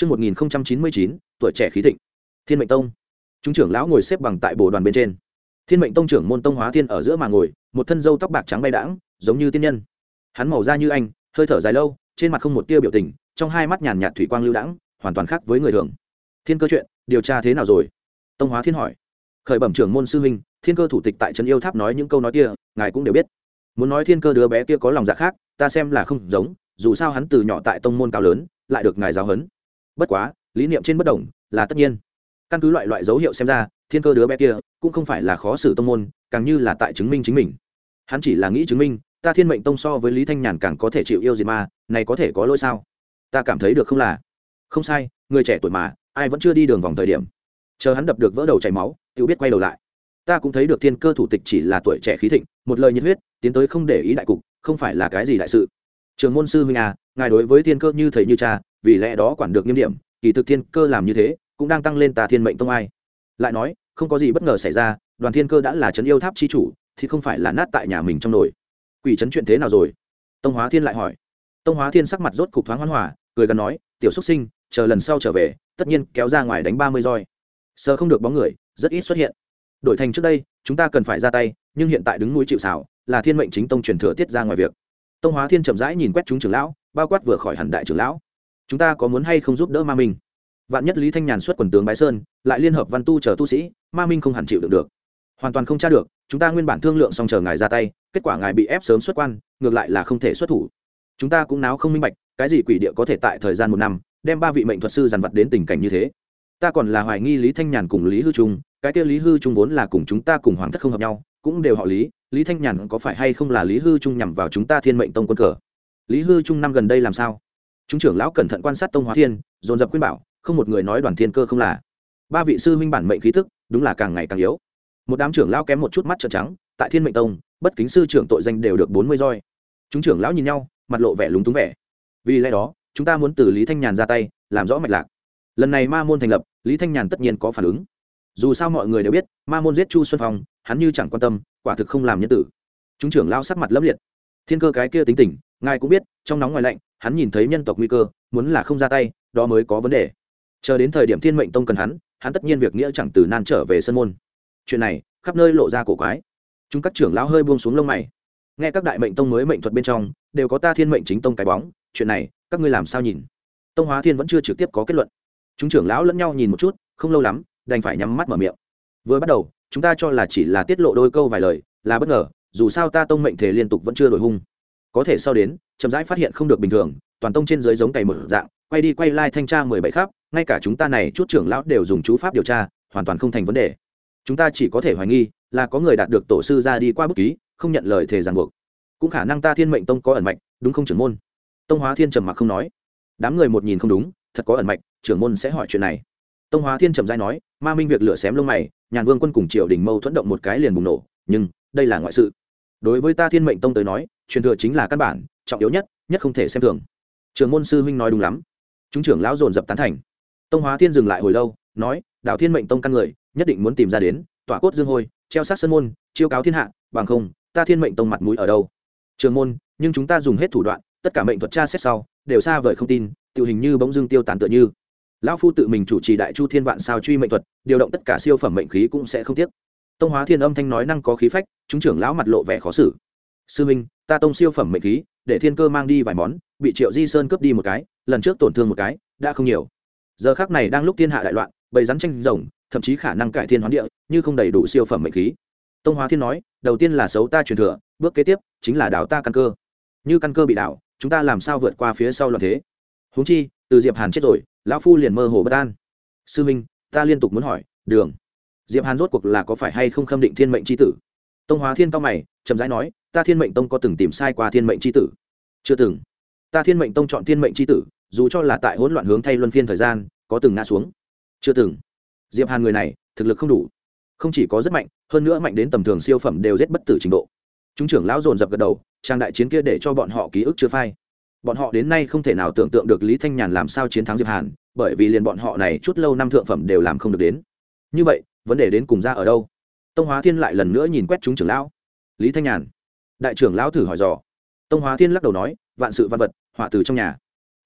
Trước 1099, tuổi trẻ khí thịnh. Thiên mệnh tông. Chúng trưởng lão ngồi xếp bằng tại bồ đoàn bên trên. Thiên mệnh tông trưởng môn tông hóa thiên ở giữa mà ngồi, một thân râu tóc bạc trắng bay đãng, giống như tiên nhân. Hắn màu da như anh, hơi thở dài lâu, trên mặt không một tia biểu tình, trong hai mắt nhàn nhạt thủy quang lưu đãng, hoàn toàn khác với người thường. Thiên cơ chuyện, điều tra thế nào rồi? Tông hóa thiên hỏi. Khởi bẩm trưởng môn sư huynh, thiên cơ thủ tịch tại trấn yêu tháp nói những câu nói kia, ngài cũng đều biết. Muốn nói thiên cơ đứa bé kia có lòng dạ khác, ta xem là không giống, dù sao hắn từ nhỏ tại tông môn cao lớn, lại được ngài giáo huấn bất quá, lý niệm trên bất đồng là tất nhiên. Căn cứ loại loại dấu hiệu xem ra, thiên cơ đứa bé kia cũng không phải là khó xử tông môn, càng như là tại chứng minh chính mình. Hắn chỉ là nghĩ chứng minh, ta thiên mệnh tông so với lý thanh nhàn càng có thể chịu yêu gì mà này có thể có lỗi sao? Ta cảm thấy được không là? Không sai, người trẻ tuổi mà, ai vẫn chưa đi đường vòng thời điểm. Chờ hắn đập được vỡ đầu chảy máu tự biết quay đầu lại. Ta cũng thấy được thiên cơ thủ tịch chỉ là tuổi trẻ khí thịnh, một lời nhiệt huyết, tiến tới không để ý đại cục, không phải là cái gì đại sự. Trường môn sư huynh à ngài đối với thiên cơ như thầy như cha vì lẽ đó quản được nghiêm điểm, kỳ thực thiên cơ làm như thế, cũng đang tăng lên tà thiên mệnh tông ai. Lại nói, không có gì bất ngờ xảy ra, đoàn thiên cơ đã là trấn yêu tháp chi chủ, thì không phải là nát tại nhà mình trong nồi. Quỷ trấn chuyện thế nào rồi? Tông hóa thiên lại hỏi. Tông hóa thiên sắc mặt rốt cục thoáng hoan hòa, cười gần nói, tiểu xuất sinh, chờ lần sau trở về, tất nhiên kéo ra ngoài đánh ba mươi roi. Sờ không được bóng người, rất ít xuất hiện. Đổi thành trước đây, chúng ta cần phải ra tay, nhưng hiện tại đứng núi chịu xảo là thiên mệnh chính tông truyền thừa tiết ra ngoài việc. Tông hóa thiên chậm rãi nhìn quét chúng trưởng lão, bao quát vừa khỏi hẳn đại trưởng lão chúng ta có muốn hay không giúp đỡ ma minh? Vạn nhất lý thanh nhàn xuất quần tướng bái sơn, lại liên hợp văn tu chờ tu sĩ, ma minh không hẳn chịu được được. Hoàn toàn không tra được, chúng ta nguyên bản thương lượng xong chờ ngài ra tay, kết quả ngài bị ép sớm xuất quan, ngược lại là không thể xuất thủ. Chúng ta cũng náo không minh bạch, cái gì quỷ địa có thể tại thời gian một năm, đem ba vị mệnh thuật sư dàn vật đến tình cảnh như thế? Ta còn là hoài nghi lý thanh nhàn cùng lý hư trung, cái kia lý hư trung vốn là cùng chúng ta cùng hoàng thất không hợp nhau, cũng đều họ lý lý thanh nhàn có phải hay không là lý hư trung nhằm vào chúng ta thiên mệnh tông quân cờ? Lý hư trung năm gần đây làm sao? Chúng trưởng lão cẩn thận quan sát tông hóa thiên, dồn dập khuyên bảo, không một người nói đoàn thiên cơ không là. Ba vị sư huynh bản mệnh khí thức đúng là càng ngày càng yếu. Một đám trưởng lão kém một chút mắt trợn trắng, tại thiên mệnh tông, bất kính sư trưởng tội danh đều được bốn mươi roi. Chúng trưởng lão nhìn nhau, mặt lộ vẻ lúng túng vẻ. Vì lẽ đó, chúng ta muốn từ lý thanh nhàn ra tay, làm rõ mạch lạc. Lần này ma môn thành lập, lý thanh nhàn tất nhiên có phản ứng. Dù sao mọi người đều biết, ma môn giết chu xuân phong, hắn như chẳng quan tâm, quả thực không làm nhân tử. Chúng trưởng lao sắc mặt lấp liệt. Thiên cơ cái kia tính tình, ngài cũng biết, trong nóng ngoài lạnh hắn nhìn thấy nhân tộc nguy cơ, muốn là không ra tay, đó mới có vấn đề. Chờ đến thời điểm thiên mệnh tông cần hắn hắn tất nhiên việc nghĩa chẳng từ nan trở về sân môn. Chuyện này, khắp nơi lộ ra cổ quái. Chúng các trưởng lão hơi buông xuống lông mày. Nghe các đại mệnh tông mới mệnh thuật bên trong, đều có ta thiên mệnh chính tông cái bóng, chuyện này, các ngươi làm sao nhìn? Tông hóa thiên vẫn chưa trực tiếp có kết luận. Chúng trưởng lão lẫn nhau nhìn một chút, không lâu lắm, đành phải nhắm mắt mở miệng. Vừa bắt đầu, chúng ta cho là chỉ là tiết lộ đôi câu vài lời, là bất ngờ, dù sao ta tông mệnh thể liên tục vẫn chưa đổi hung có thể sau đến, chậm rãi phát hiện không được bình thường, toàn tông trên dưới giống cày một dạng, quay đi quay lai thanh tra mười bảy khắp, ngay cả chúng ta này chút trưởng lão đều dùng chú pháp điều tra, hoàn toàn không thành vấn đề. Chúng ta chỉ có thể hoài nghi là có người đạt được tổ sư ra đi qua bút ký, không nhận lời thề ràng buộc. Cũng khả năng ta thiên mệnh tông có ẩn mạch, đúng không trưởng môn? Tông hóa thiên trầm mặc không nói. Đám người một nhìn không đúng, thật có ẩn mạch, trưởng môn sẽ hỏi chuyện này. Tông hóa thiên trầm dai nói, ma minh việc lửa xém lông mày, nhàn vương quân cùng triều đình mâu thuẫn động một cái liền bùng nổ, nhưng đây là ngoại sự. Đối với ta thiên mệnh tông tới nói truyền thừa chính là căn bản, trọng yếu nhất nhất không thể xem thường. Trường môn sư huynh nói đúng lắm. Chúng trưởng lão dồn dập tán thành. Tông hóa thiên dừng lại hồi lâu, nói đạo thiên mệnh tông căn người, nhất định muốn tìm ra đến, tỏa cốt dương hôi, treo sát sân môn, chiêu cáo thiên hạ, bằng không, ta thiên mệnh tông mặt mũi ở đâu? Trường môn, nhưng chúng ta dùng hết thủ đoạn, tất cả mệnh thuật tra xét sau, đều xa vời không tin tự hình như bỗng dưng tiêu tán tựa như. Lão phu tự mình chủ trì đại chu thiên vạn sao truy mệnh thuật, điều động tất cả siêu phẩm mệnh khí cũng sẽ không tiếc. Tông hóa thiên âm thanh nói năng có khí phách, chúng trưởng lão mặt lộ vẻ khó xử. Sư minh ta tông siêu phẩm mệnh khí, để thiên cơ mang đi vài món, bị triệu di sơn cướp đi một cái, lần trước tổn thương một cái, đã không nhiều. Giờ khác này đang lúc thiên hạ đại loạn, bầy rắn tranh rồng, thậm chí khả năng cải thiên hoán địa, như không đầy đủ siêu phẩm mệnh khí. Tông hóa thiên nói, đầu tiên là xấu ta truyền thừa, bước kế tiếp, chính là đảo ta căn cơ. Như căn cơ bị đảo, chúng ta làm sao vượt qua phía sau loạn thế? Huống chi, từ diệp hàn chết rồi, lão phu liền mơ hồ bất an. Sư minh, ta liên tục muốn hỏi, đường. Diệp hàn rốt cuộc là có phải hay không khâm định thiên mệnh c h i tử? Tông hóa thiên cao mày, chậm rãi nói ta thiên mệnh tông có từng tìm sai qua thiên mệnh c h i tử? Chưa từng. Ta thiên mệnh tông chọn thiên mệnh c h i tử, dù cho là tại hỗn loạn hướng thay luân phiên thời gian, có từng ngã xuống. Chưa từng. Diệp hàn người này, thực lực không đủ. Không chỉ có rất mạnh, hơn nữa mạnh đến tầm thường siêu phẩm đều rất bất tử trình độ. Chúng trưởng lão dồn dập gật đầu, trang đại chiến kia để cho bọn họ ký ức chưa phai. Bọn họ đến nay không thể nào tưởng tượng được lý thanh nhàn làm sao chiến thắng diệp hàn, bởi vì liền bọn họ này chút lâu năm thượng phẩm đều làm không được đến. Như vậy, vấn đề đến cùng ra ở đâu? Tông hóa thiên lại lần nữa nhìn quét chúng trưởng lão. Lý thanh nhàn đại trưởng lão thử hỏi dò. Tông hóa thiên lắc đầu nói, vạn sự văn vật, họa từ trong nhà.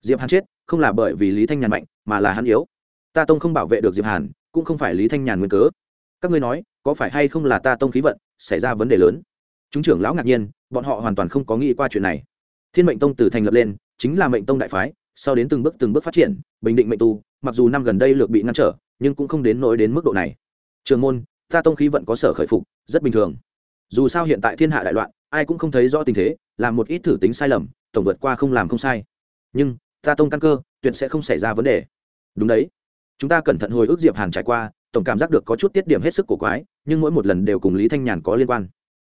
Diệp hàn chết, không là bởi vì lý thanh nhàn mạnh, mà là hắn yếu. Ta tông không bảo vệ được diệp hàn, cũng không phải lý thanh nhàn nguyên cớ. Các ngươi nói, có phải hay không là ta tông khí vận, xảy ra vấn đề lớn? Chúng trưởng lão ngạc nhiên, bọn họ hoàn toàn không có nghĩ qua chuyện này. Thiên mệnh tông từ thành lập lên, chính là mệnh tông đại phái, sau đến từng bước từng bước phát triển, bình định mệnh tu, mặc dù năm gần đây lược bị ngăn trở, nhưng cũng không đến nỗi đến mức độ này. Trường môn, ta tông khí vận có sở khởi phục, rất bình thường. Dù sao hiện tại thiên hạ đại loạn ai cũng không thấy rõ tình thế làm một ít thử tính sai lầm tổng vượt qua không làm không sai. Nhưng ta tông căn cơ tuyệt sẽ không xảy ra vấn đề. Đúng đấy. Chúng ta cẩn thận hồi ức diệp hàn trải qua tổng cảm giác được có chút tiết điểm hết sức của quái nhưng mỗi một lần đều cùng lý thanh nhàn có liên quan.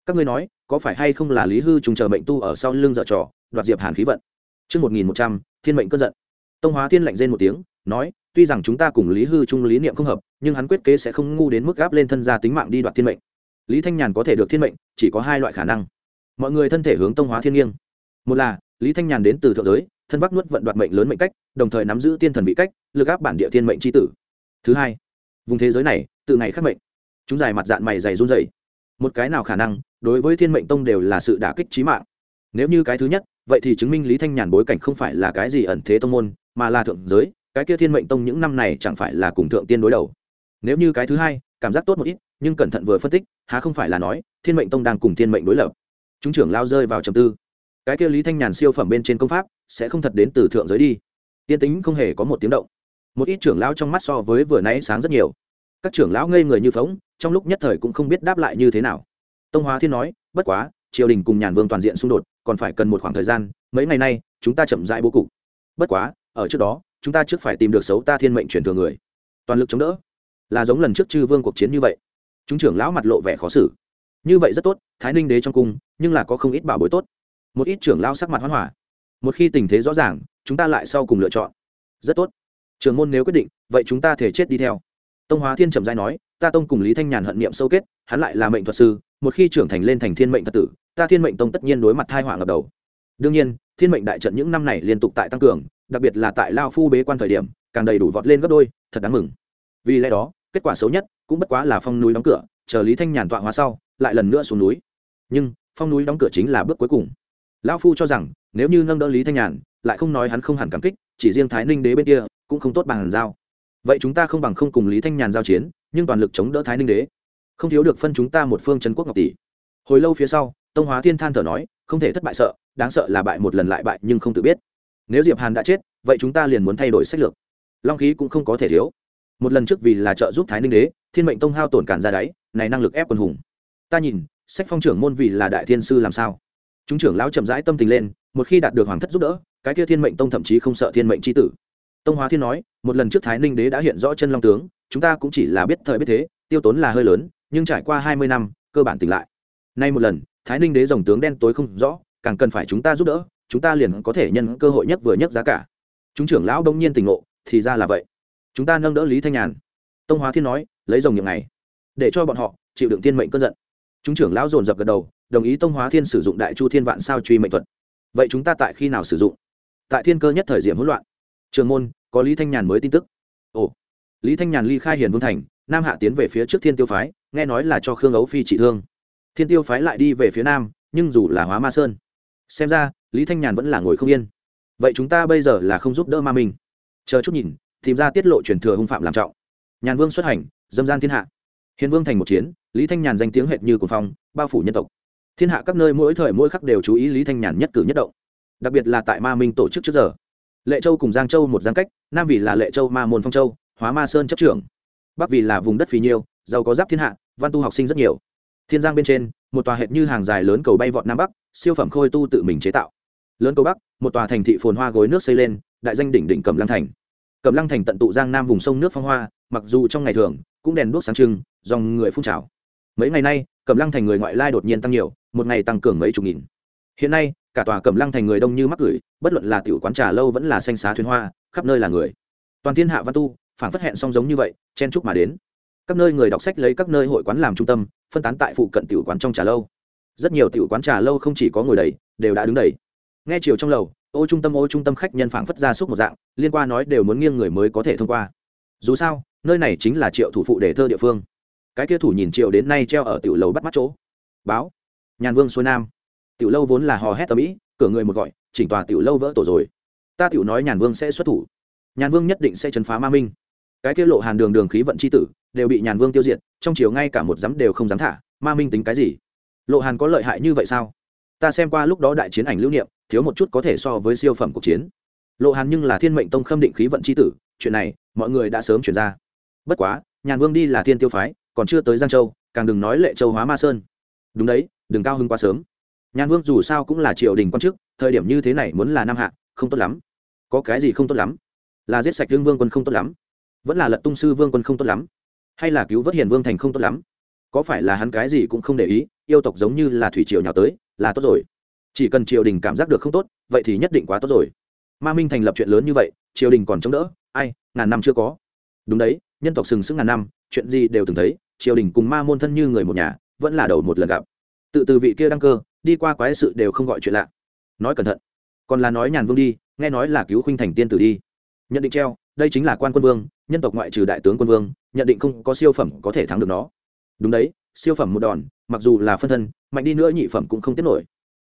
Các ngươi nói có phải hay không là lý hư trùng chờ mệnh tu ở sau lưng dợ trò đoạt diệp hàn khí vận? Trước 1100, thiên mệnh cơn giận. Tông hóa thiên lạnh rên một tiếng, nói, tuy rằng chúng ta cùng lý hư trung lý niệm không hợp nhưng hắn quyết kế sẽ không ngu đến mức gáp lên thân gia tính mạng đi đoạt thiên mệnh. Lý thanh nhàn có thể được thiên mệnh chỉ có hai loại khả năng mọi người thân thể hướng tông hóa thiên nghiêng. Một là, lý thanh nhàn đến từ thượng giới, thân bắc nuốt vận đoạt mệnh lớn mệnh cách, đồng thời nắm giữ tiên thần vị cách, lực áp bản địa thiên mệnh tri tử. Thứ hai, vùng thế giới này từ ngày khắc mệnh. Chúng dài mặt dạng mày dày run dày một cái nào khả năng, đối với thiên mệnh tông đều là sự đả kích trí mạng. Nếu như cái thứ nhất, vậy thì chứng minh lý thanh nhàn bối cảnh không phải là cái gì ẩn thế tông môn, mà là thượng giới, cái kia thiên mệnh tông những năm này chẳng phải là cùng thượng tiên đối đầu. Nếu như cái thứ hai, cảm giác tốt một ít, nhưng cẩn thận vừa phân tích, há không phải là nói, thiên mệnh tông đang cùng thiên mệnh đối lập chúng trưởng lao rơi vào trầm tư. Cái kia lý thanh nhàn siêu phẩm bên trên công pháp sẽ không thật đến từ thượng giới đi. Tiên tính không hề có một tiếng động. Một ít trưởng lão trong mắt so với vừa nãy sáng rất nhiều. Các trưởng lão ngây người như phóng trong lúc nhất thời cũng không biết đáp lại như thế nào. Tông hóa thiên nói, bất quá, triều đình cùng nhàn vương toàn diện xung đột, còn phải cần một khoảng thời gian, mấy ngày nay, chúng ta chậm rãi bố cục. Bất quá, ở trước đó, chúng ta trước phải tìm được xấu ta thiên mệnh truyền thừa người. Toàn lực chống đỡ. Là giống lần trước chư vương cuộc chiến như vậy. Chúng trưởng lão mặt lộ vẻ khó xử như vậy rất tốt, thái ninh đế trong cung, nhưng là có không ít bảo bối tốt. Một ít trưởng lao sắc mặt hoán hỏa. Một khi tình thế rõ ràng, chúng ta lại sau cùng lựa chọn. Rất tốt. Trường môn nếu quyết định, vậy chúng ta thể chết đi theo. Tông hóa thiên trầm giai nói, ta tông cùng lý thanh nhàn hận niệm sâu kết, hắn lại là mệnh thuật sư, một khi trưởng thành lên thành thiên mệnh thật tử, ta thiên mệnh tông tất nhiên đối mặt thai họa ngập đầu. Đương nhiên, thiên mệnh đại trận những năm này liên tục tại tăng cường, đặc biệt là tại lao phu bế quan thời điểm, càng đầy đủ vọt lên gấp đôi, thật đáng mừng. Vì lẽ đó, kết quả xấu nhất cũng bất quá là phong núi đóng cửa chờ lý thanh nhàn tọa hóa sau, lại lần nữa xuống núi. Nhưng, phong núi đóng cửa chính là bước cuối cùng. Lão phu cho rằng, nếu như nâng đỡ lý thanh nhàn, lại không nói hắn không hẳn cảm kích, chỉ riêng thái ninh đế bên kia, cũng không tốt bằng Hàn giao. Vậy chúng ta không bằng không cùng lý thanh nhàn giao chiến, nhưng toàn lực chống đỡ thái ninh đế. Không thiếu được phân chúng ta một phương trấn quốc ngọc tỷ. Hồi lâu phía sau, tông hóa thiên than thở nói, không thể thất bại sợ, đáng sợ là bại một lần lại bại nhưng không tự biết. Nếu diệp hàn đã chết, vậy chúng ta liền muốn thay đổi sách lược. Long khí cũng không có thể thiếu. Một lần trước vì là trợ giúp thái ninh đế, thiên mệnh tông hao tổn cản ra đáy này năng lực ép quân hùng. Ta nhìn, sách phong trưởng môn vì là đại thiên sư làm sao? Chúng trưởng lão chậm rãi tâm tình lên, một khi đạt được hoàng thất giúp đỡ, cái kia thiên mệnh tông thậm chí không sợ thiên mệnh c tử. Tông hóa thiên nói, một lần trước thái ninh đế đã hiện rõ chân long tướng, chúng ta cũng chỉ là biết thời biết thế, tiêu tốn là hơi lớn, nhưng trải qua hai mươi năm, cơ bản tỉnh lại. Nay một lần, thái ninh đế dòng tướng đen tối không rõ, càng cần phải chúng ta giúp đỡ, chúng ta liền có thể nhân cơ hội nhất vừa nhất giá cả. Chúng trưởng lão đông nhiên tỉnh ngộ, thì ra là vậy. Chúng ta nâng đỡ lý thanh nhàn. Tông hóa thiên nói, lấy dòng những ngày để cho bọn họ chịu đựng thiên mệnh cơn giận. Chúng trưởng lão dồn dập gật đầu, đồng ý tông hóa thiên sử dụng đại chu thiên vạn sao truy mệnh thuật. Vậy chúng ta tại khi nào sử dụng? Tại thiên cơ nhất thời diệm hỗn loạn. Trường môn, có lý thanh nhàn mới tin tức. Ồ, lý thanh nhàn ly khai hiền vương thành, nam hạ tiến về phía trước thiên tiêu phái, nghe nói là cho khương ấu phi trị thương. Thiên tiêu phái lại đi về phía nam, nhưng dù là hóa ma sơn, xem ra lý thanh nhàn vẫn là ngồi không yên. Vậy chúng ta bây giờ là không giúp đỡ ma mình chờ chút nhìn, tìm ra tiết lộ truyền thừa hung phạm làm trọng. Nhàn vương xuất hành, dâm gian thiên hạ hiền vương thành một chiến, lý thanh nhàn danh tiếng hệt như cuồng phong, bao phủ nhân tộc. Thiên hạ các nơi mỗi thời mỗi khắc đều chú ý lý thanh nhàn nhất cử nhất động. Đặc biệt là tại ma minh tổ chức trước giờ. Lệ châu cùng giang châu một giang cách, nam vì là lệ châu ma môn phong châu, hóa ma sơn chấp trưởng. Bắc vì là vùng đất phì nhiêu, giàu có giáp thiên hạ, văn tu học sinh rất nhiều. Thiên giang bên trên, một tòa hệt như hàng dài lớn cầu bay vọt nam bắc, siêu phẩm khôi tu tự mình chế tạo. Lớn cầu bắc, một tòa thành thị phồn hoa gối nước xây lên, đại danh đỉnh đỉnh cầm lăng thành. Cầm lăng thành tận tụ giang nam vùng sông nước phong hoa, mặc dù trong ngày thường, cũng đèn đuốc sáng trưng dòng người phun trào. Mấy ngày nay, cẩm lăng thành người ngoại lai đột nhiên tăng nhiều, một ngày tăng cường mấy chục nghìn. Hiện nay, cả tòa cẩm lăng thành người đông như mắc gửi bất luận là tiểu quán trà lâu vẫn là xanh xá thuyền hoa, khắp nơi là người. Toàn thiên hạ văn tu phản phất hẹn song giống như vậy, chen chúc mà đến. Các nơi người đọc sách lấy các nơi hội quán làm trung tâm, phân tán tại phụ cận tiểu quán trong trà lâu. Rất nhiều tiểu quán trà lâu không chỉ có ngồi đầy, đều đã đứng đầy. Nghe chiều trong lầu, ô trung tâm ô trung tâm khách nhân phảng phất ra xúc một dạng, liên quan nói đều muốn nghiêng người mới có thể thông qua. Dù sao, nơi này chính là triệu thủ phụ để thơ địa phương cái kia thủ nhìn triệu đến nay treo ở tiểu lầu bắt mắt chỗ. Báo, nhàn vương xuôi nam. Tiểu lâu vốn là hò hét tầm ĩ, cửa người một gọi, chỉnh tòa tiểu lâu vỡ tổ rồi. Ta tiểu nói nhàn vương sẽ xuất thủ. Nhàn vương nhất định sẽ chấn phá ma minh. Cái kia lộ hàn đường đường khí vận c h i tử, đều bị nhàn vương tiêu diệt, trong chiều ngay cả một dám đều không dám thả. Ma minh tính cái gì? Lộ hàn có lợi hại như vậy sao? Ta xem qua lúc đó đại chiến ảnh lưu niệm, thiếu một chút có thể so với siêu phẩm cuộc chiến. Lộ hàn nhưng là thiên mệnh tông khâm định khí vận c h i tử, chuyện này, mọi người đã sớm chuyển ra. Bất quá, nhàn vương đi là thiên tiêu phái còn chưa tới giang châu, càng đừng nói lệ châu hóa ma sơn. Đúng đấy, đừng cao hưng quá sớm. Nhan vương dù sao cũng là triều đình quan chức, thời điểm như thế này muốn là nam hạ, không tốt lắm. Có cái gì không tốt lắm? Là giết sạch lương vương quân không tốt lắm. Vẫn là lật tung sư vương quân không tốt lắm. Hay là cứu vớt hiền vương thành không tốt lắm? Có phải là hắn cái gì cũng không để ý, yêu tộc giống như là thủy triều nhào tới, là tốt rồi. Chỉ cần triều đình cảm giác được không tốt, vậy thì nhất định quá tốt rồi. Ma minh thành lập chuyện lớn như vậy, triều đình còn chống đỡ, ai, ngàn năm chưa có. Đúng đấy, nhân tộc sừng sững ngàn năm, chuyện gì đều từng thấy triều đình cùng ma môn thân như người một nhà, vẫn là đầu một lần gặp. Tự từ vị kia đăng cơ, đi qua quái sự đều không gọi chuyện lạ. Nói cẩn thận. Còn là nói nhàn vương đi, nghe nói là cứu khuynh thành tiên tử đi. Nhận định treo, đây chính là quan quân vương, nhân tộc ngoại trừ đại tướng quân vương, nhận định không có siêu phẩm có thể thắng được nó. Đúng đấy, siêu phẩm một đòn, mặc dù là phân thân, mạnh đi nữa nhị phẩm cũng không tiết nổi.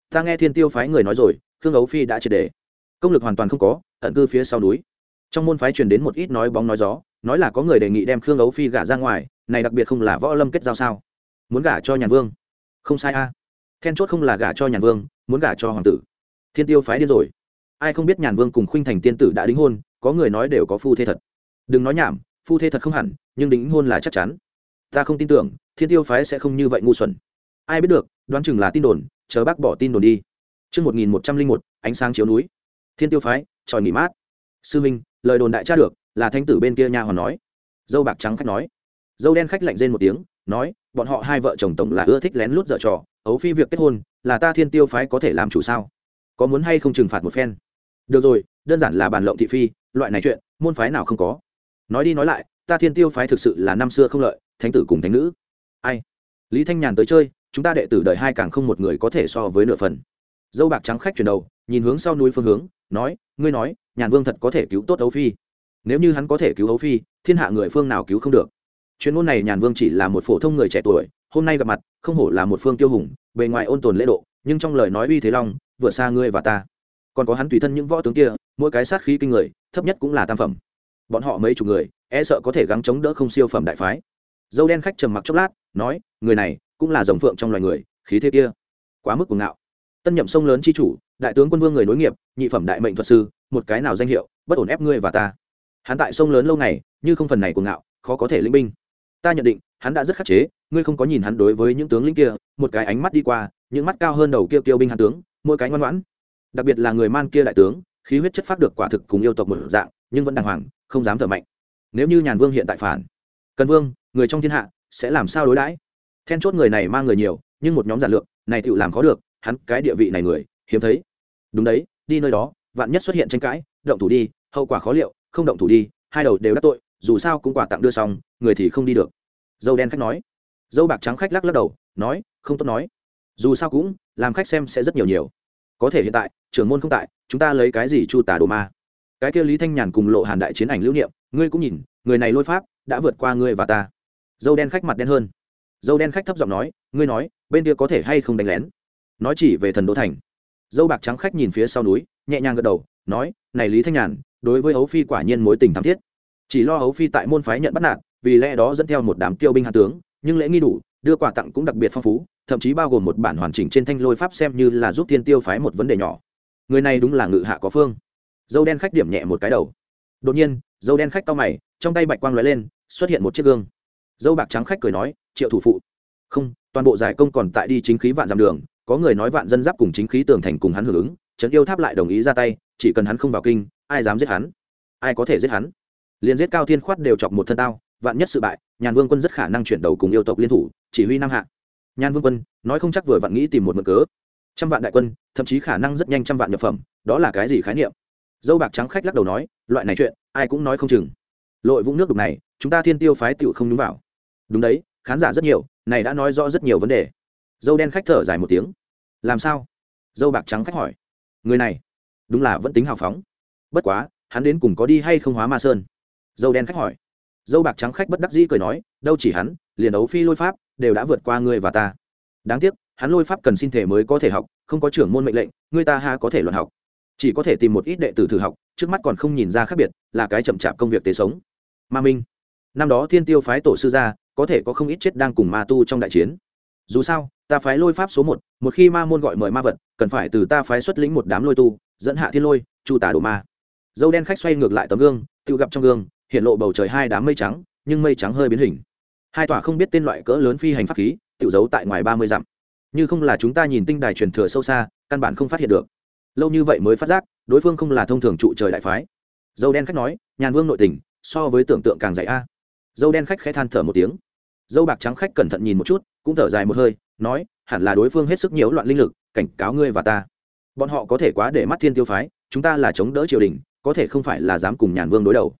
Ta nghe thiên tiêu phái người nói rồi, khương ấu phi đã triệt đề công lực hoàn toàn không có, ẩn cư phía sau núi. Trong môn phái truyền đến một ít nói bóng nói gió, nói là có người đề nghị đem khương ấu phi gả ra ngoài này đặc biệt không là võ lâm kết giao sao muốn gả cho nhàn vương không sai a à. then chốt không là gả cho nhàn vương muốn gả cho hoàng tử thiên tiêu phái điên rồi ai không biết nhàn vương cùng khuynh thành tiên tử đã đính hôn có người nói đều có phu thê thật đừng nói nhảm phu thê thật không hẳn nhưng đính hôn là chắc chắn ta không tin tưởng thiên tiêu phái sẽ không như vậy ngu xuẩn ai biết được đoán chừng là tin đồn chờ bác bỏ tin đồn đi Trước 1101, ánh sáng chiếu núi. Thiên tiêu phái, tròi nghỉ mát. Sư Minh, lời đồn đại tra được, là thanh tử bên kia nhà hoàn nói. Dâu bạc trắng khách nói. Dâu đen khách lạnh rên một tiếng, nói, bọn họ hai vợ chồng tổng là ưa thích lén lút dở trò, ấu phi việc kết hôn, là ta thiên tiêu phái có thể làm chủ sao? Có muốn hay không trừng phạt một phen? Được rồi, đơn giản là bàn lộng thị phi, loại này chuyện, môn phái nào không có? Nói đi nói lại ta thiên tiêu phái thực sự là năm xưa không lợi thánh tử cùng thánh nữ. Ai? Lý thanh nhàn tới chơi chúng ta đệ tử đợi hai càng không một người có thể so với nửa phần. Dâu bạc trắng khách chuyển đầu nhìn hướng sau núi phương hướng nói ngươi nói nhàn vương thật có thể cứu tốt ấu phi. Nếu như hắn có thể cứu ấu phi thiên hạ người phương nào cứu không được? Chuyên môn này nhàn vương chỉ là một phổ thông người trẻ tuổi, hôm nay gặp mặt, không hổ là một phương tiêu hùng, bề ngoài ôn tồn lễ độ, nhưng trong lời nói uy thế long vượt xa ngươi và ta. Còn có hắn tùy thân những võ tướng kia, mỗi cái sát khí kinh người, thấp nhất cũng là tam phẩm. Bọn họ mấy chục người e sợ có thể gắng chống đỡ không siêu phẩm đại phái. Dâu đen khách trầm mặc chốc lát, nói, người này cũng là rồng phượng trong loài người, khí thế kia, quá mức cuồng ngạo. Tân nhậm sông lớn chi chủ, đại tướng quân vương người nối nghiệp, nhị phẩm đại mệnh thuật sư, một cái nào danh hiệu, bất ổn ép ngươi và ta. Hắn tại sông lớn lâu ngày, như không phần này cuồng ngạo, khó có thể linh binh ta nhận định, hắn đã rất khắc chế, ngươi không có nhìn hắn đối với những tướng lĩnh kia, một cái ánh mắt đi qua, những mắt cao hơn đầu kia tiêu binh hàn tướng, mỗi cái ngoan ngoãn. Đặc biệt là người man kia đại tướng, khí huyết chất phát được quả thực cùng yêu tộc một dạng, nhưng vẫn đàng hoàng, không dám thở mạnh. Nếu như nhàn vương hiện tại phản, cần vương, người trong thiên hạ, sẽ làm sao đối đãi? Then chốt người này mang người nhiều, nhưng một nhóm giản lược, này tựu làm khó được, hắn cái địa vị này người, hiếm thấy. Đúng đấy, đi nơi đó, vạn nhất xuất hiện tranh cãi, động thủ đi, hậu quả khó liệu, không động thủ đi, hai đầu đều đắc tội dù sao cũng quà tặng đưa xong, người thì không đi được. Dâu đen khách nói. Dâu bạc trắng khách lắc lắc đầu, nói, không tốt nói. Dù sao cũng, làm khách xem sẽ rất nhiều nhiều. Có thể hiện tại, trưởng môn không tại, chúng ta lấy cái gì chu tà đồ ma? Cái kia lý thanh nhàn cùng lộ hàn đại chiến ảnh lưu niệm, ngươi cũng nhìn, người này lôi pháp, đã vượt qua ngươi và ta. Dâu đen khách mặt đen hơn. Dâu đen khách thấp giọng nói, ngươi nói, bên kia có thể hay không đánh lén? Nói chỉ về thần đô thành. Dâu bạc trắng khách nhìn phía sau núi, nhẹ nhàng gật đầu, nói, này lý thanh nhàn, đối với ấu phi quả nhiên mối tình thắm thiết chỉ lo hấu phi tại môn phái nhận bắt nạt, vì lẽ đó dẫn theo một đám kiêu binh hạ tướng, nhưng lễ nghi đủ, đưa quà tặng cũng đặc biệt phong phú, thậm chí bao gồm một bản hoàn chỉnh trên thanh lôi pháp xem như là giúp thiên tiêu phái một vấn đề nhỏ. Người này đúng là ngự hạ có phương. Dâu đen khách điểm nhẹ một cái đầu. Đột nhiên, dâu đen khách to mày, trong tay bạch quang lóe lên, xuất hiện một chiếc gương. Dâu bạc trắng khách cười nói, triệu thủ phụ. Không, toàn bộ giải công còn tại đi chính khí vạn dặm đường, có người nói vạn dân giáp cùng chính khí tường thành cùng hắn hưởng ứng, trấn yêu tháp lại đồng ý ra tay, chỉ cần hắn không vào kinh, ai dám giết hắn? Ai có thể giết hắn? Liền giết cao thiên khoát đều chọc một thân tao, vạn nhất sự bại, nhàn vương quân rất khả năng chuyển đầu cùng yêu tộc liên thủ, chỉ huy nam hạ. Nhàn vương quân, nói không chắc vừa vặn nghĩ tìm một mực cớ. Trăm vạn đại quân, thậm chí khả năng rất nhanh trăm vạn nhập phẩm, đó là cái gì khái niệm? Dâu bạc trắng khách lắc đầu nói, loại này chuyện, ai cũng nói không chừng. Lội vũng nước đục này, chúng ta thiên tiêu phái tựu không đúng vào. Đúng đấy, khán giả rất nhiều, này đã nói rõ rất nhiều vấn đề. Dâu đen khách thở dài một tiếng. Làm sao? Dâu bạc trắng khách hỏi. Người này, đúng là vẫn tính hào phóng. Bất quá, hắn đến cùng có đi hay không hóa ma sơn? Dâu đen khách hỏi. Dâu bạc trắng khách bất đắc dĩ cười nói, đâu chỉ hắn, liền đấu phi lôi pháp, đều đã vượt qua ngươi và ta. Đáng tiếc, hắn lôi pháp cần xin thể mới có thể học, không có trưởng môn mệnh lệnh, ngươi ta ha có thể luận học. Chỉ có thể tìm một ít đệ tử thử học, trước mắt còn không nhìn ra khác biệt, là cái chậm chạp công việc tế sống. Ma minh, năm đó thiên tiêu phái tổ sư gia có thể có không ít chết đang cùng ma tu trong đại chiến. Dù sao, ta phái lôi pháp số một một khi ma môn gọi mời ma vật, cần phải từ ta phái xuất lĩnh một đám lôi tu, dẫn hạ thiên lôi, chu tả đổ ma. Dâu đen khách xoay ngược lại tấm gương, tự gặp trong gương hiện lộ bầu trời hai đám mây trắng, nhưng mây trắng hơi biến hình. Hai tòa không biết tên loại cỡ lớn phi hành pháp khí tự giấu tại ngoài ba mươi dặm. Như không là chúng ta nhìn tinh đài truyền thừa sâu xa, căn bản không phát hiện được. Lâu như vậy mới phát giác, đối phương không là thông thường trụ trời đại phái. Dâu đen khách nói, nhàn vương nội tình, so với tưởng tượng càng dạy a. Dâu đen khách khẽ than thở một tiếng. Dâu bạc trắng khách cẩn thận nhìn một chút, cũng thở dài một hơi, nói, hẳn là đối phương hết sức nhiễu loạn linh lực, cảnh cáo ngươi và ta. Bọn họ có thể quá để mắt thiên tiêu phái, chúng ta là chống đỡ triều đình, có thể không phải là dám cùng nhàn vương đối đầu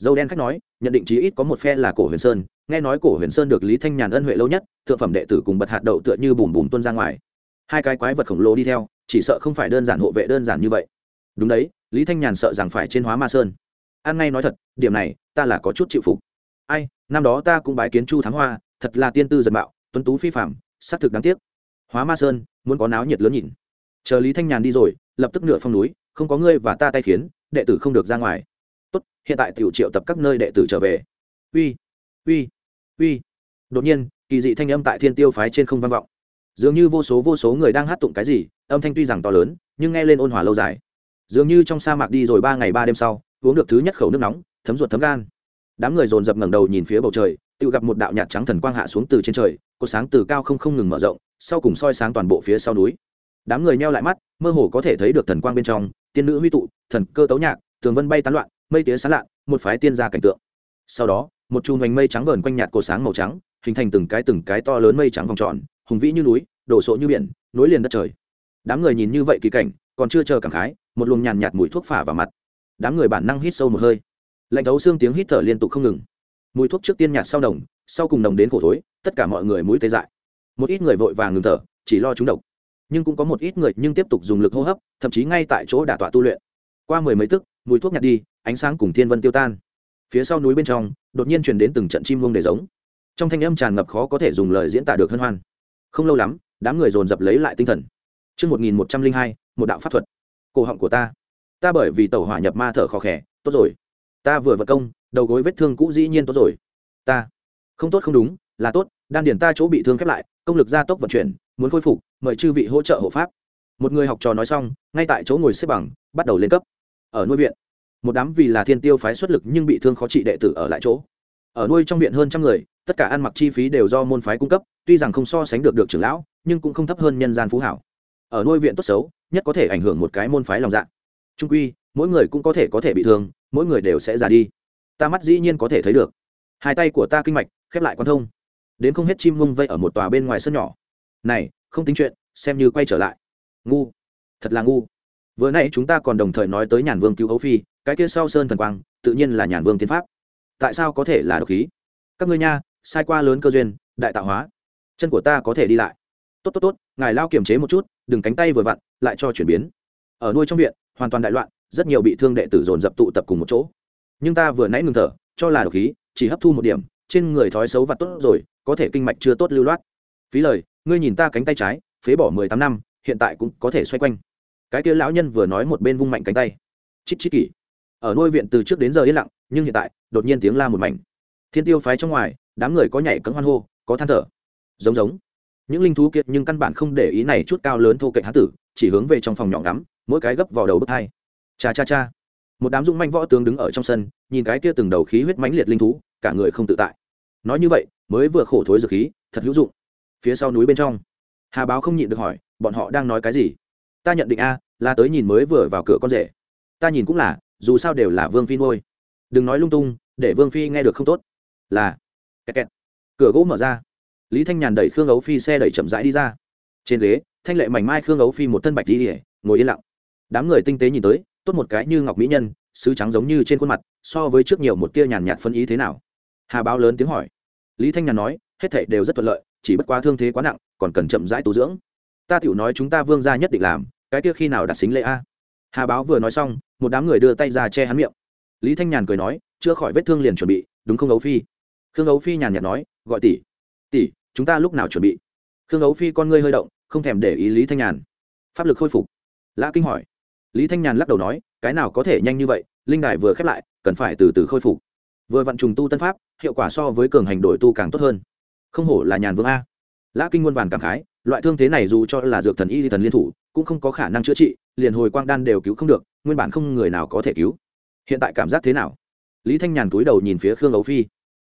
dâu đen khách nói, nhận định chí ít có một phe là cổ huyền sơn. Nghe nói cổ huyền sơn được lý thanh nhàn ân huệ lâu nhất, thượng phẩm đệ tử cùng bật hạt đậu tựa như bùm bùm tuân ra ngoài. Hai cái quái vật khổng lồ đi theo, chỉ sợ không phải đơn giản hộ vệ đơn giản như vậy. Đúng đấy, lý thanh nhàn sợ rằng phải trên hóa ma sơn. An ngay nói thật, điểm này, ta là có chút chịu phục. Ai, năm đó ta cũng bái kiến chu thám hoa, thật là tiên tư giật bạo tuấn tú phi phạm xác thực đáng tiếc. Hóa ma sơn, muốn có náo nhiệt lớn nhìn chờ lý thanh nhàn đi rồi, lập tức nửa phong núi, không có ngươi và ta tay khiến, đệ tử không được ra ngoài tốt, hiện tại tiểu triệu tập các nơi đệ tử trở về. Uy uy uy. Đột nhiên, kỳ dị thanh âm tại thiên tiêu phái trên không vang vọng. Dường như vô số vô số người đang hát tụng cái gì, âm thanh tuy rằng to lớn, nhưng nghe lên ôn hòa lâu dài. Dường như trong sa mạc đi rồi ba ngày ba đêm sau, uống được thứ nhất khẩu nước nóng, thấm ruột thấm gan. Đám người dồn dập ngẩng đầu nhìn phía bầu trời tự gặp một đạo nhạt trắng thần quang hạ xuống từ trên trời, có sáng từ cao không không ngừng mở rộng, sau cùng soi sáng toàn bộ phía sau núi. Đám người neo lại mắt, mơ hồ có thể thấy được thần quang bên trong, tiên nữ huy tụ, thần cơ tấu nhạc, tường vân bay tán loạn mây tía sáng lạ, một phái tiên gia cảnh tượng. Sau đó, một chùm hoành mây trắng vờn quanh nhạt cổ sáng màu trắng, hình thành từng cái từng cái to lớn mây trắng vòng tròn, hùng vĩ như núi, đổ sộ như biển, nối liền đất trời. Đám người nhìn như vậy kỳ cảnh, còn chưa chờ cảm khái, một luồng nhàn nhạt mùi thuốc phả vào mặt. Đám người bản năng hít sâu một hơi. Lạnh thấu xương tiếng hít thở liên tục không ngừng. Mùi thuốc trước tiên nhạt sau nồng, sau cùng nồng đến cổ thối, tất cả mọi người mũi tê dại. Một ít người vội vàng ngừng thở, chỉ lo chúng độc. Nhưng cũng có một ít người nhưng tiếp tục dùng lực hô hấp, thậm chí ngay tại chỗ đả tọa tu luyện. Qua mười mấy tức, mùi thuốc nhạt đi ánh sáng cùng thiên vân tiêu tan phía sau núi bên trong đột nhiên chuyển đến từng trận chim muông để giống trong thanh âm tràn ngập khó có thể dùng lời diễn tả được hân hoan không lâu lắm đám người dồn dập lấy lại tinh thần Trước 1102, một đạo pháp thuật. Cổ họng của ta. Ta bởi vì tẩu hỏa nhập ma thở khó khẻ, tốt rồi. Ta vừa vật công, đầu gối vết thương cũ dĩ nhiên tốt rồi. Ta. Không tốt không đúng, là tốt, đan điển ta chỗ bị thương khép lại, công lực gia tốc vận chuyển, muốn khôi phục, mời chư vị hỗ trợ hộ pháp. Một người học trò nói xong, ngay tại chỗ ngồi xếp bằng, bắt đầu lên cấp. Ở nuôi viện, một đám vì là thiên tiêu phái xuất lực nhưng bị thương khó trị đệ tử ở lại chỗ. Ở nuôi trong viện hơn trăm người, tất cả ăn mặc chi phí đều do môn phái cung cấp, tuy rằng không so sánh được được trưởng lão, nhưng cũng không thấp hơn nhân gian phú hảo. Ở nuôi viện tốt xấu nhất có thể ảnh hưởng một cái môn phái lòng dạ. Trung quy mỗi người cũng có thể có thể bị thương mỗi người đều sẽ già đi. Ta mắt dĩ nhiên có thể thấy được. Hai tay của ta kinh mạch khép lại quan thông. Đến không hết chim mông vây ở một tòa bên ngoài sân nhỏ. Này không tính chuyện xem như quay trở lại. Ngu. Thật là ngu vừa nãy chúng ta còn đồng thời nói tới nhàn vương cứu hấu phi, cái kia sau sơn thần quang, tự nhiên là nhàn vương tiến pháp. Tại sao có thể là độc khí? Các ngươi nha, sai qua lớn cơ duyên, đại tạo hóa. Chân của ta có thể đi lại. Tốt tốt tốt, ngài lao kiềm chế một chút, đừng cánh tay vừa vặn, lại cho chuyển biến. Ở nuôi trong viện, hoàn toàn đại loạn, rất nhiều bị thương đệ tử dồn dập tụ tập cùng một chỗ. Nhưng ta vừa nãy ngừng thở, cho là độc khí, chỉ hấp thu một điểm, trên người thói xấu và tốt rồi, có thể kinh mạch chưa tốt lưu loát. Phí lời, ngươi nhìn ta cánh tay trái, phế bỏ mười tám năm, hiện tại cũng có thể xoay quanh cái kia lão nhân vừa nói một bên vung mạnh cánh tay. Chít chít kỷ. Ở nuôi viện từ trước đến giờ yên lặng, nhưng hiện tại, đột nhiên tiếng la một mảnh. Thiên tiêu phái trong ngoài, đám người có nhảy cấm hoan hô, có than thở. Giống giống. Những linh thú kiệt nhưng căn bản không để ý này chút cao lớn thô kệ hán tử, chỉ hướng về trong phòng nhỏ ngắm, mỗi cái gấp vào đầu bức thai cha cha cha. Một đám dũng manh võ tướng đứng ở trong sân, nhìn cái kia từng đầu khí huyết mãnh liệt linh thú, cả người không tự tại. Nói như vậy, mới vừa khổ thối dược khí, thật hữu dụng. Phía sau núi bên trong. Hà báo không nhịn được hỏi, bọn họ đang nói cái gì? Ta nhận định a, là tới nhìn mới vừa vào cửa con rể. Ta nhìn cũng là, dù sao đều là vương phi nuôi. Đừng nói lung tung, để vương phi nghe được không tốt. Là, kẹt kẹt. cửa gỗ mở ra. Lý thanh nhàn đẩy khương ấu phi xe đẩy chậm rãi đi ra. Trên ghế, thanh lệ mảnh mai khương ấu phi một thân bạch đi ỉa ngồi yên lặng. Đám người tinh tế nhìn tới, tốt một cái như ngọc mỹ nhân, sứ trắng giống như trên khuôn mặt, so với trước nhiều một tia nhàn nhạt phân ý thế nào. Hà báo lớn tiếng hỏi. Lý thanh nhàn nói, hết thảy đều rất thuận lợi, chỉ bất quá thương thế quá nặng, còn cần chậm rãi tu dưỡng ta tiểu nói chúng ta vương gia nhất định làm, cái kia khi nào đặt xính lễ a? Hà báo vừa nói xong, một đám người đưa tay ra che hắn miệng. Lý thanh nhàn cười nói chưa khỏi vết thương liền chuẩn bị, đúng không ấu phi? Khương ấu phi nhàn nhạt nói, gọi tỷ. Tỷ, chúng ta lúc nào chuẩn bị? Khương ấu phi con ngươi hơi động, không thèm để ý lý thanh nhàn. Pháp lực khôi phục. Lã kinh hỏi. Lý thanh nhàn lắc đầu nói, cái nào có thể nhanh như vậy, linh đài vừa khép lại, cần phải từ từ khôi phục. Vừa vận trùng tu tân pháp, hiệu quả so với cường hành đổi tu càng tốt hơn. Không hổ là nhàn vương a. Lã kinh muôn vàn cảm khái loại thương thế này dù cho là dược thần y thần liên thủ, cũng không có khả năng chữa trị, liền hồi quang đan đều cứu không được, nguyên bản không người nào có thể cứu. Hiện tại cảm giác thế nào? Lý thanh nhàn túi đầu nhìn phía khương ấu phi.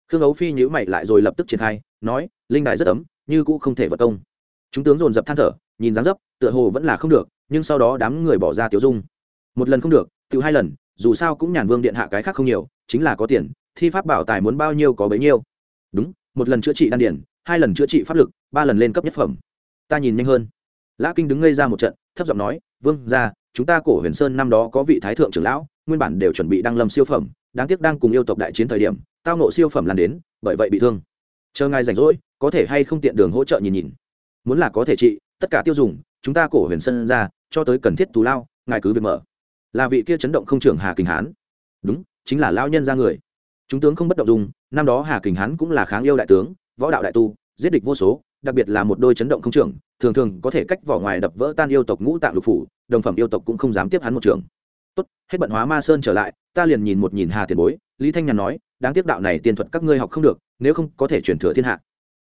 Khương ấu phi nhữ mày lại rồi lập tức triển khai, nói, linh đài rất ấm, như cũ không thể vật công. Chúng tướng dồn dập than thở, nhìn dáng dấp, tựa hồ vẫn là không được, nhưng sau đó đám người bỏ ra tiểu dung. Một lần không được tự hai lần, dù sao cũng nhàn vương điện hạ cái khác không nhiều, chính là có tiền, thi pháp bảo tài muốn bao nhiêu có bấy nhiêu. Đúng, một lần chữa trị đan điển hai lần chữa trị pháp lực, ba lần lên cấp nhất phẩm ta nhìn nhanh hơn. Lã kinh đứng ngây ra một trận, thấp giọng nói, vương ra chúng ta cổ huyền sơn năm đó có vị thái thượng trưởng lão, nguyên bản đều chuẩn bị đăng lâm siêu phẩm, đáng tiếc đang cùng yêu tộc đại chiến thời điểm, tao nộ siêu phẩm lan đến, bởi vậy bị thương. Chờ ngài rảnh rỗi, có thể hay không tiện đường hỗ trợ nhìn nhìn. Muốn là có thể trị, tất cả tiêu dùng, chúng ta cổ huyền sơn ra, cho tới cần thiết thù lao, ngài cứ việc mở. Là vị kia chấn động không trưởng hà kình hán. Đúng, chính là lao nhân ra người. Chúng tướng không bất động dùng, năm đó hà kình hán cũng là kháng yêu đại tướng, võ đạo đại tu giết địch vô số, đặc biệt là một đôi chấn động không trưởng, thường thường có thể cách vỏ ngoài đập vỡ tan yêu tộc ngũ tạng lục phủ, đồng phẩm yêu tộc cũng không dám tiếp hắn một trường. Tốt, hết bận hóa ma sơn trở lại, ta liền nhìn một nhìn hà tiền bối. Lý thanh nhàn nói, đáng tiếc đạo này tiên thuật các ngươi học không được, nếu không có thể chuyển thừa thiên hạ.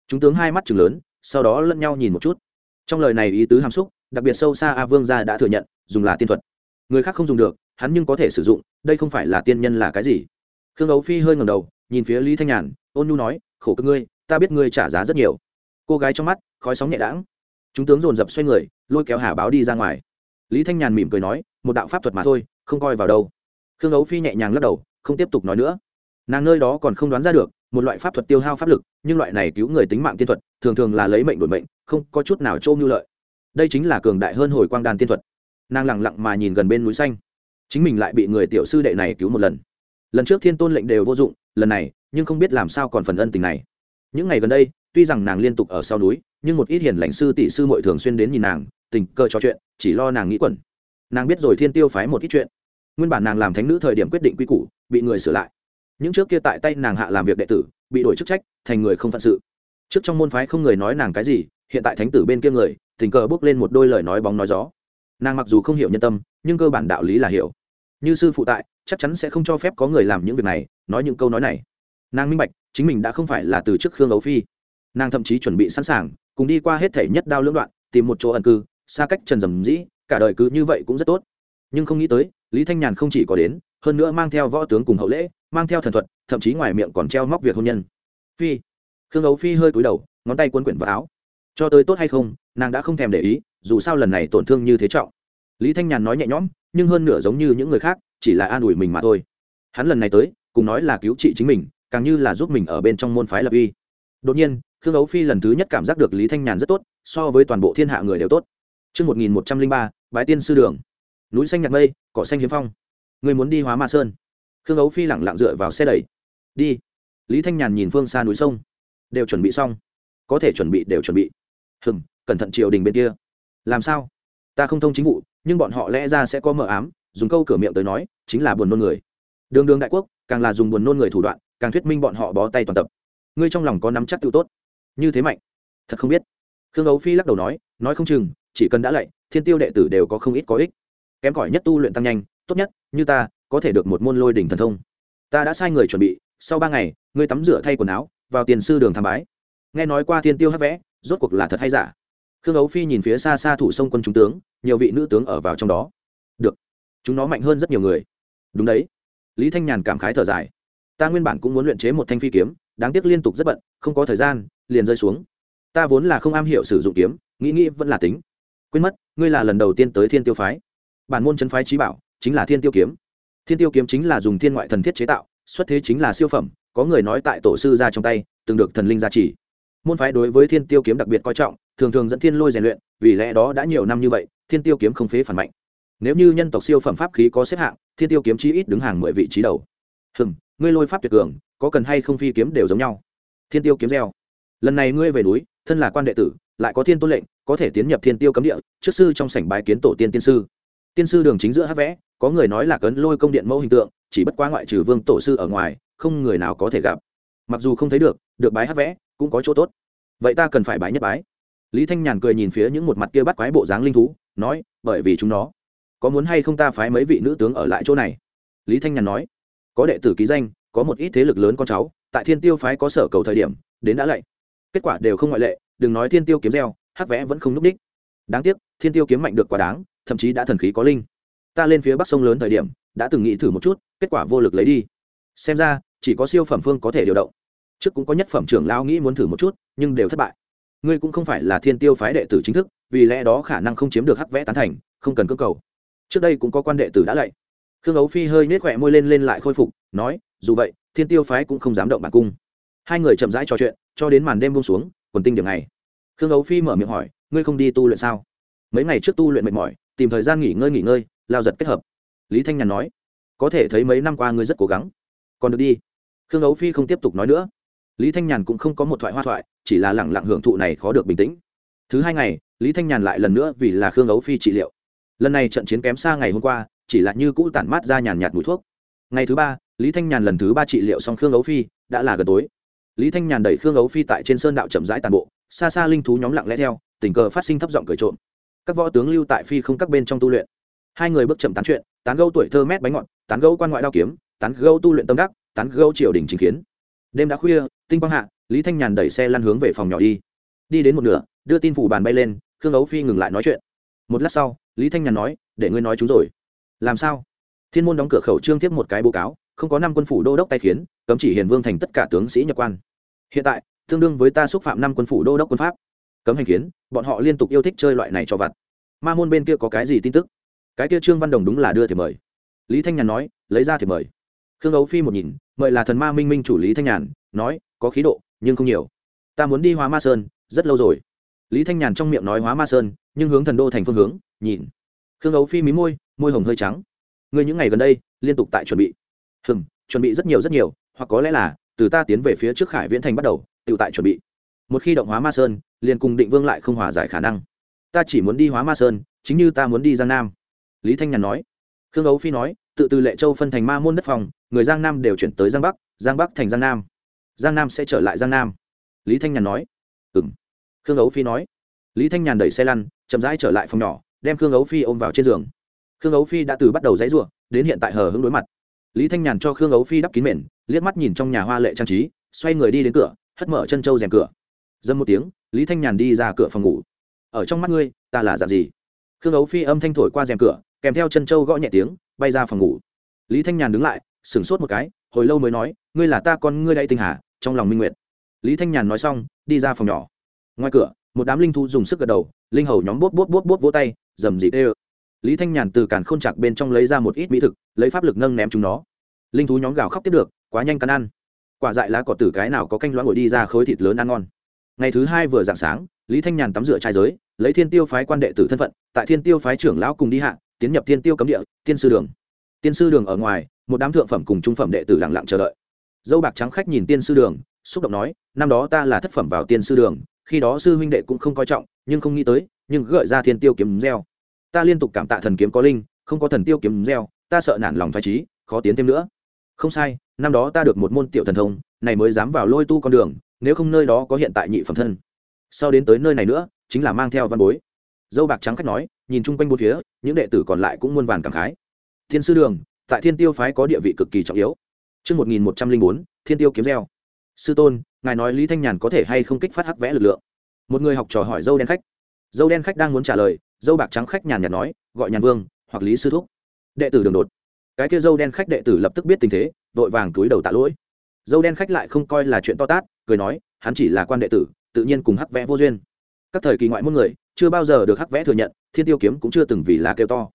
Chúng tướng hai mắt chừng lớn, sau đó lẫn nhau nhìn một chút. Trong lời này ý tứ hàm xúc, đặc biệt sâu xa a vương gia đã thừa nhận, dùng là tiên thuật. Người khác không dùng được, hắn nhưng có thể sử dụng, đây không phải là tiên nhân là cái gì? Khương ấu phi hơi ngầm đầu, nhìn phía lý thanh nhàn, ôn nhu nói, khổ cơ ngươi ta biết ngươi trả giá rất nhiều. Cô gái trong mắt, khói sóng nhẹ đãng. Chúng tướng dồn dập xoay người, lôi kéo hà báo đi ra ngoài. Lý thanh nhàn mỉm cười nói, một đạo pháp thuật mà thôi, không coi vào đâu. Khương ấu phi nhẹ nhàng lắc đầu, không tiếp tục nói nữa. Nàng nơi đó còn không đoán ra được, một loại pháp thuật tiêu hao pháp lực, nhưng loại này cứu người tính mạng tiên thuật, thường thường là lấy mệnh đổi mệnh, không có chút nào trôm như lợi. Đây chính là cường đại hơn hồi quang đàn tiên thuật. Nàng lẳng lặng mà nhìn gần bên núi xanh. Chính mình lại bị người tiểu sư đệ này cứu một lần. Lần trước thiên tôn lệnh đều vô dụng, lần này, nhưng không biết làm sao còn phần ân tình này những ngày gần đây, tuy rằng nàng liên tục ở sau núi, nhưng một ít hiền lãnh sư tỷ sư mội thường xuyên đến nhìn nàng, tình cờ trò chuyện, chỉ lo nàng nghĩ quẩn. Nàng biết rồi thiên tiêu phái một ít chuyện. Nguyên bản nàng làm thánh nữ thời điểm quyết định quy củ, bị người sửa lại. Những trước kia tại tay nàng hạ làm việc đệ tử, bị đổi chức trách, thành người không phận sự. Trước trong môn phái không người nói nàng cái gì, hiện tại thánh tử bên kia người, tình cờ bước lên một đôi lời nói bóng nói gió. Nàng mặc dù không hiểu nhân tâm, nhưng cơ bản đạo lý là hiểu. Như sư phụ tại, chắc chắn sẽ không cho phép có người làm những việc này, nói những câu nói này. Nàng minh bạch chính mình đã không phải là từ chức khương ấu phi. Nàng thậm chí chuẩn bị sẵn sàng, cùng đi qua hết thể nhất đao lưỡng đoạn, tìm một chỗ ẩn cư, xa cách trần dầm dĩ, cả đời cứ như vậy cũng rất tốt. Nhưng không nghĩ tới, lý thanh nhàn không chỉ có đến, hơn nữa mang theo võ tướng cùng hậu lễ, mang theo thần thuật, thậm chí ngoài miệng còn treo móc việc hôn nhân. Phi. Khương ấu phi hơi cúi đầu, ngón tay quân quyển vào áo. Cho tới tốt hay không, nàng đã không thèm để ý, dù sao lần này tổn thương như thế trọng. Lý thanh nhàn nói nhẹ nhõm, nhưng hơn nửa giống như những người khác, chỉ là an ủi mình mà thôi. Hắn lần này tới, cùng nói là cứu trị chính mình càng như là giúp mình ở bên trong môn phái lập uy đột nhiên khương ấu phi lần thứ nhất cảm giác được lý thanh nhàn rất tốt so với toàn bộ thiên hạ người đều tốt Trước 1103, bái tiên sư đường. Núi xanh nhạt mây, cỏ xanh hiếm phong. Người muốn đi hóa ma sơn. Khương ấu phi lẳng lặng dựa vào xe đẩy. Đi. Lý thanh nhàn nhìn phương xa núi sông. Đều chuẩn bị xong. Có thể chuẩn bị đều chuẩn bị. Hừm, cẩn thận triều đình bên kia. Làm sao? Ta không thông chính vụ, nhưng bọn họ lẽ ra sẽ có mờ ám, dùng câu cửa miệng tới nói, chính là buồn nôn người. Đường đường đại quốc, càng là dùng buồn nôn người thủ đoạn, càng thuyết minh bọn họ bó tay toàn tập. Ngươi trong lòng có nắm chắc tự tốt. Như thế mạnh. Thật không biết. Khương ấu phi lắc đầu nói nói không chừng, chỉ cần đã lạy, thiên tiêu đệ tử đều có không ít có ích. Kém cỏi nhất tu luyện tăng nhanh, tốt nhất, như ta, có thể được một môn lôi đỉnh thần thông. Ta đã sai người chuẩn bị, sau ba ngày, ngươi tắm rửa thay quần áo, vào tiền sư đường tham bái. Nghe nói qua thiên tiêu hát vẽ, rốt cuộc là thật hay giả? Khương ấu phi nhìn phía xa xa thủ sông quân trung tướng, nhiều vị nữ tướng ở vào trong đó. Được. Chúng nó mạnh hơn rất nhiều người. Đúng đấy. Lý thanh nhàn cảm khái thở dài ta nguyên bản cũng muốn luyện chế một thanh phi kiếm, đáng tiếc liên tục rất bận, không có thời gian, liền rơi xuống. Ta vốn là không am hiểu sử dụng kiếm, nghĩ nghĩ vẫn là tính. Quên mất, ngươi là lần đầu tiên tới thiên tiêu phái. Bản môn chân phái trí bảo chính là thiên tiêu kiếm. Thiên tiêu kiếm chính là dùng thiên ngoại thần thiết chế tạo, xuất thế chính là siêu phẩm, có người nói tại tổ sư ra trong tay, từng được thần linh gia trì. Môn phái đối với thiên tiêu kiếm đặc biệt coi trọng, thường thường dẫn thiên lôi rèn luyện, vì lẽ đó đã nhiều năm như vậy, thiên tiêu kiếm không phế phản mạnh. Nếu như nhân tộc siêu phẩm pháp khí có xếp hạng, thiên tiêu kiếm chí ít đứng hàng mười vị trí đầu. Hừng ngươi lôi pháp tuyệt cường, có cần hay không phi kiếm đều giống nhau. Thiên tiêu kiếm gieo. Lần này ngươi về núi, thân là quan đệ tử, lại có thiên tôn lệnh, có thể tiến nhập thiên tiêu cấm địa, trước sư trong sảnh bái kiến tổ tiên tiên sư. Tiên sư đường chính giữa hát vẽ, có người nói là cấn lôi công điện mẫu hình tượng, chỉ bất quá ngoại trừ vương tổ sư ở ngoài, không người nào có thể gặp. Mặc dù không thấy được được bái hát vẽ, cũng có chỗ tốt. Vậy ta cần phải bái nhất bái. Lý thanh nhàn cười nhìn phía những một mặt kia bắt quái bộ dáng linh thú, nói, bởi vì chúng nó, có muốn hay không ta phái mấy vị nữ tướng ở lại chỗ này? Lý thanh nhàn nói có đệ tử ký danh, có một ít thế lực lớn con cháu, tại thiên tiêu phái có sở cầu thời điểm, đến đã lạy. Kết quả đều không ngoại lệ, đừng nói thiên tiêu kiếm reo hắc vẽ vẫn không n ú c ních đáng tiếc, thiên tiêu kiếm mạnh được quá đáng, thậm chí đã thần khí có linh. Ta lên phía bắc sông lớn thời điểm, đã từng nghĩ thử một chút, kết quả vô lực lấy đi. Xem ra, chỉ có siêu phẩm phương có thể điều động. Trước cũng có nhất phẩm trưởng lao nghĩ muốn thử một chút, nhưng đều thất bại. Ngươi cũng không phải là thiên tiêu phái đệ tử chính thức, vì lẽ đó khả năng không chiếm được hắc vẽ tán thành, không cần cơ cầu. Trước đây cũng có quan đệ tử đã lạy khương ấu phi hơi nết khỏe môi lên lên lại khôi phục, nói, dù vậy, thiên tiêu phái cũng không dám động bản cung. Hai người chậm rãi trò chuyện, cho đến màn đêm buông xuống, quần tinh điểm này khương ấu phi mở miệng hỏi, ngươi không đi tu luyện sao? Mấy ngày trước tu luyện mệt mỏi, tìm thời gian nghỉ ngơi nghỉ ngơi, lao giật kết hợp. Lý thanh nhàn nói, có thể thấy mấy năm qua ngươi rất cố gắng. Còn được đi. Khương ấu phi không tiếp tục nói nữa. Lý thanh nhàn cũng không có một thoại hoa thoại, chỉ là lẳng lặng hưởng thụ này khó được bình tĩnh. Thứ hai ngày, lý thanh nhàn lại lần nữa vì là khương ấu phi trị liệu. Lần này trận chiến kém xa ngày hôm qua chỉ là như cũ tản mát ra nhàn nhạt mùi thuốc. Ngày thứ ba, lý thanh nhàn lần thứ ba trị liệu xong khương ấu phi, đã là gần tối. Lý thanh nhàn đẩy khương ấu phi tại trên sơn đạo chậm rãi tàn bộ, xa xa linh thú nhóm lặng lẽ theo, tình cờ phát sinh thấp giọng cười trộm. Các võ tướng lưu tại phi không các bên trong tu luyện. Hai người bước chậm tán chuyện, tán gâu tuổi thơ mét bánh ngọt, tán gâu quan ngoại đao kiếm, tán gâu tu luyện tâm đắc, tán gâu triều đình chính kiến. Đêm đã khuya, tinh quang hạ, lý thanh nhàn đẩy xe lăn hướng về phòng nhỏ đi. Đi đến một nửa, đưa tin phủ bàn bay lên, khương ấu phi ngừng lại nói chuyện. Một lát sau, lý thanh nhàn nói, để ngươi nói chúng rồi làm sao? Thiên môn đóng cửa khẩu trương tiếp một cái báo cáo, không có năm quân phủ đô đốc tay khiến, cấm chỉ hiền vương thành tất cả tướng sĩ nhập quan. Hiện tại, tương đương với ta xúc phạm năm quân phủ đô đốc quân pháp. Cấm hành kiến, bọn họ liên tục yêu thích chơi loại này cho vặt. Ma môn bên kia có cái gì tin tức? Cái kia trương văn đồng đúng là đưa thì mời. Lý thanh nhàn nói, lấy ra thì mời. Khương ấu phi một nhìn, mời là thần ma minh minh chủ lý thanh nhàn, nói, có khí độ, nhưng không nhiều. Ta muốn đi hóa ma sơn, rất lâu rồi. Lý thanh nhàn trong miệng nói hóa ma sơn, nhưng hướng thần đô thành phương hướng, nhìn. Khương ấu phi mí môi môi hồng hơi trắng. Ngươi những ngày gần đây, liên tục tại chuẩn bị. Hừng chuẩn bị rất nhiều rất nhiều, hoặc có lẽ là, từ ta tiến về phía trước khải viễn thành bắt đầu, tự tại chuẩn bị. Một khi động hóa ma sơn, liền cùng định vương lại không hòa giải khả năng. Ta chỉ muốn đi hóa ma sơn, chính như ta muốn đi giang nam. Lý thanh nhàn nói. Khương ấu phi nói, tự từ lệ châu phân thành ma môn đất phòng, người giang nam đều chuyển tới giang bắc giang bắc thành giang nam. Giang nam sẽ trở lại giang nam. Lý thanh nhàn nói. Ừ m khương ấu phi nói. Lý thanh nhàn đẩy xe lăn, chậm rãi trở lại phòng nhỏ, đem khương ấu phi ôm vào trên giường khương ấu phi đã từ bắt đầu dãy r u ộ đến hiện tại hờ hứng đối mặt. Lý thanh nhàn cho khương ấu phi đắp kín mền, liếc mắt nhìn trong nhà hoa lệ trang trí, xoay người đi đến cửa, hất mở chân trâu rèm cửa. Dâm một tiếng, lý thanh nhàn đi ra cửa phòng ngủ. Ở trong mắt ngươi, ta là dạng gì? Khương ấu phi âm thanh thổi qua rèm cửa, kèm theo chân trâu gõ nhẹ tiếng, bay ra phòng ngủ. Lý thanh nhàn đứng lại, sửng sốt một cái, hồi lâu mới nói, ngươi là ta con ngươi đ tinh hà, trong lòng minh nguyệt. Lý thanh nhàn nói xong, đi ra phòng nhỏ. Ngoài cửa, một đám linh thu dùng sức gật đầu, linh hầu nhóm bốt bốt bốt bốt vỗ tay, dầm dị tê ơ lý thanh nhàn từ càn k h ô n chặt bên trong lấy ra một ít mỹ thực, lấy pháp lực nâng ném chúng nó. Linh thú nhóm gào khóc tiếp được, quá nhanh cắn ăn. Quả dại lá cỏ tử cái nào có canh loãng ngồi đi ra khối thịt lớn ăn ngon. Ngày thứ hai vừa dạng sáng, lý thanh nhàn tắm rửa trai giới, lấy thiên tiêu phái quan đệ tử thân phận, tại thiên tiêu phái trưởng lão cùng đi hạ, tiến nhập thiên tiêu cấm địa tiên sư đường. Tiên sư đường ở ngoài, một đám thượng phẩm cùng trung phẩm đệ tử lặng lặng chờ đợi. Dâu bạc trắng khách nhìn tiên sư đường, xúc động nói, năm đó ta là thất phẩm vào tiên sư đường, khi đó sư huynh đệ cũng không coi trọng, nhưng không nghĩ tới, nhưng gợi ra thiên tiêu kiếm gieo ta liên tục cảm tạ thần kiếm có linh không có thần tiêu kiếm gieo ta sợ nản lòng phái trí khó tiến thêm nữa không sai năm đó ta được một môn tiểu thần thông này mới dám vào lôi tu con đường nếu không nơi đó có hiện tại nhị phẩm thân sau đến tới nơi này nữa chính là mang theo văn bối dâu bạc trắng khách nói nhìn chung quanh bốn phía những đệ tử còn lại cũng muôn vàn cảm khái thiên sư đường tại thiên tiêu phái có địa vị cực kỳ trọng yếu Trước 1104, thiên tiêu kiếm gieo. Sư tôn, ngài nói Lý Thanh Nhàn có thể hay không kích phát hắc vẽ lực lượng. Một người học trò hỏi dâu đen khách. Dâu đen khách đang muốn trả lời, dâu bạc trắng khách nhàn nhạt nói, gọi nhàn vương, hoặc Lý sư thúc. Đệ tử đường đột. Cái kia dâu đen khách đệ tử lập tức biết tình thế, vội vàng túi đầu tạ lỗi. Dâu đen khách lại không coi là chuyện to tát, cười nói, hắn chỉ là quan đệ tử, tự nhiên cùng hắc vẽ vô duyên. Các thời kỳ ngoại môn người, chưa bao giờ được hắc vẽ thừa nhận, thiên tiêu kiếm cũng chưa từng vì là kêu to.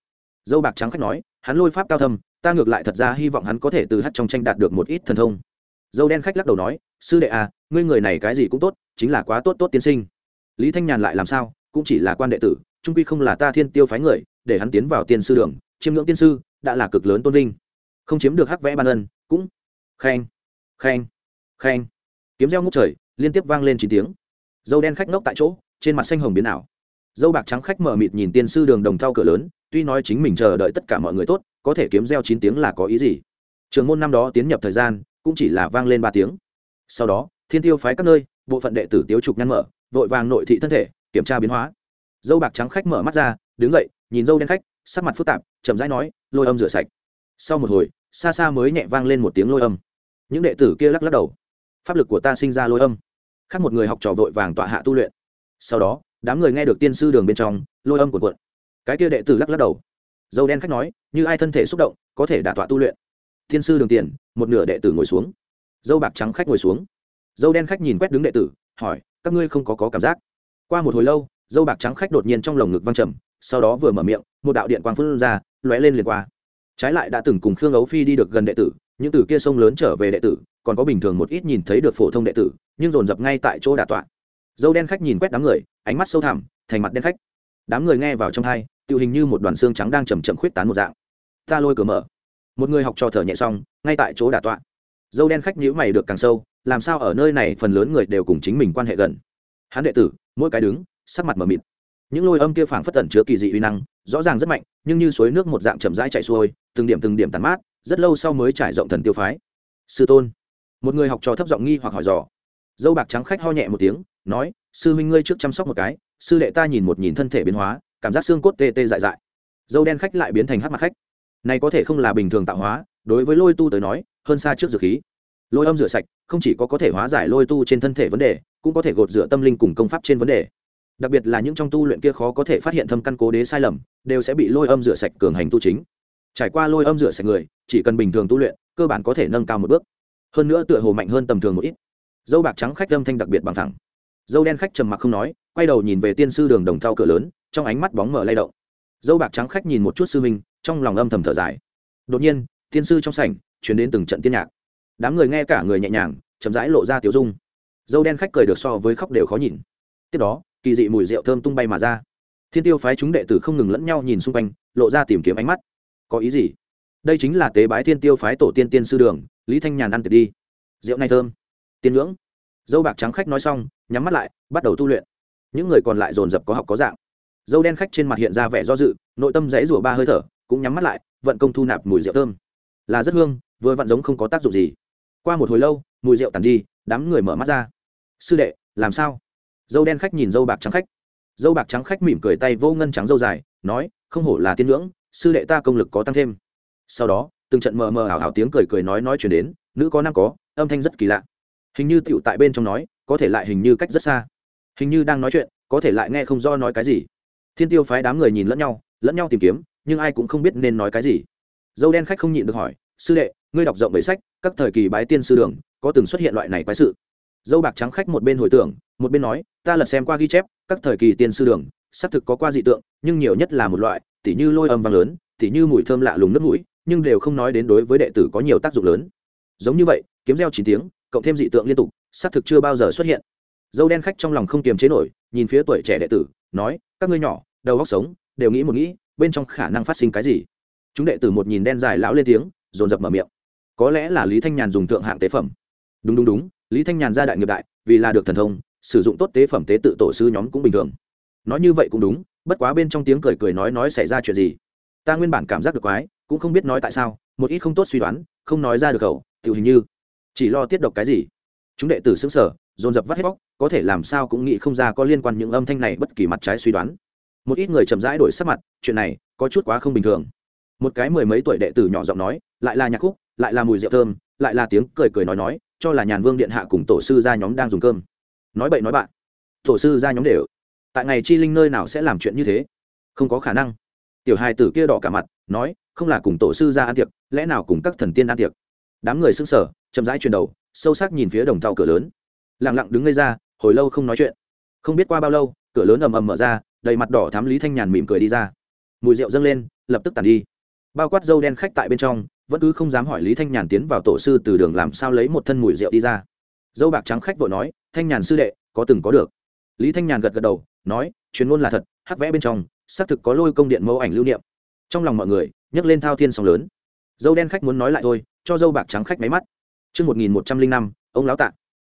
Dâu bạc trắng khách nói, hắn lôi pháp cao thâm, ta ngược lại thật ra hy vọng hắn có thể từ hắc trong tranh đạt được một ít thần thông dâu đen khách lắc đầu nói sư đệ à ngươi người này cái gì cũng tốt chính là quá tốt tốt tiên sinh lý thanh nhàn lại làm sao cũng chỉ là quan đệ tử trung quy không là ta thiên tiêu phái người, để hắn tiến vào tiên sư đường, chiêm ngưỡng tiên sư, đã là cực lớn tôn vinh. Không chiếm được hắc vẽ ban ân, cũng. Khen khen khen. Kiếm reo ngút trời, liên tiếp vang lên chín tiếng. Dâu đen khách nốc tại chỗ, trên mặt xanh hồng biến ảo. Dâu bạc trắng khách mở mịt nhìn tiên sư đường đồng thau cửa lớn, tuy nói chính mình chờ đợi tất cả mọi người tốt, có thể kiếm reo chín tiếng là có ý gì? Trường môn năm đó tiến nhập thời gian, cũng chỉ là vang lên ba tiếng. Sau đó, thiên tiêu phái các nơi, bộ phận đệ tử tiếu trục nhăn mở, vội vàng nội thị thân thể, kiểm tra biến hóa dâu bạc trắng khách mở mắt ra đứng dậy nhìn dâu đen khách sắc mặt phức tạp chậm rãi nói lôi âm rửa sạch. Sau một hồi xa xa mới nhẹ vang lên một tiếng lôi âm. Những đệ tử kia lắc lắc đầu. Pháp lực của ta sinh ra lôi âm. Khác một người học trò vội vàng tọa hạ tu luyện. Sau đó đám người nghe được tiên sư đường bên trong lôi âm cuộn cuộn. Cái kia đệ tử lắc lắc đầu. Dâu đen khách nói như ai thân thể xúc động có thể đả tọa tu luyện. Tiên sư đường tiền một nửa đệ tử ngồi xuống. Dâu bạc trắng khách ngồi xuống. Dâu đen khách nhìn quét đứng đệ tử hỏi các ngươi không có, có cảm giác? Qua một hồi lâu dâu bạc trắng khách đột nhiên trong lồng ngực văng trầm, sau đó vừa mở miệng, một đạo điện quang phun ra, lóe lên liền qua. Trái lại đã từng cùng khương ấu phi đi được gần đệ tử, những từ kia sông lớn trở về đệ tử, còn có bình thường một ít nhìn thấy được phổ thông đệ tử, nhưng dồn dập ngay tại chỗ đà tọa. Dâu đen khách nhìn quét đám người, ánh mắt sâu thẳm, thành mặt đen khách. Đám người nghe vào trong hai tự hình như một đoàn xương trắng đang chầm chậm khuyết tán một dạng. Ta lôi cửa mở. Một người học trò thở nhẹ xong, ngay tại chỗ đà tọa. Dâu đen khách nhữ mày được càng sâu, làm sao ở nơi này phần lớn người đều cùng chính mình quan hệ gần. Hắn đệ tử, mỗi cái đứng sắc mặt mờ mịt. Những lôi âm kia phảng phất tẩn chứa kỳ dị uy năng, rõ ràng rất mạnh, nhưng như suối nước một dạng chậm rãi chạy xuôi, từng điểm từng điểm tàn mát, rất lâu sau mới trải rộng thần tiêu phái. Sư tôn. Một người học trò thấp giọng nghi hoặc hỏi dò. Dâu bạc trắng khách ho nhẹ một tiếng, nói, sư huynh ngươi trước chăm sóc một cái, sư đệ ta nhìn một nhìn thân thể biến hóa, cảm giác xương cốt tê tê dại dại. Dâu đen khách lại biến thành hát mặt khách. Này có thể không là bình thường tạo hóa, đối với lôi tu tới nói, hơn xa trước dược khí. Lôi âm rửa sạch, không chỉ có có thể hóa giải lôi tu trên thân thể vấn đề, cũng có thể gột rửa tâm linh cùng công pháp trên vấn đề đặc biệt là những trong tu luyện kia khó có thể phát hiện thâm căn cố đế sai lầm, đều sẽ bị lôi âm rửa sạch cường hành tu chính. Trải qua lôi âm rửa sạch người, chỉ cần bình thường tu luyện, cơ bản có thể nâng cao một bước. Hơn nữa tựa hồ mạnh hơn tầm thường một ít. Dâu bạc trắng khách âm thanh đặc biệt bằng thẳng. Dâu đen khách trầm mặc không nói, quay đầu nhìn về tiên sư đường đồng thau cửa lớn, trong ánh mắt bóng mở lay động. Dâu bạc trắng khách nhìn một chút sư minh trong lòng âm thầm thở dài. Đột nhiên, tiên sư trong sảnh, chuyển đến từng trận tiên nhạc. Đám người nghe cả người nhẹ nhàng, chậm rãi lộ ra tiểu dung. Dâu đen khách cười được so với khóc đều khó nhìn. Tiếp đó kỳ dị mùi rượu thơm tung bay mà ra. Thiên tiêu phái chúng đệ tử không ngừng lẫn nhau nhìn xung quanh, lộ ra tìm kiếm ánh mắt. Có ý gì? Đây chính là tế bái thiên tiêu phái tổ tiên tiên sư đường, lý thanh nhàn ăn tiệc đi. Rượu này thơm. Tiên ngưỡng. Dâu bạc trắng khách nói xong, nhắm mắt lại, bắt đầu tu luyện. Những người còn lại dồn dập có học có dạng. Dâu đen khách trên mặt hiện ra vẻ do dự, nội tâm dãy rủa ba hơi thở, cũng nhắm mắt lại, vận công thu nạp mùi rượu thơm. Là rất hương, vừa vặn giống không có tác dụng gì. Qua một hồi lâu, mùi rượu tàn đi, đám người mở mắt ra. Sư đệ, làm sao? Dâu đen khách nhìn dâu bạc trắng khách. Dâu bạc trắng khách mỉm cười tay vô ngân trắng dâu dài, nói, không hổ là tiên ngưỡng, sư đệ ta công lực có tăng thêm. Sau đó, từng trận mờ mờ ảo ảo tiếng cười cười nói nói chuyển đến, nữ có nam có, âm thanh rất kỳ lạ. Hình như tựu tại bên trong nói, có thể lại hình như cách rất xa. Hình như đang nói chuyện, có thể lại nghe không do nói cái gì. Thiên tiêu phái đám người nhìn lẫn nhau lẫn nhau tìm kiếm, nhưng ai cũng không biết nên nói cái gì. Dâu đen khách không nhịn được hỏi, sư đệ, ngươi đọc rộng bảy sách, các thời kỳ bái tiên sư đường, có từng xuất hiện loại này quái sự? Dâu bạc trắng khách một bên hồi tưởng, một bên nói, ta lật xem qua ghi chép, các thời kỳ tiên sư đường, xác thực có qua dị tượng, nhưng nhiều nhất là một loại, tỉ như lôi âm vang lớn, tỉ như mùi thơm lạ lùng nước mũi, nhưng đều không nói đến đối với đệ tử có nhiều tác dụng lớn. Giống như vậy, kiếm reo chín tiếng, cộng thêm dị tượng liên tục, xác thực chưa bao giờ xuất hiện. Dâu đen khách trong lòng không kiềm chế nổi, nhìn phía tuổi trẻ đệ tử, nói, các ngươi nhỏ, đầu góc sống, đều nghĩ một nghĩ, bên trong khả năng phát sinh cái gì? Chúng đệ tử một nhìn đen dài lão lên tiếng, dồn dập mở miệng. Có lẽ là lý thanh nhàn dùng thượng hạng tế phẩm. Đúng đúng đúng lý thanh nhàn ra đại nghiệp đại, vì là được thần thông, sử dụng tốt tế phẩm tế tự tổ sư nhóm cũng bình thường. Nói như vậy cũng đúng, bất quá bên trong tiếng cười cười nói nói xảy ra chuyện gì? Ta nguyên bản cảm giác được quái, cũng không biết nói tại sao, một ít không tốt suy đoán, không nói ra được khẩu, tự hình như chỉ lo tiết độc cái gì. Chúng đệ tử xứng sở dồn dập vắt hết bóc có thể làm sao cũng nghĩ không ra có liên quan những âm thanh này bất kỳ mặt trái suy đoán. Một ít người chậm rãi đổi sắc mặt, chuyện này có chút quá không bình thường. Một cái mười mấy tuổi đệ tử nhỏ giọng nói, lại là nhạc khúc, lại là mùi rượu thơm, lại là tiếng cười cười nói nói cho là nhàn vương điện hạ cùng tổ sư gia nhóm đang dùng cơm. Nói bậy nói bạn. Tổ sư gia nhóm đều. Tại ngày chi linh nơi nào sẽ làm chuyện như thế? Không có khả năng. Tiểu hai tử kia đỏ cả mặt, nói, không là cùng tổ sư gia ăn tiệc, lẽ nào cùng các thần tiên ăn tiệc? Đám người sững sở chậm rãi chuyển đầu, sâu sắc nhìn phía đồng thau cửa lớn. Lặng lặng đứng ngây ra, hồi lâu không nói chuyện. Không biết qua bao lâu, cửa lớn ầm ầm mở ra, đầy mặt đỏ thám lý thanh nhàn mỉm cười đi ra. Mùi rượu dâng lên, lập tức tàn đi. Bao quát dâu đen khách tại bên trong vẫn cứ không dám hỏi lý thanh nhàn tiến vào tổ sư từ đường làm sao lấy một thân mùi rượu đi ra dâu bạc trắng khách vội nói thanh nhàn sư đệ có từng có được lý thanh nhàn gật gật đầu nói chuyên môn là thật hắc vẽ bên trong xác thực có lôi công điện mẫu ảnh lưu niệm trong lòng mọi người nhấc lên thao thiên sóng lớn dâu đen khách muốn nói lại thôi cho dâu bạc trắng khách máy mắt Trước 1105, ông lão tạ.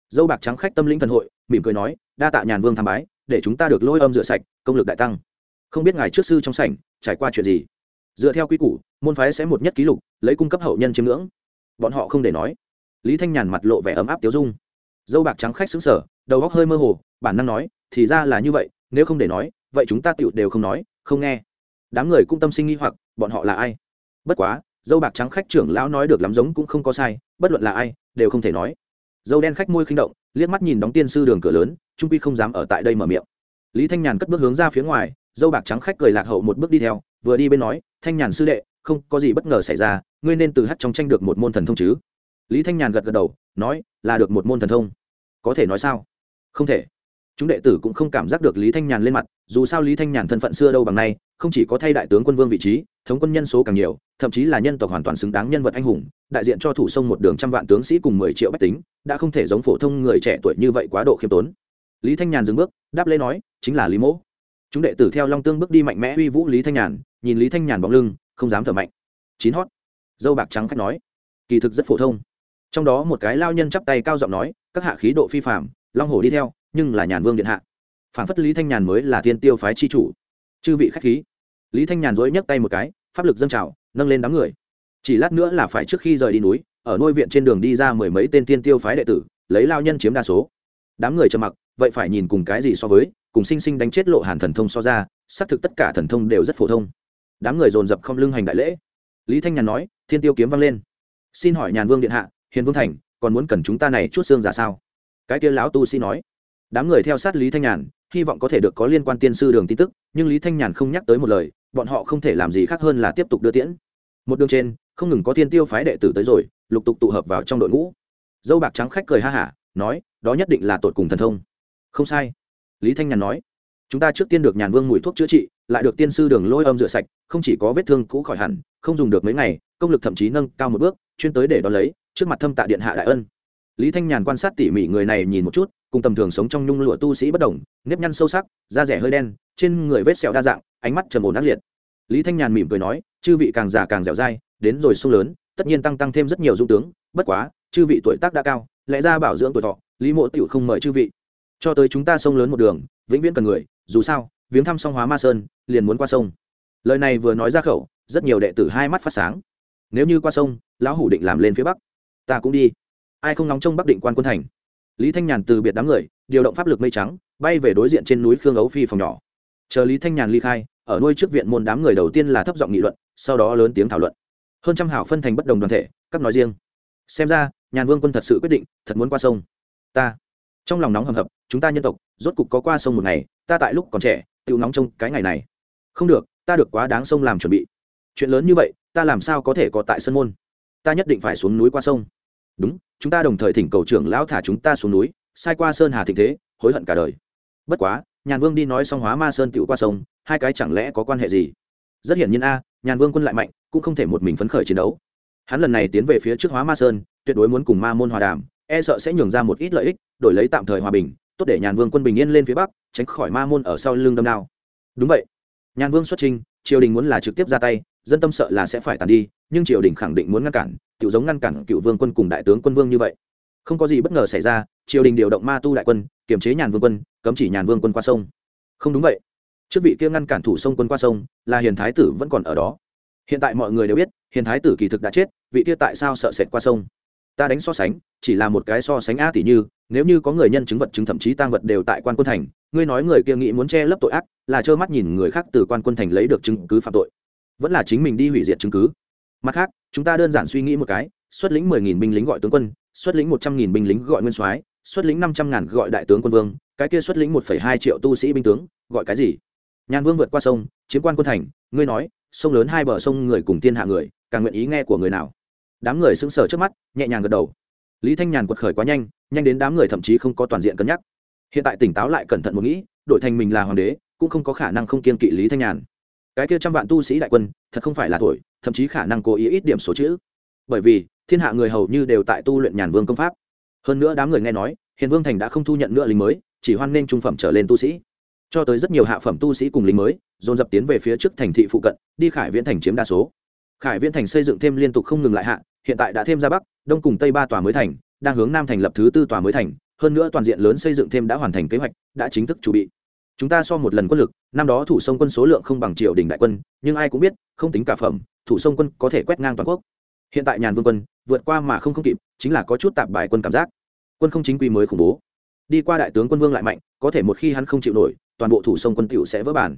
Dâu bạc trắng khách tâm linh thần hội, mỉm cười nói, đa tạ nhàn vương tham bái, để chúng ta được lôi âm rửa sạch, công lực đại tăng. Không biết ngài trước sư trong sảnh, trải qua chuyện gì? Dựa theo quy củ, môn phái sẽ một nhất ký lục, lấy cung cấp hậu nhân chiêm ngưỡng. Bọn họ không để nói. Lý Thanh Nhàn mặt lộ vẻ ấm áp tiếu dung. Dâu bạc trắng khách sững sờ, đầu óc hơi mơ hồ, bản năng nói, thì ra là như vậy, nếu không để nói, vậy chúng ta tựu đều không nói, không nghe. Đám người cũng tâm sinh nghi hoặc, bọn họ là ai bất quá dâu bạc trắng khách trưởng lão nói được lắm giống cũng không có sai bất luận là ai đều không thể nói dâu đen khách môi khinh động liếc mắt nhìn đóng tiên sư đường cửa lớn trung quy không dám ở tại đây mở miệng lý thanh nhàn cất bước hướng ra phía ngoài dâu bạc trắng khách cười lạc hậu một bước đi theo vừa đi bên nói, thanh nhàn sư đệ, không có gì bất ngờ xảy ra, ngươi nên từ hát trong tranh được một môn thần thông chứ? Lý thanh nhàn gật gật đầu, nói, là được một môn thần thông. Có thể nói sao? Không thể. Chúng đệ tử cũng không cảm giác được lý thanh nhàn lên mặt, dù sao lý thanh nhàn thân phận xưa đâu bằng nay, không chỉ có thay đại tướng quân vương vị trí, thống quân nhân số càng nhiều, thậm chí là nhân tộc hoàn toàn xứng đáng nhân vật anh hùng, đại diện cho thủ sông một đường trăm vạn tướng sĩ cùng mười triệu bách tính, đã không thể giống phổ thông người trẻ tuổi như vậy quá độ khiêm tốn. Lý thanh nhàn dừng bước, đáp lễ nói, chính là lý mỗ chúng đệ tử theo long tương bước đi mạnh mẽ uy vũ lý thanh nhàn, nhìn lý thanh nhàn bóng lưng, không dám thở mạnh. Chín hót. Dâu bạc trắng khách nói. Kỳ thực rất phổ thông. Trong đó một cái lao nhân chắp tay cao giọng nói, các hạ khí độ phi phạm long hổ đi theo, nhưng là nhàn vương điện hạ. Phản phất lý thanh nhàn mới là thiên tiêu phái chi chủ. Chư vị khách khí. Lý thanh nhàn dối nhấc tay một cái, pháp lực dâng trào, nâng lên đám người. Chỉ lát nữa là phải trước khi rời đi núi, ở nuôi viện trên đường đi ra mười mấy tên thiên tiêu phái đệ tử, lấy lao nhân chiếm đa số. Đám người trầm mặc vậy phải nhìn cùng cái gì so với, cùng sinh sinh đánh chết lộ hàn thần thông so ra, xác thực tất cả thần thông đều rất phổ thông. Đám người dồn dập không lưng hành đại lễ. Lý thanh nhàn nói, thiên tiêu kiếm vang lên. Xin hỏi nhàn vương điện hạ, hiền vương thành, còn muốn cần chúng ta này chút xương ra sao? Cái kia lão tu sĩ nói. Đám người theo sát lý thanh nhàn, hy vọng có thể được có liên quan tiên sư đường tin tức, nhưng lý thanh nhàn không nhắc tới một lời, bọn họ không thể làm gì khác hơn là tiếp tục đưa tiễn. Một đường trên, không ngừng có thiên tiêu phái đệ tử tới rồi, lục tục tụ hợp vào trong đội ngũ. Dâu bạc trắng khách cười ha hả, nói, đó nhất định là tội cùng thần thông không sai. Lý thanh nhàn nói, chúng ta trước tiên được nhàn vương mùi thuốc chữa trị, lại được tiên sư đường lôi âm rửa sạch, không chỉ có vết thương cũ khỏi hẳn, không dùng được mấy ngày, công lực thậm chí nâng cao một bước, chuyên tới để đón lấy, trước mặt thâm tạ điện hạ đại ân. Lý thanh nhàn quan sát tỉ mỉ người này nhìn một chút, cùng tầm thường sống trong nhung lụa tu sĩ bất đồng, nếp nhăn sâu sắc, da rẻ hơi đen, trên người vết sẹo đa dạng, ánh mắt trầm ổn ác liệt. Lý thanh nhàn mỉm cười nói, chư vị càng già càng dẻo dai, đến rồi sông lớn, tất nhiên tăng tăng thêm rất nhiều dung tướng, bất quá, chư vị tuổi tác đã cao, lẽ ra bảo dưỡng tuổi thọ, lý mộ tiểu không mời chư vị cho tới chúng ta sông lớn một đường, vĩnh viễn cần người, dù sao, viếng thăm song hóa ma sơn, liền muốn qua sông. Lời này vừa nói ra khẩu, rất nhiều đệ tử hai mắt phát sáng. Nếu như qua sông, lão hủ định làm lên phía bắc. Ta cũng đi. Ai không nóng trong bắc định quan quân thành? Lý thanh nhàn từ biệt đám người, điều động pháp lực mây trắng, bay về đối diện trên núi khương ấu phi phòng nhỏ. Chờ lý thanh nhàn ly khai, ở nuôi trước viện môn đám người đầu tiên là thấp giọng nghị luận, sau đó lớn tiếng thảo luận. Hơn trăm hảo phân thành bất đồng đoàn thể, các nói riêng. Xem ra, nhàn vương quân thật sự quyết định, thật muốn qua sông. Ta trong lòng nóng hầm hập, chúng ta nhân tộc, rốt cục có qua sông một ngày, ta tại lúc còn trẻ tự nóng trong cái ngày này. Không được, ta được quá đáng sông làm chuẩn bị. Chuyện lớn như vậy, ta làm sao có thể có tại sân môn? Ta nhất định phải xuống núi qua sông. Đúng, chúng ta đồng thời thỉnh cầu trưởng lão thả chúng ta xuống núi, sai qua sơn hà thịnh thế, hối hận cả đời. Bất quá, nhàn vương đi nói xong hóa ma sơn tựu qua sông, hai cái chẳng lẽ có quan hệ gì? Rất hiển nhiên a, nhàn vương quân lại mạnh, cũng không thể một mình phấn khởi chiến đấu. Hắn lần này tiến về phía trước hóa ma sơn, tuyệt đối muốn cùng ma môn hòa đàm e sợ sẽ nhường ra một ít lợi ích, đổi lấy tạm thời hòa bình, tốt để nhàn vương quân bình yên lên phía bắc, tránh khỏi ma môn ở sau lưng đâm đao. Đúng vậy. Nhàn vương xuất trình, triều đình muốn là trực tiếp ra tay, dân tâm sợ là sẽ phải tàn đi, nhưng triều đình khẳng định muốn ngăn cản cựu giống ngăn cản cựu vương quân cùng đại tướng quân vương như vậy. Không có gì bất ngờ xảy ra, triều đình điều động ma tu đại quân, kiềm chế nhàn vương quân, cấm chỉ nhàn vương quân qua sông. Không đúng vậy. Trước vị kia ngăn cản thủ sông quân qua sông, là hiền thái tử vẫn còn ở đó. Hiện tại mọi người đều biết, hiền thái tử kỳ thực đã chết, vị kia tại sao sợ sệt qua sông? Ta đánh so sánh, chỉ là một cái so sánh a tỷ như, nếu như có người nhân chứng vật chứng thậm chí tang vật đều tại quan quân thành, ngươi nói người kia nghĩ muốn che lấp tội ác, là trơ mắt nhìn người khác từ quan quân thành lấy được chứng cứ phạm tội. Vẫn là chính mình đi hủy diệt chứng cứ. Mặt khác, chúng ta đơn giản suy nghĩ một cái, xuất lĩnh mười nghìn binh lính gọi tướng quân, xuất lĩnh một trăm nghìn binh lính gọi nguyên soái, xuất lĩnh năm trăm ngàn gọi đại tướng quân vương, cái kia xuất lĩnh một phẩy hai triệu tu sĩ binh tướng, gọi cái gì? Nhàn vương vượt qua sông chiến quan quân thành, ngươi nói, sông lớn hai bờ sông người cùng tiên hạ người, càng nguyện ý nghe của người nào? Đám người sững sờ trước mắt, nhẹ nhàng gật đầu. Lý thanh nhàn quật khởi quá nhanh nhanh đến đám người thậm chí không có toàn diện cân nhắc. Hiện tại tỉnh táo lại cẩn thận một nghĩ, đổi thành mình là hoàng đế, cũng không có khả năng không kiên kỵ lý thanh nhàn. Cái kia trăm vạn tu sĩ đại quân, thật không phải là thổi, thậm chí khả năng cố ý ít điểm số chữ. Bởi vì, thiên hạ người hầu như đều tại tu luyện nhàn vương công pháp. Hơn nữa đám người nghe nói, hiền vương thành đã không thu nhận nữa lính mới, chỉ hoan nên trung phẩm trở lên tu sĩ. Cho tới rất nhiều hạ phẩm tu sĩ cùng lính mới, dồn dập tiến về phía trước thành thị phụ cận, đi khải viễn thành chiếm đa số. Khải viễn thành xây dựng thêm liên tục không ngừng lại hạ hiện tại đã thêm ra bắc, đông cùng tây ba tòa mới thành, đang hướng nam thành lập thứ tư tòa mới thành, hơn nữa toàn diện lớn xây dựng thêm đã hoàn thành kế hoạch, đã chính thức chuẩn bị. Chúng ta so một lần quân lực, năm đó thủ sông quân số lượng không bằng triều đình đại quân, nhưng ai cũng biết, không tính cả phẩm, thủ sông quân có thể quét ngang toàn quốc. Hiện tại nhàn vương quân, vượt qua mà không không kịp, chính là có chút tạp bài quân cảm giác. Quân không chính quy mới khủng bố. Đi qua đại tướng quân vương lại mạnh, có thể một khi hắn không chịu nổi, toàn bộ thủ sông quân tiểu sẽ vỡ bản.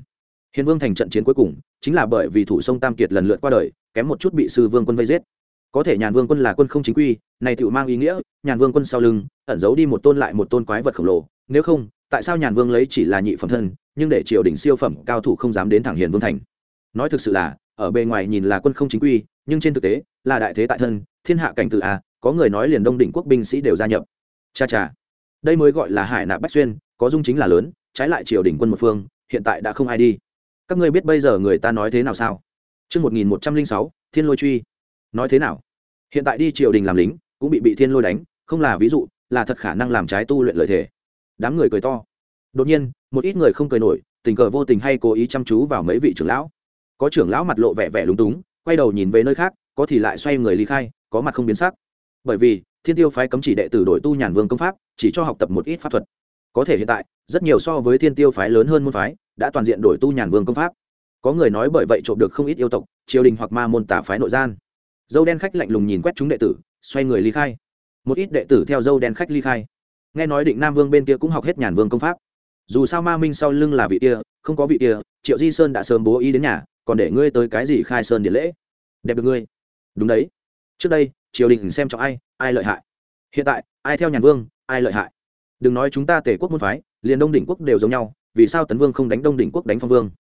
Hiền vương thành trận chiến cuối cùng, chính là bởi vì thủ sông tam kiệt lần lượt qua đời, kém một chút bị sư vương quân vây giết có thể nhàn vương quân là quân không chính quy này tựu mang ý nghĩa nhàn vương quân sau lưng ẩn giấu đi một tôn lại một tôn quái vật khổng lồ. Nếu không tại sao nhàn vương lấy chỉ là nhị phẩm thân nhưng để triều đình siêu phẩm cao thủ không dám đến thẳng hiền vương thành? Nói thực sự là ở bề ngoài nhìn là quân không chính quy nhưng trên thực tế là đại thế tại thân thiên hạ cảnh tự a có người nói liền đông đỉnh quốc binh sĩ đều gia nhập. Cha cha. Đây mới gọi là hải nạp bách xuyên có dung chính là lớn trái lại triều đình quân một phương hiện tại đã không ai đi. Các ngươi biết bây giờ người ta nói thế nào sao? Trước 1106, thiên lôi truy. Nói thế nào? Hiện tại đi triều đình làm lính, cũng bị bị thiên lôi đánh, không là ví dụ, là thật khả năng làm trái tu luyện lợi thể. Đám người cười to. Đột nhiên, một ít người không cười nổi, tình cờ vô tình hay cố ý chăm chú vào mấy vị trưởng lão. Có trưởng lão mặt lộ vẻ vẻ lúng túng, quay đầu nhìn về nơi khác, có thì lại xoay người ly khai, có mặt không biến sắc. Bởi vì, Thiên Tiêu phái cấm chỉ đệ tử đổi tu nhàn vương công pháp, chỉ cho học tập một ít pháp thuật. Có thể hiện tại, rất nhiều so với Thiên Tiêu phái lớn hơn môn phái, đã toàn diện đổi tu nhàn vương công pháp có người nói bởi vậy trộm được không ít yêu tộc triều đình hoặc ma môn tả phái nội gian dâu đen khách lạnh lùng nhìn quét chúng đệ tử, xoay người ly khai. Một ít đệ tử theo dâu đen khách ly khai. Nghe nói định nam vương bên kia cũng học hết nhàn vương công pháp. Dù sao ma minh sau lưng là vị kia, không có vị kia, triệu di sơn đã sớm bố ý đến nhà, còn để ngươi tới cái gì khai sơn điện lễ? Đẹp được ngươi. Đúng đấy. Trước đây, triều đình xem trọng ai ai lợi hại? Hiện tại, ai theo nhàn vương, ai lợi hại? Đừng nói chúng ta tể quốc môn phái, liền đông đỉnh quốc đều giống nhau, vì sao tấn vương không đánh đông đỉnh quốc đánh phong vương?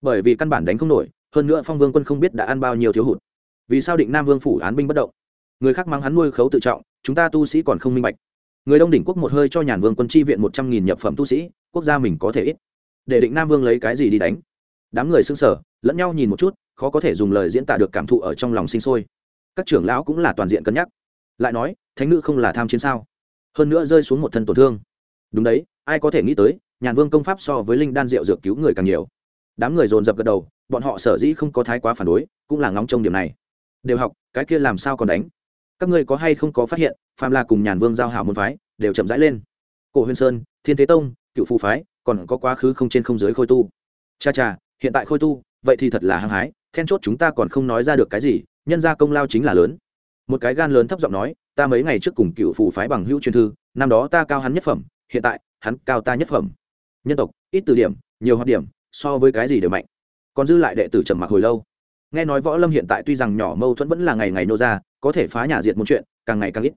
Bởi vì căn bản đánh không nổi, hơn nữa phong vương quân không biết đã ăn bao nhiêu thiếu hụt vì sao định nam vương phủ án binh bất động? Người khác mang hắn nuôi khấu tự trọng, chúng ta tu sĩ còn không minh bạch. Người đông đỉnh quốc một hơi cho nhàn vương quân chi viện một trăm nghìn nhập phẩm tu sĩ, quốc gia mình có thể ít. Để định nam vương lấy cái gì đi đánh? Đám người xưng sở lẫn nhau nhìn một chút, khó có thể dùng lời diễn tả được cảm thụ ở trong lòng sinh sôi. Các trưởng lão cũng là toàn diện cân nhắc. Lại nói, thánh nữ không là tham chiến sao? Hơn nữa rơi xuống một thân tổn thương. Đúng đấy, ai có thể nghĩ tới, nhàn vương công pháp so với linh đan rượu dược cứu người càng nhiều. Đám người dồn dập gật đầu, bọn họ sở dĩ không có thái quá phản đối, cũng là ngóng trong điểm này đều học, cái kia làm sao còn đánh? Các ngươi có hay không có phát hiện phàm là cùng nhàn vương giao hảo môn phái, đều chậm rãi lên. Cổ huyền sơn, thiên thế tông, cựu phù phái, còn có quá khứ không trên không dưới khôi tu. Cha cha, hiện tại khôi tu, vậy thì thật là hăng hái, then chốt chúng ta còn không nói ra được cái gì, nhân ra công lao chính là lớn. Một cái gan lớn thấp giọng nói, ta mấy ngày trước cùng cựu phù phái bằng hữu truyền thư, năm đó ta cao hắn nhất phẩm, hiện tại, hắn cao ta nhất phẩm. Nhân tộc, ít từ điểm, nhiều hoạt điểm, so với cái gì đều mạnh. Còn dư lại đệ tử trầm mặc hồi lâu nghe nói võ lâm hiện tại tuy rằng nhỏ mâu thuẫn vẫn là ngày ngày nô ra, có thể phá nhà diệt một chuyện, càng ngày càng ít.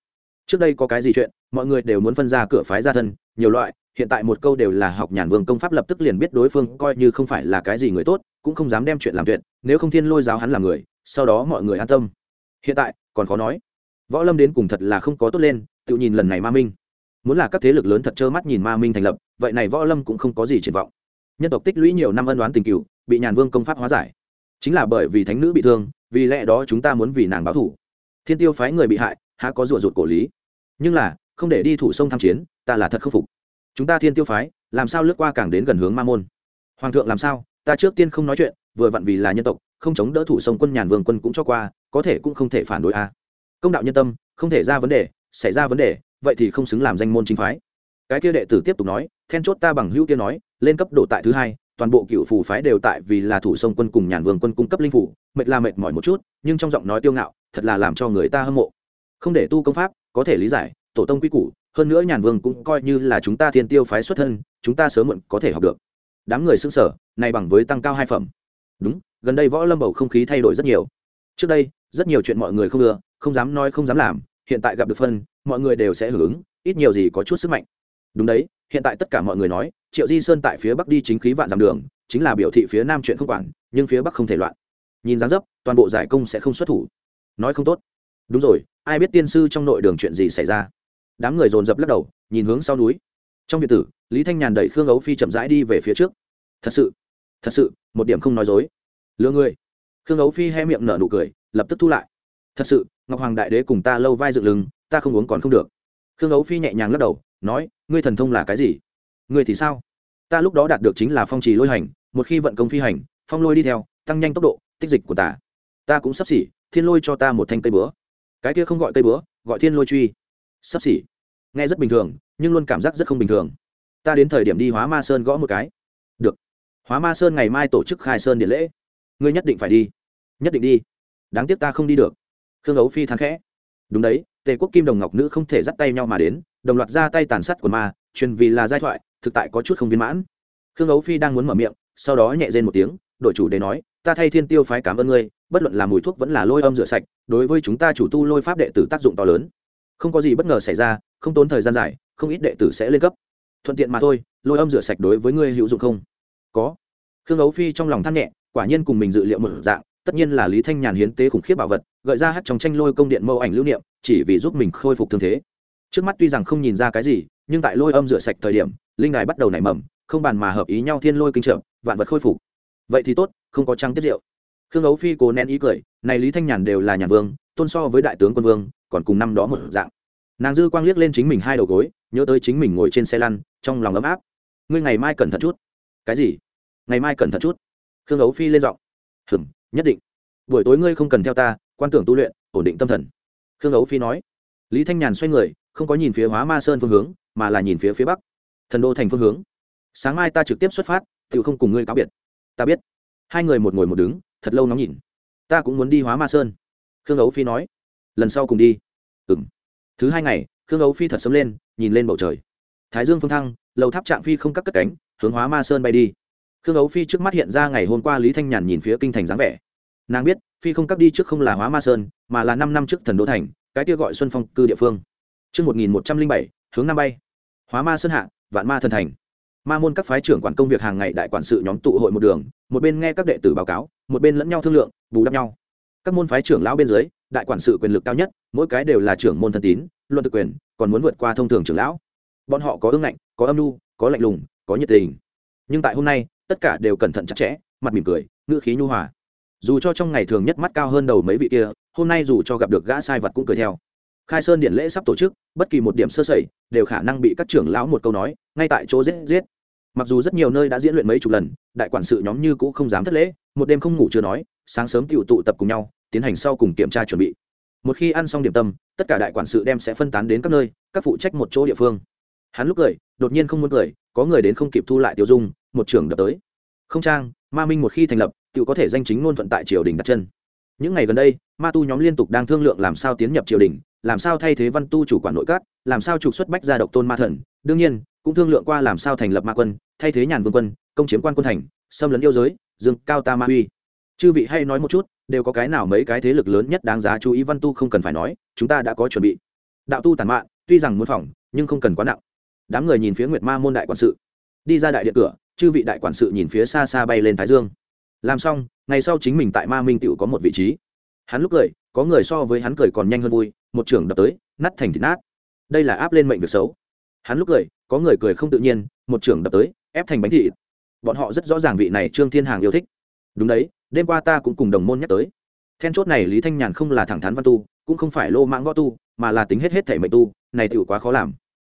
Trước đây có cái gì chuyện, mọi người đều muốn phân ra cửa phái gia thân, nhiều loại, hiện tại một câu đều là học nhàn vương công pháp lập tức liền biết đối phương coi như không phải là cái gì người tốt, cũng không dám đem chuyện làm chuyện nếu không thiên lôi giáo hắn làm người, sau đó mọi người an tâm. Hiện tại, còn khó nói. Võ lâm đến cùng thật là không có tốt lên, tự nhìn lần này ma minh. Muốn là các thế lực lớn thật trơ mắt nhìn ma minh thành lập, vậy này võ lâm cũng không có gì triển vọng. Nhân tộc tích lũy nhiều năm ân đoán tình cựu bị nhàn vương công pháp hóa giải chính là bởi vì thánh nữ bị thương, vì lẽ đó chúng ta muốn vì nàng báo thủ thiên tiêu phái người bị hại, há có rủa rụt cổ lý. Nhưng là, không để đi thủ sông tham chiến, ta là thật không phục. Chúng ta thiên tiêu phái, làm sao lướt qua càng đến gần hướng ma môn? Hoàng thượng làm sao? Ta trước tiên không nói chuyện, vừa vặn vì là nhân tộc, không chống đỡ thủ sông quân nhàn vương quân cũng cho qua, có thể cũng không thể phản đối a. Công đạo nhân tâm, không thể ra vấn đề, xảy ra vấn đề, vậy thì không xứng làm danh môn chính phái. Cái kia đệ tử tiếp tục nói, then chốt ta bằng hữu kia nói, lên cấp độ tại thứ hai toàn bộ cựu phù phái đều tại vì là thủ sông quân cùng nhàn vương quân cung cấp linh phủ, mệt là mệt mỏi một chút, nhưng trong giọng nói tiêu ngạo, thật là làm cho người ta hâm mộ. Không để tu công pháp, có thể lý giải, tổ tông quy củ, hơn nữa nhàn vương cũng coi như là chúng ta thiên tiêu phái xuất thân, chúng ta sớm muộn có thể học được. Đám người xưng sở này bằng với tăng cao hai phẩm. Đúng, gần đây võ lâm bầu không khí thay đổi rất nhiều. Trước đây, rất nhiều chuyện mọi người không ưa, không dám nói, không dám làm, hiện tại gặp được phân, mọi người đều sẽ hưởng ứng, ít nhiều gì có chút sức mạnh đúng đấy, hiện tại tất cả mọi người nói, triệu di sơn tại phía bắc đi chính khí vạn dặm đường, chính là biểu thị phía nam chuyện không quản, nhưng phía bắc không thể loạn. Nhìn dáng dấp, toàn bộ giải công sẽ không xuất thủ. Nói không tốt. Đúng rồi, ai biết tiên sư trong nội đường chuyện gì xảy ra? Đám người dồn dập lắc đầu, nhìn hướng sau núi. Trong việt tử, lý thanh nhàn đẩy khương ấu phi chậm rãi đi về phía trước. Thật sự thật sự, một điểm không nói dối. Lừa người. Khương ấu phi he miệng nở nụ cười, lập tức thu lại. Thật sự, ngọc hoàng đại đế cùng ta lâu vai dựng lưng, ta không uống còn không được. Khương ấu phi nhẹ nhàng lắc đầu, nói ngươi thần thông là cái gì? Ngươi thì sao? Ta lúc đó đạt được chính là phong trì lôi hành, một khi vận công phi hành, phong lôi đi theo, tăng nhanh tốc độ, tích dịch của ta. Ta cũng sắp xỉ, thiên lôi cho ta một thanh cây búa. Cái kia không gọi cây búa, gọi thiên lôi truy. Sắp xỉ. Nghe rất bình thường, nhưng luôn cảm giác rất không bình thường. Ta đến thời điểm đi hóa ma sơn gõ một cái. Được. Hóa ma sơn ngày mai tổ chức khai sơn điện lễ. Ngươi nhất định phải đi. Nhất định đi. Đáng tiếc ta không đi được. Khương ấu phi thắng khẽ. Đúng đấy, tề quốc kim đồng ngọc nữ không thể dắt tay nhau mà đến đồng loạt ra tay tàn sát của ma, truyền vì là giai thoại, thực tại có chút không viên mãn. Khương ấu phi đang muốn mở miệng, sau đó nhẹ rên một tiếng, đội chủ đề nói, ta thay thiên tiêu phái cảm ơn ngươi, bất luận là mùi thuốc vẫn là lôi âm rửa sạch, đối với chúng ta chủ tu lôi pháp đệ tử tác dụng to lớn. Không có gì bất ngờ xảy ra, không tốn thời gian dài, không ít đệ tử sẽ lên cấp. Thuận tiện mà thôi, lôi âm rửa sạch đối với ngươi hữu dụng không? Có. Khương ấu phi trong lòng than nhẹ, quả nhiên cùng mình dự liệu một dạng, tất nhiên là lý thanh nhàn hiến tế khủng khiếp bảo vật, gợi ra hát trong tranh lôi công điện mâu ảnh lưu niệm, chỉ vì giúp mình khôi phục thương thế trước mắt tuy rằng không nhìn ra cái gì, nhưng tại lôi âm rửa sạch thời điểm, linh đài bắt đầu nảy mầm, không bàn mà hợp ý nhau thiên lôi kinh trợ, vạn vật khôi phục. Vậy thì tốt, không có trăng tiết rượu. Khương ấu phi cố nén ý cười, này lý thanh nhàn đều là nhàn vương, tôn so với đại tướng quân vương, còn cùng năm đó một dạng. Nàng dư quang liếc lên chính mình hai đầu gối, nhớ tới chính mình ngồi trên xe lăn, trong lòng ấm áp. Ngươi ngày mai cẩn thận chút. Cái gì? Ngày mai cẩn thận chút. Khương ấu phi lên giọng. Hừng nhất định. Buổi tối ngươi không cần theo ta, quan tưởng tu luyện, ổn định tâm thần. Khương ấu phi nói lý thanh nhàn xoay người, không có nhìn phía hóa ma sơn phương hướng, mà là nhìn phía phía bắc. Thần đô thành phương hướng. Sáng mai ta trực tiếp xuất phát tự không cùng ngươi cáo biệt. Ta biết. Hai người một ngồi một đứng, thật lâu nóng nhìn. Ta cũng muốn đi hóa ma sơn. Khương ấu phi nói. Lần sau cùng đi. Ừ m thứ hai ngày, khương ấu phi thật sớm lên, nhìn lên bầu trời. Thái dương phương thăng, lầu tháp trạng phi không cắt cất cánh, hướng hóa ma sơn bay đi. Khương ấu phi trước mắt hiện ra ngày hôm qua lý thanh nhàn nhìn phía kinh thành dáng vẻ. Nàng biết, phi không cắt đi trước không là hóa ma sơn, mà là năm năm trước thần đô thành cái kia gọi xuân phong cư địa phương Trước 1107, hướng Nam bay. Hóa ma sơn hạ, vạn ma thần thành. Ma môn các phái trưởng quản công việc hàng ngày đại quản sự nhóm tụ hội một đường, một bên nghe các đệ tử báo cáo, một bên lẫn nhau thương lượng, bù đắp nhau. Các môn phái trưởng lão bên dưới, đại quản sự quyền lực cao nhất, mỗi cái đều là trưởng môn thân tín, luận thực quyền, còn muốn vượt qua thông thường trưởng lão. Bọn họ có ương ngạnh, có âm nhu, có lạnh lùng, có nhiệt tình. Nhưng tại hôm nay, tất cả đều cẩn thận chặt chẽ, mặt mỉm cười, ngữ khí nhu hòa. Dù cho trong ngày thường nhất mắt cao hơn đầu mấy vị kia, hôm nay dù cho gặp được gã sai vật cũng cười theo. Khai sơn điện lễ sắp tổ chức, bất kỳ một điểm sơ sẩy đều khả năng bị các trưởng lão một câu nói, ngay tại chỗ giết giết. Mặc dù rất nhiều nơi đã diễn luyện mấy chục lần, đại quản sự nhóm như cũng không dám thất lễ, một đêm không ngủ chưa nói, sáng sớm tựu tụ tập cùng nhau, tiến hành sau cùng kiểm tra chuẩn bị. Một khi ăn xong điểm tâm, tất cả đại quản sự đem sẽ phân tán đến các nơi, các phụ trách một chỗ địa phương. Hắn lúc cười, đột nhiên không muốn cười, có người đến không kịp thu lại tiêu dung, một trưởng đập tới. Không trang, ma minh một khi thành lập tự có thể danh chính ngôn thuận tại triều đình đặt chân những ngày gần đây, ma tu nhóm liên tục đang thương lượng làm sao tiến nhập triều đình, làm sao thay thế văn tu chủ quản nội các, làm sao trục xuất bách gia độc tôn ma thần. Đương nhiên, cũng thương lượng qua làm sao thành lập ma quân, thay thế nhàn vương quân, công chiếm quan quân thành, xâm lấn yêu giới dương cao ta ma uy. Chư vị hay nói một chút, đều có cái nào mấy cái thế lực lớn nhất đáng giá chú ý văn tu không cần phải nói, chúng ta đã có chuẩn bị. Đạo tu tàn mạn, tuy rằng muốn phòng, nhưng không cần quá nặng. Đám người nhìn phía nguyệt ma môn đại quản sự. Đi ra đại điện cửa, chư vị đại quản sự nhìn phía xa xa bay lên thái dương làm xong, ngày sau chính mình tại ma minh tựu có một vị trí. Hắn lúc cười, có người so với hắn cười còn nhanh hơn vui, một trưởng đập tới, nát thành thịt nát. Đây là áp lên mệnh việc xấu. Hắn lúc cười, có người cười không tự nhiên, một trưởng đập tới, ép thành bánh thịt. Bọn họ rất rõ ràng vị này trương thiên hàng yêu thích. Đúng đấy, đêm qua ta cũng cùng đồng môn nhắc tới. Then chốt này lý thanh nhàn không là thẳng thắn văn tu, cũng không phải lô mãng võ tu, mà là tính hết hết thể mệnh tu, này tựu quá khó làm.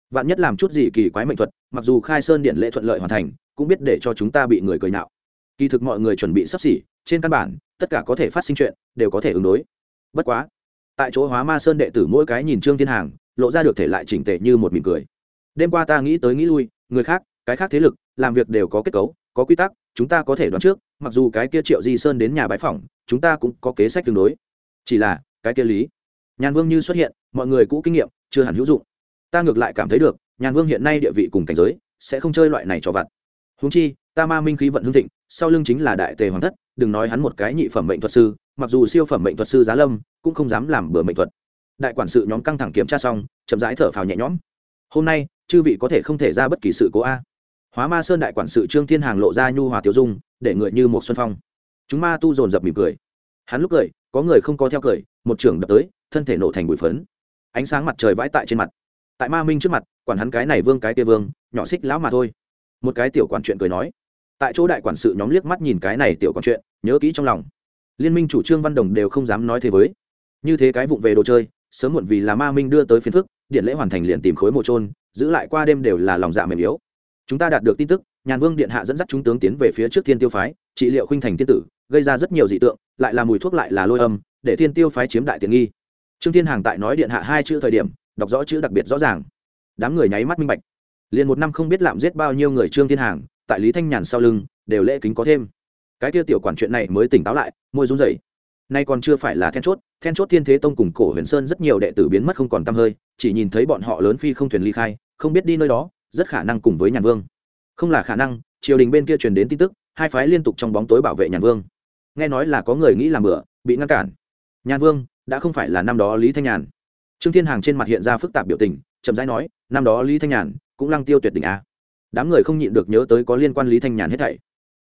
Vạn nhất làm chút gì kỳ quái mệnh thuật, mặc dù khai sơn điện lễ thuận lợi hoàn thành, cũng biết để cho chúng ta bị người cười nạo kỳ thực mọi người chuẩn bị sắp xỉ, trên căn bản, tất cả có thể phát sinh chuyện, đều có thể ứng đối. Bất quá, tại chỗ hóa ma sơn đệ tử mỗi cái nhìn trương thiên hàng, lộ ra được thể lại chỉnh tệ như một mỉm cười. Đêm qua ta nghĩ tới nghĩ lui, người khác, cái khác thế lực, làm việc đều có kết cấu, có quy tắc, chúng ta có thể đoán trước, mặc dù cái kia triệu di sơn đến nhà bãi phỏng, chúng ta cũng có kế sách tương đối. Chỉ là, cái kia lý, nhàn vương như xuất hiện, mọi người cũ kinh nghiệm, chưa hẳn hữu dụng. Ta ngược lại cảm thấy được, nhàn vương hiện nay địa vị cùng cảnh giới, sẽ không chơi loại này cho vặt. Húng chi, ta ma minh khí vận hương thịnh sau lưng chính là đại tề hoàng thất, đừng nói hắn một cái nhị phẩm mệnh thuật sư, mặc dù siêu phẩm mệnh thuật sư giá lâm, cũng không dám làm bừa mệnh thuật. Đại quản sự nhóm căng thẳng kiểm tra xong, chậm rãi thở phào nhẹ nhõm. Hôm nay, chư vị có thể không thể ra bất kỳ sự cố a. Hóa ma sơn đại quản sự trương thiên hàng lộ ra nhu hòa tiêu dung, để người như một xuân phong. Chúng ma tu dồn dập mỉm cười. Hắn lúc cười, có người không có theo cười, một trưởng đập tới, thân thể nổ thành bụi phấn. Ánh sáng mặt trời vãi tại trên mặt. Tại ma minh trước mặt, quản hắn cái này vương cái kia vương, nhỏ xích lão mà thôi. Một cái tiểu quản chuyện cười nói tại chỗ đại quản sự nhóm liếc mắt nhìn cái này tiểu còn chuyện, nhớ kỹ trong lòng. Liên minh chủ trương văn đồng đều không dám nói thế với. Như thế cái vụng về đồ chơi, sớm muộn vì là ma minh đưa tới phiến phức, điện lễ hoàn thành liền tìm khối mộ trôn giữ lại qua đêm đều là lòng dạ mềm yếu. Chúng ta đạt được tin tức, nhàn vương điện hạ dẫn dắt chúng tướng tiến về phía trước thiên tiêu phái, trị liệu khuynh thành tiên tử, gây ra rất nhiều dị tượng, lại là mùi thuốc lại là lôi âm, để thiên tiêu phái chiếm đại tiện nghi. Trương thiên hàng tại nói điện hạ hai chữ thời điểm, đọc rõ chữ đặc biệt rõ ràng. Đám người nháy mắt minh bạch. Liền một năm không biết lạm giết bao nhiêu người trương thiên hàng tại lý thanh nhàn sau lưng, đều lễ kính có thêm. Cái kia tiểu quản chuyện này mới tỉnh táo lại, môi run rẩy. Nay còn chưa phải là then chốt then chốt thiên thế tông cùng cổ huyền sơn rất nhiều đệ tử biến mất không còn t hơi, chỉ nhìn thấy bọn họ lớn phi không thuyền ly khai, không biết đi nơi đó, rất khả năng cùng với nhàn vương. Không là khả năng, triều đình bên kia truyền đến tin tức, hai phái liên tục trong bóng tối bảo vệ nhàn vương. Nghe nói là có người nghĩ làm bựa bị ngăn cản. Nhàn vương, đã không phải là năm đó lý thanh nhàn. Trương thiên hàng trên mặt hiện ra phức tạp biểu tình, chậm rãi nói, năm đó lý thanh nhàn cũng lăng tiêu tuyệt đỉnh a đám người không nhịn được nhớ tới có liên quan lý thanh nhàn hết thảy.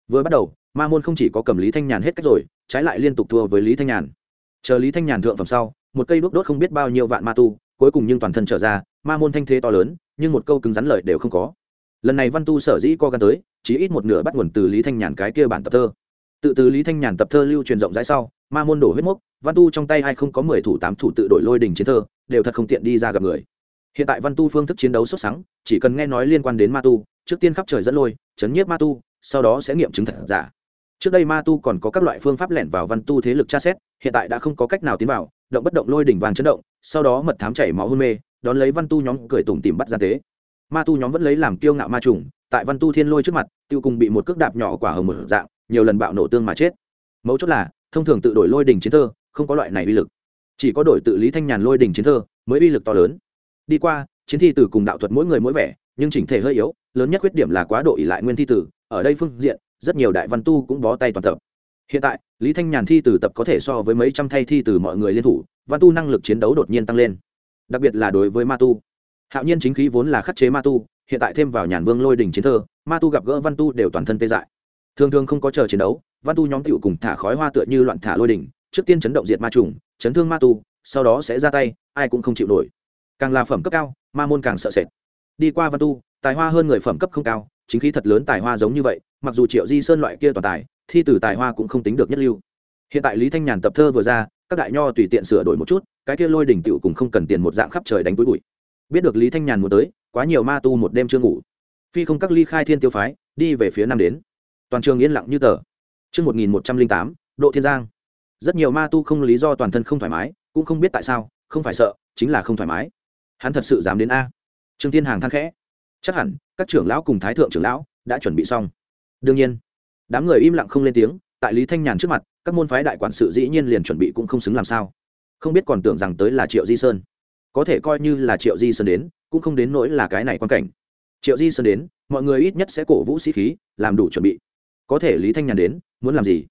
Vừa bắt đầu ma môn không chỉ có cầm lý thanh nhàn hết cách rồi trái lại liên tục thua với lý thanh nhàn. Chờ lý thanh nhàn thượng phẩm sau một cây đuốc đốt không biết bao nhiêu vạn ma tu cuối cùng nhưng toàn thân trở ra ma môn thanh thế to lớn nhưng một câu cứng rắn lời đều không có. Lần này văn tu sở dĩ co gan tới chỉ ít một nửa bắt nguồn từ lý thanh nhàn cái kia bản tập thơ. Tự từ lý thanh nhàn tập thơ lưu truyền rộng rãi sau ma môn đổ huyết mốc văn tu trong tay ai không có mười thủ tám thủ tự đổi lôi đình chiến thơ đều thật không tiện đi ra gặp người. Hiện tại văn tu phương thức chiến đấu xuất sắc, chỉ cần nghe nói liên quan đến ma tu trước tiên khắp trời dẫn lôi, chấn nhiếp ma tu, sau đó sẽ nghiệm chứng thật giả. Trước đây ma tu còn có các loại phương pháp lẻn vào văn tu thế lực tra xét, hiện tại đã không có cách nào tiến vào, động bất động lôi đỉnh vàng chấn động, sau đó mật thám chảy máu hôn mê, đón lấy văn tu nhóm cười tủm tìm bắt ra tế. Ma tu nhóm vẫn lấy làm kiêu ngạo ma trùng, tại văn tu thiên lôi trước mặt, tiêu cùng bị một cước đạp nhỏ quả hồng một dạng, nhiều lần bạo nổ tương mà chết. Mấu chốt là, thông thường tự đổi lôi đỉnh chiến thơ, không có loại này uy lực. Chỉ có đổi tự lý thanh nhàn lôi đỉnh chiến thơ, mới uy lực to lớn. Đi qua, chiến thi từ cùng đạo thuật mỗi người mỗi vẻ nhưng chỉnh thể hơi yếu, lớn nhất khuyết điểm là quá độ ỉ lại nguyên thi tử, ở đây phương diện, rất nhiều đại văn tu cũng bó tay toàn tập. Hiện tại, lý thanh nhàn thi từ tập có thể so với mấy trăm thay thi từ mọi người liên thủ, văn tu năng lực chiến đấu đột nhiên tăng lên. Đặc biệt là đối với ma tu. Hạo nhiên chính khí vốn là khắc chế ma tu, hiện tại thêm vào nhàn vương lôi đỉnh chiến thơ, ma tu gặp gỡ văn tu đều toàn thân tê dại. Thường thường không có chờ chiến đấu, văn tu nhóm tựu cùng thả khói hoa tựa như loạn thả lôi đỉnh, trước tiên chấn động diệt ma trùng, chấn thương ma tu, sau đó sẽ ra tay, ai cũng không chịu nổi. Càng là phẩm cấp cao, ma môn càng sợ sệt đi qua văn tu tài hoa hơn người phẩm cấp không cao chính khí thật lớn tài hoa giống như vậy mặc dù triệu di sơn loại kia toàn tài thi từ tài hoa cũng không tính được nhất lưu hiện tại lý thanh nhàn tập thơ vừa ra các đại nho tùy tiện sửa đổi một chút cái kia lôi đỉnh tựu cùng không cần tiền một dạng khắp trời đánh túi bụi biết được lý thanh nhàn muốn tới quá nhiều ma tu một đêm chưa ngủ phi không các ly khai thiên tiêu phái đi về phía nam đến toàn trường yên lặng như tờ Trước 1108, độ thiên giang. Rất nhiều ma tu không lý do toàn thân không thoải mái, cũng không biết tại sao, không phải sợ, chính là không thoải mái. Hắn thật sự dám đến a. Trương Thiên Hàng than khẽ. Chắc hẳn, các trưởng lão cùng thái thượng trưởng lão đã chuẩn bị xong. Đương nhiên, đám người im lặng không lên tiếng, tại Lý Thanh Nhàn trước mặt, các môn phái đại quản sự dĩ nhiên liền chuẩn bị cũng không xứng làm sao. Không biết còn tưởng rằng tới là Triệu Di Sơn. Có thể coi như là Triệu Di Sơn đến, cũng không đến nỗi là cái này quan cảnh. Triệu Di Sơn đến, mọi người ít nhất sẽ cổ vũ sĩ khí, làm đủ chuẩn bị có thể lý thanh nhàn đến muốn làm gì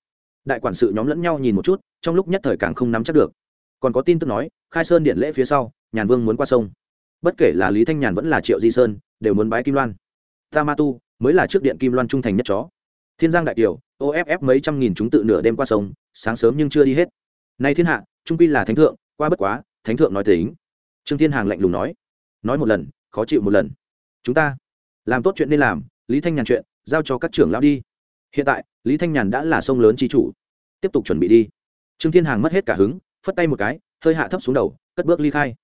đại quản sự nhóm lẫn nhau nhìn một chút trong lúc nhất thời càng không nắm chắc được còn có tin tức nói khai sơn điện lễ phía sau nhàn vương muốn qua sông bất kể là lý thanh nhàn vẫn là triệu di sơn, đều muốn bái kim loan. Ta ma tu mới là trước điện kim loan trung thành nhất chó. Thiên giang đại kiều off mấy trăm nghìn chúng tự nửa đêm qua sông, sáng sớm nhưng chưa đi hết. Nay thiên hạ, trung pi là thánh thượng, qua bất quá, thánh thượng nói tính. Trương thiên hàng lạnh lùng nói. Nói một lần, khó chịu một lần. Chúng ta làm tốt chuyện nên làm, lý thanh nhàn chuyện, giao cho các trưởng lão đi. Hiện tại, lý thanh nhàn đã là sông lớn chi chủ. Tiếp tục chuẩn bị đi. Trương thiên hàng mất hết cả hứng, phất tay một cái, hơi hạ thấp xuống đầu, cất bước ly khai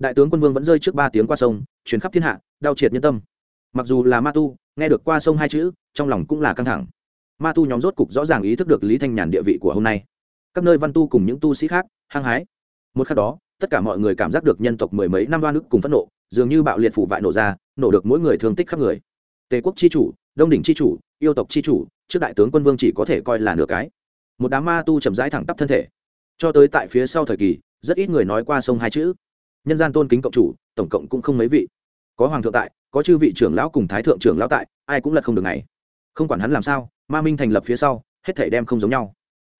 đại tướng quân vương vẫn rơi trước ba tiếng qua sông chuyến khắp thiên hạ, đau triệt nhân tâm. Mặc dù là ma tu, nghe được qua sông hai chữ, trong lòng cũng là căng thẳng. Ma tu nhóm rốt cục rõ ràng ý thức được lý thanh nhàn địa vị của hôm nay. Các nơi văn tu cùng những tu sĩ khác, hăng hái. Một khắc đó, tất cả mọi người cảm giác được nhân tộc mười mấy năm đoan ức cùng phẫn nộ, dường như bạo liệt phủ vại nổ ra, nổ được mỗi người thương tích khắp người. Tề quốc chi chủ, đông đỉnh chi chủ, yêu tộc chi chủ, trước đại tướng quân vương chỉ có thể coi là nửa cái. Một đám ma tu chậm rãi thẳng tắp thân thể. Cho tới tại phía sau thời kỳ, rất ít người nói qua sông hai chữ nhân gian tôn kính cộng chủ, tổng cộng cũng không mấy vị. Có hoàng thượng tại, có chư vị trưởng lão cùng thái thượng trưởng lão tại, ai cũng lật không được này không quản hắn làm sao, ma minh thành lập phía sau, hết thể đem không giống nhau.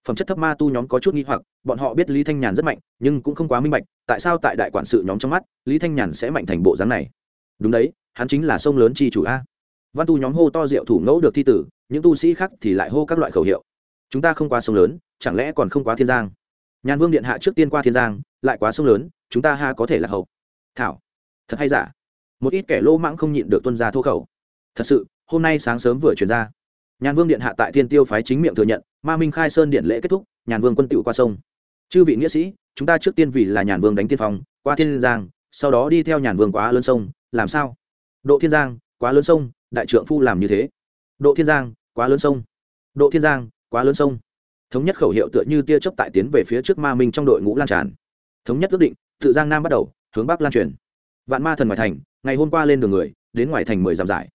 Phẩm chất thấp ma tu nhóm có chút nghi hoặc, bọn họ biết lý thanh nhàn rất mạnh, nhưng cũng không quá minh bạch, tại sao tại đại quản sự nhóm trong mắt, lý thanh nhàn sẽ mạnh thành bộ dáng này? Đúng đấy, hắn chính là sông lớn chi chủ a. Văn tu nhóm hô to diệu thủ ngẫu được thi tử, những tu sĩ khác thì lại hô các loại khẩu hiệu. Chúng ta không qua sông lớn, chẳng lẽ còn không quá thiên giang? Nhàn vương điện hạ trước tiên qua thiên giang, lại quá sông lớn chúng ta ha có thể là hậu. Thảo, thật hay giả? Một ít kẻ lô mãng không nhịn được tuân ra thô khẩu. Thật sự, hôm nay sáng sớm vừa chuyển ra. Nhàn vương điện hạ tại thiên tiêu phái chính miệng thừa nhận, ma minh khai sơn điện lễ kết thúc, nhàn vương quân tựu qua sông. Chư vị nghĩa sĩ, chúng ta trước tiên vì là nhàn vương đánh tiên phong, qua thiên giang, sau đó đi theo nhàn vương quá lớn sông, làm sao? Độ thiên giang, quá lớn sông, đại trượng phu làm như thế. Độ thiên giang, quá lớn sông. Độ thiên giang, quá lớn sông. Thống nhất khẩu hiệu tựa như tia chớp tại tiến về phía trước ma minh trong đội ngũ lan tràn. Thống nhất ước định tự giang nam bắt đầu, hướng bắc lan truyền. Vạn ma thần ngoài thành, ngày hôm qua lên đường người, đến ngoài thành mười dặm giải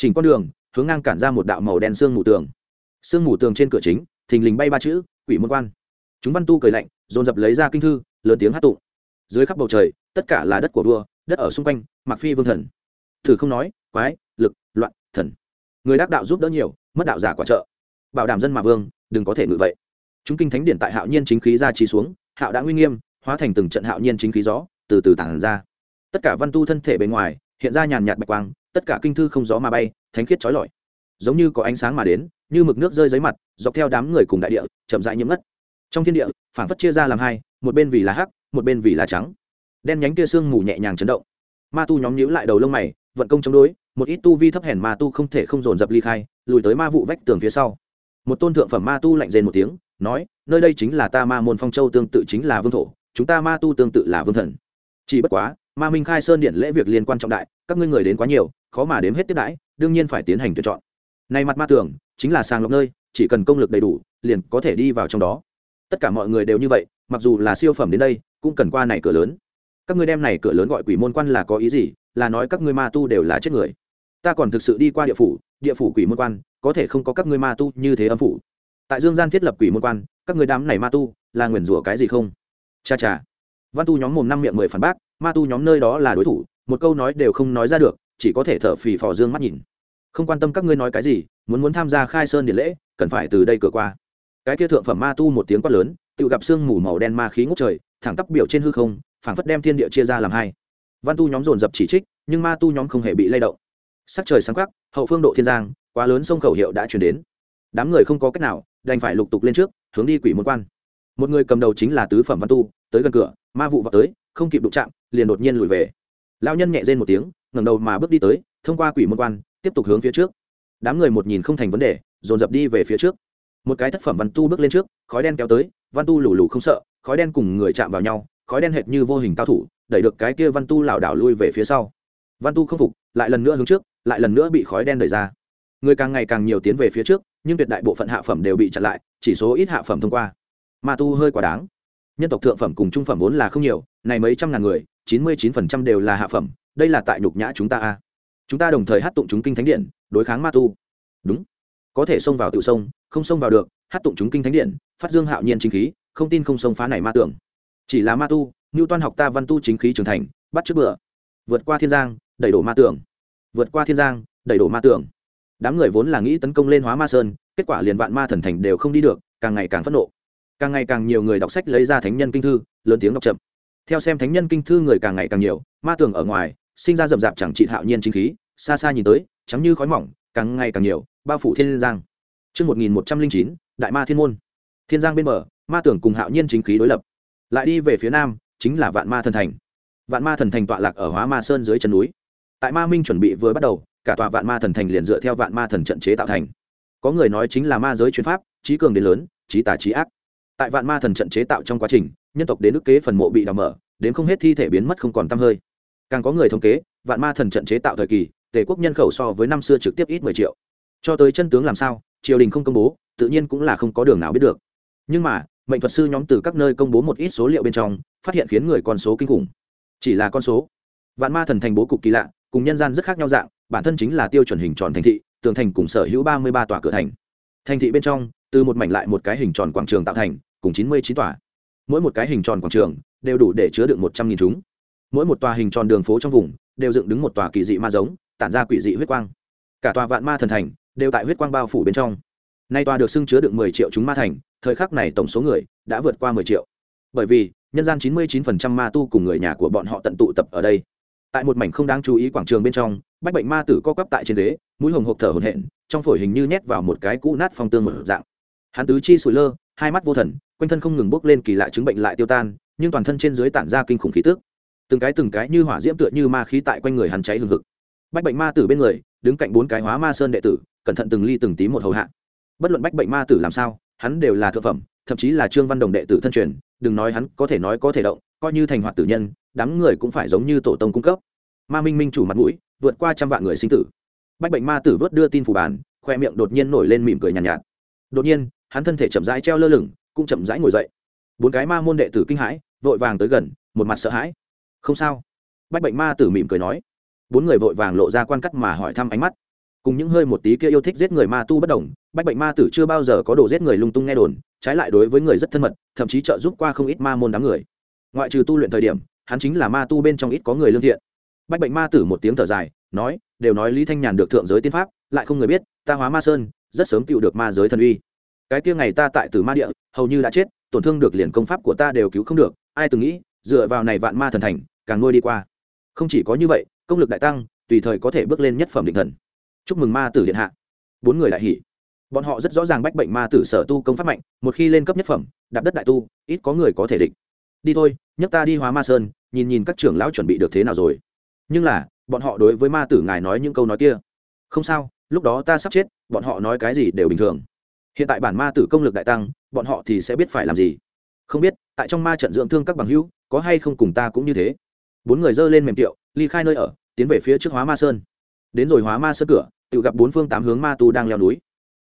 chỉnh con đường, hướng ngang cản ra một đạo màu đen sương mù tường. Sương mù tường trên cửa chính, thình lình bay ba chữ, quỷ môn quan. Chúng văn tu cười lạnh, dồn dập lấy ra kinh thư, lớn tiếng hát tụng. Dưới khắp bầu trời, tất cả là đất của vua, đất ở xung quanh mặc phi vương thần. Thử không nói, quái, lực, loạn, thần. Người đắc đạo giúp đỡ nhiều, mất đạo giả quả trợ. Bảo đảm dân mà vương, đừng có thể ngự vậy. Chúng kinh thánh điển tại hạo nhiên chính khí ra trí xuống, hạo đã nguy nghiêm hóa thành từng trận hạo nhiên chính khí gió, từ từ tản ra. Tất cả văn tu thân thể bên ngoài, hiện ra nhàn nhạt bạch quang, tất cả kinh thư không gió mà bay, thánh khiết trói lọi. Giống như có ánh sáng mà đến, như mực nước rơi dưới mặt, dọc theo đám người cùng đại địa, chậm rãi nhiễm ngất. Trong thiên địa phản phất chia ra làm hai, một bên vì là hắc, một bên vì là trắng. Đen nhánh kia sương mù nhẹ nhàng chấn động. Ma tu nhóm nhíu lại đầu lông mày, vận công chống đối, một ít tu vi thấp hèn ma tu không thể không dồn dập ly khai, lùi tới ma vụ vách tường phía sau. Một tôn thượng phẩm ma tu lạnh rên một tiếng, nói, nơi đây chính là ta ma môn phong châu, tương tự chính là vương thổ chúng ta ma tu tương tự là vương thần. Chỉ bất quá, ma minh khai sơn điện lễ việc liên quan trọng đại, các ngươi người đến quá nhiều, khó mà đếm hết tiếp đãi, đương nhiên phải tiến hành tuyển chọn. Này mặt ma tưởng, chính là sàng lọc nơi, chỉ cần công lực đầy đủ, liền có thể đi vào trong đó. Tất cả mọi người đều như vậy, mặc dù là siêu phẩm đến đây, cũng cần qua này cửa lớn. Các ngươi đem này cửa lớn gọi quỷ môn quan là có ý gì? Là nói các ngươi ma tu đều là chết người. Ta còn thực sự đi qua địa phủ địa phủ quỷ môn quan, có thể không có các ngươi ma tu như thế âm phủ. Tại dương gian thiết lập quỷ môn quan, các ngươi đám này ma tu, là nguyền rủa cái gì không? Cha cha. Văn tu nhóm mồm năm miệng mười phản bác, ma tu nhóm nơi đó là đối thủ, một câu nói đều không nói ra được, chỉ có thể thở phì phò dương mắt nhìn. Không quan tâm các ngươi nói cái gì, muốn muốn tham gia khai sơn điện lễ, cần phải từ đây cửa qua. Cái kia thượng phẩm ma tu một tiếng quát lớn, tự gặp sương mù màu đen ma khí ngút trời, thẳng tắp biểu trên hư không, phảng phất đem thiên địa chia ra làm hai. Văn tu nhóm dồn dập chỉ trích, nhưng ma tu nhóm không hề bị lay động. Sắc trời sáng khắc hậu phương độ thiên giang, quá lớn sông khẩu hiệu đã chuyển đến. Đám người không có cách nào, đành phải lục tục lên trước, hướng đi quỷ môn quan một người cầm đầu chính là tứ phẩm văn tu, tới gần cửa, ma vụ vào tới, không kịp đụng chạm, liền đột nhiên lùi về. Lao nhân nhẹ rên một tiếng, ngẩng đầu mà bước đi tới, thông qua quỷ môn quan, tiếp tục hướng phía trước. Đám người một nhìn không thành vấn đề, dồn dập đi về phía trước. Một cái thất phẩm văn tu bước lên trước, khói đen kéo tới, văn tu lù lù không sợ, khói đen cùng người chạm vào nhau, khói đen hệt như vô hình cao thủ, đẩy được cái kia văn tu lảo đảo lui về phía sau. Văn tu không phục, lại lần nữa hướng trước, lại lần nữa bị khói đen đẩy ra. Người càng ngày càng nhiều tiến về phía trước, nhưng tuyệt đại bộ phận hạ phẩm đều bị chặn lại, chỉ số ít hạ phẩm thông qua ma tu hơi quá đáng. Nhân tộc thượng phẩm cùng trung phẩm vốn là không nhiều, này mấy trăm ngàn người, chín mươi chín phần trăm đều là hạ phẩm, đây là tại nhục nhã chúng ta a. Chúng ta đồng thời hát tụng chúng kinh thánh điện, đối kháng ma tu. Đúng. Có thể xông vào tự sông không xông vào được, hát tụng chúng kinh thánh điện, phát dương hạo nhiên chính khí, không tin không xông phá này ma tưởng. Chỉ là ma tu như toan học ta văn tu chính khí trưởng thành, bắt trước bữa. Vượt qua thiên giang, đẩy đổ ma tưởng. Vượt qua thiên giang, đẩy đổ ma tưởng. Đám người vốn là nghĩ tấn công lên hóa ma sơn, kết quả liền vạn ma thần thành đều không đi được, càng ngày càng phẫn nộ càng ngày càng nhiều người đọc sách lấy ra thánh nhân kinh thư lớn tiếng đọc chậm theo xem thánh nhân kinh thư người càng ngày càng nhiều ma tường ở ngoài sinh ra rậm rạp chẳng trị hạo nhiên chính khí xa xa nhìn tới trắng như khói mỏng càng ngày càng nhiều bao phủ thiên giang Trước 1109, Đại Ma Thiên Môn. Thiên Giang bên bờ, ma tưởng cùng hạo nhiên chính khí đối lập. Lại đi về phía nam, chính là Vạn Ma Thần Thành. Vạn Ma Thần Thành tọa lạc ở Hóa Ma Sơn dưới chân núi. Tại Ma Minh chuẩn bị vừa bắt đầu, cả tòa Vạn Ma Thần Thành liền dựa theo Vạn Ma Thần trận chế tạo thành. Có người nói chính là ma giới chuyên pháp, trí cường đến lớn, trí tà trí ác. Tại Vạn Ma Thần trận chế tạo trong quá trình, nhân tộc đến ức kế phần mộ bị đào mở, đến không hết thi thể biến mất không còn tăm hơi. Càng có người thống kế, Vạn Ma Thần trận chế tạo thời kỳ, tề quốc nhân khẩu so với năm xưa trực tiếp ít mười triệu. Cho tới chân tướng làm sao triều đình không công bố tự nhiên cũng là không có đường nào biết được. Nhưng mà mệnh thuật sư nhóm từ các nơi công bố một ít số liệu bên trong phát hiện khiến người con số kinh khủng. Chỉ là con số. Vạn ma thần thành bố cục kỳ lạ cùng nhân gian rất khác nhau dạng bản thân chính là tiêu chuẩn hình tròn thành thị tường thành cùng sở hữu ba mươi ba tòa cửa thành. Thành thị bên trong từ một mảnh lại một cái hình tròn quảng trường tạo thành cùng chín mươi chín tòa. Mỗi một cái hình tròn quảng trường đều đủ để chứa được một trăm nghìn chúng. Mỗi một tòa hình tròn đường phố trong vùng đều dựng đứng một tòa kỳ dị ma giống tản ra quỷ dị huyết quang. Cả tòa vạn ma thần thành đều tại huyết quang bao phủ bên trong. Nay tòa được xưng chứa được mười triệu chúng ma thành thời khắc này tổng số người đã vượt qua mười triệu. Bởi vì nhân gian chín mươi chín phần trăm ma tu cùng người nhà của bọn họ tận tụ tập ở đây. Tại một mảnh không đáng chú ý quảng trường bên trong bách bệnh ma tử co quắp tại trên đế, mũi hồng hộp thở hổn hển trong phổi hình như nhét vào một cái cũ nát phong tương một dạng. Hắn tứ chi sủi lơ hai mắt vô thần quanh thân không ngừng bốc lên kỳ lạ chứng bệnh lại tiêu tan nhưng toàn thân trên dưới tản ra kinh khủng khí tức. Từng cái từng cái như hỏa diễm tựa như ma khí tại quanh người hắn cháy hừng hực. Bách bệnh ma tử bên người đứng cạnh bốn cái hóa ma sơn đệ tử cẩn thận từng ly từng tí một hầu hạ. Bất luận bách bệnh ma tử làm sao hắn đều là thượng phẩm thậm chí là trương văn đồng đệ tử thân truyền đừng nói hắn có thể nói có thể động coi như thành hoạt tử nhân đám người cũng phải giống như tổ tông cung cấp. Ma minh minh chủ mặt mũi vượt qua trăm vạn người sinh tử. Bách bệnh ma tử vớt đưa tin phủ bàn khoe miệng đột nhiên nổi lên mỉm cười nhàn nhạt, nhạt. Đột nhiên hắn thân thể chậm rãi treo lơ lửng cũng chậm rãi ngồi dậy. Bốn cái ma môn đệ tử kinh hãi, vội vàng tới gần, một mặt sợ hãi. Không sao. Bách bệnh ma tử mỉm cười nói. Bốn người vội vàng lộ ra quan cắt mà hỏi thăm ánh mắt. Cùng những hơi một tí kia yêu thích giết người ma tu bất đồng, bách bệnh ma tử chưa bao giờ có đồ giết người lung tung nghe đồn, trái lại đối với người rất thân mật, thậm chí trợ giúp qua không ít ma môn đám người. Ngoại trừ tu luyện thời điểm, hắn chính là ma tu bên trong ít có người lương thiện. Bách bệnh ma tử một tiếng thở dài, nói, đều nói lý thanh nhàn được thượng giới tiên pháp, lại không người biết, ta hóa ma sơn, rất sớm tựu được ma giới thần uy cái kia ngày ta tại tử ma địa, hầu như đã chết, tổn thương được liền công pháp của ta đều cứu không được, ai từng nghĩ, dựa vào này vạn ma thần thành, càng nuôi đi qua. Không chỉ có như vậy, công lực đại tăng, tùy thời có thể bước lên nhất phẩm định thần. Chúc mừng ma tử điện hạ. Bốn người đại hỷ bọn họ rất rõ ràng bách bệnh ma tử sở tu công pháp mạnh, một khi lên cấp nhất phẩm, đạp đất đại tu, ít có người có thể địch. Đi thôi, nhấc ta đi hóa ma sơn, nhìn nhìn các trưởng lão chuẩn bị được thế nào rồi. Nhưng là, bọn họ đối với ma tử ngài nói những câu nói kia. Không sao, lúc đó ta sắp chết, bọn họ nói cái gì đều bình thường hiện tại bản ma tử công lực đại tăng, bọn họ thì sẽ biết phải làm gì? Không biết, tại trong ma trận dưỡng thương các bằng hữu, có hay không cùng ta cũng như thế? Bốn người dơ lên mềm tiệu, ly khai nơi ở, tiến về phía trước hóa ma sơn. Đến rồi hóa ma sơn cửa, tự gặp bốn phương tám hướng ma tu đang leo núi.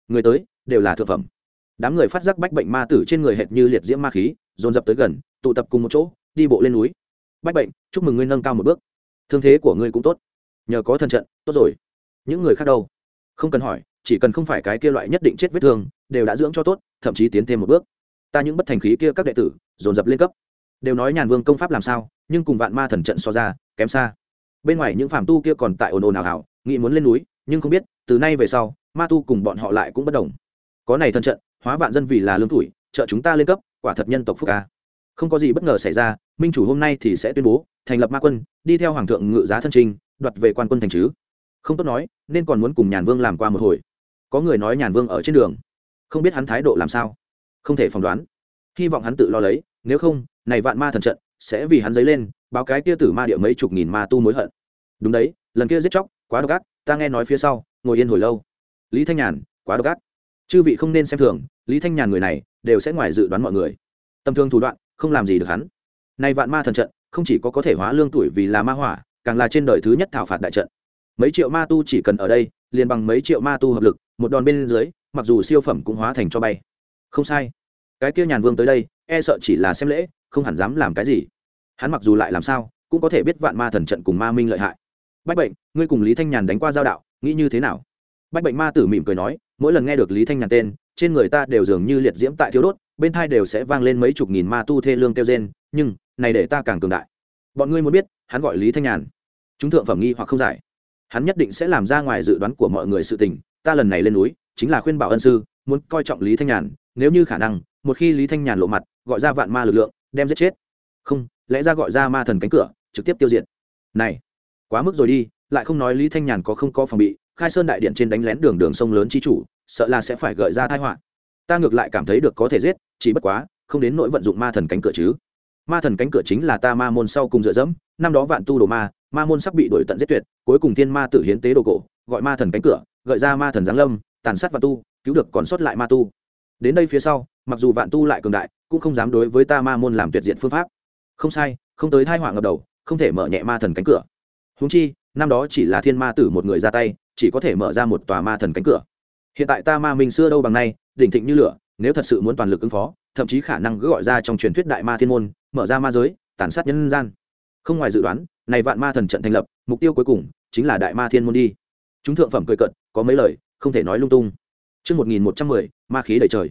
Người tới, đều là thượng phẩm. Đám người phát giác bách bệnh ma tử trên người hệt như liệt diễm ma khí, dồn dập tới gần, tụ tập cùng một chỗ, đi bộ lên núi. Bách bệnh, chúc mừng ngươi nâng cao một bước. Thương thế của ngươi cũng tốt. Nhờ có thần trận, tốt rồi. Những người khác đâu? Không cần hỏi chỉ cần không phải cái kia loại nhất định chết vết thương, đều đã dưỡng cho tốt, thậm chí tiến thêm một bước. Ta những bất thành khí kia các đệ tử, dồn dập lên cấp. Đều nói nhàn vương công pháp làm sao, nhưng cùng vạn ma thần trận so ra, kém xa. Bên ngoài những phàm tu kia còn tại ồn ồn ào ào, nghĩ muốn lên núi, nhưng không biết, từ nay về sau, ma tu cùng bọn họ lại cũng bất đồng. Có này thần trận, hóa vạn dân vì là lương tuổi, trợ chúng ta lên cấp, quả thật nhân tộc phúc ca không có gì bất ngờ xảy ra, minh chủ hôm nay thì sẽ tuyên bố, thành lập ma quân, đi theo hoàng thượng ngự giá thân trình, đoạt về quan quân thành chứ. Không tốt nói, nên còn muốn cùng nhàn vương làm qua một hồi có người nói nhàn vương ở trên đường. Không biết hắn thái độ làm sao. Không thể phỏng đoán. Hy vọng hắn tự lo lấy, nếu không, này vạn ma thần trận, sẽ vì hắn dấy lên, báo cái kia tử ma địa mấy chục nghìn ma tu mối hận. Đúng đấy, lần kia giết chóc, quá độc ác, ta nghe nói phía sau, ngồi yên hồi lâu. Lý thanh nhàn, quá độc ác. Chư vị không nên xem thường, lý thanh nhàn người này, đều sẽ ngoài dự đoán mọi người. Tầm thường thủ đoạn, không làm gì được hắn. Nay vạn ma thần trận, không chỉ có có thể hóa lương tuổi vì là ma hỏa, càng là trên đời thứ nhất thảo phạt đại trận. Mấy triệu ma tu chỉ cần ở đây, liền bằng mấy triệu ma tu hợp lực một đòn bên dưới, mặc dù siêu phẩm cũng hóa thành cho bay. Không sai. Cái kia nhàn vương tới đây e sợ chỉ là xem lễ, không hẳn dám làm cái gì. Hắn mặc dù lại làm sao, cũng có thể biết vạn ma thần trận cùng ma minh lợi hại. Bách bệnh, ngươi cùng lý thanh nhàn đánh qua giao đạo, nghĩ như thế nào? Bách bệnh ma tử mỉm cười nói, mỗi lần nghe được lý thanh nhàn tên, trên người ta đều dường như liệt diễm tại thiếu đốt, bên thai đều sẽ vang lên mấy chục nghìn ma tu thê lương kêu gen nhưng, này để ta càng cường đại. Bọn ngươi muốn biết, hắn gọi lý thanh nhàn. Chúng thượng phẩm nghi hoặc không giải. Hắn nhất định sẽ làm ra ngoài dự đoán của mọi người sự tình ta lần này lên núi, chính là khuyên bảo ân sư, muốn coi trọng lý thanh nhàn, nếu như khả năng, một khi lý thanh nhàn lộ mặt, gọi ra vạn ma lực lượng, đem giết chết. Không, lẽ ra gọi ra ma thần cánh cửa, trực tiếp tiêu diệt. Này, quá mức rồi đi, lại không nói lý thanh nhàn có không có phòng bị, khai sơn đại điện trên đánh lén đường đường sông lớn chi chủ, sợ là sẽ phải gợi ra tai họa. Ta ngược lại cảm thấy được có thể giết, chỉ bất quá, không đến nỗi vận dụng ma thần cánh cửa chứ. Ma thần cánh cửa chính là ta ma môn sau cùng dựa dẫm, năm đó vạn tu đồ ma ma môn sắp bị đổi tận giết tuyệt, cuối cùng thiên ma tử hiến tế đồ cổ, gọi ma thần cánh cửa gợi ra ma thần giáng lâm, tàn sát vạn tu, cứu được còn sót lại ma tu. Đến đây phía sau, mặc dù vạn tu lại cường đại, cũng không dám đối với ta ma môn làm tuyệt diện phương pháp. Không sai, không tới thai họa ngập đầu, không thể mở nhẹ ma thần cánh cửa. Húng chi, năm đó chỉ là thiên ma tử một người ra tay, chỉ có thể mở ra một tòa ma thần cánh cửa. Hiện tại ta ma minh xưa đâu bằng nay, đỉnh thịnh như lửa, nếu thật sự muốn toàn lực ứng phó, thậm chí khả năng cứ gọi ra trong truyền thuyết đại ma thiên môn, mở ra ma giới, tàn sát nhân gian. Không ngoài dự đoán, này vạn ma thần trận thành lập, mục tiêu cuối cùng chính là đại ma thiên môn đi. Chúng thượng phẩm cười cận có mấy lời không thể nói lung tung Trước 1110, ma khí đầy trời.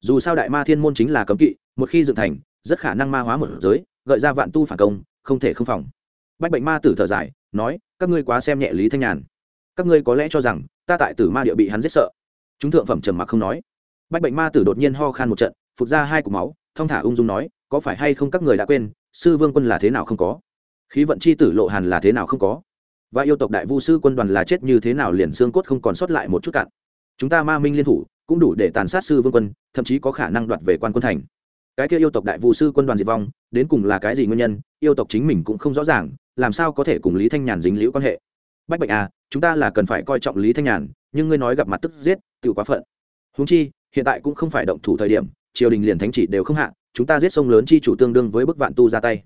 Dù sao đại ma thiên môn chính là cấm kỵ, một khi dựng thành, rất khả năng ma hóa một giới, gợi ra vạn tu phản công, không thể không phòng. Bách bệnh ma tử thở dài, nói, các ngươi quá xem nhẹ Lý Thanh Nhàn. Các ngươi có lẽ cho rằng, ta tại Tử Ma địa bị hắn giết sợ. Chúng thượng phẩm trầm mặc không nói. Bách bệnh ma tử đột nhiên ho khan một trận, phụt ra hai cục máu, thong thả ung dung nói, có phải hay không các người đã quên, sư vương quân là thế nào không có? Khí vận chi tử lộ hàn là thế nào không có? Và yêu tộc đại vu sư quân đoàn là chết như thế nào liền xương cốt không còn sót lại một chút cạn. Chúng ta ma minh liên thủ, cũng đủ để tàn sát sư vương quân, thậm chí có khả năng đoạt về quan quân thành. Cái kia yêu tộc đại vu sư quân đoàn diệt vong, đến cùng là cái gì nguyên nhân, yêu tộc chính mình cũng không rõ ràng, làm sao có thể cùng lý thanh nhàn dính liễu quan hệ? Bách bệnh à chúng ta là cần phải coi trọng lý thanh nhàn, nhưng ngươi nói gặp mặt tức giết, tự quá phận. Húng chi, hiện tại cũng không phải động thủ thời điểm, triều đình liền thánh chỉ đều không hạ, chúng ta giết sông lớn chi chủ tương đương với bức vạn tu ra tay.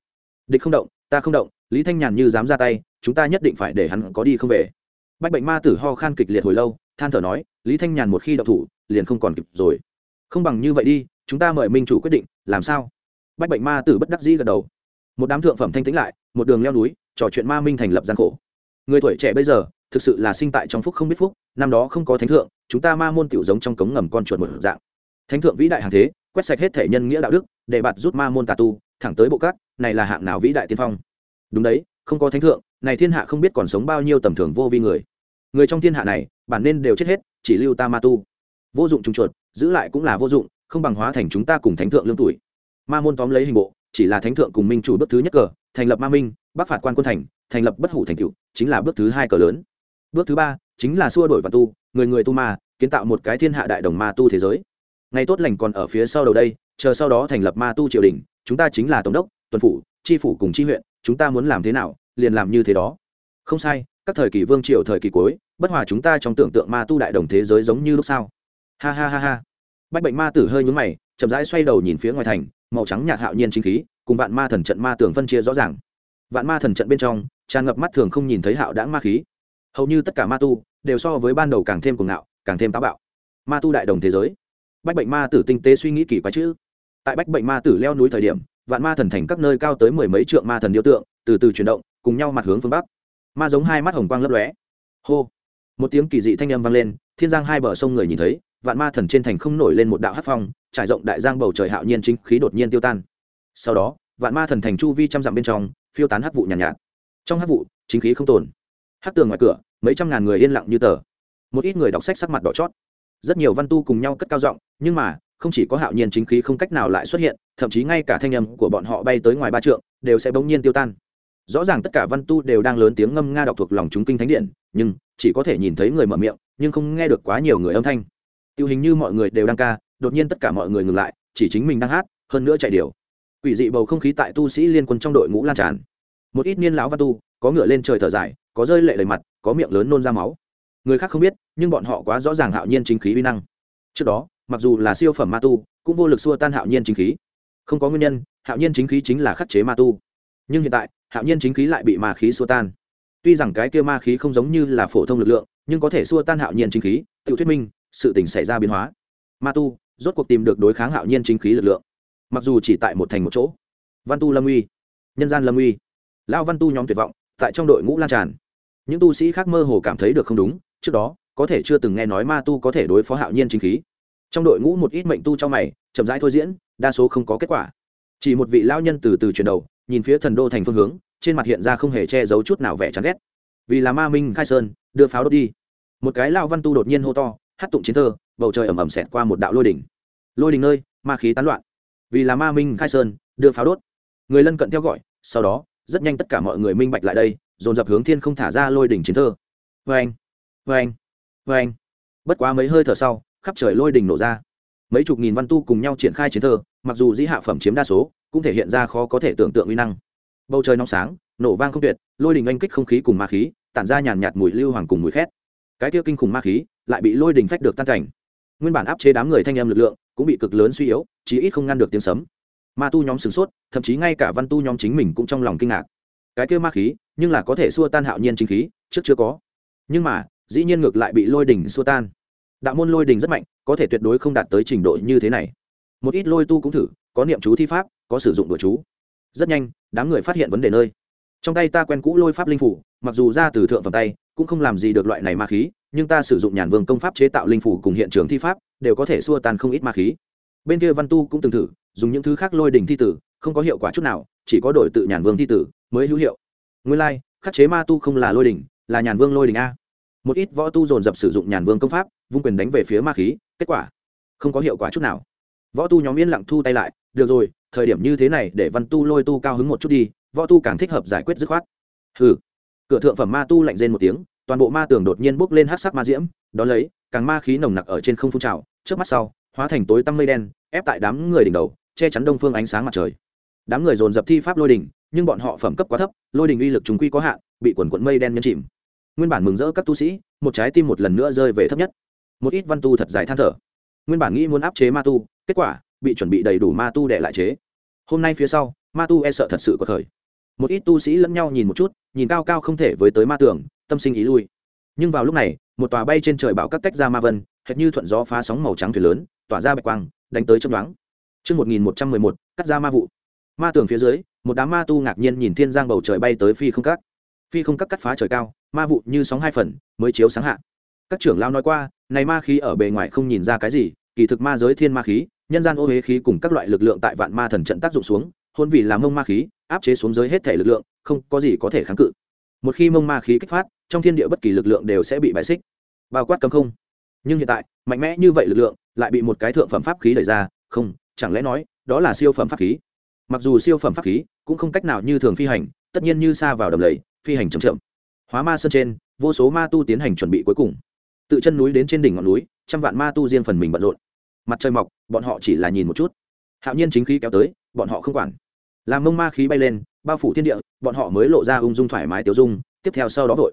Địch không động, ta không động, lý thanh nhàn như dám ra tay chúng ta nhất định phải để hắn có đi không về. Bách bệnh ma tử ho khan kịch liệt hồi lâu, than thở nói, lý thanh nhàn một khi đậu thủ, liền không còn kịp rồi. Không bằng như vậy đi, chúng ta mời minh chủ quyết định, làm sao? Bách bệnh ma tử bất đắc dĩ gật đầu. Một đám thượng phẩm thanh tĩnh lại, một đường leo núi, trò chuyện ma minh thành lập gian khổ. Người tuổi trẻ bây giờ, thực sự là sinh tại trong phúc không biết phúc, năm đó không có thánh thượng, chúng ta ma môn tiểu giống trong cống ngầm con chuột một dạng. Thánh thượng vĩ đại hàng thế, quét sạch hết thể nhân nghĩa đạo đức, để bạt rút ma môn tà tu, thẳng tới bộ cát, này là hạng nào vĩ đại tiên phong? Đúng đấy, không có thánh thượng này thiên hạ không biết còn sống bao nhiêu tầm thường vô vi người. Người trong thiên hạ này, bản nên đều chết hết, chỉ lưu ta ma tu. Vô dụng trùng chuột, giữ lại cũng là vô dụng, không bằng hóa thành chúng ta cùng thánh thượng lương tuổi. Ma môn tóm lấy hình bộ, chỉ là thánh thượng cùng minh chủ bước thứ nhất cờ, thành lập ma minh, bắc phạt quan quân thành thành lập bất hủ thành cựu, chính là bước thứ hai cờ lớn. Bước thứ ba, chính là xua đổi và tu, người người tu ma, kiến tạo một cái thiên hạ đại đồng ma tu thế giới. Ngày tốt lành còn ở phía sau đầu đây, chờ sau đó thành lập ma tu triều đình, chúng ta chính là tổng đốc, tuần phủ, tri phủ cùng tri huyện, chúng ta muốn làm thế nào liền làm như thế đó. Không sai, các thời kỳ vương triều thời kỳ cuối, bất hòa chúng ta trong tưởng tượng ma tu đại đồng thế giới giống như lúc sao. ha ha ha ha. Bách bệnh ma tử hơi nhúng mày, chậm rãi xoay đầu nhìn phía ngoài thành, màu trắng nhạt hạo nhiên chính khí, cùng vạn ma thần trận ma tưởng phân chia rõ ràng. Vạn ma thần trận bên trong, tràn ngập mắt thường không nhìn thấy hạo đãng ma khí. Hầu như tất cả ma tu, đều so với ban đầu càng thêm cuồng ngạo, càng thêm táo bạo. Ma tu đại đồng thế giới. Bách bệnh ma tử tinh tế suy nghĩ kỳ quái chữ tại bách bệnh ma tử leo núi thời điểm, vạn ma thần thành các nơi cao tới mười mấy trượng ma thần điêu tượng, từ từ chuyển động cùng nhau mặt hướng phương bắc ma giống hai mắt hồng quang lấp lóe hô một tiếng kỳ dị thanh âm vang lên thiên giang hai bờ sông người nhìn thấy vạn ma thần trên thành không nổi lên một đạo hát phong trải rộng đại giang bầu trời hạo nhiên chính khí đột nhiên tiêu tan sau đó vạn ma thần thành chu vi trăm dặm bên trong phiêu tán hát vụ nhàn nhạt, nhạt trong hát vụ chính khí không tồn hát tường ngoài cửa mấy trăm ngàn người yên lặng như tờ một ít người đọc sách sắc mặt đỏ chót rất nhiều văn tu cùng nhau cất cao giọng nhưng mà không chỉ có hạo nhiên chính khí không cách nào lại xuất hiện thậm chí ngay cả thanh âm của bọn họ bay tới ngoài ba trượng đều sẽ bỗng nhiên tiêu tan rõ ràng tất cả văn tu đều đang lớn tiếng ngâm nga đọc thuộc lòng chúng kinh thánh điện, nhưng chỉ có thể nhìn thấy người mở miệng, nhưng không nghe được quá nhiều người âm thanh. Tiêu hình như mọi người đều đang ca, đột nhiên tất cả mọi người ngừng lại, chỉ chính mình đang hát, hơn nữa chạy điều quỷ dị bầu không khí tại tu sĩ liên quân trong đội ngũ lan tràn. Một ít niên lão văn tu, có ngựa lên trời thở dài, có rơi lệ đầy mặt, có miệng lớn nôn ra máu. Người khác không biết, nhưng bọn họ quá rõ ràng hạo nhiên chính khí uy năng. Trước đó, mặc dù là siêu phẩm ma tu, cũng vô lực xua tan hạo nhiên chính khí. Không có nguyên nhân, hạo nhiên chính khí chính là khắc chế ma tu. Nhưng hiện tại hạo nhiên chính khí lại bị ma khí xua tan. Tuy rằng cái kia ma khí không giống như là phổ thông lực lượng, nhưng có thể xua tan hạo nhiên chính khí tự thuyết minh, sự tình xảy ra biến hóa. Ma tu rốt cuộc tìm được đối kháng hạo nhiên chính khí lực lượng. Mặc dù chỉ tại một thành một chỗ. Văn tu lâm uy, nhân gian lâm uy. Lao văn tu nhóm tuyệt vọng, tại trong đội ngũ lan tràn. Những tu sĩ khác mơ hồ cảm thấy được không đúng, trước đó, có thể chưa từng nghe nói ma tu có thể đối phó hạo nhiên chính khí. Trong đội ngũ một ít mệnh tu trong mày, chậm rãi thôi diễn, đa số không có kết quả. Chỉ một vị lao nhân từ từ chuyển đầu nhìn phía thần đô thành phương hướng, trên mặt hiện ra không hề che giấu chút nào vẻ chán ghét. Vì là ma minh khai sơn, đưa pháo đốt đi. Một cái lao văn tu đột nhiên hô to, hát tụng chiến thơ, bầu trời ẩm ẩm xẹt qua một đạo lôi đỉnh. Lôi đỉnh nơi, ma khí tán loạn. Vì là ma minh khai sơn, đưa pháo đốt. Người lân cận theo gọi, sau đó, rất nhanh tất cả mọi người minh bạch lại đây, dồn dập hướng thiên không thả ra lôi đỉnh chiến thơ. Vê anh vê anh vê anh bất quá mấy hơi thở sau, khắp trời lôi đỉnh nổ ra. Mấy chục nghìn văn tu cùng nhau triển khai chiến thơ, mặc dù dĩ hạ phẩm chiếm đa số cũng thể hiện ra khó có thể tưởng tượng uy năng. Bầu trời nóng sáng, nổ vang không tuyệt, lôi đình oanh kích không khí cùng ma khí, tản ra nhàn nhạt mùi lưu hoàng cùng mùi khét. Cái tiêu kinh khủng ma khí lại bị lôi đình phách được tan cảnh. Nguyên bản áp chế đám người thanh em lực lượng cũng bị cực lớn suy yếu, chí ít không ngăn được tiếng sấm. Ma tu nhóm sửng sốt, thậm chí ngay cả văn tu nhóm chính mình cũng trong lòng kinh ngạc. Cái kia ma khí, nhưng là có thể xua tan hạo nhiên chính khí, trước chưa có. Nhưng mà, dĩ nhiên ngược lại bị lôi đình xua tan. Đạo môn lôi đình rất mạnh, có thể tuyệt đối không đạt tới trình độ như thế này. Một ít lôi tu cũng thử, có niệm chú thi pháp có sử dụng đồ chú. Rất nhanh đám người phát hiện vấn đề nơi. Trong tay ta quen cũ lôi pháp linh phủ mặc dù ra từ thượng phẩm tay cũng không làm gì được loại này ma khí nhưng ta sử dụng nhàn vương công pháp chế tạo linh phủ cùng hiện trường thi pháp đều có thể xua tan không ít ma khí. Bên kia văn tu cũng từng thử dùng những thứ khác lôi đình thi tử không có hiệu quả chút nào chỉ có đổi tự nhàn vương thi tử mới hữu hiệu. Nguyên lai、like, khắc chế ma tu không là lôi đình là nhàn vương lôi đình a. Một ít võ tu dồn dập sử dụng nhàn vương công pháp vung quyền đánh về phía ma khí kết quả không có hiệu quả chút nào. Võ tu nhóm yên lặng thu tay lại được rồi, thời điểm như thế này để văn tu lôi tu cao hứng một chút đi, võ tu càng thích hợp giải quyết dứt khoát. Ừ cửa thượng phẩm ma tu lạnh rên một tiếng, toàn bộ ma tường đột nhiên bốc lên hát sắc ma diễm, đón lấy, càng ma khí nồng nặc ở trên không phun trào trước mắt sau, hóa thành tối tăm mây đen, ép tại đám người đỉnh đầu, che chắn đông phương ánh sáng mặt trời. Đám người dồn dập thi pháp lôi đỉnh, nhưng bọn họ phẩm cấp quá thấp, lôi đỉnh uy lực chúng quy có hạn, bị quần quận mây đen nhấn chìm. Nguyên bản mừng rỡ các tu sĩ, một trái tim một lần nữa rơi về thấp nhất. Một ít văn tu thật dài than thở. Nguyên bản nghĩ muốn áp chế ma tu, kết quả bị chuẩn bị đầy đủ ma tu để lại chế hôm nay phía sau ma tu e sợ thật sự có thời một ít tu sĩ lẫn nhau nhìn một chút nhìn cao cao không thể với tới ma tưởng tâm sinh ý lui nhưng vào lúc này một tòa bay trên trời bão cắt tách ra ma vân hệt như thuận gió phá sóng màu trắng thuyền lớn tỏa ra bạch quang đánh tới trong đoán Trước 1111, cắt ra ma vụ. Ma tường phía dưới, một đám ma tu ngạc nhiên nhìn thiên giang bầu trời bay tới phi không cắt. Phi không cắt cắt phá trời cao, ma vụ như sóng hai phần, mới chiếu sáng hạ. Các trưởng lao nói qua, này ma khí ở bề ngoài không nhìn ra cái gì, kỳ thực ma giới thiên ma khí, nhân gian ô huế khí cùng các loại lực lượng tại vạn ma thần trận tác dụng xuống, hôn vì là mông ma khí, áp chế xuống dưới hết thể lực lượng, không có gì có thể kháng cự. Một khi mông ma khí kích phát, trong thiên địa bất kỳ lực lượng đều sẽ bị bại xích. Bao quát cấm không. nhưng hiện tại mạnh mẽ như vậy lực lượng lại bị một cái thượng phẩm pháp khí đẩy ra không chẳng lẽ nói đó là siêu phẩm pháp khí mặc dù siêu phẩm pháp khí cũng không cách nào như thường phi hành tất nhiên như xa vào đầm lầy phi hành chậm chậm hóa ma sơn trên vô số ma tu tiến hành chuẩn bị cuối cùng tự chân núi đến trên đỉnh ngọn núi trăm vạn ma tu riêng phần mình bận rộn mặt trời mọc, bọn họ chỉ là nhìn một chút. Hạo nhiên chính khí kéo tới, bọn họ không quản. Làm mông ma khí bay lên, bao phủ thiên địa, bọn họ mới lộ ra ung dung thoải mái tiêu dung, tiếp theo sau đó vội.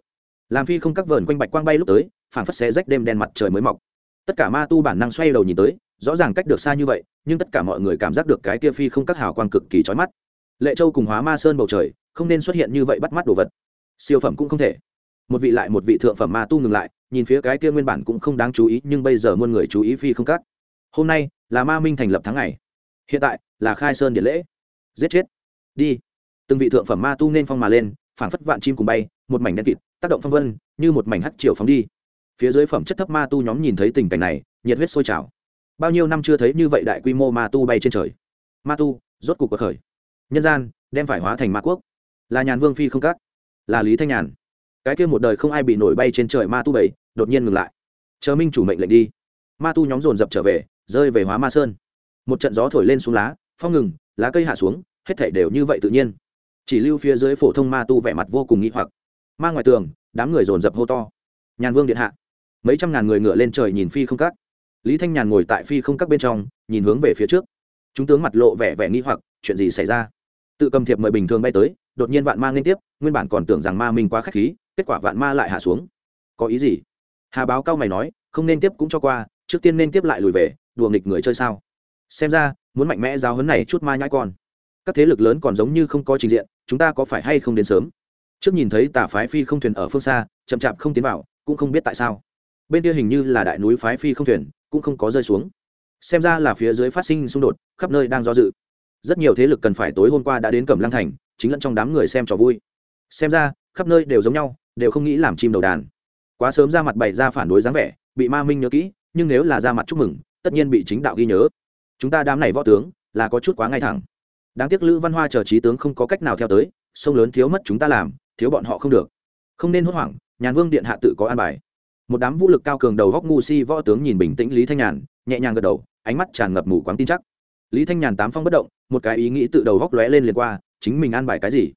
Làm phi không các vờn quanh bạch quang bay lúc tới, phảng phất xé rách đêm đen mặt trời mới mọc. Tất cả ma tu bản năng xoay đầu nhìn tới, rõ ràng cách được xa như vậy, nhưng tất cả mọi người cảm giác được cái kia phi không các hào quang cực kỳ chói mắt. Lệ châu cùng hóa ma sơn bầu trời, không nên xuất hiện như vậy bắt mắt đồ vật. Siêu phẩm cũng không thể. Một vị lại một vị thượng phẩm ma tu ngừng lại, nhìn phía cái kia nguyên bản cũng không đáng chú ý, nhưng bây giờ muôn người chú ý phi không cắt hôm nay là ma minh thành lập tháng ngày. Hiện tại là khai sơn điện lễ. Giết chết. Đi. Từng vị thượng phẩm ma tu nên phong mà lên, phảng phất vạn chim cùng bay, một mảnh đen kịt, tác động phong vân, như một mảnh hắt chiều phóng đi. Phía dưới phẩm chất thấp ma tu nhóm nhìn thấy tình cảnh này, nhiệt huyết sôi trào. Bao nhiêu năm chưa thấy như vậy đại quy mô ma tu bay trên trời. Ma tu, rốt cục cuộc khởi. Nhân gian, đem phải hóa thành ma quốc. Là nhàn vương phi không cắt là lý thanh nhàn. Cái kia một đời không ai bị nổi bay trên trời ma tu bảy, đột nhiên ngừng lại. Chờ minh chủ mệnh lệnh đi. Ma tu nhóm dồn dập trở về rơi về hóa ma sơn. Một trận gió thổi lên xuống lá, phong ngừng, lá cây hạ xuống, hết thể đều như vậy tự nhiên. Chỉ lưu phía dưới phổ thông ma tu vẻ mặt vô cùng nghĩ hoặc. Ma ngoài tường, đám người dồn dập hô to. Nhàn vương điện hạ. Mấy trăm ngàn người ngựa lên trời nhìn phi không cắt lý thanh nhàn ngồi tại phi không các bên trong, nhìn hướng về phía trước. Chúng tướng mặt lộ vẻ vẻ nghi hoặc, chuyện gì xảy ra? Tự cầm thiệp mời bình thường bay tới, đột nhiên vạn ma liên tiếp, nguyên bản còn tưởng rằng ma mình quá k h á c h khí, kết quả vạn ma lại hạ xuống. Có ý gì? Hà báo cao mày nói, không nên tiếp cũng cho qua, trước tiên nên tiếp lại lùi về đùa nghịch người chơi sao? Xem ra, muốn mạnh mẽ giáo hấn này chút ma nhãi con. Các thế lực lớn còn giống như không có trình diện, chúng ta có phải hay không đến sớm? Trước nhìn thấy tà phái phi không thuyền ở phương xa, chậm chạp không tiến vào, cũng không biết tại sao. Bên kia hình như là đại núi phái phi không thuyền, cũng không có rơi xuống. Xem ra là phía dưới phát sinh xung đột, khắp nơi đang do dự. Rất nhiều thế lực cần phải tối hôm qua đã đến cẩm lăng thành, chính lẫn trong đám người xem trò vui. Xem ra, khắp nơi đều giống nhau, đều không nghĩ làm chim đầu đàn. Quá sớm ra mặt bày ra phản đối dáng vẻ, bị ma minh nhớ kỹ, nhưng nếu là ra mặt chúc mừng tất nhiên bị chính đạo ghi nhớ. Chúng ta đám này võ tướng, là có chút quá ngay thẳng. Đáng tiếc lữ văn hoa chờ trí tướng không có cách nào theo tới, sông lớn thiếu mất chúng ta làm, thiếu bọn họ không được. Không nên hốt hoảng, nhàn vương điện hạ tự có an bài. Một đám vũ lực cao cường đầu góc ngu si võ tướng nhìn bình tĩnh lý thanh nhàn, nhẹ nhàng gật đầu, ánh mắt tràn ngập mù quáng tin chắc. Lý thanh nhàn tám phong bất động, một cái ý nghĩ tự đầu góc lóe lên liền qua, chính mình an bài cái gì?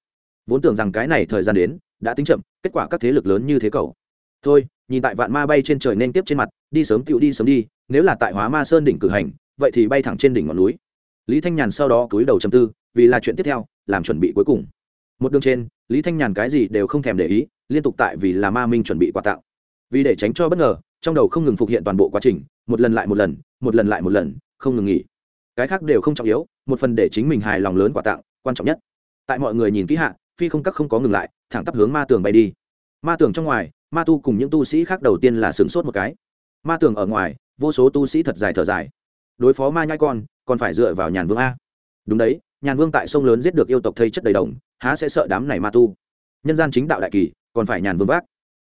Vốn tưởng rằng cái này thời gian đến, đã tính chậm, kết quả các thế lực lớn như thế cầu thôi, nhìn tại vạn ma bay trên trời nên tiếp trên mặt, đi sớm tựu đi sớm đi nếu là tại hóa ma sơn đỉnh cử hành, vậy thì bay thẳng trên đỉnh ngọn núi. Lý thanh nhàn sau đó cúi đầu chầm tư, vì là chuyện tiếp theo, làm chuẩn bị cuối cùng. Một đường trên, lý thanh nhàn cái gì đều không thèm để ý, liên tục tại vì là ma minh chuẩn bị quà tặng. Vì để tránh cho bất ngờ, trong đầu không ngừng phục hiện toàn bộ quá trình, một lần lại một lần một lần lại một lần, không ngừng nghỉ. Cái khác đều không trọng yếu, một phần để chính mình hài lòng lớn quà tặng, quan trọng nhất. Tại mọi người nhìn kỹ hạ, phi không các không có ngừng lại, thẳng tắp hướng ma tường bay đi. Ma tường trong ngoài, ma tu cùng những tu sĩ khác đầu tiên là sửng sốt một cái. Ma tường ở ngoài vô số tu sĩ thật dài thở dài. Đối phó ma nhai con, còn phải dựa vào nhàn vương a. Đúng đấy, nhàn vương tại sông lớn giết được yêu tộc thây chất đầy đồng, há sẽ sợ đám này ma tu. Nhân gian chính đạo đại kỳ, còn phải nhàn vương vác.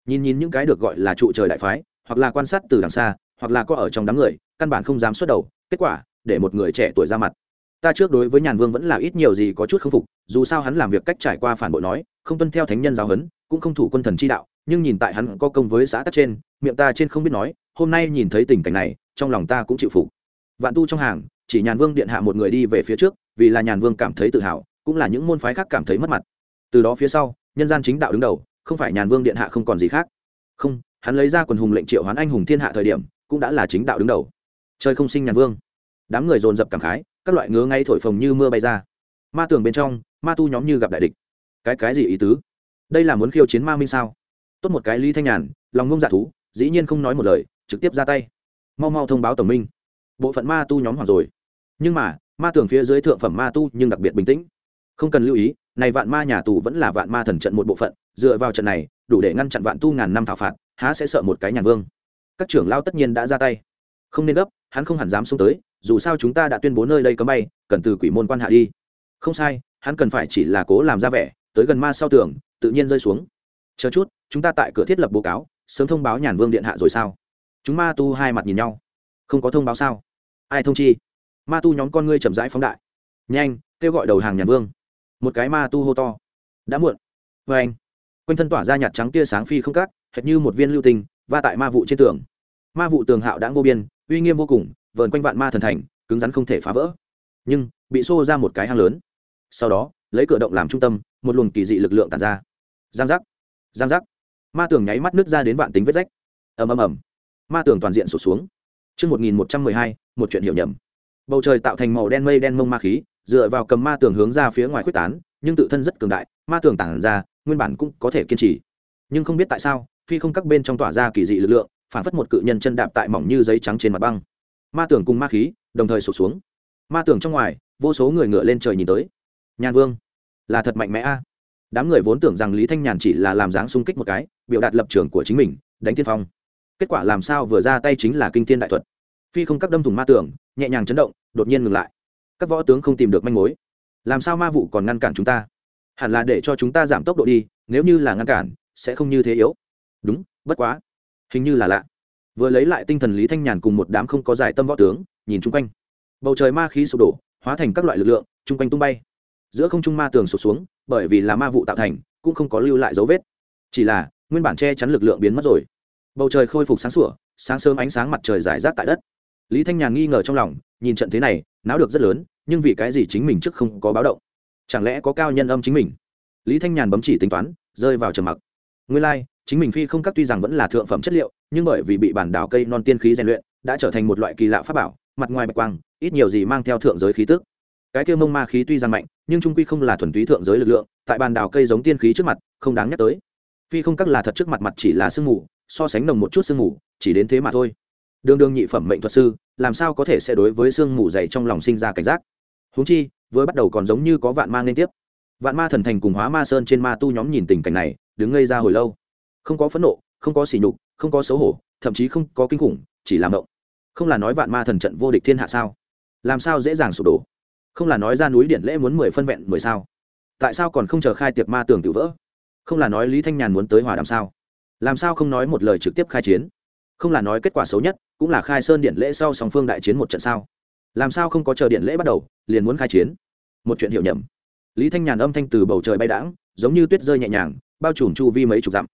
Nhìn nhìn những cái được gọi là trụ trời đại phái, hoặc là quan sát từ đằng xa, hoặc là có ở trong đám người, căn bản không dám xuất đầu, kết quả, để một người trẻ tuổi ra mặt. Ta trước đối với nhàn vương vẫn là ít nhiều gì có chút k phục, dù sao hắn làm việc cách trải qua phản bội nói, không tuân theo thánh nhân giáo huấn, cũng không thủ quân thần chi đạo nhưng nhìn tại hắn có công với xã tắc trên, miệng ta trên không biết nói, hôm nay nhìn thấy tình cảnh này, trong lòng ta cũng chịu phục. Vạn tu trong hàng, chỉ nhàn vương điện hạ một người đi về phía trước, vì là nhàn vương cảm thấy tự hào, cũng là những môn phái khác cảm thấy mất mặt. Từ đó phía sau, nhân gian chính đạo đứng đầu, không phải nhàn vương điện hạ không còn gì khác. Không, hắn lấy ra quần hùng lệnh triệu hoán anh hùng thiên hạ thời điểm, cũng đã là chính đạo đứng đầu. Trời không sinh nhàn vương. Đám người dồn dập cảm khái, các loại ngứa ngay thổi phồng như mưa bay ra. Ma tường bên trong, ma tu nhóm như gặp đại địch. Cái cái gì ý tứ? Đây là muốn khiêu chiến ma minh sao? Tốt một cái lý thanh nhàn, lòng ngông dạ thú, dĩ nhiên không nói một lời, trực tiếp ra tay. Mau mau thông báo tổng minh. Bộ phận ma tu nhóm hoàng rồi. Nhưng mà, ma tưởng phía dưới thượng phẩm ma tu nhưng đặc biệt bình tĩnh. Không cần lưu ý, này vạn ma nhà tù vẫn là vạn ma thần trận một bộ phận, dựa vào trận này, đủ để ngăn chặn vạn tu ngàn năm thảo phạt, há sẽ sợ một cái nhàn vương. Các trưởng lao tất nhiên đã ra tay. Không nên gấp, hắn không hẳn dám xông tới, dù sao chúng ta đã tuyên bố nơi đây cấm bay, cần từ quỷ môn quan hạ đi. Không sai, hắn cần phải chỉ là cố làm ra vẻ, tới gần ma sau tường, tự nhiên rơi xuống chờ chút, chúng ta tại cửa thiết lập báo cáo, sớm thông báo nhàn vương điện hạ rồi sao? Chúng ma tu hai mặt nhìn nhau. Không có thông báo sao? Ai thông chi? Ma tu nhóm con ngươi chậm rãi phóng đại. Nhanh, kêu gọi đầu hàng nhàn vương. Một cái ma tu hô to. Đã muộn. Vê anh, quanh thân tỏa ra nhạt trắng tia sáng phi không cắt hệt như một viên lưu tình va tại ma vụ trên tường. Ma vụ tường hạo đã vô biên, uy nghiêm vô cùng, vờn quanh vạn ma thần thành, cứng rắn không thể phá vỡ. Nhưng, bị xô ra một cái hang lớn. Sau đó, lấy cửa động làm trung tâm, một luồng kỳ dị lực lượng tàn ra. Giang giác giang giác ma tường nháy mắt nước ra đến vạn tính vết rách ầm ầm ầm ma tường toàn diện sụt xuống Trước 1112, một chuyện hiểu nhầm. Bầu trời tạo thành màu đen mây đen mông ma khí, dựa vào cầm ma tường hướng ra phía ngoài quyết tán, nhưng tự thân rất cường đại, ma tường tản ra, nguyên bản cũng có thể kiên trì. Nhưng không biết tại sao, phi không các bên trong tỏa ra kỳ dị lực lượng, phản phất một cự nhân chân đạp tại mỏng như giấy trắng trên mặt băng. Ma tường cùng ma khí, đồng thời sụp xuống. Ma tường trong ngoài, vô số người ngựa lên trời nhìn tới. Nhàn Vương, là thật mạnh mẽ a. Đám người vốn tưởng rằng Lý Thanh Nhàn chỉ là làm dáng xung kích một cái, biểu đạt lập trường của chính mình, đánh tiên phong. Kết quả làm sao vừa ra tay chính là kinh thiên đại thuật. Phi không các đâm thùng ma tường nhẹ nhàng chấn động đột nhiên ngừng lại. Các võ tướng không tìm được manh mối. Làm sao ma vụ còn ngăn cản chúng ta? Hẳn là để cho chúng ta giảm tốc độ đi nếu như là ngăn cản sẽ không như thế yếu. Đúng bất quá. Hình như là lạ. Vừa lấy lại tinh thần lý thanh nhàn cùng một đám không có giải tâm võ tướng nhìn chung quanh. Bầu trời ma khí sụp đổ hóa thành các loại lực lượng chung quanh tung bay. Giữa không trung ma tường sụp xuống bởi vì là ma vụ tạo thành cũng không có lưu lại dấu vết. Chỉ là nguyên bản che chắn lực lượng biến mất rồi. Bầu trời khôi phục sáng sủa sáng sớm ánh sáng mặt trời rải rác tại đất. Lý thanh nhàn nghi ngờ trong lòng nhìn trận thế này náo được rất lớn nhưng vì cái gì chính mình trước không có báo động? Chẳng lẽ có cao nhân âm chính mình? Lý thanh nhàn bấm chỉ tính toán rơi vào trầm mặc. Nguyên lai、like, chính mình phi không các tuy rằng vẫn là thượng phẩm chất liệu nhưng bởi vì bị bản đảo cây non tiên khí rèn luyện đã trở thành một loại kỳ lạ pháp bảo mặt ngoài bạch quang ít nhiều gì mang theo thượng giới khí tức cái kia mông ma khí tuy rằng mạnh, nhưng trung quy không là thuần túy thượng giới lực lượng, tại bàn đào cây giống tiên khí trước mặt, không đáng nhắc tới. Phi không các là thật trước mặt mặt chỉ là sương mù, so sánh nồng một chút sương mù, chỉ đến thế mà thôi. Đường đường nhị phẩm mệnh thuật sư, làm sao có thể sẽ đối với sương mù dày trong lòng sinh ra cảnh giác? Húng chi, vừa bắt đầu còn giống như có vạn ma liên tiếp. Vạn ma thần thành cùng hóa ma sơn trên ma tu nhóm nhìn tình cảnh này, đứng ngây ra hồi lâu. Không có phẫn nộ, không có sỉ nhục, không có xấu hổ, thậm chí không có kinh khủng, chỉ làm động không là nói vạn ma thần trận vô địch thiên hạ sao? Làm sao dễ dàng sụp đổ? Không là nói ra núi điện lễ muốn mười phân vẹn mười sao? Tại sao còn không chờ khai tiệc ma tường tự vỡ? Không là nói lý thanh nhàn muốn tới hòa đàm sao? Làm sao không nói một lời trực tiếp khai chiến? Không là nói kết quả xấu nhất, cũng là khai sơn điện lễ sau song phương đại chiến một trận sao? Làm sao không có chờ điện lễ bắt đầu, liền muốn khai chiến? Một chuyện hiểu nhầm. Lý thanh nhàn âm thanh từ bầu trời bay đãng, giống như tuyết rơi nhẹ nhàng, bao trùm chu vi mấy chục dặm.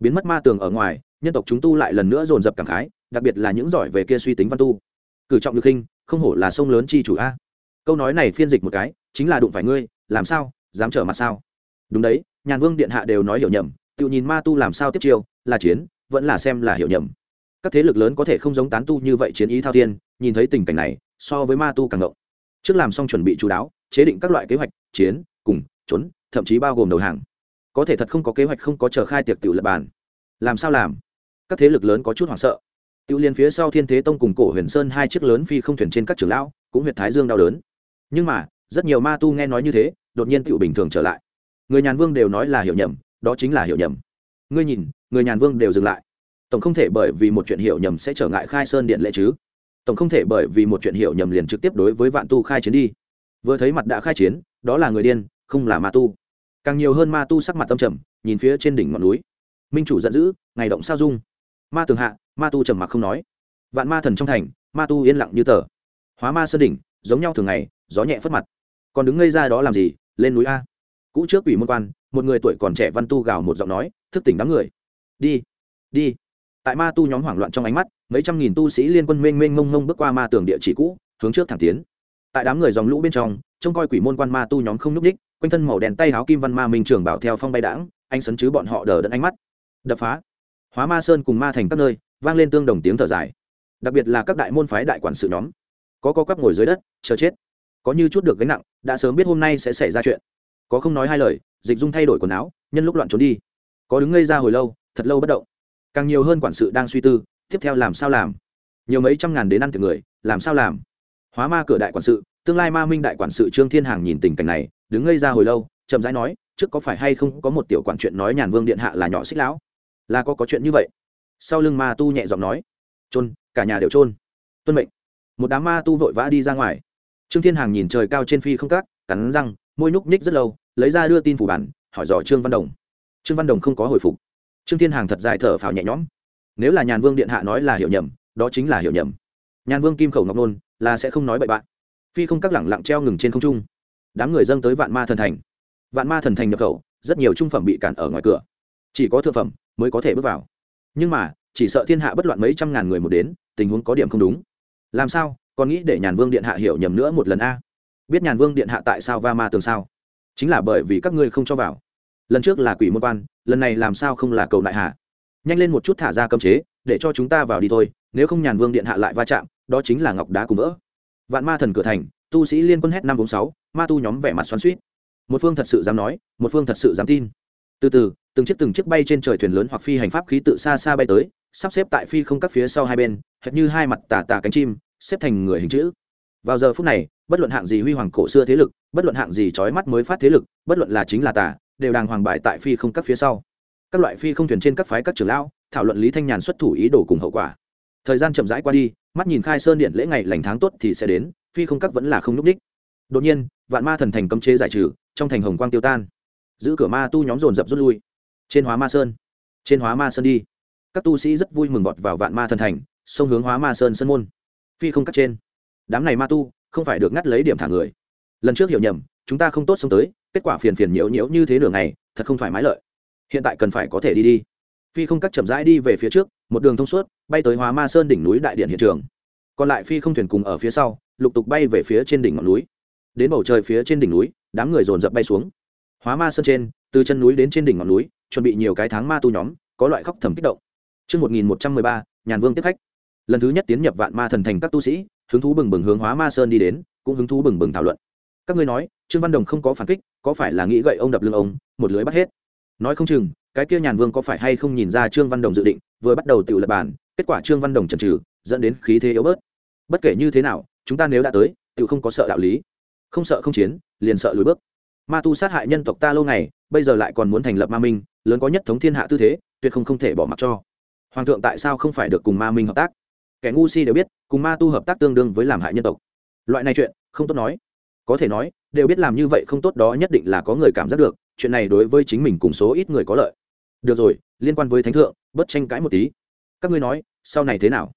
Biến mất ma tường ở ngoài, nhân tộc chúng tu lại lần nữa dồn dập cảm khái, đặc biệt là những giỏi về kia suy tính văn tu. Cử trọng được khinh không hổ là sông lớn chi chủ a câu nói này phiên dịch một cái, chính là đụng phải ngươi, làm sao, dám trở mặt sao? Đúng đấy, nhàn vương điện hạ đều nói hiểu nhầm, tự nhìn ma tu làm sao tiếp chiêu, là chiến, vẫn là xem là hiểu nhầm. Các thế lực lớn có thể không giống tán tu như vậy chiến ý thao thiên, nhìn thấy tình cảnh này, so với ma tu càng ngộng. Trước làm xong chuẩn bị chú đáo, chế định các loại kế hoạch, chiến, cùng, trốn, thậm chí bao gồm đầu hàng. Có thể thật không có kế hoạch không có chờ khai tiệc tự lập bàn. Làm sao làm? Các thế lực lớn có chút hoảng sợ. Tự liên phía sau thiên thế tông cùng cổ huyền sơn hai chiếc lớn phi không thuyền trên các trường lão, cũng huyện thái dương đau đớn nhưng mà, rất nhiều ma tu nghe nói như thế, đột nhiên tựu bình thường trở lại. Người nhàn vương đều nói là hiểu nhầm, đó chính là hiểu nhầm. Ngươi nhìn, người nhàn vương đều dừng lại. Tổng không thể bởi vì một chuyện hiểu nhầm sẽ trở ngại khai sơn điện lệ chứ. Tổng không thể bởi vì một chuyện hiểu nhầm liền trực tiếp đối với vạn tu khai chiến đi. Vừa thấy mặt đã khai chiến, đó là người điên, không là ma tu. Càng nhiều hơn ma tu sắc mặt tâm trầm, nhìn phía trên đỉnh ngọn núi. Minh chủ giận dữ, ngày động sao dung? Ma tường hạ, ma tu trầm mặc không nói. Vạn ma thần trong thành, ma tu yên lặng như tờ. Hóa ma sơn đỉnh, giống nhau thường ngày gió nhẹ phất mặt. Còn đứng ngây ra đó làm gì? Lên núi a. Cũ trước ủy môn quan, một người tuổi còn trẻ văn tu gào một giọng nói, thức tỉnh đám người. Đi đi. Tại ma tu nhóm hoảng loạn trong ánh mắt, mấy trăm nghìn tu sĩ liên quân mênh mênh mông mông bước qua ma tường địa chỉ cũ, hướng trước thẳng tiến. Tại đám người dòng lũ bên trong, trông coi quỷ môn quan ma tu nhóm không n ú c ních quanh thân màu đèn tay háo kim văn ma minh trường bảo theo phong bay đãng, anh sấn chứ bọn họ đờ đẫn ánh mắt. Đập phá. Hóa ma sơn cùng ma thành các nơi, vang lên tương đồng tiếng thở dài. Đặc biệt là các đại môn phái đại quản sự nhóm. Có có quắp ngồi dưới đất, chờ chết có như chút được gánh nặng, đã sớm biết hôm nay sẽ xảy ra chuyện. Có không nói hai lời, dịch dung thay đổi quần áo, nhân lúc loạn trốn đi. Có đứng ngây ra hồi lâu, thật lâu bất động. Càng nhiều hơn quản sự đang suy tư, tiếp theo làm sao làm? Nhiều mấy trăm ngàn đến ăn từ người, làm sao làm? Hóa ma cửa đại quản sự, tương lai ma minh đại quản sự trương thiên hàng nhìn tình cảnh này, đứng ngây ra hồi lâu, chậm rãi nói, trước có phải hay không có một tiểu quản chuyện nói nhàn vương điện hạ là nhỏ xích lão? Là có có chuyện như vậy. Sau lưng ma tu nhẹ giọng nói trôn cả nhà đều trôn tuân mệnh. Một đám ma tu vội vã đi ra ngoài trương thiên hàng nhìn trời cao trên phi không cát, cắn răng, môi nhúc nhích rất lâu, lấy ra đưa tin phủ bản, hỏi dò trương văn đồng. Trương văn đồng không có hồi phục. Trương thiên hàng thật dài thở phào nhẹ nhõm. Nếu là nhàn vương điện hạ nói là hiểu nhầm, đó chính là hiểu nhầm. Nhàn vương kim khẩu ngọc nôn, là sẽ không nói bậy bạn. Phi không các lẳng lặng treo ngừng trên không trung. Đám người dâng tới vạn ma thần thành. Vạn ma thần thành nhập khẩu, rất nhiều trung phẩm bị cản ở ngoài cửa. Chỉ có thượng phẩm mới có thể bước vào. Nhưng mà, chỉ sợ thiên hạ bất loạn mấy trăm ngàn người một đến, tình huống có điểm không đúng. Làm sao? Còn nghĩ để nhàn vương điện hạ hiểu nhầm nữa một lần a. Biết nhàn vương điện hạ tại sao va ma tường sao? Chính là bởi vì các ngươi không cho vào. Lần trước là quỷ môn quan, lần này làm sao không là cầu đại hạ? Nhanh lên một chút thả ra cơm chế, để cho chúng ta vào đi thôi, nếu không nhàn vương điện hạ lại va chạm, đó chính là ngọc đá cùng vỡ. Vạn ma thần cửa thành, tu sĩ liên quân hét năm bốn sáu, ma tu nhóm vẻ mặt xoắn suýt một phương thật sự dám nói, một phương thật sự dám tin. Từ từ, từng chiếc từng chiếc bay trên trời thuyền lớn hoặc phi hành pháp khí tự xa xa bay tới, sắp xếp tại phi không các phía sau hai bên, hệt như hai mặt tà tà cánh chim xếp thành người hình chữ. Vào giờ phút này, bất luận hạng gì huy hoàng cổ xưa thế lực, bất luận hạng gì trói mắt mới phát thế lực, bất luận là chính là tà, đều đang hoàng bại tại phi không các phía sau. Các loại phi không thuyền trên các phái các trưởng lão, thảo luận lý thanh nhàn xuất thủ ý đồ cùng hậu quả. Thời gian chậm rãi qua đi, mắt nhìn khai sơn điện lễ ngày lành tháng tốt thì sẽ đến, phi không các vẫn là không n ú c ních đột nhiên, vạn ma thần thành cấm chế giải trừ, trong thành hồng quang tiêu tan. Giữ cửa ma tu nhóm dồn dập rút lui. Trên hóa ma sơn, trên hóa ma sơn đi. Các tu sĩ rất vui mừng vọt vào vạn ma thần thành sông hướng hóa ma sơn sơn môn phi không cắt trên. Đám này ma tu không phải được ngắt lấy điểm thả người. Lần trước hiểu nhầm chúng ta không tốt sống tới kết quả phiền phiền nhiễu nhiễu như thế nửa ngày thật không thoải mái lợi. Hiện tại cần phải có thể đi đi. Phi không cắt chậm rãi đi về phía trước một đường thông suốt bay tới hóa ma sơn đỉnh núi đại điện hiện trường. Còn lại phi không thuyền cùng ở phía sau lục tục bay về phía trên đỉnh ngọn núi. Đến bầu trời phía trên đỉnh núi đám người dồn dập bay xuống. Hóa ma sơn trên từ chân núi đến trên đỉnh ngọn núi chuẩn bị nhiều cái tháng ma tu nhóm có loại khóc thầm kích động. Trước 1113, nhàn vương tiếp khách lần thứ nhất tiến nhập vạn ma thần thành các tu sĩ, hứng thú bừng bừng hướng hóa ma sơn đi đến, cũng hứng thú bừng bừng thảo luận. Các ngươi nói, trương văn đồng không có phản kích, có phải là nghĩ gậy ông đập lưng ông, một lưới bắt hết? Nói không chừng, cái kia nhàn vương có phải hay không nhìn ra trương văn đồng dự định, vừa bắt đầu tự lập bản, kết quả trương văn đồng trần trừ dẫn đến khí thế yếu bớt. Bất kể như thế nào, chúng ta nếu đã tới tự không có sợ đạo lý. Không sợ không chiến, liền sợ lùi bước. Ma tu sát hại nhân tộc ta lâu ngày, bây giờ lại còn muốn thành lập ma minh, lớn có nhất thống thiên hạ tư thế, tuyệt không không thể bỏ mặc cho. Hoàng thượng tại sao không phải được cùng ma minh hợp tác? Kẻ ngu si đều biết, cùng ma tu hợp tác tương đương với làm hại nhân tộc. Loại này chuyện, không tốt nói. Có thể nói, đều biết làm như vậy không tốt đó nhất định là có người cảm giác được, chuyện này đối với chính mình cùng số ít người có lợi. Được rồi, liên quan với thánh thượng bớt tranh cãi một tí. Các ngươi nói, sau này thế nào?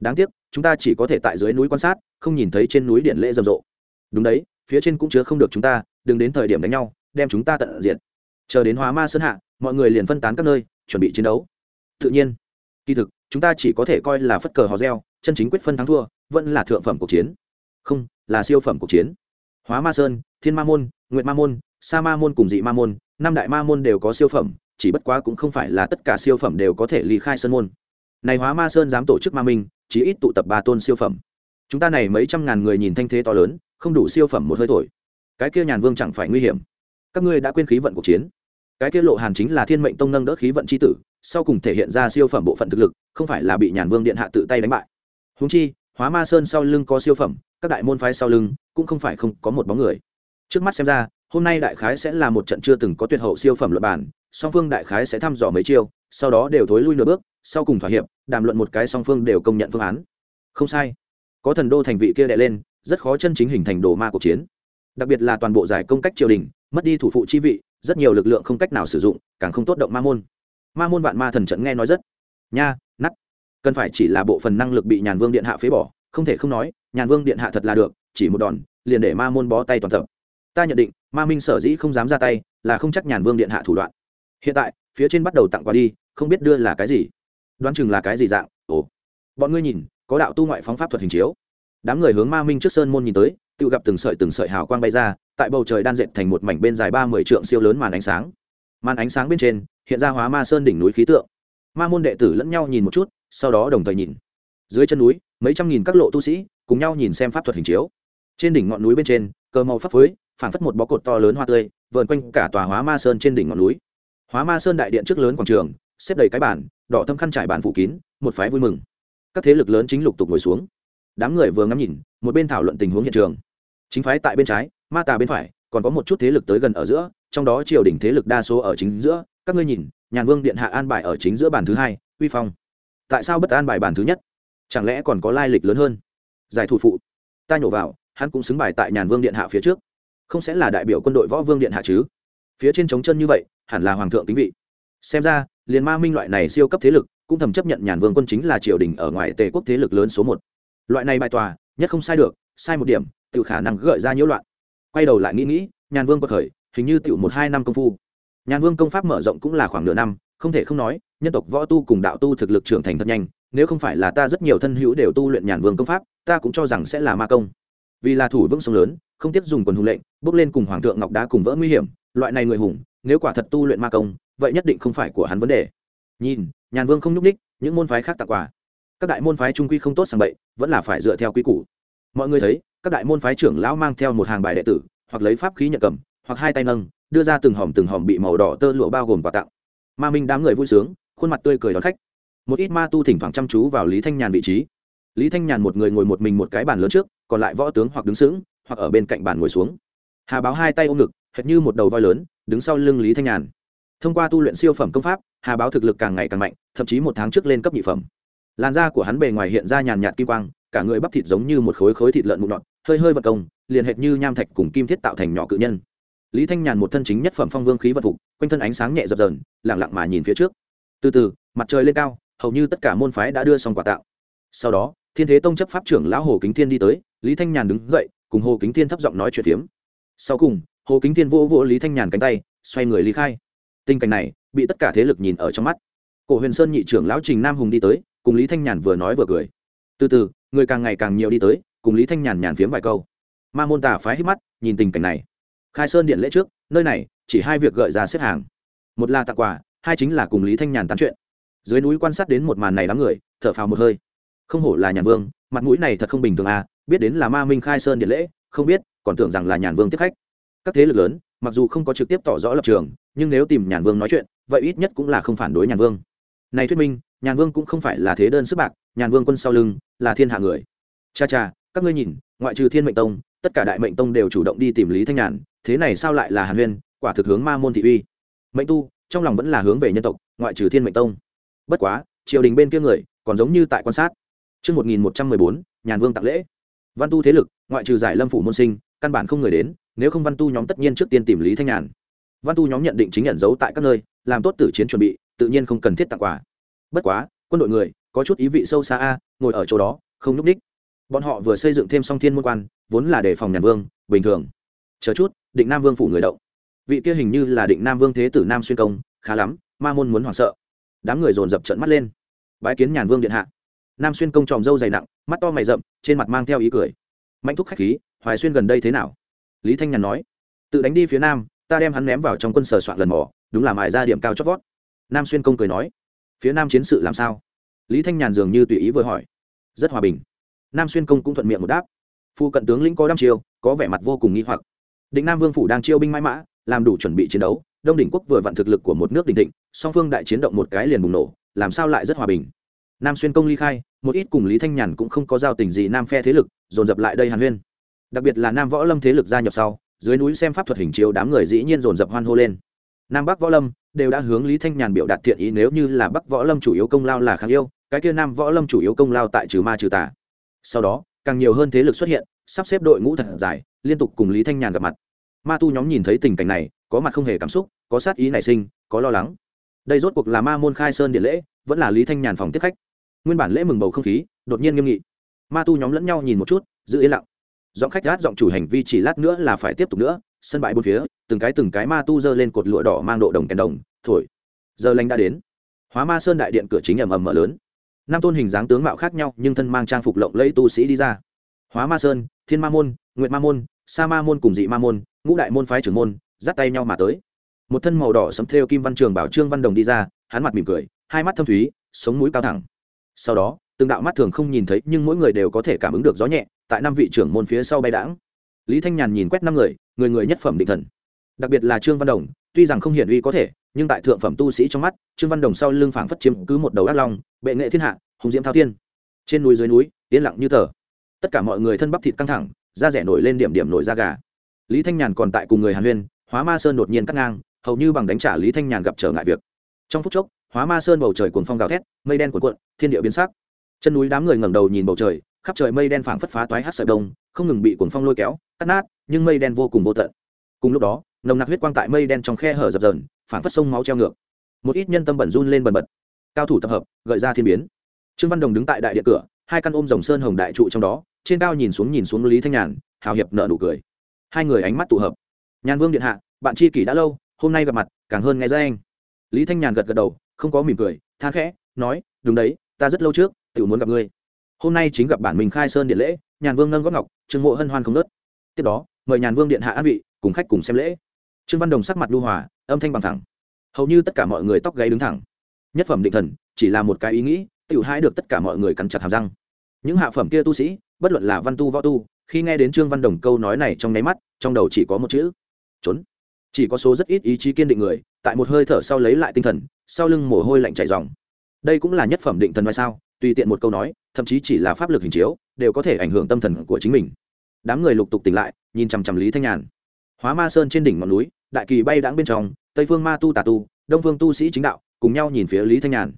Đáng tiếc, chúng ta chỉ có thể tại dưới núi quan sát, không nhìn thấy trên núi điện lễ rầm rộ. Đúng đấy, phía trên cũng chứa không được chúng ta, đừng đến thời điểm đánh nhau, đem chúng ta tận diện chờ đến hóa ma sơn hạ, mọi người liền phân tán các nơi, chuẩn bị chiến đấu. Tự nhiên kỳ thực, chúng ta chỉ có thể coi là phất cờ hò reo, chân chính quyết phân thắng thua, vẫn là thượng phẩm cuộc chiến. Không, là siêu phẩm cuộc chiến. Hóa ma sơn, thiên ma môn, nguyệt ma môn, sa ma môn cùng dị ma môn, năm đại ma môn đều có siêu phẩm, chỉ bất quá cũng không phải là tất cả siêu phẩm đều có thể ly khai sơn môn. Này hóa ma sơn dám tổ chức ma minh chỉ ít tụ tập ba tôn siêu phẩm. Chúng ta này mấy trăm ngàn người nhìn thanh thế to lớn, không đủ siêu phẩm một hơi thổi. Cái kia nhàn vương chẳng phải nguy hiểm. Các ngươi đã quên khí vận cuộc chiến. Cái kia lộ hàn chính là thiên mệnh tông nâng đỡ khí vận c h i tử sau cùng thể hiện ra siêu phẩm bộ phận thực lực, không phải là bị nhàn vương điện hạ tự tay đánh bại. Húng chi, hóa ma sơn sau lưng có siêu phẩm, các đại môn phái sau lưng cũng không phải không có một bóng người. Trước mắt xem ra, hôm nay đại khái sẽ là một trận chưa từng có tuyệt hậu siêu phẩm luật bản song phương đại khái sẽ thăm dò mấy chiêu, sau đó đều thối lui nửa bước, sau cùng thỏa hiệp, đàm luận một cái song phương đều công nhận phương án. Không sai. Có thần đô thành vị kia đệ lên, rất khó chân chính hình thành đồ ma cuộc chiến. Đặc biệt là toàn bộ giải công cách triều đình, mất đi thủ phụ chi vị, rất nhiều lực lượng không cách nào sử dụng, càng không tốt động ma môn ma môn vạn ma thần trận nghe nói rất nha nắt cần phải chỉ là bộ phần năng lực bị nhàn vương điện hạ phế bỏ, không thể không nói, nhàn vương điện hạ thật là được, chỉ một đòn, liền để ma môn bó tay toàn tập. Ta nhận định, ma minh sở dĩ không dám ra tay, là không chắc nhàn vương điện hạ thủ đoạn. Hiện tại, phía trên bắt đầu tặng quà đi, không biết đưa là cái gì. Đoán chừng là cái gì dạng, ồ. Bọn ngươi nhìn, có đạo tu ngoại phóng pháp thuật hình chiếu. Đám người hướng ma minh trước sơn môn nhìn tới, tự gặp từng sợi từng sợi hào quang bay ra, tại bầu trời đan dệt thành một mảnh bên dài ba mươi trượng siêu lớn màn ánh sáng màn ánh sáng bên trên, hiện ra hóa ma sơn đỉnh núi khí tượng. Ma môn đệ tử lẫn nhau nhìn một chút, sau đó đồng thời nhìn. Dưới chân núi, mấy trăm nghìn các lộ tu sĩ cùng nhau nhìn xem pháp thuật hình chiếu. Trên đỉnh ngọn núi bên trên, cờ màu pháp phới phản phất một bó cột to lớn hoa tươi, vờn quanh cả tòa hóa ma sơn trên đỉnh ngọn núi. Hóa ma sơn đại điện trước lớn quảng trường, xếp đầy cái bản đỏ thâm khăn trải bàn phủ kín, một phái vui mừng. Các thế lực lớn chính lục tục ngồi xuống. Đám người vừa ngắm nhìn, một bên thảo luận tình huống hiện trường. Chính phái tại bên trái, ma tà bên phải, còn có một chút thế lực tới gần ở giữa trong đó triều đình thế lực đa số ở chính giữa, các ngươi nhìn, nhàn vương điện hạ an bài ở chính giữa bàn thứ hai, uy phong. Tại sao bất an bài bàn thứ nhất? Chẳng lẽ còn có lai lịch lớn hơn? Giải thủ phụ. Ta nhổ vào, hắn cũng xứng bài tại nhàn vương điện hạ phía trước. Không sẽ là đại biểu quân đội võ vương điện hạ chứ? Phía trên trống chân như vậy, hẳn là hoàng thượng tính vị. Xem ra, liền ma minh loại này siêu cấp thế lực, cũng thầm chấp nhận nhàn vương quân chính là triều đình ở ngoài tề quốc thế lực lớn số một. Loại này bài tòa, nhất không sai được, sai một điểm tự khả năng gợi ra nhiễu loạn. Quay đầu lại nghĩ nghĩ, nhàn vương có khởi hình như tiểu một hai năm công phu. Nhàn vương công pháp mở rộng cũng là khoảng nửa năm, không thể không nói, nhân tộc võ tu cùng đạo tu thực lực trưởng thành thật nhanh, nếu không phải là ta rất nhiều thân hữu đều tu luyện nhàn vương công pháp, ta cũng cho rằng sẽ là ma công. Vì là thủ vững sông lớn, không tiếp dùng quần hùng lệnh, bước lên cùng hoàng thượng ngọc đá cùng vỡ nguy hiểm, loại này người hùng, nếu quả thật tu luyện ma công, vậy nhất định không phải của hắn vấn đề. Nhìn, nhàn vương không nhúc ních những môn phái khác tặng quà. Các đại môn phái trung quy không tốt sàng bậy, vẫn là phải dựa theo quy củ. Mọi người thấy, các đại môn phái trưởng lão mang theo một hàng bài đệ tử, hoặc lấy pháp khí nhận cầm hoặc hai tay nâng đưa ra từng hòm từng hòm bị màu đỏ tơ lụa bao gồm quà tặng. Ma minh đám người vui sướng khuôn mặt tươi cười đón khách. Một ít ma tu thỉnh thoảng chăm chú vào lý thanh nhàn vị trí. Lý thanh nhàn một người ngồi một mình một cái bàn lớn trước còn lại võ tướng hoặc đứng sững hoặc ở bên cạnh bàn ngồi xuống. Hà báo hai tay ôm ngực hệt như một đầu voi lớn đứng sau lưng lý thanh nhàn. Thông qua tu luyện siêu phẩm công pháp hà báo thực lực càng ngày càng mạnh thậm chí một tháng trước lên cấp nhị phẩm. Làn da của hắn bề ngoài hiện ra nhàn nhạt kim quang cả người bắp thịt giống như một khối khối thịt lợn mụn nọt, hơi hơi vật công liền hệt như nham thạch cùng kim thiết tạo thành nhỏ cự nhân lý thanh nhàn một thân chính nhất phẩm phong vương khí vật phục, quanh thân ánh sáng nhẹ dập dờn lẳng lặng mà nhìn phía trước. Từ từ, mặt trời lên cao, hầu như tất cả môn phái đã đưa xong quà tạo. Sau đó, thiên thế tông chấp pháp trưởng lão hồ kính thiên đi tới, lý thanh nhàn đứng dậy, cùng hồ kính thiên thấp giọng nói chuyện phiếm. Sau cùng, hồ kính thiên vỗ vỗ lý thanh nhàn cánh tay, xoay người lý khai. Tình cảnh này, bị tất cả thế lực nhìn ở trong mắt. Cổ huyền sơn nhị trưởng lão trình nam hùng đi tới, cùng lý thanh nhàn vừa nói vừa cười. Từ từ, người càng ngày càng nhiều đi tới, cùng lý thanh nhàn nhàn phiếm vài câu. Ma môn tà phái hít mắt, nhìn tình cảnh này khai sơn điện lễ trước, nơi này, chỉ hai việc gợi ra xếp hàng. Một là tặng quà, hai chính là cùng lý thanh nhàn tán chuyện. Dưới núi quan sát đến một màn này đám người, thở phào một hơi. Không hổ là nhàn vương, mặt mũi này thật không bình thường à biết đến là ma minh khai sơn điện lễ, không biết, còn tưởng rằng là nhàn vương tiếp khách. Các thế lực lớn, mặc dù không có trực tiếp tỏ rõ lập trường, nhưng nếu tìm nhàn vương nói chuyện, vậy ít nhất cũng là không phản đối nhàn vương. Này thuyết minh, nhàn vương cũng không phải là thế đơn sức bạc, nhàn vương quân sau lưng, là thiên hạ người. Cha cha, các ngươi nhìn, ngoại trừ thiên mệnh tông tất cả đại mệnh tông đều chủ động đi tìm lý thanh nhàn thế này sao lại là hàn huyên quả thực hướng ma môn thị uy mệnh tu trong lòng vẫn là hướng về nhân tộc ngoại trừ thiên mệnh tông bất quá triều đình bên kia người còn giống như tại quan sát Trước 1114, nhàn vương tặng lễ. Văn tu thế lực, ngoại trừ giải lâm phủ môn sinh, căn bản không người đến, nếu không văn tu nhóm tất nhiên trước tiên tìm Lý Thanh Nhàn. Văn tu nhóm nhận định chính nhận dấu tại các nơi, làm tốt tử chiến chuẩn bị, tự nhiên không cần thiết tặng quà. Bất quá, quân đội người, có chút ý vị sâu xa a, ngồi ở chỗ đó, không núp đích. Bọn họ vừa xây dựng thêm song thiên môn quan, vốn là để phòng nhàn vương, bình thường. Chờ chút, định Nam Vương phủ người động. Vị kia hình như là định Nam Vương thế tử Nam xuyên công, khá lắm, ma môn muốn hoảng sợ. Đám người dồn dập trận mắt lên. bãi kiến nhàn vương điện hạ. Nam xuyên công tròm râu dày nặng mắt to mày rậm trên mặt mang theo ý cười. Mạnh thúc khách khí hoài xuyên gần đây thế nào? Lý thanh nhàn nói. Tự đánh đi phía nam ta đem hắn ném vào trong quân sở soạn lần mỏ đúng là mài ra điểm cao chót vót. Nam xuyên công cười nói. Phía nam chiến sự làm sao? Lý thanh nhàn dường như tùy ý vừa hỏi. Rất hòa bình. Nam xuyên công cũng thuận miệng một đáp phu cận tướng lĩnh có đăm chiêu, có vẻ mặt vô cùng nghi hoặc. Định nam vương phủ đang chiêu binh mãi mã, làm đủ chuẩn bị chiến đấu, đông đỉnh quốc vừa vặn thực lực của một nước đình thịnh, song phương đại chiến động một cái liền bùng nổ, làm sao lại rất hòa bình. Nam xuyên công ly khai, một ít cùng lý thanh nhàn cũng không có giao tình gì nam phe thế lực, dồn dập lại đây hàn huyên. Đặc biệt là nam võ lâm thế lực gia nhập sau, dưới núi xem pháp thuật hình chiếu đám người dĩ nhiên dồn dập hoan hô lên. Nam bắc võ lâm đều đã hướng lý thanh nhàn biểu đạt thiện ý nếu như là bắc võ lâm chủ yếu công lao là kháng yêu, cái kia nam võ lâm chủ yếu công lao tại trừ ma trừ tà. Sau đó càng nhiều hơn thế lực xuất hiện, sắp xếp đội ngũ thật dài, liên tục cùng lý thanh nhàn gặp mặt. Ma tu nhóm nhìn thấy tình cảnh này, có mặt không hề cảm xúc, có sát ý nảy sinh, có lo lắng. Đây rốt cuộc là ma môn khai sơn điện lễ, vẫn là lý thanh nhàn phòng tiếp khách. Nguyên bản lễ mừng bầu không khí, đột nhiên nghiêm nghị. Ma tu nhóm lẫn nhau nhìn một chút, giữ yên lặng. Giọng khách gát giọng chủ hành vi chỉ lát nữa là phải tiếp tục nữa, sân bãi bốn phía, từng cái từng cái ma tu giơ lên cột lụa đỏ mang độ đồng kèn đồng, thổi. Giờ lành đã đến. Hóa ma sơn đại điện cửa chính ầm ầm mở lớn năm tôn hình dáng tướng mạo khác nhau, nhưng thân mang trang phục lộng lẫy tu sĩ đi ra. Hóa ma sơn, thiên ma môn, nguyệt ma môn, sa ma môn cùng dị ma môn, ngũ đại môn phái trưởng môn, dắt tay nhau mà tới. Một thân màu đỏ sấm Theo kim văn trường bảo trương văn đồng đi ra, hắn mặt mỉm cười, hai mắt thâm thúy, sống mũi cao thẳng. Sau đó, từng đạo mắt thường không nhìn thấy, nhưng mỗi người đều có thể cảm ứng được gió nhẹ, tại năm vị trưởng môn phía sau bay đãng. Lý thanh nhàn nhìn quét năm người người người nhất phẩm định thần. Đặc biệt là trương văn đồng, tuy rằng không hiển uy có thể nhưng tại thượng phẩm tu sĩ trong mắt, trương văn đồng sau lưng phảng phất chiếm cứ một đầu ác long, bệ nghệ thiên hạ, hùng diễm thao thiên. Trên núi dưới núi, yên lặng như tờ. Tất cả mọi người thân bắp thịt căng thẳng, da rẻ nổi lên điểm điểm nổi da gà. Lý thanh nhàn còn tại cùng người hàn huyên, hóa ma sơn đột nhiên cắt ngang, hầu như bằng đánh trả lý thanh nhàn gặp trở ngại việc. Trong phút chốc, hóa ma sơn bầu trời cuồng phong gào thét, mây đen cuộn cuộn, thiên địa biến sắc. Chân núi đám người ngẩng đầu nhìn bầu trời, khắp trời mây đen phảng phất phá toái hát sợi đông, không ngừng bị cuồng phong lôi kéo, cắt nát, nhưng mây đen vô cùng vô tận. Cùng lúc đó, nồng nặc huyết quang tại mây đen trong khe hở dập dờn phảng phất sông máu treo ngược. Một ít nhân tâm bẩn run lên bần bật. Cao thủ tập hợp, gợi ra thiên biến. Trương văn đồng đứng tại đại địa cửa, hai căn ôm rồng sơn hồng đại trụ trong đó, trên cao nhìn xuống nhìn xuống lý thanh nhàn, hào hiệp nợ nụ cười. Hai người ánh mắt tụ hợp. Nhàn vương điện hạ, bạn chi kỷ đã lâu, hôm nay gặp mặt, càng hơn nghe ra anh. Lý thanh nhàn gật gật đầu, không có mỉm cười, than khẽ, nói, đúng đấy, ta rất lâu trước tự muốn gặp ngươi. Hôm nay chính gặp bản mình khai sơn điện lễ, nhàn vương nâng góp ngọc, trương mộ hân hoan không nớt. Tiếp đó, mời nhàn vương điện hạ an vị, cùng khách cùng xem lễ. Trương văn đồng sắc mặt lưu hòa âm thanh bằng thẳng. Hầu như tất cả mọi người tóc gáy đứng thẳng. Nhất phẩm định thần, chỉ là một cái ý nghĩ tự hãi được tất cả mọi người cắn chặt hàm răng. Những hạ phẩm kia tu sĩ, bất luận là văn tu võ tu, khi nghe đến trương văn đồng câu nói này trong nháy mắt, trong đầu chỉ có một chữ, trốn. Chỉ có số rất ít ý chí kiên định người, tại một hơi thở sau lấy lại tinh thần, sau lưng mồ hôi lạnh chảy dòng đây cũng là nhất phẩm định thần vai sao, tùy tiện một câu nói, thậm chí chỉ là pháp lực hình chiếu, đều có thể ảnh hưởng tâm thần của chính mình. Đám người lục tục tỉnh lại, nhìn chằm chằm lý thanh nhàn. Hóa ma sơn trên đỉnh ngọn núi đại kỳ bay đãng bên trong, tây phương ma tu tà tu, đông phương tu sĩ chính đạo cùng nhau nhìn phía lý thanh nhàn.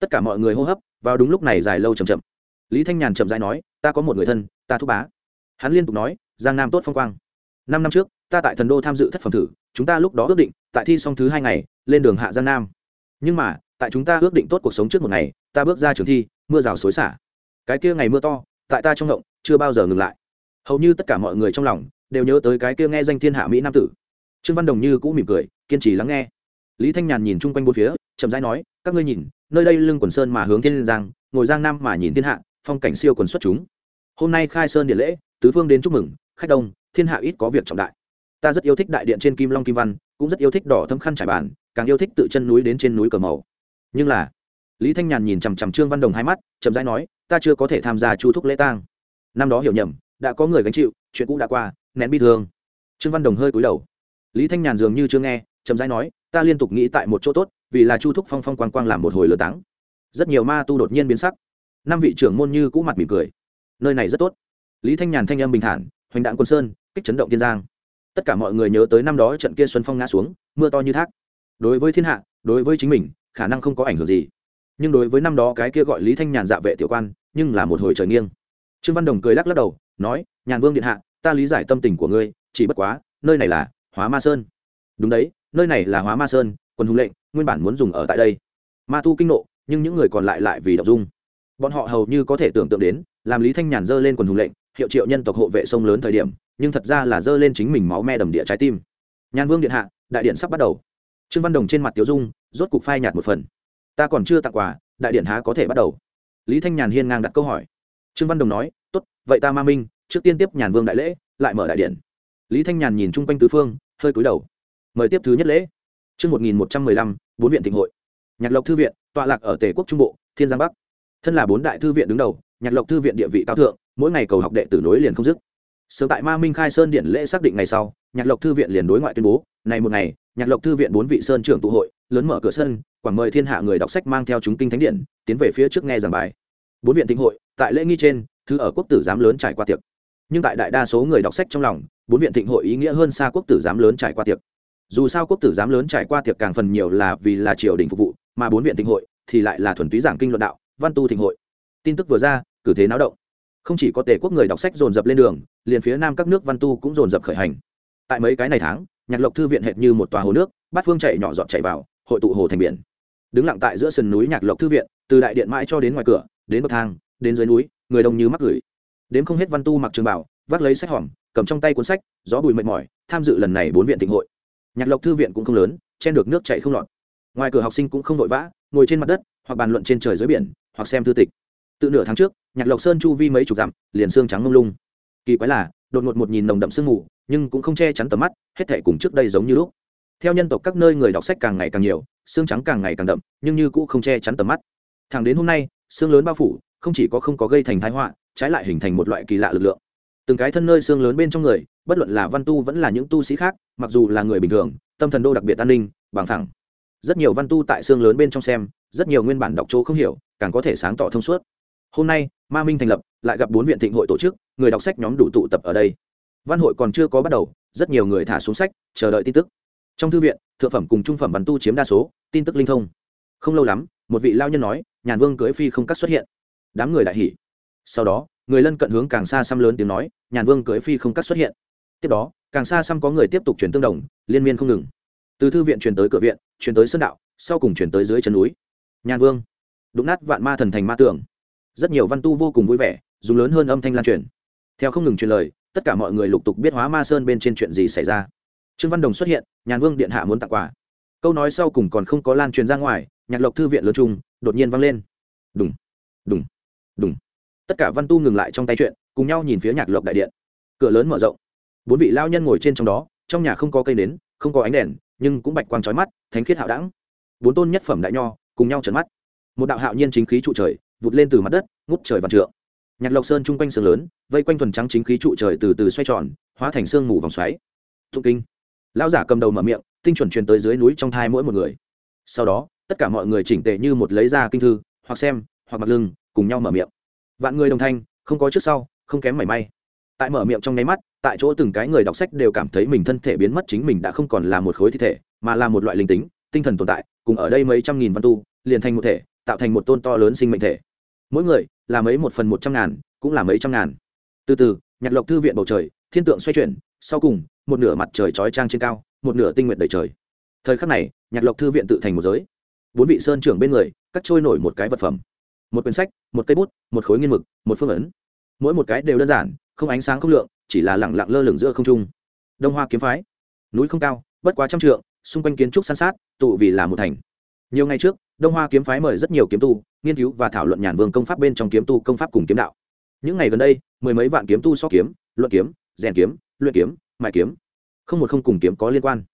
Tất cả mọi người hô hấp vào đúng lúc này dài lâu chậm chậm. Lý thanh nhàn chậm dãi nói, ta có một người thân, ta thúc bá. Hắn liên tục nói, giang nam tốt phong quang. Năm năm trước, ta tại thần đô tham dự thất phẩm thử, chúng ta lúc đó ước định, tại thi xong thứ hai ngày, lên đường hạ giang nam. Nhưng mà, tại chúng ta ước định tốt cuộc sống trước một ngày, ta bước ra trường thi, mưa rào xối xả. Cái kia ngày mưa to, tại ta trong ngộng, chưa bao giờ ngừng lại. Hầu như tất cả mọi người trong lòng đều nhớ tới cái kia nghe danh thiên hạ mỹ nam tử trương văn đồng như cũng mỉm cười, kiên trì lắng nghe. Lý thanh nhàn nhìn chung quanh bốn phía, chậm rãi nói, các ngươi nhìn, nơi đây lưng quần sơn mà hướng thiên giang, ngồi giang nam mà nhìn thiên hạ, phong cảnh siêu quần xuất chúng. Hôm nay khai sơn điện lễ, tứ phương đến chúc mừng, khách đông, thiên hạ ít có việc trọng đại. Ta rất yêu thích đại điện trên kim long kim văn, cũng rất yêu thích đỏ thâm khăn trải bàn, càng yêu thích tự chân núi đến trên núi cờ màu. Nhưng là, lý thanh nhàn nhìn chằm chằm trương văn đồng hai mắt, chậm rãi nói, ta chưa có thể tham gia chu thúc lễ tang. Năm đó hiểu nhầm, đã có người gánh chịu, chuyện cũ đã qua, nén bi thương. Trương văn đồng hơi cúi đầu lý thanh nhàn dường như chưa nghe, chậm rãi nói, ta liên tục nghĩ tại một chỗ tốt, vì là chu thúc phong phong quang quang làm một hồi lừa táng. Rất nhiều ma tu đột nhiên biến sắc. Năm vị trưởng môn như cũ mặt mỉm cười. Nơi này rất tốt. Lý thanh nhàn thanh âm bình thản, hoành đạn quân sơn, kích chấn động tiên giang. Tất cả mọi người nhớ tới năm đó trận kia xuân phong ngã xuống, mưa to như thác. Đối với thiên hạ, đối với chính mình, khả năng không có ảnh hưởng gì. Nhưng đối với năm đó cái kia gọi lý thanh nhàn dạ vệ tiểu quan, nhưng là một hồi trời nghiêng. Trương văn đồng cười lắc lắc đầu, nói, nhàn vương điện hạ, ta lý giải tâm tình của ngươi, chỉ bất quá, nơi này là hóa ma sơn. Đúng đấy, nơi này là hóa ma sơn quân hùng lệnh, nguyên bản muốn dùng ở tại đây. Ma tu kinh nộ, nhưng những người còn lại lại vì đọc dung. Bọn họ hầu như có thể tưởng tượng đến, làm lý thanh nhàn dơ lên quần hùng lệnh, hiệu triệu nhân tộc hộ vệ sông lớn thời điểm, nhưng thật ra là dơ lên chính mình máu me đầm địa trái tim. Nhàn vương điện hạ, đại điện sắp bắt đầu. Trương văn đồng trên mặt tiểu dung, rốt cục phai nhạt một phần. Ta còn chưa tặng quà, đại điện há có thể bắt đầu? Lý thanh nhàn hiên ngang đặt câu hỏi. Trương văn đồng nói, tốt, vậy ta ma minh, trước tiên tiếp nhàn vương đại lễ, lại mở đại điện lý thanh nhàn nhìn chung quanh tứ phương hơi cúi đầu mời tiếp thứ nhất lễ Chương 1115, bốn viện thịnh hội. Nhạc Lộc thư viện, tọa lạc ở Tề quốc trung bộ, Thiên Giang Bắc. Thân là bốn đại thư viện đứng đầu, Nhạc Lộc thư viện địa vị cao thượng, mỗi ngày cầu học đệ tử nối liền không dứt. Sớm tại Ma Minh khai sơn điện lễ xác định ngày sau, Nhạc Lộc thư viện liền đối ngoại tuyên bố, này một ngày, Nhạc Lộc thư viện bốn vị sơn trưởng tụ hội, lớn mở cửa sân, quảng mời thiên hạ người đọc sách mang theo chúng kinh thánh điện, tiến về phía trước nghe giảng bài. Bốn viện thịnh hội, tại lễ nghi trên, thứ ở quốc tử giám lớn trải qua tiệc. Nhưng tại đại đa số người đọc sách trong lòng, bốn viện thịnh hội ý nghĩa hơn xa quốc tử giám lớn trải qua tiệc. Dù sao quốc tử giám lớn trải qua tiệc càng phần nhiều là vì là triều đình phục vụ, mà bốn viện thịnh hội thì lại là thuần túy giảng kinh luận đạo, văn tu thịnh hội. Tin tức vừa ra, cử thế náo động. Không chỉ có tề quốc người đọc sách dồn dập lên đường, liền phía nam các nước văn tu cũng dồn dập khởi hành. Tại mấy cái này tháng, nhạc lộc thư viện hệt như một tòa hồ nước, bát phương chạy nhỏ giọt chạy vào, hội tụ hồ thành biển. Đứng lặng tại giữa sườn núi nhạc lộc thư viện, từ đại điện mãi cho đến ngoài cửa, đến bậc thang, đến dưới núi, người đông như mắc gửi. Đến không hết văn tu mặc trường bảo, vác lấy sách hòm cầm trong tay cuốn sách, gió bùi mệt mỏi, tham dự lần này bốn viện thịnh hội. Nhạc lộc thư viện cũng không lớn, chen được nước chạy không lọt. Ngoài cửa học sinh cũng không vội vã, ngồi trên mặt đất, hoặc bàn luận trên trời dưới biển, hoặc xem thư tịch. Tự nửa tháng trước, nhạc lộc sơn chu vi mấy chục dặm, liền xương trắng mông lung. Kỳ quái là, đột ngột một nhìn nồng đậm sương mù, nhưng cũng không che chắn tầm mắt, hết thể cùng trước đây giống như lúc. Theo nhân tộc các nơi người đọc sách càng ngày càng nhiều, xương trắng càng ngày càng đậm, nhưng như cũng không che chắn tầm mắt. Thẳng đến hôm nay, xương lớn bao phủ, không chỉ có không có gây thành thái họa, trái lại hình thành một loại kỳ lạ lực lượng từng cái thân nơi xương lớn bên trong người, bất luận là văn tu vẫn là những tu sĩ khác, mặc dù là người bình thường, tâm thần đô đặc biệt an ninh, bằng thẳng rất nhiều văn tu tại xương lớn bên trong xem, rất nhiều nguyên bản đọc chỗ không hiểu, càng có thể sáng tỏ thông suốt. Hôm nay, ma minh thành lập, lại gặp bốn viện thịnh hội tổ chức, người đọc sách nhóm đủ tụ tập ở đây. Văn hội còn chưa có bắt đầu, rất nhiều người thả xuống sách, chờ đợi tin tức. Trong thư viện, thượng phẩm cùng trung phẩm văn tu chiếm đa số, tin tức linh thông. Không lâu lắm, một vị lao nhân nói, nhàn vương cưới phi không cắt xuất hiện. Đám người đại hỉ sau đó, người lân cận hướng càng xa xăm lớn tiếng nói, nhàn vương cưỡi phi không cắt xuất hiện. Tiếp đó, càng xa xăm có người tiếp tục truyền tương đồng, liên miên không ngừng. Từ thư viện truyền tới cửa viện, truyền tới sơn đạo, sau cùng truyền tới dưới chân núi. Nhàn vương. Đụng nát vạn ma thần thành ma tưởng rất nhiều văn tu vô cùng vui vẻ, dùng lớn hơn âm thanh lan truyền. Theo không ngừng truyền lời, tất cả mọi người lục tục biết hóa ma sơn bên trên chuyện gì xảy ra. Trương văn đồng xuất hiện, nhàn vương điện hạ muốn tặng quà. Câu nói sau cùng còn không có lan truyền ra ngoài, nhạc lộc thư viện lớn trung, đột nhiên vang lên. Đúng đúng đúng tất cả văn tu ngừng lại trong tay chuyện, cùng nhau nhìn phía nhạc lộc đại điện. Cửa lớn mở rộng. Bốn vị lao nhân ngồi trên trong đó, trong nhà không có cây nến, không có ánh đèn, nhưng cũng bạch quang trói mắt, thánh khiết hạo đẳng. Bốn tôn nhất phẩm đại nho, cùng nhau trấn mắt. Một đạo hạo nhiên chính khí trụ trời, vụt lên từ mặt đất, ngút trời vạn trượng. Nhạc lộc sơn chung quanh sương lớn, vây quanh thuần trắng chính khí trụ trời từ từ xoay tròn, hóa thành sương mù vòng xoáy. Thụ kinh. Lão giả cầm đầu mở miệng, tinh chuẩn truyền tới dưới núi trong thai mỗi một người. Sau đó, tất cả mọi người chỉnh tề như một lấy ra kinh thư, hoặc xem, hoặc mặt lưng, cùng nhau mở miệng vạn người đồng thanh, không có trước sau, không kém mảy may. Tại mở miệng trong nháy mắt, tại chỗ từng cái người đọc sách đều cảm thấy mình thân thể biến mất chính mình đã không còn là một khối thi thể, mà là một loại linh tính, tinh thần tồn tại, cùng ở đây mấy trăm nghìn văn tu, liền thành một thể, tạo thành một tôn to lớn sinh mệnh thể. Mỗi người, là mấy một phần một trăm ngàn, cũng là mấy trăm ngàn. Từ từ, nhạc lộc thư viện bầu trời, thiên tượng xoay chuyển, sau cùng, một nửa mặt trời trói trang trên cao, một nửa tinh nguyện đầy trời. Thời khắc này, nhạc lộc thư viện tự thành một giới. Bốn vị sơn trưởng bên người, cắt trôi nổi một cái vật phẩm một quyển sách, một cây bút, một khối nghiên mực, một phương ấn. Mỗi một cái đều đơn giản, không ánh sáng không lượng, chỉ là lẳng lặng lơ lửng giữa không trung. Đông hoa kiếm phái. Núi không cao, bất quá trăm trượng, xung quanh kiến trúc san sát, tụ vì là một thành. Nhiều ngày trước, đông hoa kiếm phái mời rất nhiều kiếm tu, nghiên cứu và thảo luận nhàn vương công pháp bên trong kiếm tu công pháp cùng kiếm đạo. Những ngày gần đây, mười mấy vạn kiếm tu so kiếm, luận kiếm, rèn kiếm, luyện kiếm mại kiếm. Không một không cùng kiếm có liên quan.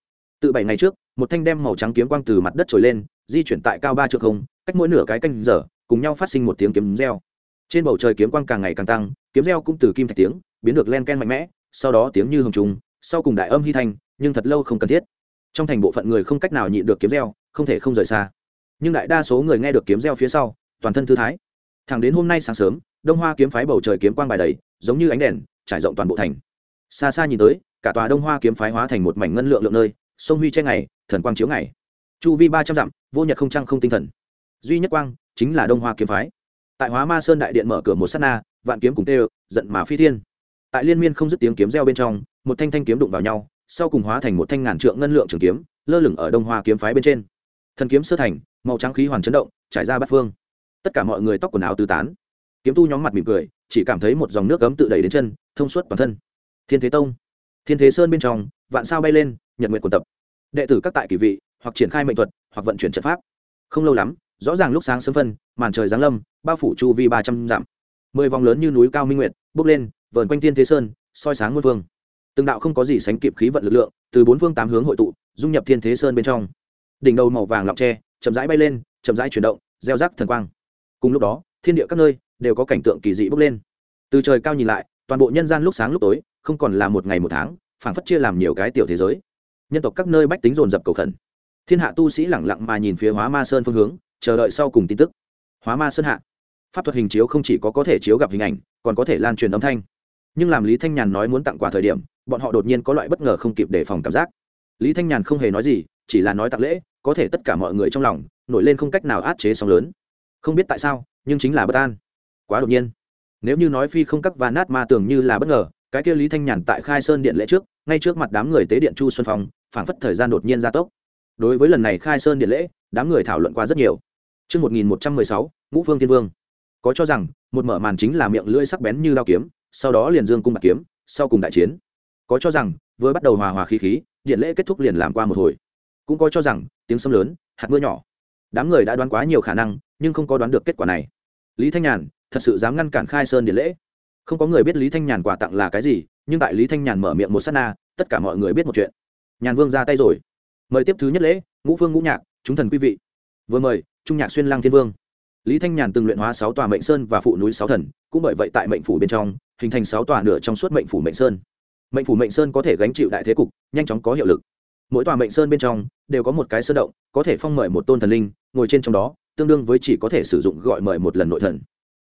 Từ bảy ngày trước, một thanh đem màu trắng kiếm quang từ mặt đất trồi lên, di chuyển tại cao ba trượng không, cách mỗi nửa cái canh giờ cùng nhau phát sinh một tiếng kiếm reo. Trên bầu trời kiếm quang càng ngày càng tăng, kiếm reo cũng từ kim thạch tiếng, biến được len ken mạnh mẽ, sau đó tiếng như hồng trùng, sau cùng đại âm hy thanh, nhưng thật lâu không cần thiết. Trong thành bộ phận người không cách nào nhịn được kiếm reo, không thể không rời xa. Nhưng đại đa số người nghe được kiếm reo phía sau, toàn thân thư thái. Thẳng đến hôm nay sáng sớm, đông hoa kiếm phái bầu trời kiếm quang bài đầy, giống như ánh đèn, trải rộng toàn bộ thành. Xa xa nhìn tới, cả tòa đông hoa kiếm phái hóa thành một mảnh ngân lượng lượng nơi, sông huy che ngày, thần quang chiếu ngày. Chu vi ba trăm dặm, vô nhật không trăng không tinh thần. Duy nhất quang chính là đông hoa kiếm phái. Tại hóa ma sơn đại điện mở cửa một s á t na, vạn kiếm cùng tê, giận mà phi thiên. Tại liên miên không dứt tiếng kiếm reo bên trong, một thanh thanh kiếm đụng vào nhau, sau cùng hóa thành một thanh ngàn trượng ngân lượng trường kiếm, lơ lửng ở đông hoa kiếm phái bên trên. Thần kiếm sơ thành, màu trắng khí hoàn chấn động, trải ra bát phương. Tất cả mọi người tóc quần áo tứ tán. Kiếm tu nhóm mặt mỉm cười, chỉ cảm thấy một dòng nước cấm tự đẩy đến chân, thông suốt toàn thân. Thiên thế tông. Thiên thế sơn bên trong, vạn sao bay lên, nhật nguyện quần tập. Đệ tử các tại kỳ vị, hoặc triển khai mệnh thuật, hoặc vận chuyển trận pháp. Không lâu lắm rõ ràng lúc sáng sớm phân, màn trời giáng lâm, bao phủ chu vi ba trăm dặm. Mười vòng lớn như núi cao minh nguyệt bốc lên, vờn quanh thiên thế sơn, soi sáng muôn phương. Từng đạo không có gì sánh kịp khí vận lực lượng, từ bốn phương tám hướng hội tụ, dung nhập thiên thế sơn bên trong. Đỉnh đầu màu vàng lọc tre, chậm rãi bay lên, chậm rãi chuyển động, gieo rắc thần quang. Cùng lúc đó, thiên địa các nơi đều có cảnh tượng kỳ dị bốc lên. Từ trời cao nhìn lại, toàn bộ nhân gian lúc sáng lúc tối, không còn là một ngày một tháng, phảng phất chia làm nhiều cái tiểu thế giới. Nhân tộc các nơi bách tính dồn dập cầu khẩn. Thiên hạ tu sĩ lẳng lặng mà nhìn phía hóa ma sơn phương hướng chờ đợi sau cùng tin tức. Hóa ma sơn hạ. Pháp thuật hình chiếu không chỉ có có thể chiếu gặp hình ảnh, còn có thể lan truyền âm thanh. Nhưng làm lý thanh nhàn nói muốn tặng quà thời điểm, bọn họ đột nhiên có loại bất ngờ không kịp đề phòng cảm giác. Lý thanh nhàn không hề nói gì, chỉ là nói tặng lễ, có thể tất cả mọi người trong lòng, nổi lên không cách nào át chế sóng lớn. Không biết tại sao, nhưng chính là bất an. Quá đột nhiên. Nếu như nói phi không cắt và nát ma tưởng như là bất ngờ, cái kia lý thanh nhàn tại khai sơn điện lễ trước, ngay trước mặt đám người tế điện chu xuân phong, phảng phất thời gian đột nhiên gia tốc. Đối với lần này khai sơn điện lễ đám người thảo luận qua rất nhiều Trước 1116, Ngũ Phương Thiên Vương. Có cho rằng, một mở màn chính là miệng lưỡi sắc bén như đao kiếm, sau đó liền dương cung bạc kiếm, sau cùng đại chiến. Có cho rằng, vừa bắt đầu hòa hòa khí khí, điện lễ kết thúc liền làm qua một hồi. Cũng có cho rằng, tiếng sấm lớn, hạt mưa nhỏ. Đám người đã đoán quá nhiều khả năng, nhưng không có đoán được kết quả này. Lý Thanh Nhàn, thật sự dám ngăn cản khai sơn điện lễ. Không có người biết Lý Thanh Nhàn quà tặng là cái gì, nhưng tại Lý Thanh Nhàn mở miệng một sát na, tất cả mọi người biết một chuyện. Nhàn Vương ra tay rồi. Mời tiếp thứ nhất lễ, Ngũ Phương Ngũ Nhạc, chúng thần quý vị. Vừa mời, Trung Nhạc xuyên lang Thiên Vương. Lý thanh nhàn từng luyện hóa sáu tòa mệnh sơn và phụ núi sáu thần cũng bởi vậy tại mệnh phủ bên trong hình thành sáu tòa nửa trong suốt mệnh phủ mệnh sơn. Mệnh phủ mệnh sơn có thể gánh chịu đại thế cục nhanh chóng có hiệu lực. Mỗi tòa mệnh sơn bên trong đều có một cái sơn động có thể phong mời một tôn thần linh ngồi trên trong đó tương đương với chỉ có thể sử dụng gọi mời một lần nội thần.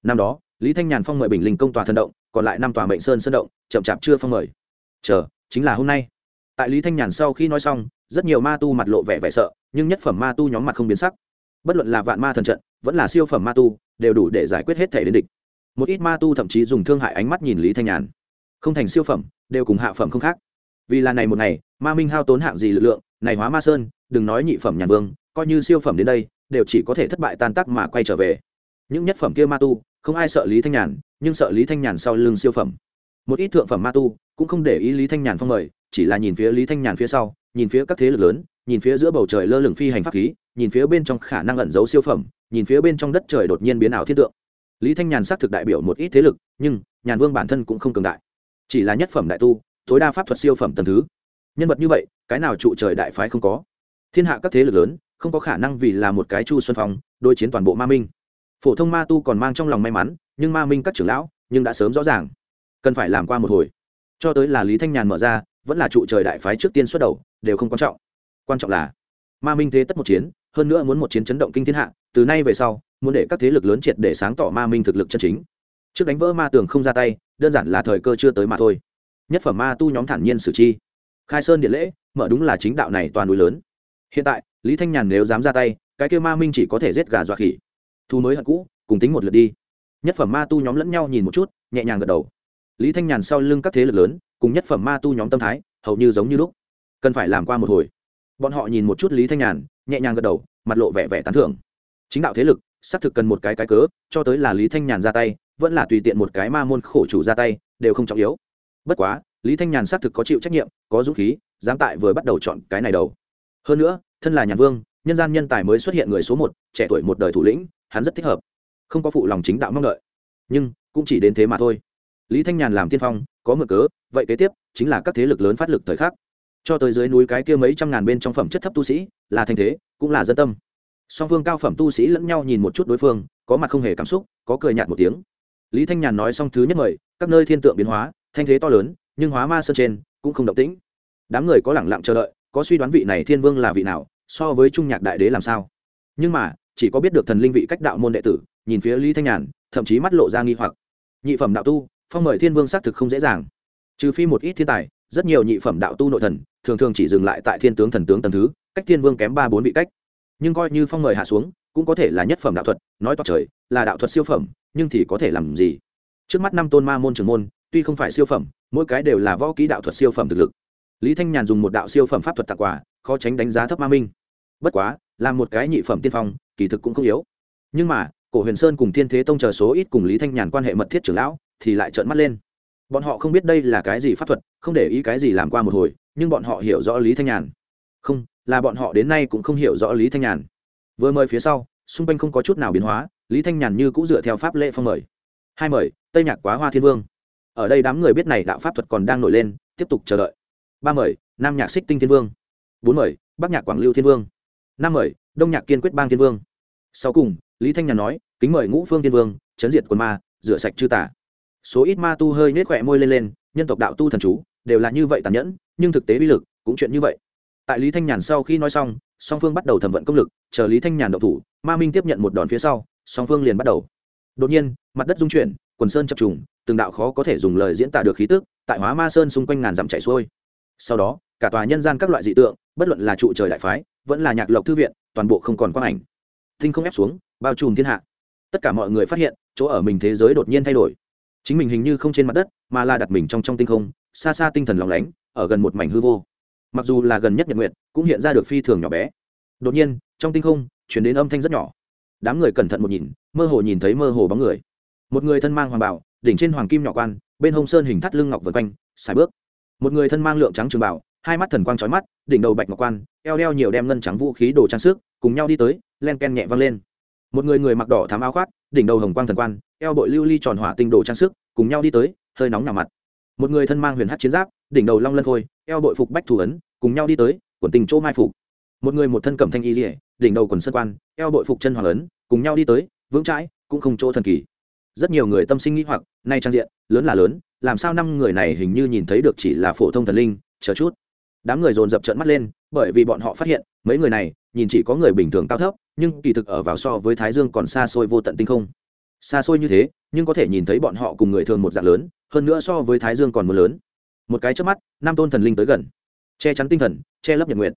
Năm đó lý thanh nhàn phong mời bình linh công tòa thần động còn lại năm tòa mệnh sơn sơn động chậm chạp chưa phong mời. Chờ chính là hôm nay. Tại lý thanh nhàn sau khi nói xong rất nhiều ma tu mặt lộ vẻ vẻ sợ, nhưng nhất phẩm ma tu nhóm mặt không biến sắc. Bất luận là vạn ma thần trận, vẫn là siêu phẩm ma tu, đều đủ để giải quyết hết thể đến địch. Một ít ma tu thậm chí dùng thương hại ánh mắt nhìn lý thanh nhàn. Không thành siêu phẩm, đều cùng hạ phẩm không khác. Vì là này một ngày, ma minh hao tốn hạng gì lực lượng, này hóa ma sơn, đừng nói nhị phẩm nhàn vương, coi như siêu phẩm đến đây, đều chỉ có thể thất bại tan tác mà quay trở về. Những nhất phẩm kia ma tu, không ai sợ lý thanh nhàn, nhưng sợ lý thanh nhàn sau lưng siêu phẩm. Một ít thượng phẩm ma tu, cũng không để ý lý thanh nhàn phong mời, chỉ là nhìn phía lý thanh nhàn phía sau nhìn phía các thế lực lớn, nhìn phía giữa bầu trời lơ lửng phi hành pháp khí, nhìn phía bên trong khả năng ẩn giấu siêu phẩm, nhìn phía bên trong đất trời đột nhiên biến ảo thiên tượng. Lý thanh nhàn xác thực đại biểu một ít thế lực, nhưng nhàn vương bản thân cũng không cường đại. Chỉ là nhất phẩm đại tu, tối đa pháp thuật siêu phẩm tầm thứ. Nhân vật như vậy, cái nào trụ trời đại phái không có? Thiên hạ các thế lực lớn, không có khả năng vì là một cái chu xuân phong, đối chiến toàn bộ ma minh. Phổ thông ma tu còn mang trong lòng may mắn, nhưng ma minh các trưởng lão, nhưng đã sớm rõ ràng. Cần phải làm qua một hồi. Cho tới là lý thanh nhàn mở ra vẫn là trụ trời đại phái trước tiên xuất đầu, đều không quan trọng. Quan trọng là, ma minh thế tất một chiến, hơn nữa muốn một chiến chấn động kinh thiên hạ, từ nay về sau, muốn để các thế lực lớn triệt để sáng tỏ ma minh thực lực chân chính. Trước đánh vỡ ma tường không ra tay, đơn giản là thời cơ chưa tới mà thôi. Nhất phẩm ma tu nhóm thản nhiên xử chi. Khai sơn điện lễ, mở đúng là chính đạo này toàn núi lớn. Hiện tại, lý thanh nhàn nếu dám ra tay, cái kêu ma minh chỉ có thể giết gà dọa khỉ. Thu mới hận cũ, cùng tính một lượt đi. Nhất phẩm ma tu nhóm lẫn nhau nhìn một chút, nhẹ nhàng gật đầu. Lý thanh nhàn sau lưng các thế lực lớn cùng nhất phẩm ma tu nhóm tâm thái, hầu như giống như lúc. Cần phải làm qua một hồi. Bọn họ nhìn một chút lý thanh nhàn, nhẹ nhàng gật đầu, mặt lộ vẻ vẻ tán thưởng. Chính đạo thế lực, xác thực cần một cái cái cớ, cho tới là lý thanh nhàn ra tay, vẫn là tùy tiện một cái ma môn khổ chủ ra tay, đều không trọng yếu. Bất quá, lý thanh nhàn xác thực có chịu trách nhiệm, có dũng khí, dám tại vừa bắt đầu chọn cái này đầu. Hơn nữa, thân là nhàn vương, nhân gian nhân tài mới xuất hiện người số một, trẻ tuổi một đời thủ lĩnh, hắn rất thích hợp. Không có phụ lòng chính đạo mong đợi. Nhưng, cũng chỉ đến thế mà thôi lý thanh nhàn làm tiên phong, có mượn cớ, vậy kế tiếp chính là các thế lực lớn phát lực thời khắc. Cho tới dưới núi cái kia mấy trăm ngàn bên trong phẩm chất thấp tu sĩ, là thanh thế, cũng là dân tâm. Song phương cao phẩm tu sĩ lẫn nhau nhìn một chút đối phương, có mặt không hề cảm xúc, có cười nhạt một tiếng. Lý thanh nhàn nói xong thứ nhất mời, các nơi thiên tượng biến hóa, thanh thế to lớn, nhưng hóa ma sơn trên, cũng không động tĩnh. Đám người có lẳng lặng chờ đợi, có suy đoán vị này thiên vương là vị nào, so với trung nhạc đại đế làm sao. Nhưng mà, chỉ có biết được thần linh vị cách đạo môn đệ tử, nhìn phía lý thanh nhàn, thậm chí mắt lộ ra nghi hoặc. Nhị phẩm đạo tu phong mời thiên vương xác thực không dễ dàng. Trừ phi một ít thiên tài, rất nhiều nhị phẩm đạo tu nội thần, thường thường chỉ dừng lại tại thiên tướng thần tướng tầm thứ, cách thiên vương kém ba bốn vị cách. Nhưng coi như phong mời hạ xuống, cũng có thể là nhất phẩm đạo thuật, nói toạc trời, là đạo thuật siêu phẩm, nhưng thì có thể làm gì? Trước mắt năm tôn ma môn trường môn, tuy không phải siêu phẩm, mỗi cái đều là võ ký đạo thuật siêu phẩm thực lực. Lý thanh nhàn dùng một đạo siêu phẩm pháp thuật tặng quà, khó tránh đánh giá thấp ma minh. Bất quá, làm một cái nhị phẩm tiên phong, kỳ thực cũng không yếu. Nhưng mà, cổ huyền sơn cùng thiên thế tông chờ số ít cùng lý thanh nhàn quan hệ mật thiết trưởng lão thì lại trợn mắt lên. Bọn họ không biết đây là cái gì pháp thuật, không để ý cái gì làm qua một hồi, nhưng bọn họ hiểu rõ lý thanh nhàn. Không, là bọn họ đến nay cũng không hiểu rõ lý thanh nhàn. Vừa mời phía sau, xung quanh không có chút nào biến hóa, lý thanh nhàn như cũng dựa theo pháp lệ phong mời. Hai mời, tây nhạc quá hoa thiên vương. Ở đây đám người biết này đạo pháp thuật còn đang nổi lên, tiếp tục chờ đợi. Ba mời, nam nhạc xích tinh thiên vương. Bốn mời, bắc nhạc quảng lưu thiên vương. Năm mời, đông nhạc kiên quyết bang thiên vương. Sau cùng, lý thanh nhàn nói, kính mời ngũ phương thiên vương, chấn diệt quần ma, rửa sạch chư tả số ít ma tu hơi nhếch khỏe môi lên lên, nhân tộc đạo tu thần chú, đều là như vậy tàn nhẫn, nhưng thực tế uy lực cũng chuyện như vậy. Tại lý thanh nhàn sau khi nói xong, song phương bắt đầu thẩm vận công lực, chờ lý thanh nhàn đậu thủ, ma minh tiếp nhận một đòn phía sau, song phương liền bắt đầu. Đột nhiên, mặt đất dung chuyển, quần sơn chập trùng, từng đạo khó có thể dùng lời diễn tả được khí tức, tại hóa ma sơn xung quanh ngàn dặm chảy xuôi. Sau đó, cả tòa nhân gian các loại dị tượng, bất luận là trụ trời đại phái, vẫn là nhạc lộc thư viện, toàn bộ không còn quang ảnh. Tinh không ép xuống, bao trùm thiên hạ. Tất cả mọi người phát hiện, chỗ ở mình thế giới đột nhiên thay đổi chính mình hình như không trên mặt đất, mà là đặt mình trong trong tinh không, xa xa tinh thần lòng lánh, ở gần một mảnh hư vô. Mặc dù là gần nhất nhật nguyện cũng hiện ra được phi thường nhỏ bé. Đột nhiên, trong tinh không, chuyển đến âm thanh rất nhỏ. Đám người cẩn thận một nhìn, mơ hồ nhìn thấy mơ hồ bóng người. Một người thân mang hoàng bảo, đỉnh trên hoàng kim nhỏ quan, bên hông sơn hình thắt lưng ngọc vân quanh xài bước. Một người thân mang lượng trắng trường bảo, hai mắt thần quang trói mắt, đỉnh đầu bạch ngọc quan, eo đeo nhiều đem ngân trắng vũ khí đồ trang sức, cùng nhau đi tới, len ken nhẹ văng lên. Một người người mặc đỏ thám áo khoác, đỉnh đầu hồng quang thần quan eo bội lưu ly tròn hỏa tinh đồ trang sức, cùng nhau đi tới, hơi nóng nhào mặt. Một người thân mang huyền hát chiến giáp, đỉnh đầu long lân khôi, eo bội phục bách thủ ấn, cùng nhau đi tới, quần tình chỗ mai phục. Một người một thân cẩm thanh y dỉa đỉnh đầu quần sơn quan, eo bội phục chân hoàng ấn, cùng nhau đi tới, vững chãi, cũng không chỗ thần kỳ. Rất nhiều người tâm sinh nghĩ hoặc, nay trang diện, lớn là lớn, làm sao năm người này hình như nhìn thấy được chỉ là phổ thông thần linh, chờ chút. Đám người dồn dập trợn mắt lên, bởi vì bọn họ phát hiện, mấy người này, nhìn chỉ có người bình thường cao thấp, nhưng kỳ thực ở vào so với thái dương còn xa xôi vô tận tinh không xa xôi như thế, nhưng có thể nhìn thấy bọn họ cùng người thường một dạng lớn, hơn nữa so với thái dương còn mưa lớn. Một cái trước mắt, Nam tôn thần linh tới gần. Che chắn tinh thần, che lấp nhật nguyện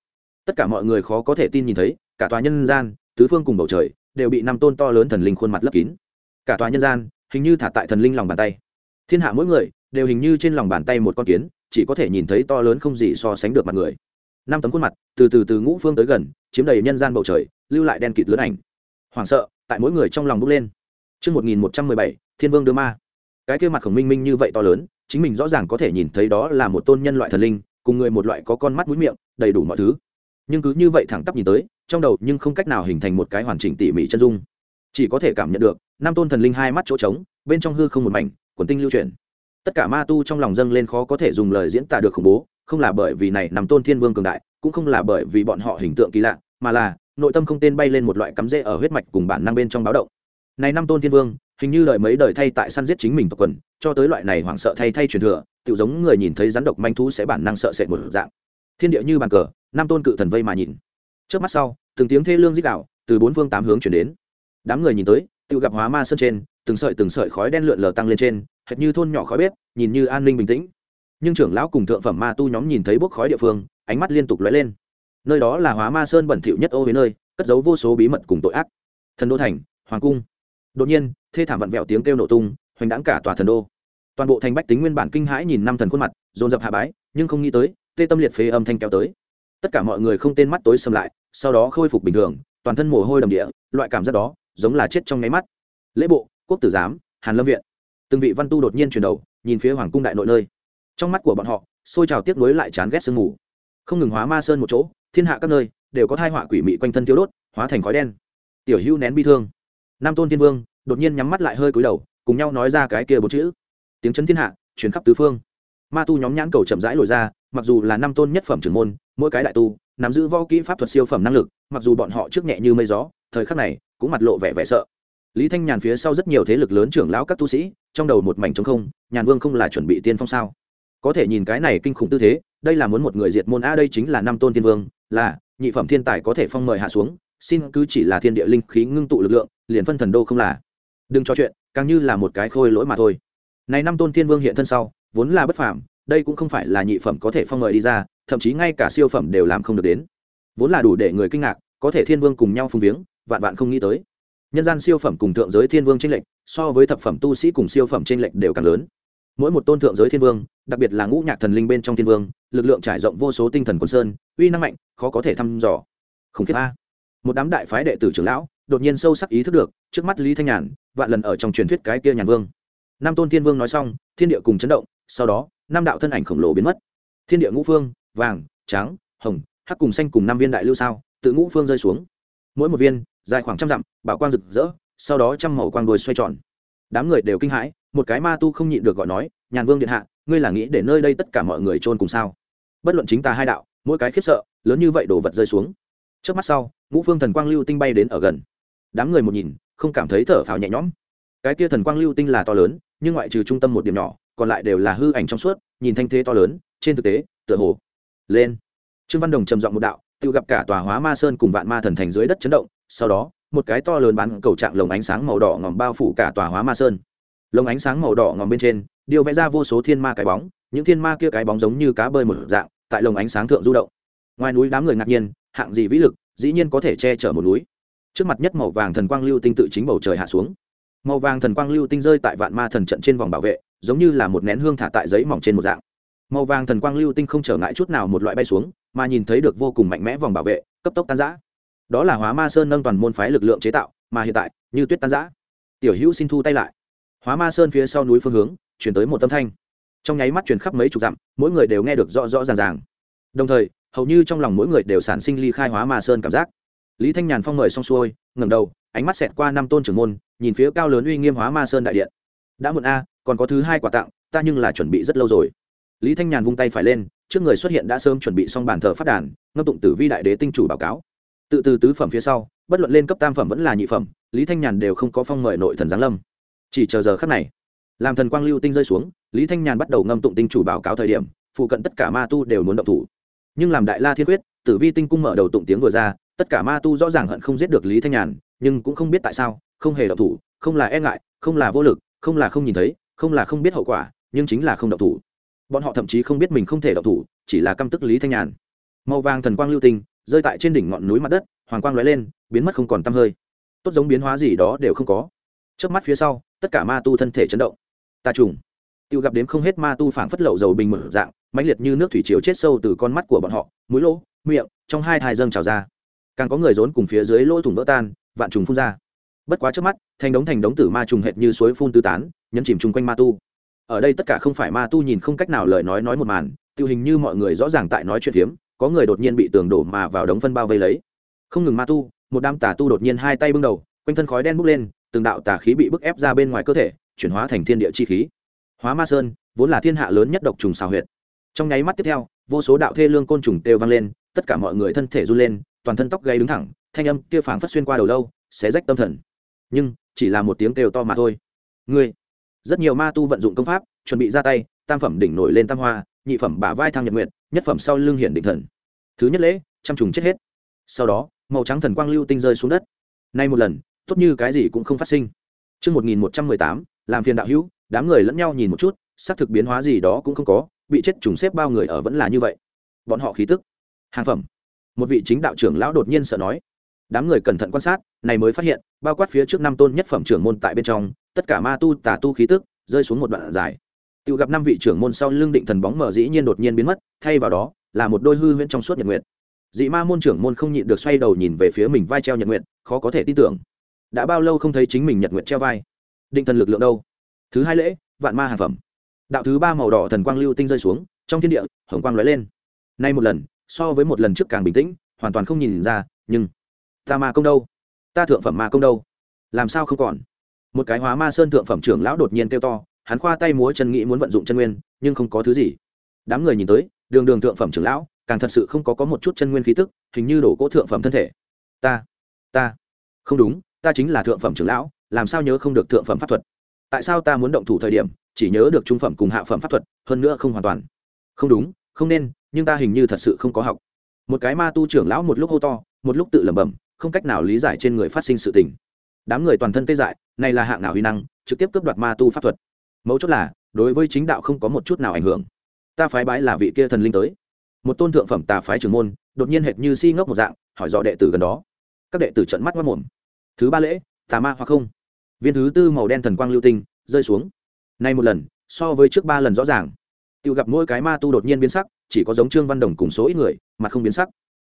tất cả mọi người khó có thể tin nhìn thấy, cả tòa nhân gian, tứ phương cùng bầu trời, đều bị Nam tôn to lớn thần linh khuôn mặt lấp kín. Cả tòa nhân gian, hình như thả tại thần linh lòng bàn tay. Thiên hạ mỗi người, đều hình như trên lòng bàn tay một con kiến, chỉ có thể nhìn thấy to lớn không gì so sánh được mặt người. Năm tấm khuôn mặt, từ từ từ ngũ phương tới gần, chiếm đầy nhân gian bầu trời, lưu lại đen kịt lớn ảnh. Hoảng sợ, tại mỗi người trong lòng bốc lên. Trước 1117, Thiên Vương đưa ma. Cái kia mặt khổng minh minh như vậy to lớn, chính mình rõ ràng có thể nhìn thấy đó là một tôn nhân loại thần linh, cùng người một loại có con mắt mũi miệng, đầy đủ mọi thứ. Nhưng cứ như vậy thẳng tắp nhìn tới, trong đầu nhưng không cách nào hình thành một cái hoàn chỉnh tỉ mỉ chân dung chỉ có thể cảm nhận được năm tôn thần linh hai mắt chỗ trống bên trong hư không một mảnh quần tinh lưu chuyển tất cả ma tu trong lòng dâng lên khó có thể dùng lời diễn tả được khủng bố không là bởi vì này nằm tôn thiên vương cường đại cũng không là bởi vì bọn họ hình tượng kỳ lạ mà là nội tâm không tên bay lên một loại cắm rễ ở huyết mạch cùng bản năng bên trong báo động này năm tôn thiên vương, hình như đợi mấy đời thay tại săn giết chính mình tộc quần, cho tới loại này hoảng sợ thay thay truyền thừa tự giống người nhìn thấy rắn độc manh thú sẽ bản năng sợ sệt một dạng. Thiên địa như bàn cờ, năm tôn cự thần vây mà nhìn. Trước mắt sau, từng tiếng thê lương dích đạo từ bốn phương tám hướng chuyển đến. Đám người nhìn tới tự gặp hóa ma sơn trên, từng sợi từng sợi khói đen lượn lờ tăng lên trên, hệt như thôn nhỏ khói bếp, nhìn như an ninh bình tĩnh. Nhưng trưởng lão cùng thượng phẩm ma tu nhóm nhìn thấy bốc khói địa phương, ánh mắt liên tục lóe lên. Nơi đó là hóa ma sơn bẩn thỉu nhất ô với nơi, cất giấu vô số bí mật cùng tội ác. Thần đô thành, hoàng cung đột nhiên, thê thảm vặn vẹo tiếng kêu nổ tung, hoành đáng cả tòa thần đô. Toàn bộ thành bách tính nguyên bản kinh hãi nhìn năm thần khuôn mặt, dồn dập hạ bái, nhưng không nghĩ tới, tê tâm liệt phế âm thanh kéo tới. Tất cả mọi người không tên mắt tối xâm lại, sau đó khôi phục bình thường, toàn thân mồ hôi đầm địa, loại cảm giác đó, giống là chết trong nháy mắt. Lễ bộ, quốc tử giám, hàn lâm viện. Từng vị văn tu đột nhiên chuyển đầu, nhìn phía hoàng cung đại nội nơi. Trong mắt của bọn họ, xôi trào tiếc nuối lại chán ghét sương mù. Không ngừng hóa ma sơn một chỗ, thiên hạ các nơi, đều có thai họa quỷ mị quanh thân thiếu đốt, hóa thành khói đen. Tiểu hữu nén bi thương nam tôn thiên vương đột nhiên nhắm mắt lại hơi cúi đầu, cùng nhau nói ra cái kia bốn chữ. Tiếng chấn thiên hạ chuyển khắp tứ phương. Ma tu nhóm nhãn cầu chậm rãi lồi ra, mặc dù là năm tôn nhất phẩm trưởng môn, mỗi cái đại tu nắm giữ võ kỹ pháp thuật siêu phẩm năng lực, mặc dù bọn họ trước nhẹ như mây gió, thời khắc này cũng mặt lộ vẻ vẻ sợ. Lý thanh nhàn phía sau rất nhiều thế lực lớn trưởng lão các tu sĩ, trong đầu một mảnh trống không, nhàn vương không là chuẩn bị tiên phong sao? Có thể nhìn cái này kinh khủng tư thế, đây là muốn một người diệt môn, a, đây chính là năm tôn tiên vương, là nhị phẩm thiên tài có thể phong mời hạ xuống xin cứ chỉ là thiên địa linh khí ngưng tụ lực lượng, liền phân thần đô không là. Đừng cho chuyện, càng như là một cái khôi lỗi mà thôi. Này năm tôn thiên vương hiện thân sau, vốn là bất phàm, đây cũng không phải là nhị phẩm có thể phong mời đi ra, thậm chí ngay cả siêu phẩm đều làm không được đến. Vốn là đủ để người kinh ngạc, có thể thiên vương cùng nhau phung viếng, vạn vạn không nghĩ tới. Nhân gian siêu phẩm cùng thượng giới thiên vương tranh lệch, so với thập phẩm tu sĩ cùng siêu phẩm tranh lệch đều càng lớn. Mỗi một tôn thượng giới thiên vương, đặc biệt là ngũ nhạc thần linh bên trong thiên vương, lực lượng trải rộng vô số tinh thần quân sơn, uy năng mạnh, khó có thể thăm dò. Khủng khiếp a một đám đại phái đệ tử trưởng lão đột nhiên sâu sắc ý thức được trước mắt lý thanh nhàn vạn lần ở trong truyền thuyết cái kia nhàn vương năm tôn thiên vương nói xong thiên địa cùng chấn động sau đó năm đạo thân ảnh khổng lồ biến mất thiên địa ngũ phương vàng trắng hồng hắc cùng xanh cùng năm viên đại lưu sao tự ngũ phương rơi xuống mỗi một viên dài khoảng trăm dặm bảo quang rực rỡ sau đó trăm màu quang đuôi xoay tròn đám người đều kinh hãi một cái ma tu không nhịn được gọi nói nhàn vương điện hạ ngươi là nghĩ để nơi đây tất cả mọi người trôn cùng sao bất luận chính ta hai đạo mỗi cái khiếp sợ lớn như vậy đổ vật rơi xuống trước mắt sau ngũ phương thần quang lưu tinh bay đến ở gần. Đám người một nhìn, không cảm thấy thở phào nhẹ nhõm. Cái kia thần quang lưu tinh là to lớn, nhưng ngoại trừ trung tâm một điểm nhỏ, còn lại đều là hư ảnh trong suốt, nhìn thanh thế to lớn, trên thực tế, tựa hồ lên. Trương văn đồng trầm giọng một đạo, tự gặp cả tòa hóa ma sơn cùng vạn ma thần thành dưới đất chấn động, sau đó, một cái to lớn bán cầu trạng lồng ánh sáng màu đỏ ngòm bao phủ cả tòa hóa ma sơn. Lồng ánh sáng màu đỏ ngòm bên trên điều vẽ ra vô số thiên ma cái bóng, những thiên ma kia cái bóng giống như cá bơi một dạng, tại lồng ánh sáng thượng du động. Ngoài núi đám người ngạc nhiên, hạng gì vĩ lực dĩ nhiên có thể che chở một núi. Trước mặt nhất màu vàng thần quang lưu tinh tự chính bầu trời hạ xuống. Màu vàng thần quang lưu tinh rơi tại vạn ma thần trận trên vòng bảo vệ, giống như là một nén hương thả tại giấy mỏng trên một dạng. Màu vàng thần quang lưu tinh không trở ngại chút nào một loại bay xuống, mà nhìn thấy được vô cùng mạnh mẽ vòng bảo vệ, cấp tốc tan giã đó là hóa ma sơn nâng toàn môn phái lực lượng chế tạo, mà hiện tại, như tuyết tan giã tiểu hữu xin thu tay lại. Hóa ma sơn phía sau núi phương hướng, chuyển tới một tâm thanh. Trong nháy mắt chuyển khắp mấy chục dặm, mỗi người đều nghe được rõ rõ ràng ràng. Đồng thời hầu như trong lòng mỗi người đều sản sinh ly khai hóa ma sơn cảm giác. Lý thanh nhàn phong mời xong xuôi, ngẩng đầu, ánh mắt xẹt qua năm tôn trưởng môn, nhìn phía cao lớn uy nghiêm hóa ma sơn đại điện. Đã muộn a, còn có thứ hai quà tặng, ta nhưng là chuẩn bị rất lâu rồi. Lý thanh nhàn vung tay phải lên, trước người xuất hiện đã sớm chuẩn bị xong bàn thờ phát đàn, ngâm tụng tử vi đại đế tinh chủ báo cáo. Tự từ tứ phẩm phía sau, bất luận lên cấp tam phẩm vẫn là nhị phẩm, lý thanh nhàn đều không có phong mời nội thần giáng lâm. Chỉ chờ giờ khắc này, làm thần quang lưu tinh rơi xuống, lý thanh nhàn bắt đầu ngâm tụng tinh chủ báo cáo thời điểm, phụ cận tất cả ma tu đều muốn động thủ nhưng làm đại la thiên quyết, tử vi tinh cung mở đầu tụng tiếng vừa ra, tất cả ma tu rõ ràng hận không giết được lý thanh nhàn, nhưng cũng không biết tại sao, không hề động thủ, không là e ngại, không là vô lực, không là không nhìn thấy, không là không biết hậu quả, nhưng chính là không động thủ. Bọn họ thậm chí không biết mình không thể động thủ, chỉ là căm tức lý thanh nhàn. Màu vàng thần quang lưu tinh, rơi tại trên đỉnh ngọn núi mặt đất, hoàng quang lóe lên, biến mất không còn tăm hơi. Tốt giống biến hóa gì đó đều không có. Trước mắt phía sau, tất cả ma tu thân thể chấn động. Ta trùng tiêu gặp đến không hết ma tu phảng phất lậu dầu bình mở dạng, mãnh liệt như nước thủy chiều chết sâu từ con mắt của bọn họ, mũi lỗ, miệng, trong hai thai dâng trào ra. Càng có người rốn cùng phía dưới lỗ thủng vỡ tan, vạn trùng phun ra. Bất quá trước mắt, thành đống thành đống tử ma trùng hệt như suối phun tứ tán, nhấn chìm chung quanh ma tu. Ở đây tất cả không phải ma tu nhìn không cách nào lời nói nói một màn, tiêu hình như mọi người rõ ràng tại nói chuyện phiếm, có người đột nhiên bị tường đổ mà vào đống phân bao vây lấy. Không ngừng ma tu, một đám tà tu đột nhiên hai tay bưng đầu, quanh thân khói đen bốc lên, từng đạo tà khí bị bức ép ra bên ngoài cơ thể, chuyển hóa thành thiên địa chi khí hóa ma sơn vốn là thiên hạ lớn nhất độc trùng xào huyệt. Trong nháy mắt tiếp theo vô số đạo thê lương côn trùng têu vang lên tất cả mọi người thân thể run lên toàn thân tóc gây đứng thẳng thanh âm kia phảng phất xuyên qua đầu lâu xé rách tâm thần. Nhưng chỉ là một tiếng kêu to mà thôi. Ngươi rất nhiều ma tu vận dụng công pháp chuẩn bị ra tay tam phẩm đỉnh nổi lên tam hoa nhị phẩm bả vai thang nhật nguyện nhất phẩm sau lưng hiển định thần. Thứ nhất lễ trăm trùng chết hết. Sau đó màu trắng thần quang lưu tinh rơi xuống đất. Nay một lần tốt như cái gì cũng không phát sinh. Trước 1118, làm phiền đạo hữu, đám người lẫn nhau nhìn một chút, xác thực biến hóa gì đó cũng không có, bị chết trùng xếp bao người ở vẫn là như vậy. Bọn họ khí tức. Hàng phẩm. Một vị chính đạo trưởng lão đột nhiên sợ nói. Đám người cẩn thận quan sát, này mới phát hiện, bao quát phía trước năm tôn nhất phẩm trưởng môn tại bên trong, tất cả ma tu tà tu khí tức rơi xuống một đoạn dài. Tự gặp năm vị trưởng môn sau lưng định thần bóng mở dĩ nhiên đột nhiên biến mất, thay vào đó là một đôi hư huyễn trong suốt nhật nguyện. dị ma môn trưởng môn không nhịn được xoay đầu nhìn về phía mình vai treo nhật nguyện khó có thể tin tưởng đã bao lâu không thấy chính mình nhật nguyện treo vai định thần lực lượng đâu thứ hai lễ, vạn ma hàng phẩm. Đạo thứ ba màu đỏ thần quang lưu tinh rơi xuống, trong thiên địa, hồng quang lóe lên. Nay một lần, so với một lần trước càng bình tĩnh, hoàn toàn không nhìn ra, nhưng ta ma công đâu? Ta thượng phẩm ma công đâu? Làm sao không còn? Một cái hóa ma sơn thượng phẩm trưởng lão đột nhiên kêu to, hắn khoa tay múa chân nghĩ muốn vận dụng chân nguyên, nhưng không có thứ gì. Đám người nhìn tới, đường đường thượng phẩm trưởng lão, càng thật sự không có có một chút chân nguyên khí tức, hình như đổ cỗ thượng phẩm thân thể. Ta ta. Không đúng, ta chính là thượng phẩm trưởng lão, làm sao nhớ không được thượng phẩm pháp thuật? Tại sao ta muốn động thủ thời điểm, chỉ nhớ được trung phẩm cùng hạ phẩm pháp thuật, hơn nữa không hoàn toàn. Không đúng, không nên, nhưng ta hình như thật sự không có học. Một cái ma tu trưởng lão một lúc hô to, một lúc tự lẩm bẩm, không cách nào lý giải trên người phát sinh sự tình. Đám người toàn thân tê dại, này là hạng nào huy năng, trực tiếp cướp đoạt ma tu pháp thuật. Mấu chốt là, đối với chính đạo không có một chút nào ảnh hưởng. Ta phái bái là vị kia thần linh tới. Một tôn thượng phẩm tà phái trưởng môn, đột nhiên hệt như si ngốc một dạng, hỏi dò đệ tử gần đó. Các đệ tử trận mắt mất mồm thứ ba lễ, tà ma hoặc không? Viên thứ tư màu đen thần quang lưu tinh rơi xuống. Nay một lần, so với trước ba lần rõ ràng. Tự gặp mỗi cái ma tu đột nhiên biến sắc, chỉ có giống trương văn đồng cùng số ít người, mà không biến sắc.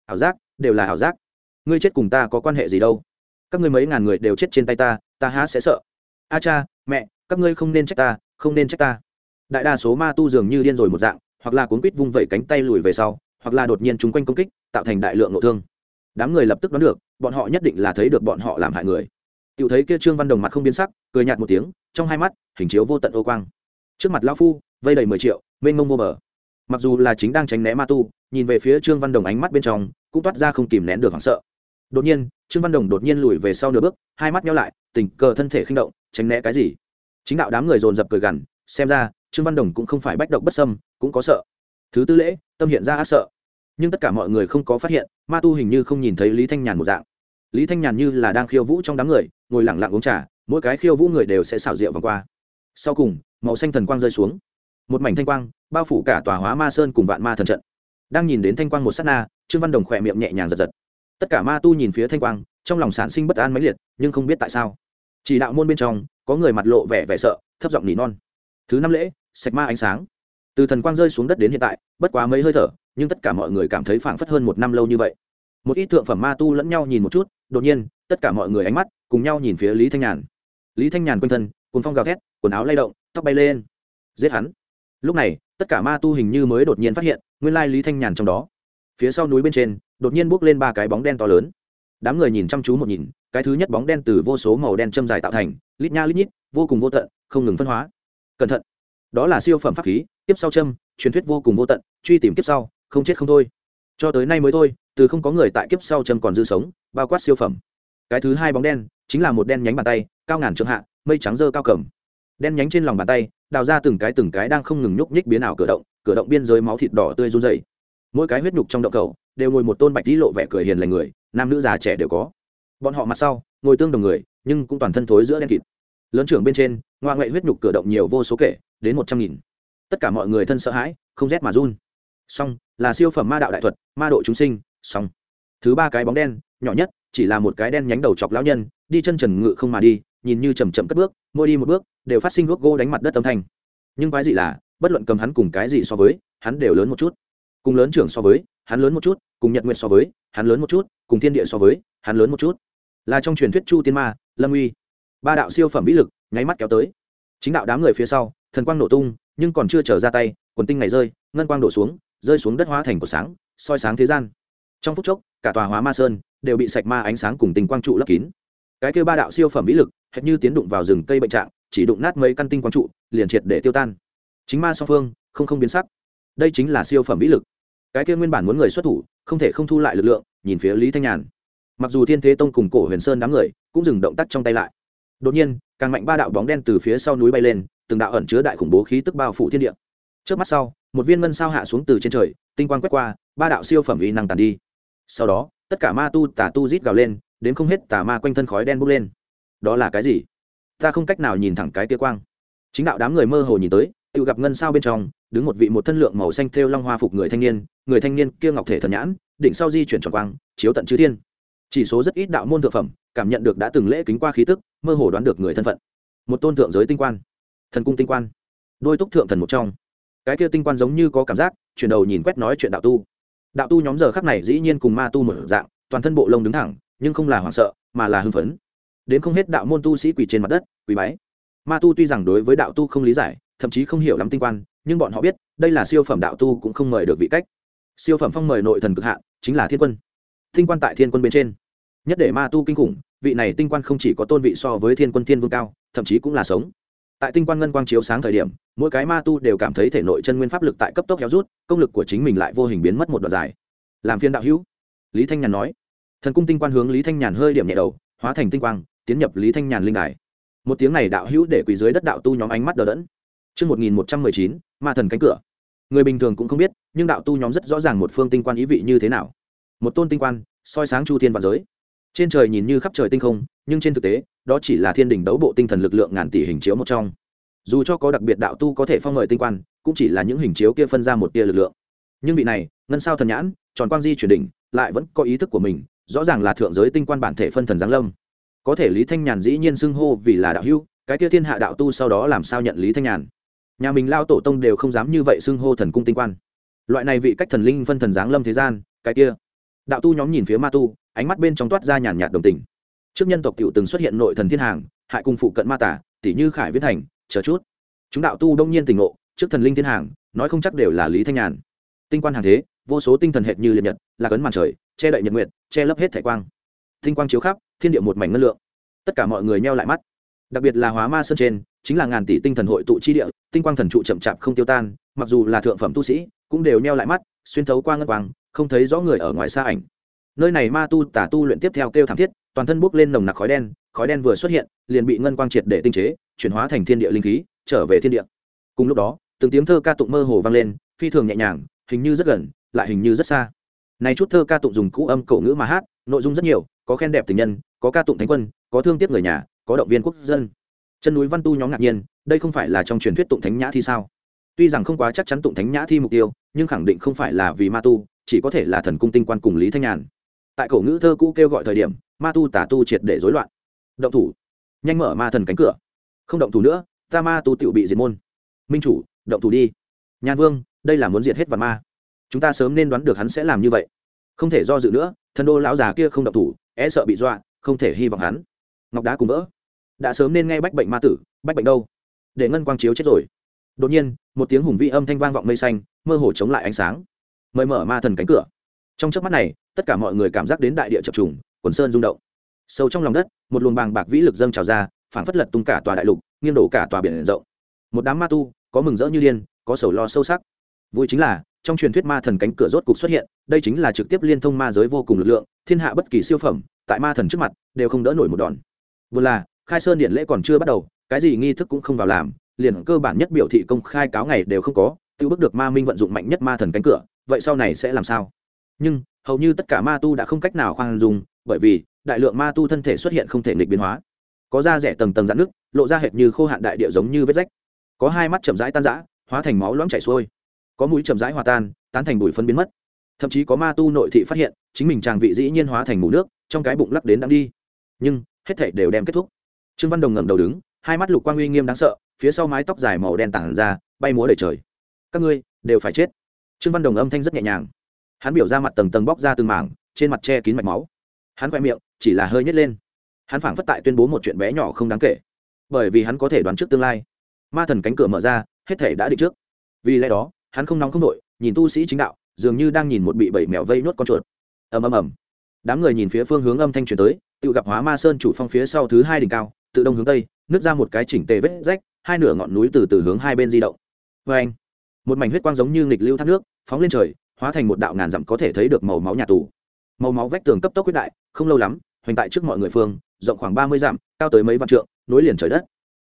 Ảo giác, đều là ảo giác. Ngươi chết cùng ta có quan hệ gì đâu? Các ngươi mấy ngàn người đều chết trên tay ta ta há sẽ sợ? A cha, mẹ, các ngươi không nên trách ta, không nên trách ta. Đại đa số ma tu dường như điên rồi một dạng, hoặc là cuốn quýt vung vẩy cánh tay lùi về sau, hoặc là đột nhiên chúng quanh công kích, tạo thành đại lượng nội thương. Đám người lập tức đoán được, bọn họ nhất định là thấy được bọn họ làm hại người tiểu thấy kia trương văn đồng mặt không biến sắc, cười nhạt một tiếng, trong hai mắt, hình chiếu vô tận ô quang. Trước mặt lão phu, vây đầy mười triệu, mênh mông vô bờ. Mặc dù là chính đang tránh né ma tu, nhìn về phía trương văn đồng ánh mắt bên trong, cũng toát ra không kìm nén được hoảng sợ. Đột nhiên, trương văn đồng đột nhiên lùi về sau nửa bước, hai mắt nhau lại, tình cờ thân thể khinh động, tránh né cái gì? Chính đạo đám người dồn dập cười gằn, xem ra, trương văn đồng cũng không phải bách độc bất sâm cũng có sợ. Thứ tư lễ, tâm hiện ra ác sợ. Nhưng tất cả mọi người không có phát hiện, ma tu hình như không nhìn thấy lý thanh nhàn một dạng. Lý thanh nhàn như là đang khiêu vũ trong đám người ngồi lặng lặng uống trà, mỗi cái khiêu vũ người đều sẽ xảo rượu vòng qua. Sau cùng, màu xanh thần quang rơi xuống. Một mảnh thanh quang bao phủ cả tòa hóa ma sơn cùng vạn ma thần trận. Đang nhìn đến thanh quang một s á t na, trương văn đồng khỏe miệng nhẹ nhàng giật giật. Tất cả ma tu nhìn phía thanh quang, trong lòng sản sinh bất an mãnh liệt, nhưng không biết tại sao. Chỉ đạo môn bên trong, có người mặt lộ vẻ vẻ sợ, thấp giọng nỉ non. Thứ năm lễ, sạch ma ánh sáng. Từ thần quang rơi xuống đất đến hiện tại, bất quá mấy hơi thở, nhưng tất cả mọi người cảm thấy phảng phất hơn một năm lâu như vậy. Một ít thượng phẩm ma tu lẫn nhau nhìn một chút, đột nhiên, tất cả mọi người ánh mắt cùng nhau nhìn phía lý thanh nhàn. Lý thanh nhàn quanh thân cồn phong gào thét, quần áo lay động, tóc bay lên. Giết hắn. Lúc này, tất cả ma tu hình như mới đột nhiên phát hiện, nguyên lai lý thanh nhàn trong đó. Phía sau núi bên trên, đột nhiên bước lên ba cái bóng đen to lớn. Đám người nhìn chăm chú một nhìn, cái thứ nhất bóng đen từ vô số màu đen châm dài tạo thành, lít nha lít nhít, vô cùng vô tận, không ngừng phân hóa. Cẩn thận. Đó là siêu phẩm pháp khí tiếp sau châm, truyền thuyết vô cùng vô tận, truy tìm kiếp sau, không chết không thôi. Cho tới nay mới thôi, từ không có người tại kiếp sau châm còn dư sống, bao quát siêu phẩm. Cái thứ hai bóng đen chính là một đen nhánh bàn tay, cao ngàn trượng hạ, mây trắng dơ cao cầm. Đen nhánh trên lòng bàn tay, đào ra từng cái từng cái đang không ngừng nhúc nhích biến ảo cửa động cửa động biên giới máu thịt đỏ tươi run dày mỗi cái huyết nhục trong động cầu đều ngồi một tôn bạch tí lộ vẻ cười hiền lành người, nam nữ già trẻ đều có. Bọn họ mặt sau, ngồi tương đồng người, nhưng cũng toàn thân thối giữa đen kịt. Lớn trưởng bên trên, ngoa ngoại huyết nhục cửa động nhiều vô số kể, đến một trăm nghìn. Tất cả mọi người thân sợ hãi, không rét mà run. Song là siêu phẩm ma đạo đại thuật, ma độ chúng sinh song thứ ba cái bóng đen, nhỏ nhất chỉ là một cái đen nhánh đầu chọc lão nhân, đi chân trần ngự không mà đi, nhìn như chầm chậm cất bước, mỗi đi một bước, đều phát sinh gốc gô đánh mặt đất âm thanh. Nhưng quái gì là, bất luận cầm hắn cùng cái gì so với, hắn đều lớn một chút. Cùng lớn trưởng so với, hắn lớn một chút, cùng nhật nguyện so với, hắn lớn một chút, cùng thiên địa so với, hắn lớn một chút. Là trong truyền thuyết chu tiên ma, lâm uy. Ba đạo siêu phẩm vĩ lực, nháy mắt kéo tới. Chính đạo đám người phía sau, thần quang nổ tung, nhưng còn chưa trở ra tay, quần tinh này rơi, ngân quang đổ xuống, rơi xuống đất hóa thành của sáng, soi sáng thế gian trong phút chốc, cả tòa hóa ma sơn đều bị sạch ma ánh sáng cùng tình quang trụ lấp kín. Cái kêu ba đạo siêu phẩm vĩ lực, hệt như tiến đụng vào rừng cây bệnh trạng, chỉ đụng nát mấy căn tinh quang trụ, liền triệt để tiêu tan. Chính ma song phương, không không biến sắc. Đây chính là siêu phẩm vĩ lực. Cái kia nguyên bản muốn người xuất thủ, không thể không thu lại lực lượng, nhìn phía lý thanh nhàn. Mặc dù thiên thế tông cùng cổ huyền sơn đám người cũng dừng động tác trong tay lại. Đột nhiên, càng mạnh ba đạo bóng đen từ phía sau núi bay lên, từng đạo ẩn chứa đại khủng bố khí tức bao phủ thiên địa. Trước mắt sau, một viên ngân sao hạ xuống từ trên trời, tinh quang quét qua, ba đạo siêu phẩm uy năng tàn đi sau đó, tất cả ma tu tà tu rít gào lên, đến không hết tà ma quanh thân khói đen bốc lên. Đó là cái gì? Ta không cách nào nhìn thẳng cái tia quang. Chính đạo đám người mơ hồ nhìn tới, tự gặp ngân sao bên trong, đứng một vị một thân lượng màu xanh thêu long hoa phục người thanh niên, người thanh niên kia ngọc thể thần nhãn đỉnh sau di chuyển tròn quang, chiếu tận chư thiên. Chỉ số rất ít đạo môn thượng phẩm, cảm nhận được đã từng lễ kính qua khí tức, mơ hồ đoán được người thân phận. Một tôn thượng giới tinh quan. Thần cung tinh quan. Đôi túc thượng thần một trong. Cái kia tinh quan giống như có cảm giác, chuyển đầu nhìn quét nói chuyện đạo tu đạo tu nhóm giờ khắc này dĩ nhiên cùng ma tu một dạng toàn thân bộ lông đứng thẳng nhưng không là hoảng sợ mà là hưng phấn. Đến không hết đạo môn tu sĩ quỳ trên mặt đất quỳ bái. Ma tu tuy rằng đối với đạo tu không lý giải thậm chí không hiểu lắm tinh quan nhưng bọn họ biết đây là siêu phẩm đạo tu cũng không mời được vị cách. Siêu phẩm phong mời nội thần cực hạ, chính là thiên quân. Tinh quan tại thiên quân bên trên. Nhất để ma tu kinh khủng vị này tinh quan không chỉ có tôn vị so với thiên quân thiên vương cao thậm chí cũng là sống. Tại tinh quan ngân quang chiếu sáng thời điểm mỗi cái ma tu đều cảm thấy thể nội chân nguyên pháp lực tại cấp tốc héo rút công lực của chính mình lại vô hình biến mất một đoạn dài làm phiên đạo hữu lý thanh nhàn nói thần cung tinh quan hướng lý thanh nhàn hơi điểm nhẹ đầu hóa thành tinh quang tiến nhập lý thanh nhàn linh đài một tiếng này đạo hữu để quỳ dưới đất đạo tu nhóm ánh mắt đờ đẫn Trước 1119, ma thần cánh cửa. Người bình thường cũng không biết, nhưng đạo tu nhóm rất rõ ràng một phương tinh quan ý vị như thế nào. Một tôn tinh quan, soi sáng chu thiên vạn giới. Trên trời nhìn như khắp trời tinh không, nhưng trên thực tế, đó chỉ là thiên đỉnh đấu bộ tinh thần lực lượng ngàn tỷ hình chiếu một trong. Dù cho có đặc biệt đạo tu có thể phong mời tinh quan, cũng chỉ là những hình chiếu kia phân ra một tia lực lượng. Nhưng vị này, ngân sao thần nhãn, tròn quang di chuyển đỉnh, lại vẫn có ý thức của mình, rõ ràng là thượng giới tinh quan bản thể phân thần giáng lâm. Có thể Lý Thanh Nhàn dĩ nhiên xưng hô vì là đạo hưu, cái kia thiên hạ đạo tu sau đó làm sao nhận Lý Thanh Nhàn? nhà mình lao tổ tông đều không dám như vậy xưng hô thần cung tinh quan loại này vị cách thần linh phân thần giáng lâm thế gian cái kia đạo tu nhóm nhìn phía ma tu ánh mắt bên trong toát ra nhàn nhạt đồng tình trước nhân tộc cựu từng xuất hiện nội thần thiên hàng hại cung phụ cận ma tả tỷ như khải viết thành chờ chút. Chúng đạo tu đông nhiên tỉnh ngộ, trước thần linh thiên hàng, nói không chắc đều là lý thanh nhàn. Tinh quan hàng thế, vô số tinh thần hệt như liệt nhật, là cấn màn trời, che đậy nhật nguyện che lấp hết thẻ quang. Tinh quang chiếu khắp, thiên địa một mảnh ngân lượng. Tất cả mọi người meo lại mắt. Đặc biệt là hóa ma sơn trên, chính là ngàn tỷ tinh thần hội tụ chi địa, tinh quang thần trụ chậm chạp không tiêu tan, mặc dù là thượng phẩm tu sĩ, cũng đều neo lại mắt, xuyên thấu qua ngân quang, không thấy rõ người ở ngoài xa ảnh. Nơi này ma tu tả tu luyện tiếp theo kêu thảm thiết, toàn thân bốc lên nồng nặc khói đen khói đen vừa xuất hiện, liền bị ngân quang triệt để tinh chế chuyển hóa thành thiên địa linh khí, trở về thiên địa. Cùng lúc đó, từng tiếng thơ ca tụng mơ hồ vang lên, phi thường nhẹ nhàng, hình như rất gần, lại hình như rất xa. Này chút thơ ca tụng dùng cũ âm cổ ngữ mà hát, nội dung rất nhiều, có khen đẹp tình nhân, có ca tụng thánh quân, có thương tiếc người nhà, có động viên quốc dân. Chân núi văn tu nhóm ngạc nhiên, đây không phải là trong truyền thuyết tụng thánh nhã thi sao? Tuy rằng không quá chắc chắn tụng thánh nhã thi mục tiêu, nhưng khẳng định không phải là vì ma tu, chỉ có thể là thần cung tinh quan cùng lý thanh nhàn. Tại cổ ngữ thơ cũ kêu gọi thời điểm, ma tu tả tu triệt để rối loạn. Động thủ. Nhanh mở ma thần cánh cửa không động thủ nữa, ta ma tu tiểu bị diệt môn. Minh chủ, động thủ đi. Nhan vương, đây là muốn diệt hết vạn ma. Chúng ta sớm nên đoán được hắn sẽ làm như vậy. Không thể do dự nữa, thần đô lão già kia không động thủ e sợ bị dọa, không thể hy vọng hắn. Ngọc đá cùng vỡ. Đã sớm nên nghe bách bệnh ma tử, bách bệnh đâu? Để ngân quang chiếu chết rồi. Đột nhiên, một tiếng hùng vĩ âm thanh vang vọng mây xanh, mơ hồ chống lại ánh sáng. Mời mở ma thần cánh cửa. Trong trước mắt này, tất cả mọi người cảm giác đến đại địa chập trùng, quần sơn rung động. Sâu trong lòng đất, một luồng bàng bạc vĩ lực dâng trào ra phản phất lật tung cả tòa đại lục, nghiêng đổ cả tòa biển rộng. Một đám ma tu, có mừng rỡ như điên, có sầu lo sâu sắc. Vui chính là, trong truyền thuyết ma thần cánh cửa rốt cục xuất hiện, đây chính là trực tiếp liên thông ma giới vô cùng lực lượng, thiên hạ bất kỳ siêu phẩm, tại ma thần trước mặt, đều không đỡ nổi một đòn. Vừa là, khai sơn điện lễ còn chưa bắt đầu, cái gì nghi thức cũng không vào làm, liền cơ bản nhất biểu thị công khai cáo ngày đều không có, tự bước được ma minh vận dụng mạnh nhất ma thần cánh cửa, vậy sau này sẽ làm sao? Nhưng, hầu như tất cả ma tu đã không cách nào khoan dùng bởi vì, đại lượng ma tu thân thể xuất hiện không thể nghịch biến hóa có da rẻ tầng tầng dạn nước lộ ra hệt như khô hạn đại địa giống như vết rách. Có hai mắt chậm rãi tan rã, hóa thành máu loãng chảy xuôi. Có mũi chậm rãi hòa tan, tán thành bụi phân biến mất. Thậm chí có ma tu nội thị phát hiện, chính mình chàng vị dĩ nhiên hóa thành mù nước, trong cái bụng lắc đến đang đi. Nhưng, hết thảy đều đem kết thúc. Trương văn đồng ngẩng đầu đứng, hai mắt lục quang uy nghiêm đáng sợ, phía sau mái tóc dài màu đen tản ra, bay múa đầy trời. Các ngươi, đều phải chết. Trương văn đồng âm thanh rất nhẹ nhàng. Hắn biểu ra mặt tầng tầng bóc ra từng mảng, trên mặt che kín mạch máu. Hắn khoe miệng, chỉ là hơi nhét lên hắn phảng phất tại tuyên bố một chuyện bé nhỏ không đáng kể. Bởi vì hắn có thể đoán trước tương lai. Ma thần cánh cửa mở ra, hết thể đã định trước. Vì lẽ đó, hắn không nóng không đội nhìn tu sĩ chính đạo, dường như đang nhìn một bị bảy mèo vây nuốt con chuột. Ầm ầm ầm. Đám người nhìn phía phương hướng âm thanh truyền tới, tự gặp hóa ma sơn chủ phong phía sau thứ hai đỉnh cao, tự đông hướng tây, nứt ra một cái chỉnh tề vết rách, hai nửa ngọn núi từ từ hướng hai bên di động. Vê anh, một mảnh huyết quang giống như nghịch lưu thác nước, phóng lên trời, hóa thành một đạo ngàn dặm có thể thấy được màu máu nhà tù. Màu máu vách tường cấp tốc quyết đại, không lâu lắm, hoành tại trước mọi người phương rộng khoảng ba mươi dặm, cao tới mấy vạn trượng, nối liền trời đất.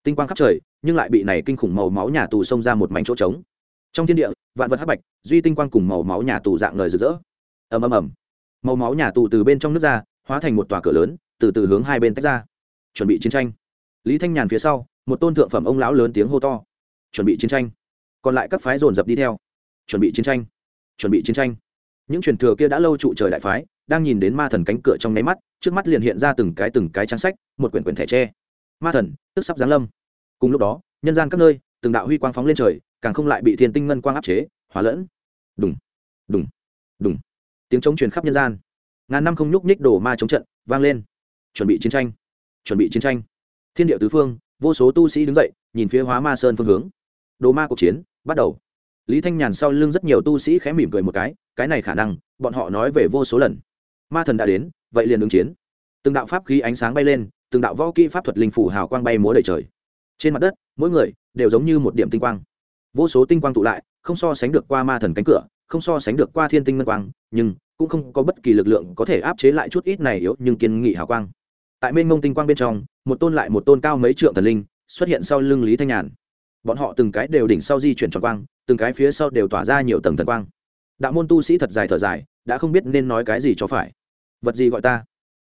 Tinh quang khắp trời, nhưng lại bị này kinh khủng màu máu nhà tù xông ra một mảnh chỗ trống. Trong thiên địa, vạn vật hắc bạch, duy tinh quang cùng màu máu nhà tù dạng lời rực rỡ. Ầm ầm ầm. Màu máu nhà tù từ bên trong nước ra, hóa thành một tòa cửa lớn, từ từ hướng hai bên tách ra. Chuẩn bị chiến tranh. Lý thanh nhàn phía sau, một tôn thượng phẩm ông lão lớn tiếng hô to. Chuẩn bị chiến tranh. Còn lại các phái dồn dập đi theo. Chuẩn bị chiến tranh. Chuẩn bị chiến tranh. Những truyền thừa kia đã lâu trụ trời đại phái, đang nhìn đến ma thần cánh cửa trong nháy mắt trước mắt liền hiện ra từng cái từng cái trang sách, một quyển quyển thẻ tre. Ma thần, tức sắp giáng lâm. Cùng lúc đó, nhân gian các nơi, từng đạo huy quang phóng lên trời, càng không lại bị thiên tinh ngân quang áp chế, hóa lẫn. Đùng đùng đùng. Tiếng chống truyền khắp nhân gian. Ngàn năm không nhúc nhích đổ ma chống trận, vang lên. Chuẩn bị chiến tranh, chuẩn bị chiến tranh. Thiên địa tứ phương, vô số tu sĩ đứng dậy, nhìn phía hóa ma sơn phương hướng. Đồ ma cuộc chiến, bắt đầu. Lý thanh nhàn sau lưng rất nhiều tu sĩ khẽ mỉm cười một cái cái này khả năng, bọn họ nói về vô số lần. Ma thần đã đến vậy liền ứng chiến. Từng đạo pháp khí ánh sáng bay lên, từng đạo võ kỹ pháp thuật linh phủ hào quang bay múa đầy trời. Trên mặt đất, mỗi người đều giống như một điểm tinh quang. Vô số tinh quang tụ lại, không so sánh được qua ma thần cánh cửa, không so sánh được qua thiên tinh ngân quang, nhưng cũng không có bất kỳ lực lượng có thể áp chế lại chút ít này yếu nhưng kiên nghị hào quang. Tại mênh mông tinh quang bên trong, một tôn lại một tôn cao mấy trượng thần linh xuất hiện sau lưng lý thanh nhàn. Bọn họ từng cái đều đỉnh sau di chuyển tròn quang, từng cái phía sau đều tỏa ra nhiều tầng thần quang. Đạo môn tu sĩ thật dài thở dài, đã không biết nên nói cái gì cho phải vật gì gọi ta?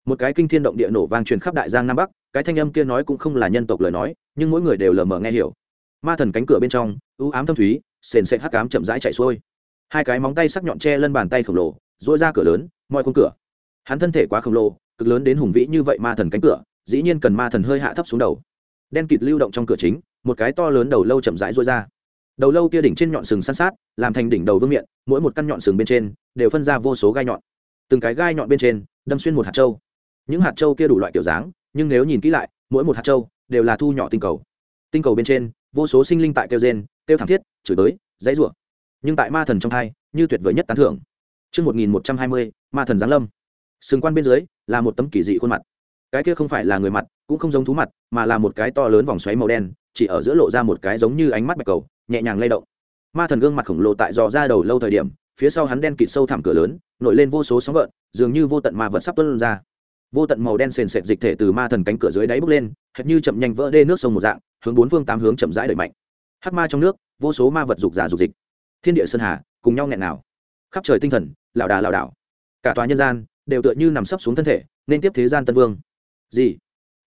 Một cái kinh thiên động địa nổ vang truyền khắp đại giang nam bắc, cái thanh âm kia nói cũng không là nhân tộc lời nói, nhưng mỗi người đều lờ mờ nghe hiểu. Ma thần cánh cửa bên trong ưu ám thâm thúy, sền sệt hắc ám chậm rãi chạy xuôi. Hai cái móng tay sắc nhọn tre lân bàn tay khổng lồ dỗi ra cửa lớn, moi khung cửa. Hắn thân thể quá khổng lồ, cực lớn đến hùng vĩ như vậy ma thần cánh cửa, dĩ nhiên cần ma thần hơi hạ thấp xuống đầu. Đen kịt lưu động trong cửa chính, một cái to lớn đầu lâu chậm rãi dỗi ra. Đầu lâu kia đỉnh trên nhọn sừng san sát, làm thành đỉnh đầu vương miện, mỗi một căn nhọn sừng bên trên, đều phân ra vô số gai nhọn từng cái gai nhọn bên trên đâm xuyên một hạt trâu những hạt trâu kia đủ loại kiểu dáng nhưng nếu nhìn kỹ lại mỗi một hạt trâu đều là thu nhỏ tinh cầu tinh cầu bên trên vô số sinh linh tại kêu gen kêu thảm thiết chửi bới, dãy rủa nhưng tại ma thần trong thai như tuyệt vời nhất tán thưởng Trước 1120, ma thần giáng lâm. Sừng quan bên dưới là một tấm kỳ dị khuôn mặt. Cái kia không phải là người mặt, cũng không giống thú mặt, mà là một cái to lớn vòng xoáy màu đen, chỉ ở giữa lộ ra một cái giống như ánh mắt bạch cầu, nhẹ nhàng lay động. Ma thần gương mặt khổng lồ tại dò ra đầu lâu thời điểm, phía sau hắn đen kịt sâu thẳm cửa lớn, nổi lên vô số sóng gợn, dường như vô tận ma vật sắp tuôn ra. Vô tận màu đen sền sệt dịch thể từ ma thần cánh cửa dưới đáy bốc lên, hệt như chậm nhanh vỡ đê nước sông một dạng, hướng bốn phương tám hướng chậm rãi đẩy mạnh. Hắc ma trong nước, vô số ma vật dục giả dục dịch. Thiên địa sơn hà, cùng nhau nghẹn nào. Khắp trời tinh thần, lão đà lão đảo cả tòa nhân gian đều tựa như nằm sấp xuống thân thể nên tiếp thế gian tân vương gì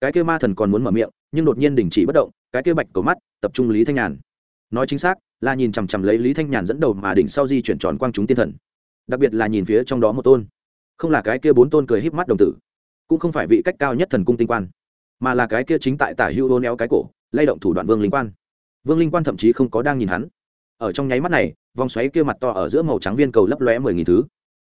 cái kia ma thần còn muốn mở miệng nhưng đột nhiên đình chỉ bất động cái kia bạch cầu mắt tập trung lý thanh nhàn nói chính xác, là nhìn chằm chằm lấy lý thanh nhàn dẫn đầu mà đỉnh sau di chuyển tròn quang chúng tiên thần. Đặc biệt là nhìn phía trong đó một tôn. Không là cái kia bốn tôn cười híp mắt đồng tử, cũng không phải vị cách cao nhất thần cung tinh quan, mà là cái kia chính tại tả hưu hôn éo cái cổ, lay động thủ đoạn vương linh quan. Vương linh quan thậm chí không có đang nhìn hắn. Ở trong nháy mắt này, vòng xoáy kia mặt to ở giữa màu trắng viên cầu lấp lóe mười nghìn thứ.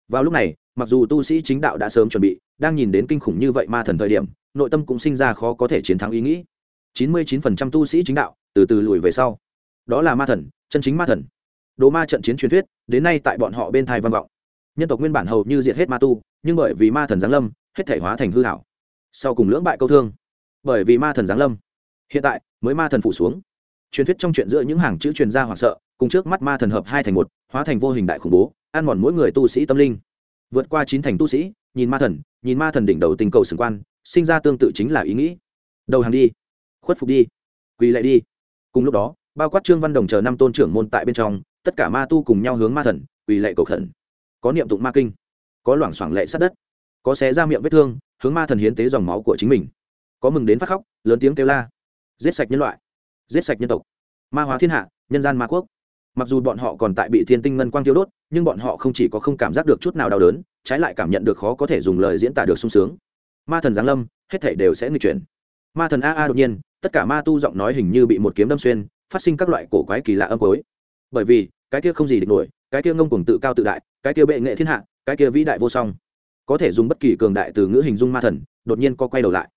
Vào lúc này, mặc dù tu sĩ chính đạo đã sớm chuẩn bị, đang nhìn đến kinh khủng như vậy ma thần thời điểm, nội tâm cũng sinh ra khó có thể chiến thắng ý nghĩ. Chín mươi chín phần trăm tu sĩ chính đạo từ từ lùi về sau đó là ma thần, chân chính ma thần. Đồ ma trận chiến truyền thuyết, đến nay tại bọn họ bên thai văn vọng. Nhân tộc nguyên bản hầu như diệt hết ma tu, nhưng bởi vì ma thần giáng lâm, hết thể hóa thành hư hảo. Sau cùng lưỡng bại câu thương. Bởi vì ma thần giáng lâm, hiện tại mới ma thần phủ xuống. Truyền thuyết trong chuyện giữa những hàng chữ truyền gia hoảng sợ, cùng trước mắt ma thần hợp hai thành một, hóa thành vô hình đại khủng bố, ăn mòn mỗi người tu sĩ tâm linh. Vượt qua chín thành tu sĩ, nhìn ma thần, nhìn ma thần đỉnh đầu tình cầu xứng quan, sinh ra tương tự chính là ý nghĩ. Đầu hàng đi, khuất phục đi, quỳ lại đi. Cùng lúc đó bao quát trương văn đồng chờ năm tôn trưởng môn tại bên trong, tất cả ma tu cùng nhau hướng ma thần, quỳ lệ cầu khẩn. Có niệm tụng ma kinh, có loảng xoảng lệ sát đất, có xé ra miệng vết thương, hướng ma thần hiến tế dòng máu của chính mình. Có mừng đến phát khóc, lớn tiếng kêu la. Giết sạch nhân loại, giết sạch nhân tộc. Ma hóa thiên hạ, nhân gian ma quốc. Mặc dù bọn họ còn tại bị thiên tinh ngân quang tiêu đốt, nhưng bọn họ không chỉ có không cảm giác được chút nào đau đớn, trái lại cảm nhận được khó có thể dùng lời diễn tả được sung sướng. Ma thần giáng lâm, hết thể đều sẽ nghịch chuyển. Ma thần a a đột nhiên, tất cả ma tu giọng nói hình như bị một kiếm đâm xuyên phát sinh các loại cổ quái kỳ lạ âm cối bởi vì, cái kia không gì địch nổi, cái kia ngông cuồng tự cao tự đại, cái kia bệ nghệ thiên hạ, cái kia vĩ đại vô song. Có thể dùng bất kỳ cường đại từ ngữ hình dung ma thần, đột nhiên co quay đầu lại.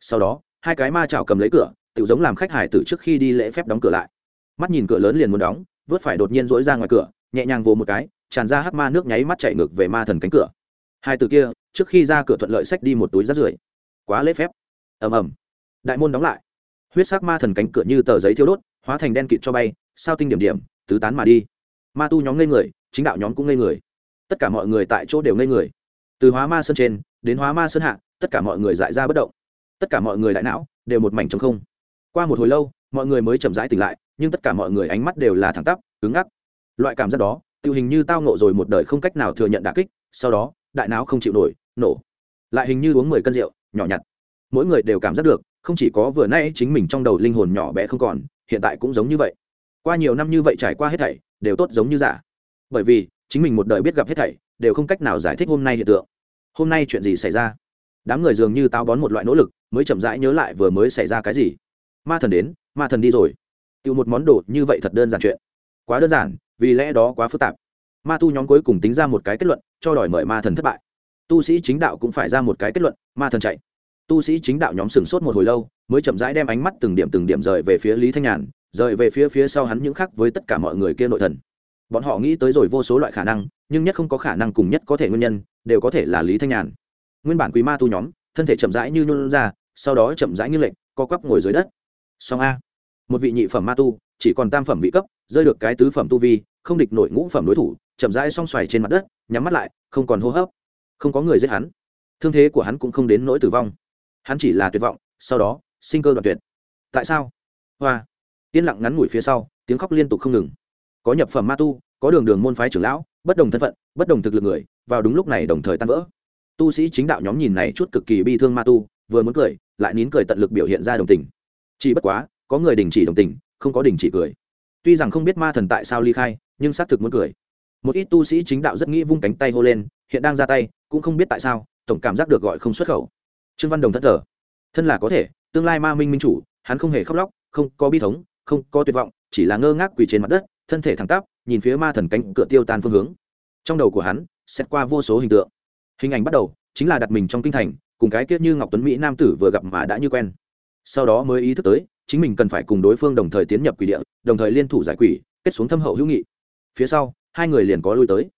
Sau đó, hai cái ma chảo cầm lấy cửa tự giống làm khách hải tử trước khi đi lễ phép đóng cửa lại. Mắt nhìn cửa lớn liền muốn đóng, vớt phải đột nhiên dỗi ra ngoài cửa, nhẹ nhàng vồ một cái, tràn ra hắc ma nước nháy mắt chạy ngược về ma thần cánh cửa. Hai từ kia, trước khi ra cửa thuận lợi xách đi một túi rác rưởi. Quá lễ phép. Ầm ầm. Đại môn đóng lại huyết sắc ma thần cánh cửa như tờ giấy thiêu đốt, hóa thành đen kịt cho bay, sao tinh điểm điểm, tứ tán mà đi. Ma tu nhóm ngây người, chính đạo nhóm cũng ngây người. Tất cả mọi người tại chỗ đều ngây người. Từ hóa ma sơn trên, đến hóa ma sơn hạ, tất cả mọi người dại ra bất động. Tất cả mọi người đại não, đều một mảnh trống không. Qua một hồi lâu, mọi người mới chậm rãi tỉnh lại, nhưng tất cả mọi người ánh mắt đều là thẳng tắp, cứng ngắc. Loại cảm giác đó tự hình như tao nộ rồi một đời không cách nào thừa nhận đà kích, sau đó, đại não không chịu nổi, nổ. Lại hình như uống mười cân rượu, nhỏ nhặt. Mỗi người đều cảm giác được không chỉ có vừa nay chính mình trong đầu linh hồn nhỏ bé không còn, hiện tại cũng giống như vậy. Qua nhiều năm như vậy trải qua hết thảy, đều tốt giống như giả. Bởi vì, chính mình một đời biết gặp hết thảy, đều không cách nào giải thích hôm nay hiện tượng. Hôm nay chuyện gì xảy ra? Đám người dường như tao bón một loại nỗ lực, mới chậm rãi nhớ lại vừa mới xảy ra cái gì. Ma thần đến, ma thần đi rồi. Tiêu một món đồ như vậy thật đơn giản chuyện. Quá đơn giản, vì lẽ đó quá phức tạp. Ma tu nhóm cuối cùng tính ra một cái kết luận, cho đòi mời ma thần thất bại. Tu sĩ chính đạo cũng phải ra một cái kết luận, ma thần chạy tu sĩ chính đạo nhóm sừng sốt một hồi lâu, mới chậm rãi đem ánh mắt từng điểm từng điểm rời về phía lý thanh nhàn, rời về phía phía sau hắn những khác với tất cả mọi người kia nội thần. Bọn họ nghĩ tới rồi vô số loại khả năng, nhưng nhất không có khả năng cùng nhất có thể nguyên nhân, đều có thể là lý thanh nhàn. Nguyên bản quý ma tu nhóm, thân thể chậm rãi như nhún ra, sau đó chậm rãi như lệnh co quắp ngồi dưới đất. Song a, một vị nhị phẩm ma tu, chỉ còn tam phẩm vị cấp, rơi được cái tứ phẩm tu vi, không địch nổi ngũ phẩm đối thủ, chậm rãi song xoài trên mặt đất, nhắm mắt lại, không còn hô hấp. Không có người giết hắn. Thương thế của hắn cũng không đến nỗi tử vong hắn chỉ là tuyệt vọng, sau đó, sinh cơ đoạn tuyệt. Tại sao? Hoa. Yên lặng ngắn ngủi phía sau, tiếng khóc liên tục không ngừng. Có nhập phẩm ma tu, có đường đường môn phái trưởng lão, bất đồng thân phận, bất đồng thực lực người, vào đúng lúc này đồng thời tan vỡ. Tu sĩ chính đạo nhóm nhìn này chút cực kỳ bi thương ma tu, vừa muốn cười, lại nín cười tận lực biểu hiện ra đồng tình. Chỉ bất quá, có người đình chỉ đồng tình, không có đình chỉ cười. Tuy rằng không biết ma thần tại sao ly khai, nhưng xác thực muốn cười. Một ít tu sĩ chính đạo rất nghĩ vung cánh tay hô lên, hiện đang ra tay, cũng không biết tại sao, tổng cảm giác được gọi không xuất khẩu trương văn đồng thất thờ. Thân là có thể, tương lai ma minh minh chủ, hắn không hề khóc lóc, không có bi thống, không có tuyệt vọng, chỉ là ngơ ngác quỳ trên mặt đất, thân thể thẳng tắp, nhìn phía ma thần cánh cửa tiêu tan phương hướng. Trong đầu của hắn, xét qua vô số hình tượng. Hình ảnh bắt đầu, chính là đặt mình trong kinh thành, cùng cái kiết như ngọc tuấn mỹ nam tử vừa gặp mà đã như quen. Sau đó mới ý thức tới, chính mình cần phải cùng đối phương đồng thời tiến nhập quỷ địa, đồng thời liên thủ giải quỷ, kết xuống thâm hậu hữu nghị. Phía sau, hai người liền có lui tới.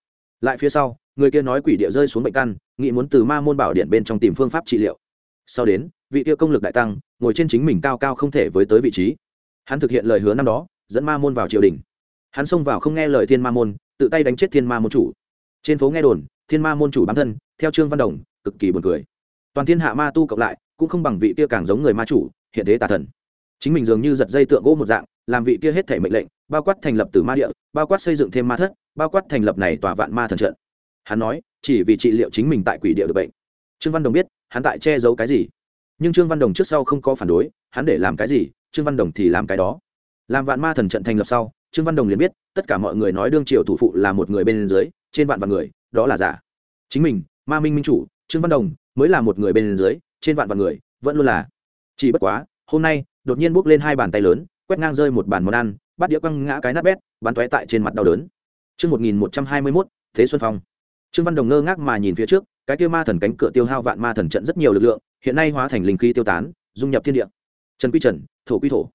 Lại phía sau, người kia nói quỷ địa rơi xuống bệnh căn, nghĩ muốn từ ma môn bảo điện bên trong tìm phương pháp trị liệu sau đến, vị tiêu công lực đại tăng, ngồi trên chính mình cao cao không thể với tới vị trí. Hắn thực hiện lời hứa năm đó, dẫn ma môn vào triều đình. Hắn xông vào không nghe lời thiên ma môn, tự tay đánh chết thiên ma môn chủ. Trên phố nghe đồn, thiên ma môn chủ bản thân, theo trương văn đồng, cực kỳ buồn cười. Toàn thiên hạ ma tu cộng lại, cũng không bằng vị kia càng giống người ma chủ, hiện thế tà thần. Chính mình dường như giật dây tượng gỗ một dạng, làm vị kia hết thể mệnh lệnh, bao quát thành lập từ ma địa, bao quát xây dựng thêm ma thất, bao quát thành lập này tòa vạn ma thần trận. Hắn nói, chỉ vì trị liệu chính mình tại quỷ địa được bệnh. Trương văn đồng biết hắn tại che giấu cái gì? Nhưng trương văn đồng trước sau không có phản đối hắn để làm cái gì? Trương văn đồng thì làm cái đó. Làm vạn ma thần trận thành lập sau trương văn đồng liền biết tất cả mọi người nói đương triều thủ phụ là một người bên dưới trên vạn vạn người đó là giả. Chính mình ma minh minh chủ trương văn đồng mới là một người bên dưới trên vạn vạn người vẫn luôn là. Chỉ bất quá hôm nay đột nhiên bốc lên hai bàn tay lớn quét ngang rơi một bàn món ăn bắt đĩa quăng ngã cái nát bét bắn tóe tại trên mặt đau đớn. Trước 1121, Thế Xuân Phong. Trương Văn Đồng ngơ ngác mà nhìn phía trước, cái kia ma thần cánh cửa tiêu hao vạn ma thần trận rất nhiều lực lượng, hiện nay hóa thành linh khí tiêu tán, dung nhập thiên địa. Trần Quy Trần, thổ quy thổ.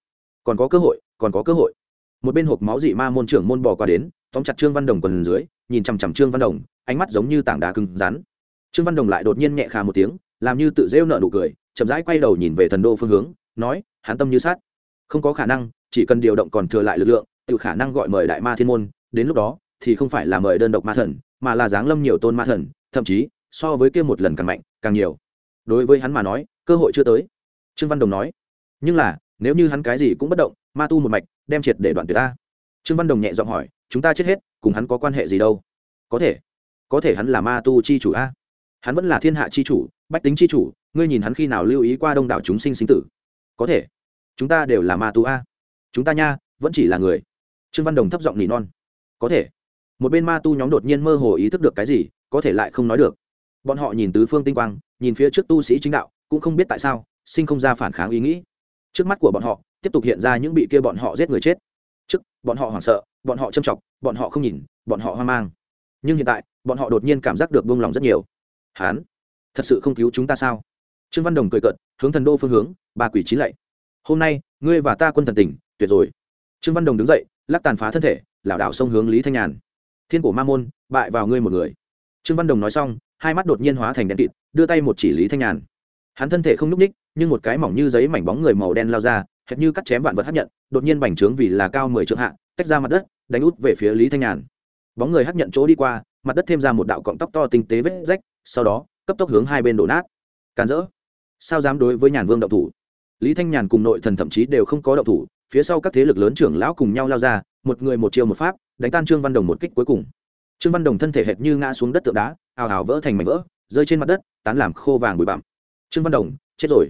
Còn có cơ hội, còn có cơ hội. Một bên hộp máu dị ma môn trưởng môn bò qua đến, tóm chặt Trương Văn Đồng quần dưới, nhìn chằm chằm Trương Văn Đồng, ánh mắt giống như tảng đá cứng rắn. Trương Văn Đồng lại đột nhiên nhẹ khà một tiếng, làm như tự rêu nợ nụ cười, chậm rãi quay đầu nhìn về thần đô phương hướng, nói, hắn tâm như sát. Không có khả năng, chỉ cần điều động còn thừa lại lực lượng, tự khả năng gọi mời đại ma thiên môn, đến lúc đó, thì không phải là mời đơn độc ma thần mà là giáng lâm nhiều tôn ma thần, thậm chí, so với kia một lần càng mạnh, càng nhiều. Đối với hắn mà nói, cơ hội chưa tới. Trương văn đồng nói, nhưng là, nếu như hắn cái gì cũng bất động, ma tu một mạch, đem triệt để đoạn tuyệt ta. Trương văn đồng nhẹ giọng hỏi, chúng ta chết hết, cùng hắn có quan hệ gì đâu? Có thể có thể hắn là ma tu chi chủ a. Hắn vẫn là thiên hạ chi chủ, bách tính chi chủ, ngươi nhìn hắn khi nào lưu ý qua đông đảo chúng sinh sinh tử? Có thể, chúng ta đều là ma tu a. Chúng ta nha, vẫn chỉ là người. Trương văn đồng thấp giọng nỉ non. Có thể một bên ma tu nhóm đột nhiên mơ hồ ý thức được cái gì, có thể lại không nói được. Bọn họ nhìn tứ phương tinh quang, nhìn phía trước tu sĩ chính đạo, cũng không biết tại sao, sinh không ra phản kháng ý nghĩ. Trước mắt của bọn họ, tiếp tục hiện ra những bị kia bọn họ giết người chết. Trước, bọn họ hoảng sợ, bọn họ châm chọc, bọn họ không nhìn, bọn họ hoang mang. Nhưng hiện tại, bọn họ đột nhiên cảm giác được buông lòng rất nhiều. Hán, thật sự không cứu chúng ta sao? Trương văn đồng cười cợt, hướng thần đô phương hướng, ba quỷ chín lạy. Hôm nay, ngươi và ta quân thần tỉnh, tuyệt rồi. Trương văn đồng đứng dậy, lắc tàn phá thân thể, lảo đảo sông hướng lý thanh nhàn thiên cổ ma môn, bại vào ngươi một người. Trương văn đồng nói xong, hai mắt đột nhiên hóa thành đen kịt, đưa tay một chỉ lý thanh nhàn. Hắn thân thể không nhúc ních nhưng một cái mỏng như giấy mảnh bóng người màu đen lao ra, hệt như cắt chém vạn vật hấp nhận, đột nhiên bành trướng vì là cao mười trượng hạ, tách ra mặt đất, đánh út về phía lý thanh nhàn. Bóng người hấp nhận chỗ đi qua, mặt đất thêm ra một đạo cọng tóc to tinh tế vết rách, sau đó, cấp tốc hướng hai bên đổ nát. Càn rỡ. Sao dám đối với nhàn vương động thủ? Lý thanh nhàn cùng nội thần thậm chí đều không có động thủ, phía sau các thế lực lớn trưởng lão cùng nhau lao ra, một người một chiêu một pháp đánh tan trương văn đồng một kích cuối cùng. Trương văn đồng thân thể hệt như ngã xuống đất tượng đá, ào ào vỡ thành mảnh vỡ, rơi trên mặt đất, tán làm khô vàng bụi bặm. Trương văn đồng, chết rồi.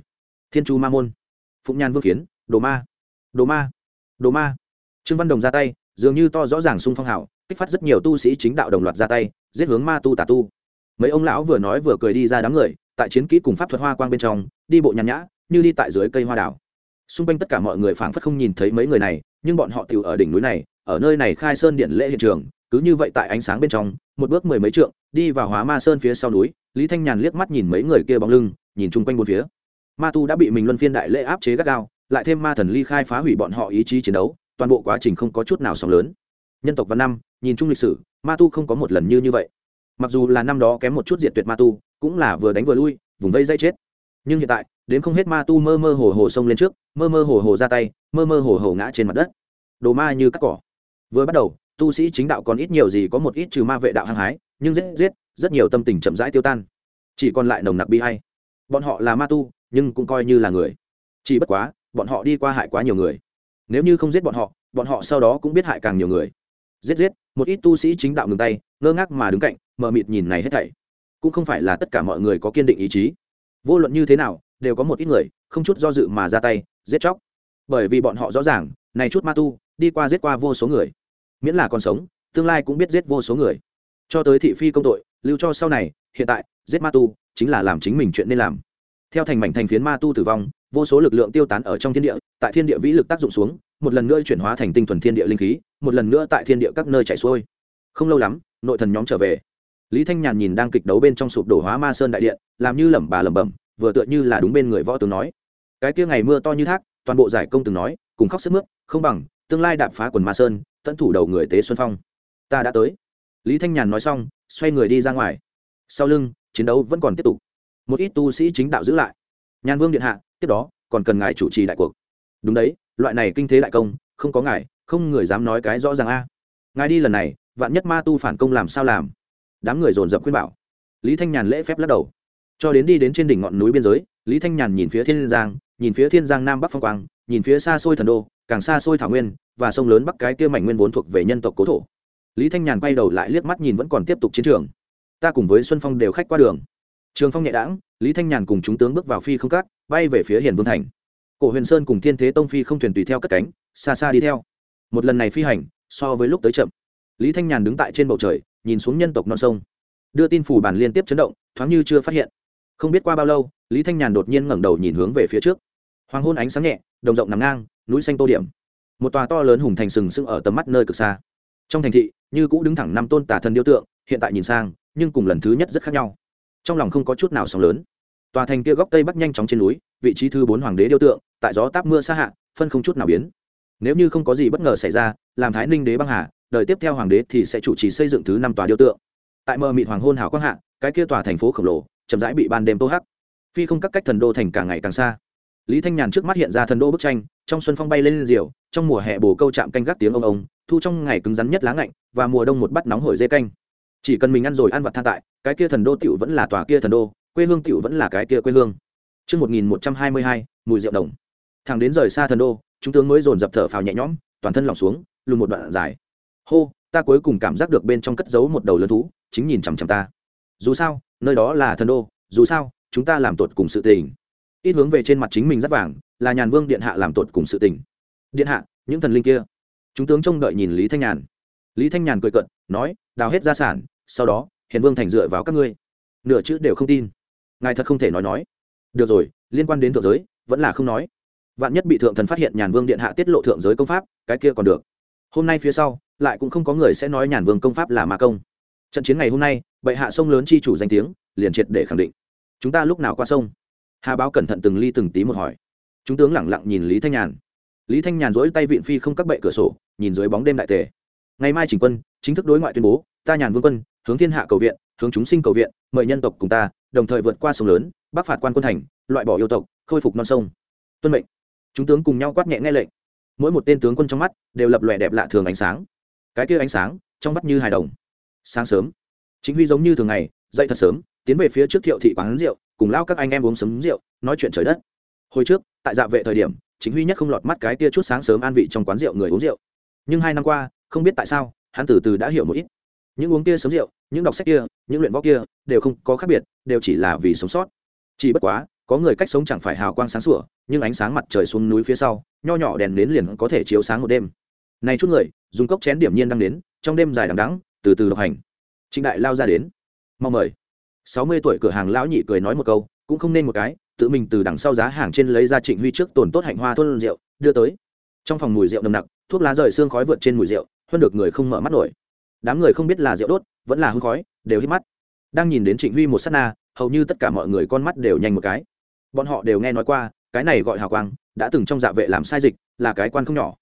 Thiên chu ma môn. Phụng nhan vương kiến, đồ ma. Đồ ma. Đồ ma. Trương văn đồng ra tay, dường như to rõ ràng sung phong hảo kích phát rất nhiều tu sĩ chính đạo đồng loạt ra tay, giết hướng ma tu tà tu. Mấy ông lão vừa nói vừa cười đi ra đám người, tại chiến kỹ cùng pháp thuật hoa quang bên trong, đi bộ nhàn nhã, như đi tại dưới cây hoa đảo. Xung quanh tất cả mọi người phảng phất không nhìn thấy mấy người này, nhưng bọn họ tiểu ở đỉnh núi này ở nơi này khai sơn điện lễ hiện trường, cứ như vậy tại ánh sáng bên trong, một bước mười mấy trượng, đi vào hóa ma sơn phía sau núi, lý thanh nhàn liếc mắt nhìn mấy người kia bóng lưng, nhìn chung quanh bốn phía. Ma tu đã bị mình luân phiên đại lễ áp chế gắt gao, lại thêm ma thần ly khai phá hủy bọn họ ý chí chiến đấu, toàn bộ quá trình không có chút nào sóng lớn. Nhân tộc văn năm, nhìn chung lịch sử, ma tu không có một lần như như vậy. Mặc dù là năm đó kém một chút diệt tuyệt ma tu, cũng là vừa đánh vừa lui, vùng vây dây chết. Nhưng hiện tại, đến không hết ma tu mơ mơ hồ hồ xông lên trước, mơ mơ hồ hồ ra tay, mơ mơ hồ hồ ngã trên mặt đất. Đồ ma như cắt cỏ vừa bắt đầu, tu sĩ chính đạo còn ít nhiều gì có một ít trừ ma vệ đạo hăng hái, nhưng giết giết, rất nhiều tâm tình chậm rãi tiêu tan. Chỉ còn lại nồng nặc bi hay bọn họ là ma tu, nhưng cũng coi như là người. Chỉ bất quá, bọn họ đi qua hại quá nhiều người. Nếu như không giết bọn họ bọn họ sau đó cũng biết hại càng nhiều người. Giết giết, một ít tu sĩ chính đạo ngừng tay, ngơ ngác mà đứng cạnh, mờ mịt nhìn này hết thảy. Cũng không phải là tất cả mọi người có kiên định ý chí. Vô luận như thế nào, đều có một ít người, không chút do dự mà ra tay, giết chóc. Bởi vì bọn họ rõ ràng, này chút ma tu đi qua giết qua vô số người. Miễn là còn sống, tương lai cũng biết giết vô số người. Cho tới thị phi công tội, lưu cho sau này, hiện tại, giết ma tu, chính là làm chính mình chuyện nên làm. Theo thành mảnh thành phiến ma tu tử vong, vô số lực lượng tiêu tán ở trong thiên địa, tại thiên địa vĩ lực tác dụng xuống, một lần nữa chuyển hóa thành tinh thuần thiên địa linh khí, một lần nữa tại thiên địa các nơi chảy xuôi. Không lâu lắm, nội thần nhóm trở về. Lý thanh nhàn nhìn đang kịch đấu bên trong sụp đổ hóa ma sơn đại điện, làm như lẩm bà lẩm bẩm, vừa tựa như là đúng bên người võ tướng nói. Cái kia ngày mưa to như thác, toàn bộ giải công từng nói, cùng khóc sức mướt, không bằng tương lai đạp phá quần ma sơn, tận thủ đầu người tế xuân phong. Ta đã tới. Lý thanh nhàn nói xong, xoay người đi ra ngoài. Sau lưng, chiến đấu vẫn còn tiếp tục. Một ít tu sĩ chính đạo giữ lại. Nhàn vương điện hạ, tiếp đó, còn cần ngài chủ trì đại cuộc. Đúng đấy, loại này kinh thế đại công, không có ngài, không người dám nói cái rõ ràng a. Ngài đi lần này, vạn nhất ma tu phản công làm sao làm? Đám người dồn dập khuyên bảo. Lý thanh nhàn lễ phép lắc đầu. Cho đến đi đến trên đỉnh ngọn núi biên giới, lý thanh nhàn nhìn phía thiên giang, nhìn phía thiên giang nam bắc phong quang nhìn phía xa xôi thần đô, càng xa xôi thảo nguyên, và sông lớn bắc cái kia mảnh nguyên vốn thuộc về nhân tộc cố thổ. Lý thanh nhàn quay đầu lại liếc mắt nhìn vẫn còn tiếp tục chiến trường. Ta cùng với xuân phong đều khách qua đường. Trường phong nhẹ đãng, lý thanh nhàn cùng chúng tướng bước vào phi không cát, bay về phía hiền vương thành. Cổ huyền sơn cùng thiên thế tông phi không thuyền tùy theo cất cánh, xa xa đi theo. Một lần này phi hành, so với lúc tới chậm. Lý thanh nhàn đứng tại trên bầu trời, nhìn xuống nhân tộc non sông. Đưa tin phủ bản liên tiếp chấn động, thoáng như chưa phát hiện. Không biết qua bao lâu, lý thanh nhàn đột nhiên ngẩng đầu nhìn hướng về phía trước hoàng hôn ánh sáng nhẹ, đồng rộng nằm ngang, núi xanh tô điểm. Một tòa to lớn hùng thành sừng sững ở tầm mắt nơi cực xa. Trong thành thị, như cũ đứng thẳng năm tôn tả thần điêu tượng, hiện tại nhìn sang, nhưng cùng lần thứ nhất rất khác nhau. Trong lòng không có chút nào sóng lớn. Tòa thành kia góc tây bắc nhanh chóng trên núi, vị trí thứ bốn hoàng đế điêu tượng, tại gió táp mưa xa hạ, phân không chút nào biến. Nếu như không có gì bất ngờ xảy ra, làm thái ninh đế băng hà đời tiếp theo hoàng đế thì sẽ chủ trì xây dựng thứ năm tòa điêu tượng. Tại mờ mịt hoàng hôn hảo quang hạ, cái kia tòa thành phố khổng lồ, chậm rãi bị ban đêm tô hắc. Phi không các cách thần đô thành càng ngày càng xa lý thanh nhàn trước mắt hiện ra thần đô bức tranh trong xuân phong bay lên diều trong mùa hè bồ câu chạm canh gác tiếng ông ông thu trong ngày cứng rắn nhất lá ngạnh và mùa đông một bát nóng hổi dê canh chỉ cần mình ăn rồi ăn vặt than tại cái kia thần đô tiểu vẫn là tòa kia thần đô quê hương tiểu vẫn là cái kia quê hương Trước 1122, mùi rượu đồng. Thẳng đến rời xa thần đô, chúng tướng mới dồn dập thở phào nhẹ nhõm, toàn thân lỏng xuống, lùn một đoạn dài. Hô, ta cuối cùng cảm giác được bên trong cất giấu một đầu lớn thú, chính nhìn chằm chằm ta. Dù sao, nơi đó là thần đô, dù sao, chúng ta làm tột cùng sự tình. Ít hướng về trên mặt chính mình rất vàng, là nhàn vương điện hạ làm tột cùng sự tình. Điện hạ, những thần linh kia. Chúng tướng trông đợi nhìn Lý Thanh Nhàn. Lý Thanh Nhàn cười cợt, nói, đào hết gia sản, sau đó, Hiền Vương thành dựa vào các ngươi. Nửa chữ đều không tin. Ngài thật không thể nói nói được rồi liên quan đến thượng giới vẫn là không nói vạn nhất bị thượng thần phát hiện nhàn vương điện hạ tiết lộ thượng giới công pháp cái kia còn được hôm nay phía sau lại cũng không có người sẽ nói nhàn vương công pháp là ma công trận chiến ngày hôm nay bệ hạ sông lớn chi chủ danh tiếng liền triệt để khẳng định chúng ta lúc nào qua sông hà báo cẩn thận từng ly từng tí một hỏi. Chúng tướng lẳng lặng nhìn lý thanh nhàn. Lý thanh nhàn dỗi tay vịn phi không các bệ cửa sổ, nhìn dưới bóng đêm đại tề. Ngày mai chỉnh quân, chính thức đối ngoại tuyên bố, ta nhàn vương quân, hướng thiên hạ cầu viện, hướng chúng sinh cầu viện, mời nhân tộc cùng ta, đồng thời vượt qua sông lớn, bắc phạt quan quân thành, loại bỏ yêu tộc, khôi phục non sông. Tuân mệnh. Chúng tướng cùng nhau quát nhẹ nghe lệnh. Mỗi một tên tướng quân trong mắt đều lập lòe đẹp lạ thường ánh sáng. Cái kia ánh sáng, trong mắt như hài đồng. Sáng sớm. Chính huy giống như thường ngày, dậy thật sớm, tiến về phía trước thiệu thị quán rượu cùng lao các anh em uống sấm rượu, nói chuyện trời đất. Hồi trước, tại dạ vệ thời điểm, chính huy nhất không lọt mắt cái tia chút sáng sớm an vị trong quán rượu người uống rượu. Nhưng hai năm qua, không biết tại sao, hắn từ từ đã hiểu một ít. Những uống kia sớm rượu, những đọc sách kia, những luyện võ kia, đều không có khác biệt, đều chỉ là vì sống sót. Chỉ bất quá, có người cách sống chẳng phải hào quang sáng sủa, nhưng ánh sáng mặt trời xuống núi phía sau, nho nhỏ đèn nến liền có thể chiếu sáng một đêm. Này chút người, dùng cốc chén điểm nhiên đang đến, trong đêm dài đằng đắng từ từ độc hành. Trịnh đại lao ra đến. Mong mời sáu mươi tuổi cửa hàng lão nhị cười nói một câu, cũng không nên một cái, tự mình từ đằng sau giá hàng trên lấy ra trịnh huy trước tồn tốt hạnh hoa thôn rượu, đưa tới. Trong phòng mùi rượu nồng nặc, thuốc lá rời xương khói vượt trên mùi rượu, hơn được người không mở mắt nổi. Đám người không biết là rượu đốt, vẫn là hương khói, đều hít mắt. Đang nhìn đến trịnh huy một s á t na, hầu như tất cả mọi người con mắt đều nhanh một cái. Bọn họ đều nghe nói qua, cái này gọi hào quang, đã từng trong dạ vệ làm sai dịch, là cái quan không nhỏ.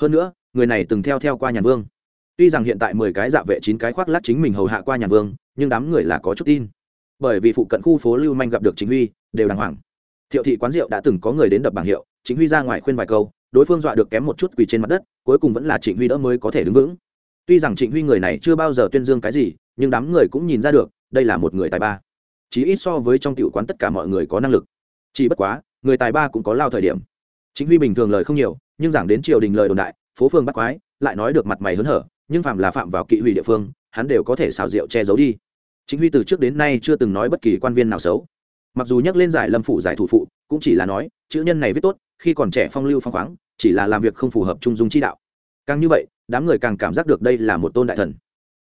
Hơn nữa, người này từng theo theo qua nhàn vương. Tuy rằng hiện tại mười cái dạ vệ chín cái khoác lát chính mình hầu hạ qua nhàn vương, nhưng đám người là có chút tin bởi vì phụ cận khu phố lưu manh gặp được chính huy, đều đàng hoàng. Thiệu thị quán rượu đã từng có người đến đập bảng hiệu, chính huy ra ngoài khuyên vài câu, đối phương dọa được kém một chút quỳ trên mặt đất, cuối cùng vẫn là trịnh huy đỡ mới có thể đứng vững. Tuy rằng trịnh huy người này chưa bao giờ tuyên dương cái gì, nhưng đám người cũng nhìn ra được, đây là một người tài ba. Chỉ ít so với trong tiểu quán tất cả mọi người có năng lực. Chỉ bất quá, người tài ba cũng có lao thời điểm. Chính huy bình thường lời không nhiều, nhưng giảng đến triều đình lời đồn đại, phố phương bắt quái, lại nói được mặt mày hớn hở, nhưng phạm là phạm vào kỵ hủy địa phương, hắn đều có thể xào rượu che giấu đi chính huy từ trước đến nay chưa từng nói bất kỳ quan viên nào xấu. Mặc dù nhắc lên giải lâm phủ giải thủ phụ, cũng chỉ là nói, chữ nhân này viết tốt, khi còn trẻ phong lưu phong khoáng, chỉ là làm việc không phù hợp trung dung chi đạo. Càng như vậy, đám người càng cảm giác được đây là một tôn đại thần.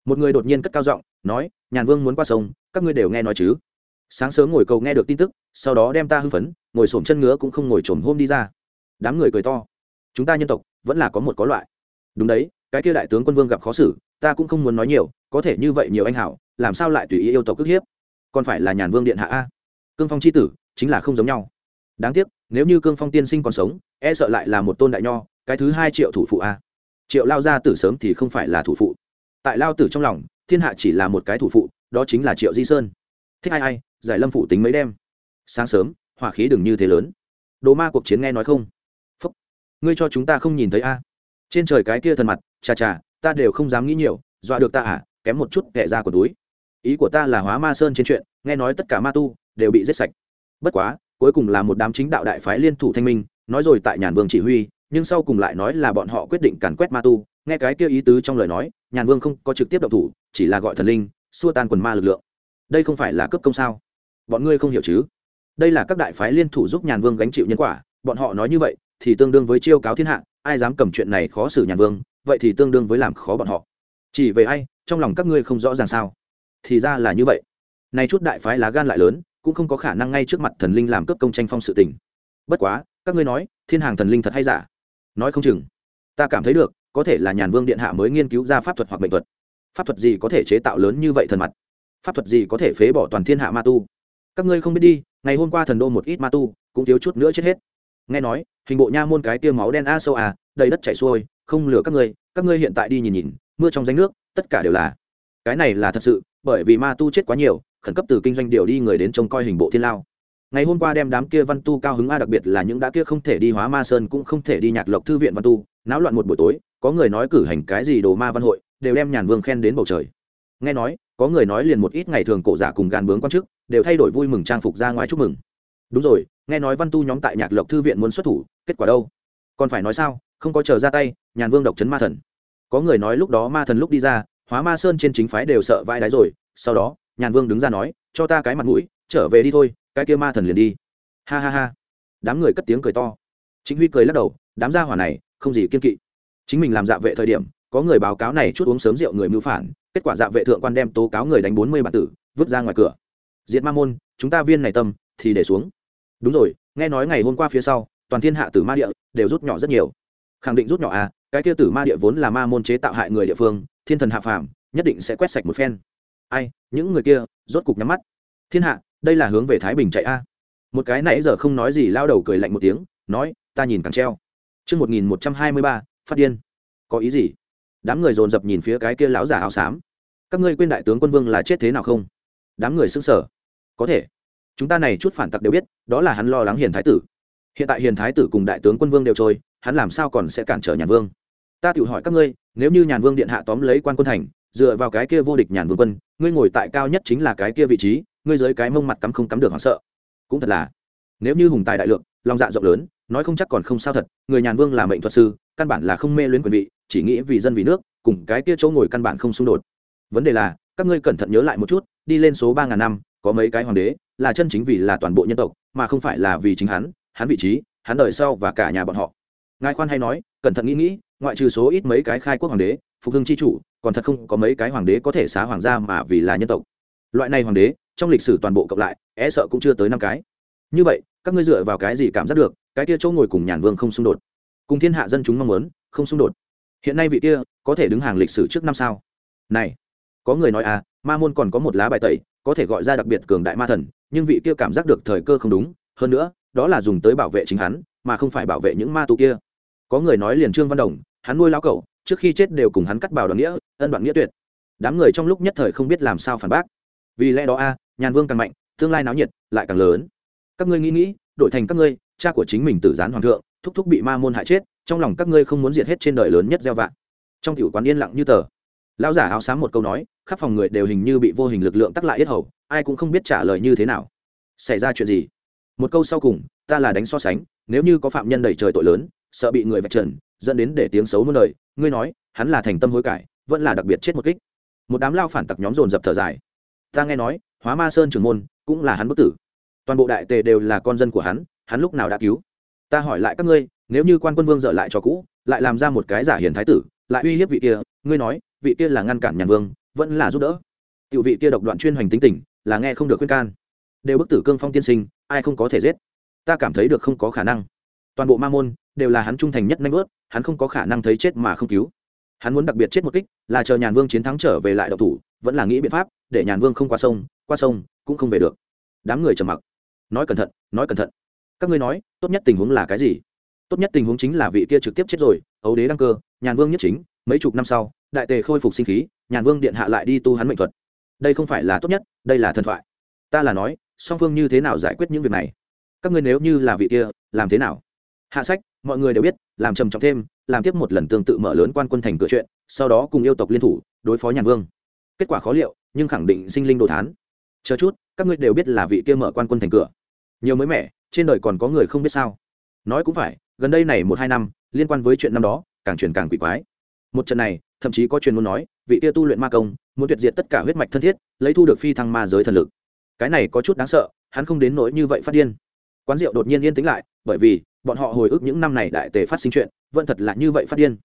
Một người đột nhiên cất cao giọng, nói, nhàn vương muốn qua sông, các ngươi đều nghe nói chứ? Sáng sớm ngồi cầu nghe được tin tức, sau đó đem ta hưng phấn, ngồi xổm chân ngứa cũng không ngồi trồm hôm đi ra. Đám người cười to, chúng ta nhân tộc, vẫn là có một có loại. Đúng đấy cái kia đại tướng quân vương gặp khó xử, ta cũng không muốn nói nhiều, có thể như vậy nhiều anh hảo, làm sao lại tùy ý yêu tộc ức hiếp? Còn phải là nhàn vương điện hạ a. Cương phong c h i tử, chính là không giống nhau. Đáng tiếc, nếu như cương phong tiên sinh còn sống e sợ lại là một tôn đại nho, cái thứ hai triệu thủ phụ a. Triệu lao ra tử sớm thì không phải là thủ phụ. Tại lao tử trong lòng, thiên hạ chỉ là một cái thủ phụ, đó chính là triệu di sơn. Thích ai ai, giải lâm phụ tính mấy đêm. Sáng sớm, hỏa khí đừng như thế lớn. Đồ ma cuộc chiến nghe nói không? Phúc. Ngươi cho chúng ta không nhìn thấy a trên trời cái kia thần mặt, chà chà, ta đều không dám nghĩ nhiều, dọa được ta à kém một chút kẻ ra của túi. Ý của ta là hóa ma sơn trên chuyện, nghe nói tất cả ma tu đều bị giết sạch. Bất quá, cuối cùng là một đám chính đạo đại phái liên thủ thanh minh, nói rồi tại nhàn vương chỉ huy, nhưng sau cùng lại nói là bọn họ quyết định càn quét ma tu. Nghe cái kia ý tứ trong lời nói, nhàn vương không có trực tiếp động thủ, chỉ là gọi thần linh, xua tan quần ma lực lượng. Đây không phải là cấp công sao? Bọn ngươi không hiểu chứ? Đây là các đại phái liên thủ giúp nhàn vương gánh chịu nhân quả, bọn họ nói như vậy thì tương đương với chiêu cáo thiên hạ ai dám cầm chuyện này khó xử nhàn vương, vậy thì tương đương với làm khó bọn họ. Chỉ về ai, trong lòng các ngươi không rõ ràng sao? Thì ra là như vậy. Nay chút đại phái lá gan lại lớn, cũng không có khả năng ngay trước mặt thần linh làm cướp công tranh phong sự tình. Bất quá, các ngươi nói, thiên hàng thần linh thật hay giả? Nói không chừng. Ta cảm thấy được, có thể là nhàn vương điện hạ mới nghiên cứu ra pháp thuật hoặc bệnh thuật. Pháp thuật gì có thể chế tạo lớn như vậy thần mặt? Pháp thuật gì có thể phế bỏ toàn thiên hạ ma tu? Các ngươi không biết đi, ngày hôm qua thần đô một ít ma tu, cũng thiếu chút nữa chết hết nghe nói, hình bộ nha môn cái tiêu máu đen a sâu à đầy đất chảy xuôi, không lừa các ngươi các ngươi hiện tại đi nhìn nhìn, mưa trong danh nước, tất cả đều là. Cái này là thật sự, bởi vì ma tu chết quá nhiều, khẩn cấp từ kinh doanh điều đi người đến trông coi hình bộ thiên lao. Ngày hôm qua đem đám kia văn tu cao hứng a, đặc biệt là những đã kia không thể đi hóa ma sơn cũng không thể đi nhạc lộc thư viện văn tu, náo loạn một buổi tối, có người nói cử hành cái gì đồ ma văn hội, đều đem nhàn vương khen đến bầu trời. Nghe nói, có người nói liền một ít ngày thường cổ giả cùng gàn bướng quan chức, đều thay đổi vui mừng trang phục ra ngoài chúc mừng. Đúng rồi nghe nói văn tu nhóm tại nhạc lộc thư viện muốn xuất thủ, kết quả đâu? Còn phải nói sao? Không có chờ ra tay, nhàn vương độc chấn ma thần. Có người nói lúc đó ma thần lúc đi ra, hóa ma sơn trên chính phái đều sợ vai đáy rồi. Sau đó, nhàn vương đứng ra nói, cho ta cái mặt mũi, trở về đi thôi, cái kia ma thần liền đi. Ha ha ha. Đám người cất tiếng cười to. Chính huy cười lắc đầu, đám gia hỏa này, không gì kiên kỵ. Chính mình làm dạ vệ thời điểm, có người báo cáo này chút uống sớm rượu người mưu phản, kết quả dạ vệ thượng quan đem tố cáo người đánh bốn mươi bản tử, vứt ra ngoài cửa. Diệt ma môn, chúng ta viên này tâm, thì để xuống đúng rồi, nghe nói ngày hôm qua phía sau, toàn thiên hạ tử ma địa đều rút nhỏ rất nhiều. Khẳng định rút nhỏ à cái kia tử ma địa vốn là ma môn chế tạo hại người địa phương, thiên thần hạ phàm, nhất định sẽ quét sạch một phen. Ai, những người kia, rốt cục nhắm mắt. Thiên hạ, đây là hướng về thái bình chạy a. Một cái nãy giờ không nói gì lao đầu cười lạnh một tiếng, nói, ta nhìn càng treo. Chương một nghìn một trăm hai mươi ba, phát điên. Có ý gì? Đám người dồn dập nhìn phía cái kia lão giả áo xám. Các ngươi quên đại tướng quân vương là chết thế nào không? Đám người xưng sở có thể chúng ta này chút phản tặc đều biết, đó là hắn lo lắng hiền thái tử. Hiện tại hiền thái tử cùng đại tướng quân vương đều trôi, hắn làm sao còn sẽ cản trở nhàn vương? Ta tự hỏi các ngươi, nếu như nhàn vương điện hạ tóm lấy quan quân thành, dựa vào cái kia vô địch nhàn vương quân, ngươi ngồi tại cao nhất chính là cái kia vị trí, ngươi dưới cái mông mặt cắm không cắm được hoảng sợ. Cũng thật là. Nếu như hùng tài đại lượng, lòng dạ rộng lớn, nói không chắc còn không sao thật, người nhàn vương là mệnh thuật sư, căn bản là không mê luyến quyền vị, chỉ nghĩ vì dân vì nước, cùng cái kia chỗ ngồi căn bản không xung đột. Vấn đề là, các ngươi cẩn thận nhớ lại một chút, đi lên số ba ngàn năm, có mấy cái hoàng đế? Là chân chính vì là toàn bộ nhân tộc, mà không phải là vì chính hắn hắn vị trí, hắn đời sau và cả nhà bọn họ. Ngài khoan hay nói, cẩn thận nghĩ nghĩ, ngoại trừ số ít mấy cái khai quốc hoàng đế, phục hưng c h i chủ, còn thật không có mấy cái hoàng đế có thể xá hoàng gia mà vì là nhân tộc. Loại này hoàng đế, trong lịch sử toàn bộ cộng lại e sợ cũng chưa tới năm cái. Như vậy, các ngươi dựa vào cái gì cảm giác được, cái kia chỗ ngồi cùng nhàn vương không xung đột? Cùng thiên hạ dân chúng mong muốn, không xung đột. Hiện nay vị kia, có thể đứng hàng lịch sử trước năm sao? Này, có người nói à ma môn còn có một lá bài tẩy, có thể gọi ra đặc biệt cường đại ma thần nhưng vị kia cảm giác được thời cơ không đúng, hơn nữa, đó là dùng tới bảo vệ chính hắn, mà không phải bảo vệ những ma tù kia. Có người nói liền trương văn đồng, hắn nuôi lao cậu trước khi chết đều cùng hắn cắt bảo đoàn nghĩa, ân đoạn nghĩa tuyệt. Đám người trong lúc nhất thời không biết làm sao phản bác. Vì lẽ đó a, nhàn vương càng mạnh, tương lai náo nhiệt lại càng lớn. Các ngươi nghĩ nghĩ, đổi thành các ngươi, cha của chính mình tử gián hoàng thượng, thúc thúc bị ma môn hại chết, trong lòng các ngươi không muốn diệt hết trên đời lớn nhất gieo vạn trong tiểu quán yên lặng như tờ lão giả áo xám một câu nói, khắp phòng người đều hình như bị vô hình lực lượng tắc lại yết hầu, ai cũng không biết trả lời như thế nào. Xảy ra chuyện gì? Một câu sau cùng, ta là đánh so sánh, nếu như có phạm nhân đẩy trời tội lớn, sợ bị người vạch trần, dẫn đến để tiếng xấu muôn đời, ngươi nói, hắn là thành tâm hối cải, vẫn là đặc biệt chết một kích. Một đám lao phản tặc nhóm dồn dập thở dài. Ta nghe nói, hóa ma sơn trưởng môn, cũng là hắn bất tử. Toàn bộ đại tề đều là con dân của hắn hắn lúc nào đã cứu? Ta hỏi lại các ngươi, nếu như quan quân vương dở lại cho cũ, lại làm ra một cái giả hiền thái tử lại uy hiếp vị kia, ngươi nói, vị kia là ngăn cản nhàn vương, vẫn là giúp đỡ. Tiểu vị kia độc đoạn chuyên hoành tính tình, là nghe không được khuyên can. Đều bức tử cương phong tiên sinh, ai không có thể giết? Ta cảm thấy được không có khả năng. Toàn bộ ma môn, đều là hắn trung thành nhất nanh vớt hắn không có khả năng thấy chết mà không cứu. Hắn muốn đặc biệt chết một kích, là chờ nhàn vương chiến thắng trở về lại độc thủ, vẫn là nghĩ biện pháp, để nhàn vương không qua sông qua sông, cũng không về được. Đám người trầm mặc. Nói cẩn thận, nói cẩn thận. Các ngươi nói, tốt nhất tình huống là cái gì? Tốt nhất tình huống chính là vị kia trực tiếp chết rồi, ấu đế đăng cơ nhàn vương nhất chính, mấy chục năm sau, đại tề khôi phục sinh khí, nhàn vương điện hạ lại đi tu hắn mệnh thuật. Đây không phải là tốt nhất, đây là thần thoại. Ta là nói, song phương như thế nào giải quyết những việc này? Các ngươi nếu như là vị kia, làm thế nào? Hạ sách, mọi người đều biết, làm trầm trọng thêm, làm tiếp một lần tương tự mở lớn quan quân thành cửa chuyện, sau đó cùng yêu tộc liên thủ, đối phó nhàn vương. Kết quả khó liệu, nhưng khẳng định sinh linh đồ thán. Chờ chút, các ngươi đều biết là vị kia mở quan quân thành cửa. Nhiều mới mẻ, trên đời còn có người không biết sao. Nói cũng phải, gần đây này một hai năm, liên quan với chuyện năm đó càng truyền càng quỷ quái. Một trận này, thậm chí có truyền muốn nói, vị kia tu luyện ma công, muốn tuyệt diệt tất cả huyết mạch thân thiết, lấy thu được phi thăng ma giới thần lực. Cái này có chút đáng sợ, hắn không đến nỗi như vậy phát điên. Quán rượu đột nhiên yên tĩnh lại, bởi vì, bọn họ hồi ức những năm này đại tề phát sinh chuyện, vẫn thật là như vậy phát điên.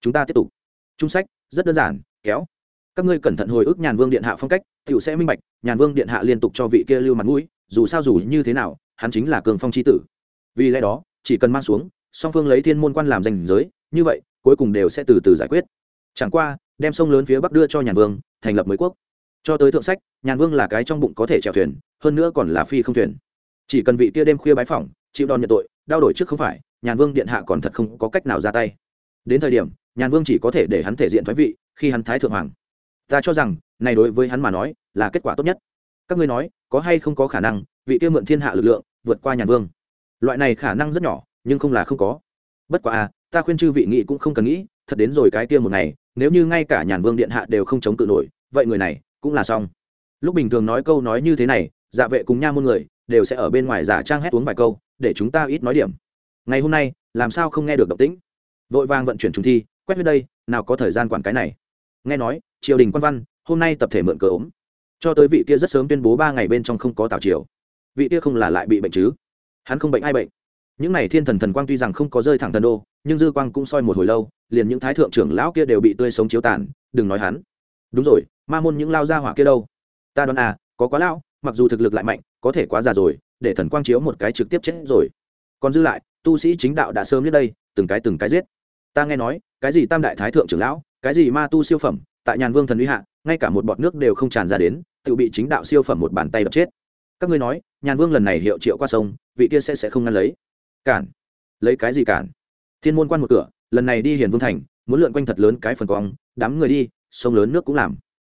Chúng ta tiếp tục. Trung sách, rất đơn giản, kéo. Các ngươi cẩn thận hồi ức nhàn vương điện hạ phong cách t i ể u sẽ minh bạch, nhàn vương điện hạ liên tục cho vị kia lưu mặt mũi, dù sao dù như thế nào, hắn chính là cường phong c tử. Vì lẽ đó, chỉ cần mang xuống, song phương lấy thiên môn quan làm danh giới như vậy cuối cùng đều sẽ từ từ giải quyết. Chẳng qua, đem sông lớn phía bắc đưa cho nhàn vương, thành lập mới quốc. Cho tới thượng sách, nhàn vương là cái trong bụng có thể chèo thuyền, hơn nữa còn là phi không thuyền. Chỉ cần vị kia đêm khuya bái phỏng, chịu đòn nhận tội, đau đổi trước không phải, nhàn vương điện hạ còn thật không có cách nào ra tay. Đến thời điểm, nhàn vương chỉ có thể để hắn thể diện thoái vị, khi hắn thái thượng hoàng. Ta cho rằng, này đối với hắn mà nói, là kết quả tốt nhất. Các ngươi nói, có hay không có khả năng, vị kia mượn thiên hạ lực lượng, vượt qua nhàn vương? Loại này khả năng rất nhỏ, nhưng không là không có. Bất quá à ta khuyên chư vị nghị cũng không cần nghĩ, thật đến rồi cái kia một ngày, nếu như ngay cả nhàn vương điện hạ đều không chống cự nổi, vậy người này cũng là xong. Lúc bình thường nói câu nói như thế này dạ vệ cùng nha môn người đều sẽ ở bên ngoài giả trang hét uống vài câu, để chúng ta ít nói điểm. Ngày hôm nay, làm sao không nghe được động tĩnh? Vội vàng vận chuyển trung thi, quét huyết đây, nào có thời gian quản cái này. Nghe nói, triều đình quan văn, hôm nay tập thể mượn cờ ốm. Cho tới vị kia rất sớm tuyên bố ba ngày bên trong không có tào triều. Vị kia không là lại bị bệnh chứ? Hắn không bệnh ai bệnh. Những n à y thiên thần thần quang tuy rằng không có rơi thẳng thần đô nhưng dư quang cũng soi một hồi lâu, liền những thái thượng trưởng lão kia đều bị tươi sống chiếu tàn, đừng nói hắn. Đúng rồi, ma môn những lao ra hỏa kia đâu? Ta đoán à có quá lão, mặc dù thực lực lại mạnh, có thể quá già rồi, để thần quang chiếu một cái trực tiếp chết rồi. Còn dư lại, tu sĩ chính đạo đã sớm đến đây, từng cái từng cái giết. Ta nghe nói, cái gì tam đại thái thượng trưởng lão, cái gì ma tu siêu phẩm, tại nhàn vương thần uy hạ, ngay cả một bọt nước đều không tràn ra đến, tự bị chính đạo siêu phẩm một bàn tay đập chết. Các ngươi nói, nhàn vương lần này hiệu triệu qua sông, vị kia sẽ sẽ không ngăn lấy. Cản. Lấy cái gì cản? Thiên môn quan một cửa, lần này đi hiền vương thành, muốn lượn quanh thật lớn cái phần quang đám người đi, sông lớn nước cũng làm.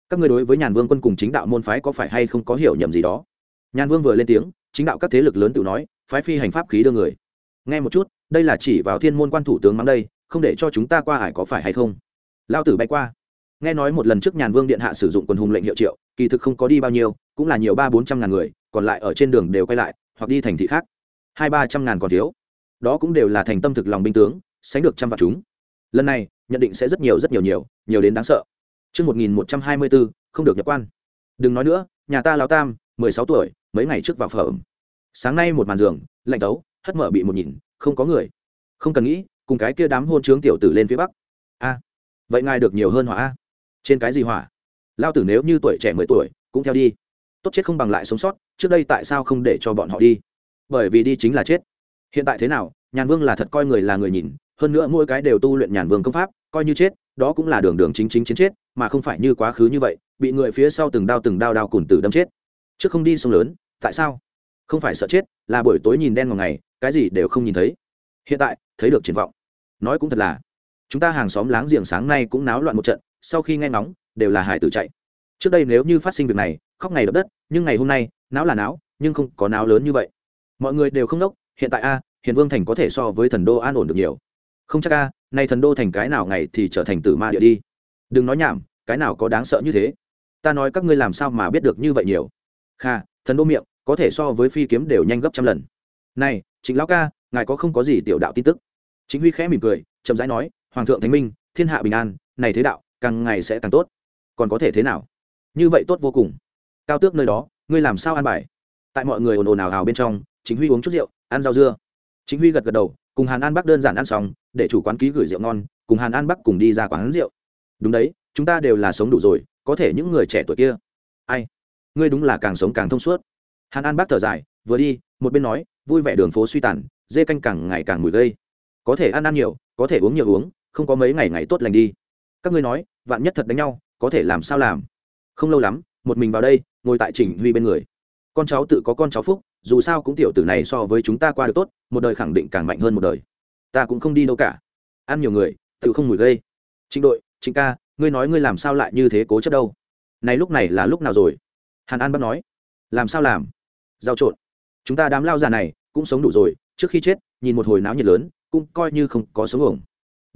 Các ngươi đối với nhàn vương quân cùng chính đạo môn phái có phải hay không có hiểu nhầm gì đó? Nhàn vương vừa lên tiếng, chính đạo các thế lực lớn tự nói, phái phi hành pháp khí đưa người. Nghe một chút, đây là chỉ vào thiên môn quan thủ tướng mắng đây, không để cho chúng ta qua ải có phải hay không? Lao tử bay qua. Nghe nói một lần trước nhàn vương điện hạ sử dụng quần hùng lệnh hiệu triệu, kỳ thực không có đi bao nhiêu, cũng là nhiều ba bốn trăm ngàn người, còn lại ở trên đường đều quay lại, hoặc đi thành thị khác. Hai ba trăm ngàn còn thiếu đó cũng đều là thành tâm thực lòng binh tướng sánh được trăm vạn chúng lần này nhận định sẽ rất nhiều rất nhiều nhiều nhiều đến đáng sợ Trước 1124, không được nhập quan. Đừng nói nữa, nhà ta lão tam, 16 tuổi, mấy ngày trước vào phẩm. Sáng nay một màn giường, lạnh tấu, hất mở bị một nhìn, không có người. Không cần nghĩ, cùng cái kia đám hôn trướng tiểu tử lên phía bắc. A, vậy ngài được nhiều hơn hỏa a? Trên cái gì hỏa? Lão tử nếu như tuổi trẻ 10 tuổi, cũng theo đi. Tốt chết không bằng lại sống sót, trước đây tại sao không để cho bọn họ đi? Bởi vì đi chính là chết. Hiện tại thế nào, Nhàn Vương là thật coi người là người nhìn, hơn nữa mỗi cái đều tu luyện Nhàn Vương công pháp, coi như chết, đó cũng là đường đường chính chính chiến chết mà không phải như quá khứ như vậy bị người phía sau từng đao từng đao đao cùn tử đâm chết. Trước không đi sông lớn tại sao? Không phải sợ chết là buổi tối nhìn đen vào ngày cái gì đều không nhìn thấy. Hiện tại thấy được triển vọng. Nói cũng thật là chúng ta hàng xóm láng giềng sáng nay cũng náo loạn một trận sau khi nghe ngóng đều là hải tử chạy. Trước đây nếu như phát sinh việc này khóc ngày đập đất nhưng ngày hôm nay náo là náo nhưng không có náo lớn như vậy. Mọi người đều không nốc hiện tại a, hiền vương thành có thể so với thần đô an ổn được nhiều. Không chắc a, nay thần đô thành cái nào ngày thì trở thành tử ma địa đi. Đừng nói nhảm, cái nào có đáng sợ như thế. Ta nói các ngươi làm sao mà biết được như vậy nhiều. Kha, thần đô miệng, có thể so với phi kiếm đều nhanh gấp trăm lần. Này chính lão ca, ngài có không có gì tiểu đạo tin tức? Chính huy khẽ mỉm cười, chậm rãi nói, hoàng thượng thánh minh, thiên hạ bình an, này thế đạo, càng ngày sẽ càng tốt. Còn có thể thế nào? Như vậy tốt vô cùng. Cao tước nơi đó, ngươi làm sao an bài? Tại mọi người ồn ồn ào ào bên trong chính huy uống chút rượu ăn rau dưa. Chính huy gật gật đầu, cùng hàn an bắc đơn giản ăn xong, để chủ quán ký gửi rượu ngon, cùng hàn an bắc cùng đi ra quán rượu. Đúng đấy, chúng ta đều là sống đủ rồi, có thể những người trẻ tuổi kia. Ai? Ngươi đúng là càng sống càng thông suốt. Hàn an bác thở dài, vừa đi, một bên nói, vui vẻ đường phố suy tàn, dê canh càng ngày càng mùi gây. Có thể ăn ăn nhiều, có thể uống nhiều uống, không có mấy ngày ngày tốt lành đi. Các ngươi nói, vạn nhất thật đánh nhau, có thể làm sao làm? Không lâu lắm, một mình vào đây, ngồi tại trình huy bên người. Con cháu tự có con cháu phúc dù sao cũng tiểu tử này so với chúng ta qua được tốt, một đời khẳng định càng mạnh hơn một đời. Ta cũng không đi đâu cả. Ăn nhiều người, tự không mùi gây. Trịnh đội, trịnh ca, ngươi nói ngươi làm sao lại như thế cố chấp đâu? Này lúc này là lúc nào rồi? Hàn an bắt nói. Làm sao làm? Giao trộn. Chúng ta đám lao già này cũng sống đủ rồi, trước khi chết, nhìn một hồi náo nhiệt lớn, cũng coi như không có sống ổng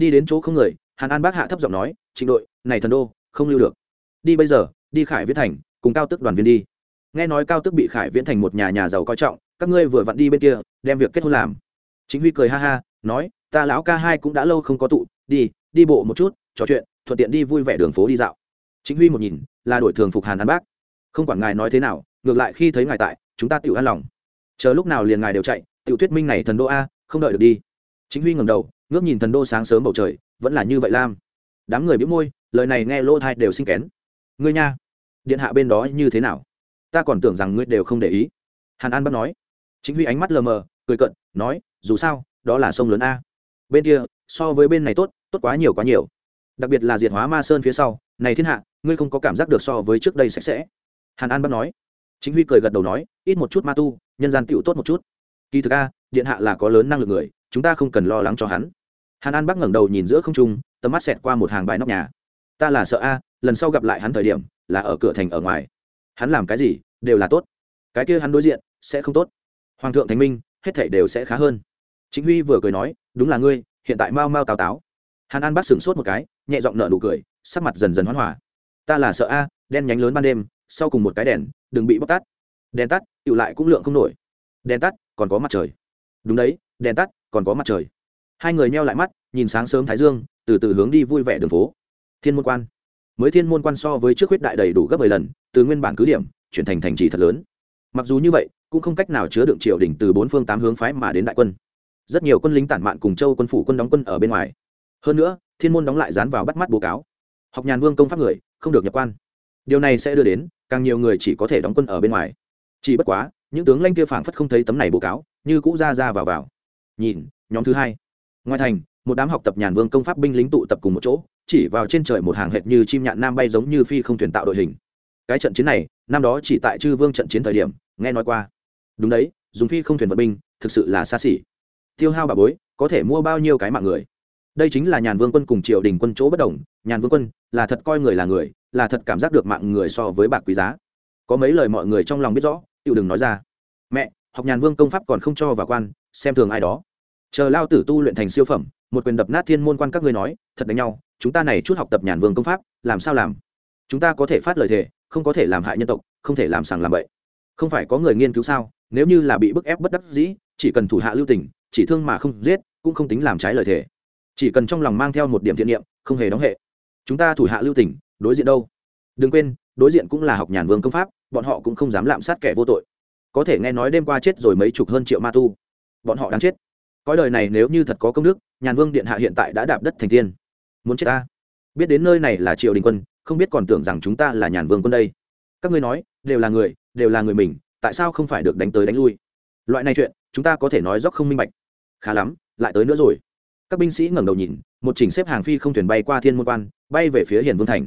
đi đến chỗ không người, hàn an bác hạ thấp giọng nói, trịnh đội, này thần đô, không lưu được. Đi bây giờ, đi khải viết thành, cùng cao tức đoàn viên đi nghe nói cao tức bị khải viễn thành một nhà nhà giàu coi trọng, các ngươi vừa vặn đi bên kia, đem việc kết hôn làm. Chính huy cười ha ha, nói, ta lão ca hai cũng đã lâu không có tụ, đi đi bộ một chút, trò chuyện, thuận tiện đi vui vẻ đường phố đi dạo. Chính huy một nhìn, là đổi thường phục hàn an bác. Không quản ngài nói thế nào, ngược lại khi thấy ngài tại, chúng ta tự an lòng. Chờ lúc nào liền ngài đều chạy tự thuyết minh này thần đô a, không đợi được đi. Chính huy ngầm đầu, ngước nhìn thần đô sáng sớm bầu trời, vẫn là như vậy lam. Đám người biếu môi, lời này nghe lỗ thai đều sinh kén. Ngươi nha, điện hạ bên đó như thế nào? Ta còn tưởng rằng ngươi đều không để ý. Hàn an bắt nói. Chính huy ánh mắt lờ mờ, cười cận nói, dù sao, đó là sông lớn a. Bên kia, so với bên này tốt tốt quá nhiều quá nhiều. Đặc biệt là diệt hóa ma sơn phía sau, này thiên hạ, ngươi không có cảm giác được so với trước đây sạch sẽ. Hàn an bắt nói. Chính huy cười gật đầu nói, ít một chút ma tu, nhân gian tựu tốt một chút. Kỳ thực a, điện hạ là có lớn năng lực người, chúng ta không cần lo lắng cho hắn. Hàn an bắc ngẩng đầu nhìn giữa không trung, tầm mắt xẹt qua một hàng bài nóc nhà. Ta là sợ a, lần sau gặp lại hắn thời điểm, là ở cửa thành ở ngoài hắn làm cái gì đều là tốt. Cái kia hắn đối diện sẽ không tốt. Hoàng thượng thánh minh, hết thảy đều sẽ khá hơn. Chính huy vừa cười nói, đúng là ngươi, hiện tại mau mau tào táo. Hàn an bắt sửng sốt một cái, nhẹ giọng nợ nụ cười, sắc mặt dần dần hoán hòa. Ta là sợ a, đen nhánh lớn ban đêm, sau cùng một cái đèn, đừng bị bóc tắt đèn tắt tựu lại cũng lượng không nổi. Đèn tắt, còn có mặt trời. Đúng đấy, đèn tắt, còn có mặt trời. Hai người neo lại mắt, nhìn sáng sớm thái dương, từ từ hướng đi vui vẻ đường phố. Thiên môn quan mới thiên môn quan so với trước huyết đại đầy đủ gấp mười lần, từ nguyên bản cứ điểm, chuyển thành thành trì thật lớn. Mặc dù như vậy, cũng không cách nào chứa đựng triều đình từ bốn phương tám hướng phái mà đến đại quân. Rất nhiều quân lính tản mạn cùng châu quân phủ quân đóng quân ở bên ngoài. Hơn nữa, thiên môn đóng lại dán vào bắt mắt bố cáo. Học nhàn vương công pháp người, không được nhập quan. Điều này sẽ đưa đến, càng nhiều người chỉ có thể đóng quân ở bên ngoài. Chỉ bất quá, những tướng lanh kia phảng phất không thấy tấm này bố cáo, như cũ ra ra vào vào. Nhìn, nhóm thứ hai. Ngoài thành, một đám học tập nhàn vương công pháp binh lính tụ tập cùng một chỗ chỉ vào trên trời một hàng hệt như chim nhạn nam bay giống như phi không thuyền tạo đội hình. Cái trận chiến này, năm đó chỉ tại chư vương trận chiến thời điểm, nghe nói qua. Đúng đấy, dùng phi không thuyền vận binh, thực sự là xa xỉ. Tiêu hao bà bối, có thể mua bao nhiêu cái mạng người? Đây chính là nhàn vương quân cùng triều đình quân chỗ bất đồng. Nhàn vương quân là thật coi người là người, là thật cảm giác được mạng người so với bạc quý giá. Có mấy lời mọi người trong lòng biết rõ tự đừng nói ra. Mẹ, học nhàn vương công pháp còn không cho vào quan, xem thường ai đó. Chờ lao tử tu luyện thành siêu phẩm, một quyền đập nát thiên môn quan các ngươi nói, thật đánh nhau chúng ta này chút học tập nhàn vương công pháp, làm sao làm? Chúng ta có thể phát lời thề, không có thể làm hại nhân tộc, không thể làm sàng làm bậy. Không phải có người nghiên cứu sao? Nếu như là bị bức ép bất đắc dĩ, chỉ cần thủ hạ lưu tình, chỉ thương mà không giết, cũng không tính làm trái lời thề. Chỉ cần trong lòng mang theo một điểm thiện niệm, không hề đóng hệ. Chúng ta thủ hạ lưu tình, đối diện đâu? Đừng quên, đối diện cũng là học nhàn vương công pháp, bọn họ cũng không dám lạm sát kẻ vô tội. Có thể nghe nói đêm qua chết rồi mấy chục hơn triệu ma tu. Bọn họ đang chết. Cõi đời này nếu như thật có công đức, nhàn vương điện hạ hiện tại đã đạp đất thành tiên muốn chết ta. Biết đến nơi này là triều đình quân, không biết còn tưởng rằng chúng ta là nhàn vương quân đây. Các ngươi nói, đều là người, đều là người mình, tại sao không phải được đánh tới đánh lui? Loại này chuyện, chúng ta có thể nói dốc không minh bạch. Khá lắm, lại tới nữa rồi. Các binh sĩ ngẩng đầu nhìn, một chỉnh xếp hàng phi không thuyền bay qua thiên môn quan, bay về phía hiền vương thành.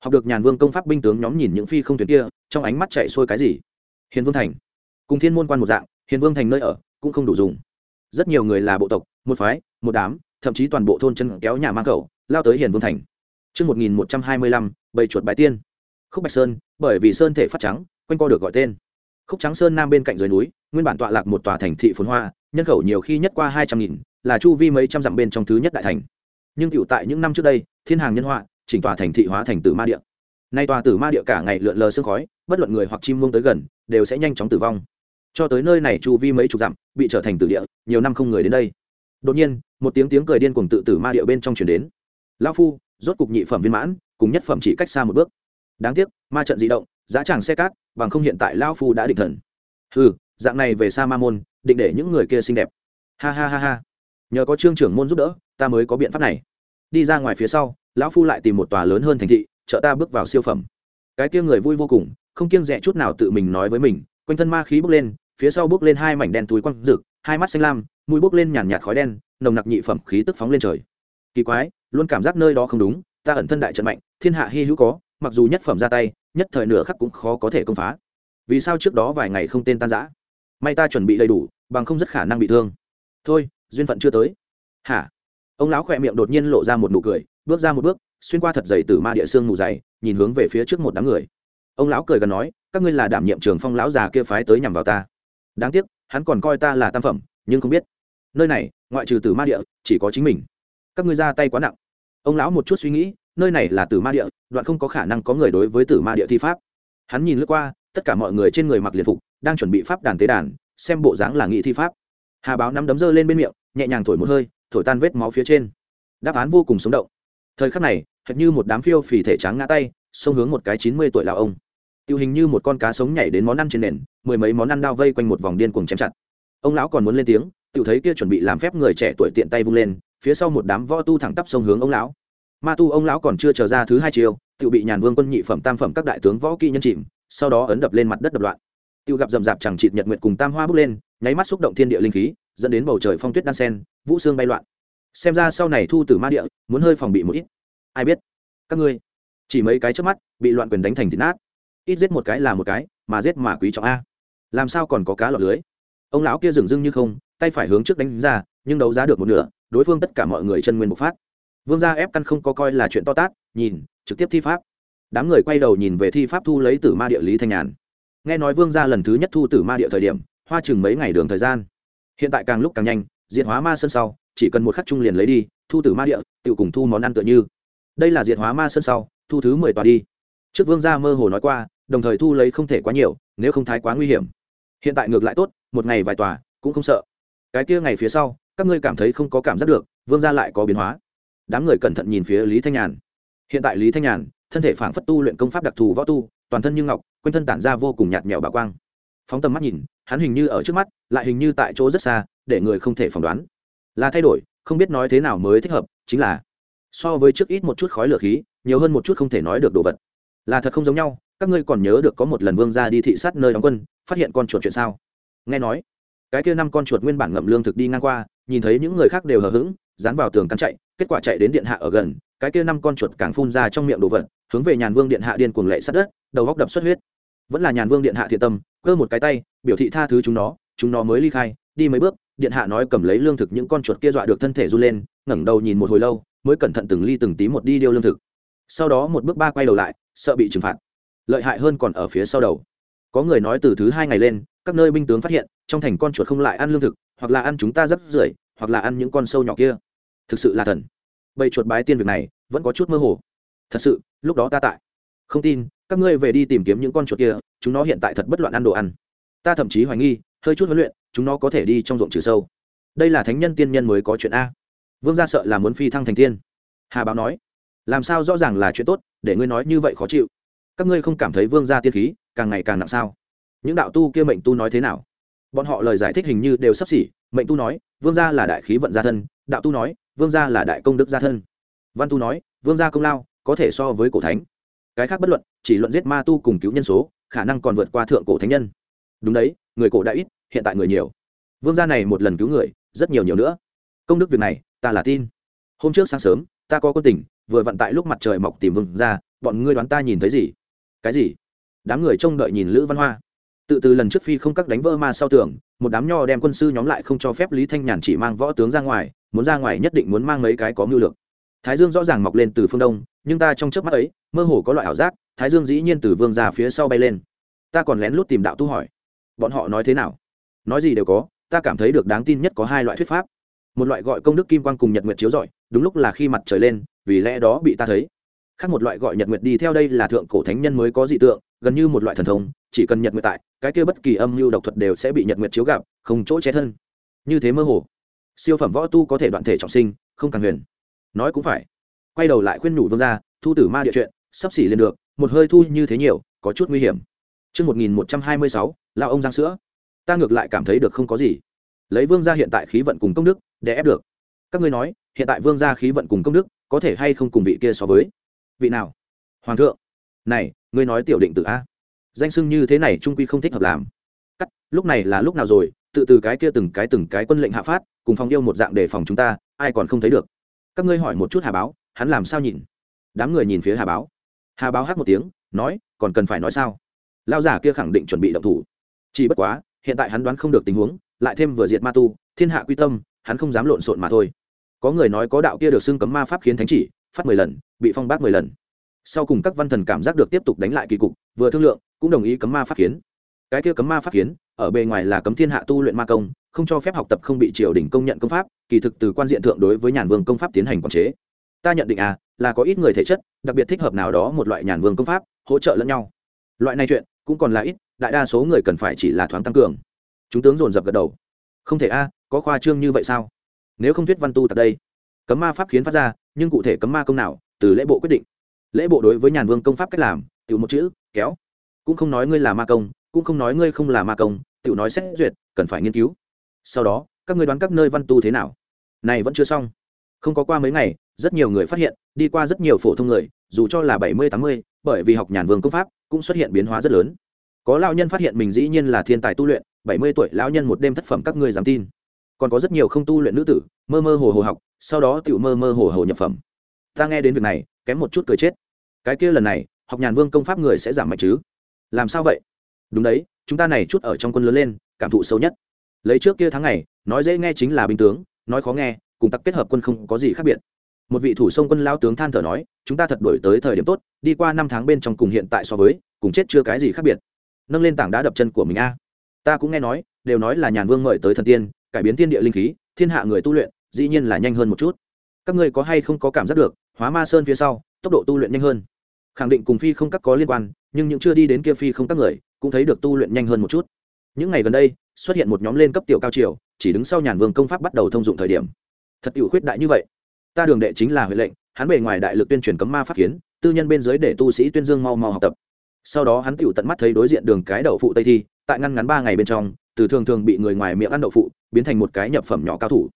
Học được nhàn vương công pháp binh tướng nhóm nhìn những phi không thuyền kia, trong ánh mắt chạy xuôi cái gì? Hiền vương thành. Cùng thiên môn quan một dạng, hiền vương thành nơi ở, cũng không đủ dùng. Rất nhiều người là bộ tộc, một phái, một đám, thậm chí toàn bộ thôn chân kéo nhà mang khẩu lao tới hiền vương thành Trước 1125, bầy chuột bài tiên. Khúc Bạch Sơn, bởi vì sơn thể phát trắng, quanh co được gọi tên. Khúc Trắng Sơn nam bên cạnh dưới núi, nguyên bản tọa lạc một tòa thành thị phồn hoa, nhân khẩu nhiều khi nhất qua hai trăm nghìn, là chu vi mấy trăm dặm bên trong thứ nhất đại thành. Nhưng tiểu tại những năm trước đây, thiên hàng nhân họa, chỉnh tòa thành thị hóa thành tử ma địa. Nay tòa tử ma địa cả ngày lượn lờ sương khói, bất luận người hoặc chim muông tới gần, đều sẽ nhanh chóng tử vong. Cho tới nơi này chu vi mấy chục dặm, bị trở thành tử địa, nhiều năm không người đến đây. Đột nhiên, một tiếng tiếng cười điên cuồng tự tử ma địa bên trong truyền đến. Lão phu, rốt cục nhị phẩm viên mãn, cùng nhất phẩm chỉ cách xa một bước. Đáng tiếc, ma trận dị động, giá tràng xe cát, bằng không hiện tại lão phu đã định thần. Hừ, dạng này về sa ma môn, định để những người kia xinh đẹp. Ha ha ha ha. Nhờ có trương trưởng môn giúp đỡ, ta mới có biện pháp này. Đi ra ngoài phía sau, lão phu lại tìm một tòa lớn hơn thành thị, trợ ta bước vào siêu phẩm. Cái kia người vui vô cùng, không kiêng dè chút nào tự mình nói với mình, quanh thân ma khí bốc lên, phía sau bốc lên hai mảnh đen túi quăng rực, hai mắt xanh lam, mũi bốc lên nhàn nhạt khói đen, nồng nặc nhị phẩm khí tức phóng lên trời. Kỳ quái, luôn cảm giác nơi đó không đúng, ta ẩn thân đại trận mạnh, thiên hạ hi hữu có, mặc dù nhất phẩm ra tay, nhất thời nửa khắc cũng khó có thể công phá. Vì sao trước đó vài ngày không tên tan rã? May ta chuẩn bị đầy đủ, bằng không rất khả năng bị thương. Thôi, duyên phận chưa tới. Hả? Ông lão khỏe miệng đột nhiên lộ ra một nụ cười, bước ra một bước, xuyên qua thật dày từ ma địa xương mù dày, nhìn hướng về phía trước một đám người. Ông lão cười gần nói, các ngươi là đảm nhiệm trường phong lão già kia phái tới nhằm vào ta. Đáng tiếc, hắn còn coi ta là tam phẩm, nhưng không biết, nơi này, ngoại trừ từ ma địa, chỉ có chính mình. Các ngươi ra tay quá nặng. Ông lão một chút suy nghĩ, nơi này là tử ma địa đoạn không có khả năng có người đối với tử ma địa thi pháp. Hắn nhìn lướt qua tất cả mọi người trên người mặc liền phục đang chuẩn bị pháp đàn tế đàn xem bộ dáng là nghị thi pháp. Hà báo nắm đấm dơ lên bên miệng nhẹ nhàng thổi một hơi thổi tan vết máu phía trên. Đáp án vô cùng sống động. Thời khắc này hệt như một đám phiêu phì thể trắng ngã tay xông hướng một cái chín mươi tuổi lào ông. Tiêu hình như một con cá sống nhảy đến món ăn trên nền mười mấy món ăn đao vây quanh một vòng điên cuồng chém chặt. Ông lão còn muốn lên tiếng tự thấy kia chuẩn bị làm phép người trẻ tuổi tiện tay vung lên phía sau một đám võ tu thẳng tắp sông hướng ông lão. Ma tu ông lão còn chưa chờ ra thứ hai chiều tự bị nhàn vương quân nhị phẩm, tam phẩm các đại tướng võ kỹ nhân chìm, sau đó ấn đập lên mặt đất đập loạn. Tự gặp rầm rạp chẳng chịt nhật nguyệt cùng tam hoa bước lên, nháy mắt xúc động thiên địa linh khí, dẫn đến bầu trời phong tuyết đan sen, vũ xương bay loạn. Xem ra sau này thu tử ma địa, muốn hơi phòng bị một ít. Ai biết? Các ngươi, chỉ mấy cái trước mắt, bị loạn quyền đánh thành thịt nát. Ít giết một cái là một cái, mà giết mà quý trọng a. Làm sao còn có cá lọt lưới? Ông lão kia dừng dưng như không, tay phải hướng trước đánh ra, nhưng đấu giá được một nửa đối phương tất cả mọi người chân nguyên bộc phát. Vương gia ép căn không có coi là chuyện to tát, nhìn, trực tiếp thi pháp. Đám người quay đầu nhìn về thi pháp thu lấy tử ma địa lý thanh nhàn. Nghe nói vương gia lần thứ nhất thu tử ma địa thời điểm, hoa chừng mấy ngày đường thời gian. Hiện tại càng lúc càng nhanh, diệt hóa ma sơn sau, chỉ cần một khắc trung liền lấy đi, thu tử ma địa, tự cùng thu món ăn tựa như. Đây là diệt hóa ma sơn sau, thu thứ mười tòa đi. Trước vương gia mơ hồ nói qua, đồng thời thu lấy không thể quá nhiều, nếu không thái quá nguy hiểm. Hiện tại ngược lại tốt, một ngày vài tòa, cũng không sợ. Cái kia ngày phía sau các ngươi cảm thấy không có cảm giác được, vương gia lại có biến hóa. Đám người cẩn thận nhìn phía lý thanh nhàn. Hiện tại lý thanh nhàn, thân thể phảng phất tu luyện công pháp đặc thù võ tu, toàn thân như ngọc, quanh thân tản ra vô cùng nhạt nhẽo bà quang. Phóng tầm mắt nhìn, hắn hình như ở trước mắt, lại hình như tại chỗ rất xa, để người không thể phỏng đoán. Là thay đổi, không biết nói thế nào mới thích hợp, chính là so với trước ít một chút khói lửa khí, nhiều hơn một chút không thể nói được đồ vật. Là thật không giống nhau, các ngươi còn nhớ được có một lần vương ra đi thị sát nơi đóng quân, phát hiện con chuột chuyện sao? Nghe nói, cái kia năm con chuột nguyên bản ngậm lương thực đi ngang qua nhìn thấy những người khác đều hờ hững, dán vào tường cắn chạy, kết quả chạy đến điện hạ ở gần, cái kia năm con chuột càng phun ra trong miệng đồ vật, hướng về nhàn vương điện hạ điên cuồng lệ sát đất, đầu góc đập xuất huyết. Vẫn là nhàn vương điện hạ thiện tâm, cơ một cái tay, biểu thị tha thứ chúng nó chúng nó mới ly khai, đi mấy bước, điện hạ nói cầm lấy lương thực những con chuột kia dọa được thân thể run lên, ngẩng đầu nhìn một hồi lâu, mới cẩn thận từng ly từng tí một đi điêu lương thực. Sau đó một bước ba quay đầu lại, sợ bị trừng phạt. Lợi hại hơn còn ở phía sau đầu. Có người nói từ thứ hai ngày lên, các nơi binh tướng phát hiện, trong thành con chuột không lại ăn lương thực hoặc là ăn chúng ta rất rưởi, hoặc là ăn những con sâu nhỏ kia. Thực sự là thần. Bầy chuột bái tiên việc này, vẫn có chút mơ hồ. Thật sự, lúc đó ta tại. Không tin, các ngươi về đi tìm kiếm những con chuột kia, chúng nó hiện tại thật bất loạn ăn đồ ăn. Ta thậm chí hoài nghi, hơi chút huấn luyện, chúng nó có thể đi trong ruộng trừ sâu. Đây là thánh nhân tiên nhân mới có chuyện a. Vương gia sợ là muốn phi thăng thành tiên. Hà báo nói, làm sao rõ ràng là chuyện tốt, để ngươi nói như vậy khó chịu. Các ngươi không cảm thấy vương gia tiên khí, càng ngày càng nặng sao? Những đạo tu kia mệnh tu nói thế nào? Bọn họ lời giải thích hình như đều sắp xỉ mệnh tu nói vương gia là đại khí vận gia thân. Đạo tu nói vương gia là đại công đức gia thân. Văn tu nói vương gia công lao có thể so với cổ thánh. Cái khác bất luận chỉ luận giết ma tu cùng cứu nhân số khả năng còn vượt qua thượng cổ thánh nhân. Đúng đấy người cổ đã ít hiện tại người nhiều. Vương gia này một lần cứu người rất nhiều nhiều nữa. Công đức việc này ta là tin. Hôm trước sáng sớm ta có quân tình vừa vận tại lúc mặt trời mọc tìm vương gia, bọn ngươi đoán ta nhìn thấy gì? Cái gì? Đám người trông đợi nhìn lữ văn hoa tự từ lần trước phi không các đánh vỡ ma sau tưởng, một đám nho đem quân sư nhóm lại không cho phép lý thanh nhàn chỉ mang võ tướng ra ngoài muốn ra ngoài nhất định muốn mang mấy cái có mưu lược. Thái dương rõ ràng mọc lên từ phương đông nhưng ta trong trước mắt ấy mơ hồ có loại ảo giác thái dương dĩ nhiên từ vương ra phía sau bay lên. Ta còn lén lút tìm đạo tu hỏi bọn họ nói thế nào? Nói gì đều có ta cảm thấy được đáng tin nhất có hai loại thuyết pháp. Một loại gọi công đức kim quang cùng nhật nguyệt chiếu rọi đúng lúc là khi mặt trời lên vì lẽ đó bị ta thấy. Khác một loại gọi nhật nguyệt đi theo đây là thượng cổ thánh nhân mới có dị tượng gần như một loại thần thông chỉ cần nhật nguyệt tại cái kia bất kỳ âm mưu độc thuật đều sẽ bị nhật nguyệt chiếu gặp không chỗ che thân như thế mơ hồ siêu phẩm võ tu có thể đoạn thể trọng sinh không càng huyền nói cũng phải quay đầu lại khuyên nhủ vương gia thu tử ma địa chuyện sắp xỉ lên được một hơi thu như thế nhiều có chút nguy hiểm Trước 1126, là ông giang sữa. Ta ngược lại cảm thấy được không có gì. Lấy vương gia hiện tại khí vận cùng công đức, để ép được. Các ngươi nói, hiện tại vương gia khí vận cùng công đức, có thể hay không cùng vị kia so với? Vị nào? Hoàng thượng. Này, ngươi nói tiểu định tử a? Danh xưng như thế này trung quy không thích hợp làm. Cắt, lúc này là lúc nào rồi, tự từ cái kia từng cái từng cái quân lệnh hạ phát, cùng phòng yêu một dạng để phòng chúng ta, ai còn không thấy được. Các ngươi hỏi một chút Hà báo, hắn làm sao nhìn? Đám người nhìn phía Hà báo. Hà báo hát một tiếng, nói, còn cần phải nói sao? lao giả kia khẳng định chuẩn bị động thủ chỉ bất quá hiện tại hắn đoán không được tình huống lại thêm vừa diệt ma tu thiên hạ quy tâm hắn không dám lộn xộn mà thôi có người nói có đạo kia được xưng cấm ma pháp khiến thánh chỉ phát mười lần bị phong bác mười lần sau cùng các văn thần cảm giác được tiếp tục đánh lại kỳ cục, vừa thương lượng, cũng đồng ý cấm ma pháp kiến. Cái kia cấm ma pháp kiến, ở bề ngoài là cấm thiên hạ tu luyện ma công, không cho phép học tập, không bị triều đình công nhận công pháp, kỳ thực từ quan diện thượng đối với nhàn vương công pháp tiến hành quản chế. Ta nhận định à là có ít người thể chất, đặc biệt thích hợp nào đó một loại nhàn vương công pháp, hỗ trợ lẫn nhau. Loại này chuyện, cũng còn là ít, đại đa số người cần phải chỉ là thoáng tăng cường. Chúng tướng dồn dập gật đầu. Không thể a, có khoa trương như vậy sao? Nếu không thuyết văn tu tại đây, cấm ma pháp khiến phát ra, nhưng cụ thể cấm ma công nào, từ lễ bộ quyết định lễ bộ đối với nhàn vương công pháp cách làm tự một chữ, kéo. Cũng không nói ngươi là ma công, cũng không nói ngươi không là ma công tự nói xét duyệt, cần phải nghiên cứu. Sau đó, các ngươi đoán các nơi văn tu thế nào? Này vẫn chưa xong. Không có qua mấy ngày, rất nhiều người phát hiện, đi qua rất nhiều phổ thông người, dù cho là bảy mươi, tám mươi, bởi vì học nhàn vương công pháp, cũng xuất hiện biến hóa rất lớn. Có lão nhân phát hiện mình dĩ nhiên là thiên tài tu luyện, bảy mươi tuổi lão nhân một đêm thất phẩm các ngươi dám tin. Còn có rất nhiều không tu luyện nữ tử, mơ mơ hồ hồ học, sau đó tự mơ mơ hồ hồ nhập phẩm. Ta nghe đến việc này kém một chút cười chết. Cái kia lần này, học nhàn vương công pháp người sẽ giảm mạnh chứ? Làm sao vậy? Đúng đấy, chúng ta này chút ở trong quân lớn lên, cảm thụ sâu nhất. Lấy trước kia tháng ngày, nói dễ nghe chính là binh tướng, nói khó nghe, cùng tặc kết hợp quân không có gì khác biệt. Một vị thủ sông quân lao tướng than thở nói, chúng ta thật đổi tới thời điểm tốt, đi qua năm tháng bên trong cùng hiện tại so với, cùng chết chưa cái gì khác biệt. Nâng lên tảng đá đập chân của mình a. Ta cũng nghe nói, đều nói là nhàn vương mời tới thần tiên, cải biến thiên địa linh khí, thiên hạ người tu luyện, dĩ nhiên là nhanh hơn một chút. Các ngươi có hay không có cảm giác được hóa ma sơn phía sau, tốc độ tu luyện nhanh hơn. Khẳng định cùng phi không các có liên quan, nhưng những chưa đi đến kia phi không các người, cũng thấy được tu luyện nhanh hơn một chút. Những ngày gần đây, xuất hiện một nhóm lên cấp tiểu cao triều, chỉ đứng sau nhàn vương công pháp bắt đầu thông dụng thời điểm. Thật tiểu khuyết đại như vậy. Ta đường đệ chính là huệ lệnh, hắn bề ngoài đại lực tuyên truyền cấm ma pháp kiến, tư nhân bên dưới để tu sĩ tuyên dương mau mau học tập. Sau đó hắn tiểu tận mắt thấy đối diện đường cái đậu phụ tây thi, tại ngăn ngắn ba ngày bên trong, từ thường thường bị người ngoài miệng ăn đậu phụ, biến thành một cái nhập phẩm nhỏ cao thủ.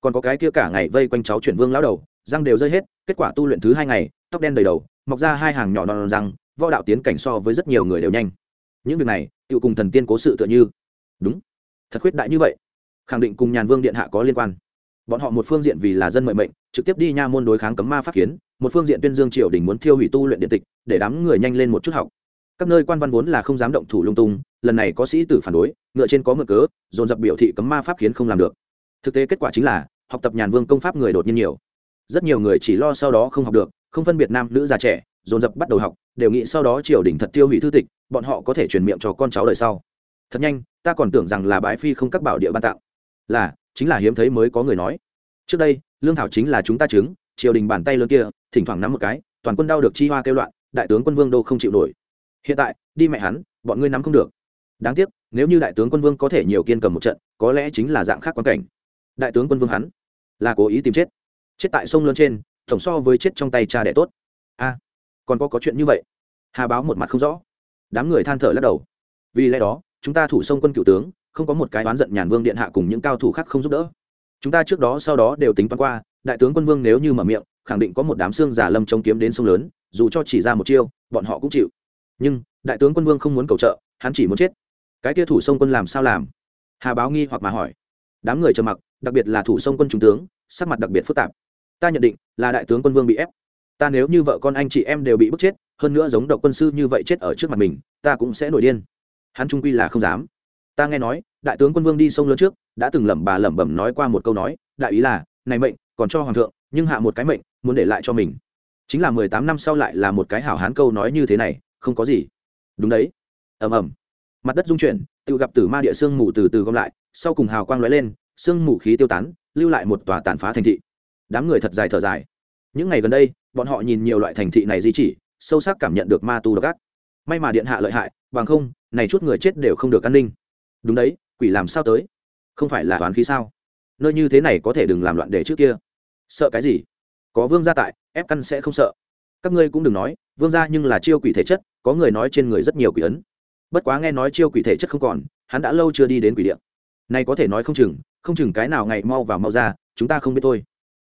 Còn có cái kia cả ngày vây quanh cháu chuyển vương lão đầu, răng đều rơi hết kết quả tu luyện thứ hai ngày tóc đen đầy đầu mọc ra hai hàng nhỏ non, non răng võ đạo tiến cảnh so với rất nhiều người đều nhanh. Những việc này tựu cùng thần tiên cố sự tựa như. Đúng. Thật khuyết đại như vậy. Khẳng định cùng nhàn vương điện hạ có liên quan. Bọn họ một phương diện vì là dân mệnh mệnh trực tiếp đi nha môn đối kháng cấm ma pháp kiến một phương diện tuyên dương triều đình muốn thiêu hủy tu luyện điện tịch để đám người nhanh lên một chút học. Các nơi quan văn vốn là không dám động thủ lung tung lần này có sĩ tử phản đối ngựa trên có ngựa cớ dồn dập biểu thị cấm ma pháp kiến không làm được. Thực tế kết quả chính là học tập nhàn vương công pháp người đột nhiên nhiều rất nhiều người chỉ lo sau đó không học được không phân biệt nam nữ già trẻ dồn dập bắt đầu học đều nghĩ sau đó triều đình thật tiêu hủy thư tịch bọn họ có thể truyền miệng cho con cháu đời sau. Thật nhanh ta còn tưởng rằng là bái phi không các bảo địa ban tặng, là chính là hiếm thấy mới có người nói. Trước đây lương thảo chính là chúng ta chứng triều đình bàn tay lớn kia thỉnh thoảng nắm một cái toàn quân đau được chi hoa kêu loạn đại tướng quân vương đô không chịu nổi. Hiện tại đi mẹ hắn bọn ngươi nắm không được. Đáng tiếc nếu như đại tướng quân vương có thể nhiều kiên cầm một trận có lẽ chính là dạng khác quan cảnh. Đại tướng quân vương hắn là cố ý tìm chết chết tại sông lớn trên, tổng so với chết trong tay cha đẻ tốt. A, còn có có chuyện như vậy? Hà báo một mặt không rõ. Đám người than thở lắc đầu. Vì lẽ đó, chúng ta thủ sông quân cựu tướng, không có một cái oán giận nhàn vương điện hạ cùng những cao thủ khác không giúp đỡ. Chúng ta trước đó sau đó đều tính toán qua, đại tướng quân vương nếu như mở miệng, khẳng định có một đám xương giả lâm chống kiếm đến sông lớn, dù cho chỉ ra một chiêu, bọn họ cũng chịu. Nhưng, đại tướng quân vương không muốn cầu trợ, hắn chỉ muốn chết. Cái kia thủ sông quân làm sao làm? Hà báo nghi hoặc mà hỏi. Đám người trầm mặc, đặc biệt là thủ sông quân trung tướng, sắc mặt đặc biệt phức tạp ta nhận định là đại tướng quân vương bị ép. Ta nếu như vợ con anh chị em đều bị bức chết, hơn nữa giống độc quân sư như vậy chết ở trước mặt mình, ta cũng sẽ nổi điên. Hắn trung quy là không dám. Ta nghe nói, đại tướng quân vương đi sông lớn trước, đã từng lẩm bà lẩm bẩm nói qua một câu nói, đại ý là, này mệnh, còn cho hoàng thượng, nhưng hạ một cái mệnh, muốn để lại cho mình. Chính là mười tám năm sau lại là một cái hảo hán câu nói như thế này, không có gì. Đúng đấy. Ầm ầm. Mặt đất rung chuyển, tự gặp tử ma địa sương mù từ từ gom lại, sau cùng hào quang lóe lên, sương mù khí tiêu tán, lưu lại một tòa tàn phá thành thị đám người thật dài thở dài. Những ngày gần đây, bọn họ nhìn nhiều loại thành thị này di chỉ, sâu sắc cảm nhận được ma tu độc ác. May mà điện hạ lợi hại, bằng không, này chút người chết đều không được an ninh. Đúng đấy, quỷ làm sao tới? Không phải là toán khí sao? Nơi như thế này có thể đừng làm loạn để trước kia. Sợ cái gì? Có vương gia tại, ép căn sẽ không sợ. Các ngươi cũng đừng nói, vương gia nhưng là chiêu quỷ thể chất, có người nói trên người rất nhiều quỷ ấn. Bất quá nghe nói chiêu quỷ thể chất không còn, hắn đã lâu chưa đi đến quỷ điện này có thể nói không chừng không chừng cái nào ngày mau vào mau ra, chúng ta không biết thôi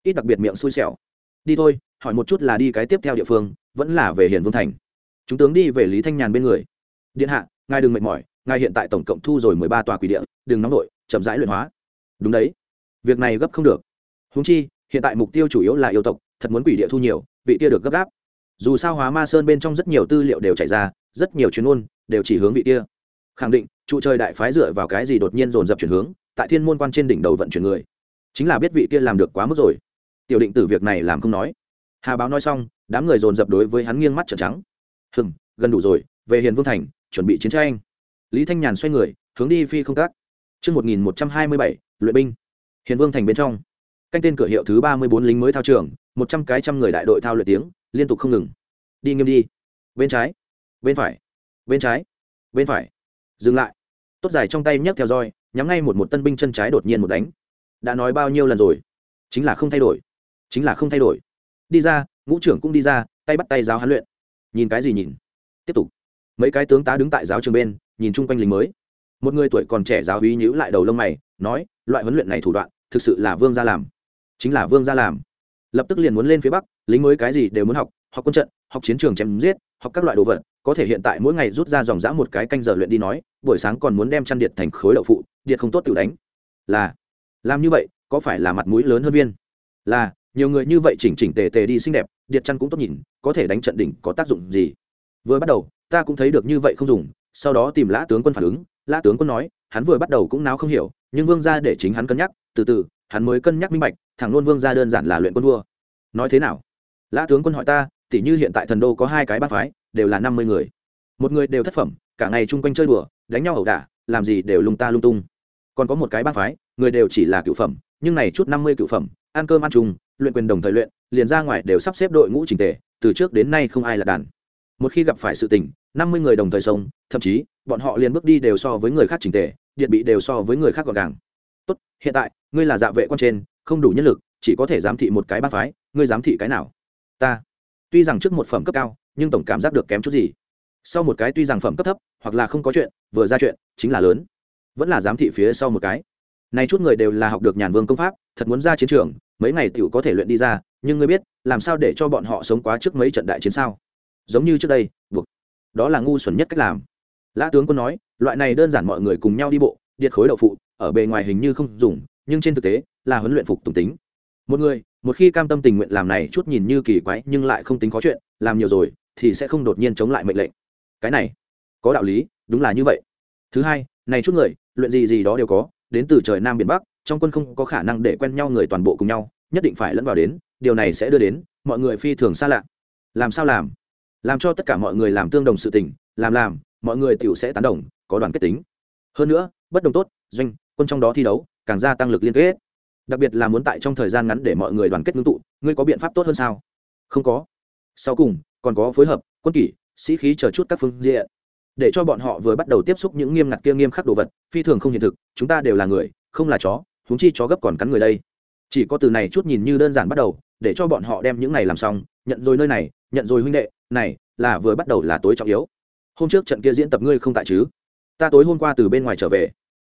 ít đặc biệt miệng xui xẻo. Đi thôi, hỏi một chút là đi cái tiếp theo địa phương, vẫn là về hiền vương thành. Chúng tướng đi về lý thanh nhàn bên người. Điện hạ, ngài đừng mệt mỏi, ngài hiện tại tổng cộng thu rồi mười ba tòa quỷ địa, đừng nóng nổi chậm rãi luyện hóa. Đúng đấy. Việc này gấp không được. Húng chi, hiện tại mục tiêu chủ yếu là yêu tộc, thật muốn quỷ địa thu nhiều, vị kia được gấp gáp. Dù sao hóa ma sơn bên trong rất nhiều tư liệu đều chạy ra, rất nhiều chuyên môn đều chỉ hướng vị kia. Khẳng định, trụ trời đại phái dựa vào cái gì đột nhiên dồn dập chuyển hướng, tại thiên môn quan trên đỉnh đầu vận chuyển người. Chính là biết vị kia làm được quá mức rồi tiểu định tử việc này làm không nói hà báo nói xong đám người dồn dập đối với hắn nghiêng mắt trợn trắng hừng gần đủ rồi về hiền vương thành chuẩn bị chiến tranh lý thanh nhàn xoay người hướng đi phi không cắt Trước 1127, luyện binh. Hiền vương thành bên trong. Canh tên cửa hiệu thứ ba mươi bốn lính mới thao trường, một trăm cái trăm người đại đội thao luyện tiếng, liên tục không ngừng. Đi nghiêm đi. Bên trái. Bên phải. Bên trái. Bên phải. Dừng lại. Tốt dài trong tay nhấc theo roi, nhắm ngay một một tân binh chân trái đột nhiên một đánh. Đã nói bao nhiêu lần rồi, chính là không thay đổi. Chính là không thay đổi. Đi ra, ngũ trưởng cũng đi ra, tay bắt tay giáo hán luyện. Nhìn cái gì nhìn? Tiếp tục. Mấy cái tướng tá đứng tại giáo trường bên, nhìn chung quanh lính mới một người tuổi còn trẻ giáo hí nhữ lại đầu lông mày nói loại huấn luyện này thủ đoạn thực sự là vương gia làm chính là vương gia làm lập tức liền muốn lên phía bắc lính mới cái gì đều muốn học học quân trận học chiến trường chém giết học các loại đồ vật có thể hiện tại mỗi ngày rút ra dòng dã một cái canh giờ luyện đi nói buổi sáng còn muốn đem chăn điện thành khối đậu phụ điện không tốt tự đánh là làm như vậy có phải là mặt mũi lớn hơn viên là nhiều người như vậy chỉnh chỉnh tề tề đi xinh đẹp điện chăn cũng tốt nhìn, có thể đánh trận đỉnh có tác dụng gì? Vừa bắt đầu, ta cũng thấy được như vậy không dùng, sau đó tìm lã tướng quân phản ứng. Lã tướng quân nói, hắn vừa bắt đầu cũng nào không hiểu, nhưng vương gia để chính hắn cân nhắc, từ từ, hắn mới cân nhắc minh bạch thẳng luôn vương gia đơn giản là luyện quân vua. Nói thế nào? Lã tướng quân hỏi ta, tỉ như hiện tại thần đô có hai cái bác phái, đều là năm mươi người. Một người đều thất phẩm, cả ngày chung quanh chơi đùa, đánh nhau ẩu đả, làm gì đều lung ta lung tung. Còn có một cái bác phái, người đều chỉ là cựu phẩm, nhưng này chút năm mươi cựu phẩm, ăn cơm ăn chung luyện quyền đồng thời luyện, liền ra ngoài đều sắp xếp đội ngũ trình tề, từ trước đến nay không ai là đàn. Một khi gặp phải sự tình, năm mươi người đồng thời sông thậm chí, bọn họ liền bước đi đều so với người khác trình tề, điện bị đều so với người khác gọn gàng. Tốt, hiện tại, ngươi là dạ vệ quan trên, không đủ nhân lực, chỉ có thể giám thị một cái bác phái, ngươi giám thị cái nào? Ta. Tuy rằng trước một phẩm cấp cao, nhưng tổng cảm giác được kém chút gì. Sau một cái tuy rằng phẩm cấp thấp, hoặc là không có chuyện, vừa ra chuyện, chính là lớn. Vẫn là giám thị phía sau một cái. Nay chút người đều là học được nhàn vương công pháp, thật muốn ra chiến trường mấy ngày tiểu có thể luyện đi ra, nhưng ngươi biết, làm sao để cho bọn họ sống quá trước mấy trận đại chiến sao? Giống như trước đây, buộc. Đó là ngu xuẩn nhất cách làm. Lã tướng quân nói, loại này đơn giản mọi người cùng nhau đi bộ, điện khối đậu phụ, ở bề ngoài hình như không dùng, nhưng trên thực tế, là huấn luyện phục tùng tính. Một người, một khi cam tâm tình nguyện làm này chút nhìn như kỳ quái, nhưng lại không tính có chuyện, làm nhiều rồi, thì sẽ không đột nhiên chống lại mệnh lệnh. Cái này, có đạo lý, đúng là như vậy. Thứ hai, này chút người, luyện gì gì đó đều có, đến từ trời nam biển bắc trong quân không có khả năng để quen nhau người toàn bộ cùng nhau, nhất định phải lẫn vào đến, điều này sẽ đưa đến, mọi người phi thường xa lạ. Làm sao làm? Làm cho tất cả mọi người làm tương đồng sự tình, làm làm, mọi người tiểu sẽ tán đồng, có đoàn kết tính. Hơn nữa, bất đồng tốt, doanh, quân trong đó thi đấu, càng gia tăng lực liên kết. Đặc biệt là muốn tại trong thời gian ngắn để mọi người đoàn kết ngưng tụ, ngươi có biện pháp tốt hơn sao? Không có. Sau cùng, còn có phối hợp, quân kỷ, sĩ khí chờ chút các phương diện. Để cho bọn họ vừa bắt đầu tiếp xúc những nghiêm ngặt kia nghiêm khắc đồ vật, phi thường không hiện thực, chúng ta đều là người, không là chó huống chi chó gấp còn cắn người đây. Chỉ có từ này chút nhìn như đơn giản bắt đầu, để cho bọn họ đem những này làm xong, nhận rồi nơi này, nhận rồi huynh đệ, này, là vừa bắt đầu là tối trọng yếu. Hôm trước trận kia diễn tập ngươi không tại chứ? Ta tối hôm qua từ bên ngoài trở về.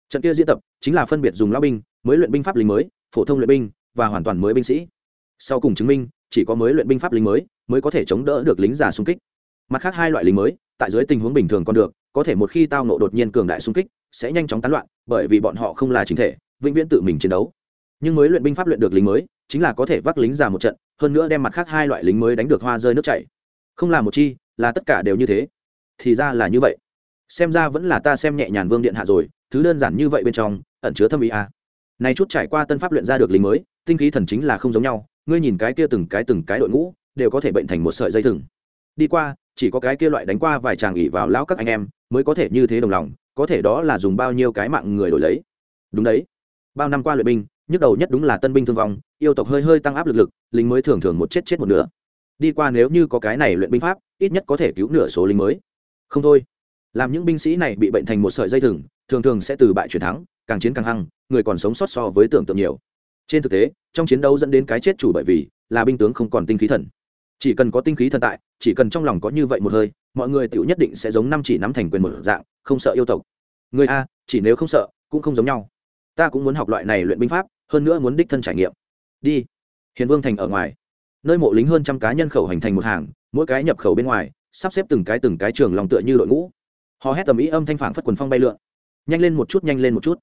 Trận kia diễn tập chính là phân biệt dùng lão binh, mới luyện binh pháp lính mới, phổ thông luyện binh, và hoàn toàn mới binh sĩ. Sau cùng chứng minh, chỉ có mới luyện binh pháp lính mới mới có thể chống đỡ được lính già xung kích. Mặt khác hai loại lính mới, tại dưới tình huống bình thường còn được, có thể một khi tao nộ đột nhiên cường đại xung kích, sẽ nhanh chóng tán loạn, bởi vì bọn họ không là chính thể vĩnh viễn tự mình chiến đấu. Nhưng mới luyện binh pháp luyện được lính mới, chính là có thể vác lính già một trận, hơn nữa đem mặt khác hai loại lính mới đánh được hoa rơi nước chảy. Không là một chi, là tất cả đều như thế. Thì ra là như vậy. Xem ra vẫn là ta xem nhẹ nhàn vương điện hạ rồi, thứ đơn giản như vậy bên trong, ẩn chứa thâm ý a à. này chút trải qua tân pháp luyện ra được lính mới, tinh khí thần chính là không giống nhau, ngươi nhìn cái kia từng cái từng cái đội ngũ, đều có thể bệnh thành một sợi dây thừng. Đi qua, chỉ có cái kia loại đánh qua vài chàng ỉ vào lão các anh em, mới có thể như thế đồng lòng, có thể đó là dùng bao nhiêu cái mạng người đổi lấy. Đúng đấy bao năm qua luyện binh, nhức đầu nhất đúng là tân binh thương vong, yêu tộc hơi hơi tăng áp lực lực, lính mới thường thường một chết chết một nửa. Đi qua nếu như có cái này luyện binh pháp, ít nhất có thể cứu nửa số lính mới. Không thôi. Làm những binh sĩ này bị bệnh thành một sợi dây thừng, thường thường sẽ từ bại chuyển thắng, càng chiến càng hăng, người còn sống sót so với tưởng tượng nhiều. Trên thực tế, trong chiến đấu dẫn đến cái chết chủ bởi vì là binh tướng không còn tinh khí thần. Chỉ cần có tinh khí thần tại, chỉ cần trong lòng có như vậy một hơi, mọi người tự nhất định sẽ giống năm chỉ nắm thành quyền một dạng, không sợ yêu tộc. Người a, chỉ nếu không sợ, cũng không giống nhau ta cũng muốn học loại này luyện binh pháp, hơn nữa muốn đích thân trải nghiệm. Đi. Hiền vương thành ở ngoài. Nơi mộ lính hơn trăm cá nhân khẩu hành thành một hàng, mỗi cái nhập khẩu bên ngoài, sắp xếp từng cái từng cái trường lòng tựa như đội ngũ. Họ hét tầm ý âm thanh phản phất quần phong bay lượn. Nhanh lên một chút, nhanh lên một chút.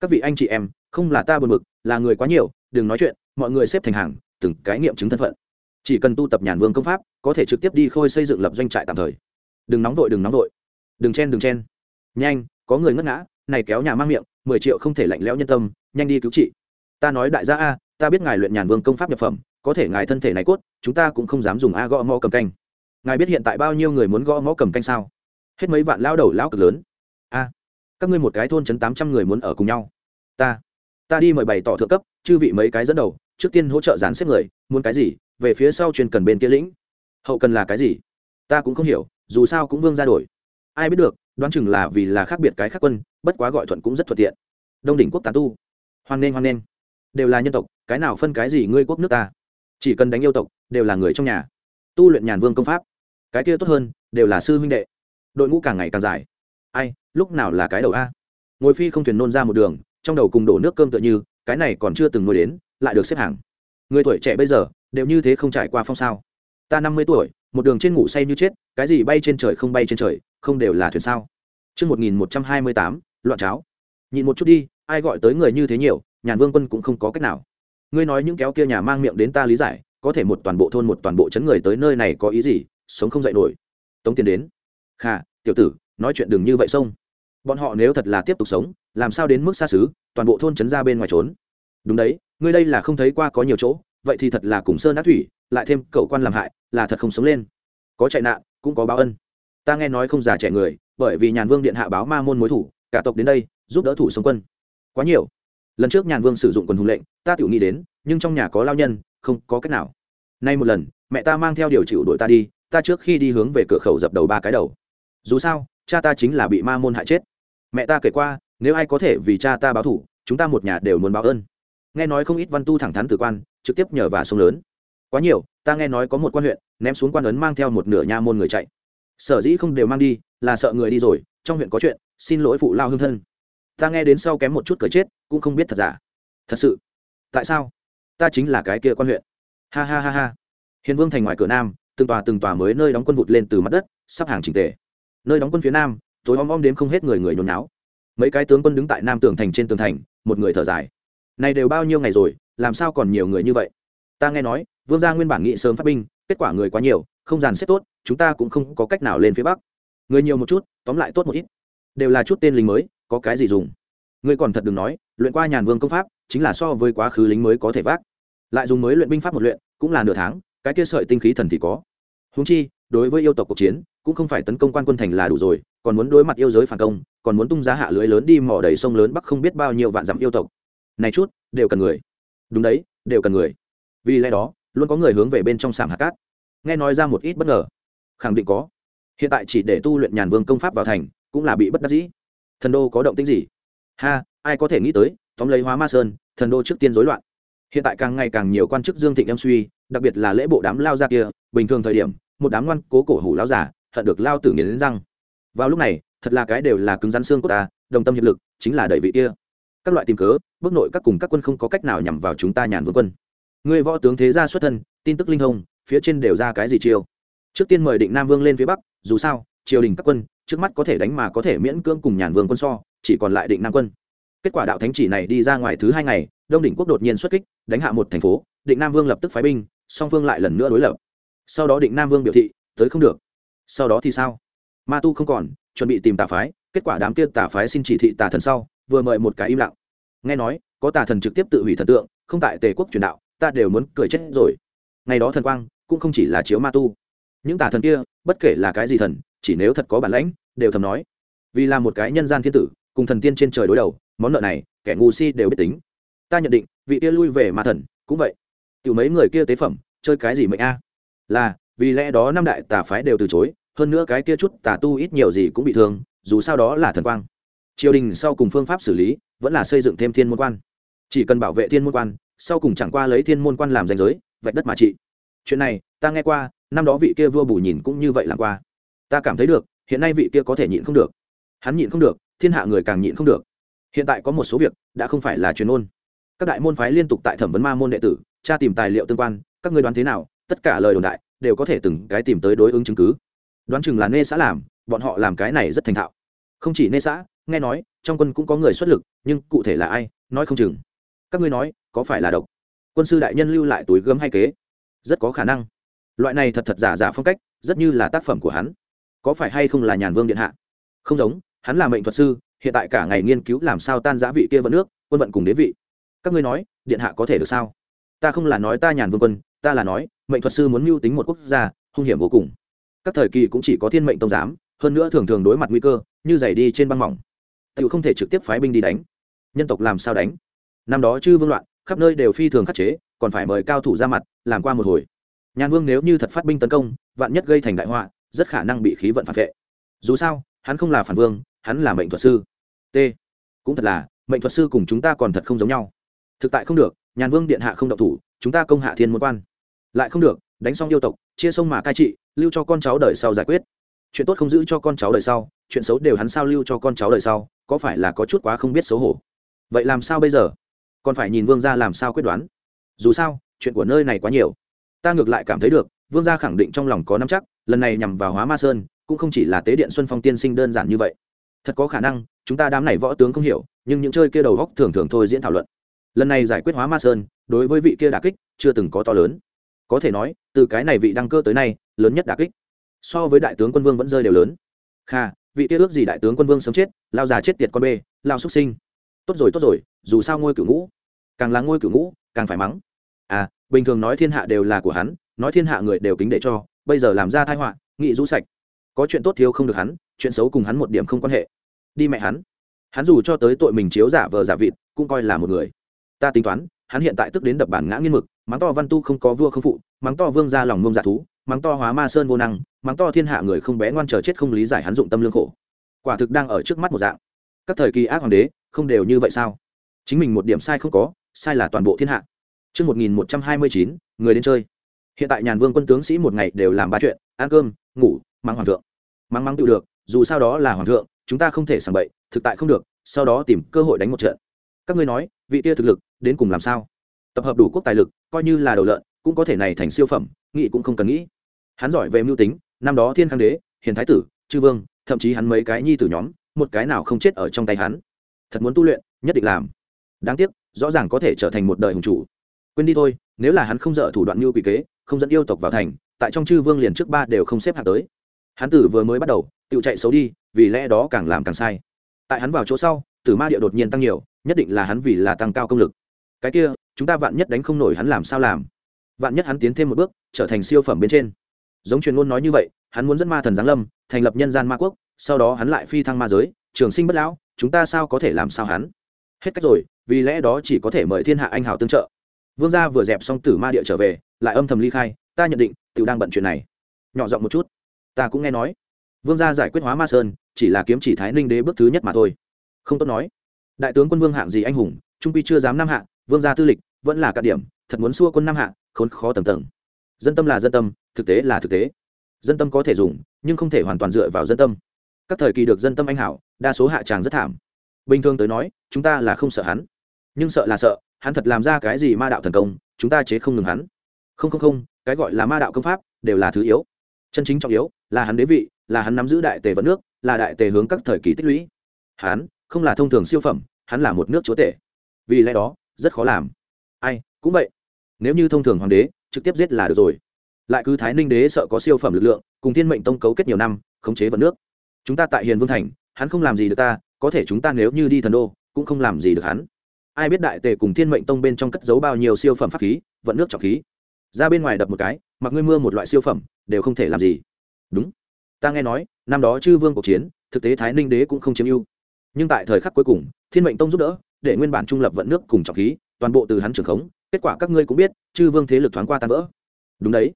Các vị anh chị em, không là ta buồn bực, là người quá nhiều, đừng nói chuyện, mọi người xếp thành hàng, từng cái nghiệm chứng thân phận. Chỉ cần tu tập nhàn vương công pháp, có thể trực tiếp đi khôi xây dựng lập doanh trại tạm thời. Đừng nóng vội, đừng nóng vội. Đừng chen đừng chen. Nhanh, có người ngất ngã, này kéo nhà mang miệng mười triệu không thể lạnh lẽo nhân tâm, nhanh đi cứu trị. Ta nói đại gia a, ta biết ngài luyện nhàn vương công pháp nhập phẩm, có thể ngài thân thể này cốt, chúng ta cũng không dám dùng a gõ mõ cầm canh. Ngài biết hiện tại bao nhiêu người muốn gõ mõ cầm canh sao? Hết mấy vạn lao đầu lao cực lớn. A, các ngươi một cái thôn chấn tám trăm người muốn ở cùng nhau. Ta ta đi mời bày tỏ thượng cấp, chư vị mấy cái dẫn đầu, trước tiên hỗ trợ dàn xếp người, muốn cái gì, về phía sau chuyên cần bên kia lĩnh. Hậu cần là cái gì? Ta cũng không hiểu, dù sao cũng vương ra đổi. Ai biết được đoán chừng là vì là khác biệt cái khác quân, bất quá gọi thuận cũng rất thuận tiện. Đông đỉnh quốc tán tu. Hoan nghênh hoan nghênh. Đều là nhân tộc, cái nào phân cái gì ngươi quốc nước ta? Chỉ cần đánh yêu tộc, đều là người trong nhà. Tu luyện nhàn vương công pháp. Cái kia tốt hơn, đều là sư huynh đệ. Đội ngũ càng ngày càng dài. Ai, lúc nào là cái đầu a? Ngồi phi không thuyền nôn ra một đường, trong đầu cùng đổ nước cơm tựa như, cái này còn chưa từng ngồi đến, lại được xếp hàng. Người tuổi trẻ bây giờ, đều như thế không trải qua phong sao ta năm mươi tuổi một đường trên ngủ say như chết cái gì bay trên trời không bay trên trời không đều là thuyền sao Trưa một nghìn một trăm hai mươi tám, loạn cháo. Nhìn một chút đi, ai gọi tới người như thế nhiều, nhàn vương quân cũng không có cách nào. Ngươi nói những kéo kia nhà mang miệng đến ta lý giải, có thể một toàn bộ thôn một toàn bộ chấn người tới nơi này có ý gì, sống không dậy nổi. Tống tiền đến. Khà, tiểu tử, nói chuyện đừng như vậy xông. Bọn họ nếu thật là tiếp tục sống, làm sao đến mức xa xứ, toàn bộ thôn chấn ra bên ngoài trốn. Đúng đấy, ngươi đây là không thấy qua có nhiều chỗ, vậy thì thật là cùng sơn ác thủy lại thêm cậu quan làm hại, là thật không sống lên. Có chạy nạn, cũng có báo ân. Ta nghe nói không già trẻ người, bởi vì nhàn vương điện hạ báo ma môn mối thủ, cả tộc đến đây, giúp đỡ thủ sống quân. Quá nhiều. Lần trước nhàn vương sử dụng quần hùng lệnh, ta tự nghĩ đến, nhưng trong nhà có lao nhân, không có cách nào. Nay một lần, mẹ ta mang theo điều chịu đuổi ta đi, ta trước khi đi hướng về cửa khẩu dập đầu ba cái đầu. Dù sao, cha ta chính là bị ma môn hại chết. Mẹ ta kể qua, nếu ai có thể vì cha ta báo thủ, chúng ta một nhà đều muốn báo ơn. Nghe nói không ít văn tu thẳng thắn tử quan, trực tiếp nhờ và sông lớn quá nhiều, ta nghe nói có một quan huyện, ném xuống quan ấn mang theo một nửa nha môn người chạy. Sở dĩ không đều mang đi, là sợ người đi rồi, trong huyện có chuyện, xin lỗi phụ lao hương thân. Ta nghe đến sau kém một chút cởi chết, cũng không biết thật giả. Thật sự? Tại sao? Ta chính là cái kia quan huyện. Ha ha ha ha. Hiền vương thành ngoài cửa nam, từng tòa từng tòa mới nơi đóng quân vụt lên từ mặt đất, sắp hàng trình tề. Nơi đóng quân phía nam, tối om om đến không hết người người nhốn náo mấy cái tướng quân đứng tại nam tường thành trên tường thành, một người thở dài. Này đều bao nhiêu ngày rồi, làm sao còn nhiều người như vậy? Ta nghe nói vương gia nguyên bản nghị sớm phát binh, kết quả người quá nhiều, không dàn xếp tốt, chúng ta cũng không có cách nào lên phía bắc. Người nhiều một chút, tóm lại tốt một ít. Đều là chút tên lính mới, có cái gì dùng? Ngươi còn thật đừng nói, luyện qua nhàn vương công pháp, chính là so với quá khứ lính mới có thể vác. Lại dùng mới luyện binh pháp một luyện, cũng là nửa tháng, cái kia sợi tinh khí thần thì có. Húng chi, đối với yêu tộc cuộc chiến, cũng không phải tấn công quan quân thành là đủ rồi, còn muốn đối mặt yêu giới phản công, còn muốn tung giá hạ lưới lớn đi mỏ đầy sông lớn bắc không biết bao nhiêu vạn dặm yêu tộc. Này chút, đều cần người. Đúng đấy, đều cần người. Vì lẽ đó luôn có người hướng về bên trong sảm hạt cát. Nghe nói ra một ít bất ngờ. Khẳng định có. Hiện tại chỉ để tu luyện nhàn vương công pháp vào thành, cũng là bị bất đắc dĩ. Thần đô có động tĩnh gì? Ha, ai có thể nghĩ tới, tóm lấy hóa ma sơn, thần đô trước tiên rối loạn. Hiện tại càng ngày càng nhiều quan chức dương thịnh em suy, đặc biệt là lễ bộ đám lao ra kia, bình thường thời điểm, một đám ngoan cố cổ hủ lao giả hận được lao tử nghiến răng. Vào lúc này, thật là cái đều là cứng rắn xương của ta, đồng tâm hiệp lực, chính là đẩy vị kia. Các loại tìm cớ, bước nội các cùng các quân không có cách nào nhằm vào chúng ta nhàn vương quân người võ tướng thế gia xuất thân, tin tức linh thông phía trên đều ra cái gì chiêu? Trước tiên mời định nam vương lên phía bắc, dù sao, triều đình các quân, trước mắt có thể đánh mà có thể miễn cưỡng cùng nhàn vương quân so, chỉ còn lại định nam quân. Kết quả đạo thánh chỉ này đi ra ngoài thứ hai ngày, đông đỉnh quốc đột nhiên xuất kích, đánh hạ một thành phố, định nam vương lập tức phái binh, song phương lại lần nữa đối lập. Sau đó định nam vương biểu thị, tới không được. Sau đó thì sao? Ma tu không còn, chuẩn bị tìm tà phái, kết quả đám kia tà phái xin chỉ thị tà thần sau, vừa mời một cái im lặng. Nghe nói, có tà thần trực tiếp tự hủy thần tượng, không tại tề quốc truyền đạo ta đều muốn cười chết rồi. Ngày đó thần quang cũng không chỉ là chiếu ma tu. Những tà thần kia, bất kể là cái gì thần, chỉ nếu thật có bản lãnh, đều thầm nói. Vì là một cái nhân gian thiên tử, cùng thần tiên trên trời đối đầu, món nợ này, kẻ ngu si đều biết tính. Ta nhận định, vị kia lui về ma thần, cũng vậy. Tiểu mấy người kia tế phẩm, chơi cái gì mệnh a? Là, vì lẽ đó năm đại tà phái đều từ chối, hơn nữa cái kia chút tà tu ít nhiều gì cũng bị thương, dù sao đó là thần quang. Triều đình sau cùng phương pháp xử lý, vẫn là xây dựng thêm thiên môn quan. Chỉ cần bảo vệ thiên môn quan sau cùng chẳng qua lấy thiên môn quan làm danh giới, vạch đất mà trị. Chuyện này, ta nghe qua, năm đó vị kia vua bù nhìn cũng như vậy làm qua. Ta cảm thấy được, hiện nay vị kia có thể nhịn không được. Hắn nhịn không được, thiên hạ người càng nhịn không được. Hiện tại có một số việc, đã không phải là chuyên môn các đại môn phái liên tục tại thẩm vấn ma môn đệ tử, tra tìm tài liệu tương quan, các ngươi đoán thế nào, tất cả lời đồn đại, đều có thể từng cái tìm tới đối ứng chứng cứ. Đoán chừng là nê xã làm, bọn họ làm cái này rất thành thạo. Không chỉ nê xã, nghe nói, trong quân cũng có người xuất lực, nhưng cụ thể là ai, nói không chừng. Các ngươi nói có phải là độc? Quân sư đại nhân lưu lại túi gấm hay kế? Rất có khả năng. Loại này thật thật giả giả phong cách, rất như là tác phẩm của hắn. Có phải hay không là nhàn vương điện hạ? Không giống, hắn là mệnh thuật sư, hiện tại cả ngày nghiên cứu làm sao tan giã vị kia vận nước, quân vận cùng đế vị. Các ngươi nói, điện hạ có thể được sao? Ta không là nói ta nhàn vương quân, ta là nói, mệnh thuật sư muốn mưu tính một quốc gia, hung hiểm vô cùng. Các thời kỳ cũng chỉ có thiên mệnh tông giám, hơn nữa thường thường đối mặt nguy cơ, như giày đi trên băng mỏng. Tự không thể trực tiếp phái binh đi đánh. Nhân tộc làm sao đánh? Năm đó chư vương loạn khắp nơi đều phi thường khắc chế, còn phải mời cao thủ ra mặt, làm qua một hồi. Nhàn vương nếu như thật phát binh tấn công, vạn nhất gây thành đại họa, rất khả năng bị khí vận phản vệ. Dù sao, hắn không là phản vương, hắn là mệnh thuật sư. T. Cũng thật là, mệnh thuật sư cùng chúng ta còn thật không giống nhau. Thực tại không được nhàn vương điện hạ không động thủ, chúng ta công hạ thiên môn quan. Lại không được, đánh xong yêu tộc, chia sông mà cai trị, lưu cho con cháu đời sau giải quyết. Chuyện tốt không giữ cho con cháu đời sau, chuyện xấu đều hắn sao lưu cho con cháu đời sau, có phải là có chút quá không biết xấu hổ. Vậy làm sao bây giờ? Còn phải nhìn vương gia làm sao quyết đoán. Dù sao, chuyện của nơi này quá nhiều. Ta ngược lại cảm thấy được, vương gia khẳng định trong lòng có nắm chắc, lần này nhằm vào hóa ma sơn, cũng không chỉ là tế điện xuân phong tiên sinh đơn giản như vậy. Thật có khả năng, chúng ta đám này võ tướng không hiểu, nhưng những chơi kia đầu góc thường thường thôi diễn thảo luận. Lần này giải quyết hóa ma sơn, đối với vị kia đà kích, chưa từng có to lớn. Có thể nói, từ cái này vị đăng cơ tới nay, lớn nhất đà kích. So với đại tướng quân vương vẫn rơi đều lớn. Kha, vị kia ước gì đại tướng quân vương sống chết, lao già chết tiệt con bê, lao xuất sinh. Tốt rồi tốt rồi, dù sao ngôi cửu ngũ càng là ngôi cửu ngũ, càng phải mắng. À bình thường nói thiên hạ đều là của hắn, nói thiên hạ người đều kính để cho, bây giờ làm ra thai họa, nghị rũ sạch. Có chuyện tốt thiếu không được hắn, chuyện xấu cùng hắn một điểm không quan hệ. Đi mẹ hắn. Hắn dù cho tới tội mình chiếu giả vờ giả vịt, cũng coi là một người. Ta tính toán, hắn hiện tại tức đến đập bản ngã nghiên mực, mắng to văn tu không có vua không phụ, mắng to vương ra lòng mông giả thú, mắng to hóa ma sơn vô năng, mắng to thiên hạ người không bé ngoan chờ chết không lý giải hắn dụng tâm lương khổ. Quả thực đang ở trước mắt một dạng. Các thời kỳ ác hoàng đế, không đều như vậy sao? Chính mình một điểm sai không có sai là toàn bộ thiên hạ Trước 1129, người đến chơi. Hiện tại nhàn vương quân tướng sĩ một ngày đều làm ba chuyện, ăn cơm, ngủ, mắng hoàng thượng. Mắng mắng tự được, dù sao đó là hoàng thượng, chúng ta không thể sảng bậy, thực tại không được, sau đó tìm cơ hội đánh một trận. Các ngươi nói, vị tia thực lực, đến cùng làm sao? Tập hợp đủ quốc tài lực, coi như là đầu lợn, cũng có thể này thành siêu phẩm, nghĩ cũng không cần nghĩ. Hắn giỏi về mưu tính, năm đó Thiên Khang đế, Hiền thái tử, Chư vương, thậm chí hắn mấy cái nhi tử nhóm, một cái nào không chết ở trong tay hắn. Thật muốn tu luyện, nhất định làm. Đáng tiếc, rõ ràng có thể trở thành một đời hùng chủ. Quên đi thôi nếu là hắn không dở thủ đoạn như quỷ kế không dẫn yêu tộc vào thành tại trong chư vương liền trước ba đều không xếp hạng tới. Hắn tử vừa mới bắt đầu tự chạy xấu đi vì lẽ đó càng làm càng sai. Tại hắn vào chỗ sau tử ma địa đột nhiên tăng nhiều nhất định là hắn vì là tăng cao công lực. Cái kia chúng ta vạn nhất đánh không nổi hắn làm sao làm? Vạn nhất hắn tiến thêm một bước trở thành siêu phẩm bên trên. Giống truyền ngôn nói như vậy hắn muốn dẫn ma thần giáng lâm thành lập nhân gian ma quốc sau đó hắn lại phi thăng ma giới trường sinh bất lão chúng ta sao có thể làm sao hắn? Hết cách rồi vì lẽ đó chỉ có thể mời thiên hạ anh hào tương trợ. Vương gia vừa dẹp xong tử ma địa trở về, lại âm thầm ly khai, ta nhận định tự đang bận chuyện này. Nhỏ giọng một chút, ta cũng nghe nói. Vương gia giải quyết hóa ma sơn, chỉ là kiếm chỉ thái ninh đế bước thứ nhất mà thôi. Không tốt nói. Đại tướng quân vương hạng gì anh hùng, trung quy chưa dám năm hạ, vương gia tư lịch vẫn là cả điểm, thật muốn xua quân năm hạ, khốn khó tầm tầng. Dân tâm là dân tâm, thực tế là thực tế. Dân tâm có thể dùng, nhưng không thể hoàn toàn dựa vào dân tâm. Các thời kỳ được dân tâm anh hảo, đa số hạ tràng rất thảm. Bình thường tới nói, chúng ta là không sợ hắn nhưng sợ là sợ, hắn thật làm ra cái gì ma đạo thần công, chúng ta chế không ngừng hắn. Không không không, cái gọi là ma đạo công pháp đều là thứ yếu. Chân chính trọng yếu là hắn đế vị, là hắn nắm giữ đại tề vận nước, là đại tề hướng các thời kỳ tích lũy. Hắn không là thông thường siêu phẩm, hắn là một nước chúa tể. Vì lẽ đó, rất khó làm. Ai, cũng vậy. Nếu như thông thường hoàng đế, trực tiếp giết là được rồi. Lại cứ thái ninh đế sợ có siêu phẩm lực lượng, cùng thiên mệnh tông cấu kết nhiều năm, khống chế vận nước. Chúng ta tại hiền vương thành, hắn không làm gì được ta, có thể chúng ta nếu như đi thần đô, cũng không làm gì được hắn ai biết đại tề cùng thiên mệnh tông bên trong cất giấu bao nhiêu siêu phẩm pháp khí, vận nước trọng khí. Ra bên ngoài đập một cái, mặc ngươi mưa một loại siêu phẩm, đều không thể làm gì. Đúng. Ta nghe nói, năm đó chư vương cuộc chiến, thực tế thái ninh đế cũng không chiếm ưu. Nhưng tại thời khắc cuối cùng, thiên mệnh tông giúp đỡ, để nguyên bản trung lập vận nước cùng trọng khí, toàn bộ từ hắn trưởng khống, kết quả các ngươi cũng biết, chư vương thế lực thoáng qua tan vỡ. Đúng đấy.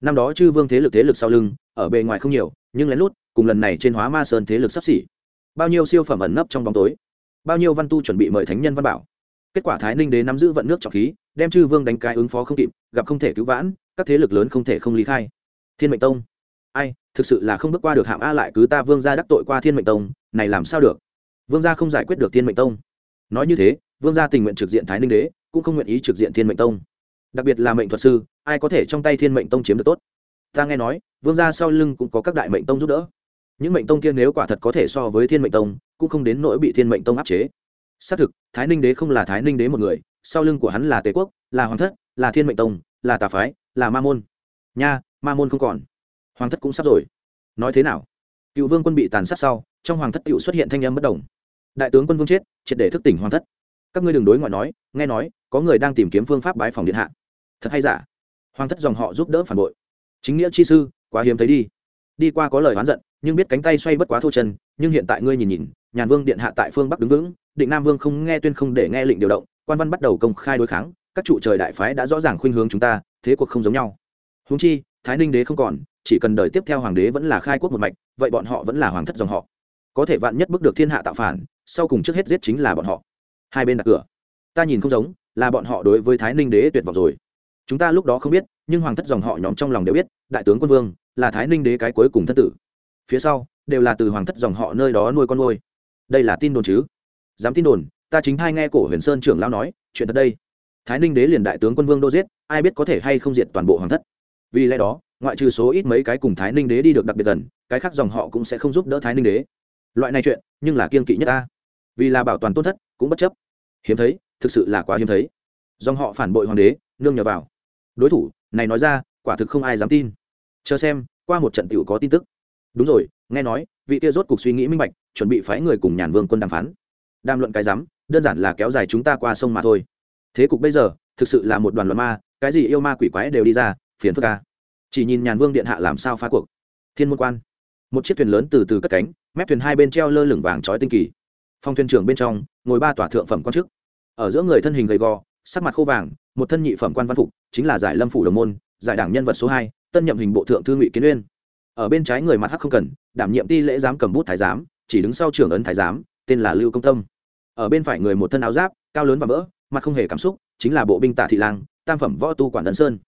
Năm đó chư vương thế lực thế lực sau lưng, ở bề ngoài không nhiều, nhưng lén lút, cùng lần này trên hóa ma sơn thế lực sắp xỉ. Bao nhiêu siêu phẩm ẩn nấp trong bóng tối. Bao nhiêu văn tu chuẩn bị mời thánh nhân văn bảo kết quả thái ninh đế nắm giữ vận nước trọng khí, đem chư vương đánh cái ứng phó không kịp, gặp không thể cứu vãn, các thế lực lớn không thể không lý khai. Thiên mệnh tông. Ai, thực sự là không bước qua được hạng a lại cứ ta vương gia đắc tội qua thiên mệnh tông, này làm sao được? Vương gia không giải quyết được thiên mệnh tông. Nói như thế, vương gia tình nguyện trực diện thái ninh đế, cũng không nguyện ý trực diện thiên mệnh tông. Đặc biệt là mệnh thuật sư, ai có thể trong tay thiên mệnh tông chiếm được tốt? Ta nghe nói, vương gia sau lưng cũng có các đại mệnh tông giúp đỡ. Những mệnh tông kia nếu quả thật có thể so với thiên mệnh tông, cũng không đến nỗi bị thiên mệnh tông áp chế xác thực, thái ninh đế không là thái ninh đế một người, sau lưng của hắn là tề quốc, là hoàng thất, là thiên mệnh tông, là tà phái, là ma môn. Nha, ma môn không còn. Hoàng thất cũng sắp rồi. Nói thế nào? Cựu vương quân bị tàn sát sau, trong hoàng thất cựu xuất hiện thanh âm bất đồng đại tướng quân vương chết, triệt để thức tỉnh hoàng thất. Các ngươi đừng đối ngoại nói, nghe nói, có người đang tìm kiếm phương pháp bái phòng điện hạ. Thật hay giả? Hoàng thất dòng họ giúp đỡ phản bội. Chính nghĩa chi sư, quá hiếm thấy đi. Đi qua có lời oán giận, nhưng biết cánh tay xoay bất quá thô chân, nhưng hiện tại ngươi nhìn nhìn, nhàn vương điện hạ tại phương bắc đứng vững định nam vương không nghe tuyên không để nghe lệnh điều động, quan văn bắt đầu công khai đối kháng, các trụ trời đại phái đã rõ ràng khuynh hướng chúng ta, thế cuộc không giống nhau. Húng chi, thái ninh đế không còn, chỉ cần đời tiếp theo hoàng đế vẫn là khai quốc một mạch, vậy bọn họ vẫn là hoàng thất dòng họ. Có thể vạn nhất bước được thiên hạ tạo phản, sau cùng trước hết giết chính là bọn họ. Hai bên đặt cửa. Ta nhìn không giống, là bọn họ đối với thái ninh đế tuyệt vọng rồi. Chúng ta lúc đó không biết, nhưng hoàng thất dòng họ nhóm trong lòng đều biết, đại tướng quân vương, là thái ninh đế cái cuối cùng thân tử. Phía sau, đều là từ hoàng thất dòng họ nơi đó nuôi con nuôi. Đây là tin đồn chứ? Dám tin đồn, ta chính thay nghe cổ huyền sơn trưởng lão nói, chuyện thật đây. Thái ninh đế liền đại tướng quân vương đô giết, ai biết có thể hay không diệt toàn bộ hoàng thất. Vì lẽ đó, ngoại trừ số ít mấy cái cùng thái ninh đế đi được đặc biệt gần, cái khác dòng họ cũng sẽ không giúp đỡ thái ninh đế. Loại này chuyện, nhưng là kiên kỵ nhất ta. Vì là bảo toàn tôn thất, cũng bất chấp. Hiếm thấy, thực sự là quá hiếm thấy. Dòng họ phản bội hoàng đế, nương nhờ vào. Đối thủ, này nói ra, quả thực không ai dám tin. Chờ xem, qua một trận t có tin tức. Đúng rồi, nghe nói, vị kia rốt cuộc suy nghĩ minh bạch, chuẩn bị phái người cùng nhàn vương quân đàm phán đàm luận cái rắm, đơn giản là kéo dài chúng ta qua sông mà thôi. Thế cục bây giờ, thực sự là một đoàn luận ma, cái gì yêu ma quỷ quái đều đi ra, phiền phức ca chỉ nhìn nhàn vương điện hạ làm sao phá cuộc. Thiên môn quan. Một chiếc thuyền lớn từ từ cất cánh, mép thuyền hai bên treo lơ lửng vàng trói tinh kỳ. Phong thuyền trưởng bên trong, ngồi ba tòa thượng phẩm quan chức. Ở giữa người thân hình gầy gò, sắc mặt khô vàng, một thân nhị phẩm quan văn phục, chính là giải lâm phủ đồng môn, giải đảng nhân vật số hai, tân nhậm hình bộ thượng thư ngụy kiến uyên. Ở bên trái người mặt hắc không cần, đảm nhiệm ti lễ giám cầm bút thái giám, chỉ đứng sau trưởng ấn thái giám, tên là lưu công tâm ở bên phải người một thân áo giáp, cao lớn và vỡ, mặt không hề cảm xúc, chính là bộ binh tả thị lang, tam phẩm võ tu quản Ân sơn.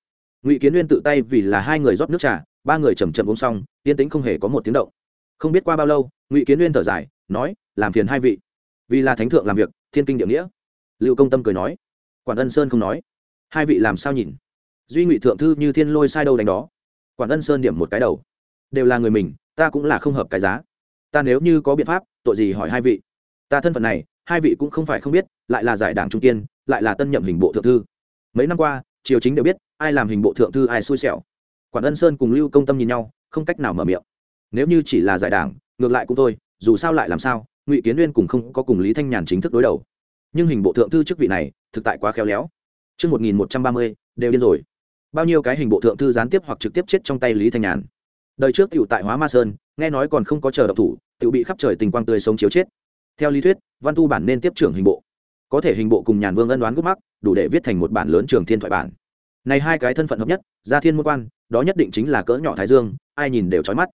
Ngụy kiến uyên tự tay vì là hai người rót nước trà, ba người chầm chậm uống xong, yên tĩnh không hề có một tiếng động. Không biết qua bao lâu, ngụy kiến uyên thở dài, nói, làm phiền hai vị. Vì là thánh thượng làm việc, thiên kinh địa nghĩa. Lưu công tâm cười nói. Quản ân sơn không nói. Hai vị làm sao nhìn? Duy ngụy thượng thư như thiên lôi sai đâu đánh đó. Quản ân sơn điểm một cái đầu. Đều là người mình, ta cũng là không hợp cái giá. Ta nếu như có biện pháp, tội gì hỏi hai vị? Ta thân phận này hai vị cũng không phải không biết lại là giải đảng trung kiên lại là tân nhậm hình bộ thượng thư mấy năm qua triều chính đều biết ai làm hình bộ thượng thư ai xui xẻo quản ân sơn cùng lưu công tâm nhìn nhau không cách nào mở miệng nếu như chỉ là giải đảng ngược lại cũng thôi dù sao lại làm sao ngụy kiến uyên cùng không có cùng lý thanh nhàn chính thức đối đầu nhưng hình bộ thượng thư chức vị này thực tại quá khéo léo Trước 1130, đều điên rồi. Bao nhiêu cái hình bộ thượng thư gián tiếp hoặc trực tiếp chết trong tay Lý Thanh Nhàn. Đời trước tiểu tại Hóa Ma Sơn, nghe nói còn không có chờ độc thủ, tiểu bị khắp trời tình quang tươi sống chiếu chết. Theo lý thuyết, Văn Tu bản nên tiếp trưởng hình bộ. Có thể hình bộ cùng Nhàn Vương ân đoán gốc mắc, đủ để viết thành một bản lớn trường thiên thoại bản. Này hai cái thân phận hợp nhất, gia thiên môn quan, đó nhất định chính là cỡ nhỏ thái dương, ai nhìn đều chói mắt.